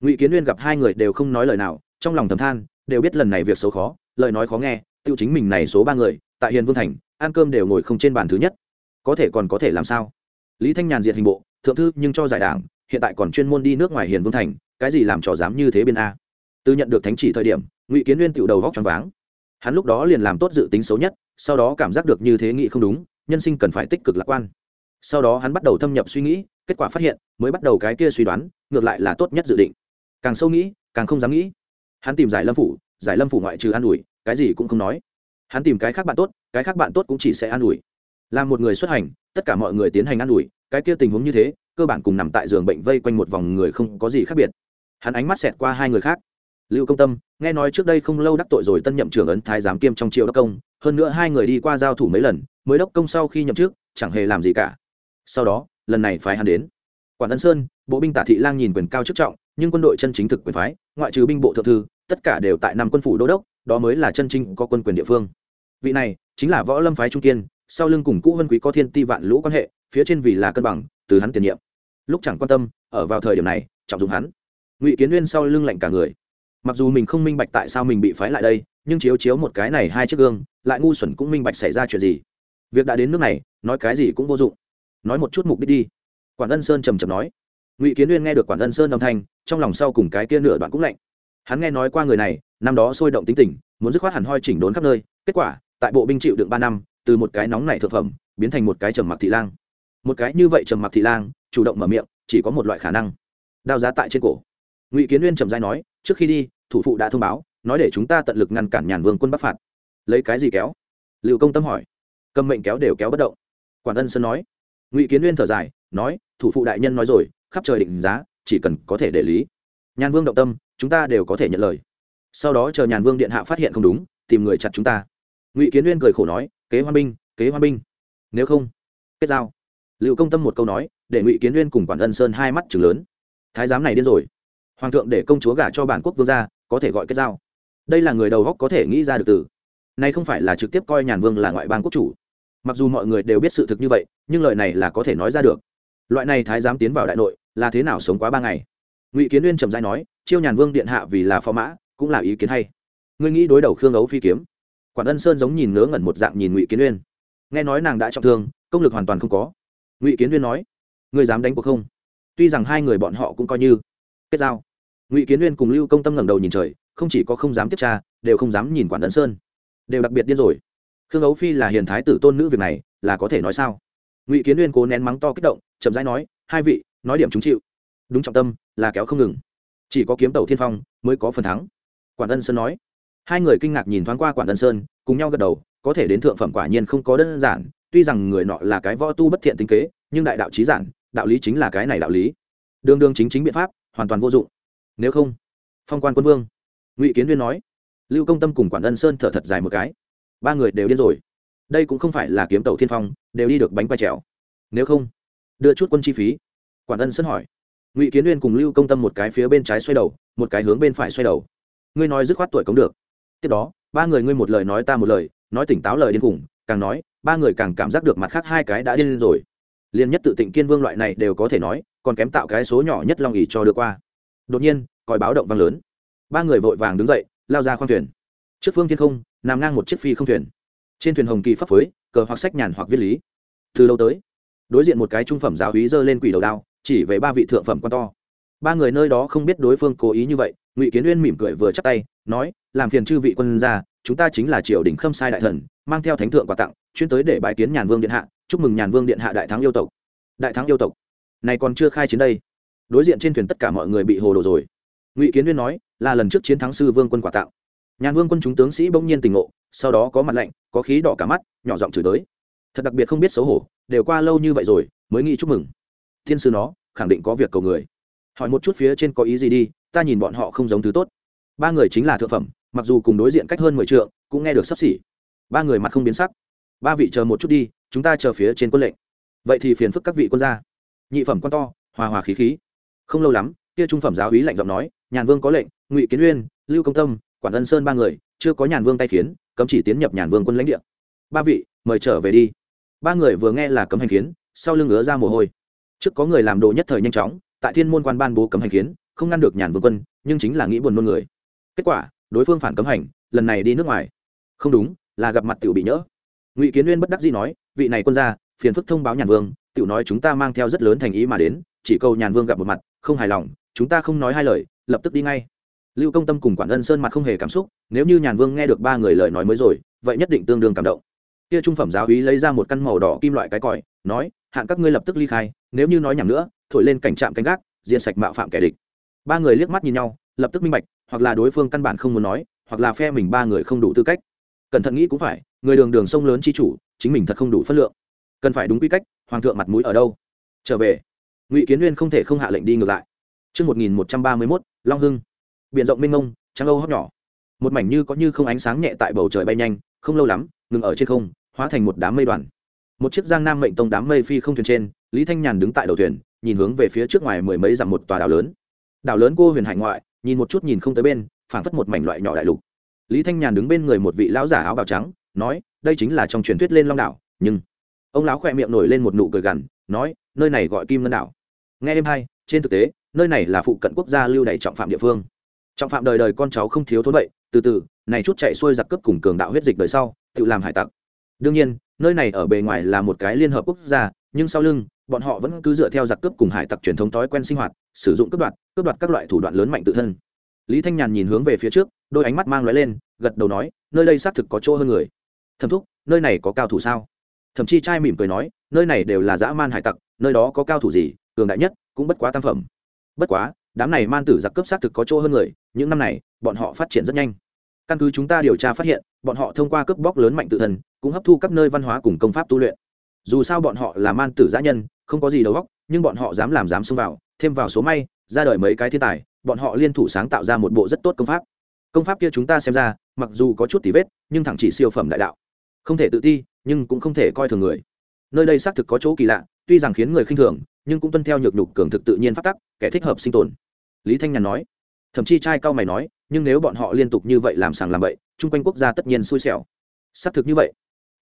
Ngụy Kiến Nguyên gặp hai người đều không nói lời nào, trong lòng thầm than, đều biết lần này việc xấu khó, lời nói khó nghe, tiêu chính mình này số ba người, tại Hiền Vương thành, ăn cơm đều ngồi không trên bàn thứ nhất có thể còn có thể làm sao lý thanh nhàn diệt hình bộ thượng thư nhưng cho giải đảng hiện tại còn chuyên môn đi nước ngoài hiền vương thành cái gì làm trò dám như thế bên a từ nhận được thánh chỉ thời điểm, ngụy kiến nguyên tựu đầu vóc t r váng. Hắn lúc đó liền làm tốt dự tính xấu nhất, sau đó cảm giác được như thế nghĩ không đúng, nhân sinh cần phải tích cực lạc quan. Sau đó hắn bắt đầu thâm nhập suy nghĩ, kết quả phát hiện, mới bắt đầu cái kia suy đoán, ngược lại là tốt nhất dự định. Càng sâu nghĩ, càng không dám nghĩ. Hắn tìm giải lâm phủ, giải lâm phủ ngoại trừ an ủi, cái gì cũng không nói. Hắn tìm cái khác bạn tốt, cái khác bạn tốt cũng chỉ sẽ an ủi. Là một người xuất hành, tất cả mọi người tiến hành an ủi, cái kia tình huống như thế, cơ bản cùng nằm tại giường bệnh vây quanh một vòng người không có gì khác biệt. Hắn ánh mắt xẹt qua hai người khác lưu công tâm, nghe nói trước đây không lâu đắc tội rồi tân nhậm trưởng ấn thái giám kiêm trong triệu đốc công, hơn nữa hai người đi qua giao thủ mấy lần, mới đốc công sau khi nhậm chức, chẳng hề làm gì cả. Sau đó, lần này phái hắn đến. Quản ân sơn, bộ binh tả thị lang nhìn quyền cao chức trọng, nhưng quân đội chân chính thực quyền phái, ngoại trừ binh bộ thượng thư, tất cả đều tại năm quân phủ đô đốc, đó mới là chân chính có quân quyền địa phương. Vị này, chính là võ lâm phái trung kiên, sau lưng cùng cũ vân quý có thiên ti vạn lũ quan hệ, phía trên vì là cân bằng, từ hắn tiền nhiệm. Lúc chẳng quan tâm, ở vào thời điểm này, trọng dụng hắn. Ngụy kiến nguyên sau lưng lạnh cả người mặc dù mình không minh bạch tại sao mình bị phái lại đây, nhưng chiếu chiếu một cái này hai chiếc gương, lại ngu xuẩn cũng minh bạch xảy ra chuyện gì. Việc đã đến nước này, nói cái gì cũng vô dụng. Nói một chút mục đích đi. Quản ân sơn trầm trầm nói. Ngụy kiến uyên nghe được quản ân sơn âm thanh, trong lòng sau cùng cái kia nửa đoạn cũng lạnh. Hắn nghe nói qua người này, năm đó sôi động tính tình, muốn dứt khoát hẳn hoi chỉnh đốn khắp nơi, kết quả, tại bộ binh chịu đựng ba năm, từ một cái nóng này thực phẩm, biến thành một cái trầm mặc thị lang. Một cái như vậy trầm mặc thị lang, chủ động mở miệng, chỉ có một loại khả năng, đao giá tại trên cổ. Ngụy kiến uyên trầm dai nói trước khi đi, thủ phụ đã thông báo, nói để chúng ta tận lực ngăn cản nhàn vương quân bắc phạt. Lấy cái gì kéo? Liệu công tâm hỏi. Cầm mệnh kéo đều kéo bất động. Quản ân sơn nói. Ngụy kiến uyên thở dài, nói, thủ phụ đại nhân nói rồi, khắp trời định giá, chỉ cần có thể để lý. Nhàn vương động tâm, chúng ta đều có thể nhận lời. Sau đó chờ nhàn vương điện hạ phát hiện không đúng, tìm người chặt chúng ta. Ngụy kiến uyên cười khổ nói, kế hoa binh, kế hoa binh. Nếu không, kết giao. Liệu công tâm một câu nói, để ngụy kiến uyên cùng quản ân sơn hai mắt chừng lớn. Thái giám này điên rồi hoàng thượng để công chúa gả cho bản quốc vương gia có thể gọi kết giao. Đây là người đầu góc có thể nghĩ ra được từ. Nay không phải là trực tiếp coi nhàn vương là ngoại bang quốc chủ. Mặc dù mọi người đều biết sự thực như vậy, nhưng lời này là có thể nói ra được. Loại này thái giám tiến vào đại nội, là thế nào sống quá ba ngày? Ngụy kiến uyên trầm dai nói, chiêu nhàn vương điện hạ vì là phó mã, cũng là ý kiến hay. Ngươi nghĩ đối đầu khương ấu phi kiếm? Quản ân sơn giống nhìn ngớ ngẩn một dạng nhìn ngụy kiến uyên. Nghe nói nàng đã trọng thương, công lực hoàn toàn không có. Ngụy kiến uyên nói, ngươi dám đánh cuộc không? Tuy rằng hai người bọn họ cũng coi như kết giao ngụy kiến uyên cùng lưu công tâm ngẩng đầu nhìn trời không chỉ có không dám tiếp tra đều không dám nhìn quản ân sơn đều đặc biệt điên rồi khương ấu phi là hiền thái tử tôn nữ việc này là có thể nói sao ngụy kiến uyên cố nén mắng to kích động chậm rãi nói hai vị nói điểm chúng chịu đúng trọng tâm là kéo không ngừng chỉ có kiếm tàu thiên phong mới có phần thắng quản ân sơn nói hai người kinh ngạc nhìn thoáng qua quản ân sơn cùng nhau gật đầu có thể đến thượng phẩm quả nhiên không có đơn giản tuy rằng người nọ là cái võ tu bất thiện tính kế nhưng đại đạo trí giản đạo lý chính là cái này đạo lý đương đương chính chính biện pháp hoàn toàn vô dụng nếu không, phong quan quân vương, ngụy kiến viên nói, lưu công tâm cùng quản ân sơn thở thật dài một cái. Ba người đều điên rồi. Đây cũng không phải là kiếm tàu thiên phong, đều đi được bánh quay trèo. Nếu không, đưa chút quân chi phí. Quản ân sơn hỏi. Ngụy kiến uyên cùng lưu công tâm một cái phía bên trái xoay đầu, một cái hướng bên phải xoay đầu. Ngươi nói dứt khoát tuổi cống được. Tiếp đó, ba người ngươi một lời nói ta một lời, nói tỉnh táo lời điên khủng, càng nói, ba người càng cảm giác được mặt khác hai cái đã điên lên rồi. Liền nhất tự tịnh kiên vương loại này đều có thể nói, còn kém tạo cái số nhỏ nhất long ỉ cho được qua đột nhiên, còi báo động vang lớn. Ba người vội vàng đứng dậy, lao ra khoang thuyền. Trước phương thiên không, nằm ngang một chiếc phi không thuyền. Trên thuyền hồng kỳ pháp phới, cờ hoặc sách nhàn hoặc viết lý. Từ lâu tới, đối diện một cái trung phẩm giáo hí giơ lên quỷ đầu đao, chỉ về ba vị thượng phẩm quan to. Ba người nơi đó không biết đối phương cố ý như vậy, ngụy kiến uyên mỉm cười vừa chắp tay, nói, làm phiền chư vị quân gia, chúng ta chính là triều đình khâm sai đại thần, mang theo thánh thượng quà tặng, chuyên tới để bài kiến nhàn vương điện hạ, chúc mừng nhàn vương điện hạ đại thắng yêu tộc. Đại thắng yêu tộc. Này còn chưa khai chiến đây đối diện trên thuyền tất cả mọi người bị hồ đồ rồi. Ngụy kiến uyên nói là lần trước chiến thắng sư vương quân quả tạo, nhàn vương quân chúng tướng sĩ bỗng nhiên tình ngộ sau đó có mặt lạnh có khí đỏ cả mắt nhỏ giọng chửi tới. Thật đặc biệt không biết xấu hổ đều qua lâu như vậy rồi mới nghĩ chúc mừng. Thiên sư nó khẳng định có việc cầu người. Hỏi một chút phía trên có ý gì đi ta nhìn bọn họ không giống thứ tốt. Ba người chính là thượng phẩm mặc dù cùng đối diện cách hơn mười t cũng nghe được sắp xỉ. Ba người mặt không biến sắc. Ba vị chờ một chút đi chúng ta chờ phía trên quân lệnh. Vậy thì phiền phức các vị quân gia. Nhị phẩm quan to hòa hòa khí khí không lâu lắm kia trung phẩm giáo úy lạnh giọng nói nhàn vương có lệnh ngụy kiến uyên lưu công tâm quản ân sơn ba người chưa có nhàn vương tay khiến cấm chỉ tiến nhập nhàn vương quân lãnh địa. Ba vị mời trở về đi. Ba người vừa nghe là cấm hành khiến, sau lưng ngứa ra mồ hôi. Trước có người làm đồ nhất thời nhanh chóng tại thiên môn quan ban bố cấm hành khiến, không ngăn được nhàn vương quân nhưng chính là nghĩ buồn nôn người. Kết quả đối phương phản cấm hành lần này đi nước ngoài. Không đúng là gặp mặt tiểu bị nhỡ. Ngụy kiến uyên bất đắc dĩ nói vị này quân gia phiền phức thông báo nhàn vương tiểu nói chúng ta mang theo rất lớn thành ý mà đến chỉ cầu nhàn vương gặp một mặt không hài lòng, chúng ta không nói hai lời, lập tức đi ngay. Lưu công tâm cùng quản ân sơn mặt không hề cảm xúc, nếu như nhàn vương nghe được ba người lời nói mới rồi, vậy nhất định tương đương cảm động. Kia trung phẩm giáo úy lấy ra một căn màu đỏ kim loại cái còi, nói, hạn các ngươi lập tức ly khai, nếu như nói nhảm nữa, thổi lên cảnh trạm canh gác diện sạch mạo phạm kẻ địch. Ba người liếc mắt nhìn nhau, lập tức minh bạch, hoặc là đối phương căn bản không muốn nói, hoặc là phe mình ba người không đủ tư cách. Cẩn thận nghĩ cũng phải, người đường đường sông lớn chi chủ, chính mình thật không đủ phân lượng. Cần phải đúng quy cách, hoàng thượng mặt mũi ở đâu? Trở về ngụy kiến nguyên không thể không hạ lệnh đi ngược lại Trước 1131, Long Hưng. Biển rộng mênh mông, trắng âu hót nhỏ. Một mảnh như có như không ánh sáng nhẹ tại bầu trời bay nhanh, không lâu lắm, ngừng ở trên không, hóa thành một đám mây đoàn. Một chiếc Giang Nam mệnh tông đám mây phi không thuyền trên, Lý Thanh Nhàn đứng tại đầu thuyền, nhìn hướng về phía trước ngoài mười mấy dặm một tòa đảo lớn. Đảo lớn cô huyền hải ngoại, nhìn một chút nhìn không tới bên, phảng phất một mảnh loại nhỏ đại lục. Lý Thanh Nhàn đứng bên người một vị lão giả áo bào trắng, nói, đây chính là trong truyền thuyết lên Long đảo, nhưng ông lão khỏe miệng nổi lên một nụ cười gằn, nói, nơi này gọi Kim Ngân đảo. Nghe em hay, trên thực tế, nơi này là phụ cận quốc gia lưu đày trọng phạm địa phương. Trọng phạm đời đời con cháu không thiếu thốn vậy từ từ này chút chạy xuôi giặc cướp cùng cường đạo huyết dịch đời sau tự làm hải tặc. Đương nhiên nơi này ở bề ngoài là một cái liên hợp quốc gia nhưng sau lưng bọn họ vẫn cứ dựa theo giặc cướp cùng hải tặc truyền thống thói quen sinh hoạt sử dụng cướp đoạt cướp đoạt các loại thủ đoạn lớn mạnh tự thân. Lý thanh nhàn nhìn hướng về phía trước đôi ánh mắt mang lóe lên gật đầu nói nơi đây xác thực có chỗ hơn người. Thẩm thúc nơi này có cao thủ sao? Thậm Chi trai mỉm cười nói nơi này đều là dã man hải tặc nơi đó có cao thủ gì cường đại nhất cũng bất quá tam phẩm. Bất quá, đám này man tử giặc cướp xác thực có chỗ hơn người, những năm này, bọn họ phát triển rất nhanh. Căn cứ chúng ta điều tra phát hiện, bọn họ thông qua cướp bóc lớn mạnh tự thân cũng hấp thu các nơi văn hóa cùng công pháp tu luyện. Dù sao bọn họ là man tử giã nhân, không có gì đầu óc, nhưng bọn họ dám làm dám xông vào, thêm vào số may, ra đời mấy cái thiên tài, bọn họ liên thủ sáng tạo ra một bộ rất tốt công pháp. Công pháp kia chúng ta xem ra, mặc dù có chút tỉ vết, nhưng thẳng chỉ siêu phẩm đại đạo. Không thể tự ti, nhưng cũng không thể coi thường người nơi đây xác thực có chỗ kỳ lạ, tuy rằng khiến người khinh thường, nhưng cũng tuân theo nhược nhục cường thực tự nhiên phát tắc, kẻ thích hợp sinh tồn. Lý thanh nhàn nói. Thậm chí trai cao mày nói, nhưng nếu bọn họ liên tục như vậy làm sàng làm bậy, chung quanh quốc gia tất nhiên xui xẻo. Xác thực như vậy.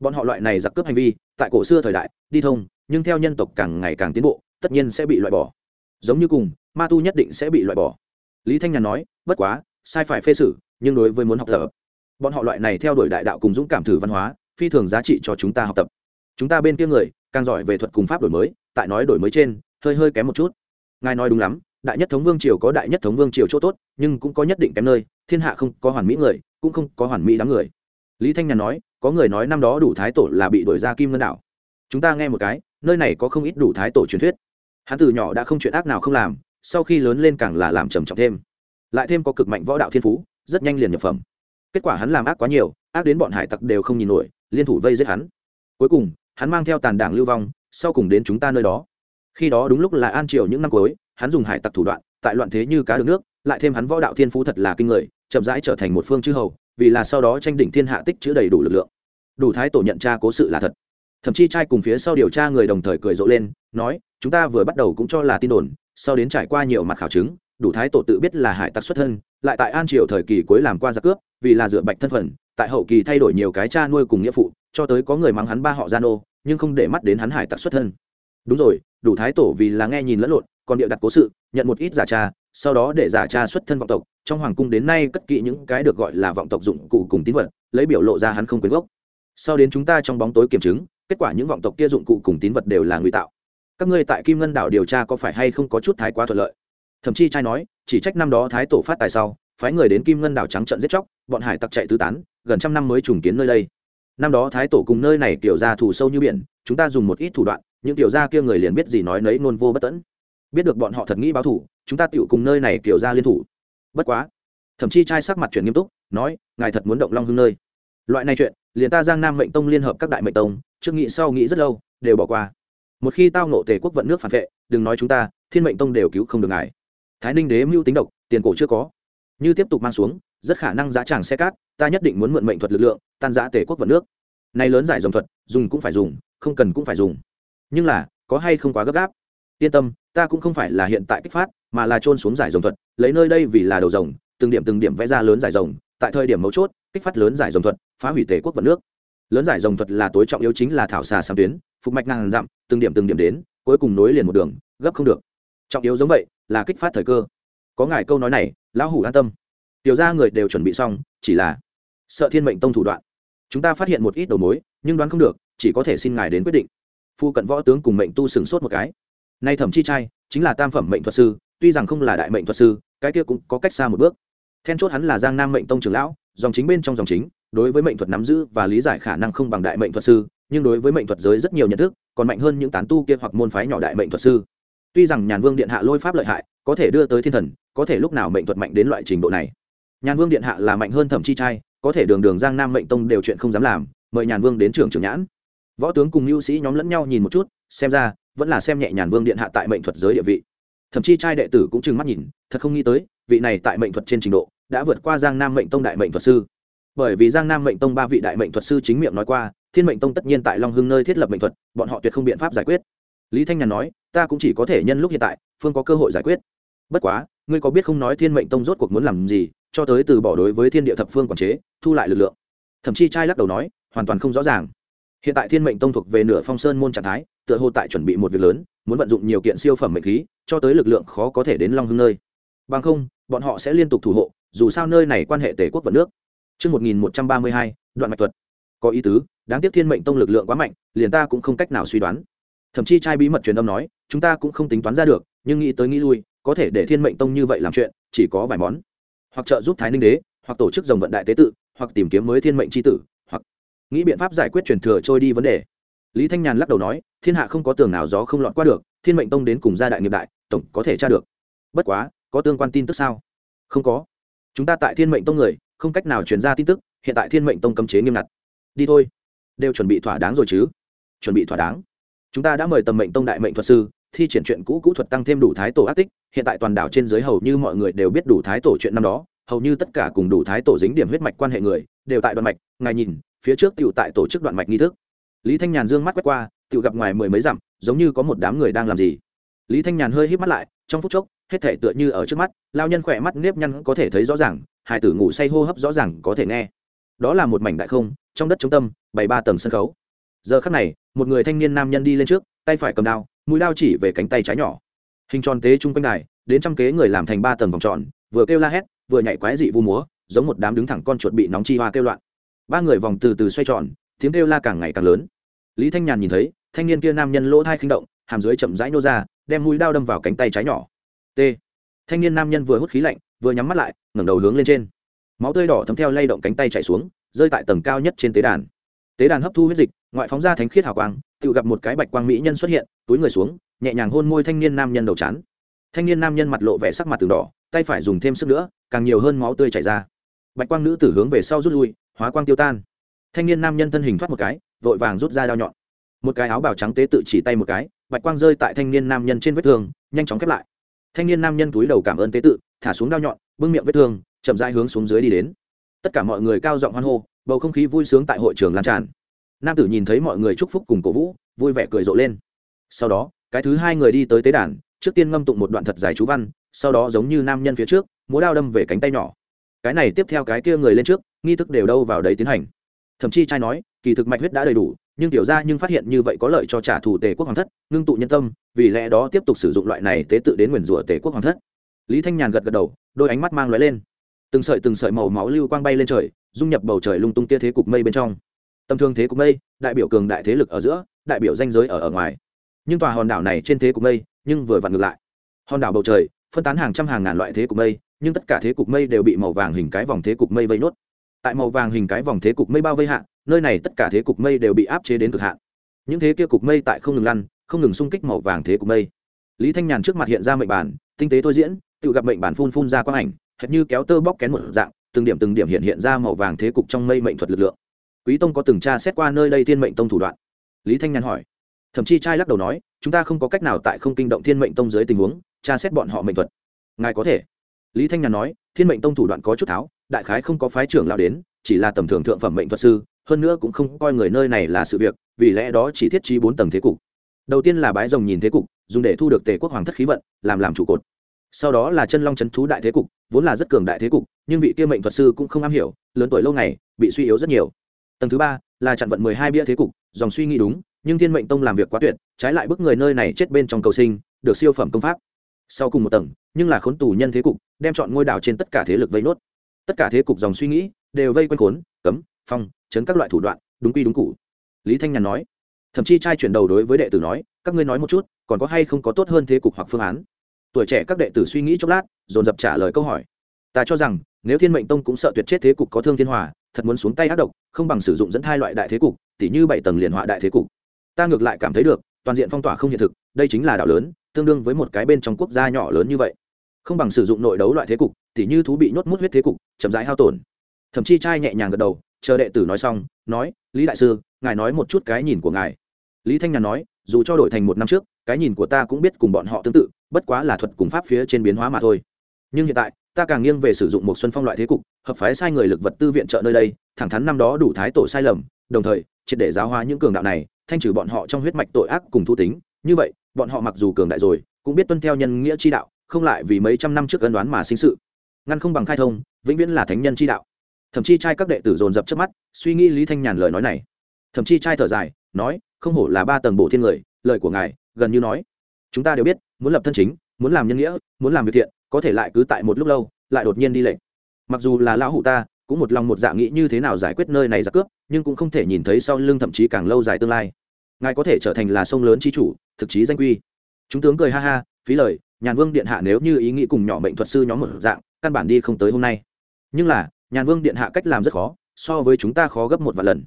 Bọn họ loại này giặc cướp hành vi, tại cổ xưa thời đại, đi thông, nhưng theo nhân tộc càng ngày càng tiến bộ, tất nhiên sẽ bị loại bỏ. Giống như cùng, ma tu nhất định sẽ bị loại bỏ. Lý thanh nhàn nói, bất quá, sai phải phê xử, nhưng đối với muốn học tập. Bọn họ loại này theo đuổi đại đạo cùng dũng cảm thử văn hóa, phi thường giá trị cho chúng ta học tập chúng ta bên kia người, càng giỏi về thuật cùng pháp đổi mới, tại nói đổi mới trên, hơi hơi kém một chút. Ngài nói đúng lắm, đại nhất thống vương triều có đại nhất thống vương triều chỗ tốt, nhưng cũng có nhất định kém nơi, thiên hạ không có hoàn mỹ người, cũng không có hoàn mỹ đám người. Lý thanh nhàn nói, có người nói năm đó đủ thái tổ là bị đổi ra kim ngân đảo. Chúng ta nghe một cái, nơi này có không ít đủ thái tổ truyền thuyết. Hắn từ nhỏ đã không chuyện ác nào không làm, sau khi lớn lên càng là làm trầm trọng thêm. Lại thêm có cực mạnh võ đạo thiên phú, rất nhanh liền nhập phẩm. Kết quả hắn làm ác quá nhiều, ác đến bọn hải tặc đều không nhìn nổi, liên thủ vây giết hắn. Cuối cùng hắn mang theo tàn đảng lưu vong, sau cùng đến chúng ta nơi đó. Khi đó đúng lúc là an triều những năm cuối, hắn dùng hải tặc thủ đoạn, tại loạn thế như cá được nước, lại thêm hắn võ đạo thiên phú thật là kinh người, chậm rãi trở thành một phương chư hầu, vì là sau đó tranh đỉnh thiên hạ tích chữ đầy đủ lực lượng. Đủ thái tổ nhận tra cố sự là thật. Thậm chí trai cùng phía sau điều tra người đồng thời cười rộ lên, nói, chúng ta vừa bắt đầu cũng cho là tin đồn, sau đến trải qua nhiều mặt khảo chứng, đủ thái tổ tự biết là hải tặc xuất thân, lại tại an triều thời kỳ cuối làm qua giặc cướp, vì là dựa bạch thân phận, tại hậu kỳ thay đổi nhiều cái cha nuôi cùng nghĩa phụ cho tới có người mắng hắn ba họ gian ô nhưng không để mắt đến hắn hải tặc xuất thân. Đúng rồi, đủ thái tổ vì là nghe nhìn lẫn lộn, còn địa đặt cố sự, nhận một ít giả cha sau đó để giả cha xuất thân vọng tộc. Trong hoàng cung đến nay cất kỹ những cái được gọi là vọng tộc dụng cụ cùng tín vật, lấy biểu lộ ra hắn không quyến gốc. Sau đến chúng ta trong bóng tối kiểm chứng, kết quả những vọng tộc kia dụng cụ cùng tín vật đều là ngụy tạo. Các ngươi tại kim ngân đảo điều tra có phải hay không có chút thái quá thuận lợi? Thậm chí trai nói, chỉ trách năm đó thái tổ phát tài sau, phái người đến kim ngân đảo trắng trận giết chóc, bọn hải tặc chạy tứ tán, gần trăm năm mới trùng kiến nơi đây năm đó thái tổ cùng nơi này tiểu gia thủ sâu như biển, chúng ta dùng một ít thủ đoạn, những tiểu gia kia người liền biết gì nói nấy nôn vô bất tẫn. Biết được bọn họ thật nghĩ báo thủ chúng ta tựu cùng nơi này tiểu gia liên thủ. Bất quá, thậm chí trai sắc mặt chuyển nghiêm túc, nói, ngài thật muốn động long hưng nơi. Loại này chuyện, liền ta giang nam mệnh tông liên hợp các đại mệnh tông, trước nghị sau nghĩ rất lâu, đều bỏ qua. Một khi tao nộ tề quốc vận nước phản vệ, đừng nói chúng ta, thiên mệnh tông đều cứu không được ngài. Thái ninh đế mưu tính độc, tiền cổ chưa có như tiếp tục mang xuống, rất khả năng giá tràng xe cát, ta nhất định muốn mượn mệnh thuật lực lượng, tan giã tể quốc vận nước. Nay lớn giải dòng thuật, dùng cũng phải dùng, không cần cũng phải dùng. Nhưng là, có hay không quá gấp gáp? Yên tâm, ta cũng không phải là hiện tại kích phát, mà là trôn xuống giải dòng thuật, lấy nơi đây vì là đầu rồng từng điểm từng điểm vẽ ra lớn giải rồng tại thời điểm mấu chốt, kích phát lớn giải dòng thuật, phá hủy tể quốc vận nước. Lớn giải dòng thuật là tối trọng yếu chính là thảo xà sáng tuyến, phục mạch ngàn dặm, từng điểm từng điểm đến, cuối cùng nối liền một đường, gấp không được. Trọng yếu giống vậy là kích phát thời cơ. Có ngài câu nói này lão hủ an tâm. Tiểu ra người đều chuẩn bị xong, chỉ là sợ thiên mệnh tông thủ đoạn. Chúng ta phát hiện một ít đầu mối, nhưng đoán không được, chỉ có thể xin ngài đến quyết định. Phu cận võ tướng cùng mệnh tu sừng sốt một cái. Nay thẩm chi trai, chính là tam phẩm mệnh thuật sư, tuy rằng không là đại mệnh thuật sư, cái kia cũng có cách xa một bước. Then chốt hắn là giang nam mệnh tông trưởng lão, dòng chính bên trong dòng chính, đối với mệnh thuật nắm giữ và lý giải khả năng không bằng đại mệnh thuật sư, nhưng đối với mệnh thuật giới rất nhiều nhận thức, còn mạnh hơn những tán tu kia hoặc môn phái nhỏ đại mệnh thuật sư. Tuy rằng nhàn vương điện hạ lôi pháp lợi hại, có thể đưa tới thiên thần có thể lúc nào mệnh thuật mạnh đến loại trình độ này. Nhàn vương điện hạ là mạnh hơn thẩm chi trai, có thể đường đường giang nam mệnh tông đều chuyện không dám làm, mời nhàn vương đến trường trưởng nhãn. Võ tướng cùng mưu sĩ nhóm lẫn nhau nhìn một chút, xem ra, vẫn là xem nhẹ nhàn vương điện hạ tại mệnh thuật giới địa vị. Thậm chí trai đệ tử cũng trừng mắt nhìn, thật không nghĩ tới, vị này tại mệnh thuật trên trình độ, đã vượt qua giang nam mệnh tông đại mệnh thuật sư. Bởi vì giang nam mệnh tông ba vị đại mệnh thuật sư chính miệng nói qua, thiên mệnh tông tất nhiên tại long hưng nơi thiết lập mệnh thuật, bọn họ tuyệt không biện pháp giải quyết. Lý thanh nhàn nói, ta cũng chỉ có thể nhân lúc hiện tại, phương có cơ hội giải quyết bất quá ngươi có biết không nói thiên mệnh tông rốt cuộc muốn làm gì cho tới từ bỏ đối với thiên địa thập phương quản chế thu lại lực lượng thậm chí trai lắc đầu nói hoàn toàn không rõ ràng hiện tại thiên mệnh tông thuộc về nửa phong sơn môn trạng thái tựa hồ tại chuẩn bị một việc lớn muốn vận dụng nhiều kiện siêu phẩm mệnh khí cho tới lực lượng khó có thể đến long hưng nơi bằng không bọn họ sẽ liên tục thủ hộ dù sao nơi này quan hệ tể quốc vận nước Trước 1132, đoạn mạch thuật. Có ý tứ, đáng tiếc thiên mệnh tông lực lượng quá mạnh, liền ta cũng không cách nào suy đoán. Thậm chí trai bí mật truyền âm nói, chúng ta cũng không tính toán ra được, nhưng nghĩ tới nghĩ lui, có thể để thiên mệnh tông như vậy làm chuyện, chỉ có vài món. Hoặc trợ giúp Thái Ninh đế, hoặc tổ chức dòng vận đại tế tự, hoặc tìm kiếm mới thiên mệnh chi tử, hoặc nghĩ biện pháp giải quyết truyền thừa trôi đi vấn đề. Lý Thanh Nhàn lắc đầu nói, thiên hạ không có tường nào gió không lọt qua được, thiên mệnh tông đến cùng gia đại nghiệp đại, tổng có thể tra được. Bất quá, có tương quan tin tức sao? Không có. Chúng ta tại thiên mệnh tông người, không cách nào truyền ra tin tức hiện tại thiên mệnh tông cấm chế nghiêm ngặt đi thôi đều chuẩn bị thỏa đáng rồi chứ chuẩn bị thỏa đáng chúng ta đã mời tầm mệnh tông đại mệnh thuật sư thi triển chuyện cũ cũ thuật tăng thêm đủ thái tổ ác tích, hiện tại toàn đảo trên giới hầu như mọi người đều biết đủ thái tổ chuyện năm đó, hầu như tất cả cùng đủ thái tổ dính điểm huyết mạch quan hệ người, đều tại đoạn mạch, ngài nhìn, phía trước tựu tại tổ chức đoạn mạch nghi thức. Lý thanh nhàn dương mắt quét qua tựu gặp ngoài mười mấy dặm, giống như có một đám người đang làm gì. Lý thanh nhàn hơi hít mắt lại, trong phút chốc, hết thể tựa như ở trước mắt, lao nhân khỏe mắt nếp nhăn có thể thấy rõ ràng hải tử ngủ say hô hấp rõ ràng có thể nghe. Đó là một mảnh đại không, trong đất trung tâm bảy ba tầng sân khấu. Giờ khắc này, một người thanh niên nam nhân đi lên trước, tay phải cầm đao mũi đao chỉ về cánh tay trái nhỏ. Hình tròn tế chung quanh đài, đến trăm kế người làm thành ba tầng vòng tròn, vừa kêu la hét, vừa nhảy quái dị vu múa, giống một đám đứng thẳng con chuột bị nóng chi hoa kêu loạn. Ba người vòng từ từ xoay tròn, tiếng kêu la càng ngày càng lớn. Lý thanh nhàn nhìn thấy, thanh niên kia nam nhân lỗ thai khinh động, hàm dưới chậm rãi nô ra, đem mũi đao đâm vào cánh tay trái nhỏ. T. Thanh niên nam nhân vừa hút khí lạnh, vừa nhắm mắt lại, ngẩng đầu hướng lên trên. Máu tươi đỏ thấm theo lay động cánh tay chạy xuống, rơi tại tầng cao nhất trên tế đàn. Tế đàn hấp thu huyết dịch ngoại phóng ra thánh khiết hào quang, tự gặp một cái bạch quang mỹ nhân xuất hiện, túi người xuống, nhẹ nhàng hôn môi thanh niên nam nhân đầu chán. Thanh niên nam nhân mặt lộ vẻ sắc mặt từng đỏ, tay phải dùng thêm sức nữa, càng nhiều hơn máu tươi chảy ra. Bạch quang nữ tử hướng về sau rút lui, hóa quang tiêu tan. Thanh niên nam nhân thân hình thoát một cái, vội vàng rút ra đao nhọn. Một cái áo bào trắng tế tự chỉ tay một cái, bạch quang rơi tại thanh niên nam nhân trên vết thương, nhanh chóng khép lại. Thanh niên nam nhân túi đầu cảm ơn tế tự, thả xuống đao nhọn, bưng miệng vết thương, chậm rãi hướng xuống dưới đi đến. Tất cả mọi người cao giọng hoan hô, bầu không khí vui sướng tại hội trường lan tràn nam tử nhìn thấy mọi người chúc phúc cùng cổ vũ, vui vẻ cười rộ lên. Sau đó, cái thứ hai người đi tới tế đàn, trước tiên ngâm tụng một đoạn thật dài chú văn, sau đó giống như nam nhân phía trước, múa đao đâm về cánh tay nhỏ. Cái này tiếp theo cái kia người lên trước, nghi thức đều đâu vào đấy tiến hành. Thậm chí trai nói, kỳ thực mạch huyết đã đầy đủ, nhưng tiểu ra nhưng phát hiện như vậy có lợi cho trả thù tề quốc hoàng thất, ngưng tụ nhân tâm, vì lẽ đó tiếp tục sử dụng loại này tế tự đến nguyền rủa tề quốc hoàng thất. Lý thanh nhàn gật gật đầu, đôi ánh mắt mang lóe lên. Từng sợi từng sợi màu máu lưu quang bay lên trời, dung nhập bầu trời lung tung tia thế cục mây bên trong tầm thường thế cục mây, đại biểu cường đại thế lực ở giữa, đại biểu danh giới ở ở ngoài. Nhưng tòa hòn đảo này trên thế cục mây, nhưng vừa vặn ngược lại. Hòn đảo bầu trời, phân tán hàng trăm hàng ngàn loại thế cục mây, nhưng tất cả thế cục mây đều bị màu vàng hình cái vòng thế cục mây vây nốt. Tại màu vàng hình cái vòng thế cục mây bao vây hạn nơi này tất cả thế cục mây đều bị áp chế đến cực hạn. Những thế kia cục mây tại không ngừng lăn, không ngừng xung kích màu vàng thế cục mây. Lý thanh nhàn trước mặt hiện ra mệnh bản, tinh tế thôi diễn, tự gặp mệnh bản phun phun ra quang ảnh, hệt như kéo tơ bóc kén một dạng, từng điểm từng điểm hiện hiện ra màu vàng thế cục trong mây mệnh thuật lực lượng quý tông có từng tra xét qua nơi đây thiên mệnh tông thủ đoạn? Lý thanh nhàn hỏi. Thậm chí trai lắc đầu nói, chúng ta không có cách nào tại không kinh động thiên mệnh tông dưới tình huống, tra xét bọn họ mệnh thuật. Ngài có thể. Lý thanh nhàn nói, thiên mệnh tông thủ đoạn có chút tháo, đại khái không có phái trưởng lao đến, chỉ là tầm thường thượng phẩm mệnh thuật sư, hơn nữa cũng không coi người nơi này là sự việc, vì lẽ đó chỉ thiết trí bốn tầng thế cục. Đầu tiên là bái rồng nhìn thế cục, dùng để thu được tề quốc hoàng thất khí vận, làm làm trụ cột. Sau đó là chân long c h ấ n thú đại thế cục, vốn là rất cường đại thế cục, nhưng vị kia mệnh thuật sư cũng không am hiểu, lớn tuổi lâu ngày, bị suy yếu rất nhiều tầng thứ ba là chặn vận mười hai bia thế cục, dòng suy nghĩ đúng, nhưng thiên mệnh tông làm việc quá tuyệt, trái lại bức người nơi này chết bên trong cầu sinh, được siêu phẩm công pháp. Sau cùng một tầng, nhưng là khốn tù nhân thế cục, đem chọn ngôi đảo trên tất cả thế lực vây nốt. Tất cả thế cục dòng suy nghĩ đều vây quanh khốn, cấm, phong, chấn các loại thủ đoạn, đúng quy đúng cụ lý thanh nhàn nói, thậm chí trai chuyển đầu đối với đệ tử nói, các ngươi nói một chút, còn có hay không có tốt hơn thế cục hoặc phương án? Tuổi trẻ các đệ tử suy nghĩ chốc lát, dồn dập trả lời câu hỏi ta cho rằng, nếu thiên mệnh tông cũng sợ tuyệt chết thế cục có thương thiên hòa, thật muốn xuống tay ác độc, không bằng sử dụng dẫn thai loại đại thế cục, tỉ như bảy tầng liền họa đại thế cục. Ta ngược lại cảm thấy được, toàn diện phong tỏa không hiện thực, đây chính là đảo lớn, tương đương với một cái bên trong quốc gia nhỏ lớn như vậy. Không bằng sử dụng nội đấu loại thế cục, tỉ như thú bị nhốt mút huyết thế cục, chậm rãi hao tổn. Thậm chí trai nhẹ nhàng gật đầu, chờ đệ tử nói xong, nói, lý đại sư, ngài nói một chút cái nhìn của ngài. Lý thanh nhàn nói, dù cho đổi thành một năm trước, cái nhìn của ta cũng biết cùng bọn họ tương tự, bất quá là thuật cùng pháp phía trên biến hóa mà thôi. Nhưng hiện tại ta càng nghiêng về sử dụng một xuân phong loại thế cục, hợp phái sai người lực vật tư viện trợ nơi đây, thẳng thắn năm đó đủ thái tổ sai lầm, đồng thời, triệt để giáo hóa những cường đạo này, thanh trừ bọn họ trong huyết mạch tội ác cùng thu tính. Như vậy, bọn họ mặc dù cường đại rồi, cũng biết tuân theo nhân nghĩa chi đạo, không lại vì mấy trăm năm trước ân đoán mà sinh sự. Ngăn không bằng khai thông, vĩnh viễn là thánh nhân chi đạo. Thậm chí trai các đệ tử dồn dập trước mắt, suy nghĩ lý thanh nhàn lời nói này. Thậm chí trai thở dài, nói, không hổ là ba tầng bổ thiên người, lời của ngài, gần như nói, chúng ta đều biết, muốn lập thân chính, muốn làm nhân nghĩa, muốn làm việc thiện có thể lại cứ tại một lúc lâu, lại đột nhiên đi lệnh. Mặc dù là lão hụ ta, cũng một lòng một dạ nghĩ như thế nào giải quyết nơi này giặc cướp, nhưng cũng không thể nhìn thấy sau lưng thậm chí càng lâu dài tương lai. Ngài có thể trở thành là sông lớn chi chủ, thực chí danh quy. Chúng tướng cười ha ha, phí lời, nhàn vương điện hạ nếu như ý nghĩ cùng nhỏ mệnh thuật sư nhóm một dạng, căn bản đi không tới hôm nay. Nhưng là, nhàn vương điện hạ cách làm rất khó, so với chúng ta khó gấp một vài lần.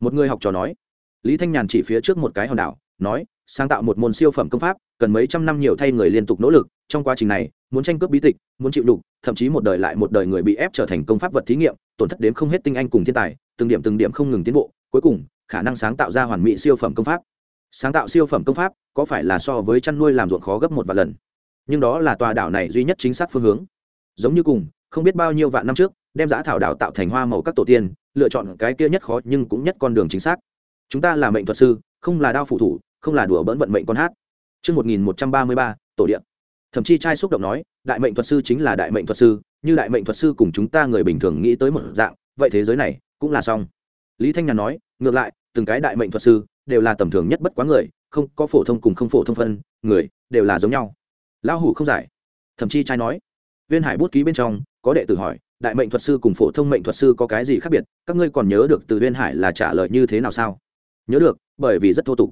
Một người học trò nói. Lý thanh nhàn chỉ phía trước một cái hòn đảo, nói sáng tạo một môn siêu phẩm công pháp, cần mấy trăm năm nhiều thay người liên tục nỗ lực, trong quá trình này, muốn tranh cướp bí tịch, muốn chịu đục, thậm chí một đời lại một đời người bị ép trở thành công pháp vật thí nghiệm, tổn thất đếm không hết tinh anh cùng thiên tài, từng điểm từng điểm không ngừng tiến bộ, cuối cùng, khả năng sáng tạo ra hoàn mỹ siêu phẩm công pháp. Sáng tạo siêu phẩm công pháp, có phải là so với chăn nuôi làm ruộng khó gấp một vài lần? Nhưng đó là tòa đảo này duy nhất chính xác phương hướng. Giống như cùng, không biết bao nhiêu vạn năm trước, đem giã thảo đảo tạo thành hoa màu các tổ tiên, lựa chọn cái kia nhất khó nhưng cũng nhất con đường chính xác. Chúng ta là mệnh thuật sư, không là đao phụ thủ không là đùa bỡn vận mệnh con hát Trước 1133, tổ điện. Thậm chí trai xúc động nói, đại mệnh thuật sư chính là đại mệnh thuật sư, như đại mệnh thuật sư cùng chúng ta người bình thường nghĩ tới một dạng, vậy thế giới này cũng là xong. Lý Thanh Nhàn nói, ngược lại, từng cái đại mệnh thuật sư đều là tầm thường nhất bất quá người, không có phổ thông cùng không phổ thông phân, người đều là giống nhau. Lão hủ không giải. Thậm chí trai nói, Viên Hải bút ký bên trong, có đệ tử hỏi, đại mệnh thuật sư cùng phổ thông mệnh thuật sư có cái gì khác biệt? Các ngươi còn nhớ được từ Viên Hải là trả lời như thế nào sao? Nhớ được, bởi vì rất thô tục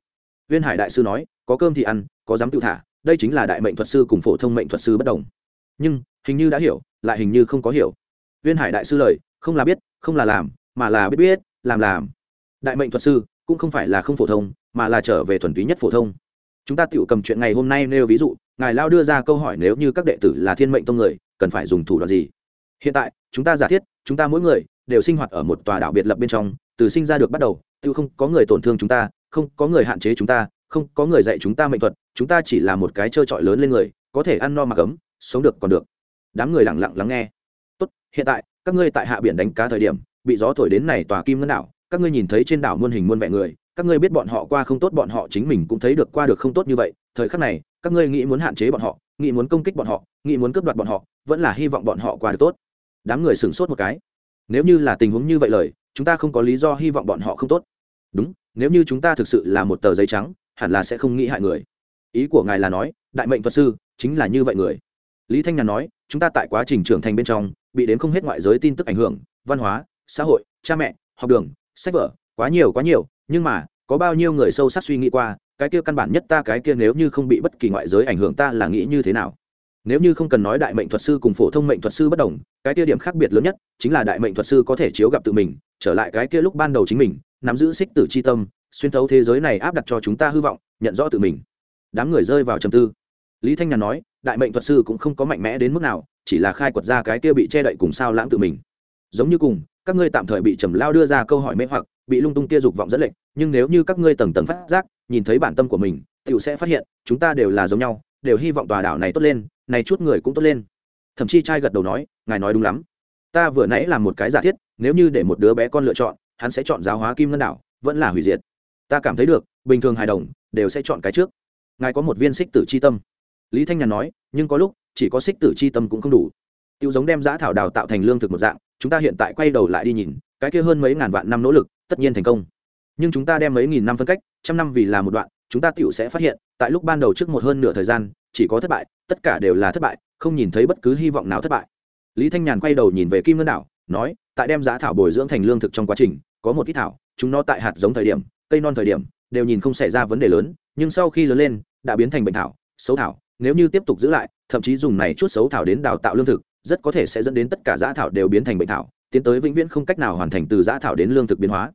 viên hải đại sư nói, có cơm thì ăn, có dám tự thả, đây chính là đại mệnh thuật sư cùng phổ thông mệnh thuật sư bất đồng. Nhưng, hình như đã hiểu, lại hình như không có hiểu. Viên hải đại sư lời, không là biết, không là làm, mà là biết biết, làm làm. Đại mệnh thuật sư, cũng không phải là không phổ thông, mà là trở về thuần túy nhất phổ thông. Chúng ta tiểu cầm chuyện ngày hôm nay nêu ví dụ, ngài lao đưa ra câu hỏi nếu như các đệ tử là thiên mệnh tông người, cần phải dùng thủ đoạn gì? Hiện tại, chúng ta giả thiết, chúng ta mỗi người đều sinh hoạt ở một tòa đảo biệt lập bên trong, từ sinh ra được bắt đầu, tự không có người tổn thương chúng ta không có người hạn chế chúng ta, không có người dạy chúng ta mệnh thuật, chúng ta chỉ là một cái trơ trọi lớn lên người, có thể ăn no mặc ấm sống được còn được. Đám người lặng lặng lắng nghe. Tốt, hiện tại, các ngươi tại hạ biển đánh cá thời điểm, bị gió thổi đến này tòa kim ngân đảo, các ngươi nhìn thấy trên đảo muôn hình muôn vẻ người, các ngươi biết bọn họ qua không tốt, bọn họ chính mình cũng thấy được qua được không tốt như vậy, thời khắc này, các ngươi nghĩ muốn hạn chế bọn họ, nghĩ muốn công kích bọn họ, nghĩ muốn cướp đoạt bọn họ, vẫn là hy vọng bọn họ qua được tốt. Đám người sửng sốt một cái. Nếu như là tình huống như vậy lời, chúng ta không có lý do hy vọng bọn họ không tốt. Đúng nếu như chúng ta thực sự là một tờ giấy trắng, hẳn là sẽ không nghĩ hại người. Ý của ngài là nói, đại mệnh thuật sư, chính là như vậy người. Lý thanh nhàn nói, chúng ta tại quá trình trưởng thành bên trong, bị đến không hết ngoại giới tin tức ảnh hưởng, văn hóa, xã hội, cha mẹ, học đường, sách vở, quá nhiều quá nhiều, nhưng mà, có bao nhiêu người sâu sắc suy nghĩ qua, cái kia căn bản nhất ta, cái kia nếu như không bị bất kỳ ngoại giới ảnh hưởng ta là nghĩ như thế nào? Nếu như không cần nói đại mệnh thuật sư cùng phổ thông mệnh thuật sư bất đồng, cái kia điểm khác biệt lớn nhất, chính là đại mệnh thuật sư có thể chiếu gặp tự mình, trở lại cái kia lúc ban đầu chính mình nắm giữ xích tử chi tâm, xuyên thấu thế giới này áp đặt cho chúng ta hư vọng, nhận rõ tự mình. Đám người rơi vào trầm tư. Lý thanh nhàn nói, đại mệnh thuật sư cũng không có mạnh mẽ đến mức nào, chỉ là khai quật ra cái kia bị che đậy cùng sao lãng tự mình. Giống như cùng, các ngươi tạm thời bị trầm lao đưa ra câu hỏi mê hoặc, bị lung tung kia dục vọng dẫn lệnh nhưng nếu như các ngươi tầng tầng phát giác, nhìn thấy bản tâm của mình tựu sẽ phát hiện, chúng ta đều là giống nhau, đều hy vọng tòa đảo này tốt lên, này chút người cũng tốt lên. Thậm chí trai gật đầu nói, ngài nói đúng lắm. Ta vừa nãy làm một cái giả thiết, nếu như để một đứa bé con lựa chọn hắn sẽ chọn giáo hóa kim ngân đảo, vẫn là hủy diệt. Ta cảm thấy được, bình thường hài đồng, đều sẽ chọn cái trước. Ngài có một viên xích tử c h i tâm. Lý thanh nhàn nói, nhưng có lúc, chỉ có xích tử c h i tâm cũng không đủ. Tiêu giống đem giã thảo đào tạo thành lương thực một dạng, chúng ta hiện tại quay đầu lại đi nhìn, cái kia hơn mấy ngàn vạn năm nỗ lực, tất nhiên thành công. Nhưng chúng ta đem mấy nghìn năm phân cách, trăm năm vì là một đoạn, chúng ta tựu sẽ phát hiện, tại lúc ban đầu trước một hơn nửa thời gian, chỉ có thất bại, tất cả đều là thất bại, không nhìn thấy bất cứ hy vọng nào thất bại. Lý thanh nhàn quay đầu nhìn về kim ngân đảo, nói, tại đem giá thảo bồi dưỡng thành lương thực trong quá trình có một ít thảo, chúng nó tại hạt giống thời điểm, cây non thời điểm, đều nhìn không xảy ra vấn đề lớn, nhưng sau khi lớn lên, đã biến thành bệnh thảo, xấu thảo, nếu như tiếp tục giữ lại, thậm chí dùng này chút xấu thảo đến đào tạo lương thực, rất có thể sẽ dẫn đến tất cả giã thảo đều biến thành bệnh thảo, tiến tới vĩnh viễn không cách nào hoàn thành từ giã thảo đến lương thực biến hóa.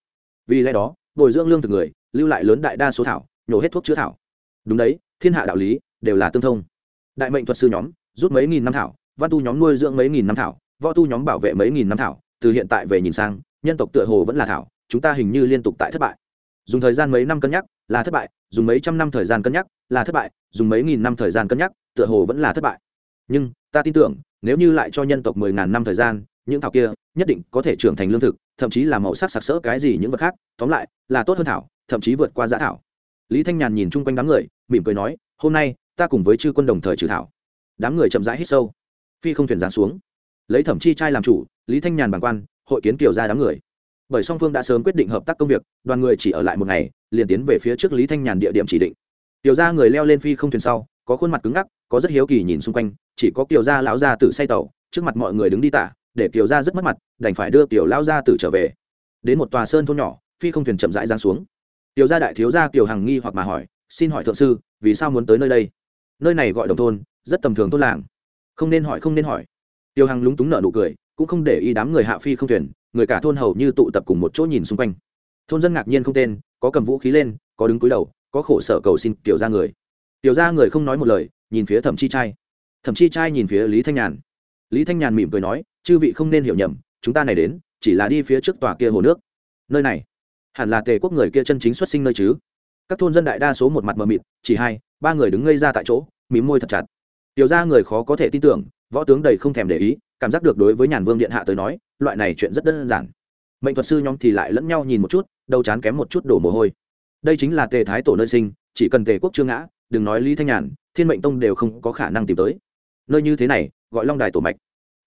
Vì lẽ đó, bồi dưỡng lương thực người, lưu lại lớn đại đa số thảo, nhổ hết thuốc chữa thảo. Đúng đấy, thiên hạ đạo lý, đều là tương thông. Đại mệnh thuật sư nhóm, rút mấy nghìn năm thảo, văn tu nhóm nuôi dưỡng mấy nghìn năm thảo, võ tu nhóm bảo vệ mấy nghìn năm thảo, từ hiện tại về nhìn sang nhân tộc tựa hồ vẫn là thảo, chúng ta hình như liên tục tại thất bại. Dùng thời gian mấy năm cân nhắc, là thất bại, dùng mấy trăm năm thời gian cân nhắc, là thất bại, dùng mấy nghìn năm thời gian cân nhắc, tựa hồ vẫn là thất bại. Nhưng, ta tin tưởng, nếu như lại cho nhân tộc mười ngàn năm thời gian, những thảo kia nhất định có thể trưởng thành lương thực, thậm chí là màu sắc sặc sỡ cái gì những vật khác, tóm lại, là tốt hơn thảo, thậm chí vượt qua giã thảo. Lý thanh nhàn nhìn chung quanh đám người, mỉm cười nói, hôm nay, ta cùng với chư quân đồng thời trừ thảo. Đám người chậm rãi hít sâu. Phi không thuyền giáng xuống. Lấy thẩm chi trai làm chủ, lý thanh nhàn bàng quan hội kiến kiều ra đám người. Bởi song phương đã sớm quyết định hợp tác công việc, đoàn người chỉ ở lại một ngày, liền tiến về phía trước lý thanh nhàn địa điểm chỉ định. Kiều ra người leo lên phi không thuyền sau, có khuôn mặt cứng ngắc, có rất hiếu kỳ nhìn xung quanh, chỉ có kiều gia lão gia tử say tàu trước mặt mọi người đứng đi tả, để kiều gia rất mất mặt, đành phải đưa kiều lão gia tử trở về. Đến một tòa sơn thôn nhỏ, phi không thuyền chậm rãi giáng xuống. Kiều gia đại thiếu gia kiều hằng nghi hoặc mà hỏi, xin hỏi thượng sư, vì sao muốn tới nơi đây? Nơi này gọi đồng thôn, rất tầm thường thôn làng. Không nên hỏi, không nên hỏi. Tiêu hằng lúng túng nợ nụ cười cũng không để ý đám người hạ phi không thuyền, người cả thôn hầu như tụ tập cùng một chỗ nhìn xung quanh. Thôn dân ngạc nhiên không tên, có cầm vũ khí lên, có đứng cúi đầu, có khổ sở cầu xin tiểu ra người. Tiểu ra người không nói một lời, nhìn phía thẩm chi trai. Thẩm chi trai nhìn phía lý thanh nhàn. Lý thanh nhàn mỉm cười nói, chư vị không nên hiểu nhầm, chúng ta này đến, chỉ là đi phía trước tòa kia hồ nước. Nơi này, hẳn là tề quốc người kia chân chính xuất sinh nơi chứ. Các thôn dân đại đa số một mặt mờ mịt, chỉ hai, ba người đứng ngây ra tại chỗ mím môi thật chặt. Tiểu ra người khó có thể tin tưởng, võ tướng đầy không thèm để ý cảm giác được đối với nhàn vương điện hạ tới nói, loại này chuyện rất đơn giản. Mệnh thuật sư nhóm thì lại lẫn nhau nhìn một chút, đầu chán kém một chút đổ mồ hôi. Đây chính là tề thái tổ nơi sinh, chỉ cần tề quốc chưa ngã, đừng nói lý thanh nhàn, thiên mệnh tông đều không có khả năng tìm tới. Nơi như thế này, gọi long đài tổ mạch.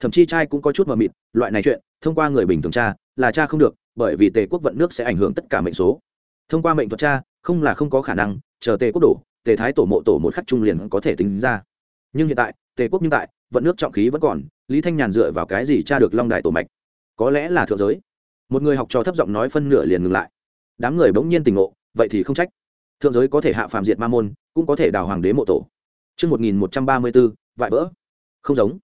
Thậm chí trai cũng có chút mờ mịt, loại này chuyện, thông qua người bình thường cha, là cha không được, bởi vì tề quốc vận nước sẽ ảnh hưởng tất cả mệnh số. Thông qua mệnh thuật cha, không là không có khả năng, chờ tề quốc đổ, tề thái tổ mộ tổ một khắc trung liền có thể tính ra nhưng hiện tại tề quốc nhưng tại vận nước trọng khí vẫn còn lý thanh nhàn dựa vào cái gì tra được long đài tổ mạch có lẽ là thượng giới một người học trò thấp giọng nói phân nửa liền ngừng lại đám người bỗng nhiên tình ngộ vậy thì không trách thượng giới có thể hạ phạm diệt ma môn cũng có thể đào hoàng đế mộ tổ Trước 1134, vại vỡ. Không giống.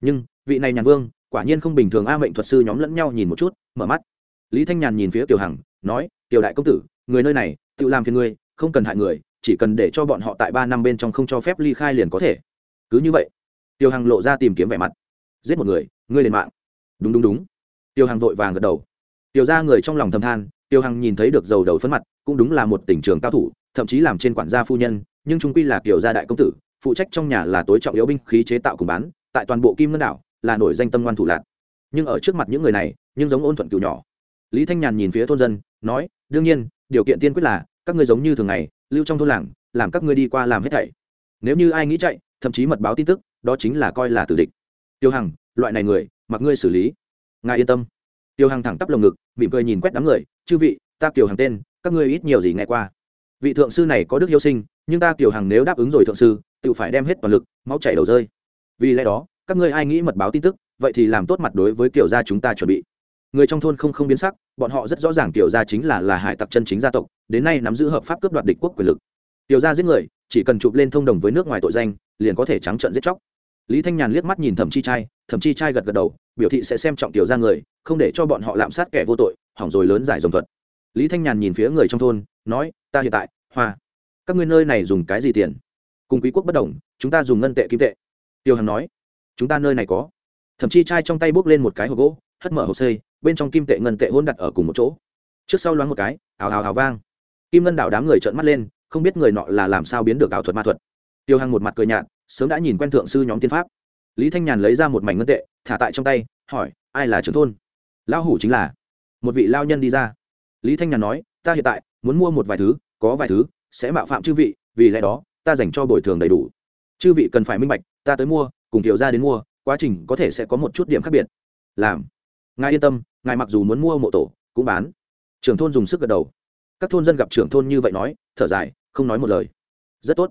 Nhưng, vị này nhàn vương, quả nhiên không bình thường A mệnh thuật sư nhóm lẫn nhau nhìn một chút, mở mắt. Lý Thanh Nhàn nhìn phía Tiểu Hằng, nói, Tiểu đại công tử, người nơi này, tự làm phiền ngươi, không cần hại người, chỉ cần để cho bọn họ tại ba năm bên trong không cho phép ly khai liền có thể. Cứ như vậy, tiêu hằng lộ ra tìm kiếm vẻ mặt. Giết một người ngươi lên mạng. Đúng đúng đúng. Tiêu hằng vội vàng gật đầu. Tiêu ra người trong lòng thầm than tiêu hằng nhìn thấy được dầu đầu phấn mặt cũng đúng là một tỉnh trường cao thủ thậm chí làm trên quản gia phu nhân nhưng trung quy là kiểu gia đại công tử phụ trách trong nhà là tối trọng yếu binh khí chế tạo cùng bán tại toàn bộ kim ngân đảo là nổi danh tâm ngoan thủ lạc nhưng ở trước mặt những người này nhưng giống ôn thuận cựu nhỏ. Lý thanh nhàn nhìn phía thôn dân nói đương nhiên điều kiện tiên quyết là các ngươi giống như thường ngày lưu trong thôn làng làm các ngươi đi qua làm hết thảy. Nếu như ai nghĩ chạy thậm chí mật báo tin tức, đó chính là coi là tử địch. Tiêu hằng, loại này người, mặc ngươi xử lý. Ngài yên tâm. Tiêu hằng thẳng tắp lồng ngực, mỉm cười nhìn quét đám người, chư vị, ta kiều hằng tên, các ngươi ít nhiều gì nghe qua. Vị thượng sư này có đức yêu sinh, nhưng ta kiều hằng nếu đáp ứng rồi thượng sư, tự phải đem hết toàn lực, máu chảy đầu rơi. Vì lẽ đó, các ngươi ai nghĩ mật báo tin tức, vậy thì làm tốt mặt đối với kiểu gia chúng ta chuẩn bị. Người trong thôn không không biến sắc, bọn họ rất rõ ràng tiểu gia chính là là hải tặc chân chính gia tộc, đến nay nắm giữ hợp pháp cướp đoạt địch quốc quyền lực. Tiểu gia giết người, chỉ cần chụp lên thông đồng với nước ngoài tội danh liền có thể trắng trợn giết chóc. Lý thanh nhàn liếc mắt nhìn thẩm chi trai, thẩm chi trai gật gật đầu, biểu thị sẽ xem trọng tiểu ra người, không để cho bọn họ lạm sát kẻ vô tội, hỏng rồi lớn giải dòng thuật. Lý thanh nhàn nhìn phía người trong thôn, nói, ta hiện tại, hoa, các ngươi nơi này dùng cái gì tiền? Cùng quý quốc bất đồng, chúng ta dùng ngân tệ kim tệ. Tiêu hằng nói, chúng ta nơi này có. Thậm chi trai trong tay bốc lên một cái hộp gỗ, hất mở hộp xây, bên trong kim tệ ngân tệ hôn đặt ở cùng một chỗ. Trước sau loáng một cái, ào ào ào vang. Kim ngân đảo đám người trợn mắt lên, không biết người nọ là làm sao biến được ảo thuật ma thuật tiêu hằng một mặt cười nhạt, sớm đã nhìn quen thượng sư nhóm tiên pháp. Lý thanh nhàn lấy ra một mảnh ngân tệ, thả tại trong tay, hỏi, ai là trưởng thôn? Lão hủ chính là. Một vị lao nhân đi ra. Lý thanh nhàn nói, ta hiện tại muốn mua một vài thứ, có vài thứ, sẽ mạo phạm chư vị, vì lẽ đó, ta dành cho bồi thường đầy đủ. Chư vị cần phải minh bạch, ta tới mua, cùng tiểu ra đến mua, quá trình có thể sẽ có một chút điểm khác biệt. Làm. Ngài yên tâm, ngài mặc dù muốn mua mộ tổ, cũng bán. Trưởng thôn dùng sức gật đầu. Các thôn dân gặp trưởng thôn như vậy nói, thở dài, không nói một lời. Rất tốt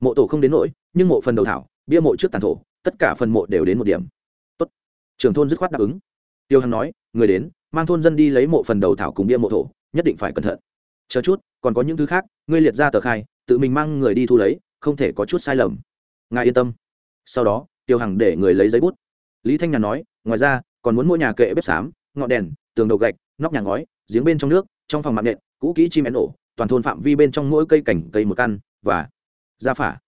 mộ tổ không đến nỗi, nhưng mộ phần đầu thảo, bia mộ trước tàn thổ, tất cả phần mộ đều đến một điểm. Tốt. Trưởng thôn dứt khoát đáp ứng. Tiêu hằng nói, người đến, mang thôn dân đi lấy mộ phần đầu thảo cùng bia mộ thổ, nhất định phải cẩn thận. Chờ chút, còn có những thứ khác, ngươi liệt ra tờ khai, tự mình mang người đi thu lấy, không thể có chút sai lầm. Ngài yên tâm. Sau đó, tiêu hằng để người lấy giấy bút. Lý thanh nhàn nói, ngoài ra, còn muốn mua nhà kệ bếp xám, ngọn đèn, tường đầu gạch, nóc nhà ngói, giếng bên trong nước, trong phòng mạng nện, cũ kỹ chim én ổ, toàn thôn phạm vi bên trong mỗi cây cảnh, cây một căn, và gia phả.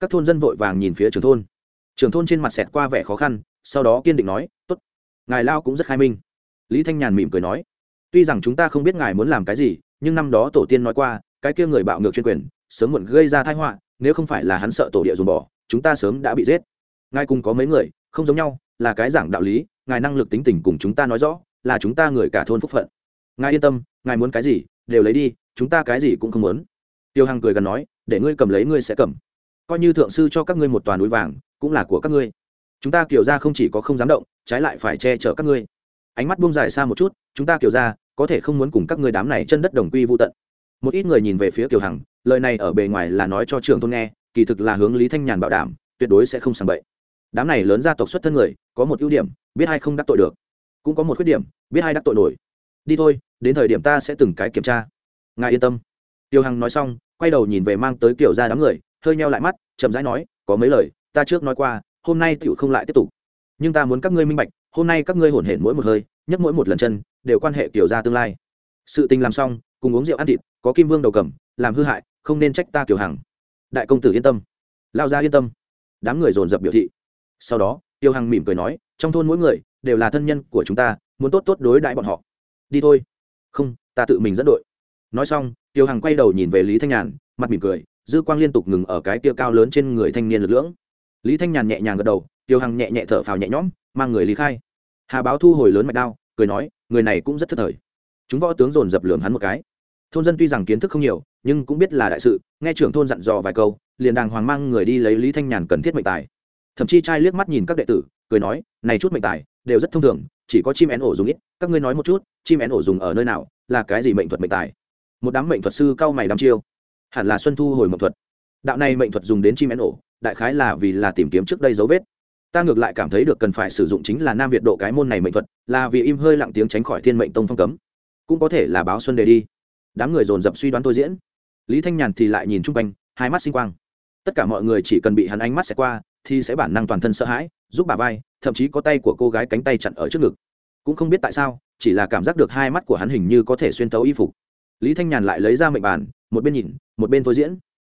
Các thôn dân vội vàng nhìn phía trường thôn. Trường thôn trên mặt xẹt qua vẻ khó khăn, sau đó kiên định nói t ố t ngài lao cũng rất khai minh. Lý thanh nhàn mỉm cười nói, tuy rằng chúng ta không biết ngài muốn làm cái gì, nhưng năm đó tổ tiên nói qua, cái kia người bạo ngược chuyên quyền, sớm muộn gây ra thái họa, nếu không phải là hắn sợ tổ địa dùng bỏ, chúng ta sớm đã bị giết. Ngài cùng có mấy người, không giống nhau, là cái giảng đạo lý, ngài năng lực tính tình cùng chúng ta nói rõ, là chúng ta người cả thôn phúc phận. Ngài yên tâm, ngài muốn cái gì, đều lấy đi, chúng ta cái gì cũng không muốn. Tiêu hằng cười gần nói để ngươi cầm lấy ngươi sẽ cầm. Coi như thượng sư cho các ngươi một toàn núi vàng, cũng là của các ngươi. Chúng ta kiểu ra không chỉ có không dám động, trái lại phải che chở các ngươi. Ánh mắt buông dài xa một chút, chúng ta kiểu ra có thể không muốn cùng các ngươi đám này chân đất đồng quy vô tận. Một ít người nhìn về phía kiều hằng, lời này ở bề ngoài là nói cho trường thôn nghe, kỳ thực là hướng lý thanh nhàn bảo đảm, tuyệt đối sẽ không sàng bậy. Đám này lớn gia tộc xuất thân người, có một ưu điểm, biết hay không đắc tội được. Cũng có một khuyết điểm, biết hay đắc tội nổi. Đi thôi, đến thời điểm ta sẽ từng cái kiểm tra. Ngài yên tâm. Tiêu hằng nói xong quay đầu nhìn về mang tới kiểu ra đám người, hơi nheo lại mắt, chậm rãi nói, có mấy lời, ta trước nói qua, hôm nay tựu không lại tiếp tục. Nhưng ta muốn các ngươi minh bạch, hôm nay các ngươi hổn hển mỗi một hơi, nhấc mỗi một lần chân, đều quan hệ kiểu ra tương lai. Sự tình làm xong, cùng uống rượu ăn thịt, có kim vương đầu cầm, làm hư hại, không nên trách ta kiểu hằng. Đại công tử yên tâm. Lao ra yên tâm. Đám người dồn dập biểu thị. Sau đó, tiêu hằng mỉm cười nói, trong thôn mỗi người, đều là thân nhân của chúng ta, muốn tốt tốt đối đãi bọn họ. Đi thôi. Không, ta tự mình dẫn đội. Nói xong tiêu hằng quay đầu nhìn về lý thanh nhàn, mặt mỉm cười, dư quang liên tục ngừng ở cái kia cao lớn trên người thanh niên lực lưỡng. Lý thanh nhàn nhẹ nhàng gật đầu, tiêu hằng nhẹ nhẹ thở phào nhẹ nhõm, mang người lý khai. Hà báo thu hồi lớn mạch đao, cười nói, người này cũng rất thất thời. Chúng võ tướng dồn dập lường hắn một cái. Thôn dân tuy rằng kiến thức không nhiều, nhưng cũng biết là đại sự, nghe trưởng thôn dặn dò vài câu, liền đàng hoàng mang người đi lấy lý thanh nhàn cần thiết mệnh tài. Thậm chí trai liếc mắt nhìn các đệ tử, cười nói, này chút mệnh tài, đều rất thông thường, chỉ có chim én ổ dùng ít. Các ngươi nói một chút, chim én ổ dùng ở nơi nào, là cái gì mệnh thuật mệnh tài? Một đám mệnh thuật sư cao mày đắm chiêu. Hẳn là xuân thu hồi mộng thuật. Đạo này mệnh thuật dùng đến chim én ổ, đại khái là vì là tìm kiếm trước đây dấu vết. Ta ngược lại cảm thấy được cần phải sử dụng chính là nam việt độ cái môn này mệnh thuật, là vì im hơi lặng tiếng tránh khỏi thiên mệnh tông phong cấm. Cũng có thể là báo xuân đề đi. Đám người dồn dập suy đoán tôi diễn. Lý thanh nhàn thì lại nhìn chung quanh, hai mắt sinh quang. Tất cả mọi người chỉ cần bị hắn ánh mắt xẹt qua, thì sẽ bản năng toàn thân sợ hãi, giúp bà vai, thậm chí có tay của cô gái cánh tay chặn ở trước ngực. Cũng không biết tại sao, chỉ là cảm giác được hai mắt của hắn hình như có thể xuyên tấu y phục lý thanh nhàn lại lấy ra mệnh bàn, một bên nhìn, một bên thôi diễn.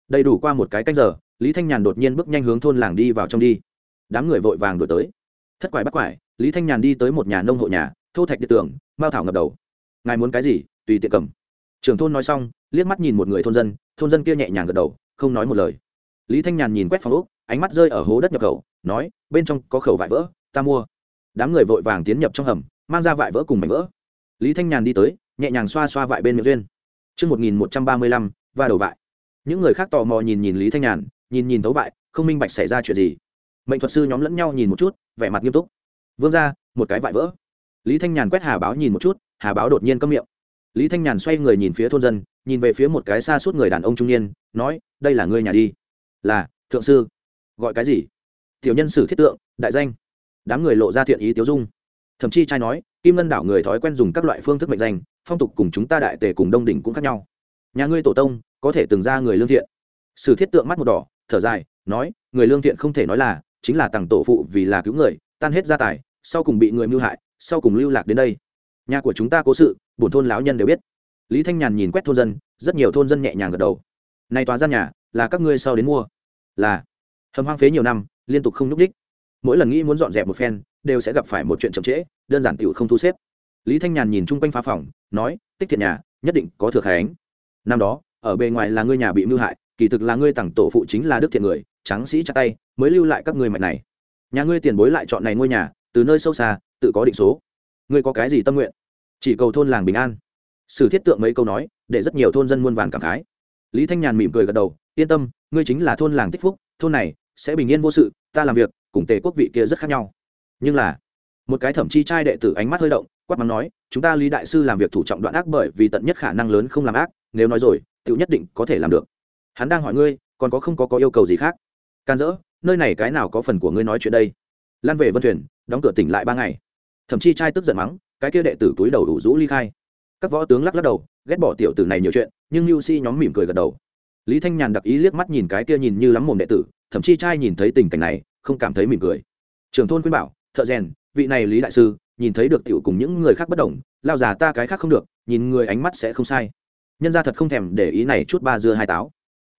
Đầy đủ qua một cái canh giờ, lý thanh nhàn đột nhiên bước nhanh hướng thôn làng đi vào trong đi. Đám người vội vàng đổi tới. Thất quải bắt quải, lý thanh nhàn đi tới một nhà nông hộ nhà, thô thạch địa tường, mao thảo ngập đầu. Ngài muốn cái gì, tùy tiện cầm. Trưởng thôn nói xong, liếc mắt nhìn một người thôn dân thôn dân kia nhẹ nhàng gật đầu, không nói một lời. Lý thanh nhàn nhìn quét phòng úc ánh mắt rơi ở hố đất nhập khẩu, nói, bên trong có khẩu vải vỡ, ta mua. Đám người vội vàng tiến nhập trong hầm, mang ra vải vỡ cùng mảnh vỡ. Lý thanh nhàn đi tới nhẹ nhàng xoa xoa vải bên miệng duyên. Trước 1135, và đầu vải. những người khác tò mò nhìn nhìn lý thanh nhàn nhìn nhìn tấu vải không minh bạch xảy ra chuyện gì. Mệnh thuật sư nhóm lẫn nhau nhìn một chút vẻ mặt nghiêm túc. Vương ra một cái vải vỡ. Lý thanh nhàn quét hà báo nhìn một chút hà báo đột nhiên câm miệng. Lý thanh nhàn xoay người nhìn phía thôn dân nhìn về phía một cái xa suốt người đàn ông trung niên nói đây là ngươi nhà đi. Là thượng sư. Gọi cái gì? Tiểu nhân sử thiết tượng đại danh. Đám người lộ ra thiện ý tiếu dung. Thậm chí trai nói kim ngân đảo người thói quen dùng các loại phương thức mệnh danh, phong tục cùng chúng ta đại tề cùng đông đỉnh cũng khác nhau. Nhà ngươi tổ tông, có thể từng ra người lương thiện. Sử thiết tượng mắt một đỏ, thở dài, nói, người lương thiện không thể nói là, chính là tặng tổ phụ vì là cứu người, tan hết gia tài, sau cùng bị người mưu hại, sau cùng lưu lạc đến đây. Nhà của chúng ta cố sự, bổn thôn lão nhân đều biết. Lý thanh nhàn nhìn quét thôn dân, rất nhiều thôn dân nhẹ nhàng gật đầu. Này tòa gian nhà, là các ngươi sau đến mua. Là. Hầm hoang phế nhiều năm, liên tục không nhúc đích mỗi lần nghĩ muốn dọn dẹp một phen, đều sẽ gặp phải một chuyện chậm trễ đơn giản tiểu không thu xếp. Lý thanh nhàn nhìn chung quanh phá phòng, nói, tích thiện nhà, nhất định có thừa khánh. Năm đó, ở bề ngoài là ngươi nhà bị mưu hại, kỳ thực là ngươi tặng tổ phụ chính là đức thiện người, tráng sĩ chặt tay, mới lưu lại các ngươi mạch này. Nhà ngươi tiền bối lại chọn này ngôi nhà, từ nơi sâu xa, tự có định số. Ngươi có cái gì tâm nguyện? Chỉ cầu thôn làng bình an. Sử thiết tượng mấy câu nói, để rất nhiều thôn dân muôn vàn cảm khái. Lý thanh nhàn mỉm cười gật đầu, yên tâm, ngươi chính là thôn làng tích phúc, thôn này sẽ bình yên vô sự, ta làm việc, cùng tề quốc vị kia rất khác nhau. Nhưng là một cái thẩm chi trai đệ tử ánh mắt hơi động, quát mắng nói, chúng ta lý đại sư làm việc thủ trọng đoạn ác bởi vì tận nhất khả năng lớn không làm ác, nếu nói rồi tự nhất định có thể làm được. Hắn đang hỏi ngươi, còn có không có có yêu cầu gì khác? Can dỡ, nơi này cái nào có phần của ngươi nói chuyện đây? Lan về vân thuyền, đóng cửa tỉnh lại ba ngày. Thậm chi trai tức giận mắng, cái kia đệ tử túi đầu đủ rũ ly khai. Các võ tướng lắc lắc đầu, ghét bỏ tiểu tử này nhiều chuyện, nhưng lưu si nhóm mỉm cười gật đầu. Lý thanh nhàn đặc ý liếc mắt nhìn cái kia nhìn như lắm mồm đệ tử, thậm chi trai nhìn thấy tình cảnh này, không cảm thấy mỉm cười. Trưởng thôn khuyên bảo, thợ rèn vị này lý đại sư, nhìn thấy được tiểu cùng những người khác bất đồng, lao già ta cái khác không được, nhìn người ánh mắt sẽ không sai. Nhân ra thật không thèm để ý này chút ba dưa hai táo.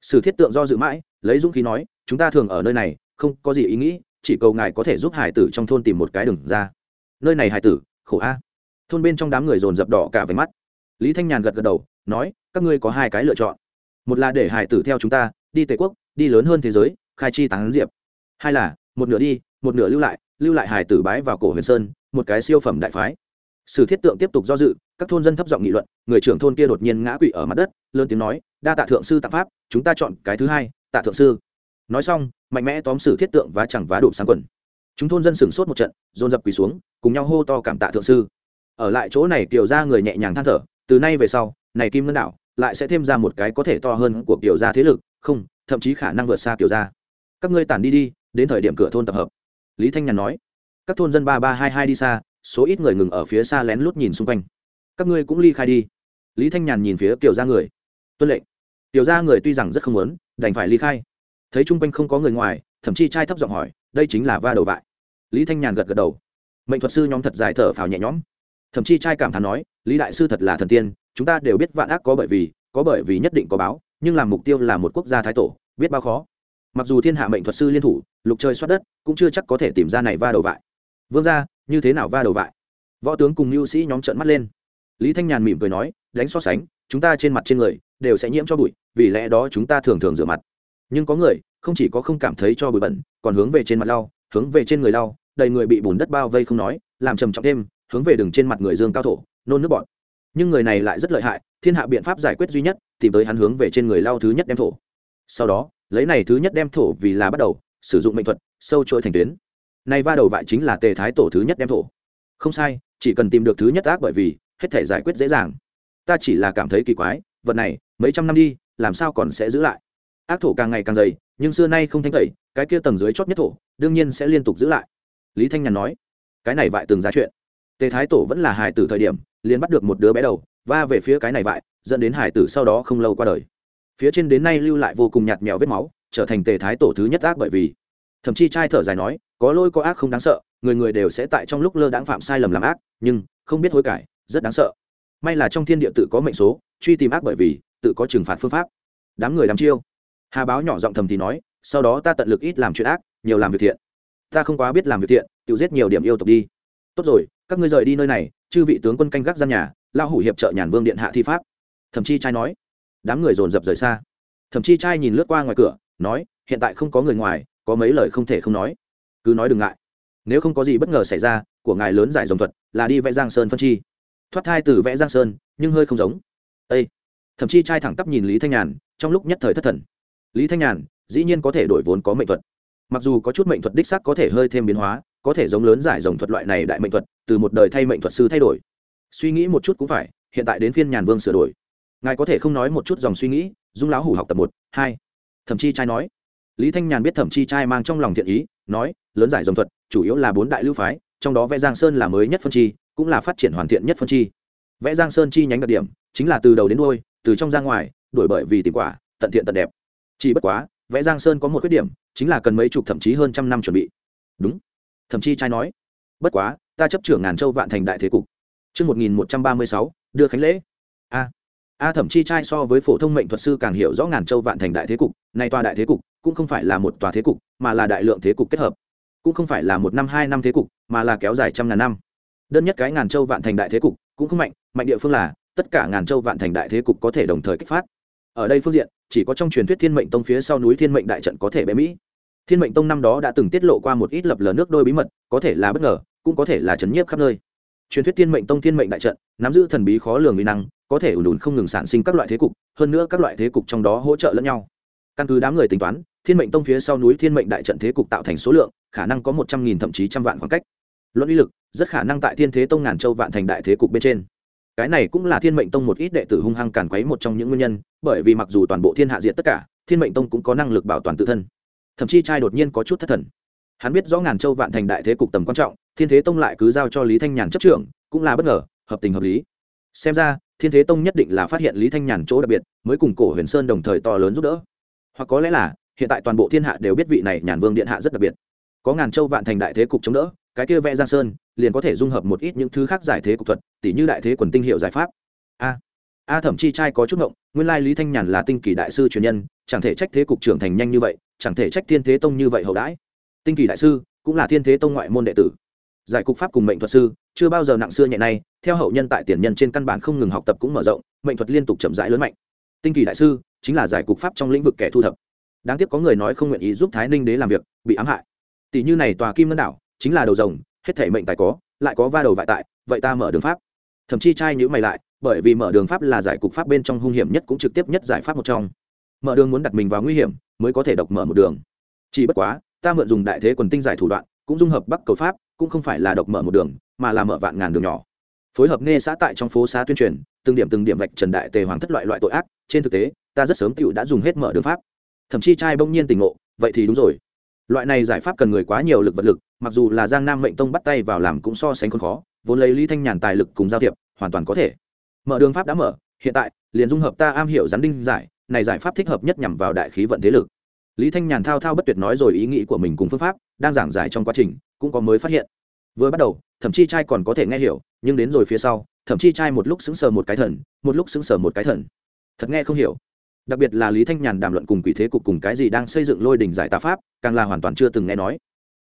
Sử thiết tượng do dự mãi, lấy dũng khí nói, chúng ta thường ở nơi này, không có gì ý nghĩ, chỉ cầu ngài có thể giúp hải tử trong thôn tìm một cái đường ra. Nơi này hải tử, khổ a. Thôn bên trong đám người dồn dập đỏ cả về mắt. Lý thanh nhàn gật gật đầu, nói, các ngươi có hai cái lựa chọn. Một là để hải tử theo chúng ta, đi tề quốc, đi lớn hơn thế giới, khai chi tán diệp. Hai là, một nửa đi, một nửa lưu lại lưu lại hải tử bái vào cổ huyền sơn, một cái siêu phẩm đại phái. Sử thiết tượng tiếp tục do dự, các thôn dân thấp giọng nghị luận, người trưởng thôn kia đột nhiên ngã quỵ ở mặt đất, lớn tiếng nói, đa tạ thượng sư tạ pháp, chúng ta chọn cái thứ hai, tạ thượng sư. Nói xong, mạnh mẽ tóm sử thiết tượng và chẳng vá đụp sáng quần. Chúng thôn dân sửng sốt một trận, dồn dập quỳ xuống, cùng nhau hô to cảm tạ thượng sư. Ở lại chỗ này, kiều ra người nhẹ nhàng than thở, từ nay về sau, này kim ngân đảo lại sẽ thêm ra một cái có thể to hơn của kiều gia thế lực, không, thậm chí khả năng vượt xa kiều gia. Các ngươi tản đi đi, đến thời điểm cửa thôn tập hợp lý thanh nhàn nói, các thôn dân ba ba hai hai đi xa, số ít người ngừng ở phía xa lén lút nhìn xung quanh. Các ngươi cũng ly khai đi. Lý thanh nhàn nhìn phía tiểu ra người. Tuân lệnh. Tiểu ra người tuy rằng rất không muốn, đành phải ly khai. Thấy chung quanh không có người ngoài, thậm chí trai thấp giọng hỏi, đây chính là va đầu vại lý thanh nhàn gật gật đầu. Mệnh thuật sư nhóm thật dài thở phào nhẹ nhõm. Thậm chí trai cảm thán nói, lý đại sư thật là thần tiên, chúng ta đều biết vạn ác có bởi vì, có bởi vì nhất định có báo, nhưng làm mục tiêu là một quốc gia thái tổ, biết bao khó mặc dù thiên hạ mệnh thuật sư liên thủ, lục chơi xoát đất, cũng chưa chắc có thể tìm ra này va đầu vại. Vương ra như thế nào va đầu vại? Võ tướng cùng mưu sĩ nhóm trận mắt lên. Lý thanh nhàn mỉm cười nói, đánh so sánh, chúng ta trên mặt trên người đều sẽ nhiễm cho bụi, vì lẽ đó chúng ta thường thường rửa mặt. Nhưng có người, không chỉ có không cảm thấy cho bụi bẩn, còn hướng về trên mặt lau, hướng về trên người lau, đầy người bị bùn đất bao vây không nói, làm trầm trọng thêm, hướng về đường trên mặt người dương cao thổ, nôn nước bọn nhưng người này lại rất lợi hại, thiên hạ biện pháp giải quyết duy nhất, tìm tới hắn hướng về trên người lau thứ nhất đem thổ. Sau đó lấy này thứ nhất đem thổ vì là bắt đầu, sử dụng mệnh thuật, sâu chuỗi thành tuyến. Nay va đầu vại chính là tề thái tổ thứ nhất đem thổ. Không sai, chỉ cần tìm được thứ nhất ác bởi vì, hết thể giải quyết dễ dàng. Ta chỉ là cảm thấy kỳ quái, vật này, mấy trăm năm đi, làm sao còn sẽ giữ lại? Ác thổ càng ngày càng dày, nhưng xưa nay không thanh tẩy, cái kia tầng dưới chót nhất thổ, đương nhiên sẽ liên tục giữ lại. Lý thanh nhàn nói, cái này vại từng giá chuyện. Tề thái tổ vẫn là hài tử thời điểm, liền bắt được một đứa bé đầu, va về phía cái này vại, dẫn đến hải tử sau đó không lâu qua đời phía trên đến nay lưu lại vô cùng nhạt mèo vết máu, trở thành tề thái tổ thứ nhất ác bởi vì. Thậm chí trai thở dài nói, có lỗi, có ác không đáng sợ, người người đều sẽ tại trong lúc lơ đãng phạm sai lầm làm ác, nhưng, không biết hối cải, rất đáng sợ. May là trong thiên địa tự có mệnh số, truy tìm ác bởi vì, tự có trừng phạt phương pháp. Đám người đám chiêu. Hà báo nhỏ giọng thầm thì nói, sau đó ta tận lực ít làm chuyện ác, nhiều làm việc thiện. Ta không quá biết làm việc thiện, tự giết nhiều điểm yêu tộc đi. Tốt rồi, các ngươi rời đi nơi này, chư vị tướng quân canh gác gian nhà lao hủ hiệp trợ nhàn vương điện hạ thi pháp. Thậm chí trai nói đám người dồn dập rời xa. Thậm chí trai nhìn lướt qua ngoài cửa, nói, hiện tại không có người ngoài, có mấy lời không thể không nói. Cứ nói đừng ngại. Nếu không có gì bất ngờ xảy ra, của ngài lớn giải dòng thuật là đi vẽ giang sơn phân chi. Thoát thai từ vẽ giang sơn, nhưng hơi không giống. Â thậm chí trai thẳng tắp nhìn lý thanh nhàn, trong lúc nhất thời thất thần. Lý thanh nhàn, dĩ nhiên có thể đổi vốn có mệnh thuật. Mặc dù có chút mệnh thuật đích sắc có thể hơi thêm biến hóa, có thể giống lớn giải dòng thuật loại này đại mệnh thuật, từ một đời thay mệnh thuật sư thay đổi. Suy nghĩ một chút cũng phải, hiện tại đến phiên nhàn vương sửa đổi ngài có thể không nói một chút dòng suy nghĩ dung lão hủ học tập một hai. Thậm Chi trai nói. Lý thanh nhàn biết thẩm chi trai mang trong lòng thiện ý nói lớn giải dòng thuật chủ yếu là bốn đại lưu phái trong đó vẽ giang sơn là mới nhất phân chi cũng là phát triển hoàn thiện nhất phân chi. Vẽ giang sơn chi nhánh đặc điểm chính là từ đầu đến đôi từ trong ra ngoài đổi bởi vì tình quả tận thiện tận đẹp. Chỉ bất quá vẽ giang sơn có một khuyết điểm chính là cần mấy chục thậm chí hơn trăm năm chuẩn bị. Đúng. Thậm chí trai nói. Bất quá ta chấp trưởng ngàn châu vạn thành đại thế cục. Trước 1136, đưa khánh lễ. A. A Thẩm Chi trai so với phổ thông mệnh thuật sư càng hiểu rõ ngàn châu vạn thành đại thế cục, nay tòa đại thế cục cũng không phải là một tòa thế cục, mà là đại lượng thế cục kết hợp. Cũng không phải là một năm hai năm thế cục, mà là kéo dài trăm ngàn năm. Đơn nhất cái ngàn châu vạn thành đại thế cục cũng không mạnh, mạnh địa phương là tất cả ngàn châu vạn thành đại thế cục có thể đồng thời kích phát. Ở đây phương diện, chỉ có trong truyền thuyết Thiên Mệnh Tông phía sau núi Thiên Mệnh đại trận có thể bế mỹ. thiên mệnh tông năm đó đã từng tiết lộ qua một ít lập lờ nước đôi bí mật có thể là bất ngờ cũng có thể là chấn nhiếp khắp nơi truyền thuyết thiên mệnh tông thiên mệnh đại trận nắm giữ thần bí khó lường uy năng có thể ủn ủn không ngừng sản sinh các loại thế cục, hơn nữa các loại thế cục trong đó hỗ trợ lẫn nhau. Căn cứ đám người tính toán, thiên mệnh tông phía sau núi thiên mệnh đại trận thế cục tạo thành số lượng, khả năng có một trăm nghìn thậm chí trăm vạn khoảng cách. Luận uy lực, rất khả năng tại thiên thế tông ngàn châu vạn thành đại thế cục bên trên. Cái này cũng là thiên mệnh tông một ít đệ tử hung hăng càn quấy một trong những nguyên nhân, bởi vì mặc dù toàn bộ thiên hạ diện tất cả, thiên mệnh tông cũng có năng lực bảo toàn tự thân. Thậm chí trai đột nhiên có chút thất thần. Hắn biết rõ ngàn châu vạn thành đại thế cục tầm quan trọng, thiên thế tông lại cứ giao cho lý thanh nhàn chấp trưởng, cũng là bất ngờ, hợp tình hợp lý. Xem ra thiên thế tông nhất định là phát hiện lý thanh nhàn chỗ đặc biệt, mới cùng cổ huyền sơn đồng thời to lớn giúp đỡ. Hoặc có lẽ là, hiện tại toàn bộ thiên hạ đều biết vị này nhàn vương điện hạ rất đặc biệt. Có ngàn châu vạn thành đại thế cục chống đỡ, cái kia vẽ giang sơn, liền có thể dung hợp một ít những thứ khác giải thế cục thuật tỷ như đại thế quần tinh hiệu giải pháp. A a thẩm chi trai có chút ngộng, nguyên lai lý thanh nhàn là tinh kỳ đại sư truyền nhân, chẳng thể trách thế cục trưởng thành nhanh như vậy, chẳng thể trách thiên thế tông như vậy hậu đãi. Tinh kỳ đại sư cũng là thiên thế tông ngoại môn đệ tử. Giải cục pháp cùng mệnh thuật sư chưa bao giờ nặng xưa nhẹ nay, theo hậu nhân tại tiền nhân trên căn bản không ngừng học tập cũng mở rộng, mệnh thuật liên tục chậm rãi lớn mạnh. Tinh kỳ đại sư chính là giải cục pháp trong lĩnh vực kẻ thu thập. Đáng tiếc có người nói không nguyện ý giúp thái ninh đế làm việc, bị ám hại. Tỷ như này tòa kim ngân đảo, chính là đầu rồng, hết thể mệnh tài có, lại có va đầu vại tại, vậy ta mở đường pháp. Thậm chí trai nhữ mày lại, bởi vì mở đường pháp là giải cục pháp bên trong hung hiểm nhất cũng trực tiếp nhất giải pháp một trong. Mở đường muốn đặt mình vào nguy hiểm, mới có thể độc mở một đường. Chỉ bất quá, ta mượn dùng đại thế quần tinh giải thủ đoạn, cũng dung hợp bắc cầu pháp, cũng không phải là độc mở một đường mà là mở vạn ngàn đường nhỏ. Phối hợp nghe xã tại trong phố xá tuyên truyền, từng điểm từng điểm vạch trần đại tề hoàng thất loại loại tội ác, trên thực tế, ta rất sớm tựu đã dùng hết mở đường pháp. Thậm chí trai bỗng nhiên tỉnh ngộ, vậy thì đúng rồi. Loại này giải pháp cần người quá nhiều lực vật lực, mặc dù là giang nam mệnh tông bắt tay vào làm cũng so sánh còn khó, vốn lấy lý thanh nhàn tài lực cùng giao thiệp, hoàn toàn có thể. Mở đường pháp đã mở, hiện tại, liền dung hợp ta am hiểu gián đinh giải, này giải pháp thích hợp nhất nhằm vào đại khí vận thế lực. Lý thanh nhàn thao thao bất tuyệt nói rồi ý nghĩ của mình cùng phương pháp, đang giảng giải trong quá trình, cũng có mới phát hiện vừa bắt đầu thậm chí trai còn có thể nghe hiểu, nhưng đến rồi phía sau thậm chí trai một lúc sững sờ một cái thần, một lúc sững sờ một cái thần. Thật nghe không hiểu. Đặc biệt là lý thanh nhàn đàm luận cùng quỷ thế cục cùng cái gì đang xây dựng lôi đình giải tà pháp, càng là hoàn toàn chưa từng nghe nói.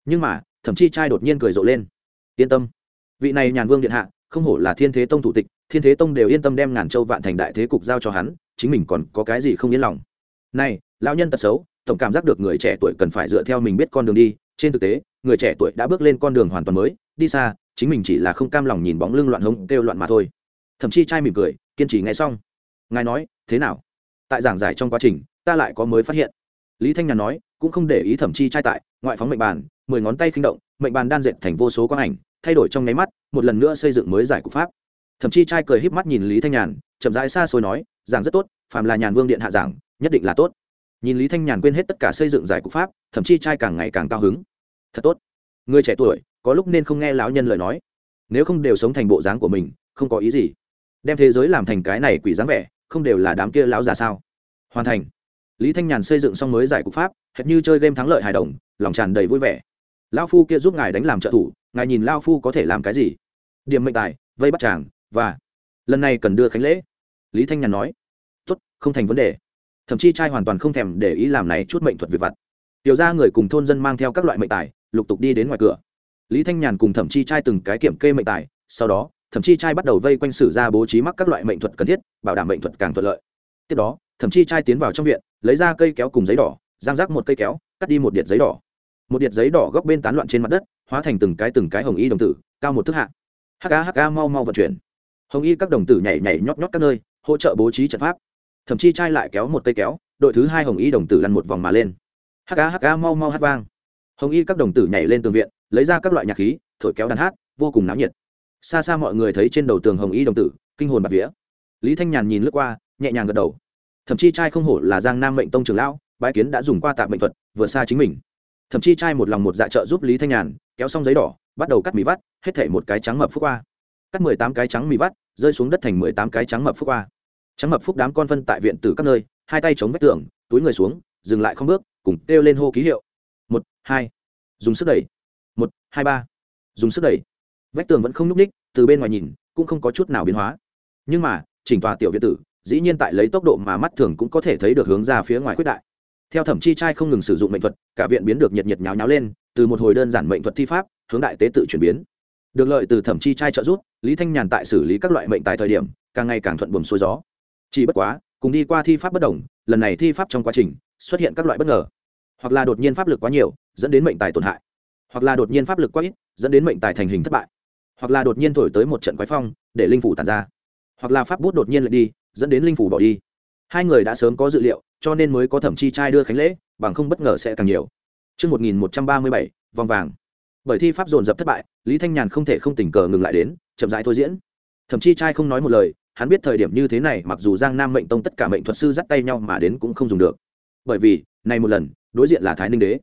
Nhưng mà thậm chí trai đột nhiên cười rộ lên. Yên tâm. Vị này nhàn vương điện hạ, không hổ là thiên thế tông thủ tịch, thiên thế tông đều yên tâm đem ngàn châu vạn thành đại thế cục giao cho hắn, chính mình còn có cái gì không yên lòng. Này, lão nhân tật xấu, tổng cảm giác được người trẻ tuổi cần phải dựa theo mình biết con đường đi trên thực tế, người trẻ tuổi đã bước lên con đường hoàn toàn mới, đi xa, chính mình chỉ là không cam lòng nhìn bóng lưng loạn hống, kêu loạn mà thôi. Thậm chí trai mỉm cười, kiên trì nghe xong. Ngài nói, thế nào? Tại giảng giải trong quá trình, ta lại có mới phát hiện. Lý thanh nhàn nói, cũng không để ý thẩm chi trai tại, ngoại phóng mệnh bàn, mười ngón tay khinh động, mệnh bàn đan dệt thành vô số quang ảnh, thay đổi trong nháy mắt, một lần nữa xây dựng mới giải của pháp. Thậm chi trai cười híp mắt nhìn lý thanh nhàn, chậm rãi xa xôi nói, giảng rất tốt, phàm là nhàn vương điện hạ giảng, nhất định là tốt nhìn lý thanh nhàn quên hết tất cả xây dựng giải cục pháp, thậm chi trai càng ngày càng cao hứng. Thật tốt. Người trẻ tuổi, có lúc nên không nghe lão nhân lời nói. Nếu không đều sống thành bộ dáng của mình, không có ý gì. Đem thế giới làm thành cái này quỷ dáng vẻ, không đều là đám kia lão già sao? Hoàn thành. Lý thanh nhàn xây dựng xong mới giải cục pháp, hệt như chơi game thắng lợi hài đồng, lòng tràn đầy vui vẻ. Lão phu kia giúp ngài đánh làm trợ thủ, ngài nhìn lao phu có thể làm cái gì? Điểm mệnh tài, vây bắt chàng, và lần này cần đưa khánh lễ. Lý thanh nhàn nói. Tốt, không thành vấn đề thậm chí trai hoàn toàn không thèm để ý làm này chút mệnh thuật việc vặt. Tiểu ra người cùng thôn dân mang theo các loại mệnh tài, lục tục đi đến ngoài cửa. Lý thanh nhàn cùng thẩm chi trai từng cái kiểm kê mệnh tài, sau đó thẩm chi trai bắt đầu vây quanh sử ra bố trí mắc các loại mệnh thuật cần thiết, bảo đảm mệnh thuật càng thuận lợi. Tiếp đó thẩm chi trai tiến vào trong viện, lấy ra cây kéo cùng giấy đỏ, giang rác một cây kéo, cắt đi một điện giấy đỏ. Một điện giấy đỏ góc bên tán loạn trên mặt đất, hóa thành từng cái từng cái hồng y đồng tử, cao một thước hạ. Hk hk mau mau vận chuyển. Hồng y các đồng tử nhảy nhảy nhót nhót các nơi, hỗ trợ bố trí trận pháp thậm chí trai lại kéo một cây kéo, đội thứ hai hồng y đồng tử lăn một vòng mà lên. Hk hk mau mau hát vang. Hồng y các đồng tử nhảy lên tường viện, lấy ra các loại nhạc khí, thổi kéo đàn hát, vô cùng náo nhiệt. Xa xa mọi người thấy trên đầu tường hồng y đồng tử, kinh hồn bạc vía. Lý thanh nhàn nhìn lướt qua, nhẹ nhàng gật đầu. Thậm chí trai không hổ là giang nam mệnh tông trường lão, bái kiến đã dùng qua tạm mệnh thuật, vượt xa chính mình. Thậm chí trai một lòng một dạ trợ giúp lý thanh nhàn, kéo xong giấy đỏ, bắt đầu cắt mì vắt, hết thể một cái trắng mập phúc qua. Cắt mười tám cái trắng mì vắt, rơi xuống đất thành mười tám cái trắng mập phúc qua trắng mập phúc đám con phân tại viện từ các nơi, hai tay chống vách tường, túi người xuống, dừng lại không bước, cùng kêu lên hô ký hiệu. Một, hai. Dùng sức đẩy. Một, hai, ba. Dùng sức đẩy. Vách tường vẫn không nhúc ních, từ bên ngoài nhìn, cũng không có chút nào biến hóa. Nhưng mà, chỉnh tòa tiểu viện tử, dĩ nhiên tại lấy tốc độ mà mắt thường cũng có thể thấy được hướng ra phía ngoài quyết đại. Theo thẩm chi trai không ngừng sử dụng mệnh thuật, cả viện biến được nhiệt nhiệt nháo nháo lên, từ một hồi đơn giản mệnh thuật thi pháp, hướng đại tế tự chuyển biến. Được lợi từ thẩm chi trai trợ giúp, lý thanh nhàn tại xử lý các loại mệnh tài thời điểm, càng ngày càng thuận buồm xuôi gió chỉ bất quá cùng đi qua thi pháp bất đồng lần này thi pháp trong quá trình xuất hiện các loại bất ngờ. Hoặc là đột nhiên pháp lực quá nhiều dẫn đến mệnh tài tổn hại. Hoặc là đột nhiên pháp lực quá ít dẫn đến mệnh tài thành hình thất bại. Hoặc là đột nhiên thổi tới một trận quái phong để linh phủ tàn ra. Hoặc là pháp bút đột nhiên lại đi dẫn đến linh phủ bỏ đi. Hai người đã sớm có dự liệu cho nên mới có thẩm chi trai đưa khánh lễ bằng không bất ngờ sẽ càng nhiều. Trước 1137, vòng vàng. Bởi thi pháp dồn dập thất bại, Lý Thanh Nhàn không thể không tình cờ ngừng lại đến, chậm rãi thôi diễn. Thẩm chi trai không nói một lời, hắn biết thời điểm như thế này mặc dù Giang Nam mệnh tông tất cả mệnh thuật sư dắt tay nhau mà đến cũng không dùng được. Bởi vì, này một lần, đối diện là Thái Ninh đế,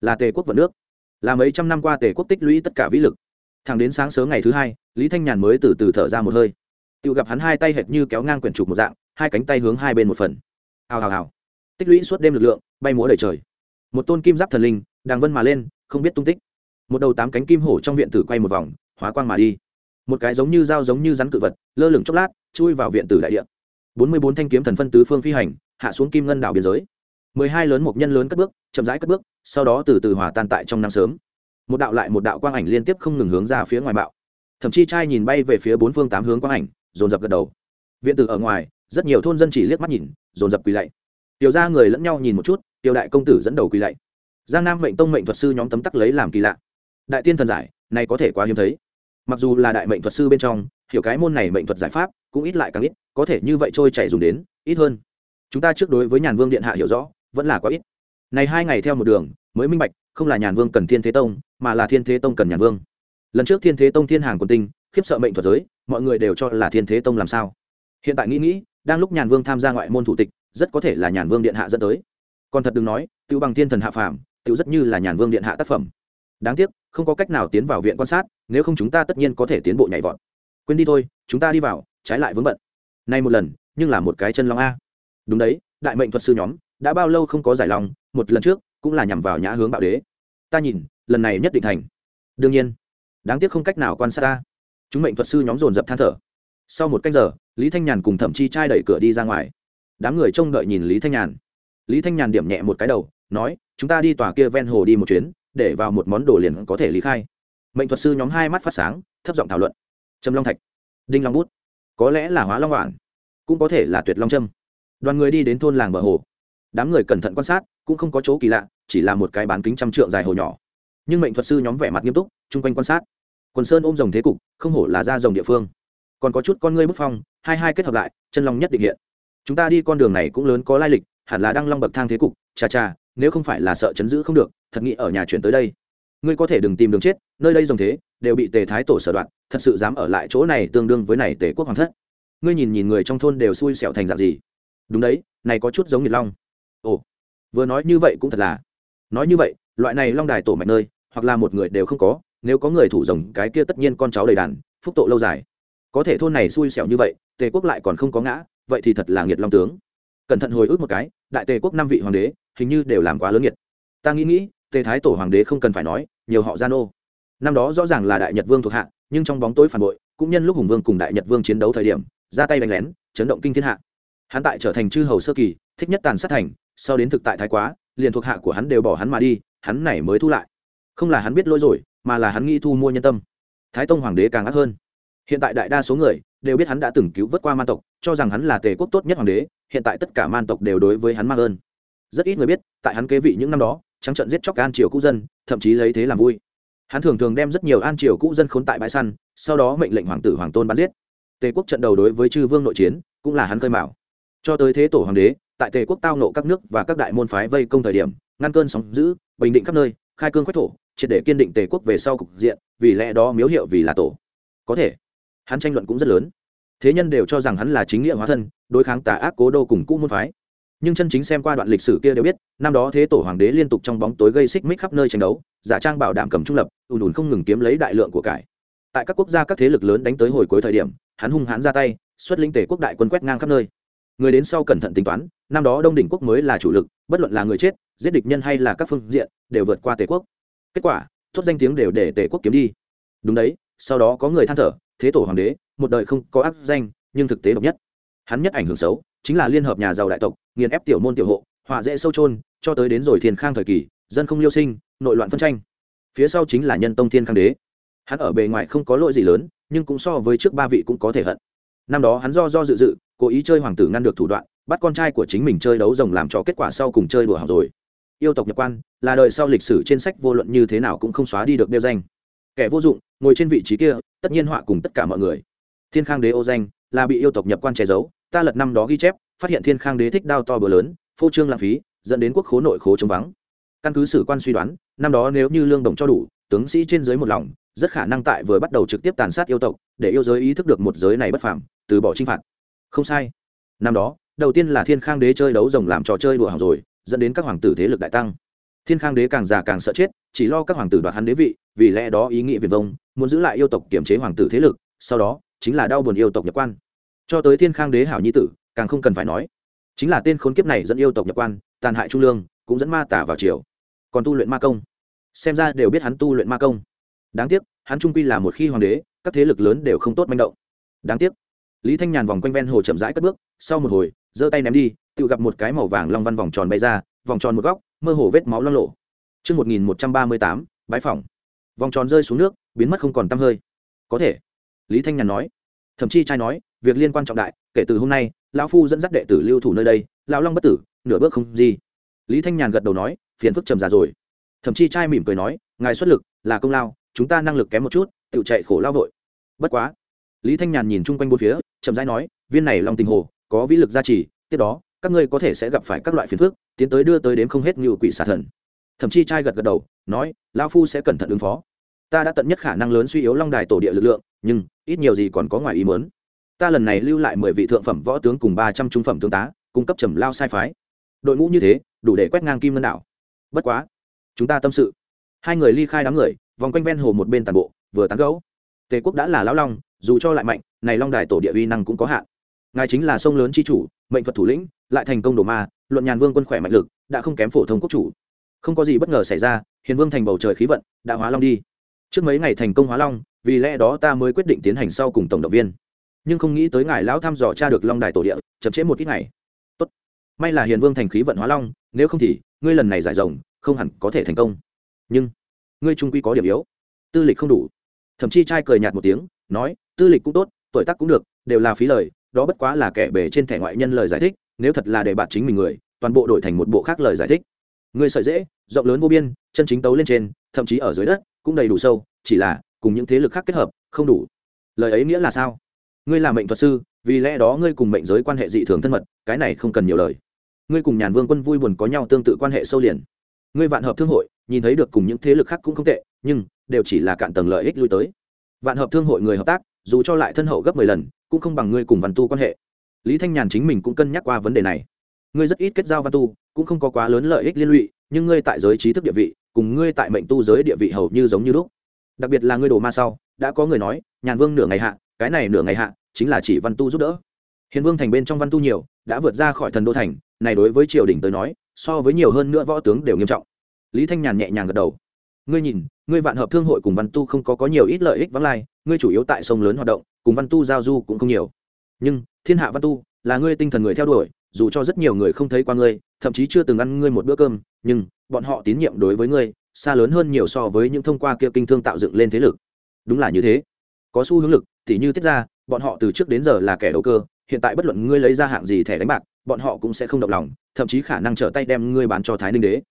là Tề quốc vận nước, là mấy trăm năm qua Tề quốc tích lũy tất cả vĩ lực. Thẳng đến sáng sớm ngày thứ hai, Lý Thanh Nhàn mới từ từ thở ra một hơi. tự gặp hắn hai tay hệt như kéo ngang quyển trục một dạng, hai cánh tay hướng hai bên một phần. Hào hào hào. Tích lũy suốt đêm lực lượng, bay múa đầy trời. Một tôn kim giáp thần linh, đang vân mà lên, không biết tung tích. Một đầu tám cánh kim hổ trong viện tử quay một vòng, hóa quang mà đi. Một cái giống như dao giống như rắn cự vật, lơ lửng chốc lát, chui vào viện tử đại địa. Bốn mươi bốn thanh kiếm thần phân tứ phương phi hành, hạ xuống kim ngân đảo biên giới. Mười hai lớn một nhân lớn cất bước, chậm rãi cất bước, sau đó từ từ hòa tan tại trong năm sớm. Một đạo lại một đạo quang ảnh liên tiếp không ngừng hướng ra phía ngoài bạo. Thậm chí trai nhìn bay về phía bốn phương tám hướng quang ảnh, dồn dập gật đầu. Viện tử ở ngoài, rất nhiều thôn dân chỉ liếc mắt nhìn, dồn dập quỳ lạy. Tiểu gia người lẫn nhau nhìn một chút, tiểu đại công tử dẫn đầu quỳ lạy. Giang Nam mệnh tông mệnh thuật sư nhóm tấm tắc lấy làm kỳ lạ. Đại tiên thần giải, này có thể quá hiếm thấy. Mặc dù là đại mệnh thuật sư bên trong, hiểu cái môn này mệnh thuật giải pháp, cũng ít lại càng ít, có thể như vậy trôi chảy dùng đến, ít hơn. Chúng ta trước đối với Nhàn Vương điện hạ hiểu rõ, vẫn là quá ít. Này hai ngày theo một đường, mới minh bạch, không là Nhàn Vương cần Thiên Thế Tông, mà là Thiên Thế Tông cần Nhàn Vương. Lần trước Thiên Thế Tông thiên hàng quân tinh, khiếp sợ mệnh thuật giới, mọi người đều cho là Thiên Thế Tông làm sao? Hiện tại nghĩ nghĩ, đang lúc Nhàn Vương tham gia ngoại môn thủ tịch, rất có thể là Nhàn Vương điện hạ dẫn tới. Còn thật đừng nói, tiêu bằng thiên thần hạ phàm, tiêu rất như là Nhàn Vương điện hạ tác phẩm. Đáng tiếc, không có cách nào tiến vào viện quan sát, nếu không chúng ta tất nhiên có thể tiến bộ nhảy vọt. Quên đi thôi, chúng ta đi vào, trái lại vướng bận. Nay một lần, nhưng là một cái chân long a. Đúng đấy, đại mệnh thuật sư nhóm, đã bao lâu không có giải lòng, một lần trước cũng là nhằm vào nhã hướng bạo đế. Ta nhìn, lần này nhất định thành. Đương nhiên, đáng tiếc không cách nào quan sát ta. Chúng mệnh thuật sư nhóm dồn dập than thở. Sau một canh giờ, Lý Thanh Nhàn cùng Thẩm Chi trai đẩy cửa đi ra ngoài. Đám người trông đợi nhìn Lý Thanh Nhàn. Lý Thanh Nhàn điểm nhẹ một cái đầu, nói: "Chúng ta đi tòa kia ven hồ đi một chuyến, để vào một món đồ liền có thể lý khai." Mệnh thuật sư nhóm hai mắt phát sáng, thấp giọng thảo luận. Trầm Long Thạch, Đinh Long bút, có lẽ là Hóa Long Hoàng, cũng có thể là Tuyệt Long Trâm. Đoàn người đi đến thôn làng bờ hồ đám người cẩn thận quan sát cũng không có chỗ kỳ lạ chỉ là một cái bán kính trăm trượng dài hồ nhỏ nhưng mệnh thuật sư nhóm vẻ mặt nghiêm túc chung quanh quan sát quần sơn ôm rồng thế cục không hổ là ra rồng địa phương còn có chút con ngươi bức phong hai hai kết hợp lại chân long nhất định hiện chúng ta đi con đường này cũng lớn có lai lịch hẳn là đăng long bậc thang thế cục cha cha nếu không phải là sợ chấn giữ không được, thật nghĩ ở nhà chuyển tới đây. Ngươi có thể đừng tìm đường chết, nơi đây rồng thế, đều bị tề thái tổ sở đoạn, thật sự dám ở lại chỗ này tương đương với này tề quốc hoàng thất. Ngươi nhìn nhìn người trong thôn đều xui xẻo thành dạng gì. Đúng đấy, này có chút giống nhiệt long. Ồ, vừa nói như vậy cũng thật là. Nói như vậy, loại này long đài tổ mạch nơi, hoặc là một người đều không có, nếu có người thủ rồng, cái kia tất nhiên con cháu đầy đàn, phúc tộ lâu dài. Có thể thôn này xui xẻo như vậy, tề quốc lại còn không có ngã, vậy thì thật là nghiệt long tướng. Cẩn thận hồi ức một cái, đại tề quốc năm vị hoàng đế hình như đều làm quá lớn nhiệt. ta nghĩ nghĩ, tề thái tổ hoàng đế không cần phải nói, nhiều họ gian ô năm đó rõ ràng là đại nhật vương thuộc hạ, nhưng trong bóng tối phản bội, cũng nhân lúc hùng vương cùng đại nhật vương chiến đấu thời điểm, ra tay đánh lén, chấn động kinh thiên hạ. Hắn tại trở thành chư hầu sơ kỳ, thích nhất tàn sát thành, sau đến thực tại thái quá, liền thuộc hạ của hắn đều bỏ hắn mà đi, hắn này mới thu lại. Không là hắn biết lỗi rồi, mà là hắn nghĩ thu mua nhân tâm. Thái tông hoàng đế càng ác hơn. Hiện tại đại đa số người đều biết hắn đã từng cứu vớt qua man tộc, cho rằng hắn là tề quốc tốt nhất hoàng đế, hiện tại tất cả man tộc đều đối với hắn mang ơn rất ít người biết, tại hắn kế vị những năm đó, trắng trận giết chóc an triều cũ dân, thậm chí lấy thế làm vui. Hắn thường thường đem rất nhiều an triều cũ dân khốn tại bãi săn, sau đó mệnh lệnh hoàng tử hoàng tôn bắn giết. Tề quốc trận đầu đối với chư vương nội chiến, cũng là hắn khơi mạo cho tới thế tổ hoàng đế, tại tề quốc tao nộ các nước và các đại môn phái vây công thời điểm, ngăn cơn sóng giữ bình định khắp nơi, khai cương quách thổ, triệt để kiên định tề quốc về sau cục diện, vì lẽ đó miếu hiệu vì là tổ. Có thể, hắn tranh luận cũng rất lớn. Thế nhân đều cho rằng hắn là chính nghĩa hóa thân, đối kháng tà ác cố đô cùng cũ môn phái nhưng chân chính xem qua đoạn lịch sử kia đều biết, năm đó thế tổ hoàng đế liên tục trong bóng tối gây xích mích khắp nơi tranh đấu, giả trang bảo đảm cầm trung lập, ùn ùn không ngừng kiếm lấy đại lượng của cải. Tại các quốc gia các thế lực lớn đánh tới hồi cuối thời điểm, hắn hung hãn ra tay, xuất linh tể quốc đại quân quét ngang khắp nơi. Người đến sau cẩn thận tính toán, năm đó đông đỉnh quốc mới là chủ lực, bất luận là người chết, giết địch nhân hay là các phương diện, đều vượt qua tề quốc. Kết quả, thốt danh tiếng đều để tề quốc kiếm đi. Đúng đấy, sau đó có người than thở, thế tổ hoàng đế, một đời không có áp danh, nhưng thực tế độc nhất. Hắn nhất ảnh hưởng xấu chính là liên hợp nhà giàu đại tộc, nghiền ép tiểu môn tiểu hộ, họa dễ sâu trôn cho tới đến rồi thiên khang thời kỳ, dân không liêu sinh, nội loạn phân tranh. Phía sau chính là nhân tông thiên khang đế. Hắn ở bề ngoài không có lỗi gì lớn, nhưng cũng so với trước ba vị cũng có thể hận. Năm đó hắn do do dự dự, cố ý chơi hoàng tử ngăn được thủ đoạn, bắt con trai của chính mình chơi đấu rồng làm cho kết quả sau cùng chơi đùa học rồi. Yêu tộc nhập quan, là đời sau lịch sử trên sách vô luận như thế nào cũng không xóa đi được đeo danh. Kẻ vô dụng, ngồi trên vị trí kia, tất nhiên họa cùng tất cả mọi người. Thiên khang đế ô danh, là bị yêu tộc nhập quan che giấu ta lật năm đó ghi chép phát hiện thiên khang đế thích đao to bờ lớn phô trương lãng phí dẫn đến quốc khố nội khố chống vắng. Căn cứ sử quan suy đoán năm đó nếu như lương đồng cho đủ tướng sĩ trên dưới một lòng rất khả năng tại vừa bắt đầu trực tiếp tàn sát yêu tộc để yêu giới ý thức được một giới này bất phàm, từ bỏ chinh phạt. Không sai. Năm đó đầu tiên là thiên khang đế chơi đấu rồng làm trò chơi đùa hàng rồi dẫn đến các hoàng tử thế lực đại tăng. Thiên khang đế càng già càng sợ chết chỉ lo các hoàng tử đoạt hắn đế vị vì lẽ đó ý nghĩa việt vông muốn giữ lại yêu tộc kiểm chế hoàng tử thế lực sau đó chính là đau buồn yêu tộc nhập quan cho tới thiên khang đế hảo nhi tử càng không cần phải nói chính là tên khốn kiếp này dẫn yêu tộc nhập quan tàn hại trung lương cũng dẫn ma tả vào triều còn tu luyện ma công xem ra đều biết hắn tu luyện ma công đáng tiếc hắn trung quy là một khi hoàng đế các thế lực lớn đều không tốt manh động đáng tiếc lý thanh nhàn vòng quanh ven hồ chậm rãi cất bước sau một hồi giơ tay ném đi tự gặp một cái màu vàng long văn vòng tròn bay ra vòng tròn một góc mơ hồ vết máu lo lộ Trước 1138, bãi phòng. Vòng tròn rơi xuống nước, biến mất không còn tăm hơi. Có thể. Lý Thanh Nhàn nói. Thậm chí trai nói, việc liên quan trọng đại, kể từ hôm nay, lão phu dẫn dắt đệ tử lưu thủ nơi đây, lão long bất tử, nửa bước không gì. Lý Thanh Nhàn gật đầu nói, phiền phức trầm già rồi. Thậm chí trai mỉm cười nói, ngài xuất lực, là công lao, chúng ta năng lực kém một chút, tự chạy khổ lao vội. Bất quá. Lý Thanh Nhàn nhìn chung quanh bốn phía, chậm rãi nói, viên này long tình hồ, có vĩ lực gia trì, tiếp đó, các ngươi có thể sẽ gặp phải các loại phiền phức tiến tới đưa tới đến không hết như quỷ xà thần thậm chí trai gật gật đầu nói lao phu sẽ cẩn thận ứng phó ta đã tận nhất khả năng lớn suy yếu long đài tổ địa lực lượng nhưng ít nhiều gì còn có ngoài ý muốn. Ta lần này lưu lại mười vị thượng phẩm võ tướng cùng ba trăm trung phẩm tướng tá, cung cấp trầm lao sai phái. Đội ngũ như thế, đủ để quét ngang kim ngân đảo. Bất quá, chúng ta tâm sự. Hai người ly khai đám người, vòng quanh ven hồ một bên tàn bộ, vừa tán gẫu. Tề quốc đã là lão long, dù cho lại mạnh, này long đài tổ địa uy năng cũng có hạn. Ngài chính là sông lớn chi chủ, mệnh thuật thủ lĩnh, lại thành công đồ ma, luận nhàn vương quân khỏe mạnh lực, đã không kém phổ thông quốc chủ. Không có gì bất ngờ xảy ra, hiền vương thành bầu trời khí vận, đã hóa long đi. Trước mấy ngày thành công hóa long vì lẽ đó ta mới quyết định tiến hành sau cùng tổng động viên. Nhưng không nghĩ tới ngài lão thăm dò tra được long đài tổ địa, chậm trễ một ít ngày. Tốt. May là hiền vương thành khí vận hóa long, nếu không thì, ngươi lần này giải rồng, không hẳn có thể thành công. Nhưng, ngươi trung quy có điểm yếu. Tư lịch không đủ. Thậm chí trai cười nhạt một tiếng, nói, tư lịch cũng tốt, tuổi tác cũng được, đều là phí lời, đó bất quá là kẻ bề trên thẻ ngoại nhân lời giải thích, nếu thật là để bạn chính mình người, toàn bộ đổi thành một bộ khác lời giải thích. Ngươi sợi dễ, rộng lớn vô biên, chân chính tấu lên trên, thậm chí ở dưới đất, cũng đầy đủ sâu, chỉ là cùng những thế lực khác kết hợp, không đủ. Lời ấy nghĩa là sao? Ngươi là mệnh thuật sư, vì lẽ đó ngươi cùng mệnh giới quan hệ dị thường thân mật, cái này không cần nhiều lời. Ngươi cùng nhàn vương quân vui buồn có nhau tương tự quan hệ sâu liền. Ngươi vạn hợp thương hội, nhìn thấy được cùng những thế lực khác cũng không tệ, nhưng, đều chỉ là cạn tầng lợi ích lui tới. Vạn hợp thương hội người hợp tác, dù cho lại thân hậu gấp mười lần, cũng không bằng ngươi cùng văn tu quan hệ. Lý thanh nhàn chính mình cũng cân nhắc qua vấn đề này. Ngươi rất ít kết giao văn tu, cũng không có quá lớn lợi ích liên lụy, nhưng ngươi tại giới trí thức địa vị, cùng ngươi tại mệnh tu giới địa vị hầu như giống như lúc đặc biệt là ngươi đồ ma sau, đã có người nói, nhàn vương nửa ngày hạ, cái này nửa ngày hạ, chính là chỉ văn tu giúp đỡ. Hiền vương thành bên trong văn tu nhiều, đã vượt ra khỏi thần đô thành, này đối với triều đình tới nói, so với nhiều hơn nữa võ tướng đều nghiêm trọng. Lý thanh nhàn nhẹ nhàng gật đầu. Ngươi nhìn, ngươi vạn hợp thương hội cùng văn tu không có có nhiều ít lợi ích vắng lai, ngươi chủ yếu tại sông lớn hoạt động, cùng văn tu giao du cũng không nhiều. Nhưng, thiên hạ văn tu, là ngươi tinh thần người theo đuổi, dù cho rất nhiều người không thấy qua ngươi, thậm chí chưa từng ăn ngươi một bữa cơm, nhưng, bọn họ tín nhiệm đối với ngươi xa lớn hơn nhiều so với những thông qua kia kinh thương tạo dựng lên thế lực. Đúng là như thế. Có xu hướng lực, tỉ như tiết ra bọn họ từ trước đến giờ là kẻ đầu cơ, hiện tại bất luận ngươi lấy ra hạng gì thẻ đánh bạc, bọn họ cũng sẽ không động lòng, thậm chí khả năng trở tay đem ngươi bán cho thái ninh đế.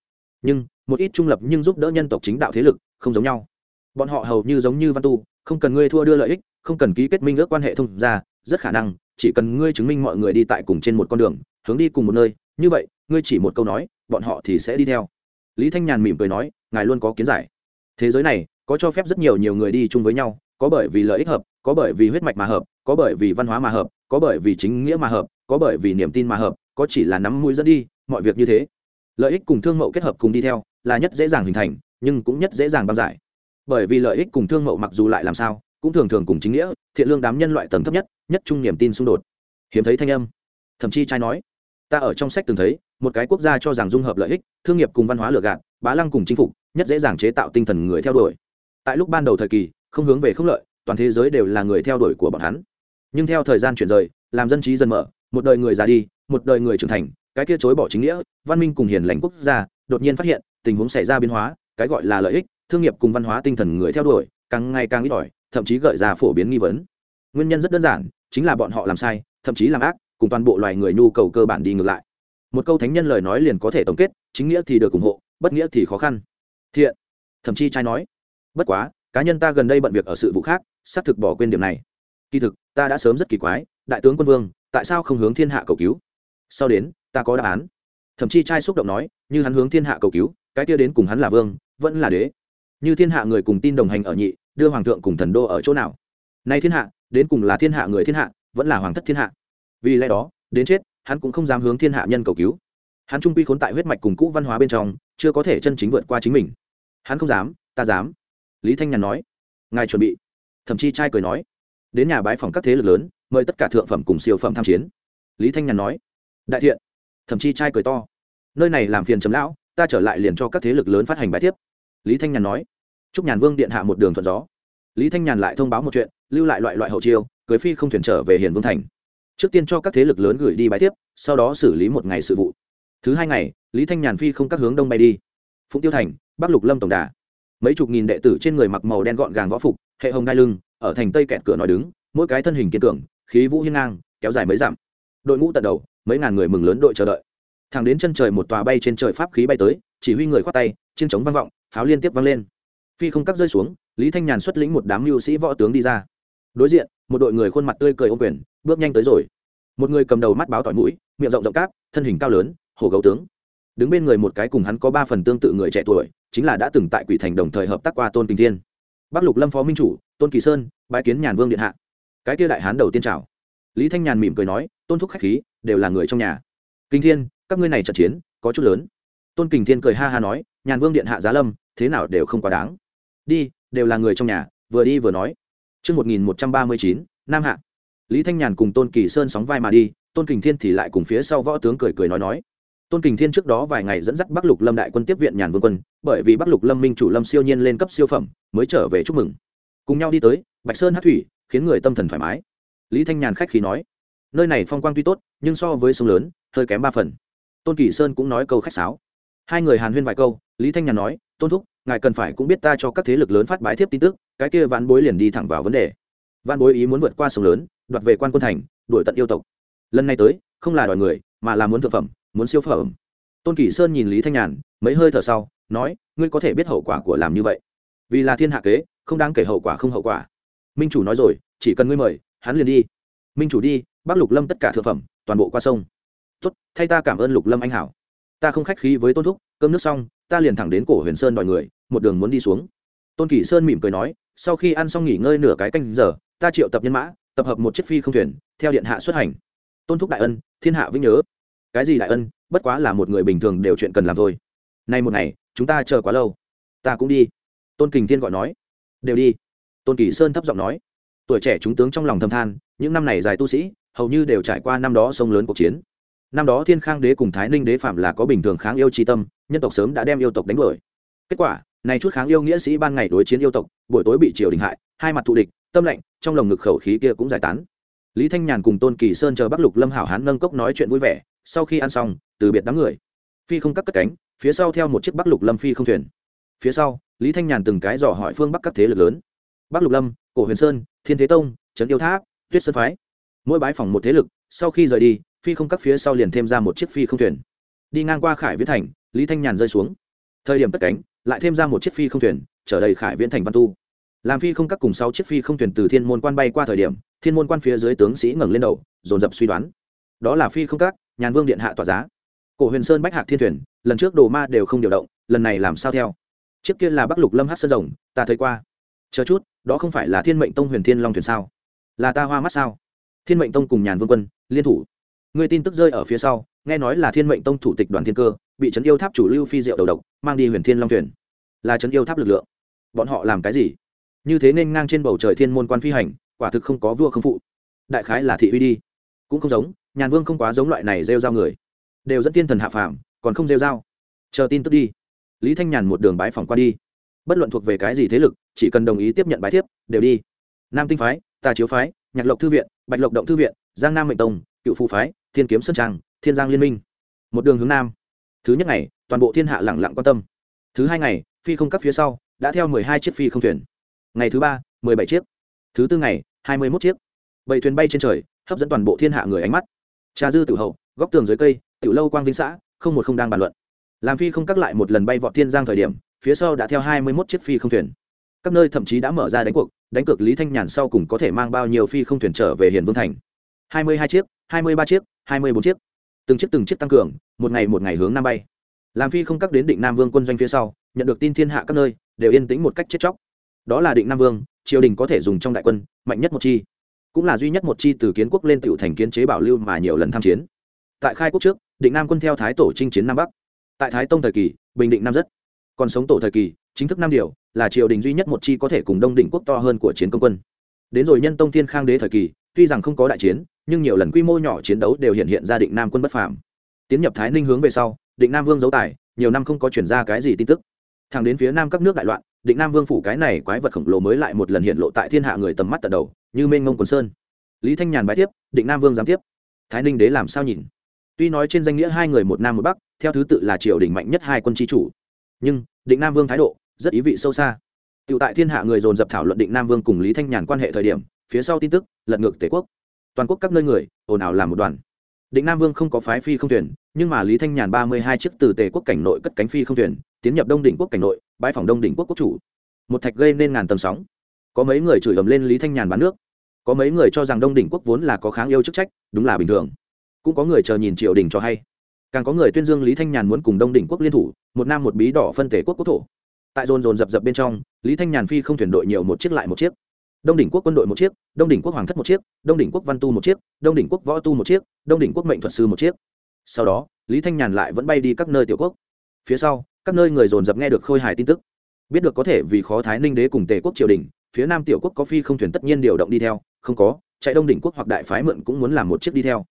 Nhưng, một ít trung lập nhưng giúp đỡ nhân tộc chính đạo thế lực, không giống nhau. Bọn họ hầu như giống như văn tu, không cần ngươi thua đưa lợi ích, không cần ký kết minh ước quan hệ thông ra rất khả năng, chỉ cần ngươi chứng minh mọi người đi tại cùng trên một con đường, hướng đi cùng một nơi, như vậy, ngươi chỉ một câu nói, bọn họ thì sẽ đi theo lý thanh nhàn mỉm cười nói, ngài luôn có kiến giải. Thế giới này có cho phép rất nhiều nhiều người đi chung với nhau, có bởi vì lợi ích hợp, có bởi vì huyết mạch mà hợp, có bởi vì văn hóa mà hợp, có bởi vì chính nghĩa mà hợp, có bởi vì niềm tin mà hợp, có chỉ là nắm mũi dẫn đi, mọi việc như thế. Lợi ích cùng thương mẫu kết hợp cùng đi theo là nhất dễ dàng hình thành, nhưng cũng nhất dễ dàng băng giải. Bởi vì lợi ích cùng thương mẫu mặc dù lại làm sao, cũng thường thường cùng chính nghĩa, thiện lương đám nhân loại tầng thấp nhất nhất chung niềm tin xung đột. Hiếm thấy thanh âm. Thậm chí trai nói, ta ở trong sách từng thấy một cái quốc gia cho rằng dung hợp lợi ích, thương nghiệp cùng văn hóa lừa gạt, bá lăng cùng chính phủ nhất dễ dàng chế tạo tinh thần người theo đuổi. Tại lúc ban đầu thời kỳ, không hướng về không lợi, toàn thế giới đều là người theo đuổi của bọn hắn. Nhưng theo thời gian chuyển rời, làm dân trí dần mở, một đời người già đi, một đời người trưởng thành, cái kia chối bỏ chính nghĩa, văn minh cùng hiền lành quốc gia, đột nhiên phát hiện, tình huống xảy ra biến hóa, cái gọi là lợi ích, thương nghiệp cùng văn hóa tinh thần người theo đuổi, càng ngày càng ít ỏi, thậm chí gợi ra phổ biến nghi vấn. Nguyên nhân rất đơn giản, chính là bọn họ làm sai, thậm chí làm ác, cùng toàn bộ loài người nhu cầu cơ bản đi ngược lại một câu thánh nhân lời nói liền có thể tổng kết, chính nghĩa thì được ủng hộ, bất nghĩa thì khó khăn. Thiện, thậm chí trai nói. Bất quá, cá nhân ta gần đây bận việc ở sự vụ khác, xác thực bỏ quên điểm này. Kỳ thực, ta đã sớm rất kỳ quái, đại tướng quân vương, tại sao không hướng thiên hạ cầu cứu? Sau đến, ta có đáp án. Thậm chí trai xúc động nói, như hắn hướng thiên hạ cầu cứu, cái kia đến cùng hắn là vương, vẫn là đế. Như thiên hạ người cùng tin đồng hành ở nhị, đưa hoàng thượng cùng thần đô ở chỗ nào? Nay thiên hạ, đến cùng là thiên hạ người thiên hạ, vẫn là hoàng thất thiên hạ. Vì lẽ đó, đến chết hắn cũng không dám hướng thiên hạ nhân cầu cứu. Hắn trung quy khốn tại huyết mạch cùng cũ văn hóa bên trong, chưa có thể chân chính vượt qua chính mình. Hắn không dám, ta dám. Lý thanh nhàn nói. Ngài chuẩn bị. Thậm chí trai cười nói. Đến nhà bái phòng các thế lực lớn, mời tất cả thượng phẩm cùng siêu phẩm tham chiến. Lý thanh nhàn nói. Đại thiện. Thậm chí trai cười to. Nơi này làm phiền chấm lão, ta trở lại liền cho các thế lực lớn phát hành bài thiếp. Lý thanh nhàn nói. Chúc nhàn vương điện hạ một đường thuận gió. Lý thanh nhàn lại thông báo một chuyện, lưu lại loại loại hậu chiêu cưới phi không thuyền trở về hiền vương thành trước tiên cho các thế lực lớn gửi đi bài tiếp, sau đó xử lý một ngày sự vụ. Thứ hai ngày, lý thanh nhàn phi không các hướng đông bay đi. Phụng tiêu thành, bắc lục lâm tổng đà. Mấy chục nghìn đệ tử trên người mặc màu đen gọn gàng võ phục, hệ hồng đai lưng, ở thành tây kẹt cửa nói đứng, mỗi cái thân hình kiên cường, khí vũ hiên ngang, kéo dài mấy dặm. Đội ngũ tận đầu, mấy ngàn người mừng lớn đội chờ đợi. Thẳng đến chân trời một tòa bay trên trời pháp khí bay tới, chỉ huy người khoát tay chiến trống vang vọng, pháo liên tiếp vang lên. Phi không cắt rơi xuống, lý thanh nhàn xuất lĩnh một đám mưu sĩ võ tướng đi ra. Đối diện một đội người khuôn mặt tươi cười ô quyền, bước nhanh tới rồi. Một người cầm đầu mắt báo tỏi mũi, miệng rộng rộng cáp, thân hình cao lớn hồ gấu tướng. Đứng bên người một cái cùng hắn có ba phần tương tự người trẻ tuổi, chính là đã từng tại quỷ thành đồng thời hợp tác qua tôn kinh thiên. Bắc lục lâm phó minh chủ, tôn kỳ sơn bãi kiến nhàn vương điện hạ. Cái kia đại hán đầu tiên trào lý thanh nhàn mỉm cười nói, tôn thúc khách khí, đều là người trong nhà. Kinh thiên, các ngươi này trận chiến, có chút lớn. Tôn kình thiên cười ha ha nói, nhàn vương điện hạ giá lâm, thế nào đều không quá đáng. Đi, đều là người trong nhà, vừa đi vừa nói. Trước 1139, Nam Hạ. Lý Thanh Nhàn cùng Tôn Kỳ Sơn sóng vai mà đi, Tôn Kình Thiên thì lại cùng phía sau võ tướng cười cười nói nói. Tôn Kình Thiên trước đó vài ngày dẫn dắt Bắc Lục Lâm đại quân tiếp viện Nhàn Vương quân, bởi vì Bắc Lục Lâm minh chủ Lâm Siêu Nhiên lên cấp siêu phẩm, mới trở về chúc mừng. Cùng nhau đi tới, Bạch Sơn hát thủy, khiến người tâm thần thoải mái. Lý Thanh Nhàn khách khí nói, nơi này phong quang tuy tốt, nhưng so với sông lớn, hơi kém ba phần. Tôn Kỳ Sơn cũng nói câu khách sáo. Hai người hàn huyên vài câu, Lý Thanh Nhàn nói, Tôn thúc, ngài cần phải cũng biết ta cho các thế lực lớn phát bái thiếp tin tức cái kia vạn bối liền đi thẳng vào vấn đề. Vạn bối ý muốn vượt qua sông lớn đoạt về quan quân thành đuổi tận yêu tộc. Lần này tới không là đòi người mà là muốn thực phẩm muốn siêu phẩm. Tôn kỷ sơn nhìn lý thanh nhàn mấy hơi thở sau nói ngươi có thể biết hậu quả của làm như vậy. Vì là thiên hạ kế không đáng kể hậu quả không hậu quả. Minh chủ nói rồi chỉ cần ngươi mời hắn liền đi. Minh chủ đi bác lục lâm tất cả thực phẩm toàn bộ qua sông. Tốt thay ta cảm ơn lục lâm anh hảo. Ta không khách khí với tôn thúc cơm nước xong ta liền thẳng đến cổ huyền sơn đòi người, một đường muốn đi xuống. Tôn kỷ sơn mỉm cười nói, sau khi ăn xong nghỉ ngơi nửa cái canh giờ, ta triệu tập nhân mã, tập hợp một chiếc phi không thuyền, theo điện hạ xuất hành. Tôn thúc đại ân, thiên hạ vĩnh nhớ. Cái gì đại ân, bất quá là một người bình thường đều chuyện cần làm thôi. Nay một ngày, chúng ta chờ quá lâu. Ta cũng đi. Tôn kình thiên gọi nói. Đều đi. Tôn kỳ sơn thấp giọng nói. Tuổi trẻ chúng tướng trong lòng thâm than, những năm này dài tu sĩ, hầu như đều trải qua năm đó sông lớn cuộc chiến năm đó thiên khang đế cùng thái ninh đế phạm là có bình thường kháng yêu tri tâm, nhân tộc sớm đã đem yêu tộc đánh đuổi. Kết quả, này chút kháng yêu nghĩa sĩ ban ngày đối chiến yêu tộc, buổi tối bị triều đình hại, hai mặt thù địch, tâm lệnh trong lồng ngực khẩu khí kia cũng giải tán. Lý thanh nhàn cùng tôn kỳ sơn chờ bắc lục lâm hảo hán nâng cốc nói chuyện vui vẻ, sau khi ăn xong, từ biệt đám người. Phi không cắt cất cánh, phía sau theo một chiếc bắc lục lâm phi không thuyền. Phía sau, lý thanh nhàn từng cái dò hỏi phương bắc các thế lực lớn. Bắc lục lâm, cổ huyền sơn, thiên thế tông, trấn yêu tháp, tuyết sơn phái. Mỗi bãi phòng một thế lực, sau khi rời đi phi không các phía sau liền thêm ra một chiếc phi không thuyền. Đi ngang qua khải viễn thành, lý thanh nhàn rơi xuống. Thời điểm cất cánh, lại thêm ra một chiếc phi không thuyền chở đầy khải viễn thành văn tu. Làm phi không các cùng sáu chiếc phi không thuyền từ thiên môn quan bay qua thời điểm, thiên môn quan phía dưới tướng sĩ ngẩng lên đầu, dồn dập suy đoán. Đó là phi không các, nhàn vương điện hạ tỏa giá. Cổ huyền sơn bách hạc thiên thuyền, lần trước đồ ma đều không điều động, lần này làm sao theo? Chiếc kia là bắc lục lâm hát sơn rồng, ta thấy qua. Chờ chút, đó không phải là thiên mệnh tông huyền thiên long thuyền sao? Là ta hoa mắt sao? Thiên mệnh tông cùng nhàn vương quân, liên thủ người tin tức rơi ở phía sau, nghe nói là thiên mệnh tông thủ tịch đoàn thiên cơ, bị trấn yêu tháp chủ lưu phi diệu đầu độc, mang đi huyền thiên long thuyền. Là trấn yêu tháp lực lượng. Bọn họ làm cái gì? Như thế nên ngang trên bầu trời thiên môn quan phi hành, quả thực không có vua không phụ. Đại khái là thị uy đi. Cũng không giống, nhàn vương không quá giống loại này rêu giao người. Đều dẫn tiên thần hạ phàm, còn không rêu giao chờ tin tức đi. Lý thanh nhàn một đường bái phòng qua đi. Bất luận thuộc về cái gì thế lực, chỉ cần đồng ý tiếp nhận bái thiếp, đều đi. Nam tinh phái, tà chiếu phái, nhạc lộc thư viện, bạch lộc động thư viện, giang nam mệnh tông, cựu phù phái thiên kiếm sơn trang, thiên giang liên minh. Một đường hướng nam. Thứ nhất ngày, toàn bộ thiên hạ lẳng lặng quan tâm. Thứ hai ngày, phi không cấp phía sau, đã theo mười hai chiếc phi không thuyền. Ngày thứ ba, mười bảy chiếc. Thứ tư ngày, hai mươi mốt chiếc. Bảy thuyền bay trên trời, hấp dẫn toàn bộ thiên hạ người ánh mắt. Trà dư tử hậu, góc tường dưới cây, tiểu lâu quang vinh xã, không một không đang bàn luận. Làm phi không cắt lại một lần bay vọt thiên giang thời điểm, phía sau đã theo hai mươi mốt chiếc phi không thuyền. Các nơi thậm chí đã mở ra đánh cuộc, đánh cược lý thanh nhàn sau cùng có thể mang bao nhiêu phi không thuyền trở về hiền vương thành hai mươi hai chiếc, hai mươi ba chiếc, hai mươi bốn chiếc. Từng chiếc từng chiếc tăng cường, một ngày một ngày hướng nam bay. Làm phi không các đến định nam vương quân doanh phía sau, nhận được tin thiên hạ các nơi, đều yên tĩnh một cách chết chóc. Đó là định nam vương, triều đình có thể dùng trong đại quân, mạnh nhất một chi. Cũng là duy nhất một chi từ kiến quốc lên tựu thành kiến chế bảo lưu mà nhiều lần tham chiến. Tại khai quốc trước, định nam quân theo thái tổ chinh chiến nam bắc. Tại thái tông thời kỳ, bình định nam rất. Còn sống tổ thời kỳ, chính thức nam điều, là triều đình duy nhất một chi có thể cùng đông định quốc to hơn của chiến công quân. Đến rồi nhân tông thiên khang đế thời kỳ, tuy rằng không có đại chiến nhưng nhiều lần quy mô nhỏ chiến đấu đều hiện hiện ra định nam quân bất phàm. Tiến nhập thái ninh hướng về sau, định nam vương giấu tài, nhiều năm không có chuyển ra cái gì tin tức. Thẳng đến phía nam các nước đại loạn, định nam vương phủ cái này quái vật khổng lồ mới lại một lần hiện lộ tại thiên hạ người tầm mắt tận đầu, như mênh Mông quần sơn. Lý thanh nhàn bái tiếp, định nam vương giám tiếp. Thái ninh đế làm sao nhìn? Tuy nói trên danh nghĩa hai người một nam một bắc, theo thứ tự là triều đình mạnh nhất hai quân tri chủ. Nhưng, định nam vương thái độ, rất ý vị sâu xa. Tựu tại thiên hạ người dồn dập thảo luận định nam vương cùng lý thanh nhàn quan hệ thời điểm, phía sau tin tức, lật ngược tể quốc toàn quốc các nơi người, ồn ào làm một đoàn. Định nam vương không có phái phi không thuyền, nhưng mà lý thanh nhàn ba mươi hai chiếc từ tề quốc cảnh nội cất cánh phi không thuyền, tiến nhập đông đỉnh quốc cảnh nội bãi phòng đông đỉnh quốc quốc chủ. Một thạch gây nên ngàn tầng sóng. Có mấy người chửi ầm lên lý thanh nhàn bán nước. Có mấy người cho rằng đông đỉnh quốc vốn là có kháng yêu chức trách, đúng là bình thường. Cũng có người chờ nhìn triều đình cho hay. Càng có người tuyên dương lý thanh nhàn muốn cùng đông đỉnh quốc liên thủ, một nam một bí đỏ phân tể quốc quốc thổ. Tại dồn dồn dập dập bên trong, lý thanh nhàn phi không thuyền đội nhiều một chiếc lại một chiếc đông đỉnh quốc quân đội một chiếc, đông đỉnh quốc hoàng thất một chiếc, đông đỉnh quốc văn tu một chiếc, đông đỉnh quốc võ tu một chiếc, đông đỉnh quốc mệnh thuật sư một chiếc. Sau đó, lý thanh nhàn lại vẫn bay đi các nơi tiểu quốc. Phía sau, các nơi người dồn dập nghe được khôi hài tin tức. Biết được có thể vì khó thái ninh đế cùng tề quốc triều đình, phía nam tiểu quốc có phi không thuyền tất nhiên điều động đi theo, không có, chạy đông đỉnh quốc hoặc đại phái mượn cũng muốn làm một chiếc đi theo.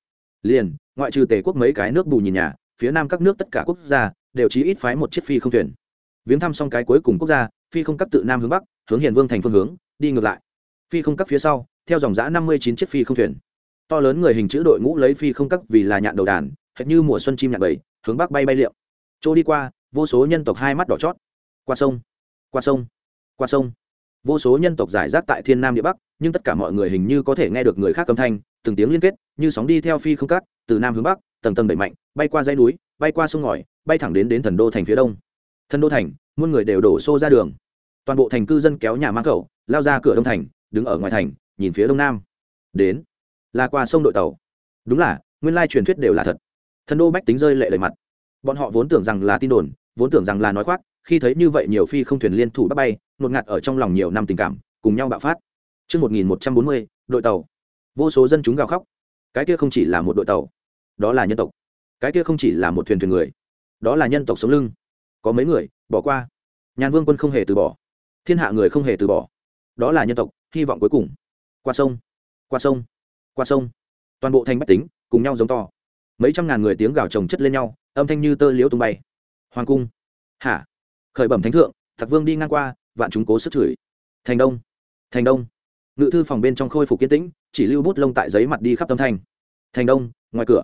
Liền, ngoại trừ tề quốc mấy cái nước bù nhìn nhà, phía nam các nước tất cả quốc gia đều chí ít phái một chiếc phi không thuyền. Viếng thăm xong cái cuối cùng quốc gia, phi không cấp tự nam hướng bắc, hướng hiền vương thành phương hướng, đi ngược lại phi không cắt phía sau, theo dòng giã năm mươi chín chiếc phi không thuyền. To lớn người hình chữ đội ngũ lấy phi không cắt vì là nhạn đầu đàn, hệt như mùa xuân chim nhạn bầy, hướng bắc bay bay liệu chỗ đi qua, vô số nhân tộc hai mắt đỏ chót. Qua sông qua sông qua sông. Vô số nhân tộc giải rác tại thiên nam địa bắc, nhưng tất cả mọi người hình như có thể nghe được người khác âm thanh, từng tiếng liên kết, như sóng đi theo phi không cắt, từ nam hướng bắc, tầng tầng đẩy mạnh, bay qua dãy núi, bay qua sông ngòi, bay thẳng đến đến thần đô thành phía đông. Thần đô thành, muôn người đều đổ xô ra đường. Toàn bộ thành cư dân kéo nhà mang khẩu lao ra cửa đông thành đứng ở ngoài thành nhìn phía đông nam đến là qua sông đội tàu đúng là nguyên lai truyền thuyết đều là thật thần đô bách tính rơi lệ lời mặt bọn họ vốn tưởng rằng là tin đồn vốn tưởng rằng là nói khoác khi thấy như vậy nhiều phi không thuyền liên thủ bắt bay ngột ngạt ở trong lòng nhiều năm tình cảm cùng nhau bạo phát Trước 1140, đội tàu. Vô số dân chúng gào khóc. Cái kia không chỉ là một đội tàu, đó là nhân tộc. Cái kia không chỉ là một thuyền thuyền người, đó là nhân tộc sống lưng. Có mấy người bỏ qua. Nhàn Vương quân không hề từ bỏ. Thiên hạ người không hề từ bỏ. Đó là nhân tộc, hy vọng cuối cùng. Qua sông, qua sông, qua sông. Toàn bộ thành bách tính cùng nhau giống to. Mấy trăm ngàn người tiếng gào chồng chất lên nhau, âm thanh như tơ liễu tung bay. Hoàng cung. Hả? khởi bẩm thánh thượng thạc vương đi ngang qua vạn chúng cố sức chửi thành đông thành đông ngự thư phòng bên trong khôi phục kiến tĩnh chỉ lưu bút lông tại giấy mặt đi khắp tâm thanh thành đông ngoài cửa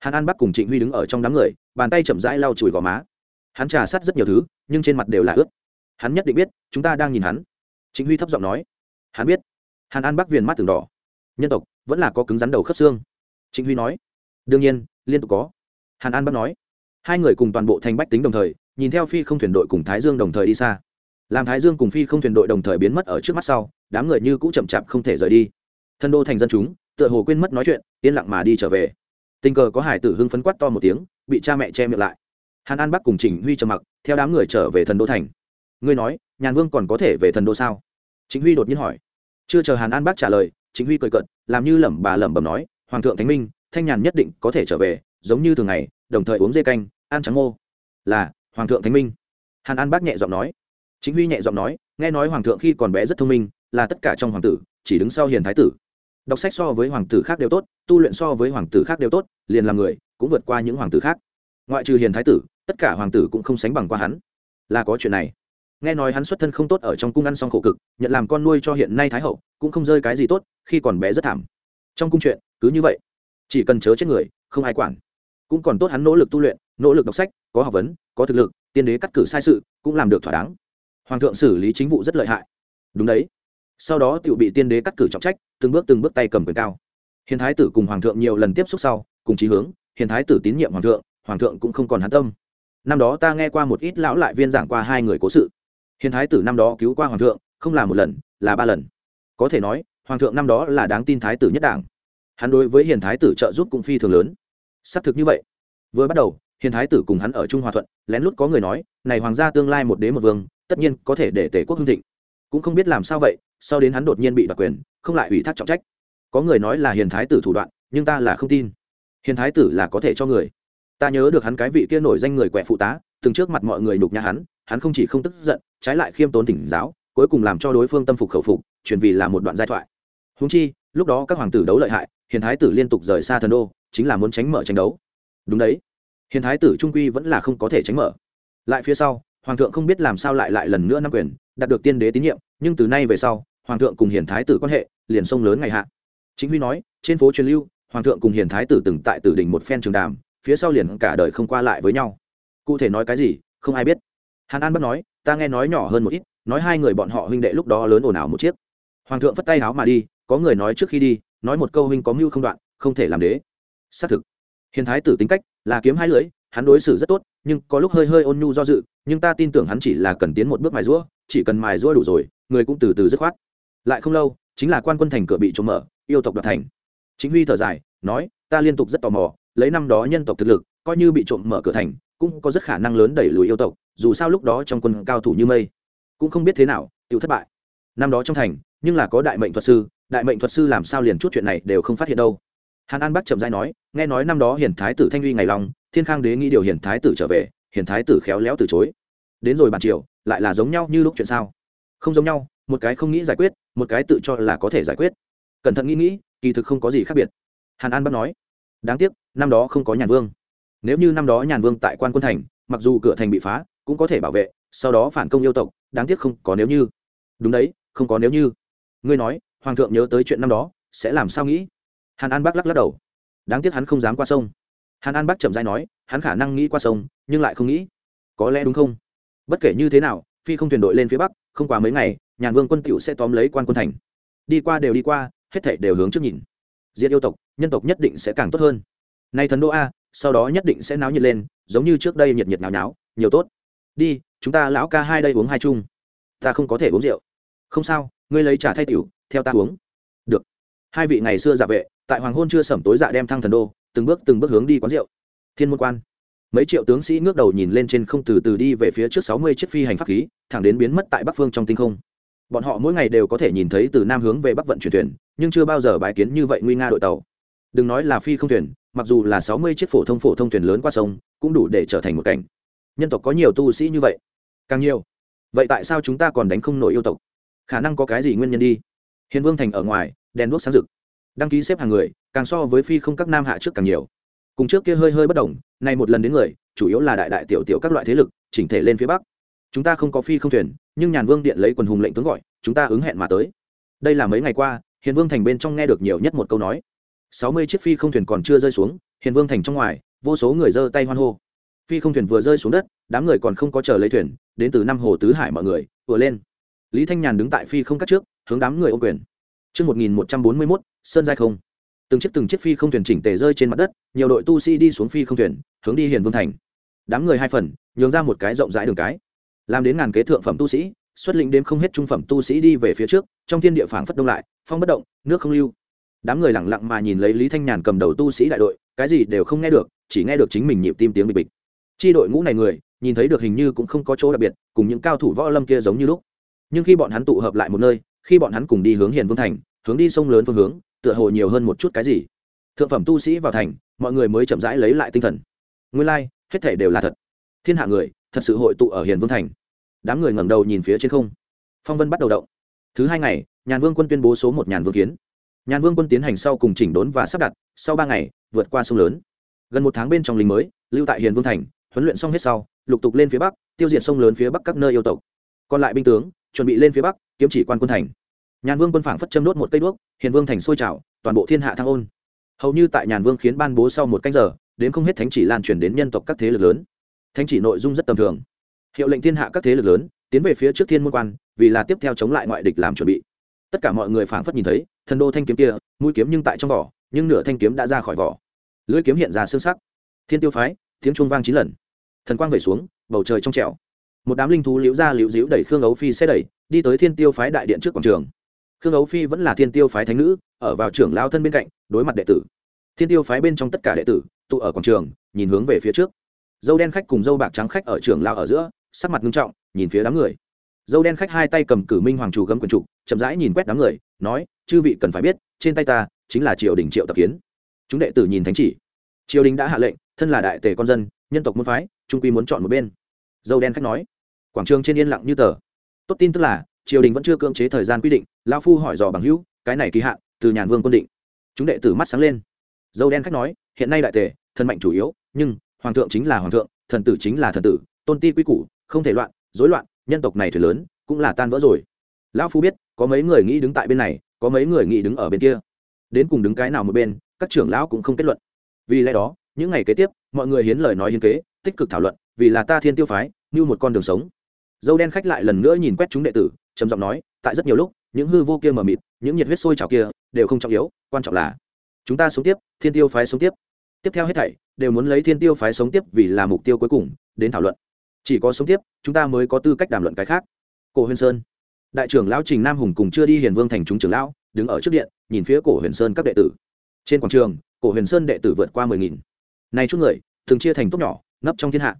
hàn an bắc cùng trịnh huy đứng ở trong đám người bàn tay chậm rãi lau chùi gò má hắn trà sát rất nhiều thứ nhưng trên mặt đều là ướt hắn nhất định biết chúng ta đang nhìn hắn Chính huy thấp giọng nói, hắn biết. Hàn an bắc viền mắt từng đỏ. Nhân tộc, vẫn là có cứng rắn đầu khớp xương. Chính huy nói, đương nhiên, liên tục có. Hàn an bắc nói, hai người cùng toàn bộ thành bách tính đồng thời, nhìn theo phi không thuyền đội cùng thái dương đồng thời đi xa. Làm thái dương cùng phi không thuyền đội đồng thời biến mất ở trước mắt sau, đám người như cũ chậm chạp không thể rời đi. Thân đô thành dân chúng, tựa hồ quên mất nói chuyện, yên lặng mà đi trở về. Tình cờ có hải tử hưng phấn quát to một tiếng, bị cha mẹ che miệng lại. Hàn an bắc cùng chỉnh huy trầm mặc, theo đám người trở về thần đô thành ngươi nói, nhàn vương còn có thể về thần đô sao? Chính huy đột nhiên hỏi. Chưa chờ hàn an bác trả lời chính huy cười cận làm như lẩm bà lẩm bẩm nói, hoàng thượng thánh minh, thanh nhàn nhất định có thể trở về, giống như thường ngày, đồng thời uống dê canh, ăn trắng mô là, hoàng thượng thánh minh. Hàn an bác nhẹ giọng nói. Chính huy nhẹ giọng nói, nghe nói hoàng thượng khi còn bé rất thông minh, là tất cả trong hoàng tử, chỉ đứng sau hiền thái tử. Đọc sách so với hoàng tử khác đều tốt, tu luyện so với hoàng tử khác đều tốt, liền làm người, cũng vượt qua những hoàng tử khác. Ngoại trừ hiền thái tử, tất cả hoàng tử cũng không sánh bằng qua hắn. Là có chuyện này nghe nói hắn xuất thân không tốt ở trong cung ăn xong khổ cực, nhận làm con nuôi cho hiện nay thái hậu, cũng không rơi cái gì tốt, khi còn bé rất thảm. Trong cung chuyện, cứ như vậy. Chỉ cần chớ chết người, không ai quản. Cũng còn tốt hắn nỗ lực tu luyện, nỗ lực đọc sách, có học vấn, có thực lực, tiên đế cắt cử sai sự, cũng làm được thỏa đáng. Hoàng thượng xử lý chính vụ rất lợi hại. Đúng đấy. Sau đó tự bị tiên đế cắt cử trọng trách, từng bước từng bước tay cầm quyền cao. Hiền thái tử cùng hoàng thượng nhiều lần tiếp xúc sau, cùng chí hướng, hiền thái tử tín nhiệm hoàng thượng hoàng thượng cũng không còn hắn tâm. Năm đó ta nghe qua một ít lão lại viên giảng qua hai người cố sự hiền thái tử năm đó cứu qua hoàng thượng, không là một lần, là ba lần. Có thể nói, hoàng thượng năm đó là đáng tin thái tử nhất đảng. Hắn đối với hiền thái tử trợ giúp cũng phi thường lớn. Xác thực như vậy. Vừa bắt đầu, hiền thái tử cùng hắn ở trung hòa thuận, lén lút có người nói, này hoàng gia tương lai một đế một vương, tất nhiên có thể để tể quốc hưng thịnh. Cũng không biết làm sao vậy, sau đến hắn đột nhiên bị đặc quyền, không lại ủy thác trọng trách. Có người nói là hiền thái tử thủ đoạn, nhưng ta là không tin. Hiền thái tử là có thể cho người. Ta nhớ được hắn cái vị kia nổi danh người quẹ phụ tá, từng trước mặt mọi người nhục nhã hắn hắn không chỉ không tức giận trái lại khiêm tốn tỉnh giáo, cuối cùng làm cho đối phương tâm phục khẩu phục truyền vì là một đoạn giai thoại. Húng chi, lúc đó các hoàng tử đấu lợi hại, hiền thái tử liên tục rời xa thần đô, chính là muốn tránh mở tranh đấu. Đúng đấy, hiền thái tử trung quy vẫn là không có thể tránh mở. Lại phía sau, hoàng thượng không biết làm sao lại lại lần nữa nắm quyền, đạt được tiên đế tín nhiệm, nhưng từ nay về sau, hoàng thượng cùng hiền thái tử quan hệ liền sông lớn ngày hạ. Chính huy nói, trên phố truyền lưu, hoàng thượng cùng hiền thái tử từng tại tử đình một phen trường đàm, phía sau liền cả đời không qua lại với nhau. Cụ thể nói cái gì, không ai biết. Hàn an bắt nói ta nghe nói nhỏ hơn một ít, nói hai người bọn họ huynh đệ lúc đó lớn ồn ào một chiếc. Hoàng thượng phất tay áo mà đi, có người nói trước khi đi, nói một câu huynh có mưu không đoạn, không thể làm đế. Xác thực, hiền thái tử tính cách là kiếm hai lưỡi, hắn đối xử rất tốt, nhưng có lúc hơi hơi ôn nhu do dự, nhưng ta tin tưởng hắn chỉ là cần tiến một bước mài rũa chỉ cần mài rũa đủ rồi, người cũng từ từ dứt khoát. Lại không lâu, chính là quan quân thành cửa bị trộm mở, yêu tộc đoạt thành. Chính huy thở dài, nói, ta liên tục rất tò mò, lấy năm đó nhân tộc thực lực, coi như bị trộm mở cửa thành cũng có rất khả năng lớn đẩy lùi yêu tộc, dù sao lúc đó trong quân cao thủ như mây, cũng không biết thế nào tự thất bại. Năm đó trong thành, nhưng là có đại mệnh thuật sư, đại mệnh thuật sư làm sao liền chút chuyện này đều không phát hiện đâu. Hàn an bắc chậm dai nói, nghe nói năm đó hiền thái tử thanh uy ngày long, thiên khang đế nghĩ điều hiền thái tử trở về, hiền thái tử khéo léo từ chối. Đến rồi bàn triều, lại là giống nhau như lúc chuyện sao? Không giống nhau, một cái không nghĩ giải quyết, một cái tự cho là có thể giải quyết. Cẩn thận nghĩ nghĩ, kỳ thực không có gì khác biệt. Hàn an bắc nói, đáng tiếc, năm đó không có nhàn vương nếu như năm đó nhàn vương tại quan quân thành, mặc dù cửa thành bị phá, cũng có thể bảo vệ, sau đó phản công yêu tộc, đáng tiếc không có nếu như. Đúng đấy, không có nếu như. Ngươi nói, hoàng thượng nhớ tới chuyện năm đó, sẽ làm sao nghĩ? Hàn an bắc lắc lắc đầu. Đáng tiếc hắn không dám qua sông. Hàn an bắc chậm dai nói, hắn khả năng nghĩ qua sông, nhưng lại không nghĩ. Có lẽ đúng không? Bất kể như thế nào, phi không thuyền đội lên phía bắc, không quá mấy ngày, nhàn vương quân t sẽ tóm lấy quan quân thành. Đi qua đều đi qua, hết thể đều hướng trước nhìn. Diện yêu tộc, nhân tộc nhất định sẽ càng tốt hơn. Nay thần đô a sau đó nhất định sẽ náo nhiệt lên, giống như trước đây nhiệt nhiệt náo nháo nhiều tốt. Đi, chúng ta lão ca hai đây uống hai chung. Ta không có thể uống rượu. Không sao, ngươi lấy trà thay tiểu, theo ta uống. Được. Hai vị ngày xưa giả vệ, tại hoàng hôn chưa sẩm tối dạ đem thăng thần đô, từng bước từng bước hướng đi quán rượu. Thiên môn quan. Mấy triệu tướng sĩ ngước đầu nhìn lên trên không từ từ đi về phía trước sáu mươi chiếc phi hành pháp khí, thẳng đến biến mất tại bắc phương trong tinh không. Bọn họ mỗi ngày đều có thể nhìn thấy từ nam hướng về bắc vận chuyển thuyền, nhưng chưa bao giờ bái kiến như vậy nguy nga đội tàu. Đừng nói là phi không thuyền mặc dù là sáu mươi chiếc phổ thông phổ thông thuyền lớn qua sông, cũng đủ để trở thành một cảnh. Nhân tộc có nhiều tu sĩ như vậy. Càng nhiều. Vậy tại sao chúng ta còn đánh không nổi yêu tộc? Khả năng có cái gì nguyên nhân đi? Hiền vương thành ở ngoài, đèn đuốc sáng rực. Đăng ký xếp hàng người, càng so với phi không các nam hạ trước càng nhiều. Cùng trước kia hơi hơi bất đồng, nay một lần đến người, chủ yếu là đại đại tiểu tiểu các loại thế lực, chỉnh thể lên phía bắc. Chúng ta không có phi không thuyền, nhưng nhàn vương điện lấy quần hùng lệnh tướng gọi, chúng ta ứng hẹn mà tới. Đây là mấy ngày qua, hiền vương thành bên trong nghe được nhiều nhất một câu nói sáu mươi chiếc phi không thuyền còn chưa rơi xuống hiền vương thành trong ngoài vô số người giơ tay hoan hô phi không thuyền vừa rơi xuống đất đám người còn không có chờ lấy thuyền đến từ năm hồ tứ hải mọi người vừa lên lý thanh nhàn đứng tại phi không cắt trước hướng đám người ô quyền Trước 1141, Sơn Giai không. Từng chiếc từng chiếc phi không thuyền chỉnh tề rơi trên mặt đất, nhiều đội tu sĩ đi xuống phi không thuyền, hướng đi Hiền Vương thành. Đám người hai phần, nhường ra một cái rộng rãi đường cái. Làm đến ngàn kế thượng phẩm tu sĩ, xuất lĩnh đêm không hết trung phẩm tu sĩ đi về phía trước, trong thiên địa phảng phất đông lại, phong bất động, nước không lưu. Đám người lẳng lặng mà nhìn lấy Lý Thanh Nhàn cầm đầu tu sĩ đại đội, cái gì đều không nghe được, chỉ nghe được chính mình nhịp tim tiếng bịch bịch. Chi đội ngũ này người, nhìn thấy được hình như cũng không có chỗ đặc biệt, cùng những cao thủ võ lâm kia giống như lúc. Nhưng khi bọn hắn tụ hợp lại một nơi, khi bọn hắn cùng đi hướng Hiền Vương thành, hướng đi sông lớn phương hướng tựa hồ nhiều hơn một chút cái gì. Thượng phẩm tu sĩ vào thành mọi người mới chậm rãi lấy lại tinh thần. Nguyên lai、like, hết thể đều là thật. Thiên hạ người thật sự hội tụ ở hiền vương thành. Đám người ngẩng đầu nhìn phía trên không. Phong vân bắt đầu động. Thứ hai ngày nhàn vương quân tuyên bố số một nhàn vương kiến nhàn vương quân tiến hành sau cùng chỉnh đốn và sắp đặt, sau ba ngày, vượt qua sông lớn. Gần một tháng bên trong lính mới, lưu tại hiền vương thành, huấn luyện xong hết sau, lục tục lên phía bắc, tiêu diệt sông lớn phía bắc các nơi yêu tộc. Còn lại binh tướng, chuẩn bị lên phía bắc, kiếm chỉ quan quân thành. Nhàn vương quân phảng phất châm đốt một cây đuốc, hiền vương thành sôi trào, toàn bộ thiên hạ thăng ôn. Hầu như tại nhàn vương khiến ban bố sau một canh giờ, đến không hết thánh chỉ lan truyền đến nhân tộc các thế lực lớn. Thánh chỉ nội dung rất tầm thường. Hiệu lệnh thiên hạ các thế lực lớn, tiến về phía trước thiên môn quan, vì là tiếp theo chống lại ngoại địch làm chuẩn bị tất cả mọi người phảng phất nhìn thấy, thần đô thanh kiếm kia, mũi kiếm nhưng tại trong vỏ, nhưng nửa thanh kiếm đã ra khỏi vỏ. Lưỡi kiếm hiện ra xương sắc. Thiên tiêu phái, tiếng trung vang chín lần. Thần quang về xuống, bầu trời trong trẻo. Một đám linh thú liễu ra liễu diễu đẩy khương ấu phi xe đẩy, đi tới thiên tiêu phái đại điện trước quảng trường. Khương ấu phi vẫn là thiên tiêu phái thánh nữ, ở vào trưởng lao thân bên cạnh, đối mặt đệ tử. Thiên tiêu phái bên trong tất cả đệ tử, tụ ở quảng trường, nhìn hướng về phía trước. Dâu đen khách cùng dâu bạc trắng khách ở trường lao ở giữa, sắc mặt nghiêm trọng, nhìn phía đám người. Dâu đen khách hai tay cầm cử minh hoàng chủ gấm quần trục chậm rãi nhìn quét đám người, nói, chư vị cần phải biết, trên tay ta chính là triều đình triệu tập kiến. Chúng đệ tử nhìn thánh chỉ. Triều đình đã hạ lệnh, thân là đại tề con dân, nhân tộc môn phái, trung quy muốn chọn một bên. Dâu đen khách nói, quảng trường trên yên lặng như tờ. Tốt tin tức là, triều đình vẫn chưa cưỡng chế thời gian quy định lao phu hỏi dò bằng hữu, cái này kỳ hạn, từ nhàn vương quân định. Chúng đệ tử mắt sáng lên. Dâu đen khách nói, hiện nay đại tề thần mạnh chủ yếu, nhưng hoàng thượng chính là hoàng thượng, thần tử chính là thần tử, tôn ti quy củ, không thể loạn, rối loạn, nhân tộc này thuyền lớn, cũng là tan vỡ rồi lão phu biết, có mấy người nghĩ đứng tại bên này, có mấy người nghĩ đứng ở bên kia. Đến cùng đứng cái nào một bên, các trưởng lão cũng không kết luận. Vì lẽ đó, những ngày kế tiếp, mọi người hiến lời nói hiến kế, tích cực thảo luận, vì là ta thiên tiêu phái, như một con đường sống. Dâu đen khách lại lần nữa nhìn quét chúng đệ tử, trầm giọng nói, tại rất nhiều lúc, những hư vô kia mờ mịt, những nhiệt huyết sôi trào kia, đều không trọng yếu, quan trọng là, chúng ta sống tiếp, thiên tiêu phái sống tiếp. Tiếp theo hết thảy, đều muốn lấy thiên tiêu phái sống tiếp vì là mục tiêu cuối cùng, đến thảo luận. Chỉ có sống tiếp, chúng ta mới có tư cách đàm luận cái khác. Cổ huyền sơn đại trưởng lão trình nam hùng cùng chưa đi hiền vương thành chúng trưởng lão, đứng ở trước điện, nhìn phía cổ huyền sơn các đệ tử. Trên quảng trường, cổ huyền sơn đệ tử vượt qua mười nghìn. Này chút người, thường chia thành tốt nhỏ, ngấp trong thiên hạ.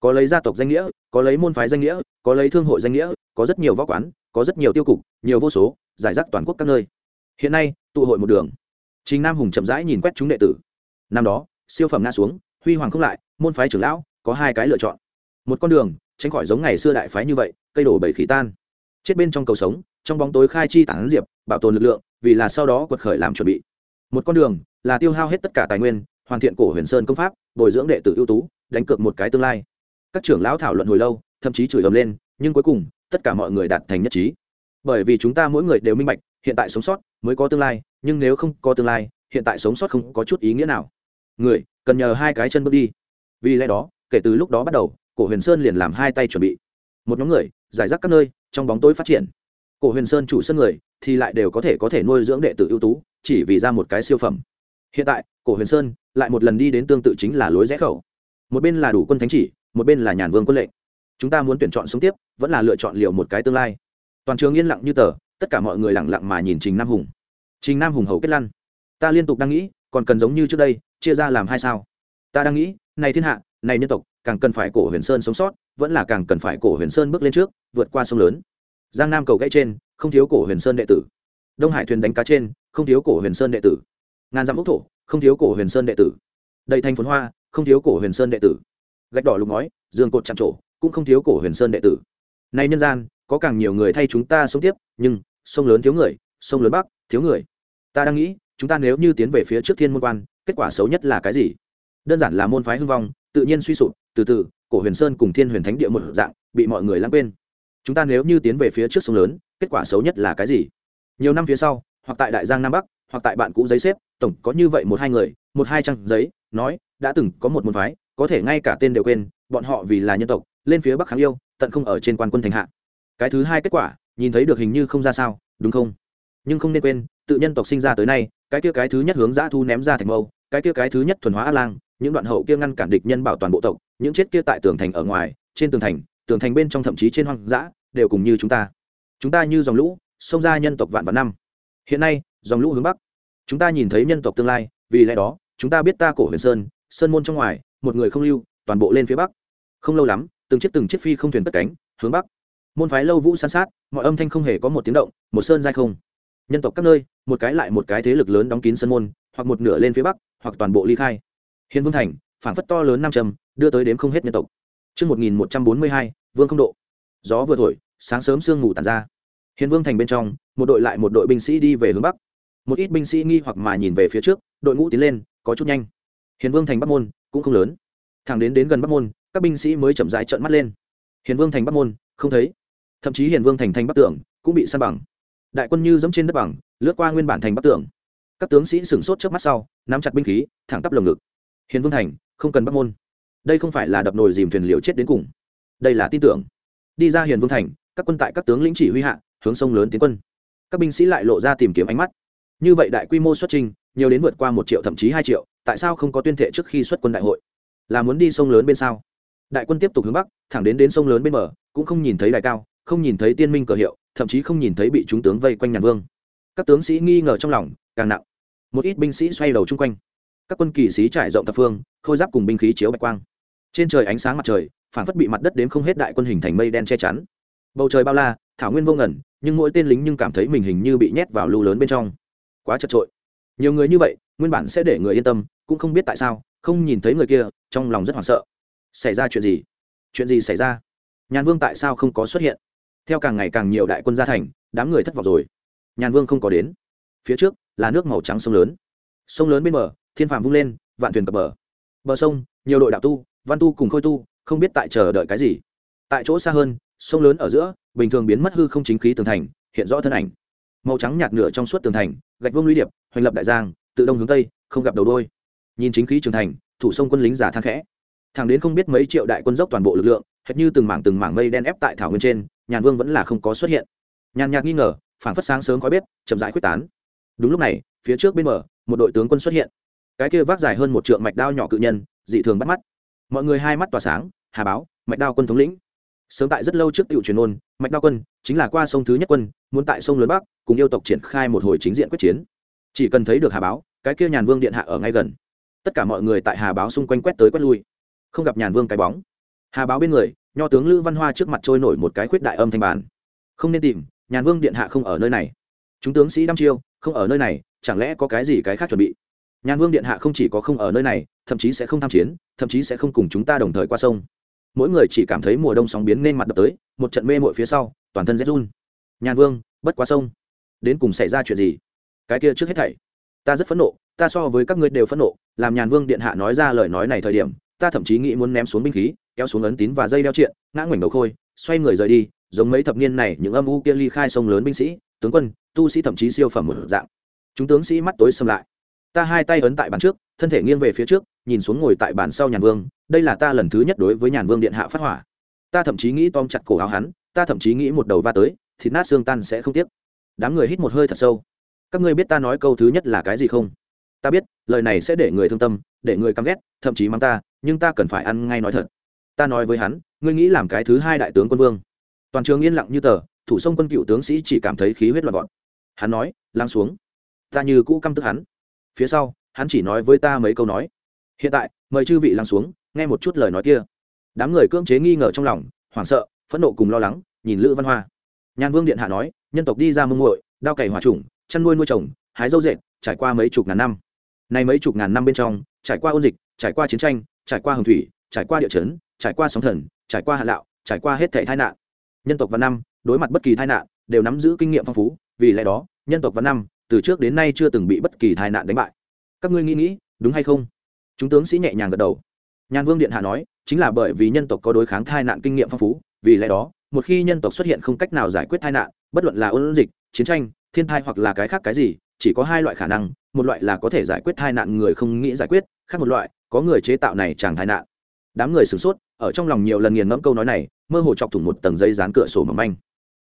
Có lấy gia tộc danh nghĩa, có lấy môn phái danh nghĩa, có lấy thương hội danh nghĩa, có rất nhiều võ quán, có rất nhiều tiêu cục, nhiều vô số, giải rác toàn quốc các nơi. Hiện nay, tụ hội một đường. Chính nam hùng chậm rãi nhìn quét chúng đệ tử. Năm đó, siêu phẩm ngã xuống, huy hoàng không lại, môn phái trưởng lão, có hai cái lựa chọn. Một con đường, tránh khỏi giống ngày xưa đại phái như vậy, cây đổ bảy khí tan chết bên trong cầu sống, trong bóng tối khai chi tản diệp, bảo tồn lực lượng, vì là sau đó quật khởi làm chuẩn bị. Một con đường là tiêu hao hết tất cả tài nguyên, hoàn thiện cổ huyền sơn công pháp, bồi dưỡng đệ tử ưu tú, đánh cược một cái tương lai. Các trưởng lão thảo luận hồi lâu, thậm chí chửi ầm lên, nhưng cuối cùng, tất cả mọi người đạt thành nhất trí. Bởi vì chúng ta mỗi người đều minh bạch, hiện tại sống sót mới có tương lai, nhưng nếu không có tương lai, hiện tại sống sót không có chút ý nghĩa nào. Người, cần nhờ hai cái chân bước đi. Vì lẽ đó, kể từ lúc đó bắt đầu, cổ huyền sơn liền làm hai tay chuẩn bị. Một nhóm người giải rác các nơi, trong bóng tối phát triển. Cổ huyền sơn chủ sân người thì lại đều có thể có thể nuôi dưỡng đệ tử ưu tú, chỉ vì ra một cái siêu phẩm. Hiện tại, cổ huyền sơn lại một lần đi đến tương tự chính là lối rẽ khẩu. Một bên là đủ quân thánh chỉ, một bên là nhàn vương quân lệnh. Chúng ta muốn tuyển chọn sống tiếp, vẫn là lựa chọn liệu một cái tương lai. Toàn trường yên lặng như tờ, tất cả mọi người lặng lặng mà nhìn trình nam hùng. Trình nam hùng hầu kết lăn. Ta liên tục đang nghĩ, còn cần giống như trước đây, chia ra làm hai sao? Ta đang nghĩ, này thiên hạ, này nhân tộc càng cần phải cổ huyền sơn sống sót, vẫn là càng cần phải cổ huyền sơn bước lên trước, vượt qua sông lớn. Giang nam cầu gãy trên, không thiếu cổ huyền sơn đệ tử. Đông hải thuyền đánh cá trên, không thiếu cổ huyền sơn đệ tử. Ngàn dặm ốc thổ, không thiếu cổ huyền sơn đệ tử. Đầy thành phốn hoa, không thiếu cổ huyền sơn đệ tử. Gạch đỏ lục ngói giường cột chạm trổ, cũng không thiếu cổ huyền sơn đệ tử. Nay nhân gian, có càng nhiều người thay chúng ta sống tiếp, nhưng, sông lớn thiếu người, sông lớn bắc, thiếu người. Ta đang nghĩ, chúng ta nếu như tiến về phía trước thiên môn quan, kết quả xấu nhất là cái gì? Đơn giản là môn phái hưng vong, tự nhiên suy sụp từ từ, cổ huyền sơn cùng thiên huyền thánh địa một dạng, bị mọi người lãng quên. Chúng ta nếu như tiến về phía trước sông lớn, kết quả xấu nhất là cái gì? Nhiều năm phía sau, hoặc tại đại giang nam bắc, hoặc tại bạn cũ giấy xếp, tổng có như vậy một hai người, một hai trang giấy, nói, đã từng có một môn phái, có thể ngay cả tên đều quên, bọn họ vì là nhân tộc, lên phía bắc kháng yêu, tận không ở trên quan quân thành hạ. Cái thứ hai kết quả, nhìn thấy được hình như không ra sao, đúng không? Nhưng không nên quên, tự nhân tộc sinh ra tới nay, cái kia cái thứ nhất hướng dã thu ném ra thành mâu, cái kia cái thứ nhất thuần hóa ác lang những đoạn hậu kia ngăn cản địch nhân bảo toàn bộ tộc, những chết kia tại tường thành ở ngoài, trên tường thành tường thành bên trong thậm chí trên hoang dã, đều cùng như chúng ta. Chúng ta như dòng lũ, xông ra nhân tộc vạn vạn năm. Hiện nay, dòng lũ hướng bắc. Chúng ta nhìn thấy nhân tộc tương lai, vì lẽ đó, chúng ta biết ta cổ huyền sơn sơn môn trong ngoài, một người không lưu, toàn bộ lên phía bắc. Không lâu lắm, từng chiếc từng chiếc phi không thuyền tất cánh, hướng bắc. Môn phái lâu vũ san sát, mọi âm thanh không hề có một tiếng động, một sơn dai không. Nhân tộc các nơi, một cái lại một cái thế lực lớn đóng kín sân môn, hoặc một nửa lên phía bắc, hoặc toàn bộ ly khai hiền vương thành phản phất to lớn nam trầm đưa tới đếm không hết nhân tộc Trước 1142, vương không độ. Gió vừa thổi, sáng sớm sương ngủ tàn ra. Hiền vương thành bên trong, một đội lại một đội binh sĩ đi về hướng bắc. Một ít binh sĩ nghi hoặc mà nhìn về phía trước, đội ngũ tiến lên, có chút nhanh. Hiền vương thành bắc môn cũng không lớn. Thẳng đến đến gần bắc môn, các binh sĩ mới chậm rãi trợn mắt lên. Hiền vương thành bắc môn, không thấy. Thậm chí Hiền vương thành thành bắc tượng, cũng bị san bằng. Đại quân như dẫm trên đất bằng, lướt qua nguyên bản thành bắc tượng. Các tướng sĩ sửng sốt trước mắt sau, nắm chặt binh khí, thẳng tắp lồng ngực. Hiền vương thành, không cần bắc môn. Đây không phải là đập nồi dìm thuyền liều chết đến cùng. Đây là tin tưởng. Đi ra hiền vương thành các quân tại các tướng lĩnh chỉ huy hạ hướng sông lớn tiến quân. Các binh sĩ lại lộ ra tìm kiếm ánh mắt. Như vậy đại quy mô xuất trình nhiều đến vượt qua một triệu thậm chí hai triệu tại sao không có tuyên thệ trước khi xuất quân đại hội? Là muốn đi sông lớn bên sao đại quân tiếp tục hướng bắc thẳng đến đến sông lớn bên bờ cũng không nhìn thấy đại cao không nhìn thấy tiên minh cờ hiệu thậm chí không nhìn thấy bị chúng tướng vây quanh nhàn vương. Các tướng sĩ nghi ngờ trong lòng càng nặng. Một ít binh sĩ xoay đầu chung quanh các quân kỳ sĩ trải rộng thập phương, khôi giáp cùng binh khí chiếu bạch quang. Trên trời ánh sáng mặt trời phản phất bị mặt đất đếm không hết đại quân hình thành mây đen che chắn. Bầu trời bao la, thảo nguyên vô ngẩn nhưng mỗi tên lính nhưng cảm thấy mình hình như bị nhét vào lưu lớn bên trong. Quá chật trội nhiều người như vậy, nguyên bản sẽ để người yên tâm, cũng không biết tại sao, không nhìn thấy người kia, trong lòng rất hoảng sợ. Xảy ra chuyện gì? Chuyện gì xảy ra? Nhàn vương tại sao không có xuất hiện? Theo càng ngày càng nhiều đại quân gia thành, đám người thất vọng rồi. Nhàn vương không có đến. Phía trước là nước màu trắng sông lớn. Sông lớn bên bờ thiên phàm vung lên, vạn thuyền cập bờ. Bờ sông, nhiều đội đạo tu, văn tu cùng khôi tu, không biết tại chờ đợi cái gì. Tại chỗ xa hơn, sông lớn ở giữa, bình thường biến mất hư không chính khí tường thành, hiện rõ thân ảnh. Màu trắng nhạt nửa trong suốt tường thành, gạch vương lũy điệp, hoành lập đại giang, tự đông hướng tây, không gặp đầu đôi. Nhìn chính khí trường thành, thủ sông quân lính giả thang khẽ. Thẳng đến không biết mấy triệu đại quân dốc toàn bộ lực lượng, hệt như từng mảng từng mảng mây đen ép tại thảo nguyên trên, nhàn vương vẫn là không có xuất hiện. Nhàn nhạt nghi ngờ, phảng phất sáng sớm khói bếp, chậm rãi quyết tán. Đúng lúc này, phía trước bên bờ, một đội tướng quân xuất hiện cái kia vác dài hơn một trượng mạch đao nhỏ cự nhân, dị thường bắt mắt. Mọi người hai mắt tỏa sáng, hà báo, mạch đao quân thống lĩnh. Sớm tại rất lâu trước tiểu truyền ôn, mạch đao quân chính là qua sông thứ nhất quân, muốn tại sông lớn bắc, cùng yêu tộc triển khai một hồi chính diện quyết chiến. Chỉ cần thấy được hà báo, cái kia nhàn vương điện hạ ở ngay gần. Tất cả mọi người tại hà báo xung quanh quét tới quét lui. Không gặp nhàn vương cái bóng. Hà báo bên người, nho tướng lữ văn hoa trước mặt trôi nổi một cái khuyết đại âm thanh bàn. Không nên tìm, nhàn vương điện hạ không ở nơi này. Chúng tướng sĩ đăm chiêu, không ở nơi này, chẳng lẽ có cái gì cái khác chuẩn bị? Nhàn vương điện hạ không chỉ có không ở nơi này, thậm chí sẽ không tham chiến, thậm chí sẽ không cùng chúng ta đồng thời qua sông. Mỗi người chỉ cảm thấy mùa đông sóng biến nên mặt đập tới, một trận mê mội phía sau, toàn thân rét run. Nhàn vương, bất quá sông. Đến cùng xảy ra chuyện gì? Cái kia trước hết thảy. Ta rất phẫn nộ, ta so với các ngươi đều phẫn nộ, làm nhàn vương điện hạ nói ra lời nói này thời điểm, ta thậm chí nghĩ muốn ném xuống binh khí, kéo xuống ấn tín và dây đeo triện, ngã ngoảnh đầu khôi, xoay người rời đi, giống mấy thập niên này những âm u kia ly khai sông lớn binh sĩ, tướng quân, tu sĩ thậm chí siêu phẩm một dạng. Chúng tướng sĩ mắt tối xâm lại ta hai tay ấn tại bàn trước, thân thể nghiêng về phía trước, nhìn xuống ngồi tại bàn sau nhàn vương, đây là ta lần thứ nhất đối với nhàn vương điện hạ phát hỏa. Ta thậm chí nghĩ tom chặt cổ áo hắn, ta thậm chí nghĩ một đầu va tới, thịt nát xương tan sẽ không tiếc. Đám người hít một hơi thật sâu. Các ngươi biết ta nói câu thứ nhất là cái gì không? Ta biết, lời này sẽ để người thương tâm, để người căm ghét, thậm chí mắng ta, nhưng ta cần phải ăn ngay nói thật. Ta nói với hắn, ngươi nghĩ làm cái thứ hai đại tướng quân vương. Toàn trường yên lặng như tờ, thủ sông quân cựu tướng sĩ chỉ cảm thấy khí huyết loạn vọt. Hắn nói, lắng xuống. Ta như cũ căm tức hắn phía sau, hắn chỉ nói với ta mấy câu nói. Hiện tại, mời chư vị lắng xuống, nghe một chút lời nói kia. Đám người cưỡng chế nghi ngờ trong lòng, hoảng sợ, phẫn nộ cùng lo lắng, nhìn lữ văn hoa. Nhàn vương điện hạ nói, nhân tộc đi ra mông muội, đao cày hòa trùng, chăn nuôi nuôi trồng hái dâu dệt, trải qua mấy chục ngàn năm. Nay mấy chục ngàn năm bên trong, trải qua ôn dịch, trải qua chiến tranh, trải qua hồng thủy, trải qua địa chấn, trải qua sóng thần, trải qua hạ lạo, trải qua hết thảy tai nạn. Nhân tộc văn năm, đối mặt bất kỳ tai nạn, đều nắm giữ kinh nghiệm phong phú, vì lẽ đó, nhân tộc văn năm từ trước đến nay chưa từng bị bất kỳ tai nạn đánh bại. Các ngươi nghĩ nghĩ, đúng hay không? Chúng tướng sĩ nhẹ nhàng gật đầu. Nhàn vương điện hạ nói, chính là bởi vì nhân tộc có đối kháng tai nạn kinh nghiệm phong phú, vì lẽ đó, một khi nhân tộc xuất hiện không cách nào giải quyết tai nạn, bất luận là ôn dịch, chiến tranh, thiên tai hoặc là cái khác cái gì, chỉ có hai loại khả năng, một loại là có thể giải quyết tai nạn người không nghĩ giải quyết, khác một loại, có người chế tạo này chẳng tai nạn. Đám người sửng sốt, ở trong lòng nhiều lần nghiền ngẫm câu nói này, mơ hồ chọc thủng một tầng dây dán cửa sổ mỏng manh.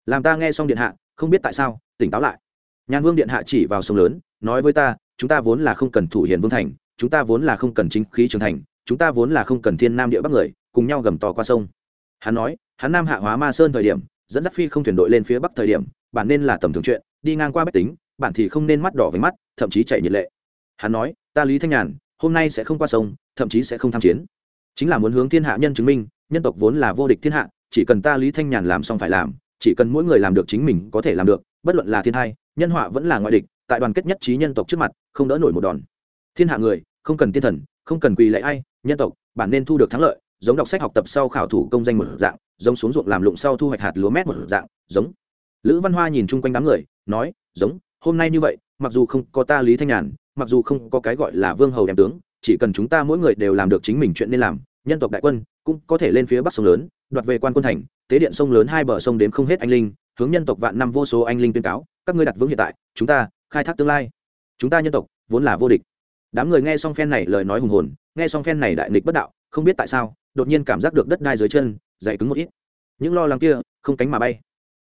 Làm ta nghe xong điện hạ, không biết tại sao, tỉnh táo lại nhàn vương điện hạ chỉ vào sông lớn, nói với ta, chúng ta vốn là không cần thủ hiền vương thành, chúng ta vốn là không cần chính khí trường thành, chúng ta vốn là không cần thiên nam địa bắc người, cùng nhau gầm to qua sông. Hắn nói, hắn nam hạ hóa ma sơn thời điểm, dẫn dắt phi không thuyền đội lên phía bắc thời điểm, bản nên là tầm thường chuyện, đi ngang qua bách tính, bản thì không nên mắt đỏ với mắt, thậm chí chạy nhiệt lệ. Hắn nói, ta lý thanh nhàn, hôm nay sẽ không qua sông, thậm chí sẽ không tham chiến. Chính là muốn hướng thiên hạ nhân chứng minh, nhân tộc vốn là vô địch thiên hạ, chỉ cần ta lý thanh nhàn làm xong phải làm, chỉ cần mỗi người làm được chính mình có thể làm được, bất luận là thiên hai nhân họa vẫn là ngoại địch, tại đoàn kết nhất trí nhân tộc trước mặt, không đỡ nổi một đòn. Thiên hạ người, không cần thiên thần, không cần quỳ lệ ai, nhân tộc, bản nên thu được thắng lợi, giống đọc sách học tập sau khảo thủ công danh một dạng, giống xuống ruộng làm lụng sau thu hoạch hạt lúa mét một dạng, giống. Lữ văn hoa nhìn chung quanh đám người, nói, giống, hôm nay như vậy, mặc dù không có ta lý thanh nhàn, mặc dù không có cái gọi là vương hầu đem tướng, chỉ cần chúng ta mỗi người đều làm được chính mình chuyện nên làm, nhân tộc đại quân cũng có thể lên phía bắc sông lớn, đoạt về quan quân thành, tế điện sông lớn hai bờ sông đếm không hết anh linh hướng nhân tộc vạn năm vô số anh linh tuyên cáo, các ngươi đặt vững hiện tại, chúng ta khai thác tương lai. Chúng ta nhân tộc vốn là vô địch. Đám người nghe xong phen này lời nói hùng hồn, nghe xong phen này đại nghịch bất đạo, không biết tại sao, đột nhiên cảm giác được đất đai dưới chân, dày cứng một ít. Những lo lắng kia không cánh mà bay.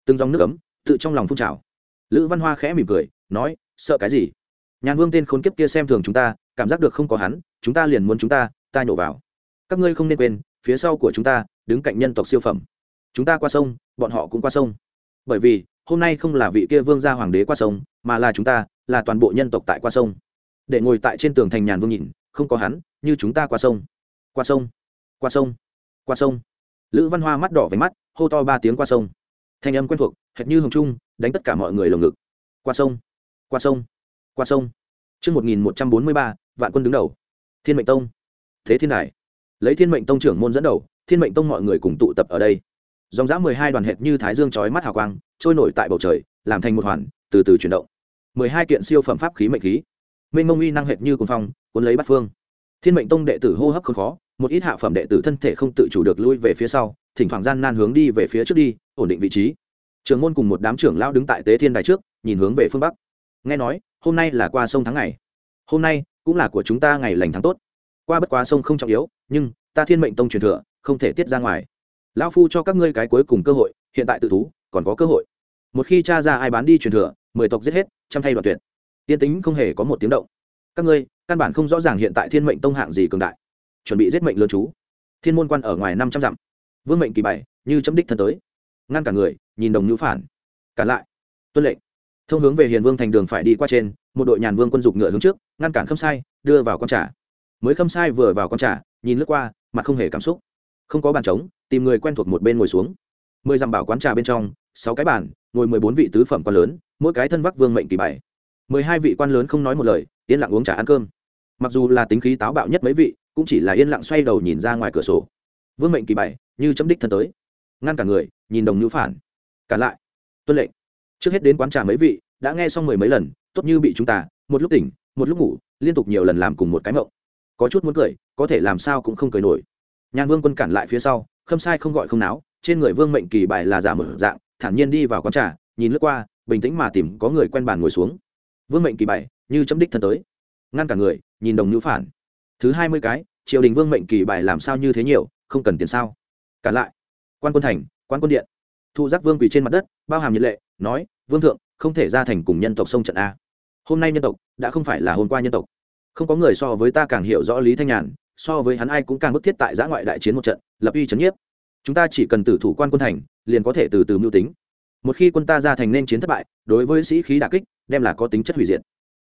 Từng dòng nước ấm tự trong lòng phun trào. Lữ văn hoa khẽ mỉm cười, nói, sợ cái gì? Nhàn vương tên khốn kiếp kia xem thường chúng ta, cảm giác được không có hắn, chúng ta liền muốn chúng ta ta nhổ vào. Các ngươi không nên quên, phía sau của chúng ta đứng cạnh nhân tộc siêu phẩm. Chúng ta qua sông, bọn họ cũng qua sông bởi vì hôm nay không là vị kia vương gia hoàng đế qua sông mà là chúng ta là toàn bộ nhân tộc tại qua sông để ngồi tại trên tường thành nhàn vương nhìn không có hắn như chúng ta qua sông qua sông qua sông qua sông lữ văn hoa mắt đỏ váy mắt hô to ba tiếng qua sông thanh âm quen thuộc hệt như hồng trung đánh tất cả mọi người lồng ngực qua sông qua sông qua sông Trước 1143, vạn quân đứng đầu. Thiên mệnh tông. Thế thiên đài. Lấy thiên mệnh tông trưởng môn dẫn đầu, thiên mệnh tông mọi người cùng tụ tập ở đây. Dòng dã mười hai đoàn hệt như thái dương chói mắt hào quang, trôi nổi tại bầu trời, làm thành một hoàn, từ từ chuyển động. mười hai kiện siêu phẩm pháp khí mệnh khí. Mênh mông uy năng hệt như cuồng phong, cuốn lấy bát phương. Thiên mệnh tông đệ tử hô hấp không khó, một ít hạ phẩm đệ tử thân thể không tự chủ được lui về phía sau, thỉnh thoảng gian nan hướng đi về phía trước đi, ổn định vị trí. trường môn cùng một đám trưởng lão đứng tại tế thiên đài trước, nhìn hướng về phương bắc. Nghe nói, hôm nay là qua sông tháng ngày hôm nay cũng là của chúng ta ngày lành tháng tốt qua bất quá sông không trọng yếu nhưng ta thiên mệnh tông truyền thừa không thể tiết ra ngoài lão phu cho các ngươi cái cuối cùng cơ hội, hiện tại tự thú, còn có cơ hội. Một khi cha ra ai bán đi truyền thừa, mười tộc giết hết, trăm thay đoạn tuyệt. Tiên tính không hề có một tiếng động. Các ngươi, căn bản không rõ ràng hiện tại thiên mệnh tông hạng gì cường đại. Chuẩn bị giết mệnh lớn chú. Thiên môn quan ở ngoài năm trăm dặm. Vương mệnh kỳ bảy, như chấm đích thân tới. Ngăn cả người, nhìn đồng nhũ phản. Cản lại. Tuân lệnh. Thông hướng về hiền vương thành đường phải đi qua trên, một đội nhàn vương quân dục ngựa hướng trước, ngăn cản khâm sai, đưa vào con trà. Mới khâm sai vừa vào con trà, nhìn lướt qua, mặt không hề cảm xúc. Không có bàn trống tìm người quen thuộc một bên ngồi xuống. Mười dặm bảo quán trà bên trong, sáu cái bàn, ngồi mười bốn vị tứ phẩm quan lớn, mỗi cái thân vắc vương mệnh kỳ bảy mười hai vị quan lớn không nói một lời, yên lặng uống trà ăn cơm. Mặc dù là tính khí táo bạo nhất mấy vị, cũng chỉ là yên lặng xoay đầu nhìn ra ngoài cửa sổ. Vương mệnh kỳ bảy như chấm đích thân tới. Ngăn cả người, nhìn đồng nữ phản. Cả lại. Tuân lệnh. Trước hết đến quán trà mấy vị, đã nghe xong mười mấy lần, tốt như bị chúng ta, một lúc tỉnh, một lúc ngủ, liên tục nhiều lần làm cùng một cái mộng. Có chút muốn cười, có thể làm sao cũng không cười nổi. Nhàn vương quân cản lại phía sau khâm sai không gọi không náo, trên người vương mệnh kỳ bài là giả mở dạng, thản nhiên đi vào quán trà, nhìn lướt qua, bình tĩnh mà tìm có người quen bàn ngồi xuống. Vương mệnh kỳ bài, như chấm đích thân tới. Ngăn cả người, nhìn đồng nữ phản. Thứ hai mươi cái, triều đình vương mệnh kỳ bài làm sao như thế nhiều, không cần tiền sao? Cả lại, quan quân thành, quan quân điện. Thu giác vương quỳ trên mặt đất, bao hàm nhiệt lệ, nói, vương thượng, không thể ra thành cùng nhân tộc sông trận a. Hôm nay nhân tộc, đã không phải là hôm qua nhân tộc. Không có người so với ta càng hiểu rõ lý thanh nhàn so với hắn ai cũng càng bức thiết tại giã ngoại đại chiến một trận, lập uy c nhiếp. Chúng ta chỉ cần tử thủ quan quân thành, liền có thể từ từ mưu tính. Một khi quân ta ra thành nên chiến thất bại, đối với sĩ khí đà kích, đem là có tính chất hủy diệt.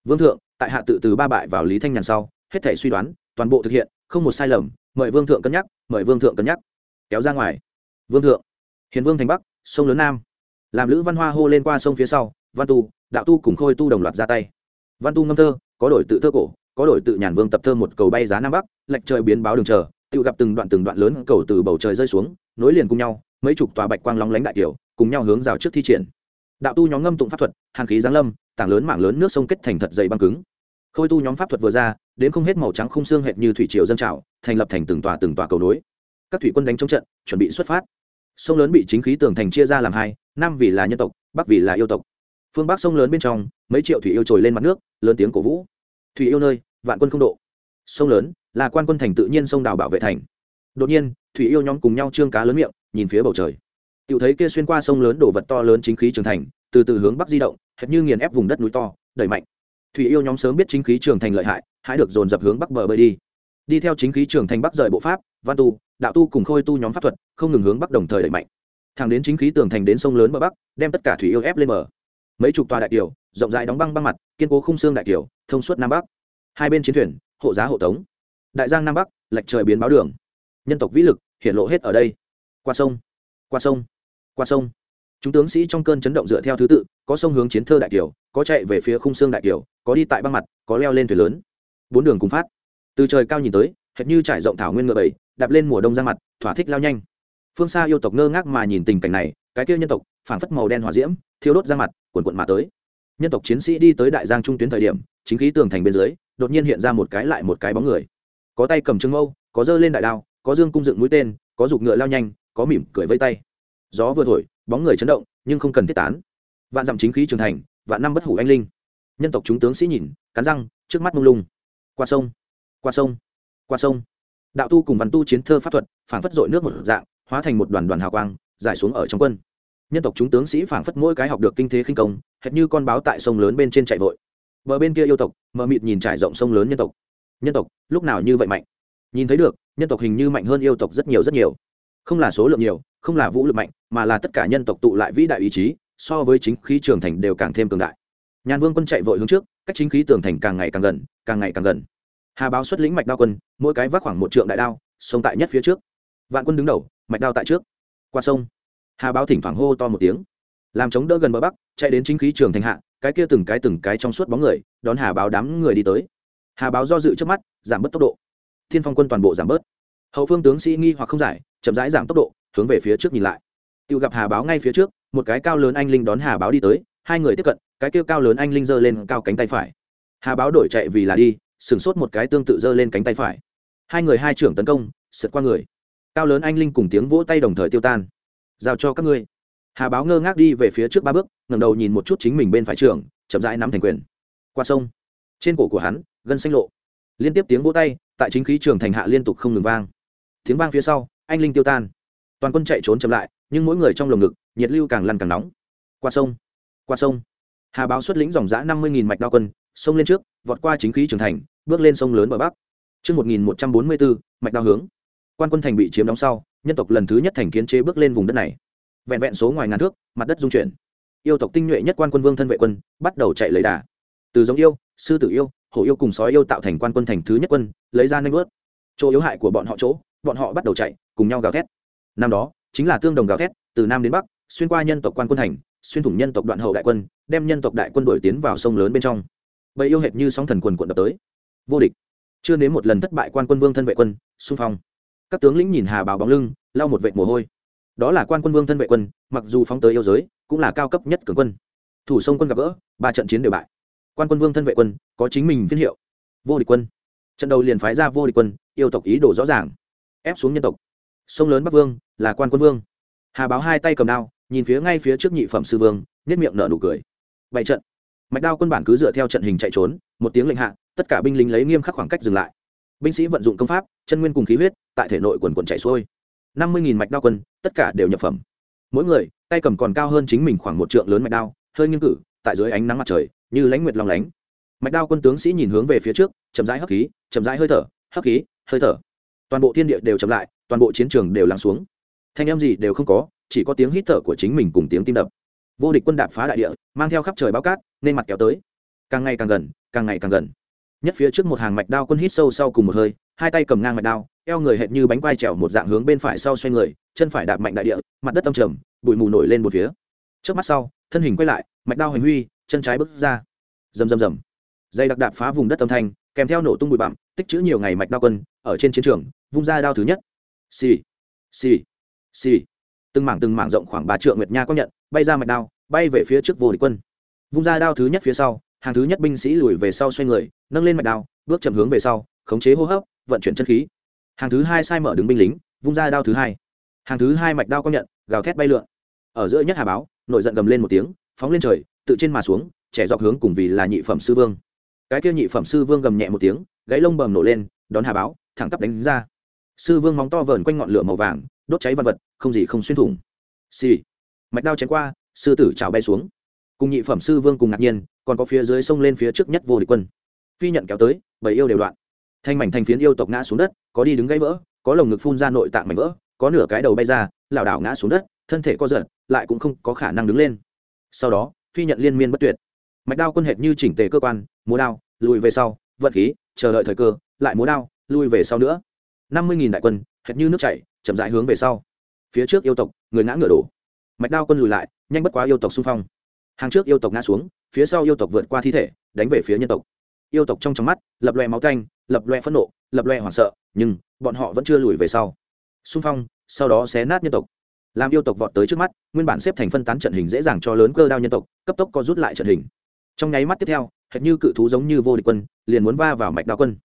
Vương thượng, tại hạ tự từ ba bại vào lý thanh nhàn sau, hết thể suy đoán, toàn bộ thực hiện, không một sai lầm, mời vương thượng cân nhắc, mời vương thượng cân nhắc. Kéo ra ngoài. Vương thượng. Hiền vương thành bắc, sông lớn nam. Làm lữ văn hoa hô lên qua sông phía sau, văn tu, đạo tu cùng khôi tu đồng loạt ra tay. Văn tu ngâm thơ, có đổi tự thơ cổ có đổi tự nhàn vương tập thơ một cầu bay giá nam bắc, lệch trời biến báo đường chờ, tự gặp từng đoạn từng đoạn lớn cầu từ bầu trời rơi xuống, nối liền cùng nhau, mấy chục tòa bạch quang lóng lánh đại kiểu cùng nhau hướng rào trước thi triển. Đạo tu nhóm ngâm tụng pháp thuật, hàn khí giáng lâm, tảng lớn mảng lớn nước sông kết thành thật dày băng cứng. Khôi tu nhóm pháp thuật vừa ra, đến không hết màu trắng không xương hệt như thủy triều dân trào, thành lập thành từng tòa từng tòa cầu nối. Các thủy quân đánh chống trận, chuẩn bị xuất phát. Sông lớn bị chính khí tường thành chia ra làm hai, nam vì là nhân tộc, bắc vì là yêu tộc. Phương bắc sông lớn bên trong, mấy triệu thủy yêu trồi lên mặt nước, lớn tiếng cổ vũ thủy yêu nơi, vạn quân không độ. Sông lớn, là quan quân thành tự nhiên sông đào bảo vệ thành. Đột nhiên, thủy yêu nhóm cùng nhau trương cá lớn miệng, nhìn phía bầu trời. Tự thấy kia xuyên qua sông lớn đổ vật to lớn chính khí trường thành, từ từ hướng bắc di động, hệt như nghiền ép vùng đất núi to, đẩy mạnh. Thủy yêu nhóm sớm biết chính khí trường thành lợi hại hãy được dồn dập hướng bắc bờ bơi đi. Đi theo chính khí trường thành bắc rời bộ pháp, văn tu, đạo tu cùng khôi tu nhóm pháp thuật, không ngừng hướng bắc đồng thời đẩy mạnh. Thẳng đến chính khí tường thành đến sông lớn bờ bắc, đem tất cả thủy yêu ép lên bờ. Mấy chục tòa đại kiều rộng rãi đóng băng băng mặt, kiên cố khung xương đại kiều, thông suốt nam bắc. Hai bên chiến thuyền, hộ giá hộ tống. Đại giang nam bắc, lệch trời biến báo đường. Nhân tộc vĩ lực, hiện lộ hết ở đây. Qua sông qua sông qua sông. Chúng tướng sĩ trong cơn chấn động dựa theo thứ tự, có sông hướng chiến thơ đại kiều, có chạy về phía khung xương đại kiều, có đi tại băng mặt, có leo lên thuyền lớn. Bốn đường cùng phát. Từ trời cao nhìn tới, hệt như trải rộng thảo nguyên ngựa bảy đạp lên mùa đông ra mặt, thỏa thích lao nhanh. Phương xa yêu tộc ngơ ngác mà nhìn tình cảnh này, cái kia nhân tộc, phảng phất màu đen hỏa diễm, thiêu đốt ra mặt quần quận mà tới nhân tộc chiến sĩ đi tới đại giang trung tuyến thời điểm, chính khí tường thành bên dưới, đột nhiên hiện ra một cái lại một cái bóng người. Có tay cầm trưng mâu, có dơ lên đại đao, có dương cung dựng mũi tên, có giục ngựa lao nhanh, có mỉm cười vây tay. Gió vừa thổi, bóng người chấn động, nhưng không cần thiết tán. Vạn dặm chính khí trường thành, vạn năm bất hủ anh linh. Nhân tộc chúng tướng sĩ nhìn, cắn răng, trước mắt mông lung. Qua sông qua sông qua sông. Đạo tu cùng văn tu chiến thơ pháp thuật phản phất dội nước một dạng, hóa thành một đoàn đoàn hào quang, giải xuống ở trong quân nhân tộc chúng tướng sĩ phảng phất mỗi cái học được kinh thế khinh công, hệt như con báo tại sông lớn bên trên chạy vội. Bờ bên kia yêu tộc, mờ mịt nhìn trải rộng sông lớn nhân tộc. Nhân tộc, lúc nào như vậy mạnh? Nhìn thấy được, nhân tộc hình như mạnh hơn yêu tộc rất nhiều rất nhiều. Không là số lượng nhiều, không là vũ lực mạnh, mà là tất cả nhân tộc tụ lại vĩ đại ý chí, so với chính khí trường thành đều càng thêm cường đại. Nhàn vương quân chạy vội hướng trước, cách chính khí tường thành càng ngày càng gần, càng ngày càng gần. Hà báo xuất lĩnh mạch đao quân, mỗi cái vác khoảng một trượng đại đao, sông tại nhất phía trước. Vạn quân đứng đầu, mạch đao tại trước. Qua sông hà báo thỉnh thoảng hô to một tiếng. Làm chống đỡ gần bờ bắc, chạy đến chính khí trường thành hạ, cái kia từng cái từng cái trong suốt bóng người, đón hà báo đám người đi tới. Hà báo do dự trước mắt, giảm bớt tốc độ. Thiên phong quân toàn bộ giảm bớt. Hậu phương tướng sĩ nghi hoặc không giải, chậm rãi giảm tốc độ, hướng về phía trước nhìn lại. Tự gặp hà báo ngay phía trước, một cái cao lớn anh linh đón hà báo đi tới, hai người tiếp cận, cái kia cao lớn anh linh giơ lên cao cánh tay phải. Hà báo đổi chạy vì là đi sửng sốt một cái tương tự giơ lên cánh tay phải. Hai người hai trưởng tấn công, sượt qua người. Cao lớn anh linh cùng tiếng vỗ tay đồng thời tiêu tan giao cho các ngươi. Hà báo ngơ ngác đi về phía trước ba bước ngẩng đầu nhìn một chút chính mình bên phải trường chậm rãi nắm thành quyền. Qua sông trên cổ của hắn gân xanh lộ. Liên tiếp tiếng vỗ tay tại chính khí trường thành hạ liên tục không ngừng vang. Tiếng vang phía sau anh linh tiêu tan. Toàn quân chạy trốn chậm lại nhưng mỗi người trong lồng ngực nhiệt lưu càng lăn càng nóng. Qua sông qua sông. Hà báo xuất lĩnh dòng giã năm mươi nghìn mạch đao quân sông lên trước vọt qua chính khí trường thành bước lên sông lớn bờ bắc. Trước 1144, mạch đao hướng. Quan quân thành bị chiếm đóng sau, nhân tộc lần thứ nhất thành kiến chế bước lên vùng đất này. Vẹn vẹn số ngoài ngàn thước, mặt đất dung chuyển. Yêu tộc tinh nhuệ nhất quan quân vương thân vệ quân, bắt đầu chạy lấy đà. Từ giống yêu, sư tử yêu, hổ yêu cùng sói yêu tạo thành quan quân thành thứ nhất quân, lấy ra nhanh vớt. Chỗ yếu hại của bọn họ chỗ, bọn họ bắt đầu chạy, cùng nhau gào thét. Năm đó, chính là tương đồng gào thét, từ nam đến bắc, xuyên qua nhân tộc quan quân thành, xuyên thủng nhân tộc đoạn hậu đại quân, đem nhân tộc đại quân đuổi tiến vào sông lớn bên trong. Bầy yêu hệt như sóng thần quần quận đập tới. Vô địch chưa đến một lần thất bại quan quân vương thân vệ quân xung phong các tướng lĩnh nhìn hà báo bóng lưng, lau một vệ mồ hôi. Đó là quan quân vương thân vệ quân, mặc dù phóng tới yêu giới, cũng là cao cấp nhất cường quân. Thủ sông quân gặp gỡ, ba trận chiến đều bại. Quan quân vương thân vệ quân, có chính mình phiên hiệu. Vô địch quân. Trận đầu liền phái ra vô địch quân, yêu tộc ý đồ rõ ràng. Ép xuống nhân tộc. Sông lớn bắc vương, là quan quân vương. Hà báo hai tay cầm đao, nhìn phía ngay phía trước nhị phẩm sư vương nhất miệng nở nụ cười. Bảy trận. Mạch đao quân bản cứ dựa theo trận hình chạy trốn, một tiếng lệnh hạ, tất cả binh lính lấy nghiêm khắc khoảng cách dừng lại binh sĩ vận dụng công pháp, chân nguyên cùng khí huyết, tại thể nội quần quần chảy xuôi. Năm mươi mạch đao quân, tất cả đều nhập phẩm. Mỗi người, tay cầm còn cao hơn chính mình khoảng một trượng lớn mạch đao, hơi nghiêng cử, tại dưới ánh nắng mặt trời, như lãnh nguyệt lòng lánh. Mạch đao quân tướng sĩ nhìn hướng về phía trước, chậm rãi hấp khí, chậm rãi hơi thở, hấp khí, hơi thở. Toàn bộ thiên địa đều chậm lại, toàn bộ chiến trường đều lắng xuống. Thanh em gì đều không có, chỉ có tiếng hít thở của chính mình cùng tiếng tim đập. Vô địch quân đạp phá đại địa, mang theo khắp trời bao cát, nên mặt kéo tới. Càng ngày càng gần, càng ngày càng gần nhất phía trước một hàng mạch đao quân hít sâu sau cùng một hơi, hai tay cầm ngang mạch đao, eo người hệt như bánh quai trèo một dạng hướng bên phải sau xoay người, chân phải đạp mạnh đại địa, mặt đất âm trầm, bụi mù nổi lên một phía. Trước mắt sau, thân hình quay lại, mạch đao hành huy, chân trái bước ra. Rầm rầm rầm. Dây đặc đạp phá vùng đất âm thanh, kèm theo nổ tung bụi bặm, tích chữ nhiều ngày mạch đao quân ở trên chiến trường, vung ra đao thứ nhất. Xì xì xì. Từng mảng từng mảng rộng khoảng ba trượng nguyệt nha có nhận, bay ra mạch đao, bay về phía trước vô địch quân. Vung ra đao thứ nhất phía sau hàng thứ nhất binh sĩ lùi về sau xoay người, nâng lên mạch đao, bước chậm hướng về sau, khống chế hô hấp, vận chuyển chân khí. Hàng thứ hai sai mở đứng binh lính, vung ra đao thứ hai. Hàng thứ hai mạch đao công nhận, gào thét bay lượn. Ở giữa nhất hà báo nội giận gầm lên một tiếng, phóng lên trời, tự trên mà xuống, trẻ dọc hướng cùng vì là nhị phẩm sư vương. Cái kia nhị phẩm sư vương gầm nhẹ một tiếng gãy lông bầm nổ lên, đón hà báo, thẳng tắp đánh ra. Sư vương móng to vờn quanh ngọn lửa màu vàng, đốt cháy vật vật, không gì không xuyên thủng. Xì. Mạch đao chém qua, sư tử trào bay xuống. Cùng nhị phẩm sư vương cùng ngạc nhiên còn có phía dưới sông lên phía trước nhất vô địch quân. Phi nhận kéo tới, bảy yêu đều đoạn. Thanh mảnh thành phiến yêu tộc ngã xuống đất, có đi đứng gãy vỡ, có lồng ngực phun ra nội tạng mảnh vỡ, có nửa cái đầu bay ra, lảo đảo ngã xuống đất, thân thể co giật, lại cũng không có khả năng đứng lên. Sau đó, phi nhận liên miên bất tuyệt. Mạch đao quân hệt như chỉnh tề cơ quan, múa đao, lùi về sau, vận khí, chờ đợi thời cơ, lại múa đao, lùi về sau nữa. Năm mươi nghìn đại quân, hệt như nước chảy, chậm rãi hướng về sau. Phía trước yêu tộc, người ngã ngựa đổ. Mạch đao quân lùi lại, nhanh bất quá yêu tộc xung phong hàng trước yêu tộc ngã xuống, phía sau yêu tộc vượt qua thi thể, đánh về phía nhân tộc. Yêu tộc trong trong mắt, lập loe máu canh lập loe phẫn nộ, lập loe hoảng sợ, nhưng bọn họ vẫn chưa lùi về sau. Xung phong, sau đó xé nát nhân tộc. Làm yêu tộc vọt tới trước mắt, nguyên bản xếp thành phân tán trận hình dễ dàng cho lớn cơ đao nhân tộc, cấp tốc có rút lại trận hình. Trong nháy mắt tiếp theo, hệt như cự thú giống như vô địch quân, liền muốn va vào mạch đao quân.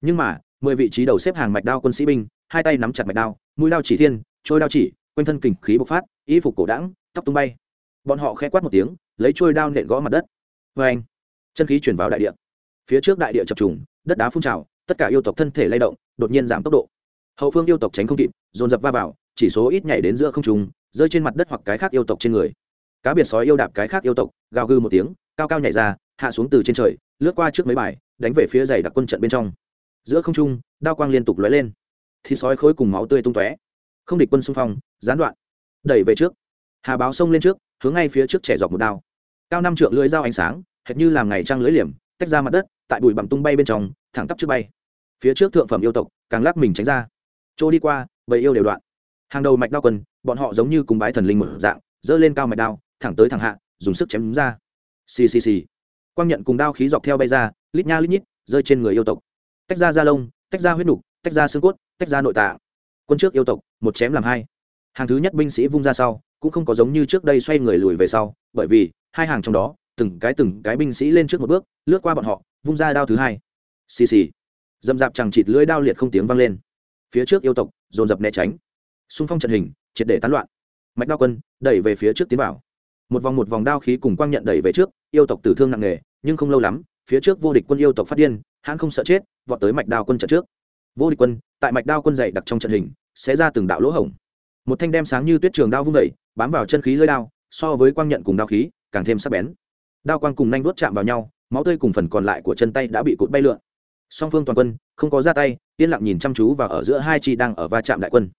Nhưng mà, mười vị trí đầu xếp hàng mạch đao quân sĩ binh, hai tay nắm chặt mạch đao, mũi đao chỉ thiên, trôi đao chỉ, quanh thân kình khí bộc phát, y phục cổ đãng tóc tung bay. Bọn họ khẽ quát một tiếng lấy trôi đao nện gõ mặt đất. Vê anh. Chân khí chuyển vào đại địa. Phía trước đại địa chập trùng, đất đá phun trào, tất cả yêu tộc thân thể lay động, đột nhiên giảm tốc độ. Hậu phương yêu tộc tránh không kịp, dồn dập va vào, chỉ số ít nhảy đến giữa không trùng rơi trên mặt đất hoặc cái khác yêu tộc trên người. Cá biệt sói yêu đạp cái khác yêu tộc, gào gư một tiếng, cao cao nhảy ra, hạ xuống từ trên trời, lướt qua trước mấy bài, đánh về phía dày đặc quân trận bên trong. Giữa không trung, đao quang liên tục lóe lên. Thịt sói khối cùng máu tươi tung tóe. Không địch quân xung phong, gián đoạn. Đẩy về trước. Hà báo xông lên trước, hướng ngay phía trước trẻ dọc một đao cao năm trượng lưỡi dao ánh sáng, hệt như làm ngày trăng lưỡi liềm, tách ra mặt đất, tại bụi bặm tung bay bên trong, thẳng tắp trước bay. Phía trước thượng phẩm yêu tộc, càng lắc mình tránh ra. Chỗ đi qua, bầy yêu đều đoạn. Hàng đầu mạch đao quân bọn họ giống như cùng bái thần linh một dạng dơ lên cao mạch đao, thẳng tới thẳng hạ, dùng sức chém ra. Xì xì xì. Quang nhận cùng đao khí dọc theo bay ra, lít nha lít nhít, rơi trên người yêu tộc. Tách ra da lông, tách ra huyết nục, tách ra xương cốt, tách ra nội tạ quân trước yêu tộc, một chém làm hai. Hàng thứ nhất binh sĩ vung ra sau, cũng không có giống như trước đây xoay người lùi về sau, bởi vì hai hàng trong đó, từng cái từng cái binh sĩ lên trước một bước, lướt qua bọn họ, vung ra đao thứ hai. Xì xì. Dầm dạp chẳng chịt lưỡi đao liệt không tiếng vang lên. Phía trước yêu tộc, dồn dập né tránh. Xung phong trận hình, triệt để tán loạn. Mạch đao quân, đẩy về phía trước tiến vào. Một vòng một vòng đao khí cùng quang nhận đẩy về trước, yêu tộc tử thương nặng nề, nhưng không lâu lắm, phía trước vô địch quân yêu tộc phát điên, hãn không sợ chết, vọt tới mạch đao quân trận trước. Vô địch quân, tại mạch đao quân dày đặc trong trận hình, sẽ ra từng đạo lỗ hổng. Một thanh đem sáng như tuyết trường đao vung vẩy bám vào chân khí lơi đao, so với quang nhận cùng đao khí càng thêm sắc bén. Đao quang cùng nhanh vuốt chạm vào nhau, máu tươi cùng phần còn lại của chân tay đã bị cụt bay lượn. Song phương toàn quân, không có ra tay, yên lặng nhìn chăm chú vào ở giữa hai chi đang ở va chạm đại quân.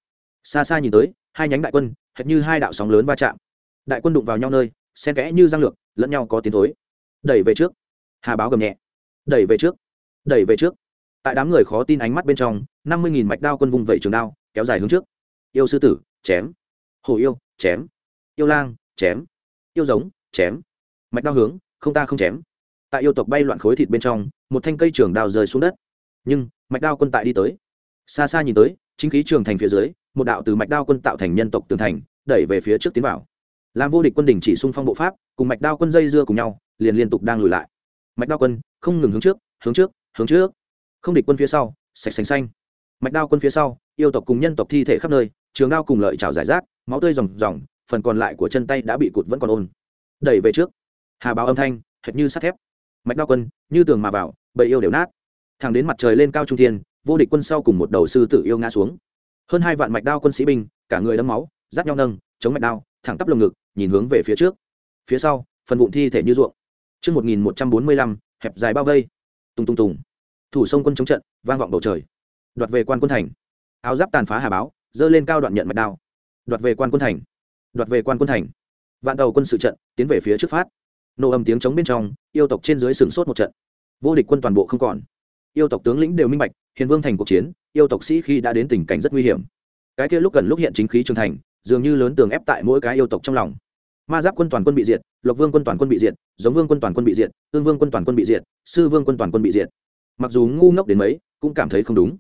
Xa xa nhìn tới, hai nhánh đại quân, hệt như hai đạo sóng lớn va chạm. Đại quân đụng vào nhau nơi, xen kẽ như răng lược, lẫn nhau có tiến thối. Đẩy về trước. Hà báo gầm nhẹ. Đẩy về trước. Đẩy về trước. Tại đám người khó tin ánh mắt bên trong, năm mươi nghìn mạch đao quân vùng vẩy trường đao, kéo dài hướng trước. Yêu sư tử, chém. Hồ yêu, chém. Yêu lang, chém. Yêu giống chém. Mạch đao hướng, không ta không chém. Tại yêu tộc bay loạn khối thịt bên trong, một thanh cây trường đao rơi xuống đất. Nhưng, mạch đao quân tại đi tới. Xa xa nhìn tới, chính khí trường thành phía dưới, một đạo từ mạch đao quân tạo thành nhân tộc tường thành, đẩy về phía trước tiến vào. Làm vô địch quân đình chỉ xung phong bộ pháp, cùng mạch đao quân dây dưa cùng nhau, liền liên tục đang lùi lại. Mạch đao quân, không ngừng hướng trước hướng trước hướng trước. Không địch quân phía sau, sạch sành xanh. Mạch đao quân phía sau, yêu tộc cùng nhân tộc thi thể khắp nơi, trường đao cùng lợi trào giải rác, máu tươi ròng ròng, phần còn lại của chân tay đã bị cụt vẫn còn ôn đẩy về trước hà báo âm thanh hệt như sắt thép mạch đao quân như tường mà vào bầy yêu đều nát thẳng đến mặt trời lên cao trung thiên vô địch quân sau cùng một đầu sư tử yêu ngã xuống hơn hai vạn mạch đao quân sĩ binh cả người đấm máu giáp nhau nâng chống mạch đao thẳng tắp lồng ngực nhìn hướng về phía trước phía sau phần vụn thi thể như ruộng Trước 1145, hẹp dài bao vây. Tung tung tùng. Thủ sông quân chống trận, vang vọng bầu trời. Đoạt về quan quân thành. Áo giáp tàn phá hà báo, dơ lên cao đoạn nhận mạch đao. Đoạt về quan quân thành. Đoạt về quan quân thành. Vạn tàu quân sự trận, tiến về phía trước phát. Nổ âm tiếng chống bên trong, yêu tộc trên dưới sừng sốt một trận. Vô địch quân toàn bộ không còn. Yêu tộc tướng lĩnh đều minh bạch, Hiền Vương thành cuộc chiến, yêu tộc sĩ khi đã đến tình cảnh rất nguy hiểm. Cái kia lúc gần lúc hiện chính khí trường thành, dường như lớn tường ép tại mỗi cái yêu tộc trong lòng ma giáp quân toàn quân bị diệt lộc vương quân toàn quân bị diệt giống vương quân toàn quân bị diệt tương vương quân toàn quân bị diệt sư vương quân toàn quân bị diệt mặc dù ngu ngốc đến mấy cũng cảm thấy không đúng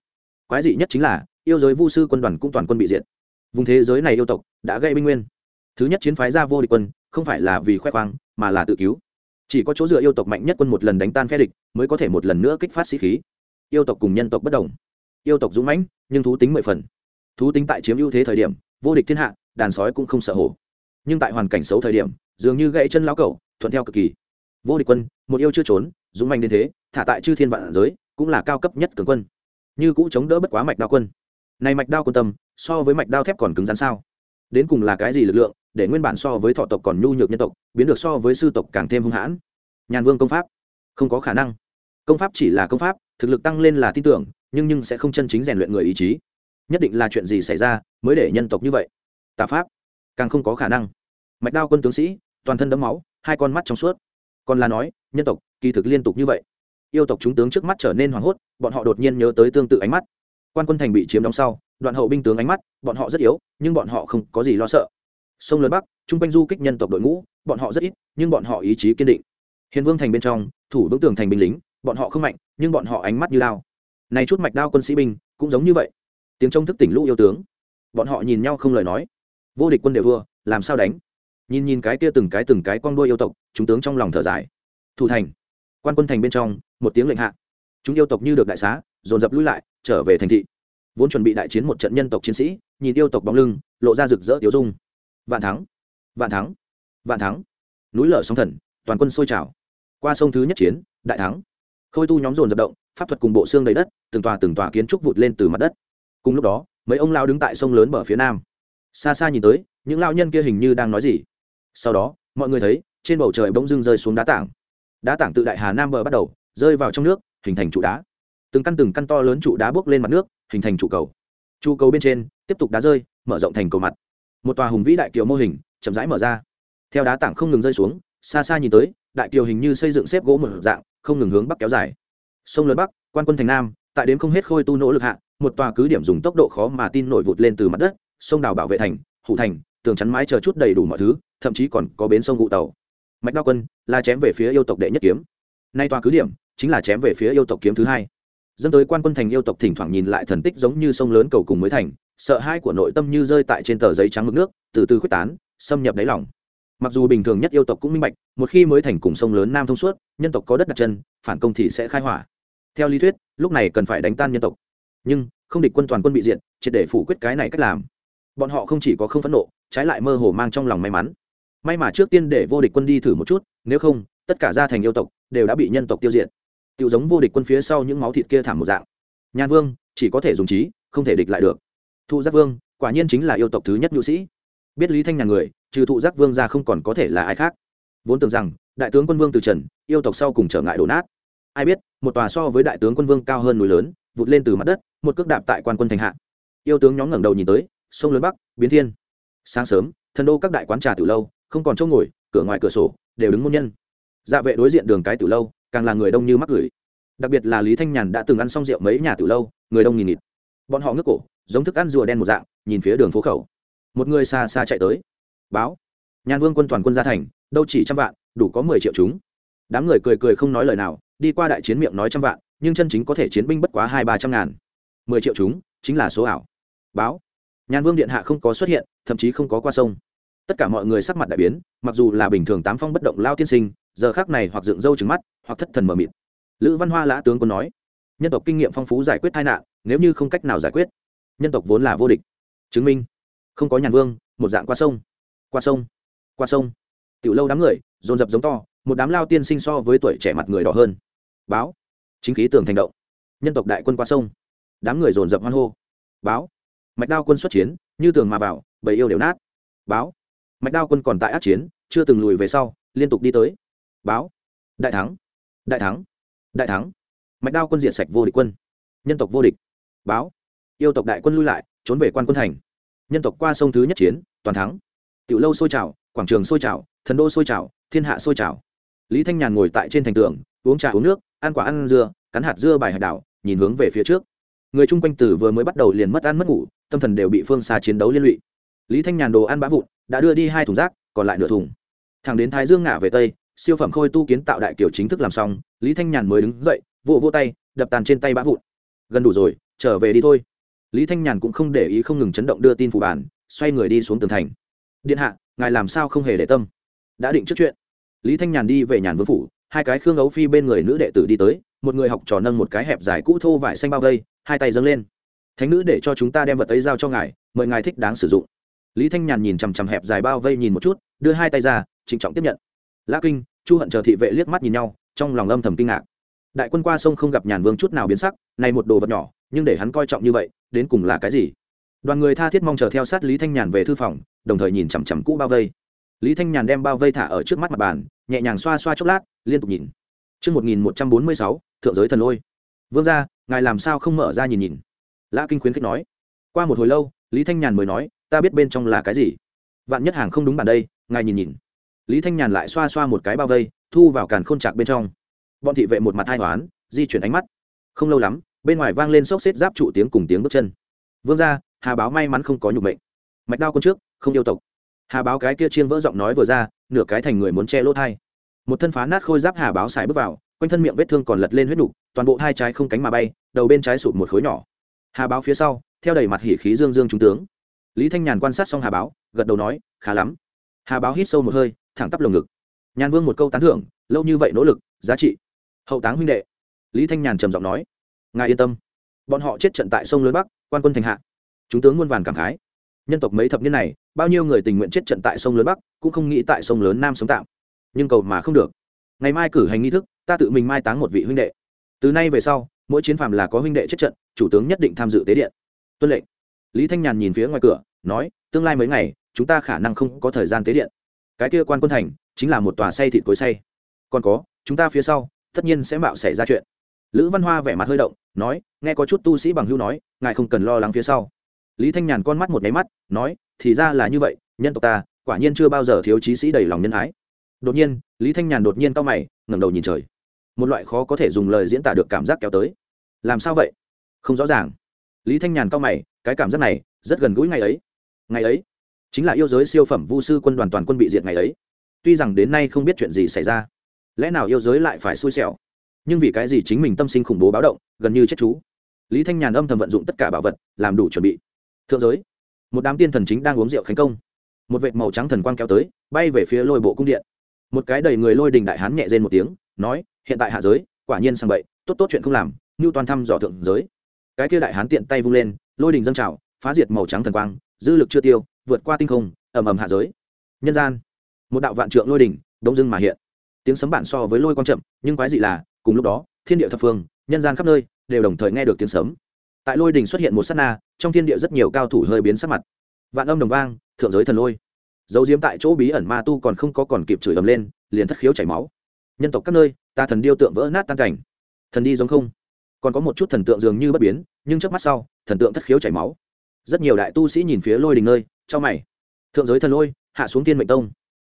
quái dị nhất chính là yêu giới vu sư quân đoàn cũng toàn quân bị diệt vùng thế giới này yêu tộc đã gây binh nguyên thứ nhất chiến phái ra vô địch quân, không phải là vì khoe khoang, mà là tự cứu. Chỉ có chỗ dựa yêu tộc mạnh nhất quân một lần đánh tan phe địch, mới có thể một lần nữa kích phát sĩ khí. Yêu tộc cùng nhân tộc bất đồng. Yêu tộc dũng mãnh, nhưng thú tính mười phần. Thú tính tại chiếm ưu thế thời điểm, vô địch thiên hạ, đàn sói cũng không sợ hổ. Nhưng tại hoàn cảnh xấu thời điểm, dường như gãy chân lão cẩu, thuận theo cực kỳ. Vô địch quân, một yêu chưa trốn, dũng mạnh đến thế, thả tại chư thiên vạn giới, cũng là cao cấp nhất cường quân. Như cũ chống đỡ bất quá mạch đao quân. Này mạch đao quân tâm, so với mạch đao thép còn cứng rắn sao? Đến cùng là cái gì lực lượng để nguyên bản so với thọ tộc còn nhu nhược nhân tộc, biến được so với sư tộc càng thêm hung hãn. Nhàn vương công pháp, không có khả năng. Công pháp chỉ là công pháp, thực lực tăng lên là tin tưởng, nhưng nhưng sẽ không chân chính rèn luyện người ý chí. Nhất định là chuyện gì xảy ra mới để nhân tộc như vậy? Tà pháp, càng không có khả năng. Mạch đao quân tướng sĩ, toàn thân đấm máu, hai con mắt trong suốt. Còn là nói, nhân tộc, kỳ thực liên tục như vậy. Yêu tộc chúng tướng trước mắt trở nên hoảng hốt, bọn họ đột nhiên nhớ tới tương tự ánh mắt. Quan quân thành bị chiếm đóng sau, đoạn hậu binh tướng ánh mắt, bọn họ rất yếu, nhưng bọn họ không có gì lo sợ sông lớn bắc trung quanh du kích nhân tộc đội ngũ, bọn họ rất ít, nhưng bọn họ ý chí kiên định. Hiền vương thành bên trong, thủ vững tường thành binh lính, bọn họ không mạnh, nhưng bọn họ ánh mắt như lao. Này chút mạch đao quân sĩ binh, cũng giống như vậy. Tiếng trông thức tỉnh lũ yêu tướng. Bọn họ nhìn nhau không lời nói. Vô địch quân đều vua làm sao đánh? Nhìn nhìn cái kia từng cái từng cái con đuôi yêu tộc, chúng tướng trong lòng thở dài. Thủ thành. Quan quân thành bên trong, một tiếng lệnh hạ. Chúng yêu tộc như được đại xá, dồn dập lui lại, trở về thành thị. Vốn chuẩn bị đại chiến một trận nhân tộc chiến sĩ, nhìn yêu tộc bóng lưng, lộ ra rực rỡ tiếu dung vạn thắng vạn thắng vạn thắng. Núi lở sóng thần, toàn quân sôi trào. Qua sông thứ nhất chiến, đại thắng. Khôi tu nhóm dồn dập động, pháp thuật cùng bộ xương đầy đất, từng tòa từng tòa kiến trúc vụt lên từ mặt đất. Cùng lúc đó, mấy ông lao đứng tại sông lớn bờ phía nam. Xa xa nhìn tới, những lao nhân kia hình như đang nói gì. Sau đó, mọi người thấy, trên bầu trời bỗng dưng rơi xuống đá tảng. Đá tảng tự đại hà nam bờ bắt đầu, rơi vào trong nước, hình thành trụ đá. Từng căn từng căn to lớn trụ đá bước lên mặt nước, hình thành trụ cầu. Trụ cầu bên trên, tiếp tục đá rơi, mở rộng thành cầu mặt một tòa hùng vĩ đại kiều mô hình chậm rãi mở ra. Theo đá tảng không ngừng rơi xuống, xa xa nhìn tới, đại kiều hình như xây dựng xếp gỗ một dạng, không ngừng hướng bắc kéo dài. Sông lớn bắc, quan quân thành nam, tại đến không hết khôi tu nỗ lực hạ, một tòa cứ điểm dùng tốc độ khó mà tin nổi vụt lên từ mặt đất, sông đào bảo vệ thành, hủ thành, tường chắn mái chờ chút đầy đủ mọi thứ, thậm chí còn có bến sông ngụ tàu. Mạch đao quân là chém về phía yêu tộc đệ nhất kiếm. Nay tòa cứ điểm chính là chém về phía yêu tộc kiếm thứ hai. Dân tới quan quân thành yêu tộc thỉnh thoảng nhìn lại thần tích giống như sông lớn cầu cùng mới thành sợ hãi của nội tâm như rơi tại trên tờ giấy trắng mực nước, từ từ khuếch tán, xâm nhập đáy lòng. Mặc dù bình thường nhất yêu tộc cũng minh bạch, một khi mới thành cùng sông lớn nam thông suốt, nhân tộc có đất đặt chân, phản công thì sẽ khai hỏa. Theo lý thuyết, lúc này cần phải đánh tan nhân tộc. Nhưng, không địch quân toàn quân bị diện triệt để phủ quyết cái này cách làm. Bọn họ không chỉ có không phẫn nộ, trái lại mơ hồ mang trong lòng may mắn. May mà trước tiên để vô địch quân đi thử một chút, nếu không, tất cả gia thành yêu tộc đều đã bị nhân tộc tiêu diệt. Tiêu giống vô địch quân phía sau những máu thịt kia thảm một dạng. Nhan vương, chỉ có thể dùng trí, không thể địch lại được thụ giác vương, quả nhiên chính là yêu tộc thứ nhất nhu sĩ. Biết lý thanh nhàn người, trừ thụ giác vương ra không còn có thể là ai khác. Vốn tưởng rằng, đại tướng quân vương từ trần, yêu tộc sau cùng trở ngại đổ nát. Ai biết, một tòa so với đại tướng quân vương cao hơn núi lớn, vụt lên từ mặt đất, một cước đạp tại quan quân thành hạ. Yêu tướng nhóm ngẩng đầu nhìn tới, sông lớn bắc, biến thiên. Sáng sớm, thần đô các đại quán trà từ lâu, không còn chỗ ngồi, cửa ngoài cửa sổ, đều đứng môn nhân. Dạ vệ đối diện đường cái từ lâu, càng là người đông như mắc gửi. Đặc biệt là lý thanh nhàn đã từng ăn xong rượu mấy nhà từ lâu, người đông nghìn nghịt. Bọn họ ngước cổ giống thức ăn rùa đen một dạng, nhìn phía đường phố khẩu. Một người xa xa chạy tới. Báo. Nhàn vương quân toàn quân ra thành, đâu chỉ trăm vạn, đủ có mười triệu chúng. Đám người cười cười không nói lời nào, đi qua đại chiến miệng nói trăm vạn, nhưng chân chính có thể chiến binh bất quá hai ba trăm ngàn. Mười triệu chúng, chính là số ảo. Báo. Nhàn vương điện hạ không có xuất hiện, thậm chí không có qua sông. Tất cả mọi người sắc mặt đại biến, mặc dù là bình thường tám phong bất động lao tiên sinh, giờ khác này hoặc dựng râu trứng mắt, hoặc thất thần mờ mịt. Lữ văn hoa lã tướng quân nói, nhân tộc kinh nghiệm phong phú giải quyết tai nạn, nếu như không cách nào giải quyết nhân tộc vốn là vô địch. Chứng minh, không có nhàn vương, một dạng qua sông. Qua sông qua sông. Tiểu lâu đám người, dồn dập giống to, một đám lao tiên sinh so với tuổi trẻ mặt người đỏ hơn. Báo, chính khí tường thành động. Nhân tộc đại quân qua sông. Đám người dồn dập hoan hô. Báo, mạch đao quân xuất chiến, như tường mà vào, bầy yêu đều nát. Báo, mạch đao quân còn tại át chiến, chưa từng lùi về sau, liên tục đi tới. Báo, đại thắng đại thắng đại thắng. Mạch đao quân diện sạch vô địch quân. Nhân tộc vô địch. Báo yêu tộc đại quân lui lại, trốn về quan quân thành. Nhân tộc qua sông thứ nhất chiến, toàn thắng. Tiểu lâu sôi trào, quảng trường sôi trào, thần đô sôi trào, thiên hạ sôi trào. Lý thanh nhàn ngồi tại trên thành tường, uống trà uống nước, ăn quả ăn dưa, cắn hạt dưa bài hạt đảo, nhìn hướng về phía trước. Người chung quanh tử vừa mới bắt đầu liền mất ăn mất ngủ, tâm thần đều bị phương xa chiến đấu liên lụy. Lý thanh nhàn đồ ăn bã vụn, đã đưa đi hai thùng rác, còn lại nửa thùng. Thẳng đến thái dương ngả về tây, siêu phẩm khôi tu kiến tạo đại kiểu chính thức làm xong, lý thanh nhàn mới đứng dậy, vỗ vỗ tay, đập tàn trên tay bã vụn. Gần đủ rồi, trở về đi thôi lý thanh nhàn cũng không để ý không ngừng chấn động đưa tin phủ bản, xoay người đi xuống tường thành. Điện hạ, ngài làm sao không hề để tâm? Đã định trước chuyện. Lý thanh nhàn đi về nhàn vương phủ, hai cái khương ấu phi bên người nữ đệ tử đi tới, một người học trò nâng một cái hẹp dài cũ thô vải xanh bao vây, hai tay dâng lên. Thánh nữ để cho chúng ta đem vật ấy giao cho ngài, mời ngài thích đáng sử dụng. Lý thanh nhàn nhìn chằm chằm hẹp dài bao vây nhìn một chút, đưa hai tay ra, trịnh trọng tiếp nhận. Lã kinh, chu hận chờ thị vệ liếc mắt nhìn nhau, trong lòng âm thầm kinh ngạc đại quân qua sông không gặp nhàn vương chút nào biến sắc này một đồ vật nhỏ nhưng để hắn coi trọng như vậy đến cùng là cái gì đoàn người tha thiết mong chờ theo sát lý thanh nhàn về thư phòng đồng thời nhìn chằm chằm cũ bao vây lý thanh nhàn đem bao vây thả ở trước mắt mặt bàn nhẹ nhàng xoa xoa chốc lát liên tục nhìn Trước 1146, thượng giới thần lôi. Vương gia, ngài làm sao không mở ra nhìn nhìn? Lã Kinh khuyến khích nói. Qua một hồi lâu, Lý Thanh Nhàn mới nói, ta biết bên trong là cái gì. Vạn nhất hàng không đúng bản đây, ngài nhìn nhìn. Lý Thanh Nhàn lại xoa xoa một cái bao vây, thu vào càn khôn trạc bên trong. Bọn thị vệ một mặt hai hoán, di chuyển ánh mắt. Không lâu lắm, bên ngoài vang lên sốc xếp giáp trụ tiếng cùng tiếng bước chân. Vương gia, Hà báo may mắn không có nhục mệnh. Mạch đao con trước, không yêu tộc. Hà báo cái kia chiên vỡ giọng nói vừa ra, nửa cái thành người muốn che lỗ thai một thân phá nát khôi giáp hà báo xài bước vào quanh thân miệng vết thương còn lật lên huyết đục toàn bộ hai trái không cánh mà bay đầu bên trái sụt một khối nhỏ hà báo phía sau theo đầy mặt hỉ khí dương dương trung tướng lý thanh nhàn quan sát xong hà báo gật đầu nói khá lắm hà báo hít sâu một hơi thẳng tắp lồng ngực nhàn vương một câu tán thưởng lâu như vậy nỗ lực giá trị hậu táng huynh đệ. Lý thanh nhàn trầm giọng nói, ngài yên tâm. Bọn họ chết trận tại sông lớn bắc, quan quân thành hạ. Chúng tướng muôn vàn cảm khái. Nhân tộc mấy thập niên này, bao nhiêu người tình nguyện chết trận tại sông lớn bắc, cũng không nghĩ tại sông lớn nam sống tạm. Nhưng cầu mà không được. Ngày mai cử hành nghi thức, ta tự mình mai táng một vị huynh đệ. Từ nay về sau, mỗi chiến phàm là có huynh đệ chết trận, chủ tướng nhất định tham dự tế điện. Tuân lệnh. Lý thanh nhàn nhìn phía ngoài cửa, nói, tương lai mấy ngày, chúng ta khả năng không có thời gian tế điện. Cái kia quan quân thành, chính là một tòa xây thịt cối say. Còn có, chúng ta phía sau tất nhiên sẽ mạo xảy ra chuyện. Lữ văn hoa vẻ mặt hơi động, nói, nghe có chút tu sĩ bằng hưu nói, ngài không cần lo lắng phía sau. Lý thanh nhàn con mắt một nháy mắt, nói, thì ra là như vậy, nhân tộc ta, quả nhiên chưa bao giờ thiếu chí sĩ đầy lòng nhân ái. Đột nhiên, lý thanh nhàn đột nhiên cau mày, ngẩng đầu nhìn trời. Một loại khó có thể dùng lời diễn tả được cảm giác kéo tới. Làm sao vậy? Không rõ ràng. Lý thanh nhàn cau mày, cái cảm giác này, rất gần gũi ngày ấy. Ngày ấy? Chính là yêu giới siêu phẩm vu sư quân đoàn toàn quân bị diệt ngày ấy. Tuy rằng đến nay không biết chuyện gì xảy ra lẽ nào yêu giới lại phải xui xẻo? Nhưng vì cái gì chính mình tâm sinh khủng bố báo động, gần như chết chú? Lý thanh nhàn âm thầm vận dụng tất cả bảo vật, làm đủ chuẩn bị. Thượng giới, một đám tiên thần chính đang uống rượu khánh công. Một vệt màu trắng thần quang kéo tới, bay về phía lôi bộ cung điện. Một cái đầy người lôi đình đại hán nhẹ rên một tiếng, nói, hiện tại hạ giới, quả nhiên sang bậy, tốt tốt chuyện không làm như toàn thăm dò thượng giới. Cái kia đại hán tiện tay vung lên, lôi đình dâng trào, phá diệt màu trắng thần quang, dư lực chưa tiêu, vượt qua tinh không, ầm ầm hạ giới. Nhân gian, một đạo vạn trượng lôi đỉnh đông dưng mà hiện tiếng sấm bản so với lôi quang chậm, nhưng quái dị là, cùng lúc đó, thiên địa thập phương, nhân gian khắp nơi, đều đồng thời nghe được tiếng sấm. Tại lôi đỉnh xuất hiện một sát na, trong thiên địa rất nhiều cao thủ hơi biến sắc mặt. Vạn âm đồng vang, thượng giới thần lôi. Dấu diếm tại chỗ bí ẩn ma tu còn không có còn kịp chửi ầm lên, liền thất khiếu chảy máu. Nhân tộc các nơi, ta thần điêu tượng vỡ nát tan cảnh. Thần đi giống không? Còn có một chút thần tượng dường như bất biến, nhưng trước mắt sau, thần tượng thất khiếu chảy máu. Rất nhiều đại tu sĩ nhìn phía lôi đình nơi cho mày. Thượng giới thần lôi, hạ xuống thiên mệnh tông.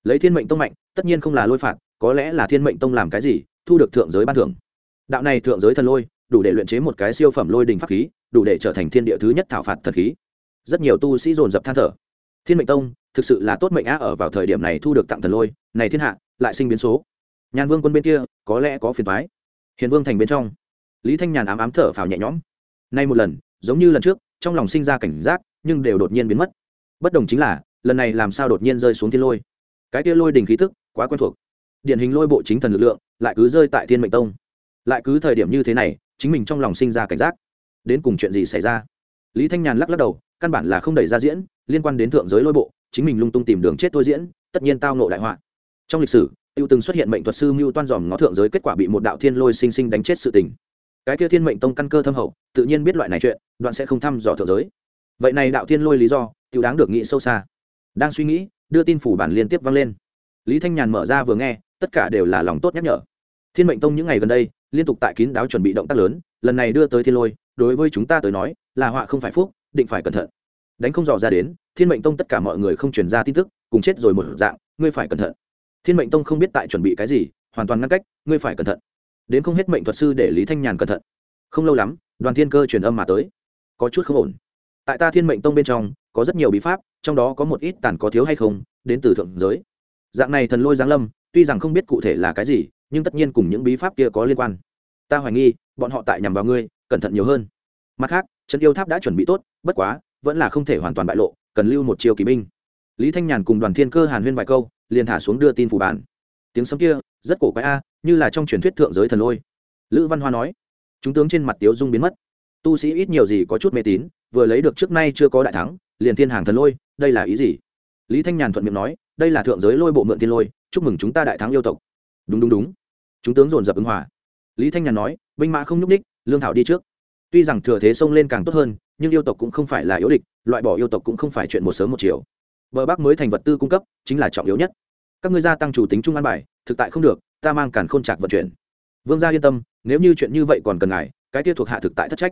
Lấy thiên mệnh tông mạnh, tất nhiên không là lôi phạt có lẽ là thiên mệnh tông làm cái gì, thu được thượng giới ban thưởng. Đạo này thượng giới thần lôi, đủ để luyện chế một cái siêu phẩm lôi đình pháp khí, đủ để trở thành thiên địa thứ nhất thảo phạt thật khí. Rất nhiều tu sĩ dồn dập than thở. Thiên mệnh tông, thực sự là tốt mệnh á ở vào thời điểm này thu được tặng thần lôi, này thiên hạ, lại sinh biến số. Nhàn vương quân bên kia, có lẽ có phiền thoái hiền vương thành bên trong. Lý thanh nhàn ám ám thở phào nhẹ nhõm. Nay một lần, giống như lần trước, trong lòng sinh ra cảnh giác, nhưng đều đột nhiên biến mất. Bất đồng chính là, lần này làm sao đột nhiên rơi xuống thiên lôi? Cái kia lôi đình khí thức quá quen thuộc điển hình lôi bộ chính thần lực lượng, lại cứ rơi tại thiên mệnh tông. Lại cứ thời điểm như thế này, chính mình trong lòng sinh ra cảnh giác. Đến cùng chuyện gì xảy ra? Lý thanh nhàn lắc lắc đầu, căn bản là không đẩy ra diễn, liên quan đến thượng giới lôi bộ, chính mình lung tung tìm đường chết thôi diễn, tất nhiên tao nộ đại họa. Trong lịch sử, tiêu từng xuất hiện mệnh thuật sư mưu toan dòm ngó thượng giới kết quả bị một đạo thiên lôi sinh sinh đánh chết sự tình. Cái kia thiên mệnh tông căn cơ thâm hậu, tự nhiên biết loại này chuyện, đoạn sẽ không thăm dò thượng giới. Vậy này đạo thiên lôi lý do, tiêu đáng được nghĩ sâu xa. Đang suy nghĩ, đưa tin phủ bản liên tiếp vang lên. Lý thanh nhàn mở ra vừa nghe tất cả đều là lòng tốt nhắc nhở. Thiên mệnh tông những ngày gần đây, liên tục tại kín đáo chuẩn bị động tác lớn, lần này đưa tới thiên lôi, đối với chúng ta tới nói, là họa không phải phúc, định phải cẩn thận. Đánh không dò ra đến, thiên mệnh tông tất cả mọi người không truyền ra tin tức, cùng chết rồi một dạng, ngươi phải cẩn thận. Thiên mệnh tông không biết tại chuẩn bị cái gì, hoàn toàn ngăn cách, ngươi phải cẩn thận. Đến không hết mệnh thuật sư để lý thanh nhàn cẩn thận. Không lâu lắm, đoàn thiên cơ truyền âm mà tới. Có chút không ổn. Tại ta thiên mệnh tông bên trong, có rất nhiều bí pháp, trong đó có một ít tàn có thiếu hay không, đến từ thượng giới. Dạng này thần lôi giáng lâm tuy rằng không biết cụ thể là cái gì, nhưng tất nhiên cùng những bí pháp kia có liên quan. Ta hoài nghi, bọn họ tại nhằm vào ngươi, cẩn thận nhiều hơn. Mặt khác, trấn yêu tháp đã chuẩn bị tốt, bất quá, vẫn là không thể hoàn toàn bại lộ, cần lưu một chiều kỳ binh. Lý thanh nhàn cùng đoàn thiên cơ hàn huyên vài câu, liền thả xuống đưa tin phủ bản. Tiếng sấm kia, rất cổ quái a, như là trong truyền thuyết thượng giới thần lôi. Lữ văn hoa nói, chúng tướng trên mặt tiếu dung biến mất. Tu sĩ ít nhiều gì có chút mê tín, vừa lấy được trước nay chưa có đại thắng, liền thiên hàng thần lôi, đây là ý gì? Lý thanh nhàn thuận miệng nói, đây là thượng giới lôi bộ mượn thiên lôi chúc mừng chúng ta đại thắng yêu tộc. Đúng đúng đúng. Chúng tướng dồn dập ứng hòa. Lý thanh nhàn nói, binh mã không nhúc ních lương thảo đi trước. Tuy rằng thừa thế xông lên càng tốt hơn, nhưng yêu tộc cũng không phải là yếu địch, loại bỏ yêu tộc cũng không phải chuyện một sớm một chiều. Bờ bắc mới thành vật tư cung cấp, chính là trọng yếu nhất. Các ngươi gia tăng chủ tính trung an bài, thực tại không được, ta mang càn khôn trạc vận chuyển. Vương gia yên tâm, nếu như chuyện như vậy còn cần ngài, cái kia thuộc hạ thực tại thất trách.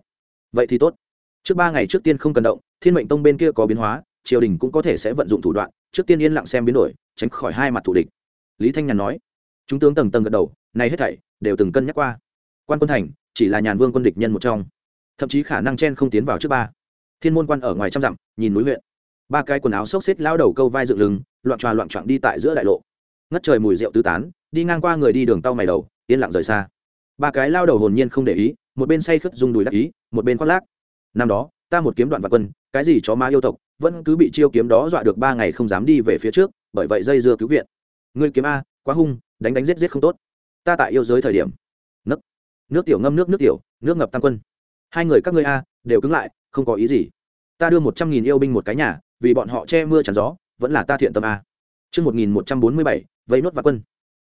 Vậy thì tốt. Trước ba ngày trước tiên không cần động, thiên mệnh tông bên kia có biến hóa, triều đình cũng có thể sẽ vận dụng thủ đoạn, trước tiên yên lặng xem biến đổi, tránh khỏi hai mặt thủ địch lý thanh nhàn nói. Chúng tướng tầng tầng gật đầu, này hết thảy đều từng cân nhắc qua. Quan quân thành chỉ là nhàn vương quân địch nhân một trong. Thậm chí khả năng chen không tiến vào trước ba. Thiên môn quan ở ngoài trăm dặm, nhìn núi huyện. Ba cái quần áo xốc xếp lao đầu câu vai dựng lưng, loạn tròa loạn trọng đi tại giữa đại lộ. Ngất trời mùi rượu tứ tán, đi ngang qua người đi đường tao mày đầu, yên lặng rời xa. Ba cái lao đầu hồn nhiên không để ý, một bên say khất dùng đùi đắc ý, một bên khoác lác. Năm đó, ta một kiếm đoạn vạn quân, cái gì chó ma yêu tộc, vẫn cứ bị chiêu kiếm đó dọa được ba ngày không dám đi về phía trước, bởi vậy dây dưa cứu viện ngươi kiếm a quá hung đánh đánh giết giết không tốt ta tại yêu giới thời điểm nấc nước tiểu ngâm nước nước tiểu nước ngập tam quân hai người các ngươi a đều cứng lại không có ý gì ta đưa một trăm nghìn yêu binh một cái nhà vì bọn họ che mưa chắn gió vẫn là ta thiện tâm a Trước 1147, vây nốt và quân.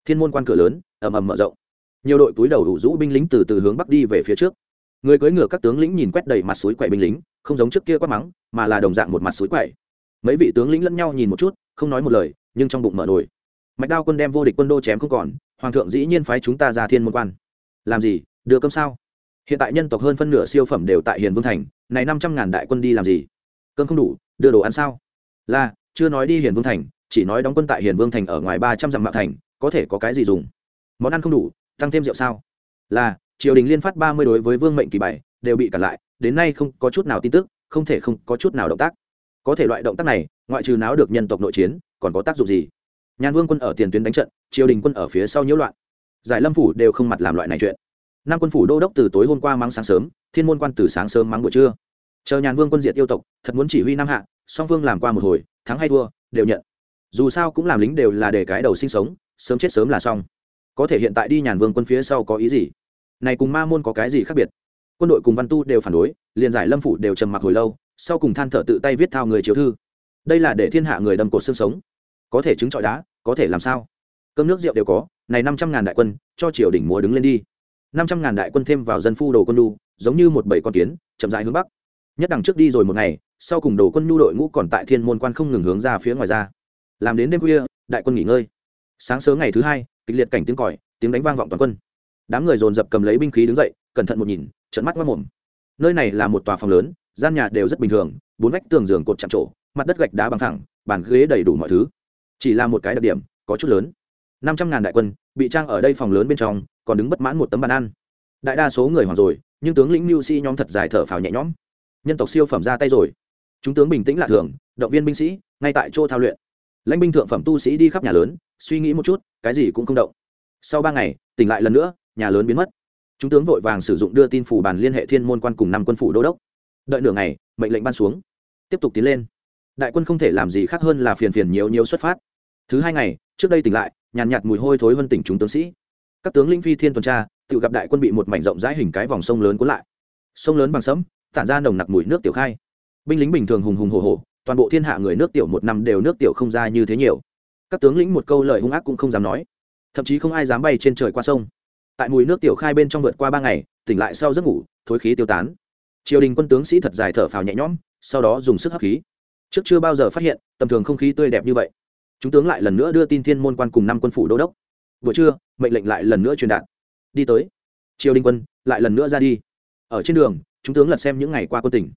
Thiên môn quan cửa lớn, ầm ầm mở rộng. Nhiều đội túi đầu đủ rũ binh lính từ từ hướng bắc đi về phía trước. Người cưỡi ngựa các tướng lĩnh nhìn quét đầy mặt suối quậy binh lính, không giống trước kia quát mắng, mà là đồng dạng một mặt suối quậy. Mấy vị tướng lĩnh lẫn nhau nhìn một chút, không nói một lời, nhưng trong bụng mở nổi. Mạch Đao quân đem vô địch quân đô chém không còn, hoàng thượng dĩ nhiên phái chúng ta ra thiên môn quan. Làm gì? Đưa cơm sao? Hiện tại nhân tộc hơn phân nửa siêu phẩm đều tại Hiền Vương thành, này năm trăm ngàn đại quân đi làm gì? cơm không đủ đưa đồ ăn sao là chưa nói đi hiền vương thành chỉ nói đóng quân tại hiền vương thành ở ngoài ba trăm dặm mạo thành có thể có cái gì dùng món ăn không đủ tăng thêm rượu sao là triều đình liên phát ba mươi đối với vương mệnh kỳ bảy đều bị cản lại đến nay không có chút nào tin tức không thể không có chút nào động tác có thể loại động tác này ngoại trừ náo được nhân tộc nội chiến còn có tác dụng gì nhàn vương quân ở tiền tuyến đánh trận, triều đình quân ở phía sau nhiễu loạn. Giải lâm phủ đều không mặt làm loại này chuyện. Nam quân phủ đô đốc từ tối hôm qua mắng sáng sớm, thiên môn quan từ sáng sớm mắng buổi trưa. Chờ nhàn vương quân diệt yêu tộc, thật muốn chỉ huy nam hạ, song vương làm qua một hồi, thắng hay thua, đều nhận. Dù sao cũng làm lính đều là để cái đầu sinh sống, sớm chết sớm là xong. Có thể hiện tại đi nhàn vương quân phía sau có ý gì? Này cùng ma môn có cái gì khác biệt? Quân đội cùng văn tu đều phản đối, liền giải lâm phủ đều trầm mặc hồi lâu, sau cùng than thở tự tay viết thao người chiếu thư. Đây là để thiên hạ người đâm cột xương sống. Có thể chứng trọi đá có thể làm sao? Cơm nước rượu đều có, này năm trăm ngàn đại quân, cho triều đỉnh múa đứng lên đi. năm trăm ngàn đại quân thêm vào dân phu đồ quân nhu, giống như một bầy con kiến, chậm rãi hướng bắc. Nhất đằng trước đi rồi một ngày, sau cùng đồ quân nhu đội ngũ còn tại thiên môn quan không ngừng hướng ra phía ngoài ra. Làm đến đêm khuya, đại quân nghỉ ngơi. Sáng sớm ngày thứ hai, kịch liệt cảnh tiếng còi, tiếng đánh vang vọng toàn quân. Đám người dồn dập cầm lấy binh khí đứng dậy, cẩn thận một nhìn trận mắt mất mồm. Nơi này là một tòa phòng lớn, gian nhà đều rất bình thường, bốn vách tường giường cột chạm trổ, mặt đất gạch đá bằng thẳng, bàn ghế đầy đủ mọi thứ chỉ là một cái đặc điểm, có chút lớn. Năm trăm ngàn đại quân bị trang ở đây phòng lớn bên trong, còn đứng bất mãn một tấm bàn ăn. Đại đa số người hoảng rồi, nhưng tướng lĩnh mưu sĩ nhóm thật dài thở phào nhẹ nhõm. Nhân tộc siêu phẩm ra tay rồi. Chúng tướng bình tĩnh lạ thường, động viên binh sĩ, ngay tại chỗ thao luyện. Lãnh binh thượng phẩm tu sĩ đi khắp nhà lớn, suy nghĩ một chút, cái gì cũng không động. Sau ba ngày, tỉnh lại lần nữa, nhà lớn biến mất. Chúng tướng vội vàng sử dụng đưa tin phủ bàn liên hệ thiên môn quan cùng năm quân phủ đô đốc. Đợi nửa ngày, mệnh lệnh ban xuống. Tiếp tục tiến lên. Đại quân không thể làm gì khác hơn là phiền phiền nhiều nhiều xuất phát thứ hai ngày, trước đây tỉnh lại, nhàn nhạt mùi hôi thối hơn tỉnh chúng tướng sĩ. Các tướng linh phi thiên tuần tra, tự gặp đại quân bị một mảnh rộng rãi hình cái vòng sông lớn cuốn lại. Sông lớn bằng sấm, tản ra nồng nặc mùi nước tiểu khai. Binh lính bình thường hùng hùng hồ hồ toàn bộ thiên hạ người nước tiểu một năm đều nước tiểu không ra như thế nhiều. Các tướng lĩnh một câu lời hung ác cũng không dám nói. Thậm chí không ai dám bay trên trời qua sông. Tại mùi nước tiểu khai bên trong vượt qua ba ngày, tỉnh lại sau giấc ngủ, thối khí tiêu tán. Triều đình quân tướng sĩ thật dài thở phào nhẹ nhõm, sau đó dùng sức hấp khí. Trước chưa bao giờ phát hiện, tầm thường không khí tươi đẹp như vậy chúng tướng lại lần nữa đưa tin thiên môn quan cùng năm quân phủ đô đốc. Vừa trưa, mệnh lệnh lại lần nữa truyền đạt. Đi tới. Triều đình quân, lại lần nữa ra đi. Ở trên đường, chúng tướng lật xem những ngày qua quân tỉnh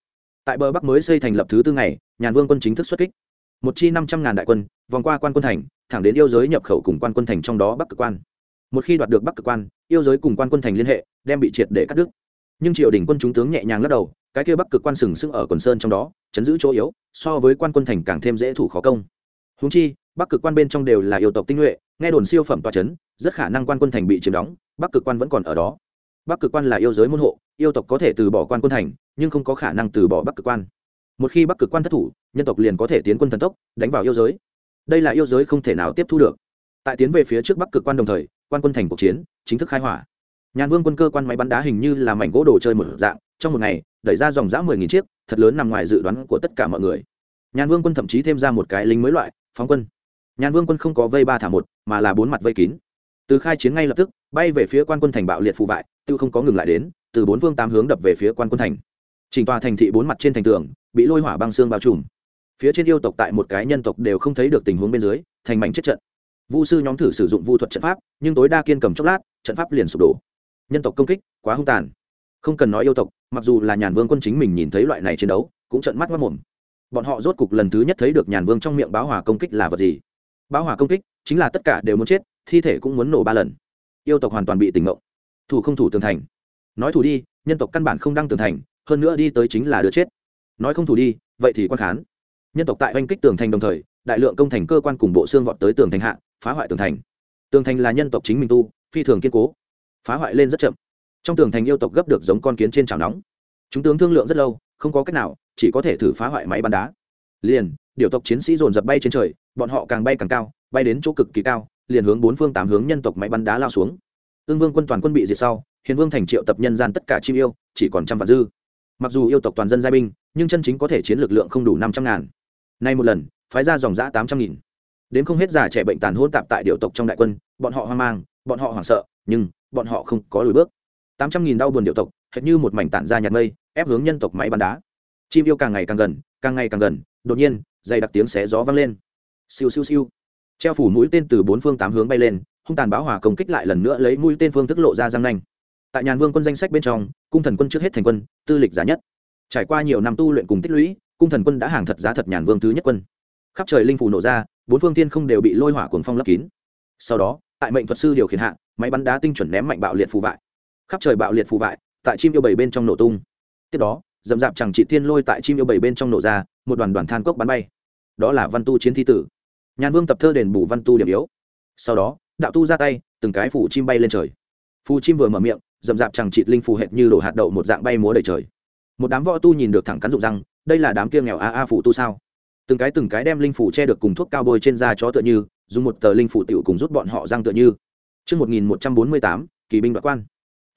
tại bờ bắc mới xây thành lập thứ tư ngày, nhàn vương quân chính thức xuất kích. Một chi năm trăm ngàn đại quân, vòng qua quan quân thành, thẳng đến yêu giới nhập khẩu cùng quan quân thành trong đó bắc cực quan. Một khi đoạt được bắc cực quan, yêu giới cùng quan quân thành liên hệ, đem bị triệt để cắt đứt. Nhưng triều đình quân chúng tướng nhẹ nhàng lắc đầu, cái kia bắc cực quan sừng sững ở quần sơn trong đó, chấn giữ chỗ yếu, so với quan quân thành càng thêm dễ thủ khó công. Húng chi bắc cực quan bên trong đều là yêu tộc tinh nhuệ, nghe đồn siêu phẩm toa chấn, rất khả năng quan quân thành bị chiếm đóng, bắc cực quan vẫn còn ở đó. Bắc cực quan là yêu giới môn hộ, yêu tộc có thể từ bỏ quan quân thành, nhưng không có khả năng từ bỏ bắc cực quan. Một khi bắc cực quan thất thủ, nhân tộc liền có thể tiến quân thần tốc, đánh vào yêu giới. Đây là yêu giới không thể nào tiếp thu được. Tại tiến về phía trước bắc cực quan đồng thời, quan quân thành cuộc chiến chính thức khai hỏa. Nhàn vương quân cơ quan máy bắn đá hình như là mảnh gỗ đồ chơi một dạng, trong một ngày, đẩy ra dòng giã mười nghìn chiếc, thật lớn nằm ngoài dự đoán của tất cả mọi người. Nhàn vương quân thậm chí thêm ra một cái lính mới loại, phóng quân nhàn vương quân không có vây ba thả một, mà là bốn mặt vây kín. Từ khai chiến ngay lập tức, bay về phía quan quân thành bạo liệt phụ vại, tự không có ngừng lại đến, từ bốn vương tám hướng đập về phía quan quân thành. Trình tòa thành thị bốn mặt trên thành tường, bị lôi hỏa băng xương bao trùm. Phía trên yêu tộc tại một cái nhân tộc đều không thấy được tình huống bên dưới, thành mảnh chết trận. Vu sư nhóm thử sử dụng vu thuật trận pháp, nhưng tối đa kiên cầm chốc lát, trận pháp liền sụp đổ. Nhân tộc công kích, quá hung tàn. Không cần nói yêu tộc, mặc dù là nhàn vương quân chính mình nhìn thấy loại này chiến đấu, cũng trận mắt mất mồm. Bọn họ rốt cục lần thứ nhất thấy được nhàn vương trong miệng báo hỏa công kích là vật gì? Báo hỏa công kích, chính là tất cả đều muốn chết, thi thể cũng muốn nổ ba lần. Yêu tộc hoàn toàn bị tỉnh ngộ. Thủ không thủ tường thành. Nói thủ đi, nhân tộc căn bản không đăng tường thành, hơn nữa đi tới chính là đứa chết. Nói không thủ đi, vậy thì quan khán. Nhân tộc tại oanh kích tường thành đồng thời, đại lượng công thành cơ quan cùng bộ xương vọt tới tường thành hạ, phá hoại tường thành. Tường thành là nhân tộc chính mình tu, phi thường kiên cố. Phá hoại lên rất chậm. Trong tường thành yêu tộc gấp được giống con kiến trên chảo nóng. Chúng tướng thương lượng rất lâu, không có cách nào, chỉ có thể thử phá hoại máy bắn đá. Liền, điều tộc chiến sĩ dồn dập bay trên trời bọn họ càng bay càng cao, bay đến chỗ cực kỳ cao, liền hướng bốn phương tám hướng nhân tộc máy bắn đá lao xuống. Ương vương quân toàn quân bị diệt sau, hiền vương thành triệu tập nhân gian tất cả chim yêu, chỉ còn trăm vạn dư. Mặc dù yêu tộc toàn dân giai binh, nhưng chân chính có thể chiến lực lượng không đủ năm trăm ngàn. Nay một lần, phái ra dòng giã tám trăm nghìn. Đến không hết già trẻ bệnh tàn hôn tạp tại điệu tộc trong đại quân, bọn họ hoang mang, bọn họ hoảng sợ, nhưng bọn họ không có lùi bước. Tám trăm nghìn đau buồn điệu tộc, hệt như một mảnh tản ra nhạt mây, ép hướng nhân tộc máy bắn đá. Chim yêu càng ngày càng gần, càng ngày càng gần, đột nhiên, dày đặc tiếng xé gió vang lên siêu siêu siêu. Treo phủ mũi tên từ bốn phương tám hướng bay lên, hung tàn báo hỏa công kích lại lần nữa lấy mũi tên phương thức lộ ra răng nanh. Tại nhàn vương quân danh sách bên trong, cung thần quân trước hết thành quân, tư lịch giá nhất. Trải qua nhiều năm tu luyện cùng tích lũy, cung thần quân đã hàng thật giá thật nhàn vương thứ nhất quân. Khắp trời linh phủ nổ ra, bốn phương tiên không đều bị lôi hỏa cuồng phong lấp kín. Sau đó, tại mệnh thuật sư điều khiển hạ, máy bắn đá tinh chuẩn ném mạnh bạo liệt phù vại. Khắp trời bạo liệt phù vại, tại chim yêu bảy bên trong nổ tung. Tiếp đó dầm dạp chẳng trị thiên lôi tại chim yêu bảy bên trong nổ ra, một đoàn đoàn than cốc bắn bay đó là văn tu chiến thi tử nhàn vương tập thơ đền bù văn tu điểm yếu sau đó đạo tu ra tay từng cái phủ chim bay lên trời phù chim vừa mở miệng dầm rạp chẳng trịt linh phù hệt như đổ hạt đậu một dạng bay múa đầy trời một đám võ tu nhìn được thẳng cắn rụng răng đây là đám kia nghèo a a phủ tu sao từng cái từng cái đem linh phủ che được cùng thuốc cao bôi trên da chó tựa như dùng một tờ linh phủ tiểu cùng rút bọn họ răng tựa như Trước 1148, kỳ binh đoạt quan.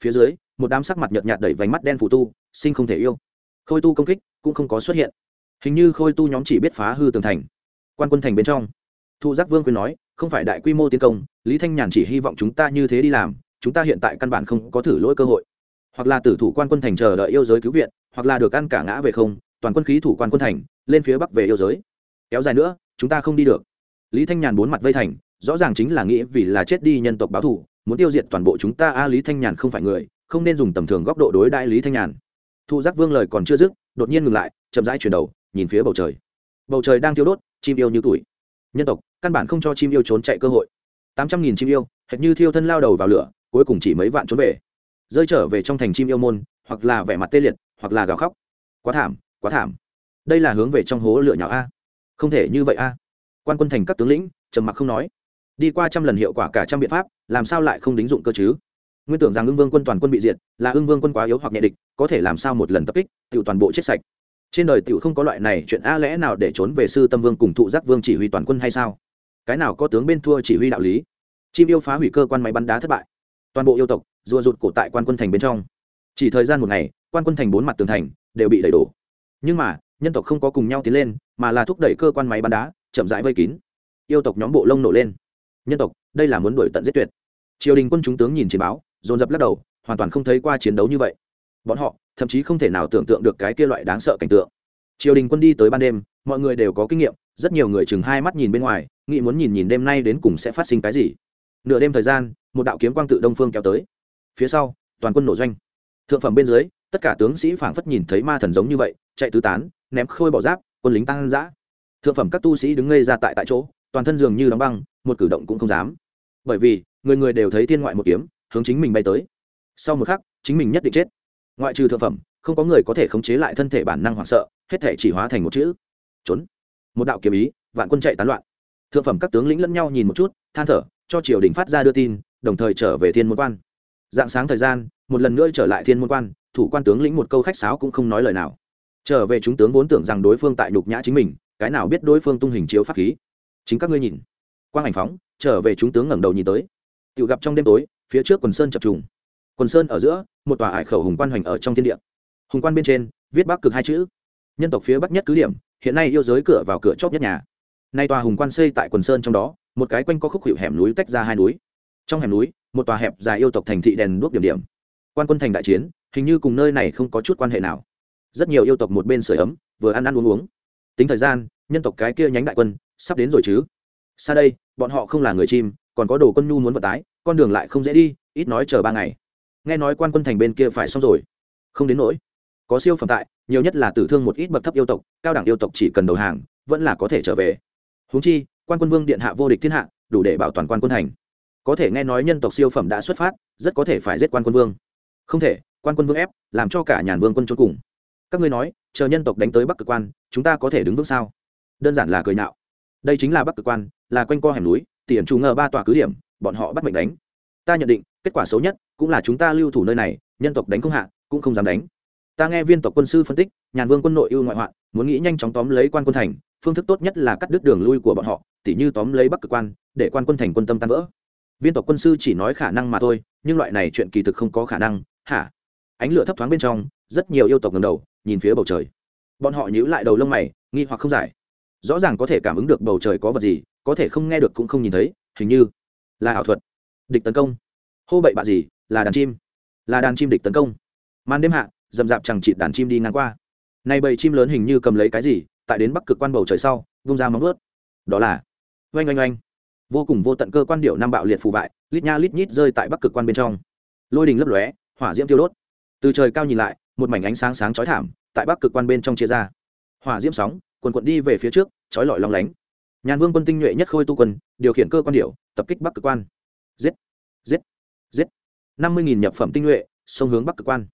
Phía dưới, một đám sắc mặt nhợt nhạt đẩy vành mắt đen phủ tu, sinh không thể yêu. Khôi tu công kích, cũng không có xuất hiện. Hình như khôi tu nhóm chỉ biết phá hư tường thành. Quan quân thành bên trong. Thu giác vương quyền nói, không phải đại quy mô tiến công, Lý Thanh Nhàn chỉ hy vọng chúng ta như thế đi làm, chúng ta hiện tại căn bản không có thử lỗi cơ hội. Hoặc là tử thủ quan quân thành chờ đợi yêu giới cứu viện, hoặc là được ăn cả ngã về không, toàn quân khí thủ quan quân thành, lên phía bắc về yêu giới kéo dài nữa chúng ta không đi được lý thanh nhàn bốn mặt vây thành rõ ràng chính là nghĩ vì là chết đi nhân tộc báo thù muốn tiêu diệt toàn bộ chúng ta a lý thanh nhàn không phải người không nên dùng tầm thường góc độ đối đại lý thanh nhàn thu giác vương lời còn chưa dứt đột nhiên ngừng lại chậm rãi chuyển đầu nhìn phía bầu trời. Bầu trời đang thiêu đốt, chim yêu như tuổi. Nhân tộc, căn bản không cho chim yêu trốn chạy cơ hội. Tám trăm nghìn chim yêu, hệt như thiêu thân lao đầu vào lửa, cuối cùng chỉ mấy vạn trốn về. Rơi trở về trong thành chim yêu môn, hoặc là vẻ mặt tê liệt, hoặc là gào khóc. Quá thảm quá thảm. Đây là hướng về trong hố lửa nhỏ a. Không thể như vậy a. Quan quân thành các tướng lĩnh, trầm mặc không nói. Đi qua trăm lần hiệu quả cả trăm biện pháp, làm sao lại không đính dụng cơ chứ? Nguyên tưởng rằng ưng vương quân toàn quân bị diệt, là ưng vương quân quá yếu hoặc nhẹ địch, có thể làm sao một lần tập kích tự toàn bộ chết sạch trên đời tiểu không có loại này chuyện a lẽ nào để trốn về sư tâm vương cùng thụ giác vương chỉ huy toàn quân hay sao? Cái nào có tướng bên thua chỉ huy đạo lý? Chim yêu phá hủy cơ quan máy bắn đá thất bại. Toàn bộ yêu tộc, rùa rụt cổ tại quan quân thành bên trong. Chỉ thời gian một ngày, quan quân thành bốn mặt tường thành đều bị đẩy đổ. Nhưng mà, nhân tộc không có cùng nhau tiến lên, mà là thúc đẩy cơ quan máy bắn đá chậm rãi vây kín. Yêu tộc nhóm bộ lông nổ lên. Nhân tộc, đây là muốn đuổi tận giết tuyệt. Triều đình quân chúng tướng nhìn chiến báo, dồn dập lắc đầu, hoàn toàn không thấy qua chiến đấu như vậy. Bọn họ thậm chí không thể nào tưởng tượng được cái kia loại đáng sợ cảnh tượng. Triều đình quân đi tới ban đêm, mọi người đều có kinh nghiệm, rất nhiều người chừng hai mắt nhìn bên ngoài, nghĩ muốn nhìn nhìn đêm nay đến cùng sẽ phát sinh cái gì. Nửa đêm thời gian, một đạo kiếm quang tự đông phương kéo tới. Phía sau, toàn quân nổ doanh. Thượng phẩm bên dưới, tất cả tướng sĩ phảng phất nhìn thấy ma thần giống như vậy, chạy tứ tán, ném khôi bỏ giáp, quân lính tăng dã. Thượng phẩm các tu sĩ đứng ngây ra tại tại chỗ, toàn thân dường như đóng băng, một cử động cũng không dám. Bởi vì, người người đều thấy thiên ngoại một kiếm, hướng chính mình bay tới. Sau một khắc, chính mình nhất định chết ngoại trừ thượng phẩm, không có người có thể khống chế lại thân thể bản năng hoảng sợ, hết thể chỉ hóa thành một chữ, trốn. Một đạo kiếm ý, vạn quân chạy tán loạn. Thượng phẩm các tướng lĩnh lẫn nhau nhìn một chút, than thở, cho triều đình phát ra đưa tin, đồng thời trở về thiên môn quan. Dạng sáng thời gian, một lần nữa trở lại thiên môn quan, thủ quan tướng lĩnh một câu khách sáo cũng không nói lời nào. Trở về chúng tướng vốn tưởng rằng đối phương tại nhục nhã chính mình, cái nào biết đối phương tung hình chiếu pháp khí. Chính các ngươi nhìn. Quang ảnh phóng, trở về chúng tướng ngẩng đầu nhìn tới. Tự gặp trong đêm tối, phía trước quần sơn chập trùng quần sơn ở giữa, một tòa ải khẩu hùng quan hoành ở trong thiên địa. Hùng quan bên trên, viết bắc cực hai chữ. Nhân tộc phía bắc nhất cứ điểm, hiện nay yêu giới cửa vào cửa chóp nhất nhà. Nay tòa hùng quan xây tại quần sơn trong đó, một cái quanh có khúc hiệu hẻm núi tách ra hai núi. Trong hẻm núi, một tòa hẹp dài yêu tộc thành thị đèn đuốc điểm điểm. Quan quân thành đại chiến, hình như cùng nơi này không có chút quan hệ nào. Rất nhiều yêu tộc một bên sửa ấm, vừa ăn ăn uống uống. Tính thời gian, nhân tộc cái kia nhánh đại quân, sắp đến rồi chứ. Xa đây, bọn họ không là người chim, còn có đồ quân nhu muốn vận tái, con đường lại không dễ đi, ít nói chờ ba ngày nghe nói quan quân thành bên kia phải xong rồi. Không đến nỗi. Có siêu phẩm tại, nhiều nhất là tử thương một ít bậc thấp yêu tộc, cao đẳng yêu tộc chỉ cần đầu hàng, vẫn là có thể trở về. Huống chi, quan quân vương điện hạ vô địch thiên hạ, đủ để bảo toàn quan quân thành. Có thể nghe nói nhân tộc siêu phẩm đã xuất phát, rất có thể phải giết quan quân vương. Không thể, quan quân vương ép, làm cho cả nhàn vương quân trốn cùng. Các ngươi nói, chờ nhân tộc đánh tới bắc cực quan, chúng ta có thể đứng vững sao? Đơn giản là cười nhạo. Đây chính là bắc cực quan, là quanh co hẻm núi, tiền chủ ngờ ba tòa cứ điểm, bọn họ bắt mệnh đánh ta nhận định, kết quả xấu nhất cũng là chúng ta lưu thủ nơi này, nhân tộc đánh không hạ, cũng không dám đánh. Ta nghe viên tộc quân sư phân tích, nhàn vương quân nội ưu ngoại hoạn, muốn nghĩ nhanh chóng tóm lấy quan quân thành, phương thức tốt nhất là cắt đứt đường lui của bọn họ, tỉ như tóm lấy bắc cực quan, để quan quân thành quân tâm tan vỡ. Viên tộc quân sư chỉ nói khả năng mà thôi, nhưng loại này chuyện kỳ thực không có khả năng, hả? Ánh lửa thấp thoáng bên trong, rất nhiều yêu tộc ngầm đầu, nhìn phía bầu trời. Bọn họ nhíu lại đầu lông mày, nghi hoặc không giải. Rõ ràng có thể cảm ứng được bầu trời có vật gì, có thể không nghe được cũng không nhìn thấy, hình như là ảo thuật địch tấn công. Hô bậy bạ gì, là đàn chim. Là đàn chim địch tấn công. Màn đêm hạ dầm dạp chẳng chịt đàn chim đi ngang qua. Này bầy chim lớn hình như cầm lấy cái gì, tại đến bắc cực quan bầu trời sau, vung ra móng vớt đó là, oanh oanh oanh. Vô cùng vô tận cơ quan điệu năm bạo liệt phù vại, lít nha lít nhít rơi tại bắc cực quan bên trong. Lôi đình lấp lóe, hỏa diễm tiêu đốt. Từ trời cao nhìn lại, một mảnh ánh sáng sáng chói thảm, tại bắc cực quan bên trong chia ra. Hỏa diễm sóng quần quận đi về phía trước trói lọi lóng lánh. Nhàn vương quân tinh nhuệ nhất khôi tu quân, điều khiển cơ quan điệu tập kích bắc cực quan giết. Giết. Giết. Năm mươi nghìn nhập phẩm tinh nhuệ xông hướng bắc cực quan.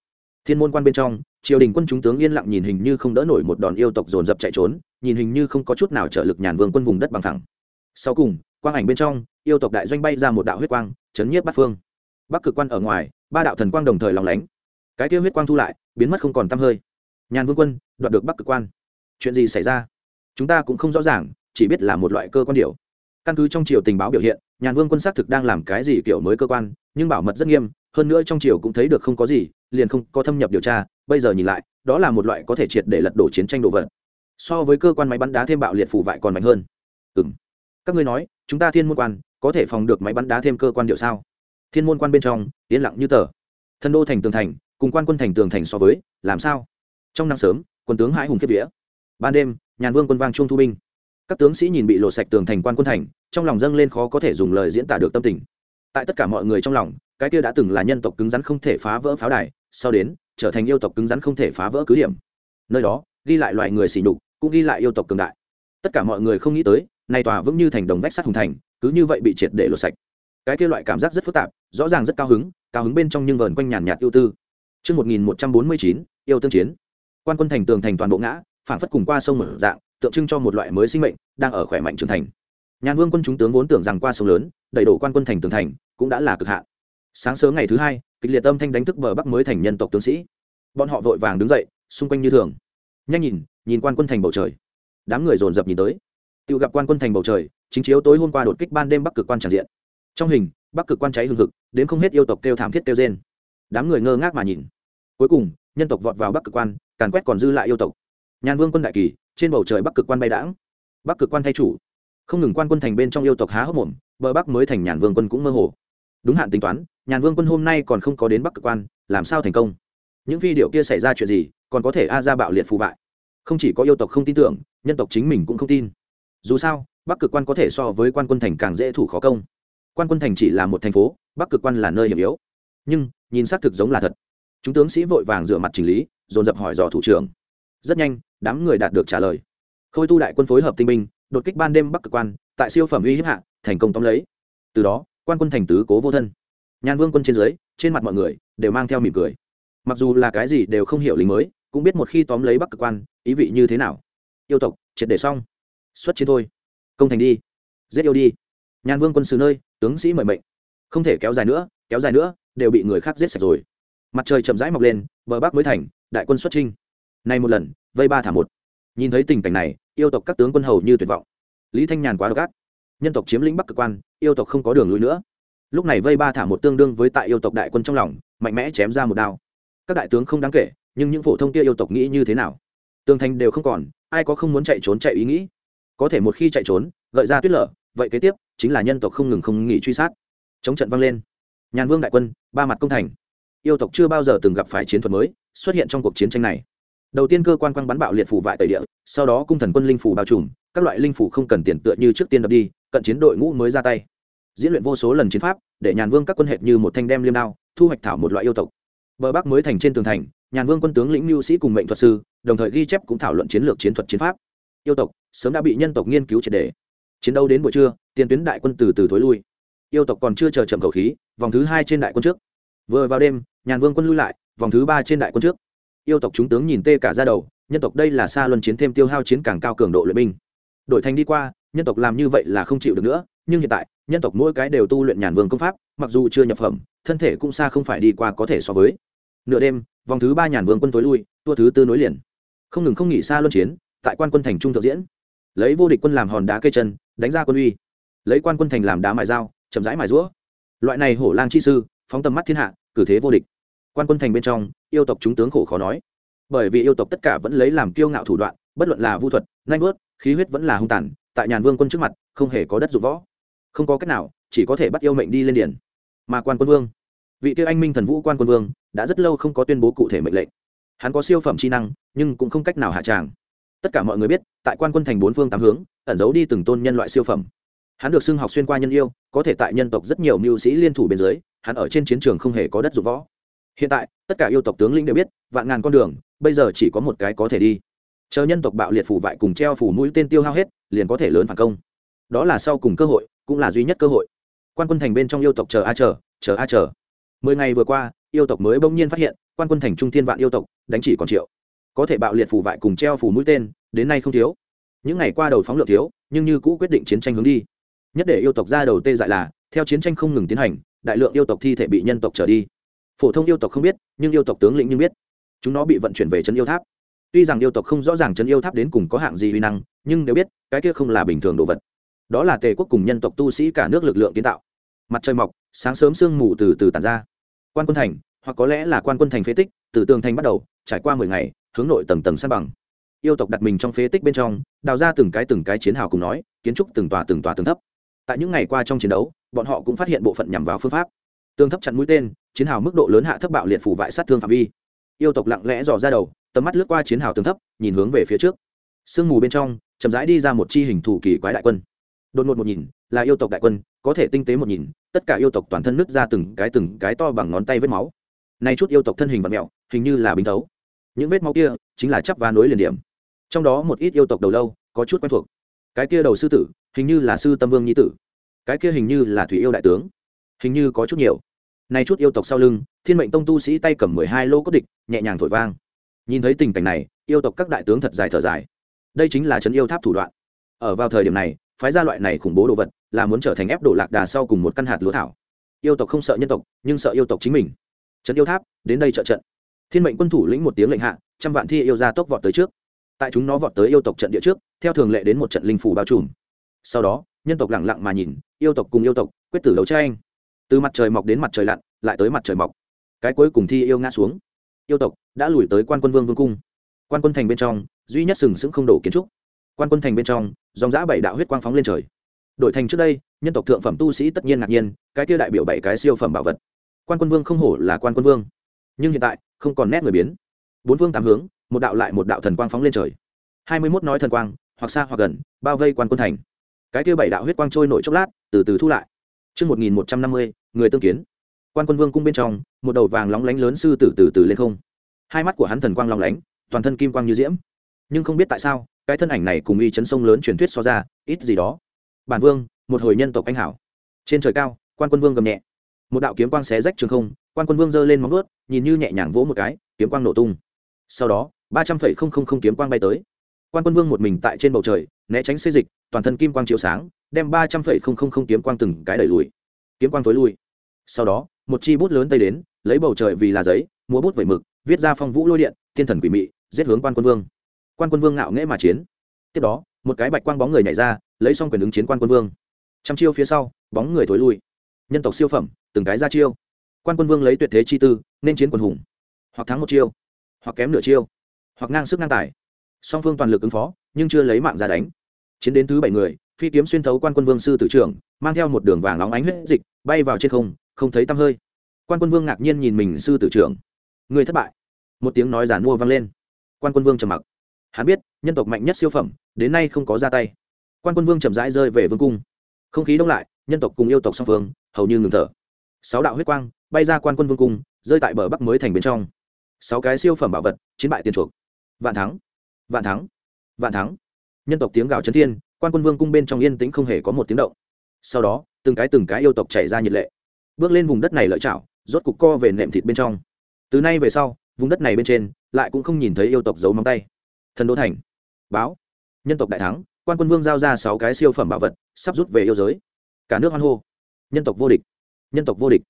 Thiên môn quan bên trong triều đình quân chúng tướng yên lặng nhìn hình như không đỡ nổi một đòn yêu tộc dồn dập chạy trốn nhìn hình như không có chút nào trợ lực nhàn vương quân vùng đất bằng thẳng. Sau cùng quang ảnh bên trong yêu tộc đại doanh bay ra một đạo huyết quang chấn nhiếp bát phương. Bắc cực quan ở ngoài ba đạo thần quang đồng thời lòng lánh. Cái tiêu huyết quang thu lại biến mất không còn t hơi. Nhàn vương quân đoạt được bắc cực quan. Chuyện gì xảy ra? Chúng ta cũng không rõ ràng chỉ biết là một loại cơ quan điều, căn cứ trong triều tình báo biểu hiện nhàn vương quân xác thực đang làm cái gì kiểu mới cơ quan, nhưng bảo mật rất nghiêm, hơn nữa trong triều cũng thấy được không có gì, liền không có thâm nhập điều tra, bây giờ nhìn lại, đó là một loại có thể triệt để lật đổ chiến tranh đồ vật. So với cơ quan máy bắn đá thêm bạo liệt phủ vại còn mạnh hơn. Ừ m các ngươi nói, chúng ta thiên môn quan, có thể phòng được máy bắn đá thêm cơ quan điệu sao? Thiên môn quan bên trong, yên lặng như tờ. Thân đô thành tường thành, cùng quan quân thành tường thành so với, làm sao? Trong năm sớm, quân tướng hãi hùng kiếp vía. Ban đêm, nhàn vương quân vang trung thu binh các tướng sĩ nhìn bị lộ sạch tường thành quan quân thành trong lòng dâng lên khó có thể dùng lời diễn tả được tâm tình. Tại tất cả mọi người trong lòng cái kia đã từng là nhân tộc cứng rắn không thể phá vỡ pháo đài sau đến trở thành yêu tộc cứng rắn không thể phá vỡ cứ điểm. Nơi đó ghi lại loài người xỉ nhục cũng ghi lại yêu tộc cường đại. Tất cả mọi người không nghĩ tới nay tòa vững như thành đồng vách sắt hùng thành cứ như vậy bị triệt để lột sạch. Cái kia loại cảm giác rất phức tạp rõ ràng rất cao hứng cao hứng bên trong nhưng vờn quanh nhàn nhạt yêu tư. Trước 1149, yêu tương chiến. Quan quân thành tường thành toàn bộ ngã, phản phất cùng qua sông mở dạng, tượng trưng cho một loại mới sinh mệnh đang ở khỏe mạnh trưởng thành. Nhàn Vương quân chúng tướng vốn tưởng rằng qua sông lớn, đẩy đổ quan quân thành tường thành, cũng đã là cực hạn. Sáng sớm ngày thứ hai, kịch liệt âm thanh đánh thức bờ bắc mới thành nhân tộc tướng sĩ. Bọn họ vội vàng đứng dậy, xung quanh như thường. Nhanh nhìn, nhìn quan quân thành bầu trời. Đám người dồn dập nhìn tới. Tiêu gặp quan quân thành bầu trời, chính chiếu tối hôm qua đột kích ban đêm bắc cực quan tràn diện. Trong hình, bắc cực quan cháy hừng hực, đến không hết yêu tộc kêu thảm thiết kêu trên đám người ngơ ngác mà nhìn cuối cùng nhân tộc vọt vào bắc cực quan càn quét còn dư lại yêu tộc nhàn vương quân đại kỳ trên bầu trời bắc cực quan bay đãng, bắc cực quan thay chủ. Không ngừng quan quân thành bên trong yêu tộc há hốc mồm, bờ bắc mới thành nhàn vương quân cũng mơ hồ. Đúng hạn tính toán, nhàn vương quân hôm nay còn không có đến bắc cực quan, làm sao thành công? Những phi điệu kia xảy ra chuyện gì, còn có thể a ra bạo liệt phù vại? Không chỉ có yêu tộc không tin tưởng, nhân tộc chính mình cũng không tin. Dù sao, bắc cực quan có thể so với quan quân thành càng dễ thủ khó công. Quan quân thành chỉ là một thành phố, bắc cực quan là nơi hiểm yếu. Nhưng, nhìn xác thực giống là thật. Chúng tướng sĩ vội vàng rửa mặt chỉnh lý, dồn dập hỏi dò thủ trưởng. Rất nhanh đám người đạt được trả lời. Khôi tu đại quân phối hợp tinh binh, đột kích ban đêm bắc cực quan, tại siêu phẩm uy hiếp hạ, thành công tóm lấy. Từ đó, quan quân thành tứ cố vô thân. Nhàn vương quân trên dưới, trên mặt mọi người đều mang theo mỉm cười. Mặc dù là cái gì đều không hiểu lính mới, cũng biết một khi tóm lấy bắc cực quan, ý vị như thế nào. Yêu tộc, triệt để xong. Xuất chiến thôi. Công thành đi. Giết yêu đi. Nhàn vương quân xử nơi, tướng sĩ mời mệnh. Không thể kéo dài nữa, kéo dài nữa, đều bị người khác giết sạch rồi. Mặt trời chậm rãi mọc lên, bờ bắc mới thành, đại quân xuất trinh nay một lần vây ba thả một. Nhìn thấy tình cảnh này, yêu tộc các tướng quân hầu như tuyệt vọng. Lý thanh nhàn quá độc ác. Nhân tộc chiếm lĩnh bắc cực quan, yêu tộc không có đường lui nữa. Lúc này vây ba thả một tương đương với tại yêu tộc đại quân trong lòng, mạnh mẽ chém ra một đao. Các đại tướng không đáng kể, nhưng những phổ thông kia yêu tộc nghĩ như thế nào? Tương thanh đều không còn, ai có không muốn chạy trốn chạy ý nghĩ? Có thể một khi chạy trốn, gợi ra tuyết lở, vậy kế tiếp chính là nhân tộc không ngừng không nghỉ truy sát. Chống trận vang lên. Nhàn vương đại quân, ba mặt công thành. Yêu tộc chưa bao giờ từng gặp phải chiến thuật mới xuất hiện trong cuộc chiến tranh này đầu tiên cơ quan quang bắn bạo liệt phủ vại tẩy địa, sau đó cung thần quân linh phủ bao trùm, các loại linh phủ không cần tiền tựa như trước tiên đập đi, cận chiến đội ngũ mới ra tay. Diễn luyện vô số lần chiến pháp, để nhàn vương các quân hệt như một thanh đem liêm đao, thu hoạch thảo một loại yêu tộc. Bờ bắc mới thành trên tường thành, nhàn vương quân tướng lĩnh mưu sĩ cùng mệnh thuật sư, đồng thời ghi chép cũng thảo luận chiến lược chiến thuật chiến pháp. Yêu tộc sớm đã bị nhân tộc nghiên cứu triệt đề chiến đấu đến buổi trưa, tiền tuyến đại quân từ từ thối lui. Yêu tộc còn chưa chờ chậm khẩu khí, vòng thứ hai trên đại quân trước. Vừa vào đêm, nhàn vương quân lui lại, vòng thứ ba trên đại quân trước yêu tộc chúng tướng nhìn tê cả ra đầu, nhân tộc đây là xa luân chiến thêm tiêu hao chiến càng cao cường độ luyện binh. Đội thành đi qua, nhân tộc làm như vậy là không chịu được nữa, nhưng hiện tại, nhân tộc mỗi cái đều tu luyện nhàn vương công pháp, mặc dù chưa nhập phẩm, thân thể cũng xa không phải đi qua có thể so với. Nửa đêm, vòng thứ ba nhàn vương quân tối lui, tua thứ tư nối liền. Không ngừng không nghỉ xa luân chiến, tại quan quân thành trung thượng diễn. Lấy vô địch quân làm hòn đá cây chân, đánh ra quân uy. Lấy quan quân thành làm đá mài dao, chậm rãi mài rũa. Loại này hổ lang chi sư, phóng tầm mắt thiên hạ, cử thế vô địch quan quân thành bên trong, yêu tộc chúng tướng khổ khó nói. Bởi vì yêu tộc tất cả vẫn lấy làm kiêu ngạo thủ đoạn, bất luận là vu thuật nanh bớt khí huyết vẫn là hung tàn, tại nhàn vương quân trước mặt, không hề có đất dụng võ. Không có cách nào, chỉ có thể bắt yêu mệnh đi lên điển mà quan quân vương, vị tiêu anh minh thần vũ quan quân vương, đã rất lâu không có tuyên bố cụ thể mệnh lệnh. Hắn có siêu phẩm chi năng, nhưng cũng không cách nào hạ tràng. Tất cả mọi người biết, tại quan quân thành bốn phương tám hướng, ẩn giấu đi từng tôn nhân loại siêu phẩm. Hắn được xưng học xuyên qua nhân yêu, có thể tại nhân tộc rất nhiều mưu sĩ liên thủ bên dưới, hắn ở trên chiến trường không hề có đất dụng võ hiện tại, tất cả yêu tộc tướng lĩnh đều biết, vạn ngàn con đường, bây giờ chỉ có một cái có thể đi. Chờ nhân tộc bạo liệt phủ vại cùng treo phủ mũi tên tiêu hao hết, liền có thể lớn phản công. Đó là sau cùng cơ hội, cũng là duy nhất cơ hội. Quan quân thành bên trong yêu tộc chờ a chờ chờ a chờ. Mười ngày vừa qua, yêu tộc mới bỗng nhiên phát hiện, quan quân thành trung thiên vạn yêu tộc, đánh chỉ còn triệu. Có thể bạo liệt phủ vại cùng treo phủ mũi tên, đến nay không thiếu. Những ngày qua đầu phóng lượng thiếu, nhưng như cũ quyết định chiến tranh hướng đi. Nhất để yêu tộc ra đầu tê dại là, theo chiến tranh không ngừng tiến hành, đại lượng yêu tộc thi thể bị nhân tộc trở đi phổ thông yêu tộc không biết, nhưng yêu tộc tướng lĩnh nhưng biết. Chúng nó bị vận chuyển về trấn yêu tháp. Tuy rằng yêu tộc không rõ ràng trấn yêu tháp đến cùng có hạng gì uy năng, nhưng nếu biết, cái kia không là bình thường đồ vật. Đó là tề quốc cùng nhân tộc tu sĩ cả nước lực lượng kiến tạo. Mặt trời mọc, sáng sớm sương mù từ từ tàn ra. Quan quân thành, hoặc có lẽ là quan quân thành phế tích, từ tường thành bắt đầu, trải qua mười ngày, hướng nội tầng tầng san bằng. Yêu tộc đặt mình trong phế tích bên trong, đào ra từng cái từng cái chiến hào cùng nói, kiến trúc từng tòa từng tòa từng thấp. Tại những ngày qua trong chiến đấu, bọn họ cũng phát hiện bộ phận nhằm vào phương pháp. Tường thấp chặn mũi tên chiến hào mức độ lớn hạ thấp bạo liệt phủ vại sát thương phạm vi. Yêu tộc lặng lẽ dò ra đầu, tầm mắt lướt qua chiến hào tường thấp, nhìn hướng về phía trước. Sương mù bên trong, chậm rãi đi ra một chi hình thủ kỳ quái đại quân. Đột ngột một nhìn, là yêu tộc đại quân, có thể tinh tế một nhìn, tất cả yêu tộc toàn thân nứt ra từng cái từng cái to bằng ngón tay vết máu. Nay chút yêu tộc thân hình vật mẹo, hình như là bình thấu. Những vết máu kia, chính là chắp và nối liền điểm. Trong đó một ít yêu tộc đầu lâu, có chút quen thuộc. Cái kia đầu sư tử, hình như là sư tâm vương nhi tử. Cái kia hình như là thủy yêu đại tướng. Hình như có chút nhiều nay chút yêu tộc sau lưng, thiên mệnh tông tu sĩ tay cầm mười hai lô cốt địch, nhẹ nhàng thổi vang. Nhìn thấy tình cảnh này, yêu tộc các đại tướng thật dài thở dài. Đây chính là trấn yêu tháp thủ đoạn. Ở vào thời điểm này, phái gia loại này khủng bố đồ vật, là muốn trở thành ép đổ lạc đà sau cùng một căn hạt lúa thảo. Yêu tộc không sợ nhân tộc, nhưng sợ yêu tộc chính mình. Trấn yêu tháp, đến đây trợ trận. Thiên mệnh quân thủ lĩnh một tiếng lệnh hạ, trăm vạn thi yêu ra tốc vọt tới trước. Tại chúng nó vọt tới yêu tộc trận địa trước, theo thường lệ đến một trận linh phủ bao trùm. Sau đó, nhân tộc lẳng lặng mà nhìn, yêu tộc cùng yêu tộc, quyết tử đấu tranh từ mặt trời mọc đến mặt trời lặn lại tới mặt trời mọc. Cái cuối cùng thi yêu ngã xuống. Yêu tộc đã lùi tới quan quân vương vương cung. Quan quân thành bên trong duy nhất sừng sững không đổ kiến trúc. Quan quân thành bên trong dòng giã bảy đạo huyết quang phóng lên trời. Đổi thành trước đây nhân tộc thượng phẩm tu sĩ tất nhiên ngạc nhiên cái kia đại biểu bảy cái siêu phẩm bảo vật. Quan quân vương không hổ là quan quân vương. Nhưng hiện tại không còn nét người biến. Bốn vương tám hướng một đạo lại một đạo thần quang phóng lên trời. Hai mươi mốt nói thần quang hoặc xa hoặc gần bao vây quan quân thành. Cái kia bảy đạo huyết quang trôi nổi chốc lát từ từ thu lại. Trước 1150, người tương kiến. Quan quân vương cung bên trong, một đầu vàng lóng lánh lớn sư tử từ từ lên không. Hai mắt của hắn thần quang long lánh, toàn thân kim quang như diễm. Nhưng không biết tại sao, cái thân ảnh này cùng y chấn sông lớn truyền thuyết so ra, ít gì đó. Bản vương, một hồi nhân tộc anh hảo. Trên trời cao, quan quân vương gầm nhẹ. Một đạo kiếm quang xé rách trường không, quan quân vương giơ lên móng vuốt, nhìn như nhẹ nhàng vỗ một cái, kiếm quang nổ tung. Sau đó, ba trăm phẩy không không không kiếm quang bay tới. Quan quân vương một mình tại trên bầu trời, né tránh xê dịch, toàn thân kim quang chiếu sáng, đem ba trăm phẩy không không không kiếm quang từng cái đẩy lùi kiếm quang tối lui. Sau đó, một chi bút lớn tây đến, lấy bầu trời vì là giấy, múa bút vẩy mực, viết ra phong vũ lôi điện, thiên thần quỷ mị, giết hướng quan quân vương. Quan quân vương ngạo nghễ mà chiến. Tiếp đó, một cái bạch quang bóng người nhảy ra, lấy xong quyền ứng chiến quan quân vương. Trăm chiêu phía sau, bóng người thối lui. Nhân tộc siêu phẩm, từng cái ra chiêu. Quan quân vương lấy tuyệt thế chi tư, nên chiến quần hùng. Hoặc thắng một chiêu, hoặc kém nửa chiêu, hoặc ngang sức ngang tài. Song phương toàn lực ứng phó, nhưng chưa lấy mạng ra đánh. Chiến đến thứ bảy người phi kiếm xuyên thấu quan quân vương sư tử trưởng, mang theo một đường vàng nóng ánh huyết dịch, bay vào trên không không thấy tăm hơi. Quan quân vương ngạc nhiên nhìn mình sư tử trưởng. Người thất bại. Một tiếng nói giản mua vang lên. Quan quân vương trầm mặc. Hắn biết, nhân tộc mạnh nhất siêu phẩm, đến nay không có ra tay. Quan quân vương chậm rãi rơi về vương cung. Không khí đông lại, nhân tộc cùng yêu tộc song phương, hầu như ngừng thở. Sáu đạo huyết quang bay ra quan quân vương cung, rơi tại bờ bắc mới thành bên trong. Sáu cái siêu phẩm bảo vật, chiến bại tiền chuộc. Vạn thắng. Vạn thắng. Vạn thắng. Nhân tộc tiếng gào chấn thiên quan quân vương cung bên trong yên tĩnh không hề có một tiếng động. Sau đó, từng cái từng cái yêu tộc chảy ra nhiệt lệ. Bước lên vùng đất này lợi chảo, rốt cục co về nệm thịt bên trong. Từ nay về sau, vùng đất này bên trên lại cũng không nhìn thấy yêu tộc giấu móng tay. Thần đô thành, báo, nhân tộc đại thắng, quan quân vương giao ra sáu cái siêu phẩm bảo vật, sắp rút về yêu giới. Cả nước hoan hô. Nhân tộc vô địch, nhân tộc vô địch.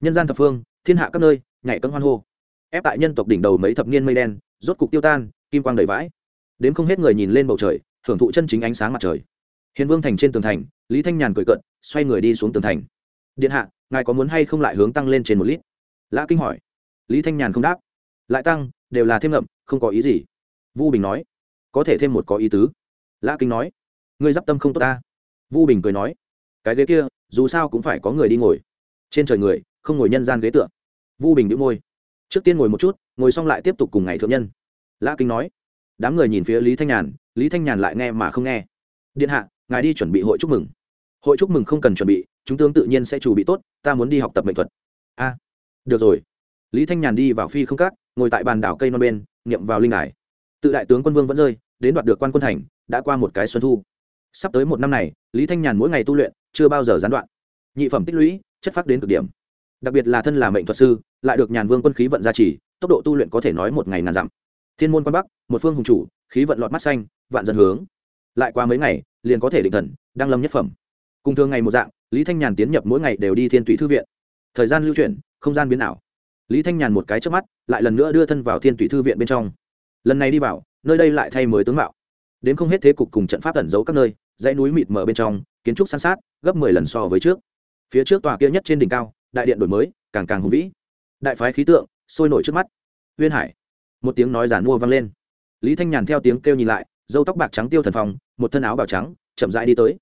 Nhân gian thập phương, thiên hạ các nơi, nhảy cân hoan hô. Ép tại nhân tộc đỉnh đầu mấy thập niên mây đen, rốt cục tiêu tan, kim quang đầy vãi. Đến không hết người nhìn lên bầu trời hưởng thụ chân chính ánh sáng mặt trời. Hiền vương thành trên tường thành, lý thanh nhàn cười cận xoay người đi xuống tường thành. Điện hạ, ngài có muốn hay không lại hướng tăng lên trên một lít? Lã kinh hỏi. Lý thanh nhàn không đáp. Lại tăng, đều là thêm ngậm, không có ý gì. Vu bình nói. Có thể thêm một có ý tứ. Lã kinh nói. Ngươi d i p tâm không tốt ta. Vu bình cười nói. Cái ghế kia, dù sao cũng phải có người đi ngồi. Trên trời người, không ngồi nhân gian ghế tựa. Vu bình đĩu môi. Trước tiên ngồi một chút, ngồi xong lại tiếp tục cùng ngày thượng nhân. Lã kinh nói. Đám người nhìn phía lý thanh nhàn lý thanh nhàn lại nghe mà không nghe. Điện hạ, ngài đi chuẩn bị hội chúc mừng. Hội chúc mừng không cần chuẩn bị, chúng tướng tự nhiên sẽ chủ bị tốt, ta muốn đi học tập mệnh thuật. A, được rồi. Lý thanh nhàn đi vào phi không cát, ngồi tại bàn đảo cây non bên, niệm vào linh ải tự đại tướng quân vương vẫn rơi, đến đoạt được quan quân thành, đã qua một cái xuân thu. Sắp tới một năm này, lý thanh nhàn mỗi ngày tu luyện, chưa bao giờ gián đoạn. Nhị phẩm tích lũy, chất phát đến cực điểm. Đặc biệt là thân là mệnh thuật sư, lại được nhàn vương quân khí vận gia trì, tốc độ tu luyện có thể nói một ngày ngàn dặm thiên môn quan bắc, một phương hùng chủ, khí vận lọt mắt xanh, vạn dân hướng. Lại qua mấy ngày, liền có thể định thần đăng lâm nhất phẩm. Cùng thường ngày một dạng, lý thanh nhàn tiến nhập mỗi ngày đều đi thiên tùy thư viện. Thời gian lưu chuyển, không gian biến ảo. Lý thanh nhàn một cái trước mắt, lại lần nữa đưa thân vào thiên tùy thư viện bên trong. Lần này đi vào, nơi đây lại thay mới tướng mạo. Đến không hết thế cục cùng trận pháp tẩn giấu các nơi, dãy núi mịt mờ bên trong, kiến trúc san sát, gấp mười lần so với trước. Phía trước tòa kia nhất trên đỉnh cao, đại điện đổi mới, càng càng hùng vĩ. Đại phái khí tượng, sôi nổi trước mắt. Huyên hải một tiếng nói giản mua vang lên. Lý thanh nhàn theo tiếng kêu nhìn lại dâu tóc bạc trắng tiêu thần phong một thân áo bào trắng chậm rãi đi tới.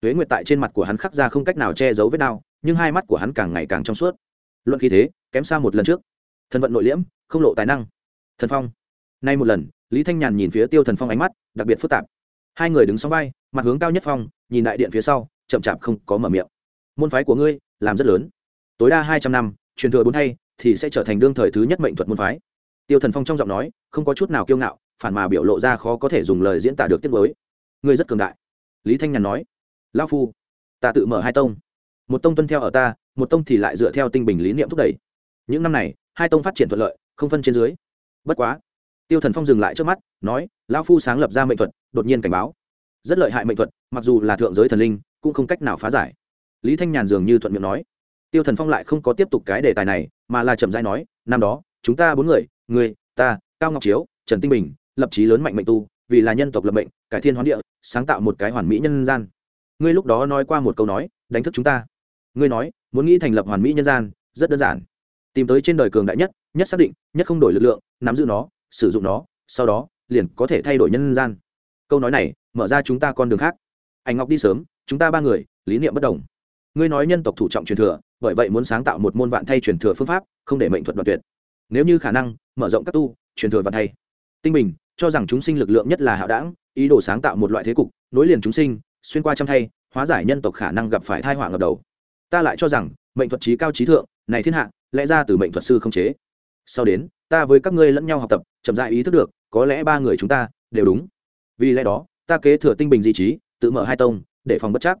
Tuế nguyệt tại trên mặt của hắn khắc ra không cách nào che giấu vết đau nhưng hai mắt của hắn càng ngày càng trong suốt. Luận khí thế kém xa một lần trước. Thần vận nội liễm không lộ tài năng. Thần phong. Nay một lần lý thanh nhàn nhìn phía tiêu thần phong ánh mắt đặc biệt phức tạp. Hai người đứng sau vai mặt hướng cao nhất phong nhìn đại điện phía sau chậm chạp không có mở miệng. Môn phái của ngươi làm rất lớn. Tối đa hai trăm năm truyền thừa bốn hay, thì sẽ trở thành đương thời thứ nhất mệnh thuật môn phái tiêu thần phong trong giọng nói, không có chút nào kiêu ngạo, phản mà biểu lộ ra khó có thể dùng lời diễn tả được tiết mới ngươi rất cường đại. Lý thanh nhàn nói lao phu, ta tự mở hai tông. Một tông tuân theo ở ta, một tông thì lại dựa theo tinh bình lý niệm thúc đẩy. Những năm này, hai tông phát triển thuận lợi, không phân trên dưới. Bất quá, tiêu thần phong dừng lại trước mắt, nói lao phu sáng lập ra mệnh thuật, đột nhiên cảnh báo. Rất lợi hại mệnh thuật, mặc dù là thượng giới thần linh, cũng không cách nào phá giải. Lý thanh nhàn dường như thuận miệng nói. Tiêu thần phong lại không có tiếp tục cái đề tài này, mà là chậm dai nói, năm đó, chúng ta bốn người người ta, cao ngọc chiếu, trần tinh bình, lập trí lớn mạnh mệnh tu, vì là nhân tộc lập mệnh, cải thiên hoán địa, sáng tạo một cái hoàn mỹ nhân gian. Ngươi lúc đó nói qua một câu nói, đánh thức chúng ta. Ngươi nói, muốn nghĩ thành lập hoàn mỹ nhân gian, rất đơn giản. Tìm tới trên đời cường đại nhất nhất xác định, nhất không đổi lực lượng, nắm giữ nó, sử dụng nó, sau đó, liền có thể thay đổi nhân gian. Câu nói này, mở ra chúng ta con đường khác. Anh ngọc đi sớm, chúng ta ba người, lý niệm bất đồng. Ngươi nói nhân tộc thủ trọng truyền thừa, bởi vậy muốn sáng tạo một môn vạn thay truyền thừa phương pháp, không để mệnh thuật đoạn tuyệt nếu như khả năng, mở rộng các tu, truyền thừa và thay. Tinh bình, cho rằng chúng sinh lực lượng nhất là hạo đảng, ý đồ sáng tạo một loại thế cục, nối liền chúng sinh, xuyên qua trăm thay, hóa giải nhân tộc khả năng gặp phải thai họa ngập đầu. Ta lại cho rằng, mệnh thuật trí cao trí thượng, này thiên hạ, lẽ ra từ mệnh thuật sư không chế. Sau đến, ta với các ngươi lẫn nhau học tập, chậm dại ý thức được, có lẽ ba người chúng ta đều đúng. Vì lẽ đó, ta kế thừa tinh bình di trí, tự mở hai tông, để phòng bất chắc.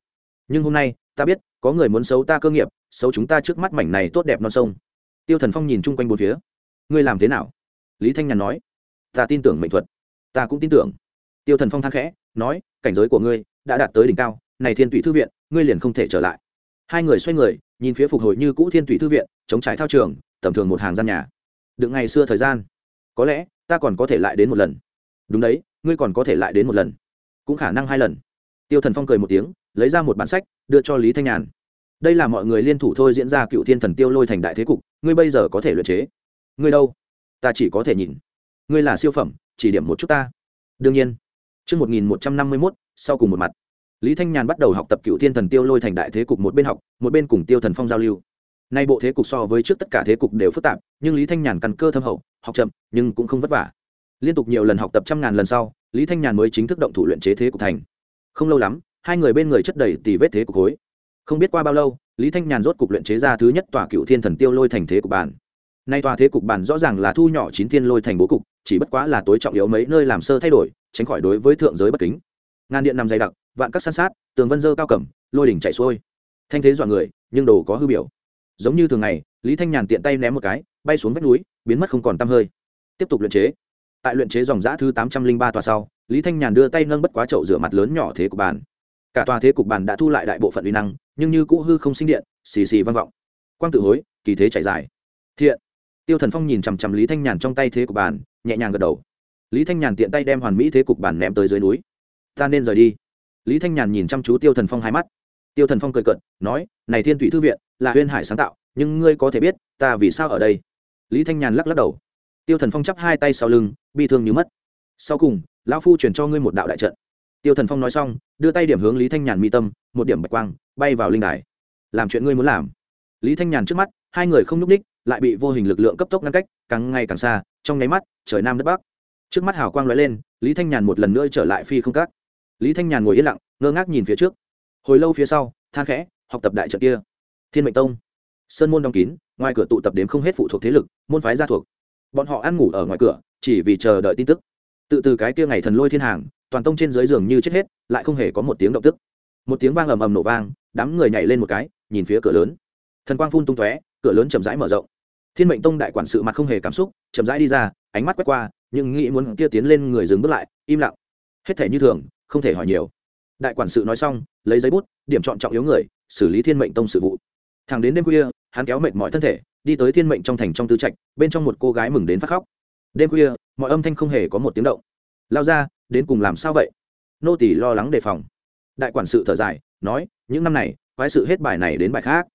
Nhưng hôm nay, ta biết, có người muốn xấu ta cơ nghiệp, xấu chúng ta trước mắt mảnh này tốt đẹp non sông. Tiêu thần phong nhìn chung quanh bốn phía ngươi làm thế nào? Lý thanh nhàn nói. Ta tin tưởng mệnh thuật. Ta cũng tin tưởng. Tiêu thần phong thang khẽ, nói, cảnh giới của ngươi đã đạt tới đỉnh cao, này thiên tụy thư viện, ngươi liền không thể trở lại. Hai người xoay người, nhìn phía phục hồi như cũ thiên tụy thư viện, chống trải thao trường, tầm thường một hàng gian nhà. Đựng ngày xưa thời gian, có lẽ ta còn có thể lại đến một lần. Đúng đấy, ngươi còn có thể lại đến một lần. Cũng khả năng hai lần. Tiêu thần phong cười một tiếng, lấy ra một bản sách, đưa cho lý thanh nhàn. Đây là mọi người liên thủ thôi diễn ra cựu thiên thần tiêu lôi thành đại thế cục, ngươi bây giờ có thể luyện chế ngươi đâu ta chỉ có thể nhìn ngươi là siêu phẩm chỉ điểm một chút ta đương nhiên Trước 1151, sau cùng một mặt, Lý Thanh Nhàn bắt đầu học tập cựu thiên thần tiêu lôi thành đại thế cục một bên học, một bên cùng tiêu thần phong giao lưu. Nay bộ thế cục so với trước tất cả thế cục đều phức tạp, nhưng Lý Thanh Nhàn căn cơ thâm hậu, học chậm, nhưng cũng không vất vả. Liên tục nhiều lần học tập trăm ngàn lần sau, Lý Thanh Nhàn mới chính thức động thủ luyện chế thế cục thành. Không lâu lắm, hai người bên người chất đầy tì vết thế cục khối. Không biết qua bao lâu, Lý Thanh Nhàn rốt cục luyện chế ra thứ nhất tòa cựu thiên thần tiêu lôi thành thế cục bản. Nay tòa thế cục bản rõ ràng là thu nhỏ chín thiên lôi thành bố cục, chỉ bất quá là tối trọng yếu mấy nơi làm sơ thay đổi, tránh khỏi đối với thượng giới bất kính. Ngàn điện nằm dày đặc vạn các san sát tường vân dơ cao cẩm lôi đỉnh chạy xuôi. Thanh thế dọa người nhưng đồ có hư biểu. Giống như thường ngày lý thanh nhàn tiện tay ném một cái bay xuống vách núi biến mất không còn tăm hơi. Tiếp tục luyện chế. Tại luyện chế dòng giã thứ tám trăm linh ba tòa sau lý thanh nhàn đưa tay nâng bất quá chậu rửa mặt lớn nhỏ thế cục bàn. Cả tòa thế cục bàn đã thu lại đại bộ phận uy năng nhưng như cũ hư không sinh điện xì xì vang vọng. Quang tự hối kỳ thế chạy dài. Thiện tiêu thần phong nhìn chằm chằm lý thanh nhàn trong tay thế cục bàn, nhẹ nhàng gật đầu. Lý thanh nhàn tiện tay đem hoàn mỹ thế cục bàn ném tới dưới núi. Ta nên rời đi. Lý thanh nhàn nhìn chăm chú tiêu thần phong hai mắt. Tiêu thần phong cười cận nói, này thiên thủy thư viện là huyên hải sáng tạo, nhưng ngươi có thể biết ta vì sao ở đây? Lý thanh nhàn lắc lắc đầu. Tiêu thần phong chắp hai tay sau lưng, bi thương như mất. Sau cùng, lão phu chuyển cho ngươi một đạo đại trận. Tiêu thần phong nói xong, đưa tay điểm hướng lý thanh nhàn mi tâm, một điểm bạch quang, bay vào linh đài. Làm chuyện ngươi muốn làm lý thanh nhàn trước mắt, hai người không nhúc ních lại bị vô hình lực lượng cấp tốc ngăn cách, càng ngày càng xa, trong nháy mắt, trời nam đất bắc. Trước mắt hào quang lóe lên, lý thanh nhàn một lần nữa trở lại phi không cát. lý thanh nhàn ngồi yên lặng, ngơ ngác nhìn phía trước. Hồi lâu phía sau, than khẽ, học tập đại trận kia. Thiên mệnh tông. Sơn môn đóng kín, ngoài cửa tụ tập đến không hết phụ thuộc thế lực, môn phái gia thuộc. Bọn họ ăn ngủ ở ngoài cửa, chỉ vì chờ đợi tin tức. Tự từ cái kia ngày thần lôi thiên hàng, toàn tông trên dưới giường như chết hết, lại không hề có một tiếng động tức. Một tiếng vang ầm ầm nổ vang, đám người nhảy lên một cái, nhìn phía cửa lớn thần quang phun tung tóe, cửa lớn chậm rãi mở rộng. Thiên mệnh tông đại quản sự mặt không hề cảm xúc, chậm rãi đi ra, ánh mắt quét qua, nhưng nghĩ muốn kia tiến lên người dừng bước lại, im lặng. Hết thể như thường, không thể hỏi nhiều. Đại quản sự nói xong, lấy giấy bút, điểm chọn trọng yếu người, xử lý thiên mệnh tông sự vụ. Thẳng đến đêm khuya, hắn kéo mệnh mọi thân thể, đi tới thiên mệnh trong thành trong tư trạch, bên trong một cô gái mừng đến phát khóc. Đêm khuya, mọi âm thanh không hề có một tiếng động. Lao ra, đến cùng làm sao vậy? Nô tỷ lo lắng đề phòng. Đại quản sự thở dài, nói, những năm này, quái sự hết bài này đến bài khác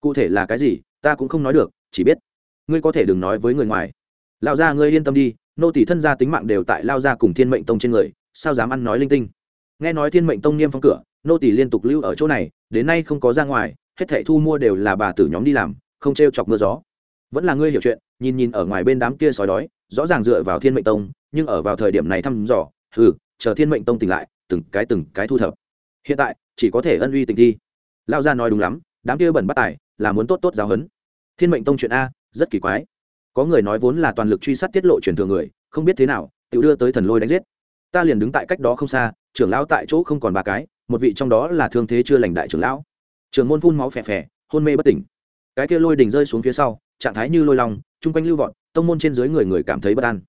cụ thể là cái gì, ta cũng không nói được, chỉ biết, ngươi có thể đừng nói với người ngoài. Lao ra ngươi yên tâm đi, nô tỷ thân gia tính mạng đều tại lao ra cùng thiên mệnh tông trên người, sao dám ăn nói linh tinh? Nghe nói thiên mệnh tông niêm phong cửa, nô tỷ liên tục lưu ở chỗ này, đến nay không có ra ngoài, hết thẻ thu mua đều là bà tử nhóm đi làm, không t chọc mưa gió. Vẫn là ngươi hiểu chuyện, nhìn nhìn ở ngoài bên đám kia sói đói, rõ ràng dựa vào thiên mệnh tông, nhưng ở vào thời điểm này thăm dò ừ chờ thiên mệnh tông tỉnh lại, từng cái từng cái thu thập. Hiện tại, chỉ có thể ân uy tình thi. Lao ra nói đúng lắm, đám kia bẩn bắt tài là muốn tốt tốt giáo huấn. Thiên mệnh tông chuyện a, rất kỳ quái. Có người nói vốn là toàn lực truy sát tiết lộ truyền thừa người, không biết thế nào, tự đưa tới thần lôi đánh giết. Ta liền đứng tại cách đó không xa, trưởng lão tại chỗ không còn ba cái, một vị trong đó là thương thế chưa lành đại trưởng lão. Trưởng môn phun máu phè phè, hôn mê bất tỉnh. Cái kia lôi đỉnh rơi xuống phía sau, trạng thái như lôi lòng chung quanh lưu vọt, tông môn trên dưới người người cảm thấy bất an.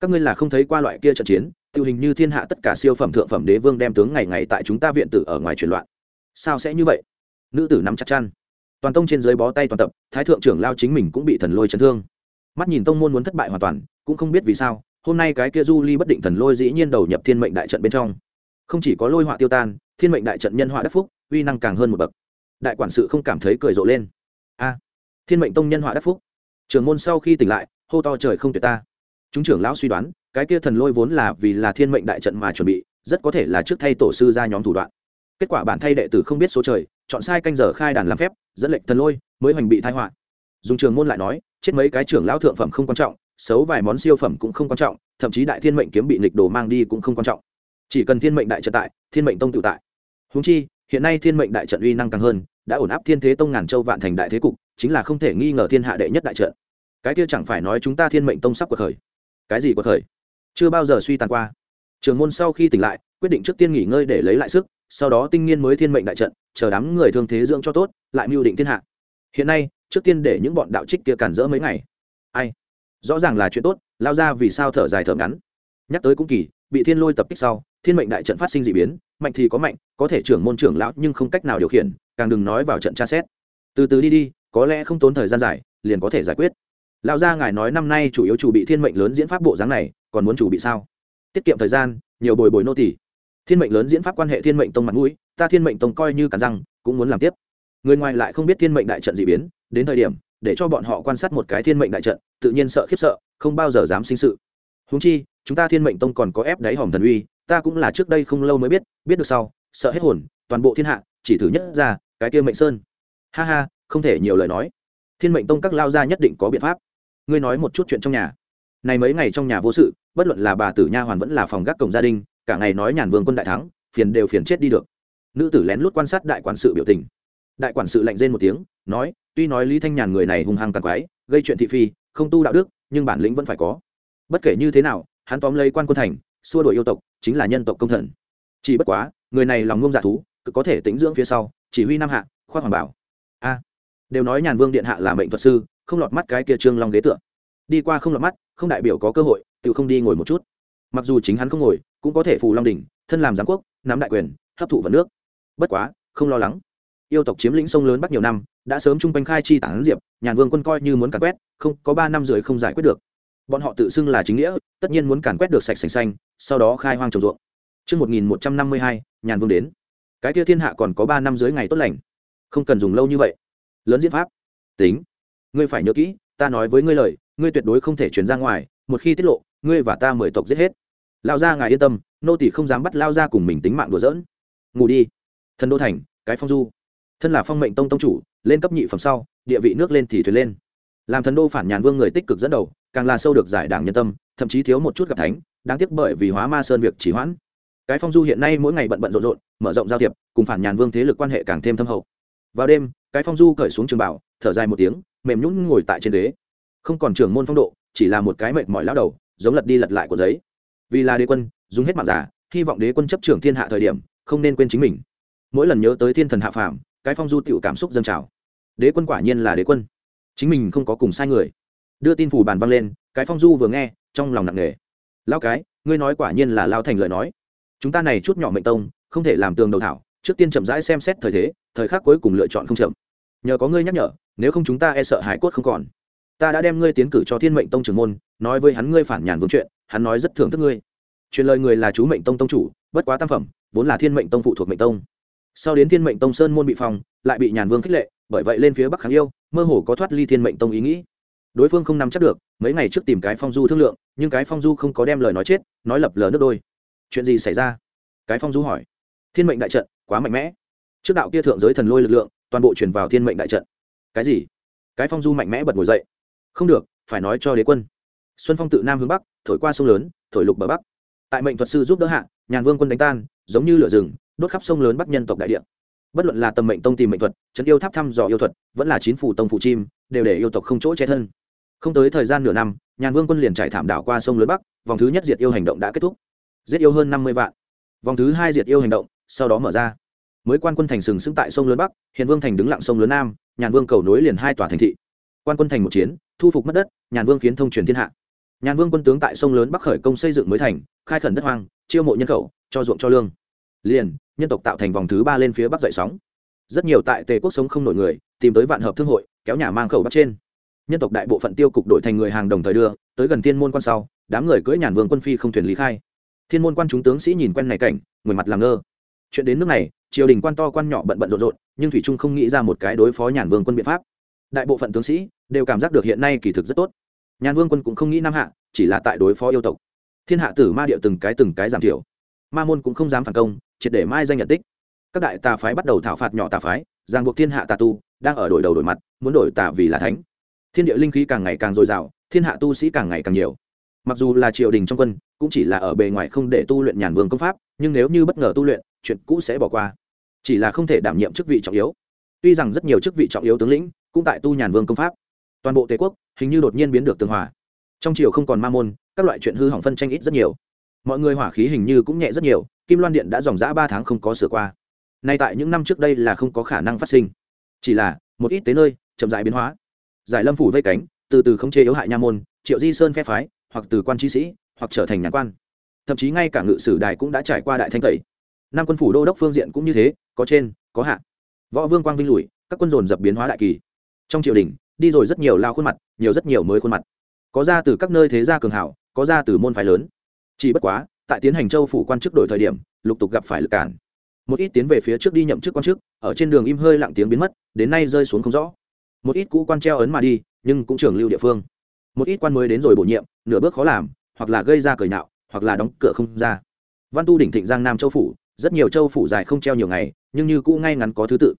Các ngươi là không thấy qua loại kia trận chiến, tiêu hình như thiên hạ tất cả siêu phẩm thượng phẩm đế vương đem tướng ngày ngày tại chúng ta viện tử ở ngoài truyền loạn. Sao sẽ như vậy? Nữ tử nắm chặt chăn toàn tông trên dưới bó tay toàn tập, thái thượng trưởng lao chính mình cũng bị thần lôi chấn thương. Mắt nhìn tông môn muốn thất bại hoàn toàn, cũng không biết vì sao, hôm nay cái kia du ly bất định thần lôi dĩ nhiên đầu nhập thiên mệnh đại trận bên trong. Không chỉ có lôi họa tiêu tan, thiên mệnh đại trận nhân họa đắc phúc, uy năng càng hơn một bậc. Đại quản sự không cảm thấy cười rộ lên. A, thiên mệnh tông nhân họa đắc phúc. Trưởng môn sau khi tỉnh lại, hô to trời không tuyệt ta. Chúng trưởng lão suy đoán, cái kia thần lôi vốn là vì là thiên mệnh đại trận mà chuẩn bị, rất có thể là trước thay tổ sư ra nhóm thủ đoạn. Kết quả bản thay đệ tử không biết số trời chọn sai canh giờ khai đàn làm phép, dẫn lệnh thần lôi, mới hoành bị thái họa. Dùng trường môn lại nói, chết mấy cái trưởng lão thượng phẩm không quan trọng, xấu vài món siêu phẩm cũng không quan trọng, thậm chí đại thiên mệnh kiếm bị nịch đồ mang đi cũng không quan trọng. Chỉ cần thiên mệnh đại trận tại, thiên mệnh tông tự tại. Húng chi, hiện nay thiên mệnh đại trận uy năng càng hơn, đã ổn áp thiên thế tông ngàn châu vạn thành đại thế cục, chính là không thể nghi ngờ thiên hạ đệ nhất đại trận. Cái kia chẳng phải nói chúng ta thiên mệnh tông sắp cuộc khởi. Cái gì cuộc khởi? Chưa bao giờ suy tàn qua trường môn sau khi tỉnh lại, quyết định trước tiên nghỉ ngơi để lấy lại sức, sau đó tinh nghiên mới thiên mệnh đại trận, chờ đám người thương thế dưỡng cho tốt, lại mưu định thiên hạ. Hiện nay, trước tiên để những bọn đạo trích kia cản rỡ mấy ngày. Ai? Rõ ràng là chuyện tốt, lao ra vì sao thở dài thở ngắn. Nhắc tới cũng kỳ, bị thiên lôi tập kích sau, thiên mệnh đại trận phát sinh d ị biến, mạnh thì có mạnh, có thể trưởng môn trưởng lão nhưng không cách nào điều khiển, càng đừng nói vào trận tra xét. Từ từ đi đi, có lẽ không tốn thời gian dài, liền có thể giải quyết. Lão gia ngài nói năm nay chủ yếu chủ bị thiên mệnh lớn diễn pháp bộ dáng này, còn muốn chủ bị sao? Tiết kiệm thời gian, nhiều bồi bồi nô tỷ thiên mệnh lớn diễn pháp quan hệ thiên mệnh tông mặt mũi, ta thiên mệnh tông coi như cắn răng, cũng muốn làm tiếp. Người ngoài lại không biết thiên mệnh đại trận d ị biến, đến thời điểm, để cho bọn họ quan sát một cái thiên mệnh đại trận, tự nhiên sợ khiếp sợ, không bao giờ dám sinh sự. Húng chi, chúng ta thiên mệnh tông còn có ép đáy hòm thần uy, ta cũng là trước đây không lâu mới biết biết được sau, sợ hết hồn, toàn bộ thiên hạ, chỉ thử nhất ra, cái kia mệnh sơn. Ha ha, không thể nhiều lời nói. Thiên mệnh tông các lao gia nhất định có biện pháp. Ngươi nói một chút chuyện trong nhà. Này mấy ngày trong nhà vô sự bất luận là bà tử nha hoàn vẫn là phòng gác cổng gia đình, cả ngày nói nhàn vương quân đại thắng, phiền đều phiền chết đi được. Nữ tử lén lút quan sát đại quản sự biểu tình. Đại quản sự lạnh rên một tiếng, nói, tuy nói lý thanh nhàn người này hung hăng tàn quái, gây chuyện thị phi, không tu đạo đức, nhưng bản lĩnh vẫn phải có. Bất kể như thế nào, hắn tóm lấy quan quân thành, xua đuổi yêu tộc, chính là nhân tộc công thần. Chỉ bất quá, người này lòng ngông dạ thú cực có thể tính dưỡng phía sau, chỉ huy nam hạ, khoác hoàng bảo. A, đều nói nhàn vương điện hạ là mệnh thuật sư, không lọt mắt cái kia trương long ghế tượng đi qua không lọt mắt, không đại biểu có cơ hội tự không đi ngồi một chút mặc dù chính hắn không ngồi cũng có thể phù long đỉnh thân làm giám quốc nắm đại quyền hấp thụ vận nước bất quá không lo lắng yêu tộc chiếm lĩnh sông lớn bắc nhiều năm đã sớm chung quanh khai chi tản diệp nhàn vương quân coi như muốn càn quét không có ba năm rưỡi không giải quyết được bọn họ tự xưng là chính nghĩa tất nhiên muốn càn quét được sạch sành xanh sau đó khai hoang trồng ruộng Trước 1152, nhàn vương đến. Cái kia thiên hạ còn có ba năm dưới ngày tốt lành. Không cần dùng lâu như vậy. Lớn diễn pháp. Tính. Ngươi phải nhớ kỹ, ta nói với ngươi lời, ngươi tuyệt đối không thể truyền ra ngoài, một khi tiết lộ, ngươi và ta mười tộc giết hết. Lão gia ngài yên tâm, nô tỳ không dám bắt lao gia cùng mình tính mạng đùa giỡn. Ngủ đi. Thần đô thành, cái phong du thân là phong mệnh tông tông chủ lên cấp nhị phẩm sau địa vị nước lên thì thuyền lên làm thần đô phản nhàn vương người tích cực dẫn đầu càng là sâu được giải đảng nhân tâm thậm chí thiếu một chút gặp thánh đáng tiếc bởi vì hóa ma sơn việc chỉ hoãn cái phong du hiện nay mỗi ngày bận bận rộn rộn mở rộng giao thiệp cùng phản nhàn vương thế lực quan hệ càng thêm thâm hậu vào đêm cái phong du cởi xuống trường bảo thở dài một tiếng mềm nhún ngồi tại trên đế, không còn trưởng môn phong độ chỉ là một cái mệt mỏi lao đầu, giống lật đi lật lại của giấy. Vì là đế quân, dùng hết mạng giả, hy vọng đế quân chấp trưởng thiên hạ thời điểm, không nên quên chính mình. Mỗi lần nhớ tới thiên thần hạ phàm, cái phong du tiểu cảm xúc dâng trào. Đế quân quả nhiên là đế quân. Chính mình không có cùng sai người. Đưa tin phủ bàn văng lên, cái phong du vừa nghe, trong lòng nặng nề. Lao cái, ngươi nói quả nhiên là lao thành lời nói. Chúng ta này chút nhỏ mệnh tông, không thể làm tường đầu thảo, trước tiên chậm rãi xem xét thời thế, thời khắc cuối cùng lựa chọn không chậm. Nhờ có ngươi nhắc nhở, nếu không chúng ta e sợ hải cốt không còn ta đã đem ngươi tiến cử cho thiên mệnh tông trưởng môn, nói với hắn ngươi phản nhàn vương chuyện, hắn nói rất thưởng thức ngươi. Truyền lời người là chú mệnh tông tông chủ, bất quá tam phẩm, vốn là thiên mệnh tông phụ thuộc mệnh tông. Sau đến thiên mệnh tông sơn môn bị phòng lại bị nhàn vương khích lệ, bởi vậy lên phía bắc kháng yêu, mơ hồ có thoát ly thiên mệnh tông ý nghĩ. Đối phương không nắm chắc được, mấy ngày trước tìm cái phong du thương lượng, nhưng cái phong du không có đem lời nói chết, nói lập lờ nước đôi. Chuyện gì xảy ra? Cái phong du hỏi. Thiên mệnh đại trận, quá mạnh mẽ. Trước đạo kia thượng giới thần lôi lực lượng, toàn bộ chuyển vào thiên mệnh đại trận. Cái gì? Cái phong du mạnh mẽ bật ngồi dậy không được, phải nói cho đế quân. Xuân phong tự nam hướng bắc, thổi qua sông lớn, thổi lục bờ bắc. Tại mệnh thuật sư giúp đỡ hạ, nhàn vương quân đánh tan, giống như lửa rừng, đốt khắp sông lớn bắc nhân tộc đại địa. Bất luận là tầm mệnh tông tìm mệnh thuật, trấn yêu tháp thăm dò yêu thuật, vẫn là chín phủ tông phủ chim, đều để yêu tộc không chỗ che thân. Không tới thời gian nửa năm, nhàn vương quân liền trải thảm đảo qua sông lớn bắc, vòng thứ nhất diệt yêu hành động đã kết thúc. Giết yêu hơn năm mươi vạn. Vòng thứ hai diệt yêu hành động, sau đó mở ra. Mới quan quân thành sừng sững tại sông lớn bắc hiện vương thành đứng lặng sông lớn nam, nhàn vương cầu nối liền hai tòa thành thị. Quan quân thành một chiến thu phục mất đất, nhàn vương kiến thông truyền thiên hạ. Nhàn vương quân tướng tại sông lớn bắc khởi công xây dựng mới thành, khai khẩn đất hoang, chiêu mộ nhân khẩu, cho ruộng cho lương. Liền, nhân tộc tạo thành vòng thứ ba lên phía bắc dậy sóng. Rất nhiều tại tề quốc sống không nổi người, tìm tới vạn hợp thương hội, kéo nhà mang khẩu bắc trên. Nhân tộc đại bộ phận tiêu cục đổi thành người hàng đồng thời đưa, tới gần thiên môn quan sau, đám người cưỡi nhàn vương quân phi không thuyền lý khai. Thiên môn quan chúng tướng sĩ nhìn quen này cảnh người mặt làm ngơ. Chuyện đến nước này, triều đình quan to quan nhỏ bận bận rộn rộn, nhưng thủy trung không nghĩ ra một cái đối phó nhàn vương quân biện pháp. Đại bộ phận tướng sĩ đều cảm giác được hiện nay kỳ thực rất tốt. Nhàn vương quân cũng không nghĩ nam hạ, chỉ là tại đối phó yêu tộc. Thiên hạ tử ma địa từng cái từng cái giảm thiểu. Ma môn cũng không dám phản công, triệt để mai danh nhận tích. Các đại tà phái bắt đầu thảo phạt nhỏ tà phái, ràng buộc thiên hạ tà tu, đang ở đổi đầu đổi mặt, muốn đổi tà vì là thánh. Thiên địa linh khí càng ngày càng dồi dào, thiên hạ tu sĩ càng ngày càng nhiều. Mặc dù là triều đình trong quân, cũng chỉ là ở bề ngoài không để tu luyện nhàn vương công pháp, nhưng nếu như bất ngờ tu luyện, chuyện cũ sẽ bỏ qua. Chỉ là không thể đảm nhiệm chức vị trọng yếu. Tuy rằng rất nhiều chức vị trọng yếu tướng lĩnh cũng tại tu nhàn vương công pháp toàn bộ tề quốc hình như đột nhiên biến được tường hòa. Trong triều không còn ma môn, các loại chuyện hư hỏng phân tranh ít rất nhiều. Mọi người hỏa khí hình như cũng nhẹ rất nhiều, kim loan điện đã dòng dã ba tháng không có sửa qua. Nay tại những năm trước đây là không có khả năng phát sinh. Chỉ là, một ít tế nơi, chậm dại biến hóa. Giải lâm phủ vây cánh, từ từ không chế yếu hại nha môn, triệu di sơn phe phái, hoặc từ quan trí sĩ, hoặc trở thành nhà quan. Thậm chí ngay cả ngự sử đài cũng đã trải qua đại thanh tẩy. Năm quân phủ đô đốc phương diện cũng như thế, có trên, có hạ. Võ vương quang vinh lùi, các quân dồn dập biến hóa đại kỳ. Trong triều đình đi rồi rất nhiều lao khuôn mặt, nhiều rất nhiều mới khuôn mặt. Có ra từ các nơi thế gia cường hảo, có ra từ môn phái lớn. Chỉ bất quá, tại tiến hành châu phủ quan chức đổi thời điểm, lục tục gặp phải lực cản. Một ít tiến về phía trước đi nhậm chức quan chức, ở trên đường im hơi lặng tiếng biến mất, đến nay rơi xuống không rõ. Một ít cũ quan treo ấn mà đi, nhưng cũng trưởng lưu địa phương. Một ít quan mới đến rồi bổ nhiệm, nửa bước khó làm, hoặc là gây ra cởi nạo, hoặc là đóng cửa không ra. Văn tu đỉnh thịnh giang nam châu phủ, rất nhiều châu phủ dài không treo nhiều ngày, nhưng như cũ ngay ngắn có thứ tự.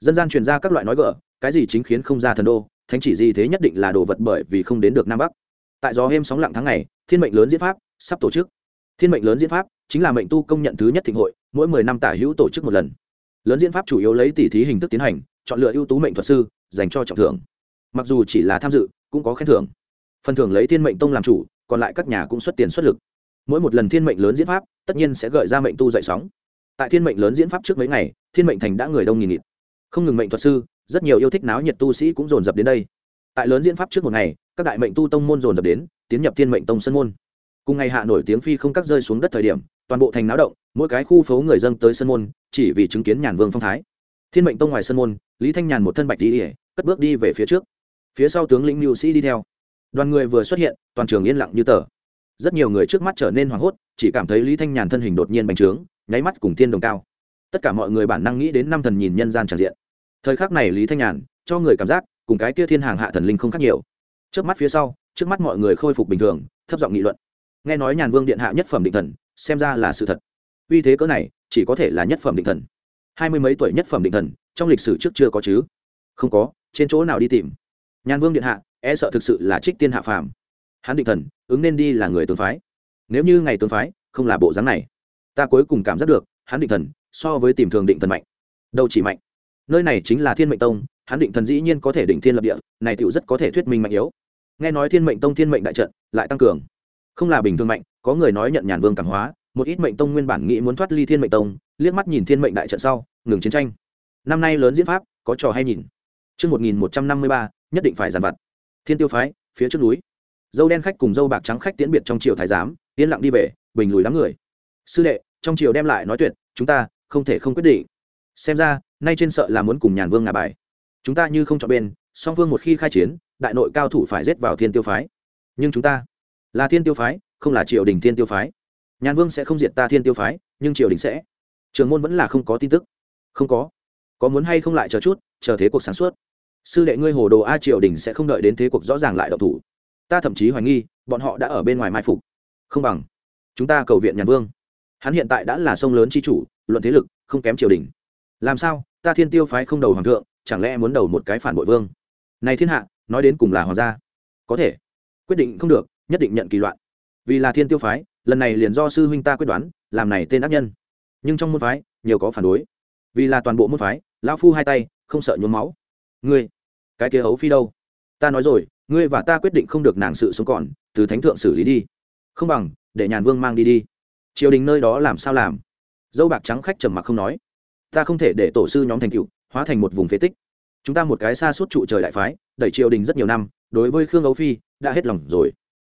Dân gian truyền ra các loại nói gỡ cái gì chính khiến không ra thần đô thánh chỉ gì thế nhất định là đồ vật bởi vì không đến được nam bắc. Tại gió êm sóng lặng tháng ngày, thiên mệnh lớn diễn pháp sắp tổ chức. Thiên mệnh lớn diễn pháp chính là mệnh tu công nhận thứ nhất thịnh hội, mỗi mười năm tả hữu tổ chức một lần. Lớn diễn pháp chủ yếu lấy tỷ thí hình thức tiến hành, chọn lựa ưu tú mệnh thuật sư, dành cho trọng thưởng. Mặc dù chỉ là tham dự, cũng có khen thưởng. Phần thưởng lấy thiên mệnh tông làm chủ, còn lại các nhà cũng xuất tiền xuất lực. Mỗi một lần thiên mệnh lớn diễn pháp, tất nhiên sẽ gợi ra mệnh tu dậy sóng. Tại thiên mệnh lớn diễn pháp trước mấy ngày, thiên mệnh thành đã người đông nghìn nghịt. Không ngừng mệnh thuật sư rất nhiều yêu thích náo nhiệt tu sĩ cũng dồn dập đến đây. Tại lớn diễn pháp trước một ngày, các đại mệnh tu tông môn dồn dập đến, tiến nhập thiên mệnh tông sân môn. Cùng ngày hạ nổi tiếng phi không các rơi xuống đất thời điểm, toàn bộ thành náo động, mỗi cái khu phố người dân tới sân môn, chỉ vì chứng kiến nhàn vương phong thái. Thiên mệnh tông ngoài sân môn, lý thanh nhàn một thân bạch đi ỉa cất bước đi về phía trước. Phía sau tướng lĩnh mưu sĩ đi theo. Đoàn người vừa xuất hiện, toàn trường yên lặng như tờ. Rất nhiều người trước mắt trở nên hoảng hốt, chỉ cảm thấy lý thanh nhàn thân hình đột nhiên bành trướng, nháy mắt cùng thiên đồng cao. Tất cả mọi người bản năng nghĩ đến năm thần nhìn nhân gian tràn diện thời khắc này lý thanh nhàn cho người cảm giác cùng cái kia thiên hàng hạ thần linh không khác nhiều. Trước mắt phía sau, trước mắt mọi người khôi phục bình thường, thấp giọng nghị luận. Nghe nói nhàn vương điện hạ nhất phẩm định thần, xem ra là sự thật. Uy thế cỡ này, chỉ có thể là nhất phẩm định thần. Hai mươi mấy tuổi nhất phẩm định thần, trong lịch sử trước chưa có chứ? Không có, trên chỗ nào đi tìm? Nhàn vương điện hạ e sợ thực sự là trích tiên hạ phàm. Hắn định thần, ứng nên đi là người tướng phái. Nếu như ngày tướng phái, không là bộ dáng này. Ta cuối cùng cảm giác được, hắn định thần, so với tìm thường định thần mạnh. Đâu chỉ mạnh nơi này chính là thiên mệnh tông hắn định thần dĩ nhiên có thể định thiên lập địa này tựu rất có thể thuyết minh mạnh yếu nghe nói thiên mệnh tông thiên mệnh đại trận lại tăng cường không là bình thường mạnh có người nói nhận nhàn vương cảm hóa một ít mệnh tông nguyên bản nghĩ muốn thoát ly thiên mệnh tông liếc mắt nhìn thiên mệnh đại trận sau ngừng chiến tranh năm nay lớn diễn pháp có trò hay nhìn Trước 1153, nhất định phải giàn vặt. Thiên tiêu phái, phía trước núi. Dâu đen khách cùng dâu bạc trắng khách tiễn biệt trong triều thái giám, yên lặng đi về, bình lùi đám người. Sư đệ, trong triều đem lại nói tuyệt, chúng ta không thể không quyết định. Xem ra, nay trên sợ là muốn cùng nhàn vương ngả bài. Chúng ta như không chọn bên, song vương một khi khai chiến, đại nội cao thủ phải giết vào thiên tiêu phái. Nhưng chúng ta là thiên tiêu phái, không là triều đình thiên tiêu phái. Nhàn vương sẽ không diệt ta thiên tiêu phái, nhưng triều đình sẽ. Trường môn vẫn là không có tin tức. Không có. Có muốn hay không lại chờ chút, chờ thế cuộc sáng suốt sư đệ ngươi hồ đồ a triều đình sẽ không đợi đến thế cuộc rõ ràng lại độc thủ ta thậm chí hoài nghi bọn họ đã ở bên ngoài mai phục không bằng chúng ta cầu viện nhàn vương hắn hiện tại đã là sông lớn chi chủ luận thế lực không kém triều đình làm sao ta thiên tiêu phái không đầu hoàng thượng, chẳng lẽ muốn đầu một cái phản bội vương? Này thiên hạ, nói đến cùng là hoàng gia. Có thể. Quyết định không được, nhất định nhận kỳ loạn. Vì là thiên tiêu phái, lần này liền do sư huynh ta quyết đoán, làm này tên ác nhân. Nhưng trong môn phái, nhiều có phản đối. Vì là toàn bộ môn phái, lão phu hai tay, không sợ nhuốm máu. Ngươi, cái kia hấu phi đâu? Ta nói rồi, ngươi và ta quyết định không được nàng sự sống còn, từ thánh thượng xử lý đi. Không bằng, để nhàn vương mang đi đi. Triều đình nơi đó làm sao làm? Dâu bạc trắng khách trầm mặc không nói ta không thể để tổ sư nhóm thành cựu hóa thành một vùng phế tích. Chúng ta một cái xa suốt trụ trời đại phái, đẩy triều đình rất nhiều năm, đối với khương ấu phi, đã hết lòng rồi.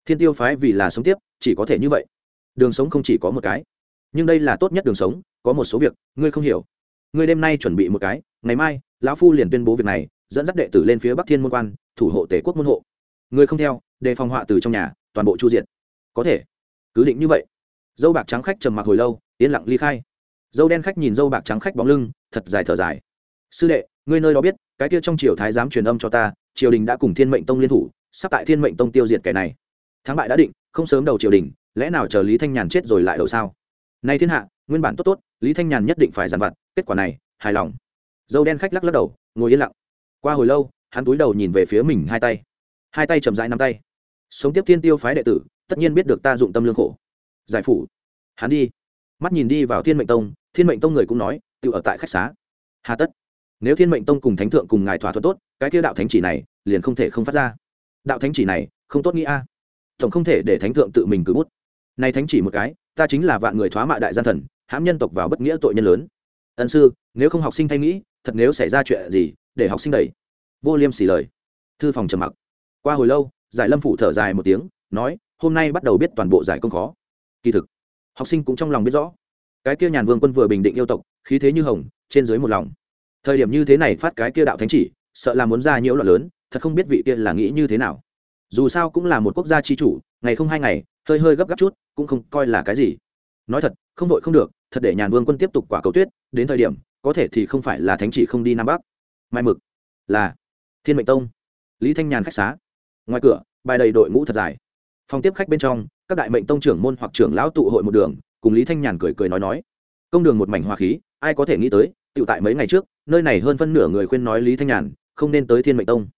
Thiên tiêu phái vì là sống tiếp, chỉ có thể như vậy. Đường sống không chỉ có một cái. Nhưng đây là tốt nhất đường sống, có một số việc, ngươi không hiểu. Ngươi đêm nay chuẩn bị một cái, ngày mai, lão phu liền tuyên bố việc này, dẫn dắt đệ tử lên phía bắc thiên môn quan, thủ hộ tể quốc môn hộ. Người không theo, đề phòng họa từ trong nhà, toàn bộ chu diện có thể. Cứ định như vậy. Dâu bạc trắng khách trầm mặc hồi lâu, yên lặng ly khai dâu đen khách nhìn dâu bạc trắng khách bóng lưng, thật dài thở dài. Sư đệ, ngươi nơi đó biết, cái kia trong triều thái giám truyền âm cho ta, triều đình đã cùng thiên mệnh tông liên thủ, sắp tại thiên mệnh tông tiêu diệt kẻ này. Thắng bại đã định, không sớm đầu triều đình, lẽ nào chờ lý thanh nhàn chết rồi lại đầu sao? Nay thiên hạ, nguyên bản tốt tốt, lý thanh nhàn nhất định phải giàn vặt, kết quả này, hài lòng. Dâu đen khách lắc lắc đầu, ngồi yên lặng. Qua hồi lâu, hắn túi đầu nhìn về phía mình hai tay. Hai tay chậm rãi nắm tay. Sống tiếp thiên tiêu phái đệ tử, tất nhiên biết được ta dụng tâm lương khổ. Giải phủ. Hắn đi. Mắt nhìn đi vào thiên mệnh tông thiên mệnh tông người cũng nói tự ở tại khách xá. Hà tất, nếu thiên mệnh tông cùng thánh thượng cùng ngài thỏa thuận tốt, cái kia đạo thánh chỉ này liền không thể không phát ra. Đạo thánh chỉ này, không tốt nghĩ a. Tổng không thể để thánh thượng tự mình cứ bút. Nay thánh chỉ một cái, ta chính là vạn người thoá mạ đại gian thần, hãm nhân tộc vào bất nghĩa tội nhân lớn. Ân sư, nếu không học sinh thay nghĩ, thật nếu xảy ra chuyện gì, để học sinh đẩy. Vô liêm xỉ lời. Thư phòng trầm mặc. Qua hồi lâu, giải lâm phủ thở dài một tiếng, nói, hôm nay bắt đầu biết toàn bộ giải công khó. Kỳ thực, học sinh cũng trong lòng biết rõ cái kia nhàn vương quân vừa bình định yêu tộc, khí thế như hồng, trên dưới một lòng. Thời điểm như thế này phát cái kia đạo thánh chỉ, sợ là muốn ra nhiễu loạn lớn, thật không biết vị kia là nghĩ như thế nào. Dù sao cũng là một quốc gia chi chủ, ngày không hai ngày, hơi hơi gấp gáp chút, cũng không coi là cái gì. Nói thật, không vội không được, thật để nhàn vương quân tiếp tục quả cầu tuyết, đến thời điểm, có thể thì không phải là thánh chỉ không đi nam bắc. Mai mực, là thiên mệnh tông, lý thanh nhàn khách xá. Ngoài cửa, bài đầy đội ngũ thật dài. Phòng tiếp khách bên trong, các đại mệnh tông trưởng môn hoặc trưởng lão tụ hội một đường cùng lý thanh nhàn cười cười nói nói. Công đường một mảnh hoa khí, ai có thể nghĩ tới tự tại mấy ngày trước, nơi này hơn phân nửa người khuyên nói lý thanh nhàn, không nên tới thiên mệnh tông.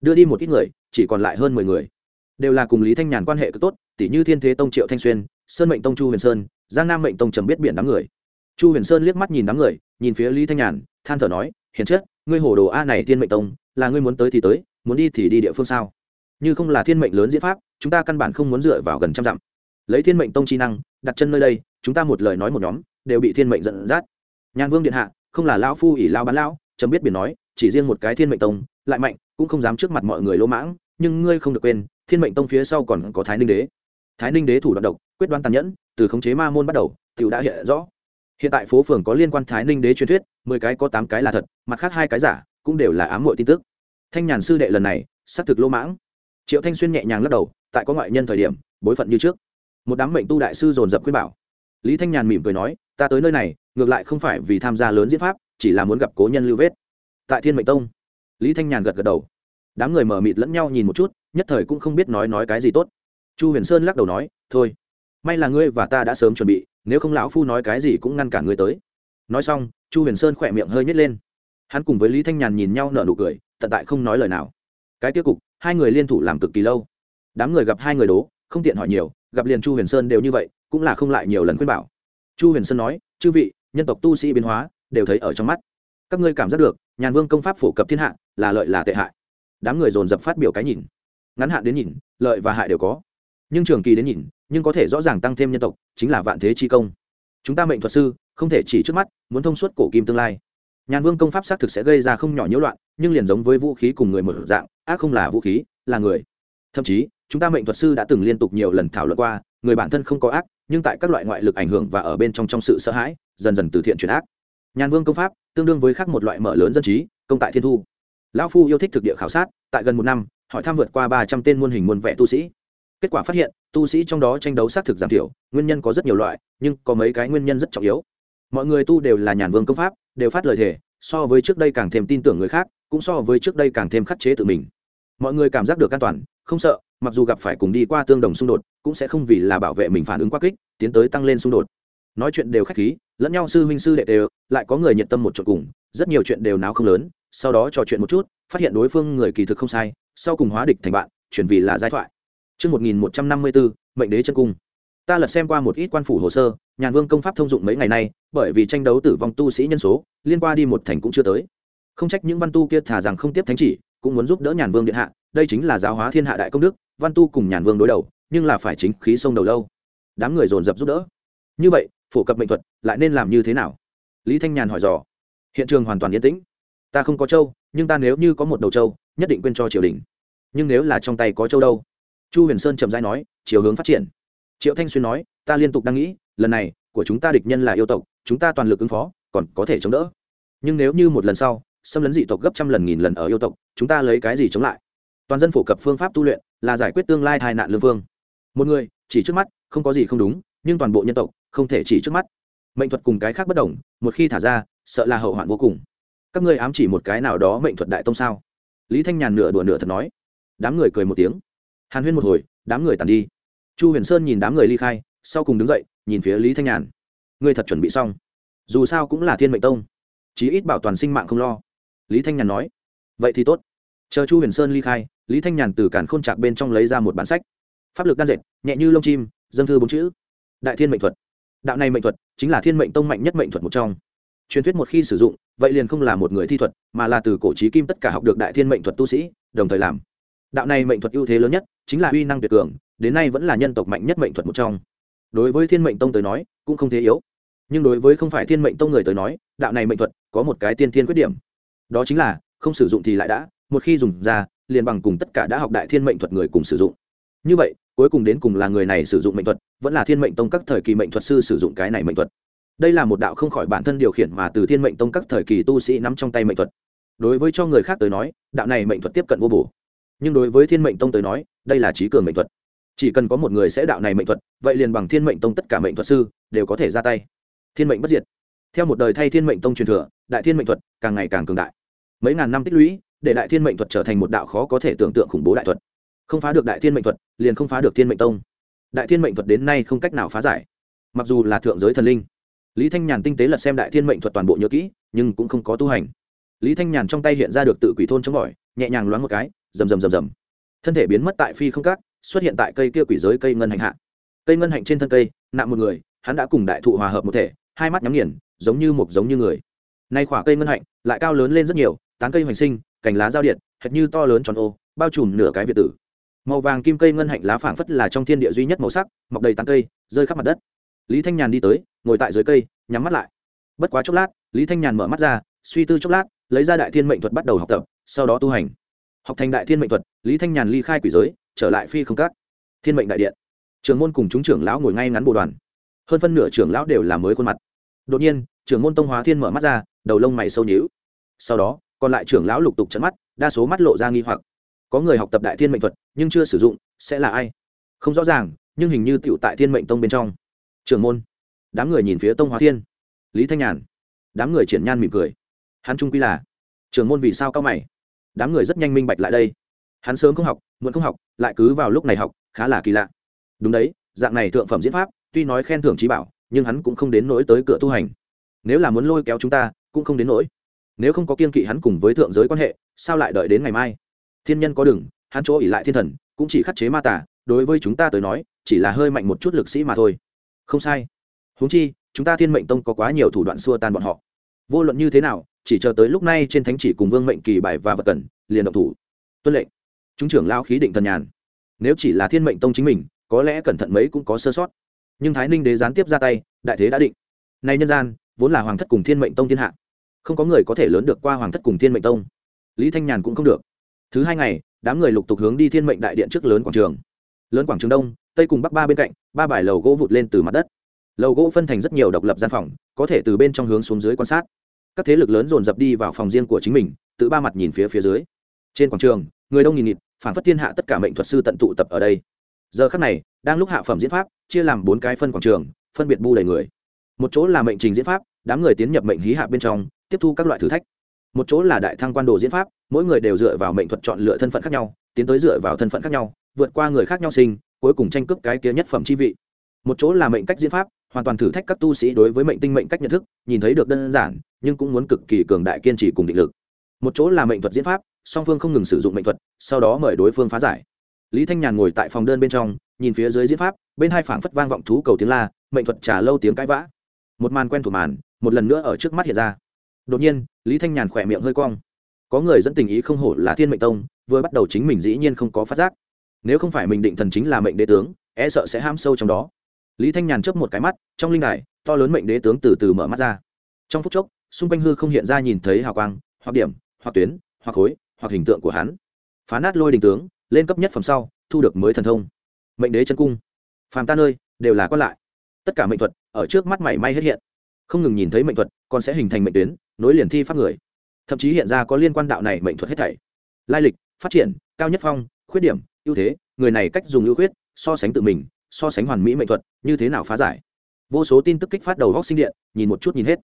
Đưa đi một ít người, chỉ còn lại hơn mười người. Đều là cùng lý thanh nhàn quan hệ cực tốt tỷ như thiên thế tông triệu thanh xuyên, sơn mệnh tông chu huyền sơn, giang nam mệnh tông trầm biết biển đám người. Chu huyền sơn liếc mắt nhìn đám người, nhìn phía lý thanh nhàn, than thở nói, hiền chất ngươi hồ đồ a này thiên mệnh tông, là ngươi muốn tới thì tới, muốn đi thì đi địa phương sao? Như không là thiên mệnh lớn diễn pháp, chúng ta căn bản không muốn dựa vào gần trăm dặm. Lấy thiên mệnh tông chi năng, đặt chân nơi đây chúng ta một lời nói một nhóm, đều bị thiên mệnh dẫn dắt. Nhàn vương điện hạ, không là lão phu ỷ lao bán lão, chấm biết biển nói, chỉ riêng một cái thiên mệnh tông, lại mạnh, cũng không dám trước mặt mọi người lỗ mãng, nhưng ngươi không được quên, thiên mệnh tông phía sau còn có thái ninh đế. Thái ninh đế thủ đoạn độc, quyết đoán tàn nhẫn, từ khống chế ma môn bắt đầu t đã hiện rõ. Hiện tại phố phường có liên quan thái ninh đế truyền thuyết, mười cái có tám cái là thật, mặt khác hai cái giả, cũng đều là ám hội tin tức. Thanh nhàn sư đệ lần này, xác thực lỗ mãng. Triệu thanh xuyên nhẹ nhàng lắc đầu, tại có ngoại nhân thời điểm, bối phận như trước. Một đám mệnh tu đại sư dồn dập khuyên bảo lý thanh nhàn mỉm cười nói, ta tới nơi này, ngược lại không phải vì tham gia lớn diễn pháp, chỉ là muốn gặp cố nhân lưu vết. Tại thiên mệnh tông, lý thanh nhàn gật gật đầu. Đám người mở mịt lẫn nhau nhìn một chút, nhất thời cũng không biết nói nói cái gì tốt. Chu huyền sơn lắc đầu nói, thôi, may là ngươi và ta đã sớm chuẩn bị, nếu không lão phu nói cái gì cũng ngăn cả ngươi tới. Nói xong, chu huyền sơn khỏe miệng hơi nhét lên. Hắn cùng với lý thanh nhàn nhìn nhau nở nụ cười, tận tại không nói lời nào. Cái tiêu cục, hai người liên thủ làm cực kỳ lâu. Đám người gặp hai người đố, không tiện hỏi nhiều, gặp liền chu huyền sơn đều như vậy cũng là không lại nhiều lần khuyên bảo. Chu huyền sơn nói, chư vị, nhân tộc tu sĩ biến hóa, đều thấy ở trong mắt. Các ngươi cảm giác được, nhàn vương công pháp phổ cập thiên hạ, là lợi là tệ hại. Đám người dồn dập phát biểu cái nhìn. Ngắn hạn đến nhìn, lợi và hại đều có. Nhưng trường kỳ đến nhìn, nhưng có thể rõ ràng tăng thêm nhân tộc, chính là vạn thế chi công. Chúng ta mệnh thuật sư, không thể chỉ trước mắt, muốn thông suốt cổ kim tương lai. Nhàn vương công pháp xác thực sẽ gây ra không nhỏ nhiễu loạn, nhưng liền giống với vũ khí cùng người một dạng, ác không là vũ khí, là người. Thậm chí, chúng ta mệnh thuật sư đã từng liên tục nhiều lần thảo luận qua, người bản thân không có ác nhưng tại các loại ngoại lực ảnh hưởng và ở bên trong trong sự sợ hãi, dần dần từ thiện chuyển ác. Nhàn vương công pháp, tương đương với khác một loại mở lớn dân trí, công tại thiên thu. Lão phu yêu thích thực địa khảo sát, tại gần một năm, hỏi tham vượt qua ba trăm tên muôn hình muôn vẻ tu sĩ. Kết quả phát hiện, tu sĩ trong đó tranh đấu xác thực giảm thiểu, nguyên nhân có rất nhiều loại, nhưng có mấy cái nguyên nhân rất trọng yếu. Mọi người tu đều là nhàn vương công pháp, đều phát lời thề, so với trước đây càng thêm tin tưởng người khác, cũng so với trước đây càng thêm khắc chế tự mình. Mọi người cảm giác được an toàn, không sợ, mặc dù gặp phải cùng đi qua tương đồng xung đột cũng sẽ không vì là bảo vệ mình phản ứng quá kích tiến tới tăng lên xung đột nói chuyện đều khách khí lẫn nhau sư huynh sư đệ đều lại có người nhiệt tâm một chỗ cùng rất nhiều chuyện đều náo không lớn sau đó trò chuyện một chút phát hiện đối phương người kỳ thực không sai sau cùng hóa địch thành bạn chuyển vì là giai thoại Trước 1154, mệnh đế chân cung. Ta lật xem qua một ít quan phủ hồ sơ, nhàn vương công pháp thông dụng mấy ngày nay, bởi vì tranh đấu tử vong tu sĩ nhân số, liên qua đi một thành cũng chưa tới. Không trách những văn tu kia thả rằng không tiếp thánh chỉ, cũng muốn giúp đỡ nhàn vương điện hạ, đây chính là giáo hóa thiên hạ đại công đức, văn tu cùng nhàn vương đối đầu, nhưng là phải chính khí sông đầu lâu. Đám người dồn dập giúp đỡ. Như vậy, phổ cập mệnh thuật lại nên làm như thế nào? Lý Thanh Nhàn hỏi dò. Hiện trường hoàn toàn yên tĩnh. Ta không có châu, nhưng ta nếu như có một đầu châu, nhất định quên cho triều đình. Nhưng nếu là trong tay có châu đâu? chu huyền sơn trầm dai nói chiều hướng phát triển triệu thanh xuyên nói ta liên tục đang nghĩ lần này của chúng ta địch nhân là yêu tộc chúng ta toàn lực ứng phó còn có thể chống đỡ nhưng nếu như một lần sau xâm lấn dị tộc gấp trăm lần nghìn lần ở yêu tộc chúng ta lấy cái gì chống lại toàn dân phổ cập phương pháp tu luyện là giải quyết tương lai tai nạn lương phương một người, chỉ trước mắt, không có gì không đúng, nhưng toàn bộ nhân tộc, không thể chỉ trước mắt. Mệnh thuật cùng cái khác bất đồng, một khi thả ra, sợ là hậu hoạn vô cùng. Các ngươi ám chỉ một cái nào đó mệnh thuật đại tông sao? Lý thanh nhàn nửa đùa nửa thật nói. Đám người cười một tiếng. Hàn huyên một hồi, đám người tàn đi. Chu huyền sơn nhìn đám người ly khai, sau cùng đứng dậy, nhìn phía lý thanh nhàn. Ngươi thật chuẩn bị xong. Dù sao cũng là thiên mệnh tông. Chí ít bảo toàn sinh mạng không lo. Lý thanh nhàn nói. Vậy thì tốt. Chờ chu huyền sơn ly khai, lý thanh nhàn từ cản khôn trạc bên trong lấy ra một bản sách pháp lực đan dệt, nhẹ như lông chim dân thư bốn chữ. Đại thiên mệnh thuật. Đạo này mệnh thuật chính là thiên mệnh tông mạnh nhất mệnh thuật một trong. Truyền thuyết một khi sử dụng, vậy liền không là một người thi thuật, mà là từ cổ trí kim tất cả học được đại thiên mệnh thuật tu sĩ, đồng thời làm. Đạo này mệnh thuật ưu thế lớn nhất chính là uy năng tuyệt cường, đến nay vẫn là nhân tộc mạnh nhất mệnh thuật một trong. Đối với thiên mệnh tông tới nói, cũng không thế yếu. Nhưng đối với không phải thiên mệnh tông người tới nói, đạo này mệnh thuật có một cái tiên thiên khuyết điểm. Đó chính là, không sử dụng thì lại đã, một khi dùng ra, liền bằng cùng tất cả đã học đại thiên mệnh thuật người cùng sử dụng như vậy, cuối cùng đến cùng là người này sử dụng mệnh thuật, vẫn là thiên mệnh tông các thời kỳ mệnh thuật sư sử dụng cái này mệnh thuật. Đây là một đạo không khỏi bản thân điều khiển mà từ thiên mệnh tông các thời kỳ tu sĩ nắm trong tay mệnh thuật. Đối với cho người khác tới nói, đạo này mệnh thuật tiếp cận vô bổ. Nhưng đối với thiên mệnh tông tới nói, đây là trí cường mệnh thuật. Chỉ cần có một người sẽ đạo này mệnh thuật, vậy liền bằng thiên mệnh tông tất cả mệnh thuật sư đều có thể ra tay. Thiên mệnh bất diệt. Theo một đời thay thiên mệnh tông truyền thừa, đại thiên mệnh thuật càng ngày càng cường đại. Mấy ngàn năm tích lũy, để đại thiên mệnh thuật trở thành một đạo khó có thể tưởng tượng khủng bố đại thuật không phá được đại thiên mệnh thuật, liền không phá được thiên mệnh tông. Đại thiên mệnh thuật đến nay không cách nào phá giải. Mặc dù là thượng giới thần linh, lý thanh nhàn tinh tế lật xem đại thiên mệnh thuật toàn bộ nhớ kỹ, nhưng cũng không có tu hành. Lý thanh nhàn trong tay hiện ra được tự quỷ thôn chống bỏi, nhẹ nhàng loáng một cái, rầm rầm rầm rầm. Thân thể biến mất tại phi không cát, xuất hiện tại cây kia quỷ giới cây ngân hạnh hạ. Cây ngân hạnh trên thân cây, nạm một người, hắn đã cùng đại thụ hòa hợp một thể, hai mắt nhắm nghiền, giống như một giống như người. Nay khỏa cây ngân hạnh, lại cao lớn lên rất nhiều, tán cây hoành sinh, cành lá giao điện, hệt như to lớn tròn ô, bao trùm nửa cái việt tử màu vàng kim cây ngân hạnh lá phảng phất là trong thiên địa duy nhất màu sắc, mọc đầy tán cây, rơi khắp mặt đất. Lý thanh nhàn đi tới, ngồi tại dưới cây, nhắm mắt lại. Bất quá chốc lát, lý thanh nhàn mở mắt ra, suy tư chốc lát, lấy ra đại thiên mệnh thuật bắt đầu học tập, sau đó tu hành. Học thành đại thiên mệnh thuật, lý thanh nhàn ly khai quỷ giới, trở lại phi không cát. Thiên mệnh đại điện. Trưởng môn cùng chúng trưởng lão ngồi ngay ngắn bồ đoàn. Hơn phân nửa trưởng lão đều là mới khuôn mặt. Đột nhiên, trưởng môn tông hóa thiên mở mắt ra, đầu lông mày sâu nhíu. Sau đó, còn lại trưởng lão lục tục trận mắt, đa số mắt lộ ra nghi hoặc có người học tập đại thiên mệnh thuật, nhưng chưa sử dụng, sẽ là ai? Không rõ ràng, nhưng hình như tựu tại thiên mệnh tông bên trong. Trưởng môn. Đám người nhìn phía tông hóa thiên. Lý thanh nhàn. Đám người triển nhan mỉm cười. Hắn trung quy là. Trưởng môn vì sao cao mày? Đám người rất nhanh minh bạch lại đây. Hắn sớm không học, muộn không học, lại cứ vào lúc này học, khá là kỳ lạ. Đúng đấy, dạng này thượng phẩm diễn pháp, tuy nói khen thưởng trí bảo, nhưng hắn cũng không đến nỗi tới cửa tu hành. Nếu là muốn lôi kéo chúng ta, cũng không đến nỗi. Nếu không có kiên kỵ hắn cùng với thượng giới quan hệ, sao lại đợi đến ngày mai? Thiên nhân có đừng hắn chỗ ỉ lại thiên thần, cũng chỉ khắc chế ma tả đối với chúng ta tới nói, chỉ là hơi mạnh một chút lực sĩ mà thôi. Không sai. Huống chi, chúng ta thiên mệnh tông có quá nhiều thủ đoạn xua tan bọn họ. Vô luận như thế nào, chỉ chờ tới lúc này trên thánh chỉ cùng vương mệnh kỳ bài và vật cần, liền động thủ. Tuân lệnh. Chúng trưởng lao khí định thần nhàn. Nếu chỉ là thiên mệnh tông chính mình, có lẽ cẩn thận mấy cũng có sơ sót. Nhưng thái ninh đế gián tiếp ra tay, đại thế đã định. Nay nhân gian, vốn là hoàng thất cùng thiên mệnh tông thiên hạ. Không có người có thể lớn được qua hoàng thất cùng thiên mệnh tông. Lý thanh nhàn cũng không được thứ hai ngày, đám người lục tục hướng đi thiên mệnh đại điện trước lớn quảng trường. Lớn quảng trường đông, tây cùng bắc ba bên cạnh, ba bài lầu gỗ vụt lên từ mặt đất. Lầu gỗ phân thành rất nhiều độc lập gian phòng, có thể từ bên trong hướng xuống dưới quan sát. Các thế lực lớn dồn dập đi vào phòng riêng của chính mình, tự ba mặt nhìn phía phía dưới. Trên quảng trường, người đông nghìn nghịt, phản phất thiên hạ tất cả mệnh thuật sư tận tụ tập ở đây. Giờ khắc này, đang lúc hạ phẩm diễn pháp, chia làm bốn cái phân quảng trường, phân biệt bu đầy người. Một chỗ là mệnh trình diễn pháp, đám người tiến nhập mệnh hí hạ bên trong, tiếp thu các loại thử thách một chỗ là đại thăng quan đồ diễn pháp, mỗi người đều dựa vào mệnh thuật chọn lựa thân phận khác nhau, tiến tới dựa vào thân phận khác nhau, vượt qua người khác nhau sinh, cuối cùng tranh cướp cái kia nhất phẩm chi vị. Một chỗ là mệnh cách diễn pháp, hoàn toàn thử thách các tu sĩ đối với mệnh tinh mệnh cách nhận thức, nhìn thấy được đơn giản, nhưng cũng muốn cực kỳ cường đại kiên trì cùng định lực. Một chỗ là mệnh thuật diễn pháp, song phương không ngừng sử dụng mệnh thuật, sau đó mời đối phương phá giải. Lý thanh nhàn ngồi tại phòng đơn bên trong, nhìn phía dưới diễn pháp, bên hai phảng phất vang vọng thú cầu tiếng la, mệnh thuật trả lâu tiếng cãi vã. Một màn quen thuộc màn, một lần nữa ở trước mắt hiện ra đột nhiên, lý thanh nhàn khỏe miệng hơi cong. Có người dẫn tình ý không hổ là thiên mệnh tông, vừa bắt đầu chính mình dĩ nhiên không có phát giác. Nếu không phải mình định thần chính là mệnh đế tướng e sợ sẽ ham sâu trong đó. Lý thanh nhàn chớp một cái mắt, trong linh đài, to lớn mệnh đế tướng từ từ mở mắt ra. Trong phút chốc, xung quanh hư không hiện ra nhìn thấy hào quang, hoặc điểm, hoặc tuyến, hoặc khối, hoặc hình tượng của hắn. Phá nát lôi đình tướng, lên cấp nhất phẩm sau, thu được mới thần thông. Mệnh đế chân cung. Phàm ta nơi, đều là quan lại. Tất cả mệnh thuật, ở trước mắt mảy may hết hiện. Không ngừng nhìn thấy mệnh thuật, còn sẽ hình thành mệnh tuyến nối liền thi pháp người. Thậm chí hiện ra có liên quan đạo này mệnh thuật hết thảy. Lai lịch, phát triển, cao nhất phong, khuyết điểm, ưu thế, người này cách dùng ưu khuyết, so sánh tự mình, so sánh hoàn mỹ mệnh thuật, như thế nào phá giải? Vô số tin tức kích phát đầu góc sinh điện, nhìn một chút nhìn hết.